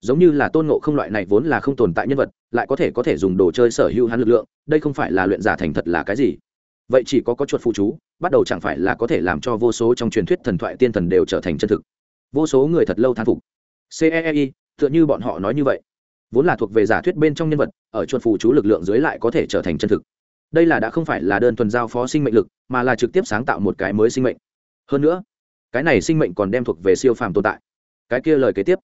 Giống như là tôn ngộ không loại này vốn là không tồn tại nhân vật, lại có thể có thể dùng đồ chơi sở hữu hắn lực lượng, đây không phải là luyện giả thành thật là cái gì? Vậy chỉ có có chuột phụ chú, bắt đầu chẳng phải là có thể làm cho vô số trong truyền thuyết thần thoại tiên thần đều trở thành chân thực. Vô số người thật lâu thán phục. Ceei tựa như bọn họ nói như vậy. Vốn là thuộc về giả thuyết bên trong nhân vật, ở chuột phụ chú lực lượng dưới lại có thể trở thành chân thực. Đây là đã không phải là đơn thuần giao phó sinh mệnh lực, mà là trực tiếp sáng tạo một cái mới sinh mệnh. Hơn nữa cái này sinh mệnh còn đem thuộc về siêu phàm tồn tại. Cái kia lời kế tiếp.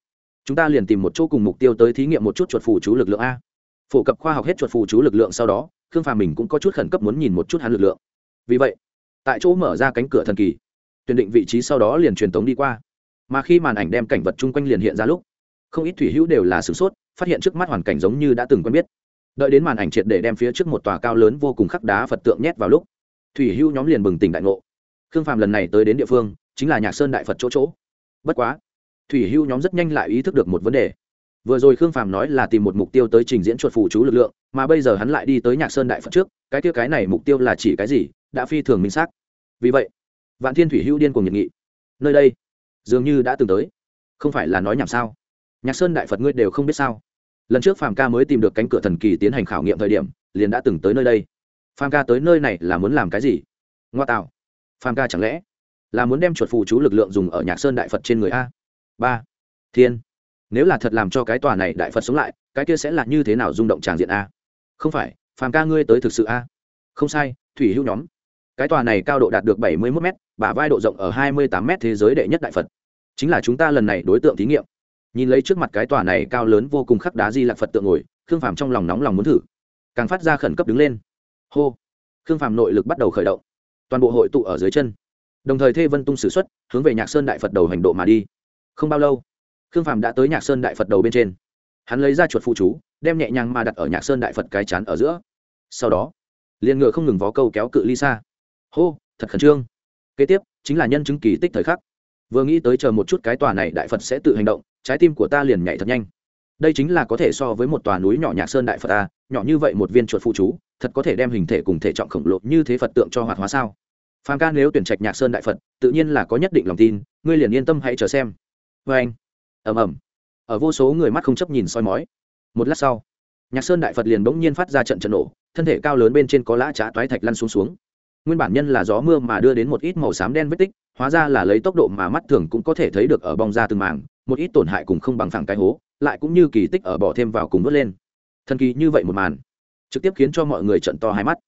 Chúng ta liền tìm một chỗ cùng mục tiêu tới thí nghiệm một chút chuột phù chú lực lượng a. Phổ cập khoa học hết chuột phù chú lực lượng sau đó, khương phàm mình cũng có chút khẩn cấp muốn nhìn một chút hắn lực lượng. Vì vậy, tại chỗ mở ra cánh cửa thần kỳ, tuyển định vị trí sau đó liền truyền tống đi qua. Mà khi màn ảnh đem cảnh vật chung quanh liền hiện ra lúc, không ít thủy hữu đều là sửng sốt, phát hiện trước mắt hoàn cảnh giống như đã từng quen biết. Đợi đến màn ảnh triệt để đem phía trước một tòa cao lớn vô cùng khắc đá phật tượng nhét vào lúc, thủy hữu nhóm liền bừng tỉnh đại ngộ. Khương phàm lần này tới đến địa phương chính là nhạc sơn đại phật chỗ chỗ bất quá thủy hưu nhóm rất nhanh lại ý thức được một vấn đề vừa rồi khương phàm nói là tìm một mục tiêu tới trình diễn chuột phủ chú lực lượng mà bây giờ hắn lại đi tới nhạc sơn đại phật trước cái kia cái này mục tiêu là chỉ cái gì đã phi thường minh xác vì vậy vạn thiên thủy hưu điên cùng nhiệt nghị nơi đây dường như đã từng tới không phải là nói nhảm sao nhạc sơn đại phật ngươi đều không biết sao lần trước phàm ca mới tìm được cánh cửa thần kỳ tiến hành khảo nghiệm thời điểm liền đã từng tới nơi đây phàm ca tới nơi này là muốn làm cái gì ngoa tạo phàm ca chẳng lẽ là muốn đem chuột phù chú lực lượng dùng ở nhạc sơn đại phật trên người a ba thiên nếu là thật làm cho cái tòa này đại phật sống lại cái kia sẽ là như thế nào rung động tràng diện a không phải phàm ca ngươi tới thực sự a không sai thủy hữu nhóm cái tòa này cao độ đạt được bảy mươi mốt m bả vai độ rộng ở hai mươi tám m thế giới đệ nhất đại phật chính là chúng ta lần này đối tượng thí nghiệm nhìn lấy trước mặt cái tòa này cao lớn vô cùng khắc đá di lạc phật tượng ngồi khương phàm trong lòng nóng lòng muốn thử càng phát ra khẩn cấp đứng lên hô khương phàm nội lực bắt đầu khởi động toàn bộ hội tụ ở dưới chân đồng thời thê vân tung s ử x u ấ t hướng về nhạc sơn đại phật đầu hành độ mà đi. Không bao lâu, khương phàm đã tới nhạc sơn đại phật đầu bên trên. Hắn lấy ra chuột phụ chú, đem nhẹ nhàng mà đặt ở nhạc sơn đại phật cái chán ở giữa. Sau đó, liền ngựa không ngừng vó câu kéo cự ly xa. Hô, thật khẩn trương. Kế tiếp, chính là nhân chứng kỳ tích thời khắc. Vừa nghĩ tới chờ một chút cái tòa này đại phật sẽ tự hành động, trái tim của ta liền nhảy thật nhanh. Đây chính là có thể so với một tòa núi nhỏ nhạc sơn đại phật ta nhỏ như vậy một viên chuột phụ chú, thật có thể đem hình thể cùng thể trọng khổng lồ như thế phật tượng cho hoạt hóa sao? Phạm ca nếu tuyển trạch nhạc sơn đại phật, tự nhiên là có nhất định lòng tin, ngươi liền yên tâm hãy chờ xem. Vê anh. Ẩm ẩm ở vô số người mắt không chấp nhìn soi mói. Một lát sau, nhạc sơn đại phật liền bỗng nhiên phát ra trận trận nổ, thân thể cao lớn bên trên có lã trá toái thạch lăn xuống xuống. Nguyên bản nhân là gió mưa mà đưa đến một ít màu xám đen vết tích, hóa ra là lấy tốc độ mà mắt thường cũng có thể thấy được ở bong ra từng mảng, một ít tổn hại cùng không bằng phẳng cái hố, lại cũng như kỳ tích ở bỏ thêm vào cùng vớt lên. Thần kỳ như vậy một màn, trực tiếp khiến cho mọi người trận to hai mắt.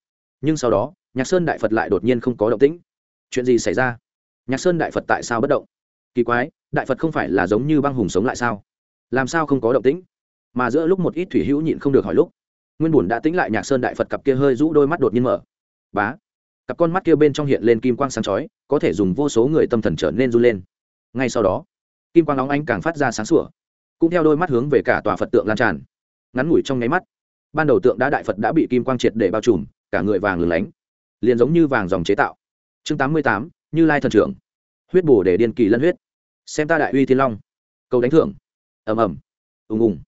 Nhưng sau đó nhạc sơn đại phật lại đột nhiên không có động tĩnh. Chuyện gì xảy ra? Nhạc sơn đại phật tại sao bất động? Kỳ quái, đại phật không phải là giống như băng hùng sống lại sao? Làm sao không có động tĩnh? Mà giữa lúc một ít thủy hữu nhịn không được hỏi lúc, nguyên bùn đã tính lại nhạc sơn đại phật cặp kia hơi rũ đôi mắt đột nhiên mở. Bá! Cặp con mắt kia bên trong hiện lên kim quang sáng chói, có thể dùng vô số người tâm thần trở nên run lên. Ngay sau đó, kim quang óng ánh càng phát ra sáng sủa, cũng theo đôi mắt hướng về cả tòa phật tượng lan tràn. Ngắn ngủi trong nháy mắt, ban đầu tượng đã đại phật đã bị kim quang triệt để bao trùm, cả người vàng lửng lánh liền giống như vàng dòng chế tạo. Chương tám mươi tám, như lai thần trưởng. Huyết bổ để điên kỳ lân huyết. Xem ta đại uy thiên long. Cầu đánh thưởng. Ầm ầm. Ùng ùng.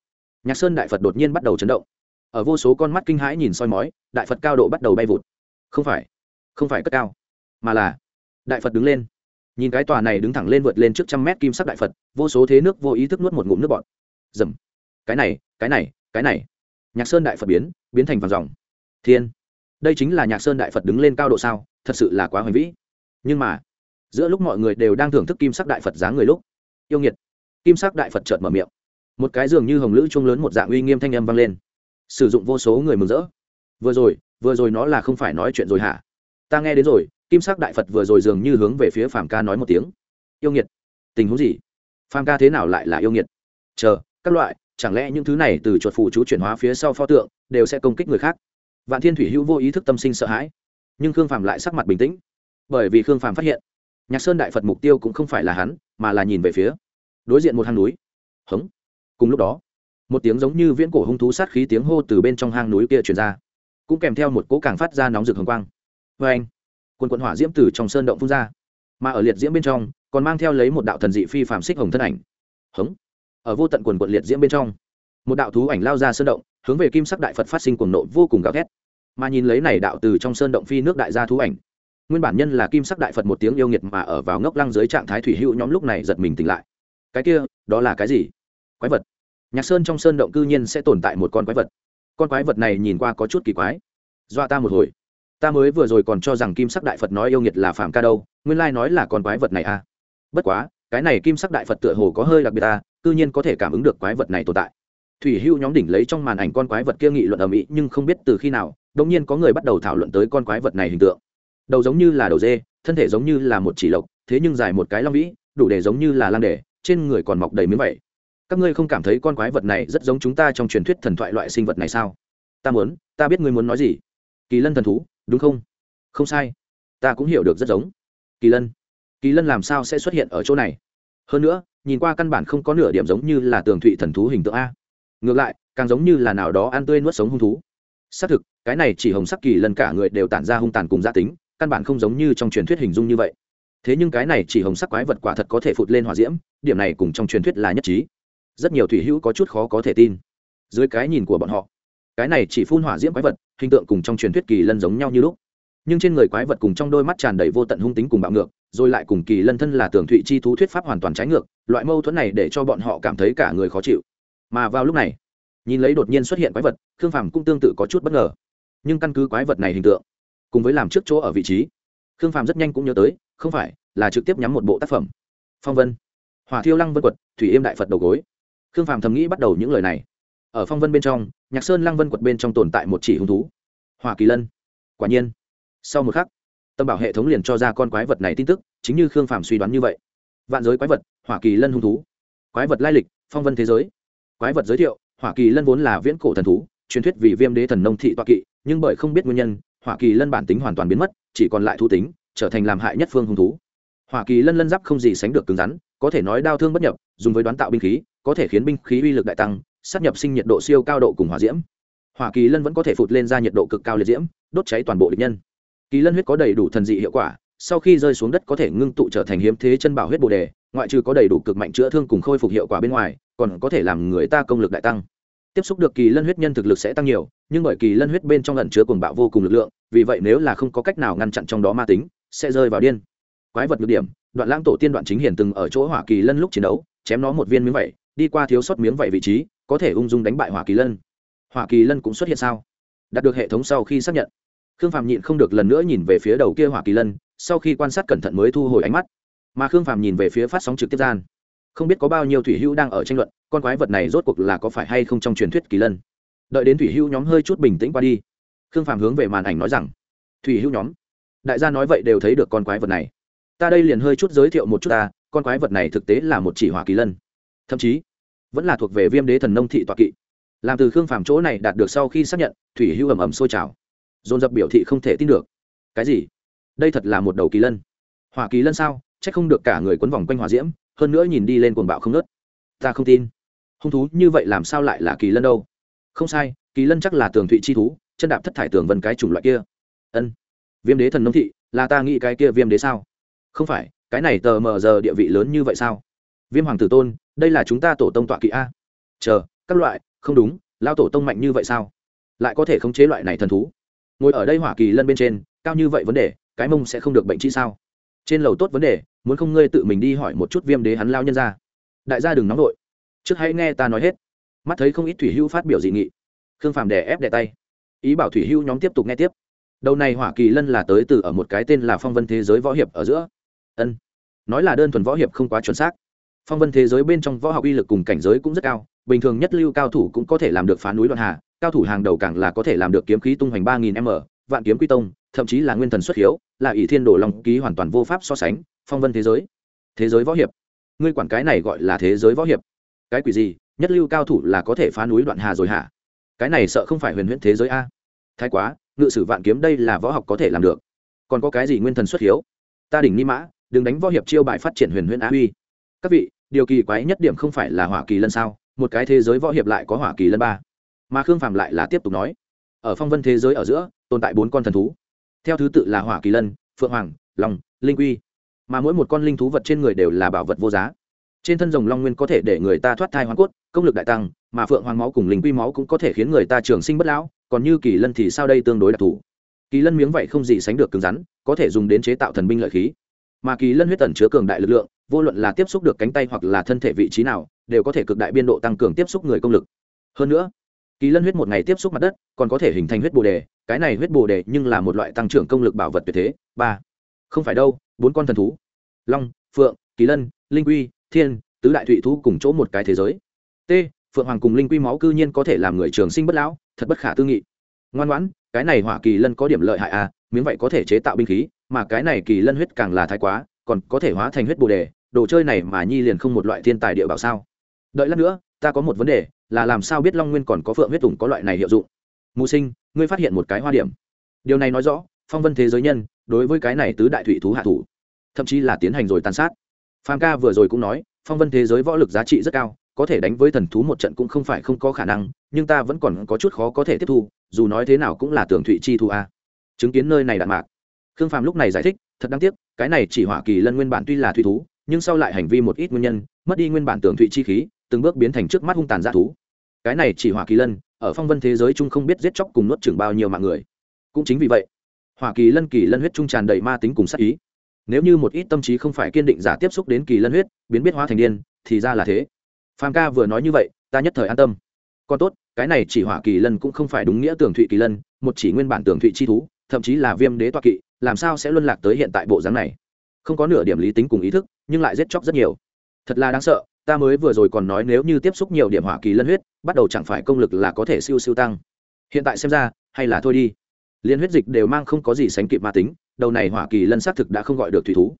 Nhạc sơn đại phật đột nhiên bắt đầu chấn động. Ở vô số con mắt kinh hãi nhìn soi mói, đại phật cao độ bắt đầu bay vụt. Không phải không phải cất cao, mà là đại phật đứng lên. Nhìn cái tòa này đứng thẳng lên vượt lên trước trăm mét kim sắc đại phật, vô số thế nước vô ý thức nuốt một ngụm nước bọt. Dầm cái này cái này cái này. Nhạc sơn đại phật biến biến thành vàng dòng. Thiên đây chính là nhạc sơn đại phật đứng lên cao độ sao thật sự là quá hoành vĩ nhưng mà giữa lúc mọi người đều đang thưởng thức kim sắc đại phật dáng người lúc yêu nghiệt kim sắc đại phật chợt mở miệng một cái dường như hồng lữ chuông lớn một dạng uy nghiêm thanh âm vang lên sử dụng vô số người mừng rỡ vừa rồi vừa rồi nó là không phải nói chuyện rồi hả ta nghe đến rồi kim sắc đại phật vừa rồi dường như hướng về phía phàm ca nói một tiếng yêu nghiệt tình huống gì phàm ca thế nào lại là yêu nghiệt chờ các loại chẳng lẽ những thứ này từ chuột phù chú chuyển hóa phía sau pho tượng đều sẽ công kích người khác vạn thiên thủy hữu vô ý thức tâm sinh sợ hãi, nhưng khương phàm lại sắc mặt bình tĩnh, bởi vì khương phàm phát hiện, nhạc sơn đại phật mục tiêu cũng không phải là hắn, mà là nhìn về phía, đối diện một hang núi. Hống! Cùng lúc đó, một tiếng giống như viễn cổ hung thú sát khí tiếng hô từ bên trong hang núi kia truyền ra, cũng kèm theo một cỗ càng phát ra nóng rực hồng quang. Vê anh, quần quận hỏa diễm từ trong sơn động phun ra, mà ở liệt diễm bên trong, còn mang theo lấy một đạo thần dị phi phạm xích hồng thân ảnh. Hống! Ở vô tận quần quận liệt diễm bên trong một đạo thú ảnh lao ra sơn động, hướng về kim sắc đại phật phát sinh cuồng nộ vô cùng gào thét. Mà nhìn lấy này đạo từ trong sơn động phi nước đại gia thú ảnh, nguyên bản nhân là kim sắc đại phật một tiếng yêu nghiệt mà ở vào ngốc lăng dưới trạng thái thủy hữu nhóm lúc này giật mình tỉnh lại. Cái kia, đó là cái gì? Quái vật. Nhạc sơn trong sơn động cư nhiên sẽ tồn tại một con quái vật. Con quái vật này nhìn qua có chút kỳ quái. Dọa ta một hồi. Ta mới vừa rồi còn cho rằng kim sắc đại phật nói yêu nghiệt là phạm ca đâu, nguyên lai nói là con quái vật này à. Bất quá, cái này kim sắc đại phật tựa hồ có hơi đặc biệt ta cư nhiên có thể cảm ứng được quái vật này tồn tại thủy hưu nhóm đỉnh lấy trong màn ảnh con quái vật kia nghị luận ở mỹ nhưng không biết từ khi nào, đột nhiên có người bắt đầu thảo luận tới con quái vật này hình tượng. Đầu giống như là đầu dê, thân thể giống như là một chỉ lộc, thế nhưng dài một cái long vĩ, đủ để giống như là lan đề, trên người còn mọc đầy miếng vẩy các ngươi không cảm thấy con quái vật này rất giống chúng ta trong truyền thuyết thần thoại loại sinh vật này sao? Ta muốn, ta biết ngươi muốn nói gì. Kỳ lân thần thú, đúng không? Không sai. Ta cũng hiểu được rất giống. Kỳ lân. Kỳ lân làm sao sẽ xuất hiện ở chỗ này? Hơn nữa, nhìn qua căn bản không có nửa điểm giống như là tường thụy thần thú hình tượng a ngược lại, càng giống như là nào đó ăn tươi nuốt sống hung thú. Xác thực, cái này chỉ hồng sắc kỳ lân cả người đều tản ra hung tàn cùng gia tính, căn bản không giống như trong truyền thuyết hình dung như vậy. Thế nhưng cái này chỉ hồng sắc quái vật quả thật có thể phụt lên hỏa diễm, điểm này cùng trong truyền thuyết là nhất trí. Rất nhiều thủy hữu có chút khó có thể tin. Dưới cái nhìn của bọn họ, cái này chỉ phun hỏa diễm quái vật, hình tượng cùng trong truyền thuyết kỳ lân giống nhau như lúc. Nhưng trên người quái vật cùng trong đôi mắt tràn đầy vô tận hung tính cùng bạo ngược, rồi lại cùng kỳ lân thân là tường thụy chi thú thuyết pháp hoàn toàn trái ngược, loại mâu thuẫn này để cho bọn họ cảm thấy cả người khó chịu mà vào lúc này, nhìn lấy đột nhiên xuất hiện quái vật, khương phàm cũng tương tự có chút bất ngờ. Nhưng căn cứ quái vật này hình tượng, cùng với làm trước chỗ ở vị trí, khương phàm rất nhanh cũng nhớ tới, không phải, là trực tiếp nhắm một bộ tác phẩm. Phong vân. Hỏa thiêu lăng vân quật, thủy êm đại phật đầu gối. Khương phàm thầm nghĩ bắt đầu những lời này. Ở phong vân bên trong, nhạc sơn lăng vân quật bên trong tồn tại một chỉ hung thú, hỏa kỳ lân. Quả nhiên, sau một khắc, tâm bảo hệ thống liền cho ra con quái vật này tin tức, chính như khương phàm suy đoán như vậy. Vạn giới quái vật, hỏa kỳ lân hung thú. Quái vật lai lịch, phong vân thế giới quái vật giới thiệu, hỏa kỳ lân vốn là viễn cổ thần thú, truyền thuyết vì viêm đế thần nông thị toa kỵ, nhưng bởi không biết nguyên nhân, hỏa kỳ lân bản tính hoàn toàn biến mất, chỉ còn lại thú tính, trở thành làm hại nhất phương hung thú. Hỏa kỳ lân lân giáp không gì sánh được cứng rắn, có thể nói đau thương bất nhập, dùng với đoán tạo binh khí, có thể khiến binh khí uy lực đại tăng, sát nhập sinh nhiệt độ siêu cao độ cùng hỏa diễm. Hỏa kỳ lân vẫn có thể phụt lên ra nhiệt độ cực cao liệt diễm, đốt cháy toàn bộ địch nhân. Kỳ lân huyết có đầy đủ thần dị hiệu quả, sau khi rơi xuống đất có thể ngưng tụ trở thành hiếm thế chân bảo huyết bồ đề, ngoại trừ có đầy đủ cực mạnh chữa thương cùng khôi phục hiệu quả bên ngoài còn có thể làm người ta công lực đại tăng. Tiếp xúc được kỳ lân huyết nhân thực lực sẽ tăng nhiều, nhưng bởi kỳ lân huyết bên trong lẩn chứa cuồng bạo vô cùng lực lượng, vì vậy nếu là không có cách nào ngăn chặn trong đó ma tính, sẽ rơi vào điên. Quái vật ngược điểm, đoạn lãng tổ tiên đoạn chính hiển từng ở chỗ hỏa kỳ lân lúc chiến đấu, chém nó một viên miếng vậy, đi qua thiếu sót miếng vậy vị trí, có thể ung dung đánh bại hỏa kỳ lân. Hỏa kỳ lân cũng xuất hiện sao? Đạt được hệ thống sau khi xác nhận. Khương phạm nhịn không được lần nữa nhìn về phía đầu kia hỏa kỳ lân, sau khi quan sát cẩn thận mới thu hồi ánh mắt. Mà khương phạm nhìn về phía phát sóng trực tiếp gian không biết có bao nhiêu thủy hữu đang ở tranh luận, con quái vật này rốt cuộc là có phải hay không trong truyền thuyết kỳ lân. Đợi đến thủy hữu nhóm hơi chút bình tĩnh qua đi, khương phàm hướng về màn ảnh nói rằng, thủy hữu nhóm, đại gia nói vậy đều thấy được con quái vật này. Ta đây liền hơi chút giới thiệu một chút ta, con quái vật này thực tế là một chỉ hỏa kỳ lân. Thậm chí, vẫn là thuộc về viêm đế thần nông thị tọa kỵ. Làm từ khương phàm chỗ này đạt được sau khi xác nhận, thủy hưu ầm ầm sôi trào. Dồn dập biểu thị không thể tin được. Cái gì? Đây thật là một đầu kỳ lân. Hỏa kỳ lân sao? C h ắ c không được cả người quấn vòng quanh hỏa diễm hơn nữa nhìn đi lên cuồng bạo không nớt. Ta không tin. Hung thú như vậy làm sao lại là kỳ lân đâu? Không sai, kỳ lân chắc là tường thụy chi thú, chân đạp thất thải tường vân cái chủng loại kia. Ân. Viêm đế thần nông thị, là ta nghĩ cái kia viêm đế sao? Không phải, cái này tờ mờ giờ địa vị lớn như vậy sao? Viêm hoàng tử tôn, đây là chúng ta tổ tông tọa kỵ a. Chờ, các loại, không đúng, lao tổ tông mạnh như vậy sao? Lại có thể khống chế loại này thần thú? Ngồi ở đây hỏa kỳ lân bên trên, cao như vậy vấn đề, cái mông sẽ không được bệnh chi sao? Trên lầu tốt vấn đề muốn không ngươi tự mình đi hỏi một chút viêm đế hắn lao nhân ra. Đại gia đừng nóng vội. Trước hãy nghe ta nói hết. Mắt thấy không ít thủy hưu phát biểu dị nghị. Khương phàm đè ép đè tay. Ý bảo thủy hưu nhóm tiếp tục nghe tiếp. Đầu này hỏa kỳ lân là tới từ ở một cái tên là phong vân thế giới võ hiệp ở giữa. Ân. Nói là đơn thuần võ hiệp không quá chuẩn xác. Phong vân thế giới bên trong võ học uy lực cùng cảnh giới cũng rất cao, bình thường nhất lưu cao thủ cũng có thể làm được phá núi đoạn hà, cao thủ hàng đầu càng là có thể làm được kiếm khí tung hoành ba nghìn m, vạn kiếm quy tông, thậm chí là nguyên thần xuất hiếu, là ỷ thiên đồ long ký hoàn toàn vô pháp so sánh phong vân thế giới. Thế giới võ hiệp. Ngươi quản cái này gọi là thế giới võ hiệp. Cái quỷ gì? Nhất lưu cao thủ là có thể phá núi đoạn hà rồi hả? Cái này sợ không phải huyền huyễn thế giới a. Thái quá, ngự sử vạn kiếm đây là võ học có thể làm được. Còn có cái gì nguyên thần xuất hiếu? Ta đỉnh ni mã, đừng đánh võ hiệp chiêu bại phát triển huyền huyễn á uy. Các vị, điều kỳ quái nhất điểm không phải là hỏa kỳ lân sao? Một cái thế giới võ hiệp lại có hỏa kỳ lân ba. Mà khương phàm lại là tiếp tục nói. Ở phong vân thế giới ở giữa, tồn tại bốn con thần thú. Theo thứ tự là hỏa kỳ lân, phượng hoàng, long, linh quy mà mỗi một con linh thú vật trên người đều là bảo vật vô giá. Trên thân rồng long nguyên có thể để người ta thoát thai hoàn cốt, công lực đại tăng, mà phượng hoàng máu cùng linh quy máu cũng có thể khiến người ta trường sinh bất lão, còn như kỳ lân thì sao đây tương đối đặc thù. Kỳ lân miếng vậy không gì sánh được cứng rắn, có thể dùng đến chế tạo thần binh lợi khí. Mà kỳ lân huyết tần chứa cường đại lực lượng, vô luận là tiếp xúc được cánh tay hoặc là thân thể vị trí nào, đều có thể cực đại biên độ tăng cường tiếp xúc người công lực. Hơn nữa, kỳ lân huyết một ngày tiếp xúc mặt đất, còn có thể hình thành huyết bồ đề, cái này huyết bồ đề nhưng là một loại tăng trưởng công lực bảo vật tuyệt thế. Ba, không phải đâu bốn con thần thú. Long, phượng, kỳ lân, linh quy, thiên, tứ đại thụy thú cùng chỗ một cái thế giới. T, phượng hoàng cùng linh quy máu cư nhiên có thể làm người trường sinh bất lão, thật bất khả tư nghị. Ngoan ngoãn, cái này hỏa kỳ lân có điểm lợi hại à miếng vậy có thể chế tạo binh khí, mà cái này kỳ lân huyết càng là thái quá, còn có thể hóa thành huyết bồ đề, đồ chơi này mà nhi liền không một loại thiên tài địa bảo sao. Đợi lát nữa, ta có một vấn đề, là làm sao biết long nguyên còn có phượng huyết tùng có loại này hiệu dụng? Mù sinh, ngươi phát hiện một cái hoa điểm. Điều này nói rõ, phong vân thế giới nhân đối với cái này tứ đại thủy thú hạ thủ, thậm chí là tiến hành rồi tàn sát. Phan ca vừa rồi cũng nói, phong vân thế giới võ lực giá trị rất cao, có thể đánh với thần thú một trận cũng không phải không có khả năng, nhưng ta vẫn còn có chút khó có thể tiếp thu, dù nói thế nào cũng là tường thụy chi thu a. Chứng kiến nơi này đạn mạc, khương phàm lúc này giải thích, thật đáng tiếc, cái này chỉ hỏa kỳ lân nguyên bản tuy là thủy thú, nhưng sau lại hành vi một ít nguyên nhân, mất đi nguyên bản tường thụy chi khí, từng bước biến thành trước mắt hung tàn dã thú. Cái này chỉ hỏa kỳ lân, ở phong vân thế giới chung không biết giết chóc cùng nuốt chừng bao nhiêu mạng người. Cũng chính vì vậy hỏa kỳ lân kỳ lân huyết trung tràn đầy ma tính cùng sát ý. Nếu như một ít tâm trí không phải kiên định giả tiếp xúc đến kỳ lân huyết, biến biết hóa thành điên, thì ra là thế. Phàm ca vừa nói như vậy, ta nhất thời an tâm. Còn tốt, cái này chỉ hỏa kỳ lân cũng không phải đúng nghĩa tường thụy kỳ lân, một chỉ nguyên bản tường thụy chi thú, thậm chí là viêm đế toa kỵ, làm sao sẽ luân lạc tới hiện tại bộ dáng này? Không có nửa điểm lý tính cùng ý thức, nhưng lại giết chóc rất nhiều. Thật là đáng sợ, ta mới vừa rồi còn nói nếu như tiếp xúc nhiều điểm hỏa kỳ lân huyết, bắt đầu chẳng phải công lực là có thể siêu siêu tăng. Hiện tại xem ra, hay là thôi đi liên huyết dịch đều mang không có gì sánh kịp ma tính, đầu này hỏa kỳ lân xác thực đã không gọi được thủy thú.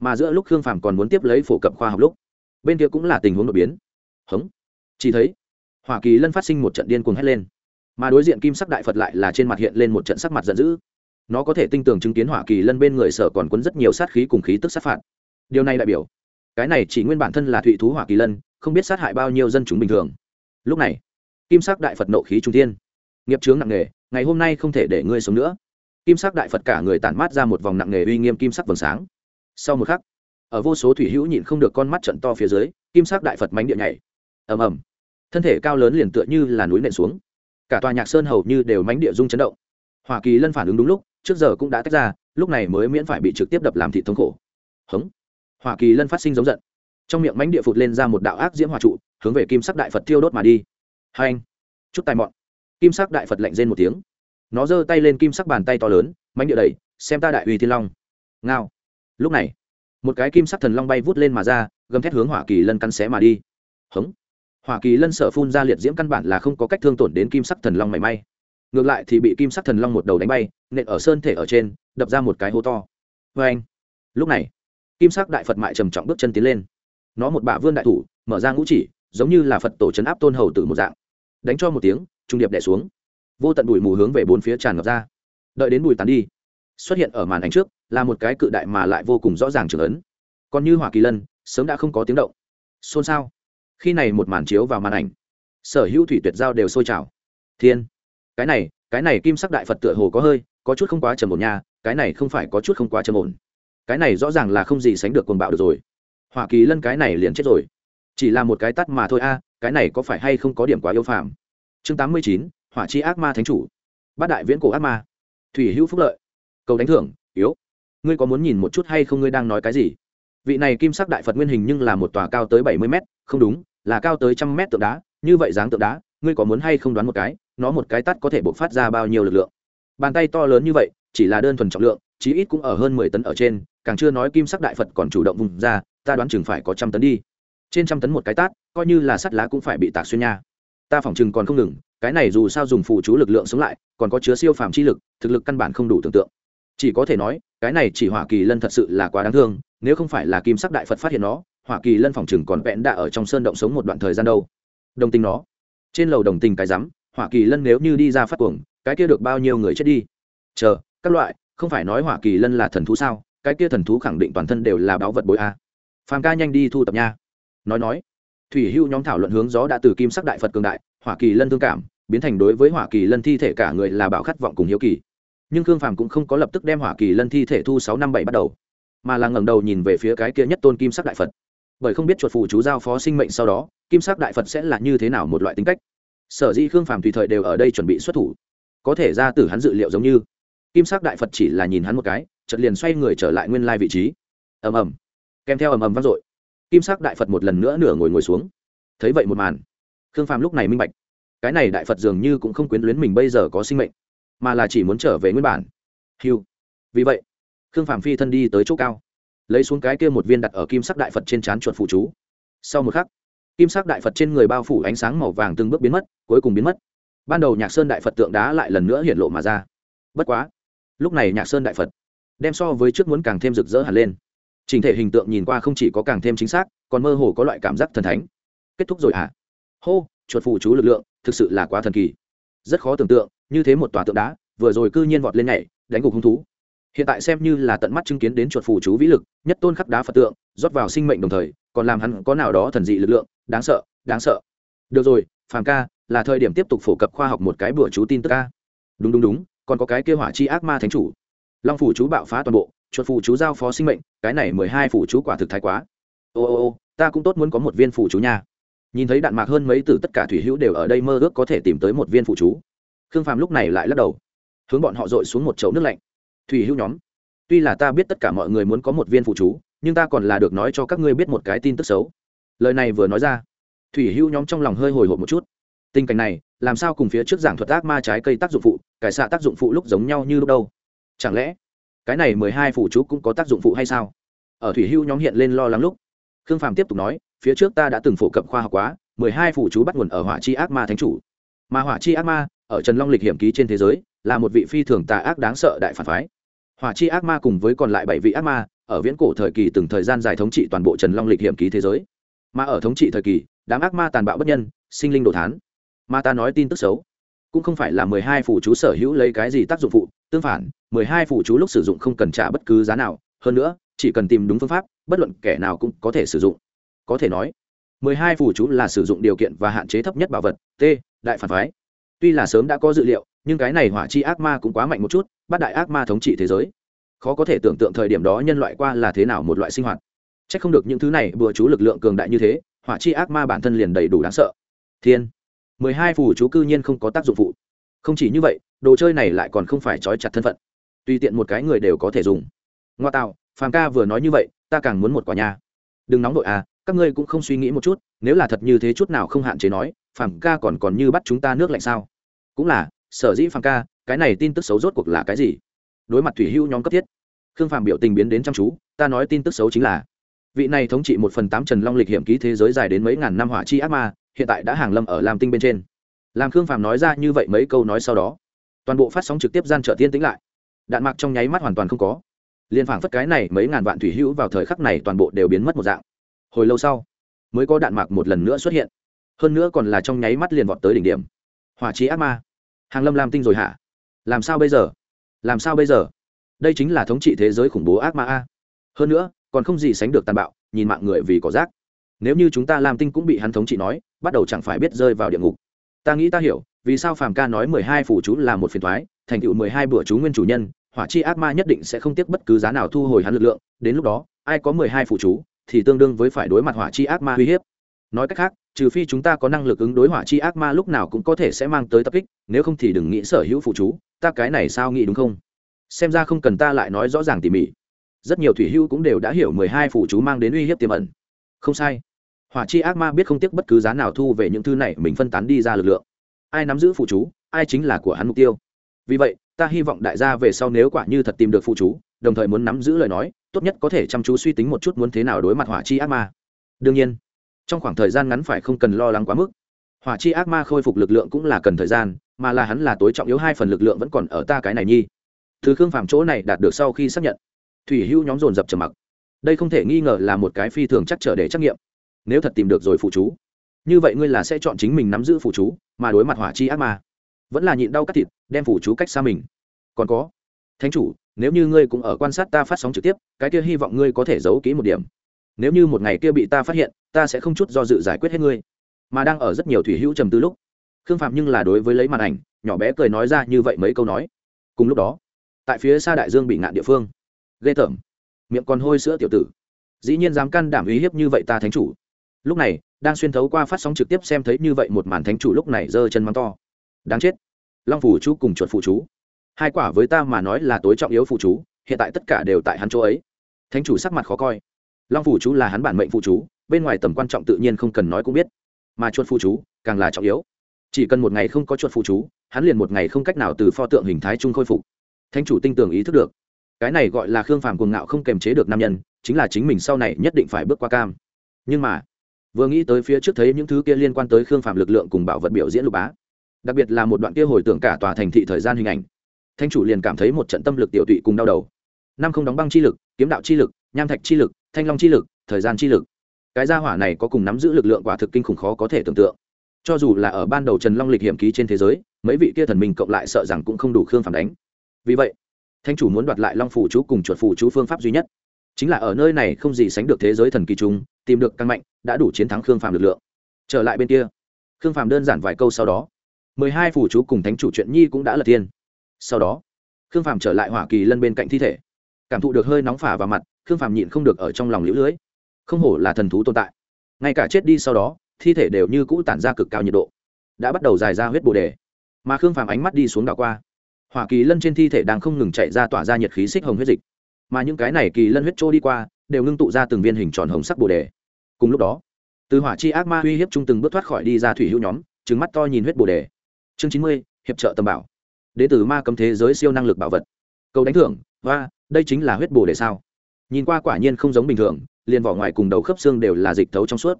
Mà giữa lúc khương phàm còn muốn tiếp lấy phổ cập khoa học lúc, bên kia cũng là tình huống đột biến. Hống. Chỉ thấy, hỏa kỳ lân phát sinh một trận điên cuồng hét lên. Mà đối diện kim sắc đại phật lại là trên mặt hiện lên một trận sắc mặt giận dữ. Nó có thể tinh tường chứng kiến hỏa kỳ lân bên người sở còn quấn rất nhiều sát khí cùng khí tức sát phạt. Điều này đại biểu, cái này chỉ nguyên bản thân là thụy thú hỏa kỳ lân, không biết sát hại bao nhiêu dân chúng bình thường. Lúc này, kim sắc đại phật nộ khí trung thiên, nghiệp chướng nặng nề ngày hôm nay không thể để ngươi sống nữa. Kim sắc đại phật cả người tản mát ra một vòng nặng nề uy nghiêm kim sắc vầng sáng. Sau một khắc, ở vô số thủy hữu nhịn không được con mắt trận to phía dưới, kim sắc đại phật mánh địa nhảy. Ầm ầm. Thân thể cao lớn liền tựa như là núi nện xuống. Cả tòa nhạc sơn hầu như đều mánh địa rung chấn động. Hoa kỳ lân phản ứng đúng lúc, trước giờ cũng đã tách ra, lúc này mới miễn phải bị trực tiếp đập làm thị thống khổ. Hống. Hoa kỳ lân phát sinh giống giận. Trong miệng mánh địa phụt lên ra một đạo ác diễm hòa trụ, hướng về kim sắc đại phật thiêu đốt mà đi. Hai anh chút tài mọn kim sắc đại phật lạnh rên một tiếng. Nó giơ tay lên kim sắc bàn tay to lớn mánh địa đầy xem ta đại uy thiên long. Ngao. Lúc này, một cái kim sắc thần long bay vút lên mà ra, gầm thét hướng hỏa kỳ lân cắn xé mà đi. Hống. Hỏa kỳ lân sợ phun ra liệt diễm căn bản là không có cách thương tổn đến kim sắc thần long mảy may. Ngược lại thì bị kim sắc thần long một đầu đánh bay, nện ở sơn thể ở trên, đập ra một cái hố to. Vê anh. Lúc này, kim sắc đại phật mại trầm trọng bước chân tiến lên. Nó một bả vươn đại thủ, mở ra ngũ chỉ, giống như là phật tổ chấn áp tôn hầu tử một dạng. Đánh cho một tiếng trung điệp đẻ xuống. Vô tận bụi mù hướng về bốn phía tràn ngập ra. Đợi đến bụi tàn đi, xuất hiện ở màn ảnh trước, là một cái cự đại mà lại vô cùng rõ ràng trưởng ấn. Còn như hỏa kỳ lân, sớm đã không có tiếng động. Xôn xao. Khi này một màn chiếu vào màn ảnh, sở hữu thủy tuyệt giao đều sôi trào. Thiên! Cái này cái này kim sắc đại phật tựa hồ có hơi, có chút không quá trầm ổn nha, cái này không phải có chút không quá trầm ổn. Cái này rõ ràng là không gì sánh được quần bạo được rồi. Hoa kỳ lân cái này liền chết rồi. Chỉ là một cái tắt mà thôi a, cái này có phải hay không có điểm quá yêu phạm chương tám mươi chín, hỏa chi ác ma thánh chủ. Bát đại viễn cổ ác ma. Thủy hữu phúc lợi. Cầu đánh thưởng, yếu. Ngươi có muốn nhìn một chút hay không ngươi đang nói cái gì? Vị này kim sắc đại phật nguyên hình nhưng là một tòa cao tới bảy mươi m không đúng, là cao tới trăm mét tượng đá, như vậy dáng tượng đá, ngươi có muốn hay không đoán một cái, nó một cái tắt có thể bộc phát ra bao nhiêu lực lượng? Bàn tay to lớn như vậy, chỉ là đơn thuần trọng lượng, chí ít cũng ở hơn mười tấn ở trên, càng chưa nói kim sắc đại phật còn chủ động vùng ra, ta đoán chừng phải có trăm tấn đi. Trên trăm tấn một cái tát, coi như là sắt lá cũng phải bị tạc xuyên nha ta phỏng chừng còn không ngừng, cái này dù sao dùng phụ chú lực lượng sống lại, còn có chứa siêu phàm chi lực, thực lực căn bản không đủ tưởng tượng. Chỉ có thể nói, cái này chỉ hỏa kỳ lân thật sự là quá đáng thương, nếu không phải là kim sắc đại phật phát hiện nó, hỏa kỳ lân phỏng chừng còn vẹn đã ở trong sơn động sống một đoạn thời gian đâu. Đồng tình nó. Trên lầu đồng tình cái rắm, hỏa kỳ lân nếu như đi ra phát cuồng, cái kia được bao nhiêu người chết đi? Chờ, các loại, không phải nói hỏa kỳ lân là thần thú sao, cái kia thần thú khẳng định toàn thân đều là báu vật bối a. Phàm ca nhanh đi thu tập nha. Nói nói thủy hưu nhóm thảo luận hướng gió đã từ kim sắc đại phật cường đại, hỏa kỳ lân thương cảm, biến thành đối với hỏa kỳ lân thi thể cả người là bảo khát vọng cùng hiếu kỳ. Nhưng khương phàm cũng không có lập tức đem hỏa kỳ lân thi thể thu sáu năm bảy bắt đầu, mà là ngẩng đầu nhìn về phía cái kia nhất tôn kim sắc đại phật. Bởi không biết chuột phù chú giao phó sinh mệnh sau đó, kim sắc đại phật sẽ là như thế nào một loại tính cách? Sở dĩ khương phàm tùy thời đều ở đây chuẩn bị xuất thủ. Có thể ra từ hắn dự liệu giống như, kim sắc đại phật chỉ là nhìn hắn một cái, chợt liền xoay người trở lại nguyên lai vị trí. Ầm ầm. Kèm theo ầm ầm vang dội kim sắc đại phật một lần nữa nửa ngồi ngồi xuống. Thấy vậy một màn, khương phàm lúc này minh bạch. Cái này đại phật dường như cũng không quyến luyến mình bây giờ có sinh mệnh, mà là chỉ muốn trở về nguyên bản. Hiu vì vậy, khương phàm phi thân đi tới chỗ cao, lấy xuống cái kia một viên đặt ở kim sắc đại phật trên trán chuột phụ chú. Sau một khắc, kim sắc đại phật trên người bao phủ ánh sáng màu vàng từng bước biến mất, cuối cùng biến mất. Ban đầu nhạc sơn đại phật tượng đá lại lần nữa hiện lộ mà ra. Bất quá, lúc này nhạc sơn đại phật đem so với trước muốn càng thêm rực rỡ hẳn lên trình thể hình tượng nhìn qua không chỉ có càng thêm chính xác, còn mơ hồ có loại cảm giác thần thánh. Kết thúc rồi à? hô, chuột phụ chú lực lượng, thực sự là quá thần kỳ. Rất khó tưởng tượng, như thế một tòa tượng đá, vừa rồi cư nhiên vọt lên nhảy, đánh gục hung thú. Hiện tại xem như là tận mắt chứng kiến đến chuột phù chú vĩ lực, nhất tôn khắc đá phật tượng, rót vào sinh mệnh đồng thời, còn làm hắn có nào đó thần dị lực lượng, đáng sợ đáng sợ. Được rồi, phàm ca, là thời điểm tiếp tục phổ cập khoa học một cái bữa chú tin tức ca đúng đúng đúng, còn có cái kêu hỏa chi ác ma thánh chủ. Long phủ chú bạo phá toàn bộ chuột phù chú giao phó sinh mệnh, cái này mười hai phủ chú quả thực thái quá. Ô ô ô, ta cũng tốt muốn có một viên phủ chú nha. Nhìn thấy đạn mạc hơn mấy từ tất cả thủy hữu đều ở đây mơ ước có thể tìm tới một viên phụ chú. Khương phàm lúc này lại lắc đầu. Hướng bọn họ dội xuống một chậu nước lạnh. Thủy hữu nhóm, tuy là ta biết tất cả mọi người muốn có một viên phụ chú, nhưng ta còn là được nói cho các ngươi biết một cái tin tức xấu. Lời này vừa nói ra, thủy hữu nhóm trong lòng hơi hồi hộp một chút. Tình cảnh này, làm sao cùng phía trước giảng thuật ác ma trái cây tác dụng phụ, cải xạ tác dụng phụ lúc giống nhau như lúc đâu? Chẳng lẽ cái này mười hai phụ chú cũng có tác dụng phụ hay sao? Ở thủy hưu nhóm hiện lên lo lắng lúc, khương phàm tiếp tục nói, phía trước ta đã từng phổ cập khoa học quá, mười hai phụ chú bắt nguồn ở hỏa chi ác ma thánh chủ. Mà hỏa chi ác ma, ở trần long lịch hiểm ký trên thế giới, là một vị phi thường tà ác đáng sợ đại phản phái. Hỏa chi ác ma cùng với còn lại bảy vị ác ma, ở viễn cổ thời kỳ từng thời gian dài thống trị toàn bộ trần long lịch hiểm ký thế giới. Mà ở thống trị thời kỳ, đám ác ma tàn bạo bất nhân, sinh linh đồ thán. Mà ta nói tin tức xấu, cũng không phải là mười hai phụ chú sở hữu lấy cái gì tác dụng phụ, tương phản mười hai phụ chú lúc sử dụng không cần trả bất cứ giá nào, hơn nữa, chỉ cần tìm đúng phương pháp, bất luận kẻ nào cũng có thể sử dụng. Có thể nói, mười hai phụ chú là sử dụng điều kiện và hạn chế thấp nhất bảo vật, t, đại phản phái. Tuy là sớm đã có dự liệu, nhưng cái này hỏa chi ác ma cũng quá mạnh một chút, bắt đại ác ma thống trị thế giới. Khó có thể tưởng tượng thời điểm đó nhân loại qua là thế nào một loại sinh hoạt. C h ắ c không được những thứ này bừa chú lực lượng cường đại như thế, hỏa chi ác ma bản thân liền đầy đủ đáng sợ. Thiên. mười hai phù chú cư nhiên không có tác dụng phụ. Không chỉ như vậy, đồ chơi này lại còn không phải trói chặt thân phận tùy tiện một cái người đều có thể dùng. Ngoa tạo, phàm ca vừa nói như vậy, ta càng muốn một quả nhà đừng nóng đội à các ngươi cũng không suy nghĩ một chút, nếu là thật như thế chút nào không hạn chế nói, phàm ca còn còn như bắt chúng ta nước lạnh sao? Cũng là, sở dĩ phàm ca, cái này tin tức xấu rốt cuộc là cái gì? Đối mặt thủy hữu nhóm cấp thiết, khương phàm biểu tình biến đến chăm chú, ta nói tin tức xấu chính là, vị này thống trị một phần tám trần long lịch hiểm ký thế giới dài đến mấy ngàn năm hỏa chi ác ma, hiện tại đã hàng lâm ở lam tinh bên trên. Làm khương phàm nói ra như vậy mấy câu nói sau đó, toàn bộ phát sóng trực tiếp gian trợ tiên tĩnh lại đạn mạc trong nháy mắt hoàn toàn không có. Liên phảng phất cái này mấy ngàn vạn thủy hữu vào thời khắc này toàn bộ đều biến mất một dạng. Hồi lâu sau, mới có đạn mạc một lần nữa xuất hiện. Hơn nữa còn là trong nháy mắt liền vọt tới đỉnh điểm. Hỏa trí ác ma. Hàng lâm làm tinh rồi hả? Làm sao bây giờ? Làm sao bây giờ? Đây chính là thống trị thế giới khủng bố ác ma a. Hơn nữa, còn không gì sánh được tàn bạo, nhìn mạng người vì có rác. Nếu như chúng ta làm tinh cũng bị hắn thống trị nói, bắt đầu chẳng phải biết rơi vào địa ngục. Ta nghĩ ta hiểu, vì sao phàm ca nói mười hai phủ chú là một phiền thoái thành tựu mười hai bữa chú nguyên chủ nhân, hỏa chi ác ma nhất định sẽ không tiếc bất cứ giá nào thu hồi hắn lực lượng, đến lúc đó, ai có mười hai phụ chú thì tương đương với phải đối mặt hỏa chi ác ma uy hiếp. Nói cách khác, trừ phi chúng ta có năng lực ứng đối hỏa chi ác ma lúc nào cũng có thể sẽ mang tới tập kích, nếu không thì đừng nghĩ sở hữu phụ chú, ta cái này sao nghĩ đúng không? Xem ra không cần ta lại nói rõ ràng tỉ mỉ. Rất nhiều thủy hưu cũng đều đã hiểu mười hai phụ chú mang đến uy hiếp tiềm ẩn. Không sai. Hỏa chi ác ma biết không tiếc bất cứ giá nào thu về những thư này, mình phân tán đi ra lực lượng. Ai nắm giữ phụ chú, ai chính là của hắn mục tiêu vì vậy, ta hy vọng đại gia về sau nếu quả như thật tìm được phụ chú, đồng thời muốn nắm giữ lời nói, tốt nhất có thể chăm chú suy tính một chút muốn thế nào đối mặt hỏa chi ác ma. Đương nhiên, trong khoảng thời gian ngắn phải không cần lo lắng quá mức. Hỏa chi ác ma khôi phục lực lượng cũng là cần thời gian, mà là hắn là tối trọng yếu hai phần lực lượng vẫn còn ở ta cái này nhi. Thứ khương phàm chỗ này đạt được sau khi xác nhận, thủy hưu nhóm dồn dập trầm mặc. Đây không thể nghi ngờ là một cái phi thường chắc trở để trắc nghiệm. Nếu thật tìm được rồi phụ chú, như vậy ngươi là sẽ chọn chính mình nắm giữ phụ chú, mà đối mặt hỏa chi ác ma vẫn là nhịn đau cắt thịt, đem phủ chú cách xa mình. Còn có, thánh chủ, nếu như ngươi cũng ở quan sát ta phát sóng trực tiếp, cái kia hy vọng ngươi có thể giấu kỹ một điểm. Nếu như một ngày kia bị ta phát hiện, ta sẽ không chút do dự giải quyết hết ngươi. Mà đang ở rất nhiều thủy hữu trầm tư lúc, khương phạm nhưng là đối với lấy màn ảnh, nhỏ bé cười nói ra như vậy mấy câu nói. Cùng lúc đó, tại phía xa đại dương bị ngạn địa phương, ghê tởm, miệng còn hôi sữa tiểu tử. Dĩ nhiên dám can đảm uy hiếp như vậy ta thánh chủ. Lúc này, đang xuyên thấu qua phát sóng trực tiếp xem thấy như vậy một màn thánh chủ lúc này giơ chân mắng to đáng chết. Long phủ chú cùng chuột phụ chú. Hai quả với ta mà nói là tối trọng yếu phụ chú, hiện tại tất cả đều tại hắn chỗ ấy. Thánh chủ sắc mặt khó coi. Long phủ chú là hắn bản mệnh phụ chú, bên ngoài tầm quan trọng tự nhiên không cần nói cũng biết. Mà chuột phụ chú, càng là trọng yếu. Chỉ cần một ngày không có chuột phụ chú, hắn liền một ngày không cách nào từ pho tượng hình thái trung khôi phục. Thánh chủ tinh tường ý thức được. Cái này gọi là khương phàm cuồng ngạo không kềm chế được nam nhân, chính là chính mình sau này nhất định phải bước qua cam. Nhưng mà, vừa nghĩ tới phía trước thấy những thứ kia liên quan tới khương phàm lực lượng cùng bảo vật biểu diễn lục bá đặc biệt là một đoạn kia hồi tưởng cả tòa thành thị thời gian hình ảnh. Thanh chủ liền cảm thấy một trận tâm lực tiểu tụy cùng đau đầu. Năm không đóng băng chi lực, kiếm đạo chi lực, nham thạch chi lực, thanh long chi lực, thời gian chi lực. Cái gia hỏa này có cùng nắm giữ lực lượng quả thực kinh khủng khó có thể tưởng tượng. Cho dù là ở ban đầu trần long lịch hiểm ký trên thế giới, mấy vị kia thần mình cộng lại sợ rằng cũng không đủ khương phàm đánh. Vì vậy, thanh chủ muốn đoạt lại long phủ chú cùng chuột phủ chú phương pháp duy nhất. Chính là ở nơi này không gì sánh được thế giới thần kỳ trung tìm được căn mạnh, đã đủ chiến thắng khương phàm lực lượng. Trở lại bên kia, khương phàm đơn giản vài câu sau đó mười hai phủ chú cùng thánh chủ chuyện nhi cũng đã lật tiên sau đó, khương phàm trở lại hỏa kỳ lân bên cạnh thi thể. Cảm thụ được hơi nóng phả vào mặt, khương phàm nhịn không được ở trong lòng lũ lưới. Không hổ là thần thú tồn tại. Ngay cả chết đi sau đó, thi thể đều như cũ tản ra cực cao nhiệt độ, đã bắt đầu dài ra huyết bồ đề. Mà khương phàm ánh mắt đi xuống đảo qua, hỏa kỳ lân trên thi thể đang không ngừng chạy ra tỏa ra nhiệt khí xích hồng huyết dịch. Mà những cái này kỳ lân huyết trôi đi qua, đều ngưng tụ ra từng viên hình tròn hồng sắc bồ đề. Cùng lúc đó, từ hỏa chi ác ma uy hiếp trung từng bước thoát khỏi đi ra thủy hữu nhóm trứng mắt to nhìn huyết bồ đề chương chín mươi, hiệp trợ tầm bảo. Đ ế từ ma cấm thế giới siêu năng lực bảo vật. Cầu đánh thưởng và đây chính là huyết bồ đề sao? Nhìn qua quả nhiên không giống bình thường, liền vỏ ngoài cùng đầu khớp xương đều là dịch thấu trong suốt.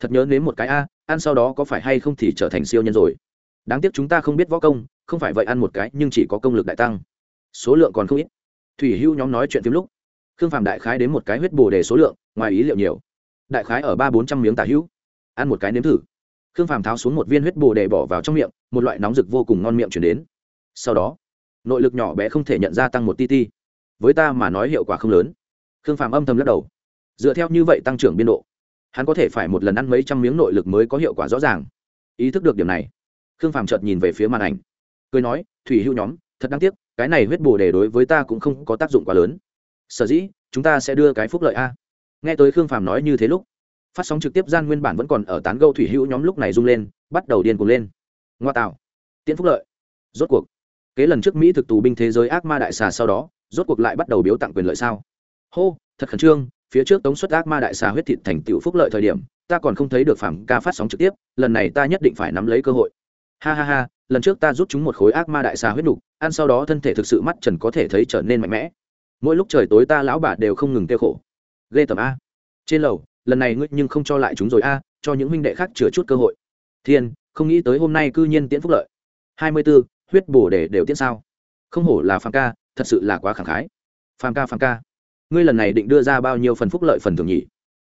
Thật nhớ nếm một cái a, ăn sau đó có phải hay không thì trở thành siêu nhân rồi. Đáng tiếc chúng ta không biết võ công, không phải vậy ăn một cái nhưng chỉ có công lực đại tăng. Số lượng còn không ít. Thủy hưu nhóm nói chuyện phim lúc, khương phạm đại khái đến một cái huyết bồ đề số lượng, ngoài ý liệu nhiều. Đại khái ở ba bốn trăm miếng tả hữu. Ăn một cái nếm thử khương phạm tháo xuống một viên huyết bồ để bỏ vào trong miệng, một loại nóng rực vô cùng ngon miệng chuyển đến. Sau đó, nội lực nhỏ bé không thể nhận ra tăng một ti ti. Với ta mà nói hiệu quả không lớn. Khương phạm âm thầm lắc đầu. Dựa theo như vậy tăng trưởng biên độ, hắn có thể phải một lần ăn mấy trăm miếng nội lực mới có hiệu quả rõ ràng. Ý thức được điểm này, khương phạm chợt nhìn về phía màn ảnh. Cười nói, thủy hữu nhóm, thật đáng tiếc, cái này huyết bồ đề đối với ta cũng không có tác dụng quá lớn. Sở dĩ, chúng ta sẽ đưa cái phúc lợi a. Nghe tới khương phàm nói như thế lúc phát sóng trực tiếp gian nguyên bản vẫn còn ở tán gâu thủy hữu nhóm lúc này rung lên, bắt đầu điên cuồng lên. Ngoa tạo. Tiễn phúc lợi. Rốt cuộc, kế lần trước mỹ thực tù binh thế giới ác ma đại xà sau đó, rốt cuộc lại bắt đầu biếu tặng quyền lợi sao? Hô, thật khẩn trương, phía trước tống xuất ác ma đại xà huyết thịt thành tựu phúc lợi thời điểm, ta còn không thấy được phản ca phát sóng trực tiếp, lần này ta nhất định phải nắm lấy cơ hội. Ha ha ha, lần trước ta rút chúng một khối ác ma đại xà huyết nục, ăn sau đó thân thể thực sự mắt trần có thể thấy trở nên mạnh mẽ. Mỗi lúc trời tối ta lão bà đều không ngừng tiêu khổ. Ghê tầm a. Trên lầu lần này ngươi nhưng không cho lại chúng rồi a, cho những huynh đệ khác chừa chút cơ hội. Thiên, không nghĩ tới hôm nay cư nhiên tiễn phúc lợi. Hai mươi b ố huyết bổ để đều tiễn sao? Không hổ là phàm ca, thật sự là quá khẳng khái. Phàm ca phàm ca, ngươi lần này định đưa ra bao nhiêu phần phúc lợi phần thưởng nhỉ?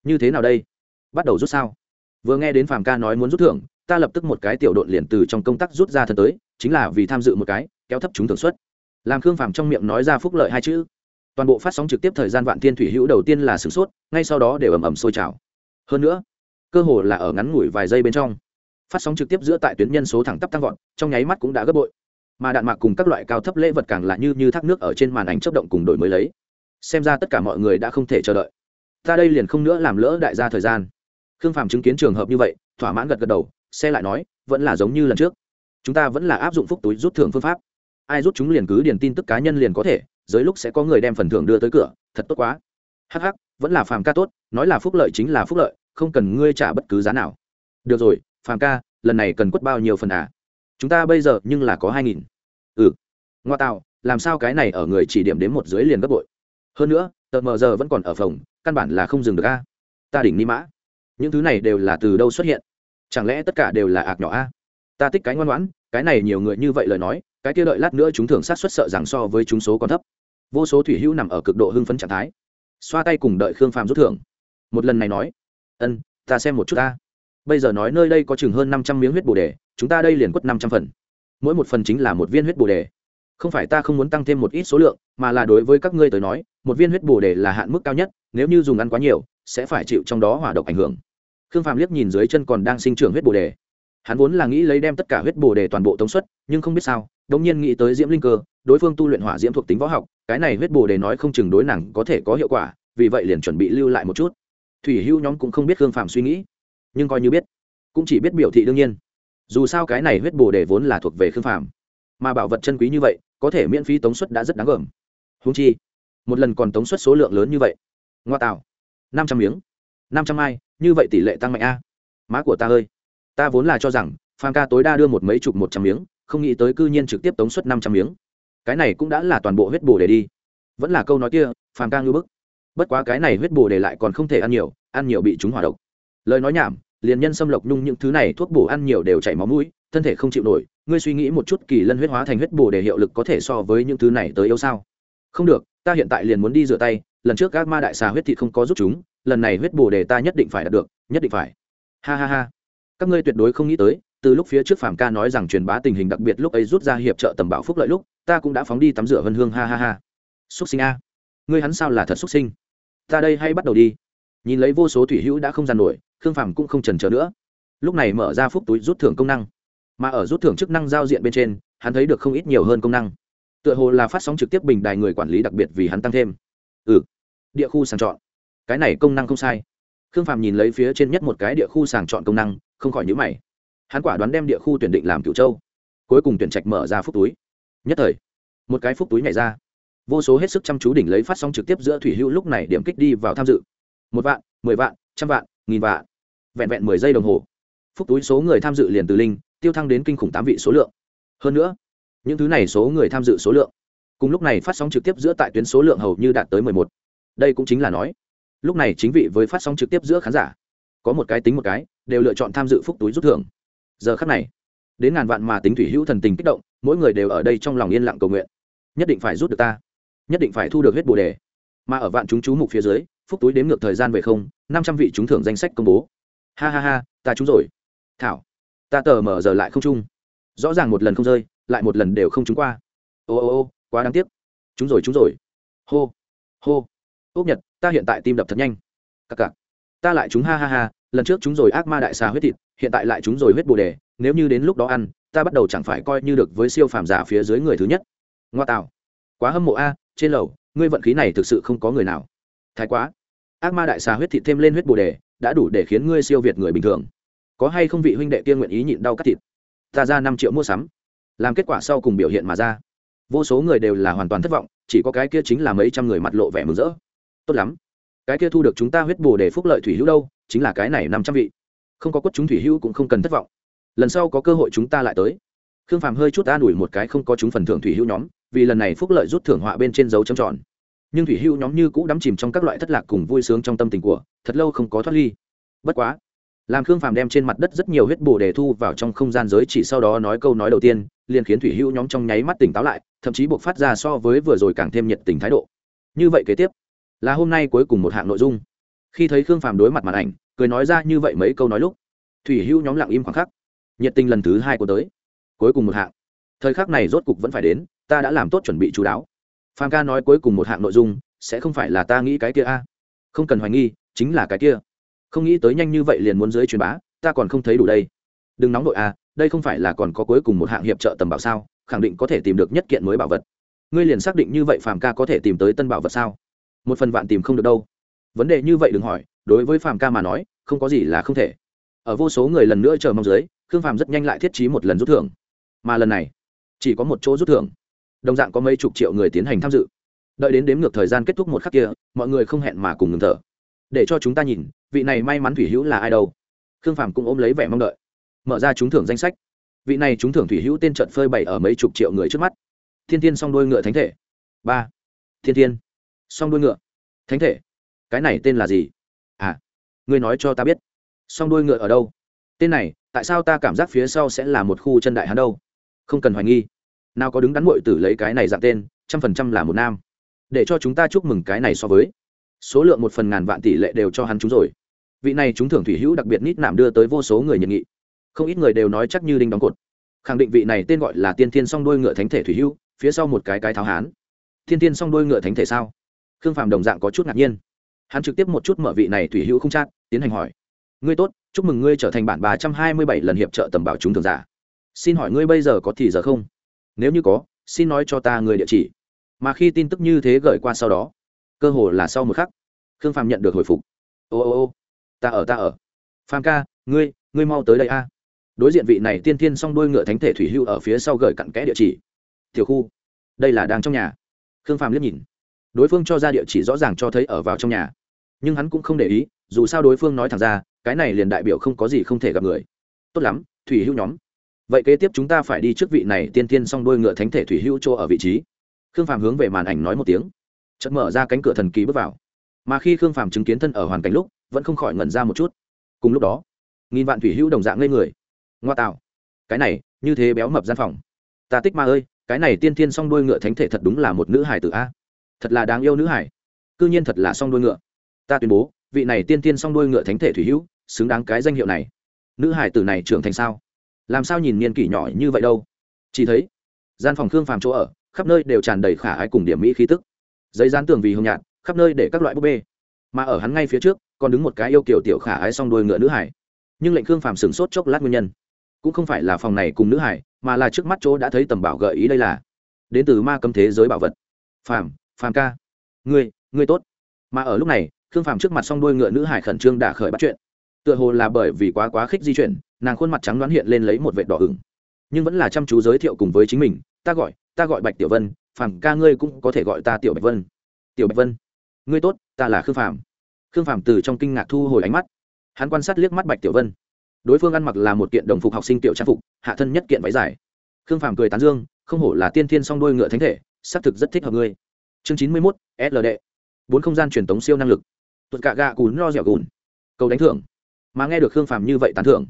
Như thế nào đây? Bắt đầu rút sao? Vừa nghe đến phàm ca nói muốn rút thưởng, ta lập tức một cái tiểu đội liền từ trong công tác rút ra thân tới, chính là vì tham dự một cái, kéo thấp chúng thường suất. Làm khương phàm trong miệng nói ra phúc lợi hai chữ toàn bộ phát sóng trực tiếp thời gian vạn thiên thủy hữu đầu tiên là sửng sốt, ngay sau đó đều ầm ầm sôi trào. Hơn nữa, cơ hồ là ở ngắn ngủi vài giây bên trong, phát sóng trực tiếp giữa tại tuyến nhân số thẳng tắp tăng vọt, trong nháy mắt cũng đã gấp bội. Mà đạn mạc cùng các loại cao thấp lễ vật càng là như như thác nước ở trên màn ảnh chấp động cùng đổi mới lấy. Xem ra tất cả mọi người đã không thể chờ đợi. Ta đây liền không nữa làm lỡ đại gia thời gian. Khương phàm chứng kiến trường hợp như vậy, thỏa mãn gật gật đầu, xe lại nói, vẫn là giống như lần trước. Chúng ta vẫn là áp dụng phúc túi rút thưởng phương pháp. Ai rút chúng liền cứ điền tin tức cá nhân liền có thể dưới lúc sẽ có người đem phần thưởng đưa tới cửa, thật tốt quá. Hh vẫn là phàm ca tốt, nói là phúc lợi chính là phúc lợi, không cần ngươi trả bất cứ giá nào. Được rồi, phàm ca, lần này cần quất bao nhiêu phần à? Chúng ta bây giờ nhưng là có hai nghìn. Ừ. Ngoa tạo, làm sao cái này ở người chỉ điểm đến một dưới liền gấp bội? Hơn nữa, tờ mờ giờ vẫn còn ở phòng, căn bản là không dừng được a. Ta đỉnh ni mã. Những thứ này đều là từ đâu xuất hiện? Chẳng lẽ tất cả đều là ạc nhỏ a? Ta thích cái ngoan ngoãn, cái này nhiều người như vậy lời nói, cái kia đợi lát nữa chúng thường sát xuất sợ rằng so với chúng số còn thấp vô số thủy hữu nằm ở cực độ hưng phấn trạng thái. Xoa tay cùng đợi khương phàm rút thưởng. Một lần này nói, ân, ta xem một chút ta. Bây giờ nói nơi đây có chừng hơn năm trăm miếng huyết bồ đề, chúng ta đây liền quất năm trăm phần. Mỗi một phần chính là một viên huyết bồ đề. Không phải ta không muốn tăng thêm một ít số lượng, mà là đối với các ngươi tới nói, một viên huyết bồ đề là hạn mức cao nhất, nếu như dùng ăn quá nhiều, sẽ phải chịu trong đó hỏa độc ảnh hưởng. Khương phàm liếc nhìn dưới chân còn đang sinh trưởng huyết bồ đề hắn vốn là nghĩ lấy đem tất cả huyết bồ đề toàn bộ tống suất nhưng không biết sao, đống nhiên nghĩ tới diễm linh cơ, đối phương tu luyện hỏa diễm thuộc tính võ học, cái này huyết bồ đề nói không chừng đối nàng có thể có hiệu quả, vì vậy liền chuẩn bị lưu lại một chút. Thủy hưu nhóm cũng không biết khương phàm suy nghĩ, nhưng coi như biết, cũng chỉ biết biểu thị đương nhiên. Dù sao cái này huyết bồ đề vốn là thuộc về khương phàm mà bảo vật chân quý như vậy, có thể miễn phí tống suất đã rất đáng gờm. Húng chi, một lần còn tống suất số lượng lớn như vậy. Ngoa tạo, năm trăm miếng, năm trăm ai như vậy tỷ lệ tăng mạnh a. Má của ta ơi ta vốn là cho rằng, phan ca tối đa đưa một mấy chục một trăm miếng, không nghĩ tới cư nhiên trực tiếp tống suất năm trăm miếng. Cái này cũng đã là toàn bộ huyết bồ để đi. Vẫn là câu nói kia phàm ca ngư bức. Bất quá cái này huyết bồ để lại còn không thể ăn nhiều ăn nhiều bị chúng hỏa độc. Lời nói nhảm, liền nhân xâm lộc nhung những thứ này thuốc bổ ăn nhiều đều chảy máu mũi, thân thể không chịu nổi. Ngươi suy nghĩ một chút kỳ lân huyết hóa thành huyết bổ để hiệu lực có thể so với những thứ này tới yêu sao? Không được, ta hiện tại liền muốn đi rửa tay, lần trước các ma đại xà huyết thị không có giúp chúng, lần này huyết bổ để ta nhất định phải đạt được, nhất định phải. Ha ha ha các ngươi tuyệt đối không nghĩ tới, từ lúc phía trước phạm ca nói rằng truyền bá tình hình đặc biệt lúc ấy rút ra hiệp trợ tầm bảo phúc lợi lúc, ta cũng đã phóng đi tắm rửa vân hương, ha ha ha. Xúc sinh a. Ngươi hắn sao là thật xúc sinh? Ta đây hay bắt đầu đi. Nhìn lấy vô số thủy hữu đã không gian nổi, khương phàm cũng không trần trờ nữa. Lúc này mở ra phúc túi rút thưởng công năng. Mà ở rút thưởng chức năng giao diện bên trên, hắn thấy được không ít nhiều hơn công năng. Tựa hồ là phát sóng trực tiếp bình đài người quản lý đặc biệt vì hắn tăng thêm. Ừ. Địa khu sàng chọn. Cái này công năng không sai. Khương phàm nhìn lấy phía trên nhất một cái địa khu sàng chọn công năng không khỏi nhữ mày. Hắn quả đoán đem địa khu tuyển định làm cựu châu. Cuối cùng tuyển trạch mở ra phúc túi. Nhất thời, một cái phúc túi nhảy ra. Vô số hết sức chăm chú đỉnh lấy phát sóng trực tiếp giữa thủy hữu lúc này điểm kích đi vào tham dự. Một vạn, mười vạn, trăm vạn, nghìn vạn. Vẹn vẹn mười giây đồng hồ. Phúc túi số người tham dự liền từ linh, tiêu thăng đến kinh khủng tám vị số lượng. Hơn nữa, những thứ này số người tham dự số lượng, cùng lúc này phát sóng trực tiếp giữa tại tuyến số lượng hầu như đạt tới mười một. Đây cũng chính là nói, lúc này chính vị với phát sóng trực tiếp giữa khán giả có một cái tính một cái, đều lựa chọn tham dự phúc túi rút thưởng. Giờ khắc này, đến ngàn vạn mà tính thủy hữu thần tình kích động, mỗi người đều ở đây trong lòng yên lặng cầu nguyện. Nhất định phải rút được ta. Nhất định phải thu được hết bồ đề. Mà ở vạn chúng chú mục phía dưới, phúc túi đếm ngược thời gian về không, năm trăm vị trúng thưởng danh sách công bố. Ha ha ha, ta trúng rồi. Thảo, ta tờ mở giờ lại không chung. Rõ ràng một lần không rơi, lại một lần đều không trúng qua. Ô ô ô, quá đáng tiếc. Trúng rồi trúng rồi. Hô hô. Ốc nhật, ta hiện tại tim đập thật nhanh. Cặc cặc ta lại chúng ha ha ha, lần trước chúng rồi ác ma đại xà huyết thịt, hiện tại lại chúng rồi huyết bồ đề, nếu như đến lúc đó ăn, ta bắt đầu chẳng phải coi như được với siêu phàm giả phía dưới người thứ nhất. Ngoa tạo. Quá hâm mộ a, trên lầu, ngươi vận khí này thực sự không có người nào. Thái quá. Ác ma đại xà huyết thịt thêm lên huyết bồ đề, đã đủ để khiến ngươi siêu việt người bình thường. Có hay không vị huynh đệ kia nguyện ý nhịn đau cắt thịt? Ta ra năm triệu mua sắm. Làm kết quả sau cùng biểu hiện mà ra. Vô số người đều là hoàn toàn thất vọng, chỉ có cái kia chính là mấy trăm người mặt lộ vẻ mừng rỡ. Tốt lắm cái kia thu được chúng ta huyết bổ để phúc lợi thủy hữu đâu, chính là cái này năm trăm vị. Không có quất chúng thủy hữu cũng không cần thất vọng. Lần sau có cơ hội chúng ta lại tới. Khương phàm hơi chút ta đuổi một cái không có chúng phần thưởng thủy hữu nhóm, vì lần này phúc lợi rút thưởng họa bên trên dấu trầm tròn. Nhưng thủy hữu nhóm như cũ đắm chìm trong các loại thất lạc cùng vui sướng trong tâm tình của, thật lâu không có thoát ly. Bất quá, làm khương phàm đem trên mặt đất rất nhiều huyết bổ để thu vào trong không gian giới chỉ sau đó nói câu nói đầu tiên, liền khiến thủy hữu nhóm trong nháy mắt tỉnh táo lại, thậm chí buộc phát ra so với vừa rồi càng thêm nhiệt tình thái độ. Như vậy kế tiếp là hôm nay cuối cùng một hạng nội dung. Khi thấy khương phàm đối mặt màn ảnh, cười nói ra như vậy mấy câu nói lúc, thủy hữu nhóm lặng im khoảng khắc. Nhiệt tình lần thứ hai của tới. Cuối cùng một hạng. Thời khắc này rốt cục vẫn phải đến, ta đã làm tốt chuẩn bị chú đáo. Phàm ca nói cuối cùng một hạng nội dung, sẽ không phải là ta nghĩ cái kia a. Không cần hoài nghi, chính là cái kia. Không nghĩ tới nhanh như vậy liền muốn dưới truyền bá, ta còn không thấy đủ đây. Đừng nóng đội a à, đây không phải là còn có cuối cùng một hạng hiệp trợ tầm bảo sao, khẳng định có thể tìm được nhất kiện mới bảo vật. Ngươi liền xác định như vậy phàm ca có thể tìm tới tân bảo vật sao? Một phần vạn tìm không được đâu. Vấn đề như vậy đừng hỏi, đối với Phạm ca mà nói, không có gì là không thể. Ở vô số người lần nữa chờ mong dưới, khương Phạm rất nhanh lại thiết trí một lần rút thưởng. Mà lần này, chỉ có một chỗ rút thưởng. Đồng dạng có mấy chục triệu người tiến hành tham dự. Đợi đến đếm ngược thời gian kết thúc một khắc kia, mọi người không hẹn mà cùng ngừng thở. Để cho chúng ta nhìn, vị này may mắn thủy hữu là ai đâu. Khương Phạm cũng ôm lấy vẻ mong đợi. Mở ra trúng thưởng danh sách. Vị này trúng thưởng thủy hữu tên trận phơi bày ở mấy chục triệu người trước mắt. Thiên thiên song đôi ngựa thánh thể. Ba. Thiên thiên song đuôi ngựa. Thánh thể? Cái này tên là gì? À ngươi nói cho ta biết. Song đuôi ngựa ở đâu? Tên này, tại sao ta cảm giác phía sau sẽ là một khu chân đại hắn đâu? Không cần hoài nghi. Nào có đứng đắn mội tử lấy cái này dạng tên, trăm phần trăm là một nam. Để cho chúng ta chúc mừng cái này so với. Số lượng một phần ngàn vạn tỷ lệ đều cho hắn chúng rồi. Vị này chúng thưởng thủy hữu đặc biệt nít nạm đưa tới vô số người nhiệt nghị. Không ít người đều nói chắc như đinh đóng cột. Khẳng định vị này tên gọi là tiên thiên song đôi ngựa thánh thể thủy hữu, phía sau một cái cái tháo hán. Thiên thiên song đôi ngựa thánh thể sao? Khương phàm đồng dạng có chút ngạc nhiên. Hắn trực tiếp một chút mở vị này thủy hữu không chát, tiến hành hỏi, ngươi tốt, chúc mừng ngươi trở thành bản ba trăm hai mươi bảy lần hiệp trợ tầm bảo chúng thường giả. Xin hỏi ngươi bây giờ có thì giờ không? Nếu như có, xin nói cho ta người địa chỉ. Mà khi tin tức như thế gửi qua sau đó, cơ hồ là sau một khắc, khương phàm nhận được hồi phục. Ô ô ô, ta ở ta ở. Phàm ca, ngươi ngươi mau tới đây a. Đối diện vị này tiên tiên s o n g đôi ngựa thánh thể thủy hưu ở phía sau gửi cặn kẽ địa chỉ. Tiểu khu, đây là đang trong nhà. Khương phàm liếc nhìn đối phương cho ra địa chỉ rõ ràng cho thấy ở vào trong nhà. Nhưng hắn cũng không để ý, dù sao đối phương nói thẳng ra, cái này liền đại biểu không có gì không thể gặp người. Tốt lắm, thủy hưu nhóm. Vậy kế tiếp chúng ta phải đi trước vị này tiên tiên s o n g đôi ngựa thánh thể thủy hưu chỗ ở vị trí. Khương phàm hướng về màn ảnh nói một tiếng. Chợt mở ra cánh cửa thần kỳ bước vào. Mà khi khương phàm chứng kiến thân ở hoàn cảnh lúc, vẫn không khỏi ngẩn ra một chút. Cùng lúc đó, nghìn vạn thủy hữu đồng dạng ngây người. Ngoa tạo. Cái này, như thế béo mập gian phòng. Ta tích ma ơi, cái này tiên tiên song đuôi ngựa thánh thể thật đúng là một nữ hải tử a thật là đáng yêu nữ hải. Cư nhiên thật là song đuôi ngựa. Ta tuyên bố, vị này tiên tiên song đuôi ngựa thánh thể thủy hữu, xứng đáng cái danh hiệu này. Nữ hải tử này trưởng thành sao? Làm sao nhìn niên kỷ nhỏ như vậy đâu? Chỉ thấy, gian phòng khương phàm chỗ ở, khắp nơi đều tràn đầy khả ái cùng điểm mỹ khí tức. Giấy dán tường vì hồng nhạt, khắp nơi để các loại búp bê. Mà ở hắn ngay phía trước, còn đứng một cái yêu kiểu tiểu khả ái song đuôi ngựa nữ hải. Nhưng lệnh khương phàm sửng sốt chốc lát nguyên nhân. Cũng không phải là phòng này cùng nữ hải, mà là trước mắt chỗ đã thấy tầm bảo gợi ý đây là đến từ ma cấm thế giới bảo vật. Phàm phàm ca. Ngươi ngươi tốt. Mà ở lúc này, khương phàm trước mặt s o n g đôi ngựa nữ hải khẩn trương đã khởi bắt chuyện. Tựa hồ là bởi vì quá quá khích di chuyển, nàng khuôn mặt trắng đoán hiện lên lấy một vệt đỏ ửng. Nhưng vẫn là chăm chú giới thiệu cùng với chính mình, ta gọi ta gọi bạch tiểu vân, phàm ca ngươi cũng có thể gọi ta tiểu bạch vân. Tiểu bạch vân? Ngươi tốt, ta là khương phàm. Khương phàm từ trong kinh ngạc thu hồi ánh mắt. Hắn quan sát liếc mắt bạch tiểu vân. Đối phương ăn mặc là một kiện đồng phục học sinh tiểu trang phục, hạ thân nhất kiện váy dài. Khương phàm cười tán dương, không hổ là tiên thiên song đôi ngựa thánh thể xác thực rất thích hợp ngươi chương chín mươi mốt sld bốn không gian truyền tống siêu năng lực. Tuột cạ gạ cún lo dẻo gùn. Cầu đánh thưởng. Mà nghe được khương phàm như vậy tán thưởng,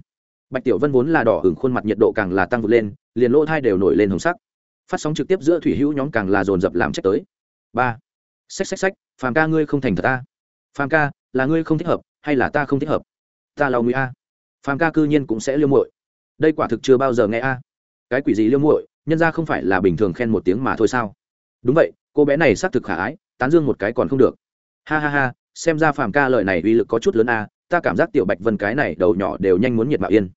bạch tiểu vân vốn là đỏ hửng khuôn mặt nhiệt độ càng là tăng vượt lên, liền lỗ thai đều nổi lên hồng sắc. Phát sóng trực tiếp giữa thủy hữu nhóm càng là dồn dập làm trách tới. Ba. Xách xách xách, phàm ca ngươi không thành thật ta. Phàm ca, là ngươi không thích hợp, hay là ta không thích hợp? Ta lau nguy a. Phàm ca cư nhiên cũng sẽ liêu muội. Đây quả thực chưa bao giờ nghe a. Cái quỷ gì liêu muội, nhân ra không phải là bình thường khen một tiếng mà thôi sao? Đúng vậy cô bé này xác thực khả ái, tán dương một cái còn không được. Ha ha ha, xem ra phàm ca lời này uy lực có chút lớn a, ta cảm giác tiểu bạch vân cái này đầu nhỏ đều nhanh muốn nhiệt mạo yên.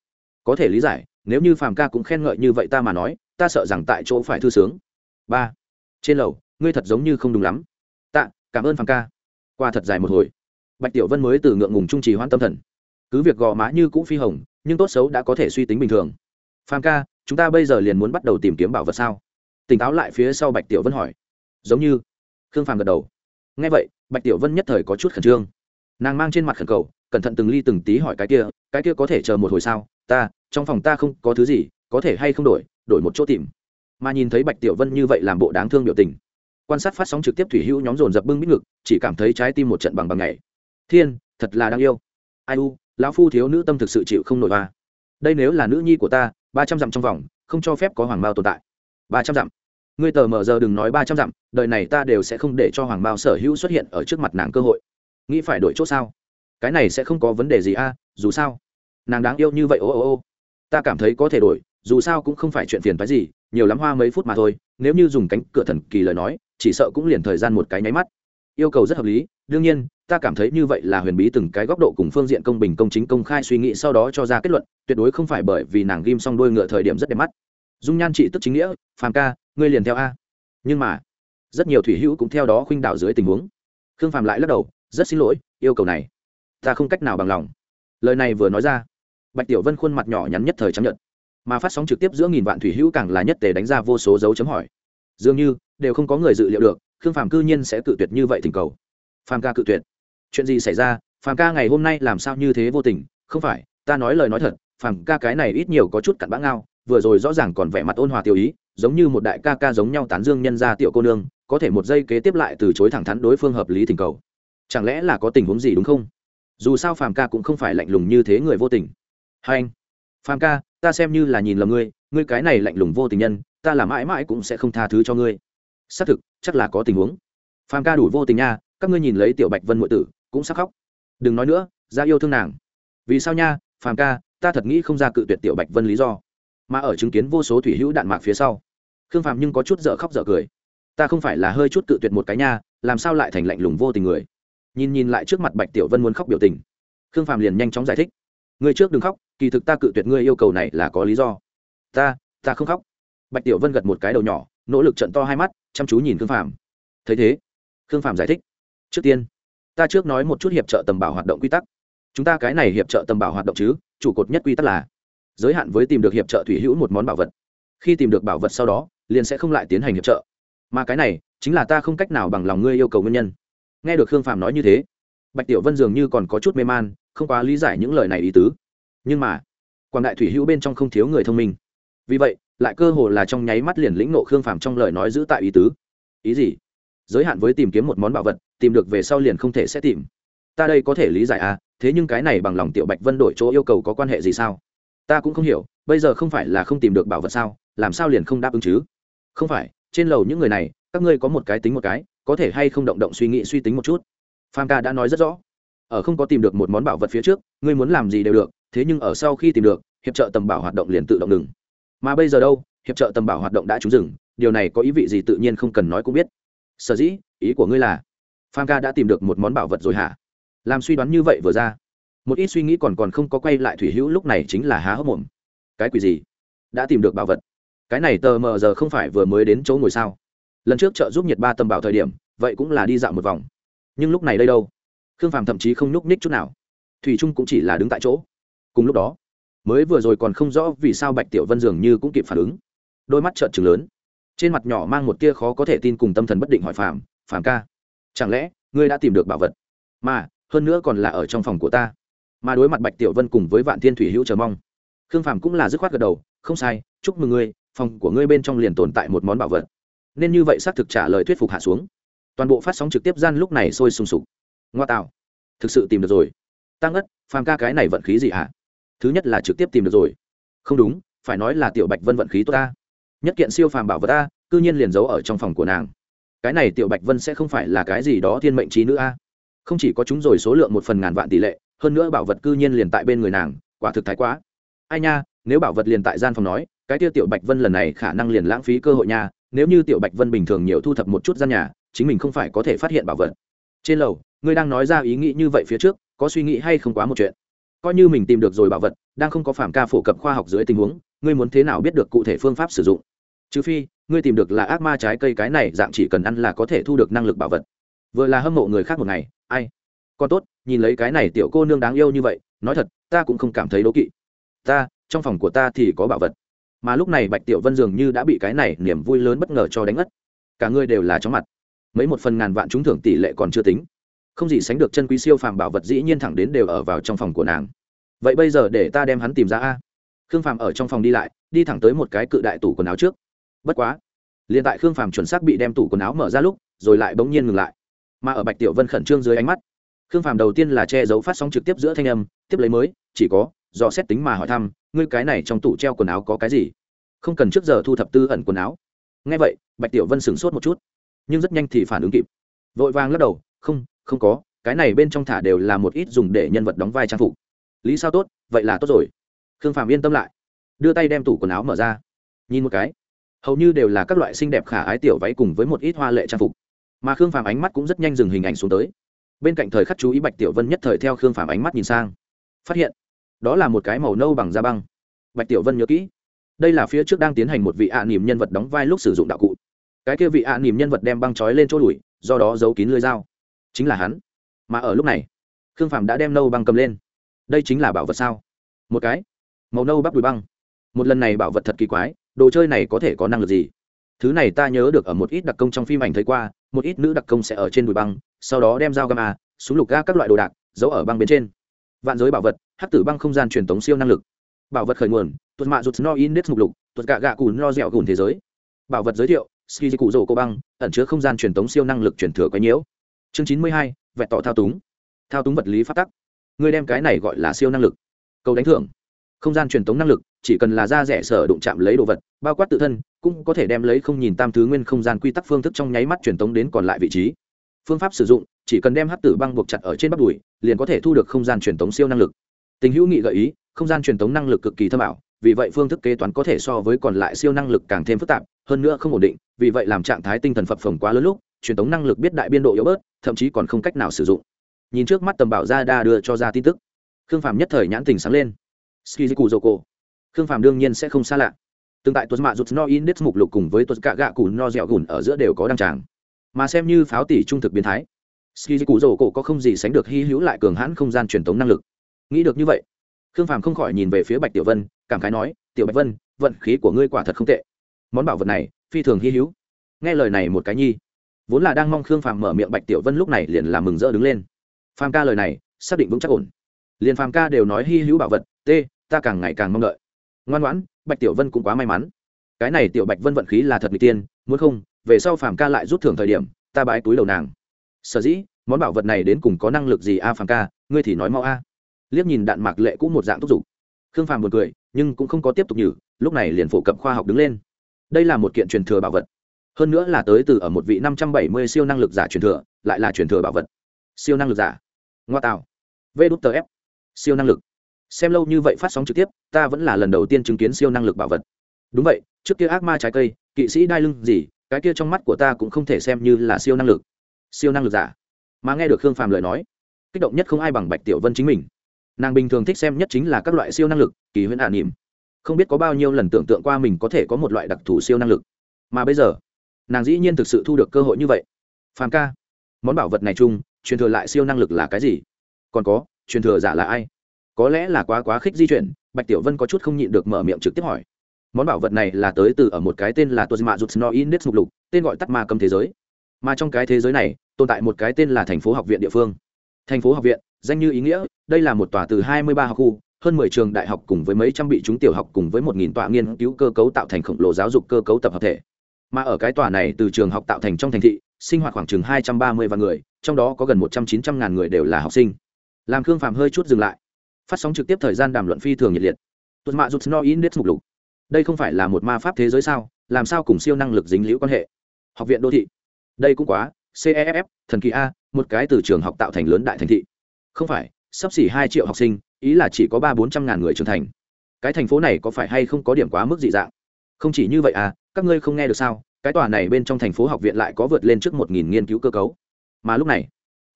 Có thể lý giải, nếu như phàm ca cũng khen ngợi như vậy ta mà nói, ta sợ rằng tại chỗ phải thư sướng. Ba, trên lầu, ngươi thật giống như không đúng lắm. Tạ, cảm ơn phàm ca. Qua thật dài một hồi. Bạch tiểu vân mới từ ngượng ngùng trung trì hoãn tâm thần. Cứ việc gò má như cũ phi hồng, nhưng tốt xấu đã có thể suy tính bình thường. Phàm ca, chúng ta bây giờ liền muốn bắt đầu tìm kiếm bảo vật sao? Tỉnh táo lại phía sau bạch tiểu vân hỏi giống như khương phàm gật đầu. Ngay vậy, bạch tiểu vân nhất thời có chút khẩn trương. Nàng mang trên mặt khẩn cầu, cẩn thận từng ly từng tí hỏi cái kia cái kia có thể chờ một hồi sao? Ta, trong phòng ta không có thứ gì, có thể hay không đổi đổi một chỗ tìm. Mà nhìn thấy bạch tiểu vân như vậy làm bộ đáng thương biểu tình. Quan sát phát sóng trực tiếp thủy hữu nhóm dồn dập bưng bít ngực, chỉ cảm thấy trái tim một trận bằng bằng ngày thiên, thật là đáng yêu. Ai u, lão phu thiếu nữ tâm thực sự chịu không nổi hoa đây nếu là nữ nhi của ta, ba trăm dặm trong vòng, không cho phép có hoàng mao tồn tại. Ba trăm dặm ngươi tờ mờ giờ đừng nói ba trăm dặm, đời này ta đều sẽ không để cho hoàng bao sở hữu xuất hiện ở trước mặt nàng cơ hội. Nghĩ phải đổi chỗ sao? Cái này sẽ không có vấn đề gì a, dù sao. Nàng đáng yêu như vậy, ô ô ô. Ta cảm thấy có thể đổi, dù sao cũng không phải chuyện phiền phái gì, nhiều lắm hoa mấy phút mà thôi. Nếu như dùng cánh cửa thần kỳ lời nói, chỉ sợ cũng liền thời gian một cái nháy mắt. Yêu cầu rất hợp lý, đương nhiên, ta cảm thấy như vậy là huyền bí từng cái góc độ cùng phương diện công bình, công chính, công khai suy nghĩ sau đó cho ra kết luận, tuyệt đối không phải bởi vì nàng ghim xong đôi ngựa thời điểm rất đẹp mắt. Dung nhan trị tức chính nghĩa, phàm ca ngươi liền theo a. Nhưng mà, rất nhiều thủy hữu cũng theo đó khuynh đảo dưới tình huống. Khương phàm lại lắc đầu, rất xin lỗi, yêu cầu này, ta không cách nào bằng lòng. Lời này vừa nói ra, bạch tiểu vân khuôn mặt nhỏ nhắn nhất thời chấp nhận mà phát sóng trực tiếp giữa nghìn vạn thủy hữu càng là nhất tề đánh ra vô số dấu chấm hỏi. Dường như, đều không có người dự liệu được, khương phàm cư nhiên sẽ cự tuyệt như vậy tình cầu. Phàm ca cự tuyệt. Chuyện gì xảy ra? Phàm ca ngày hôm nay làm sao như thế vô tình? Không phải, ta nói lời nói thật, phàm ca cái này ít nhiều có chút cặn bã ngao, vừa rồi rõ ràng còn vẻ mặt ôn hòa tiêu ý giống như một đại ca ca giống nhau tán dương nhân ra tiểu cô nương, có thể một giây kế tiếp lại từ chối thẳng thắn đối phương hợp lý tình cầu. Chẳng lẽ là có tình huống gì đúng không? Dù sao phàm ca cũng không phải lạnh lùng như thế người vô tình. Hai anh, phàm ca, ta xem như là nhìn lầm ngươi ngươi cái này lạnh lùng vô tình nhân, ta là mãi mãi cũng sẽ không tha thứ cho ngươi. Xác thực, chắc là có tình huống. Phàm ca đủ vô tình nha, các ngươi nhìn lấy tiểu bạch vân muội tử, cũng sắc khóc. Đừng nói nữa, ra yêu thương nàng. Vì sao nha, phàm ca, ta thật nghĩ không ra cự tuyệt tiểu bạch vân lý do mà ở chứng kiến vô số thủy hữu đạn mạc phía sau. Khương phàm nhưng có chút dở khóc dở cười. Ta không phải là hơi chút cự tuyệt một cái nha, làm sao lại thành lạnh lùng vô tình người? Nhìn nhìn lại trước mặt bạch tiểu vân muốn khóc biểu tình. Khương phàm liền nhanh chóng giải thích. Ngươi trước đừng khóc, kỳ thực ta cự tuyệt ngươi yêu cầu này là có lý do. Ta ta không khóc. Bạch tiểu vân gật một cái đầu nhỏ, nỗ lực trận to hai mắt, chăm chú nhìn khương phàm. Thấy thế, khương phàm giải thích. Trước tiên, ta trước nói một chút hiệp trợ tầm bảo hoạt động quy tắc. Chúng ta cái này hiệp trợ tầm bảo hoạt động chứ, chủ cột nhất quy tắc là giới hạn với tìm được hiệp trợ thủy hữu một món bảo vật. Khi tìm được bảo vật sau đó, liền sẽ không lại tiến hành hiệp trợ. Mà cái này, chính là ta không cách nào bằng lòng ngươi yêu cầu nguyên nhân. Nghe được khương phàm nói như thế, bạch tiểu vân dường như còn có chút mê man, không quá lý giải những lời này ý tứ. Nhưng mà, quảng đại thủy hữu bên trong không thiếu người thông minh. Vì vậy, lại cơ hồ là trong nháy mắt liền lĩnh nộ khương phàm trong lời nói giữ tại ý tứ. Ý gì? Giới hạn với tìm kiếm một món bảo vật, tìm được về sau liền không thể sẽ tìm. Ta đây có thể lý giải à thế nhưng cái này bằng lòng tiểu bạch vân đổi chỗ yêu cầu có quan hệ gì sao? Ta cũng không hiểu, bây giờ không phải là không tìm được bảo vật sao, làm sao liền không đáp ứng chứ? Không phải, trên lầu những người này, các ngươi có một cái tính một cái, có thể hay không động động suy nghĩ suy tính một chút? Phan ca đã nói rất rõ. Ở không có tìm được một món bảo vật phía trước, ngươi muốn làm gì đều được, thế nhưng ở sau khi tìm được, hiệp trợ tầm bảo hoạt động liền tự động ngừng. Mà bây giờ đâu, hiệp trợ tầm bảo hoạt động đã trúng dừng, điều này có ý vị gì tự nhiên không cần nói cũng biết. Sở dĩ, ý của ngươi là phan ca đã tìm được một món bảo vật rồi hả? Làm suy đoán như vậy vừa ra một ít suy nghĩ còn còn không có quay lại thủy hữu lúc này chính là há hốc mồm. Cái quỷ gì? Đã tìm được bảo vật. Cái này tờ mờ giờ không phải vừa mới đến chỗ ngồi sao? Lần trước trợ giúp nhiệt ba tầm bảo thời điểm, vậy cũng là đi dạo một vòng. Nhưng lúc này đây đâu? Khương phàm thậm chí không nhúc nhích chút nào. Thủy trung cũng chỉ là đứng tại chỗ. Cùng lúc đó, mới vừa rồi còn không rõ vì sao bạch tiểu vân dường như cũng kịp phản ứng. Đôi mắt trợn trừng lớn. Trên mặt nhỏ mang một tia khó có thể tin cùng tâm thần bất định hỏi phàm phàm ca, chẳng lẽ ngươi đã tìm được bảo vật? Mà, hơn nữa còn là ở trong phòng của ta mà đối mặt bạch tiểu vân cùng với vạn thiên thủy hữu chờ mong. Khương phàm cũng là dứt khoát gật đầu, không sai, chúc mừng ngươi, phòng của ngươi bên trong liền tồn tại một món bảo vật. Nên như vậy xác thực trả lời thuyết phục hạ xuống. Toàn bộ phát sóng trực tiếp gian lúc này sôi sùng sục. Ngoa tạo. Thực sự tìm được rồi. Tăng ất phàm ca cái này vận khí gì hả? Thứ nhất là trực tiếp tìm được rồi. Không đúng, phải nói là tiểu bạch vân vận khí tốt ta. Nhất kiện siêu phàm bảo vật ta, cư nhiên liền giấu ở trong phòng của nàng. Cái này tiểu bạch vân sẽ không phải là cái gì đó thiên mệnh trí nữ a. Không chỉ có chúng rồi số lượng một phần ngàn vạn tỷ lệ hơn nữa bảo vật cư nhiên liền tại bên người nàng, quả thực thái quá. Ai nha, nếu bảo vật liền tại gian phòng nói, cái tiêu tiểu bạch vân lần này khả năng liền lãng phí cơ hội nha, nếu như tiểu bạch vân bình thường nhiều thu thập một chút gian nhà, chính mình không phải có thể phát hiện bảo vật. Trên lầu, ngươi đang nói ra ý nghĩ như vậy phía trước, có suy nghĩ hay không quá một chuyện? Coi như mình tìm được rồi bảo vật, đang không có phạm ca phổ cập khoa học dưới tình huống, ngươi muốn thế nào biết được cụ thể phương pháp sử dụng? Trừ phi, ngươi tìm được là ác ma trái cây cái này, dạng chỉ cần ăn là có thể thu được năng lực bảo vật. Vừa là hâm mộ người khác một ngày, ai? Còn tốt nhìn lấy cái này tiểu cô nương đáng yêu như vậy, nói thật, ta cũng không cảm thấy đố kỵ. Ta, trong phòng của ta thì có bảo vật. Mà lúc này bạch tiểu vân dường như đã bị cái này niềm vui lớn bất ngờ cho đánh mất cả ngươi đều là chóng mặt. Mấy một phần ngàn vạn trúng thưởng tỷ lệ còn chưa tính. Không gì sánh được chân quý siêu phàm bảo vật dĩ nhiên thẳng đến đều ở vào trong phòng của nàng. Vậy bây giờ để ta đem hắn tìm ra a. Khương phàm ở trong phòng đi lại, đi thẳng tới một cái cự đại tủ quần áo trước. Bất quá, liền tại khương phàm chuẩn xác bị đem tủ quần áo mở ra lúc, rồi lại bỗng nhiên ngừng lại. Mà ở bạch tiểu vân khẩn trương dưới ánh mắt khương phàm đầu tiên là che giấu phát sóng trực tiếp giữa thanh âm, tiếp lấy mới, chỉ có do xét tính mà hỏi thăm, ngươi cái này trong tủ treo quần áo có cái gì? Không cần trước giờ thu thập tư ẩn quần áo. Ngay vậy, bạch tiểu vân sửng sốt một chút, nhưng rất nhanh thì phản ứng kịp. Vội vàng lắc đầu, không không có, cái này bên trong thả đều là một ít dùng để nhân vật đóng vai trang phục. Lý sao tốt, vậy là tốt rồi. Khương phàm yên tâm lại, đưa tay đem tủ quần áo mở ra, nhìn một cái. Hầu như đều là các loại xinh đẹp khả ái tiểu váy cùng với một ít hoa lệ trang phục. Mà khương phàm ánh mắt cũng rất nhanh dừng hình ảnh xuống tới bên cạnh thời khắc chú ý bạch tiểu vân nhất thời theo khương phàm ánh mắt nhìn sang. Phát hiện, đó là một cái màu nâu bằng da băng. Bạch tiểu vân nhớ kỹ, đây là phía trước đang tiến hành một vị ạ à nỉm nhân vật đóng vai lúc sử dụng đạo cụ. Cái kia vị ạ à nỉm nhân vật đem băng trói lên chỗ đùi, do đó giấu kín lưới dao. Chính là hắn. Mà ở lúc này, khương phàm đã đem nâu băng cầm lên. Đây chính là bảo vật sao? Một cái màu nâu bắp đùi băng. Một lần này bảo vật thật kỳ quái, đồ chơi này có thể có năng lực gì? Thứ này ta nhớ được ở một ít đặc công trong phim ảnh thấy qua, một ít nữ đặc công sẽ ở trên đùi băng, sau đó đem dao gamma a à, súng lục ga các loại đồ đạc, giấu ở băng bên trên. Vạn giới bảo vật, hắc tử băng không gian truyền tống siêu năng lực. Bảo vật khởi nguồn, tuột mạ rụt no index mục lục, tuột gạ gạ cù no dẻo gùn thế giới. Bảo vật giới thiệu, ski cụ rổ cô băng, ẩn chứa không gian truyền tống siêu năng lực truyền thừa quấy nhiễu. Chương chín mươi hai vẹn tỏ thao túng. Thao túng vật lý phát tắc. Người đem cái này gọi là siêu năng lực. Cầu đánh thưởng. Không gian truyền tống năng lực, chỉ cần là da rẻ sở đụng chạm lấy đồ vật, bao quát tự thân cũng có thể đem lấy không nhìn tam thứ nguyên không gian quy tắc phương thức trong nháy mắt truyền tống đến còn lại vị trí. Phương pháp sử dụng, chỉ cần đem hát tử băng buộc chặt ở trên bắp đùi, liền có thể thu được không gian truyền tống siêu năng lực. Tình hữu nghị gợi ý, không gian truyền tống năng lực cực kỳ thâm ảo, vì vậy phương thức kế toán có thể so với còn lại siêu năng lực càng thêm phức tạp, hơn nữa không ổn định, vì vậy làm trạng thái tinh thần phập phồng quá lớn lúc, truyền tống năng lực biết đại biên độ yếu bớt, thậm chí còn không cách nào sử dụng. Nhìn trước mắt tầm bảo ra đa đưa cho ra tin tức. Khương phàm nhất thời nhãn tình sáng lên. Skizuku joko. Khương phàm đương nhiên sẽ không xa lạ tương tại tuột mạ rụt no index mục lục cùng với tuột cạ gạ cù no dẻo gùn ở giữa đều có đăng tràng. Mà xem như pháo tỷ trung thực biến thái skiziku cổ có không gì sánh được hy hữu lại cường hãn không gian truyền tống năng lực. Nghĩ được như vậy, khương phàm không khỏi nhìn về phía bạch tiểu vân, cảm khái nói, tiểu bạch vân, vận khí của ngươi quả thật không tệ. Món bảo vật này, phi thường hy hữu. Nghe lời này một cái nhi, vốn là đang mong khương phàm mở miệng bạch tiểu vân lúc này liền làm mừng rỡ đứng lên. Phàm ca lời này, xác định vững chắc ổn. Liền phàm ca đều nói hy hữu bảo vật t ta càng ngày càng mong đợi. Ngoan ngoãn bạch tiểu vân cũng quá may mắn. Cái này tiểu bạch vân vận khí là thật n g tiên, muốn không, về sau phàm ca lại rút thưởng thời điểm, ta bãi túi đầu nàng. Sở dĩ, món bảo vật này đến cùng có năng lực gì a, phàm ca, ngươi thì nói mau a. Liếc nhìn đạn mạc lệ cũng một dạng thúc giục. Khương phàm một cười, nhưng cũng không có tiếp tục nhử, lúc này liền phổ cập khoa học đứng lên. Đây là một kiện truyền thừa bảo vật. Hơn nữa là tới từ ở một vị năm trăm bảy mươi siêu năng lực giả truyền thừa, lại là truyền thừa bảo vật. Siêu năng lực giả. Ngoa tạo. Vê đút tờ ép. Siêu năng lực xem lâu như vậy phát sóng trực tiếp, ta vẫn là lần đầu tiên chứng kiến siêu năng lực bảo vật. Đúng vậy, trước kia ác ma trái cây, kỵ sĩ đai lưng gì, cái kia trong mắt của ta cũng không thể xem như là siêu năng lực. Siêu năng lực giả. Mà nghe được khương phàm lời nói, kích động nhất không ai bằng bạch tiểu vân chính mình. Nàng bình thường thích xem nhất chính là các loại siêu năng lực, kỳ huyễn ả nỉm không biết có bao nhiêu lần tưởng tượng qua mình có thể có một loại đặc thù siêu năng lực. Mà bây giờ, nàng dĩ nhiên thực sự thu được cơ hội như vậy. Phàm ca, món bảo vật này chung, truyền thừa lại siêu năng lực là cái gì? Còn có, truyền thừa giả là ai? Có lẽ là quá quá khích di chuyển, bạch tiểu vân có chút không nhịn được mở miệng trực tiếp hỏi. Món bảo vật này là tới từ ở một cái tên là tozima jutsno index mục lục, tên gọi tắt ma cầm thế giới. Mà trong cái thế giới này, tồn tại một cái tên là thành phố học viện địa phương. Thành phố học viện, danh như ý nghĩa, đây là một tòa từ 23 học khu, hơn 10 trường đại học cùng với mấy trăm bị chúng tiểu học cùng với 1.000 tòa nghiên cứu cơ cấu tạo thành khổng lồ giáo dục cơ cấu tập hợp thể. Mà ở cái tòa này từ trường học tạo thành trong thành thị, sinh hoạt khoảng chừng 230 vạn người, trong đó có gần 100-900 ngàn người đều là học sinh. Làm khương phàm hơi chút dừng lại phát sóng trực tiếp thời gian đàm luận phi thường nhiệt liệt. Tuột mạ rút no index mục lục. Đây không phải là một ma pháp thế giới sao? Làm sao cùng siêu năng lực dính liễu quan hệ? Học viện đô thị. Đây cũng quá. Ceff thần kỳ a, một cái từ trường học tạo thành lớn đại thành thị. Không phải, sắp xỉ hai triệu học sinh, ý là chỉ có ba bốn trăm ngàn người trưởng thành. Cái thành phố này có phải hay không có điểm quá mức dị dạng? Không chỉ như vậy à các ngươi không nghe được sao? Cái tòa này bên trong thành phố học viện lại có vượt lên trước một nghìn nghiên cứu cơ cấu. Mà lúc này,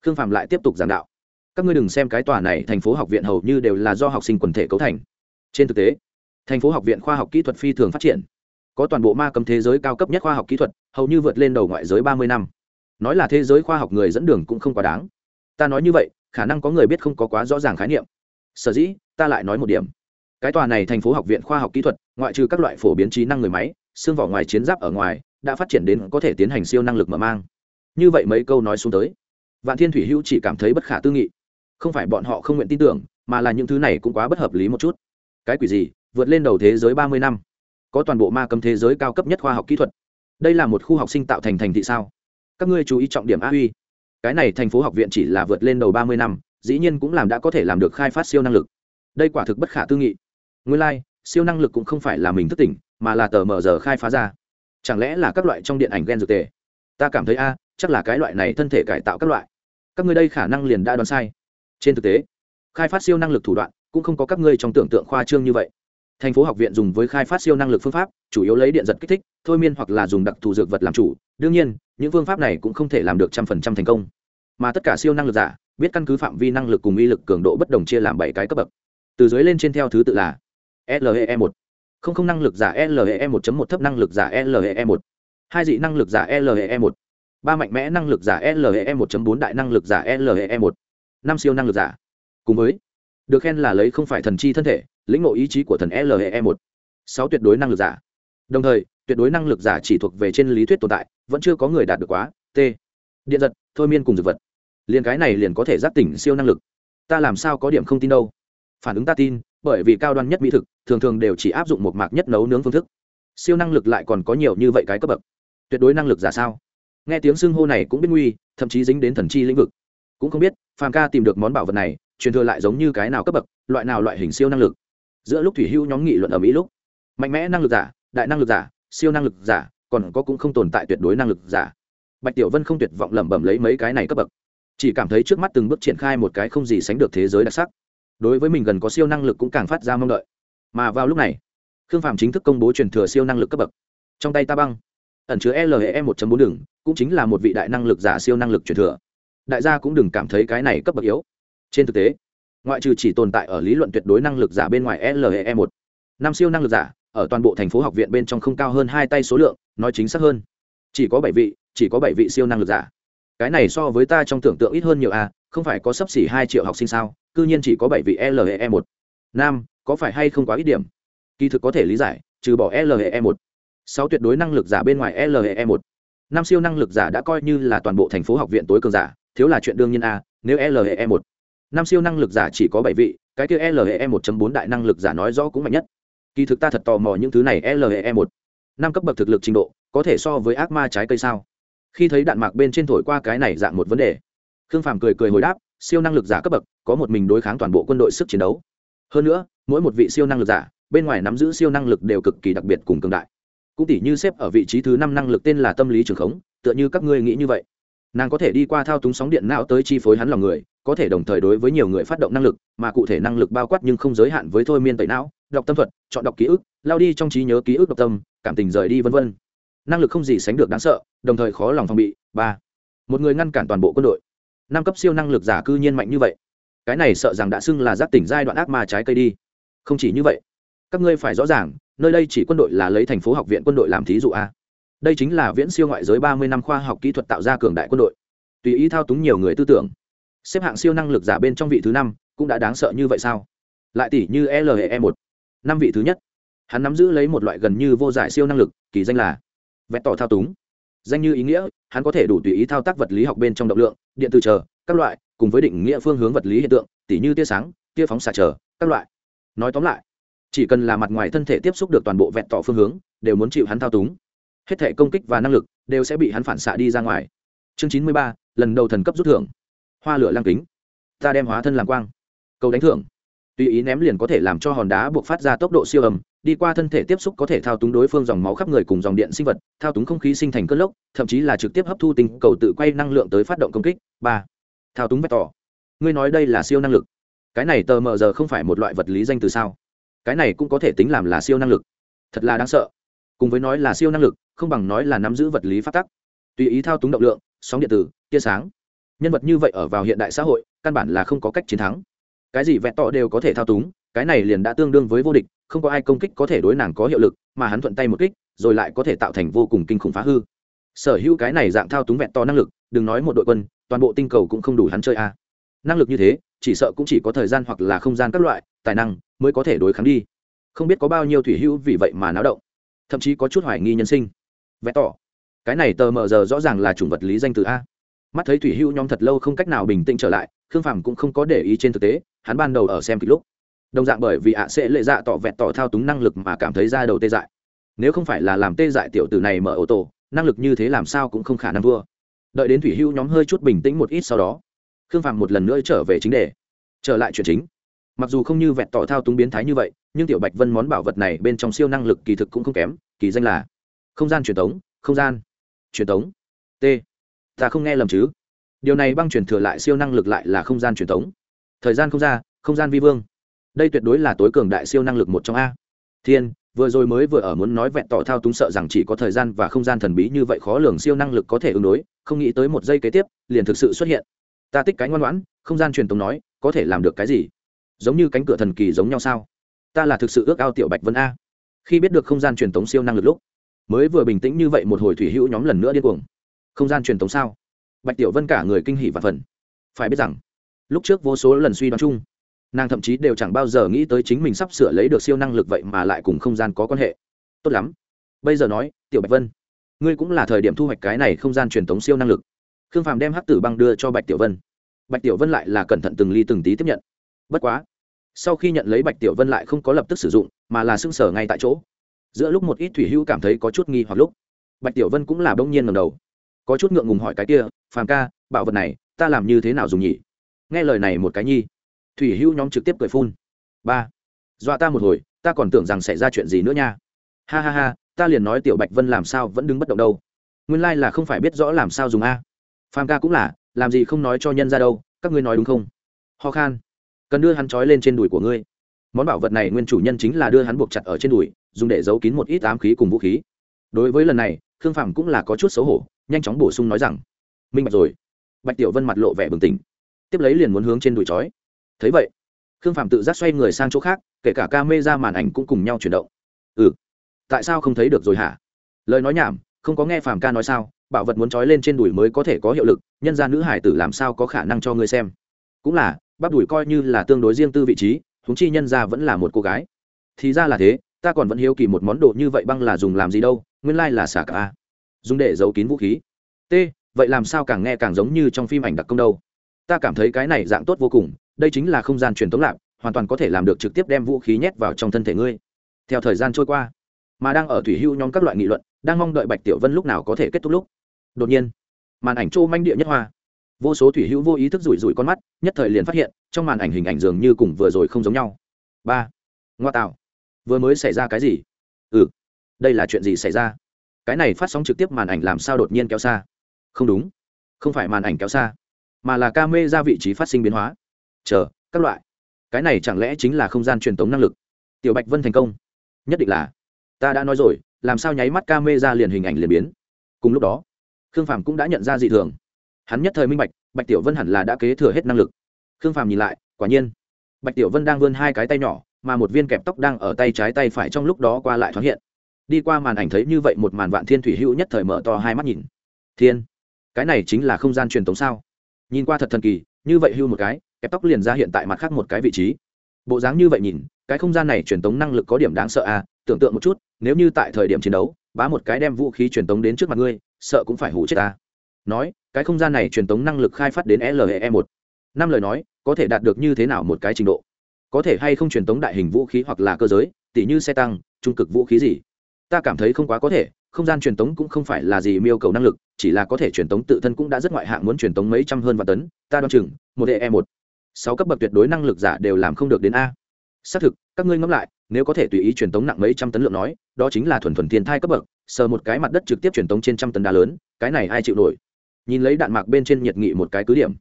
khương phạm lại tiếp tục giảng đạo các ngươi đừng xem cái tòa này, thành phố học viện hầu như đều là do học sinh quần thể cấu thành. Trên thực tế, thành phố học viện khoa học kỹ thuật phi thường phát triển. Có toàn bộ ma cầm thế giới cao cấp nhất khoa học kỹ thuật, hầu như vượt lên đầu ngoại giới ba mươi năm. Nói là thế giới khoa học người dẫn đường cũng không quá đáng. Ta nói như vậy, khả năng có người biết không có quá rõ ràng khái niệm. Sở dĩ, ta lại nói một điểm. Cái tòa này thành phố học viện khoa học kỹ thuật, ngoại trừ các loại phổ biến trí năng người máy, xương vỏ ngoài chiến giáp ở ngoài, đã phát triển đến có thể tiến hành siêu năng lực mở mang. Như vậy mấy câu nói xuống tới, vạn thiên thủy hữu chỉ cảm thấy bất khả tư nghị không phải bọn họ không nguyện tin tưởng mà là những thứ này cũng quá bất hợp lý một chút. Cái quỷ gì vượt lên đầu thế giới ba mươi năm? Có toàn bộ ma cầm thế giới cao cấp nhất khoa học kỹ thuật. Đây là một khu học sinh tạo thành thành thị sao? Các ngươi chú ý trọng điểm a uy cái này thành phố học viện chỉ là vượt lên đầu ba mươi năm dĩ nhiên cũng làm đã có thể làm được khai phát siêu năng lực. Đây quả thực bất khả tư nghị. Nguyên lai、like, siêu năng lực cũng không phải là mình thức tỉnh mà là tờ mờ giờ khai phá ra. Chẳng lẽ là các loại trong điện ảnh gen dược tề? Ta cảm thấy a chắc là cái loại này thân thể cải tạo các loại. Các ngươi đây khả năng liền đã đoán sai trên thực tế khai phát siêu năng lực thủ đoạn cũng không có các ngươi trong tưởng tượng khoa trương như vậy. Thành phố học viện dùng với khai phát siêu năng lực phương pháp chủ yếu lấy điện giật kích thích thôi miên hoặc là dùng đặc thù dược vật làm chủ. Đương nhiên những phương pháp này cũng không thể làm được trăm phần trăm thành công. Mà tất cả siêu năng lực giả biết căn cứ phạm vi năng lực cùng uy lực cường độ bất đồng chia làm bảy cái cấp bậc. Từ dưới lên trên theo thứ tự là SLE 1 không không năng lực giả lee một một thấp năng lực giả lee một, hai dị năng lực giả lee một, ba mạnh mẽ năng lực giả lee một bốn đại năng lực giả lee một năm siêu năng lực giả. Cùng với, được khen là lấy không phải thần chi thân thể, lĩnh ngộ ý chí của thần lee một. Sáu tuyệt đối năng lực giả. Đồng thời, tuyệt đối năng lực giả chỉ thuộc về trên lý thuyết tồn tại, vẫn chưa có người đạt được quá, t. Điện giật, thôi miên cùng dược vật. Liền cái này liền có thể giác tỉnh siêu năng lực. Ta làm sao có điểm không tin đâu. Phản ứng ta tin, bởi vì cao đoan nhất mỹ thực, thường thường đều chỉ áp dụng một mạc nhất nấu nướng phương thức. Siêu năng lực lại còn có nhiều như vậy cái cấp bậc. Tuyệt đối năng lực giả sao? Nghe tiếng xưng hô này cũng biết nguy, thậm chí dính đến thần chi lĩnh vực cũng không biết, phàm ca tìm được món bảo vật này, truyền thừa lại giống như cái nào cấp bậc, loại nào loại hình siêu năng lực. Giữa lúc thủy hữu nhóm nghị luận ở mỹ lúc, mạnh mẽ năng lực giả, đại năng lực giả, siêu năng lực giả, còn có cũng không tồn tại tuyệt đối năng lực giả. Bạch tiểu vân không tuyệt vọng lẩm bẩm lấy mấy cái này cấp bậc, chỉ cảm thấy trước mắt từng bước triển khai một cái không gì sánh được thế giới đặc sắc. Đối với mình gần có siêu năng lực cũng càng phát ra mong đợi. Mà vào lúc này, khương phạm chính thức công bố truyền thừa siêu năng lực cấp bậc. Trong tay ta băng, ẩn chứa LHE một bốn đường, cũng chính là một vị đại năng lực giả siêu năng lực truyền thừa đại gia cũng đừng cảm thấy cái này cấp bậc yếu. Trên thực tế, ngoại trừ chỉ tồn tại ở lý luận tuyệt đối năng lực giả bên ngoài lee một, năm siêu năng lực giả, ở toàn bộ thành phố học viện bên trong không cao hơn hai tay số lượng, nói chính xác hơn. Chỉ có bảy vị, chỉ có bảy vị siêu năng lực giả. Cái này so với ta trong tưởng tượng ít hơn nhiều a không phải có sấp xỉ hai triệu học sinh sao, cư nhiên chỉ có bảy vị lee một. Nam, có phải hay không quá ít điểm? Kỳ thực có thể lý giải, trừ bỏ lee một. Sáu tuyệt đối năng lực giả bên ngoài lee một. Năm siêu năng lực giả đã coi như là toàn bộ thành phố học viện tối cường giả thiếu là chuyện đương nhiên a, nếu lee một. Năm siêu năng lực giả chỉ có bảy vị, cái kia lee một bốn đại năng lực giả nói rõ cũng mạnh nhất. Kỳ thực ta thật tò mò những thứ này lee một. Năm cấp bậc thực lực trình độ, có thể so với ác ma trái cây sao? Khi thấy đạn mạc bên trên thổi qua cái này dạng một vấn đề, khương phàm cười cười hồi đáp, siêu năng lực giả cấp bậc, có một mình đối kháng toàn bộ quân đội sức chiến đấu. Hơn nữa, mỗi một vị siêu năng lực giả, bên ngoài nắm giữ siêu năng lực đều cực kỳ đặc biệt cùng cường đại. Cũng tỷ như xếp ở vị trí thứ năm năng lực tên là tâm lý trường khống, tựa như các ngươi nghĩ như vậy nàng có thể đi qua thao túng sóng điện não tới chi phối hắn lòng người, có thể đồng thời đối với nhiều người phát động năng lực, mà cụ thể năng lực bao quát nhưng không giới hạn với thôi miên tẩy não, đọc tâm thuật, chọn đọc ký ức, lao đi trong trí nhớ ký ức độc tâm, cảm tình rời đi vân vân. năng lực không gì sánh được đáng sợ, đồng thời khó lòng phòng bị. Ba, một người ngăn cản toàn bộ quân đội. Năm cấp siêu năng lực giả cư nhiên mạnh như vậy. Cái này sợ rằng đã xưng là giác tỉnh giai đoạn ác ma trái cây đi. Không chỉ như vậy, các ngươi phải rõ ràng, nơi đây chỉ quân đội là lấy thành phố học viện quân đội làm thí dụ a đây chính là viễn siêu ngoại giới ba mươi năm khoa học kỹ thuật tạo ra cường đại quân đội. Tùy ý thao túng nhiều người tư tưởng. Xếp hạng siêu năng lực giả bên trong vị thứ năm, cũng đã đáng sợ như vậy sao? Lại tỷ như lee một, năm vị thứ nhất. Hắn nắm giữ lấy một loại gần như vô giải siêu năng lực, kỳ danh là vẹn tỏ thao túng. Danh như ý nghĩa, hắn có thể đủ tùy ý thao tác vật lý học bên trong động lượng, điện từ chờ, các loại, cùng với định nghĩa phương hướng vật lý hiện tượng tỷ như tia sáng, tia phóng xạ chờ, các loại. Nói tóm lại, chỉ cần là mặt ngoài thân thể tiếp xúc được toàn bộ vẹn tỏ phương hướng, đều muốn chịu hắn thao túng hết thể công kích và năng lực đều sẽ bị hắn phản xạ đi ra ngoài. Chương chín mươi ba, lần đầu thần cấp rút thưởng. Hoa lửa lăng kính. Ta đem hóa thân làm quang. Cầu đánh thưởng. Tùy ý ném liền có thể làm cho hòn đá buộc phát ra tốc độ siêu ầm đi qua thân thể tiếp xúc có thể thao túng đối phương dòng máu khắp người cùng dòng điện sinh vật, thao túng không khí sinh thành cơn lốc, thậm chí là trực tiếp hấp thu tình cầu tự quay năng lượng tới phát động công kích. Ba. Thao túng vector ngươi nói đây là siêu năng lực. Cái này tờ mờ giờ không phải một loại vật lý danh từ sao? Cái này cũng có thể tính làm là siêu năng lực. Thật là đáng sợ. Cùng với nói là siêu năng lực không bằng nói là nắm giữ vật lý phát tắc. Tùy ý thao túng động lượng, sóng điện tử, tia sáng. Nhân vật như vậy ở vào hiện đại xã hội, căn bản là không có cách chiến thắng. Cái gì vẹn tọ đều có thể thao túng, cái này liền đã tương đương với vô địch, không có ai công kích có thể đối nàng có hiệu lực, mà hắn thuận tay một kích, rồi lại có thể tạo thành vô cùng kinh khủng phá hư. Sở hữu cái này dạng thao túng vẹn to năng lực, đừng nói một đội quân, toàn bộ tinh cầu cũng không đủ hắn chơi a. Năng lực như thế, chỉ sợ cũng chỉ có thời gian hoặc là không gian các loại, tài năng mới có thể đối kháng đi. Không biết có bao nhiêu thủy hữu vì vậy mà náo động. Thậm chí có chút hoài nghi nhân sinh vẽ tỏ. Cái này tờ mờ giờ rõ ràng là chủng vật lý danh từ a. Mắt thấy thủy hữu nhóm thật lâu không cách nào bình tĩnh trở lại, khương phàm cũng không có để ý trên thực tế, hắn ban đầu ở xem kịch lúc. Đồng dạng bởi vì ạ sẽ lệ dạ tỏ vẹn tỏ thao túng năng lực mà cảm thấy ra đầu tê dại. Nếu không phải là làm tê dại tiểu tử này mở ô tô, năng lực như thế làm sao cũng không khả năng thua. Đợi đến thủy hưu nhóm hơi chút bình tĩnh một ít sau đó, khương phàm một lần nữa trở về chính đề. Trở lại chuyện chính. Mặc dù không như vẹn tỏ thao túng biến thái như vậy, nhưng tiểu bạch vân món bảo vật này bên trong siêu năng lực kỳ thực cũng không kém, kỳ danh là không gian truyền thống, không gian truyền thống. T. Ta không nghe lầm chứ? Điều này băng truyền thừa lại siêu năng lực lại là không gian truyền thống. Thời gian không ra, không gian vi vương. Đây tuyệt đối là tối cường đại siêu năng lực một trong a. Thiên, vừa rồi mới vừa ở muốn nói vẹn tỏ thao túng sợ rằng chỉ có thời gian và không gian thần bí như vậy khó lường siêu năng lực có thể ứng đối, không nghĩ tới một giây kế tiếp, liền thực sự xuất hiện. Ta tích cái ngoan ngoãn, không gian truyền thống nói, có thể làm được cái gì? Giống như cánh cửa thần kỳ giống nhau sao? Ta là thực sự ước ao tiểu bạch vân a. Khi biết được không gian truyền tống siêu năng lực lúc mới vừa bình tĩnh như vậy một hồi thủy hữu nhóm lần nữa điên cuồng. Không gian truyền thống sao? Bạch tiểu vân cả người kinh hỉ và phần. Phải biết rằng, lúc trước vô số lần suy đoán chung, nàng thậm chí đều chẳng bao giờ nghĩ tới chính mình sắp sửa lấy được siêu năng lực vậy mà lại cùng không gian có quan hệ. Tốt lắm. Bây giờ nói, tiểu bạch vân, ngươi cũng là thời điểm thu hoạch cái này không gian truyền thống siêu năng lực. Khương phàm đem hắc tử băng đưa cho bạch tiểu vân. Bạch tiểu vân lại là cẩn thận từng ly từng tí tiếp nhận. Bất quá, sau khi nhận lấy bạch tiểu vân lại không có lập tức sử dụng, mà là xưng sở ngay tại chỗ giữa lúc một ít thủy hữu cảm thấy có chút nghi hoặc lúc, bạch tiểu vân cũng là bỗng nhiên ngầm đầu, có chút ngượng ngùng hỏi cái kia, phàm ca, bảo vật này, ta làm như thế nào dùng nhỉ? Nghe lời này một cái nhi, thủy hữu nhóm trực tiếp cười phun. Ba, dọa ta một hồi, ta còn tưởng rằng xảy ra chuyện gì nữa nha. Ha ha ha, ta liền nói tiểu bạch vân làm sao vẫn đứng bất động đâu. Nguyên lai là không phải biết rõ làm sao dùng a. Phàm ca cũng là, làm gì không nói cho nhân ra đâu, các ngươi nói đúng không? Ho khan, cần đưa hắn trói lên trên đùi của ngươi. Món bảo vật này nguyên chủ nhân chính là đưa hắn buộc chặt ở trên đùi dùng để giấu kín một ít ám khí cùng vũ khí. Đối với lần này, khương phàm cũng là có chút xấu hổ, nhanh chóng bổ sung nói rằng, minh bạch rồi. Bạch tiểu vân mặt lộ vẻ bừng tỉnh. Tiếp lấy liền muốn hướng trên đùi chói thấy vậy, khương phàm tự giác xoay người sang chỗ khác, kể cả ca mê ra màn ảnh cũng cùng nhau chuyển động. Ừ tại sao không thấy được rồi hả? Lời nói nhảm, không có nghe phàm ca nói sao, bảo vật muốn trói lên trên đùi mới có thể có hiệu lực, nhân ra nữ hải tử làm sao có khả năng cho ngươi xem. Cũng là, bắp đùi coi như là tương đối riêng tư vị trí húng chi nhân ra vẫn là một cô gái. Thì ra là thế ta còn vẫn hiếu kỳ một món đồ như vậy băng là dùng làm gì đâu, nguyên lai là xả cả. Dùng để giấu kín vũ khí. T, vậy làm sao càng nghe càng giống như trong phim ảnh đặc công đâu? Ta cảm thấy cái này dạng tốt vô cùng, đây chính là không gian truyền thống lạc hoàn toàn có thể làm được trực tiếp đem vũ khí nhét vào trong thân thể ngươi. Theo thời gian trôi qua, mà đang ở thủy hưu nhóm các loại nghị luận, đang mong đợi bạch tiểu vân lúc nào có thể kết thúc lúc. Đột nhiên, màn ảnh trô manh địa nhất hoa. Vô số thủy hữu vô ý thức rủi rủi con mắt, nhất thời liền phát hiện, trong màn ảnh hình ảnh dường như cùng vừa rồi không giống nhau. Ba. Ngoa tạo vừa mới xảy ra cái gì? Ừ đây là chuyện gì xảy ra? Cái này phát sóng trực tiếp màn ảnh làm sao đột nhiên kéo xa? Không đúng, không phải màn ảnh kéo xa, mà là ca mê ra vị trí phát sinh biến hóa. Chờ, các loại. Cái này chẳng lẽ chính là không gian truyền tống năng lực? Tiểu bạch vân thành công. Nhất định là. Ta đã nói rồi, làm sao nháy mắt ca mê ra liền hình ảnh liền biến? Cùng lúc đó, khương phàm cũng đã nhận ra dị thường. Hắn nhất thời minh bạch bạch tiểu vân hẳn là đã kế thừa hết năng lực. Khương phàm nhìn lại, quả nhiên. Bạch tiểu vân đang vươn hai cái tay nhỏ mà một viên kẹp tóc đang ở tay trái tay phải trong lúc đó qua lại thoáng hiện. Đi qua màn ảnh thấy như vậy một màn vạn thiên thủy hữu nhất thời mở to hai mắt nhìn. Thiên, cái này chính là không gian truyền tống sao? Nhìn qua thật thần kỳ, như vậy hưu một cái, kẹp tóc liền ra hiện tại mặt khác một cái vị trí. Bộ dáng như vậy nhìn, cái không gian này truyền tống năng lực có điểm đáng sợ à tưởng tượng một chút, nếu như tại thời điểm chiến đấu, bá một cái đem vũ khí truyền tống đến trước mặt ngươi, sợ cũng phải hủ chết ta. Nói, cái không gian này truyền tống năng lực khai phát đến LE một. Năm lời nói, có thể đạt được như thế nào một cái trình độ? Có thể hay không truyền tống đại hình vũ khí hoặc là cơ giới, tỉ như xe tăng, trung cực vũ khí gì? Ta cảm thấy không quá có thể, không gian truyền tống cũng không phải là gì miêu cầu năng lực, chỉ là có thể truyền tống tự thân cũng đã rất ngoại hạng muốn truyền tống mấy trăm hơn vạn tấn, ta đoan chừng, một e một. Sáu cấp bậc tuyệt đối năng lực giả đều làm không được đến a. Xác thực, các ngươi ngẫm lại, nếu có thể tùy ý truyền tống nặng mấy trăm tấn lượng nói, đó chính là thuần thuần thiên thai cấp bậc, sờ một cái mặt đất trực tiếp truyền tống trên trăm tấn đá lớn, cái này ai chịu nổi? Nhìn lấy đạn mạc bên trên nhiệt nghị một cái cứ điểm.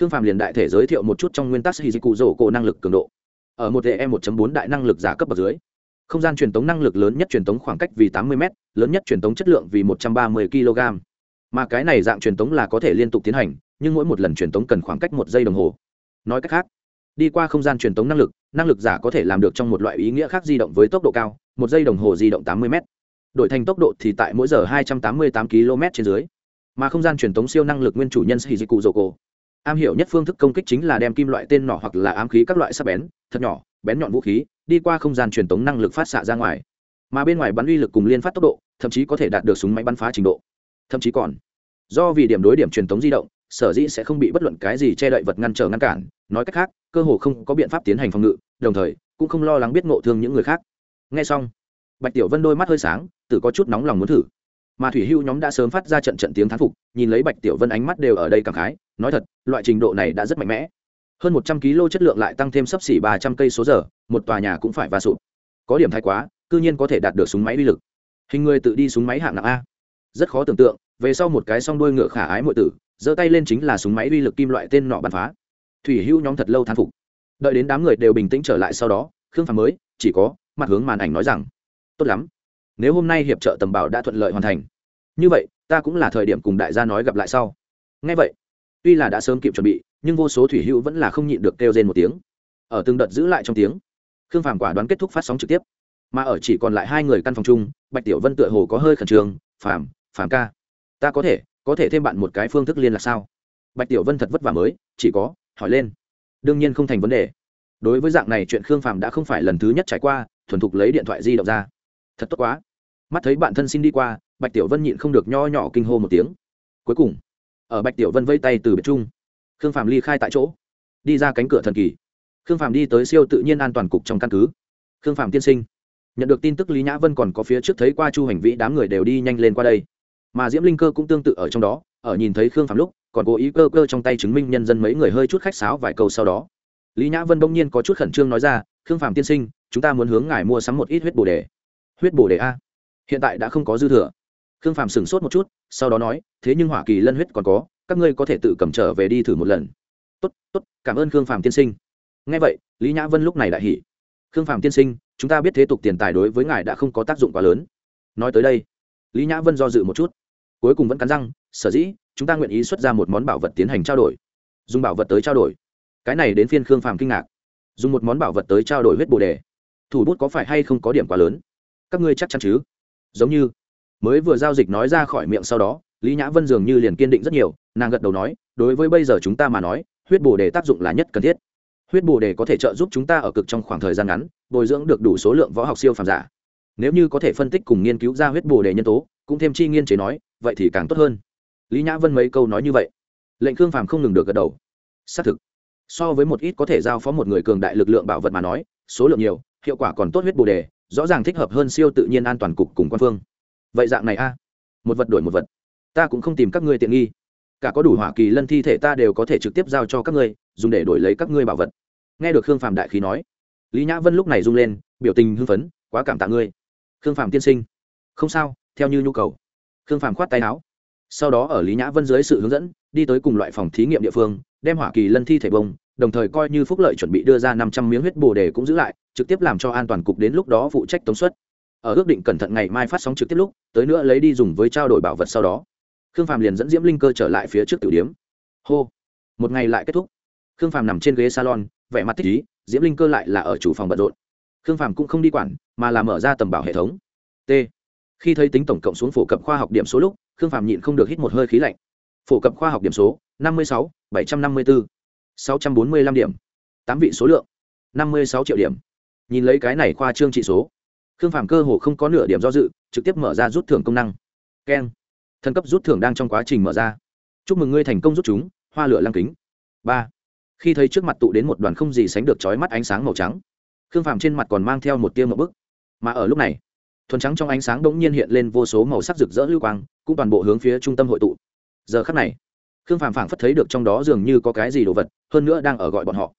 Khương phàm liền đại thể giới thiệu một chút trong nguyên tắc hì cụ rổ cổ năng lực cường độ ở một e một bốn đại năng lực giả cấp bậc dưới. Không gian truyền tống năng lực lớn nhất truyền tống khoảng cách vì tám mươi m lớn nhất truyền tống chất lượng vì một trăm ba mươi kg mà cái này dạng truyền tống là có thể liên tục tiến hành, nhưng mỗi một lần truyền tống cần khoảng cách một giây đồng hồ. Nói cách khác, đi qua không gian truyền tống năng lực năng lực giả có thể làm được trong một loại ý nghĩa khác di động với tốc độ cao, một giây đồng hồ di động tám mươi m đổi thành tốc độ thì tại mỗi giờ hai trăm tám mươi tám km trên dưới. Mà không gian truyền tống siêu năng lực nguyên chủ nhân shizuku doko am hiểu nhất phương thức công kích chính là đem kim loại tên nỏ hoặc là ám khí các loại sắc bén, thật nhỏ, bén nhọn vũ khí, đi qua không gian truyền tống năng lực phát xạ ra ngoài. Mà bên ngoài bắn uy lực cùng liên phát tốc độ, thậm chí có thể đạt được súng máy bắn phá trình độ. Thậm chí còn, do vì điểm đối điểm truyền tống di động, sở dĩ sẽ không bị bất luận cái gì che đậy vật ngăn trở ngăn cản, nói cách khác, cơ hồ không có biện pháp tiến hành phòng ngự, đồng thời, cũng không lo lắng biết ngộ thương những người khác. Ngay xong, bạch tiểu vân đôi mắt hơi sáng, tự có chút nóng lòng muốn thử mà thủy hưu nhóm đã sớm phát ra trận trận tiếng thán phục, nhìn lấy bạch tiểu vân ánh mắt đều ở đây cảm khái, nói thật, loại trình độ này đã rất mạnh mẽ. Hơn một trăm kg chất lượng lại tăng thêm sấp xỉ ba trăm cây số giờ, một tòa nhà cũng phải va sụp. Có điểm thái quá, cư nhiên có thể đạt được súng máy uy lực. Hình người tự đi súng máy hạng nặng a. Rất khó tưởng tượng, về sau một cái song đuôi ngựa khả ái mọi tử, giơ tay lên chính là súng máy uy lực kim loại tên nọ bắn phá. Thủy hưu nhóm thật lâu thán phục. Đợi đến đám người đều bình tĩnh trở lại sau đó, khương phàm mới, chỉ có, mặt hướng màn ảnh nói rằng, tốt lắm nếu hôm nay hiệp trợ tầm bảo đã thuận lợi hoàn thành. Như vậy, ta cũng là thời điểm cùng đại gia nói gặp lại sau. Ngay vậy, tuy là đã sớm kịp chuẩn bị, nhưng vô số thủy hữu vẫn là không nhịn được kêu rên một tiếng. Ở từng đợt giữ lại trong tiếng, khương phàm quả đoán kết thúc phát sóng trực tiếp. Mà ở chỉ còn lại hai người căn phòng chung, bạch tiểu vân tựa hồ có hơi khẩn trương, phàm phàm ca, ta có thể có thể thêm bạn một cái phương thức liên lạc sao? Bạch tiểu vân thật vất vả mới, chỉ có, hỏi lên. Đương nhiên không thành vấn đề. Đối với dạng này chuyện khương phàm đã không phải lần thứ nhất trải qua, thuần thục lấy điện thoại di động ra thật tốt quá. Mắt thấy bạn thân xin đi qua, bạch tiểu vân nhịn không được nho nhỏ kinh hô một tiếng. Cuối cùng, ở bạch tiểu vân vây tay từ biệt trung khương phạm ly khai tại chỗ, đi ra cánh cửa thần kỳ. Khương phạm đi tới siêu tự nhiên an toàn cục trong căn cứ. Khương phạm tiên sinh, nhận được tin tức lý nhã vân còn có phía trước thấy qua chu hành vĩ đám người đều đi nhanh lên qua đây. Mà diễm linh cơ cũng tương tự ở trong đó, ở nhìn thấy khương phạm lúc, còn cố ý cơ cơ trong tay chứng minh nhân dân mấy người hơi chút khách sáo vài câu sau đó. Lý nhã vân bỗng nhiên có chút khẩn trương nói ra, khương phạm tiên sinh, chúng ta muốn hướng ngài mua sắm một ít huyết bồ đề huyết bồ đề a. Hiện tại đã không có dư thừa. Khương phàm sửng sốt một chút, sau đó nói, thế nhưng hỏa kỳ lân huyết còn có, các ngươi có thể tự cầm trở về đi thử một lần. Tốt tốt, cảm ơn khương phàm tiên sinh. Ngay vậy, lý nhã vân lúc này đại hỉ. Khương phàm tiên sinh, chúng ta biết thế tục tiền tài đối với ngài đã không có tác dụng quá lớn. Nói tới đây, lý nhã vân do dự một chút. Cuối cùng vẫn cắn răng, sở dĩ, chúng ta nguyện ý xuất ra một món bảo vật tiến hành trao đổi. Dùng bảo vật tới trao đổi. Cái này đến phiên khương phàm kinh ngạc. Dùng một món bảo vật tới trao đổi huyết bồ đề. Thủ bút có phải hay không có điểm quá lớn? Các ngươi chắc chắn chứ? Giống như, mới vừa giao dịch nói ra khỏi miệng sau đó, lý nhã vân dường như liền kiên định rất nhiều, nàng gật đầu nói, đối với bây giờ chúng ta mà nói, huyết bồ đề tác dụng là nhất cần thiết. Huyết bồ đề có thể trợ giúp chúng ta ở cực trong khoảng thời gian ngắn, bồi dưỡng được đủ số lượng võ học siêu phàm giả. Nếu như có thể phân tích cùng nghiên cứu ra huyết bồ đề nhân tố, cũng thêm chi nghiên chế nói, vậy thì càng tốt hơn. Lý nhã vân mấy câu nói như vậy, lệnh khương phàm không ngừng được gật đầu. Xác thực, so với một ít có thể giao phó một người cường đại lực lượng bảo vật mà nói, số lượng nhiều, hiệu quả còn tốt huyết bồ đề rõ ràng thích hợp hơn siêu tự nhiên an toàn cục cùng quan phương. Vậy dạng này a, một vật đổi một vật. Ta cũng không tìm các ngươi tiện nghi. Cả có đủ hỏa kỳ lân thi thể ta đều có thể trực tiếp giao cho các ngươi, dùng để đổi lấy các ngươi bảo vật. Nghe được khương phạm đại khí nói, lý nhã vân lúc này rung lên, biểu tình hưng phấn, quá cảm tạ ngươi. Khương phạm tiên sinh. Không sao, theo như nhu cầu. Khương phạm khoát tay áo. Sau đó ở lý nhã vân dưới sự hướng dẫn, đi tới cùng loại phòng thí nghiệm địa phương, đem hỏa kỳ lân thi thể bông đồng thời coi như phúc lợi chuẩn bị đưa ra năm trăm miếng huyết bồ đề cũng giữ lại, trực tiếp làm cho an toàn cục đến lúc đó phụ trách tống suất ở ước định cẩn thận ngày mai phát sóng trực tiếp lúc, tới nữa lấy đi dùng với trao đổi bảo vật sau đó, khương phàm liền dẫn diễm linh cơ trở lại phía trước tử điếm. Hô! Một ngày lại kết thúc. Khương phàm nằm trên ghế salon, vẻ mặt thích ý, diễm linh cơ lại là ở chủ phòng bận rộn. Khương phàm cũng không đi quản, mà là mở ra tầm bảo hệ thống. T. Khi thấy tính tổng cộng xuống phổ cập khoa học điểm số lúc, khương phàm nhịn không được hít một hơi khí lạnh. Phổ cập khoa học điểm số, năm mươi sáu, bảy trăm năm mươi bốn sáu trăm bốn mươi lăm điểm. Tám vị số lượng. Năm mươi sáu triệu điểm. Nhìn lấy cái này khoa trương trị số, khương phàm cơ hồ không có nửa điểm do dự, trực tiếp mở ra rút thưởng công năng. Keng. Thần cấp rút thưởng đang trong quá trình mở ra. Chúc mừng ngươi thành công rút chúng, hoa lửa lăng kính. Ba. Khi thấy trước mặt tụ đến một đoàn không gì sánh được trói mắt ánh sáng màu trắng, khương phàm trên mặt còn mang theo một tiêu một bức. Mà ở lúc này, thuần trắng trong ánh sáng đ ỗ n g nhiên hiện lên vô số màu sắc rực rỡ lưu quang, cũng toàn bộ hướng phía trung tâm hội tụ. Giờ khắc này khương phàm phảng phất thấy được trong đó dường như có cái gì đồ vật, hơn nữa đang ở gọi bọn họ.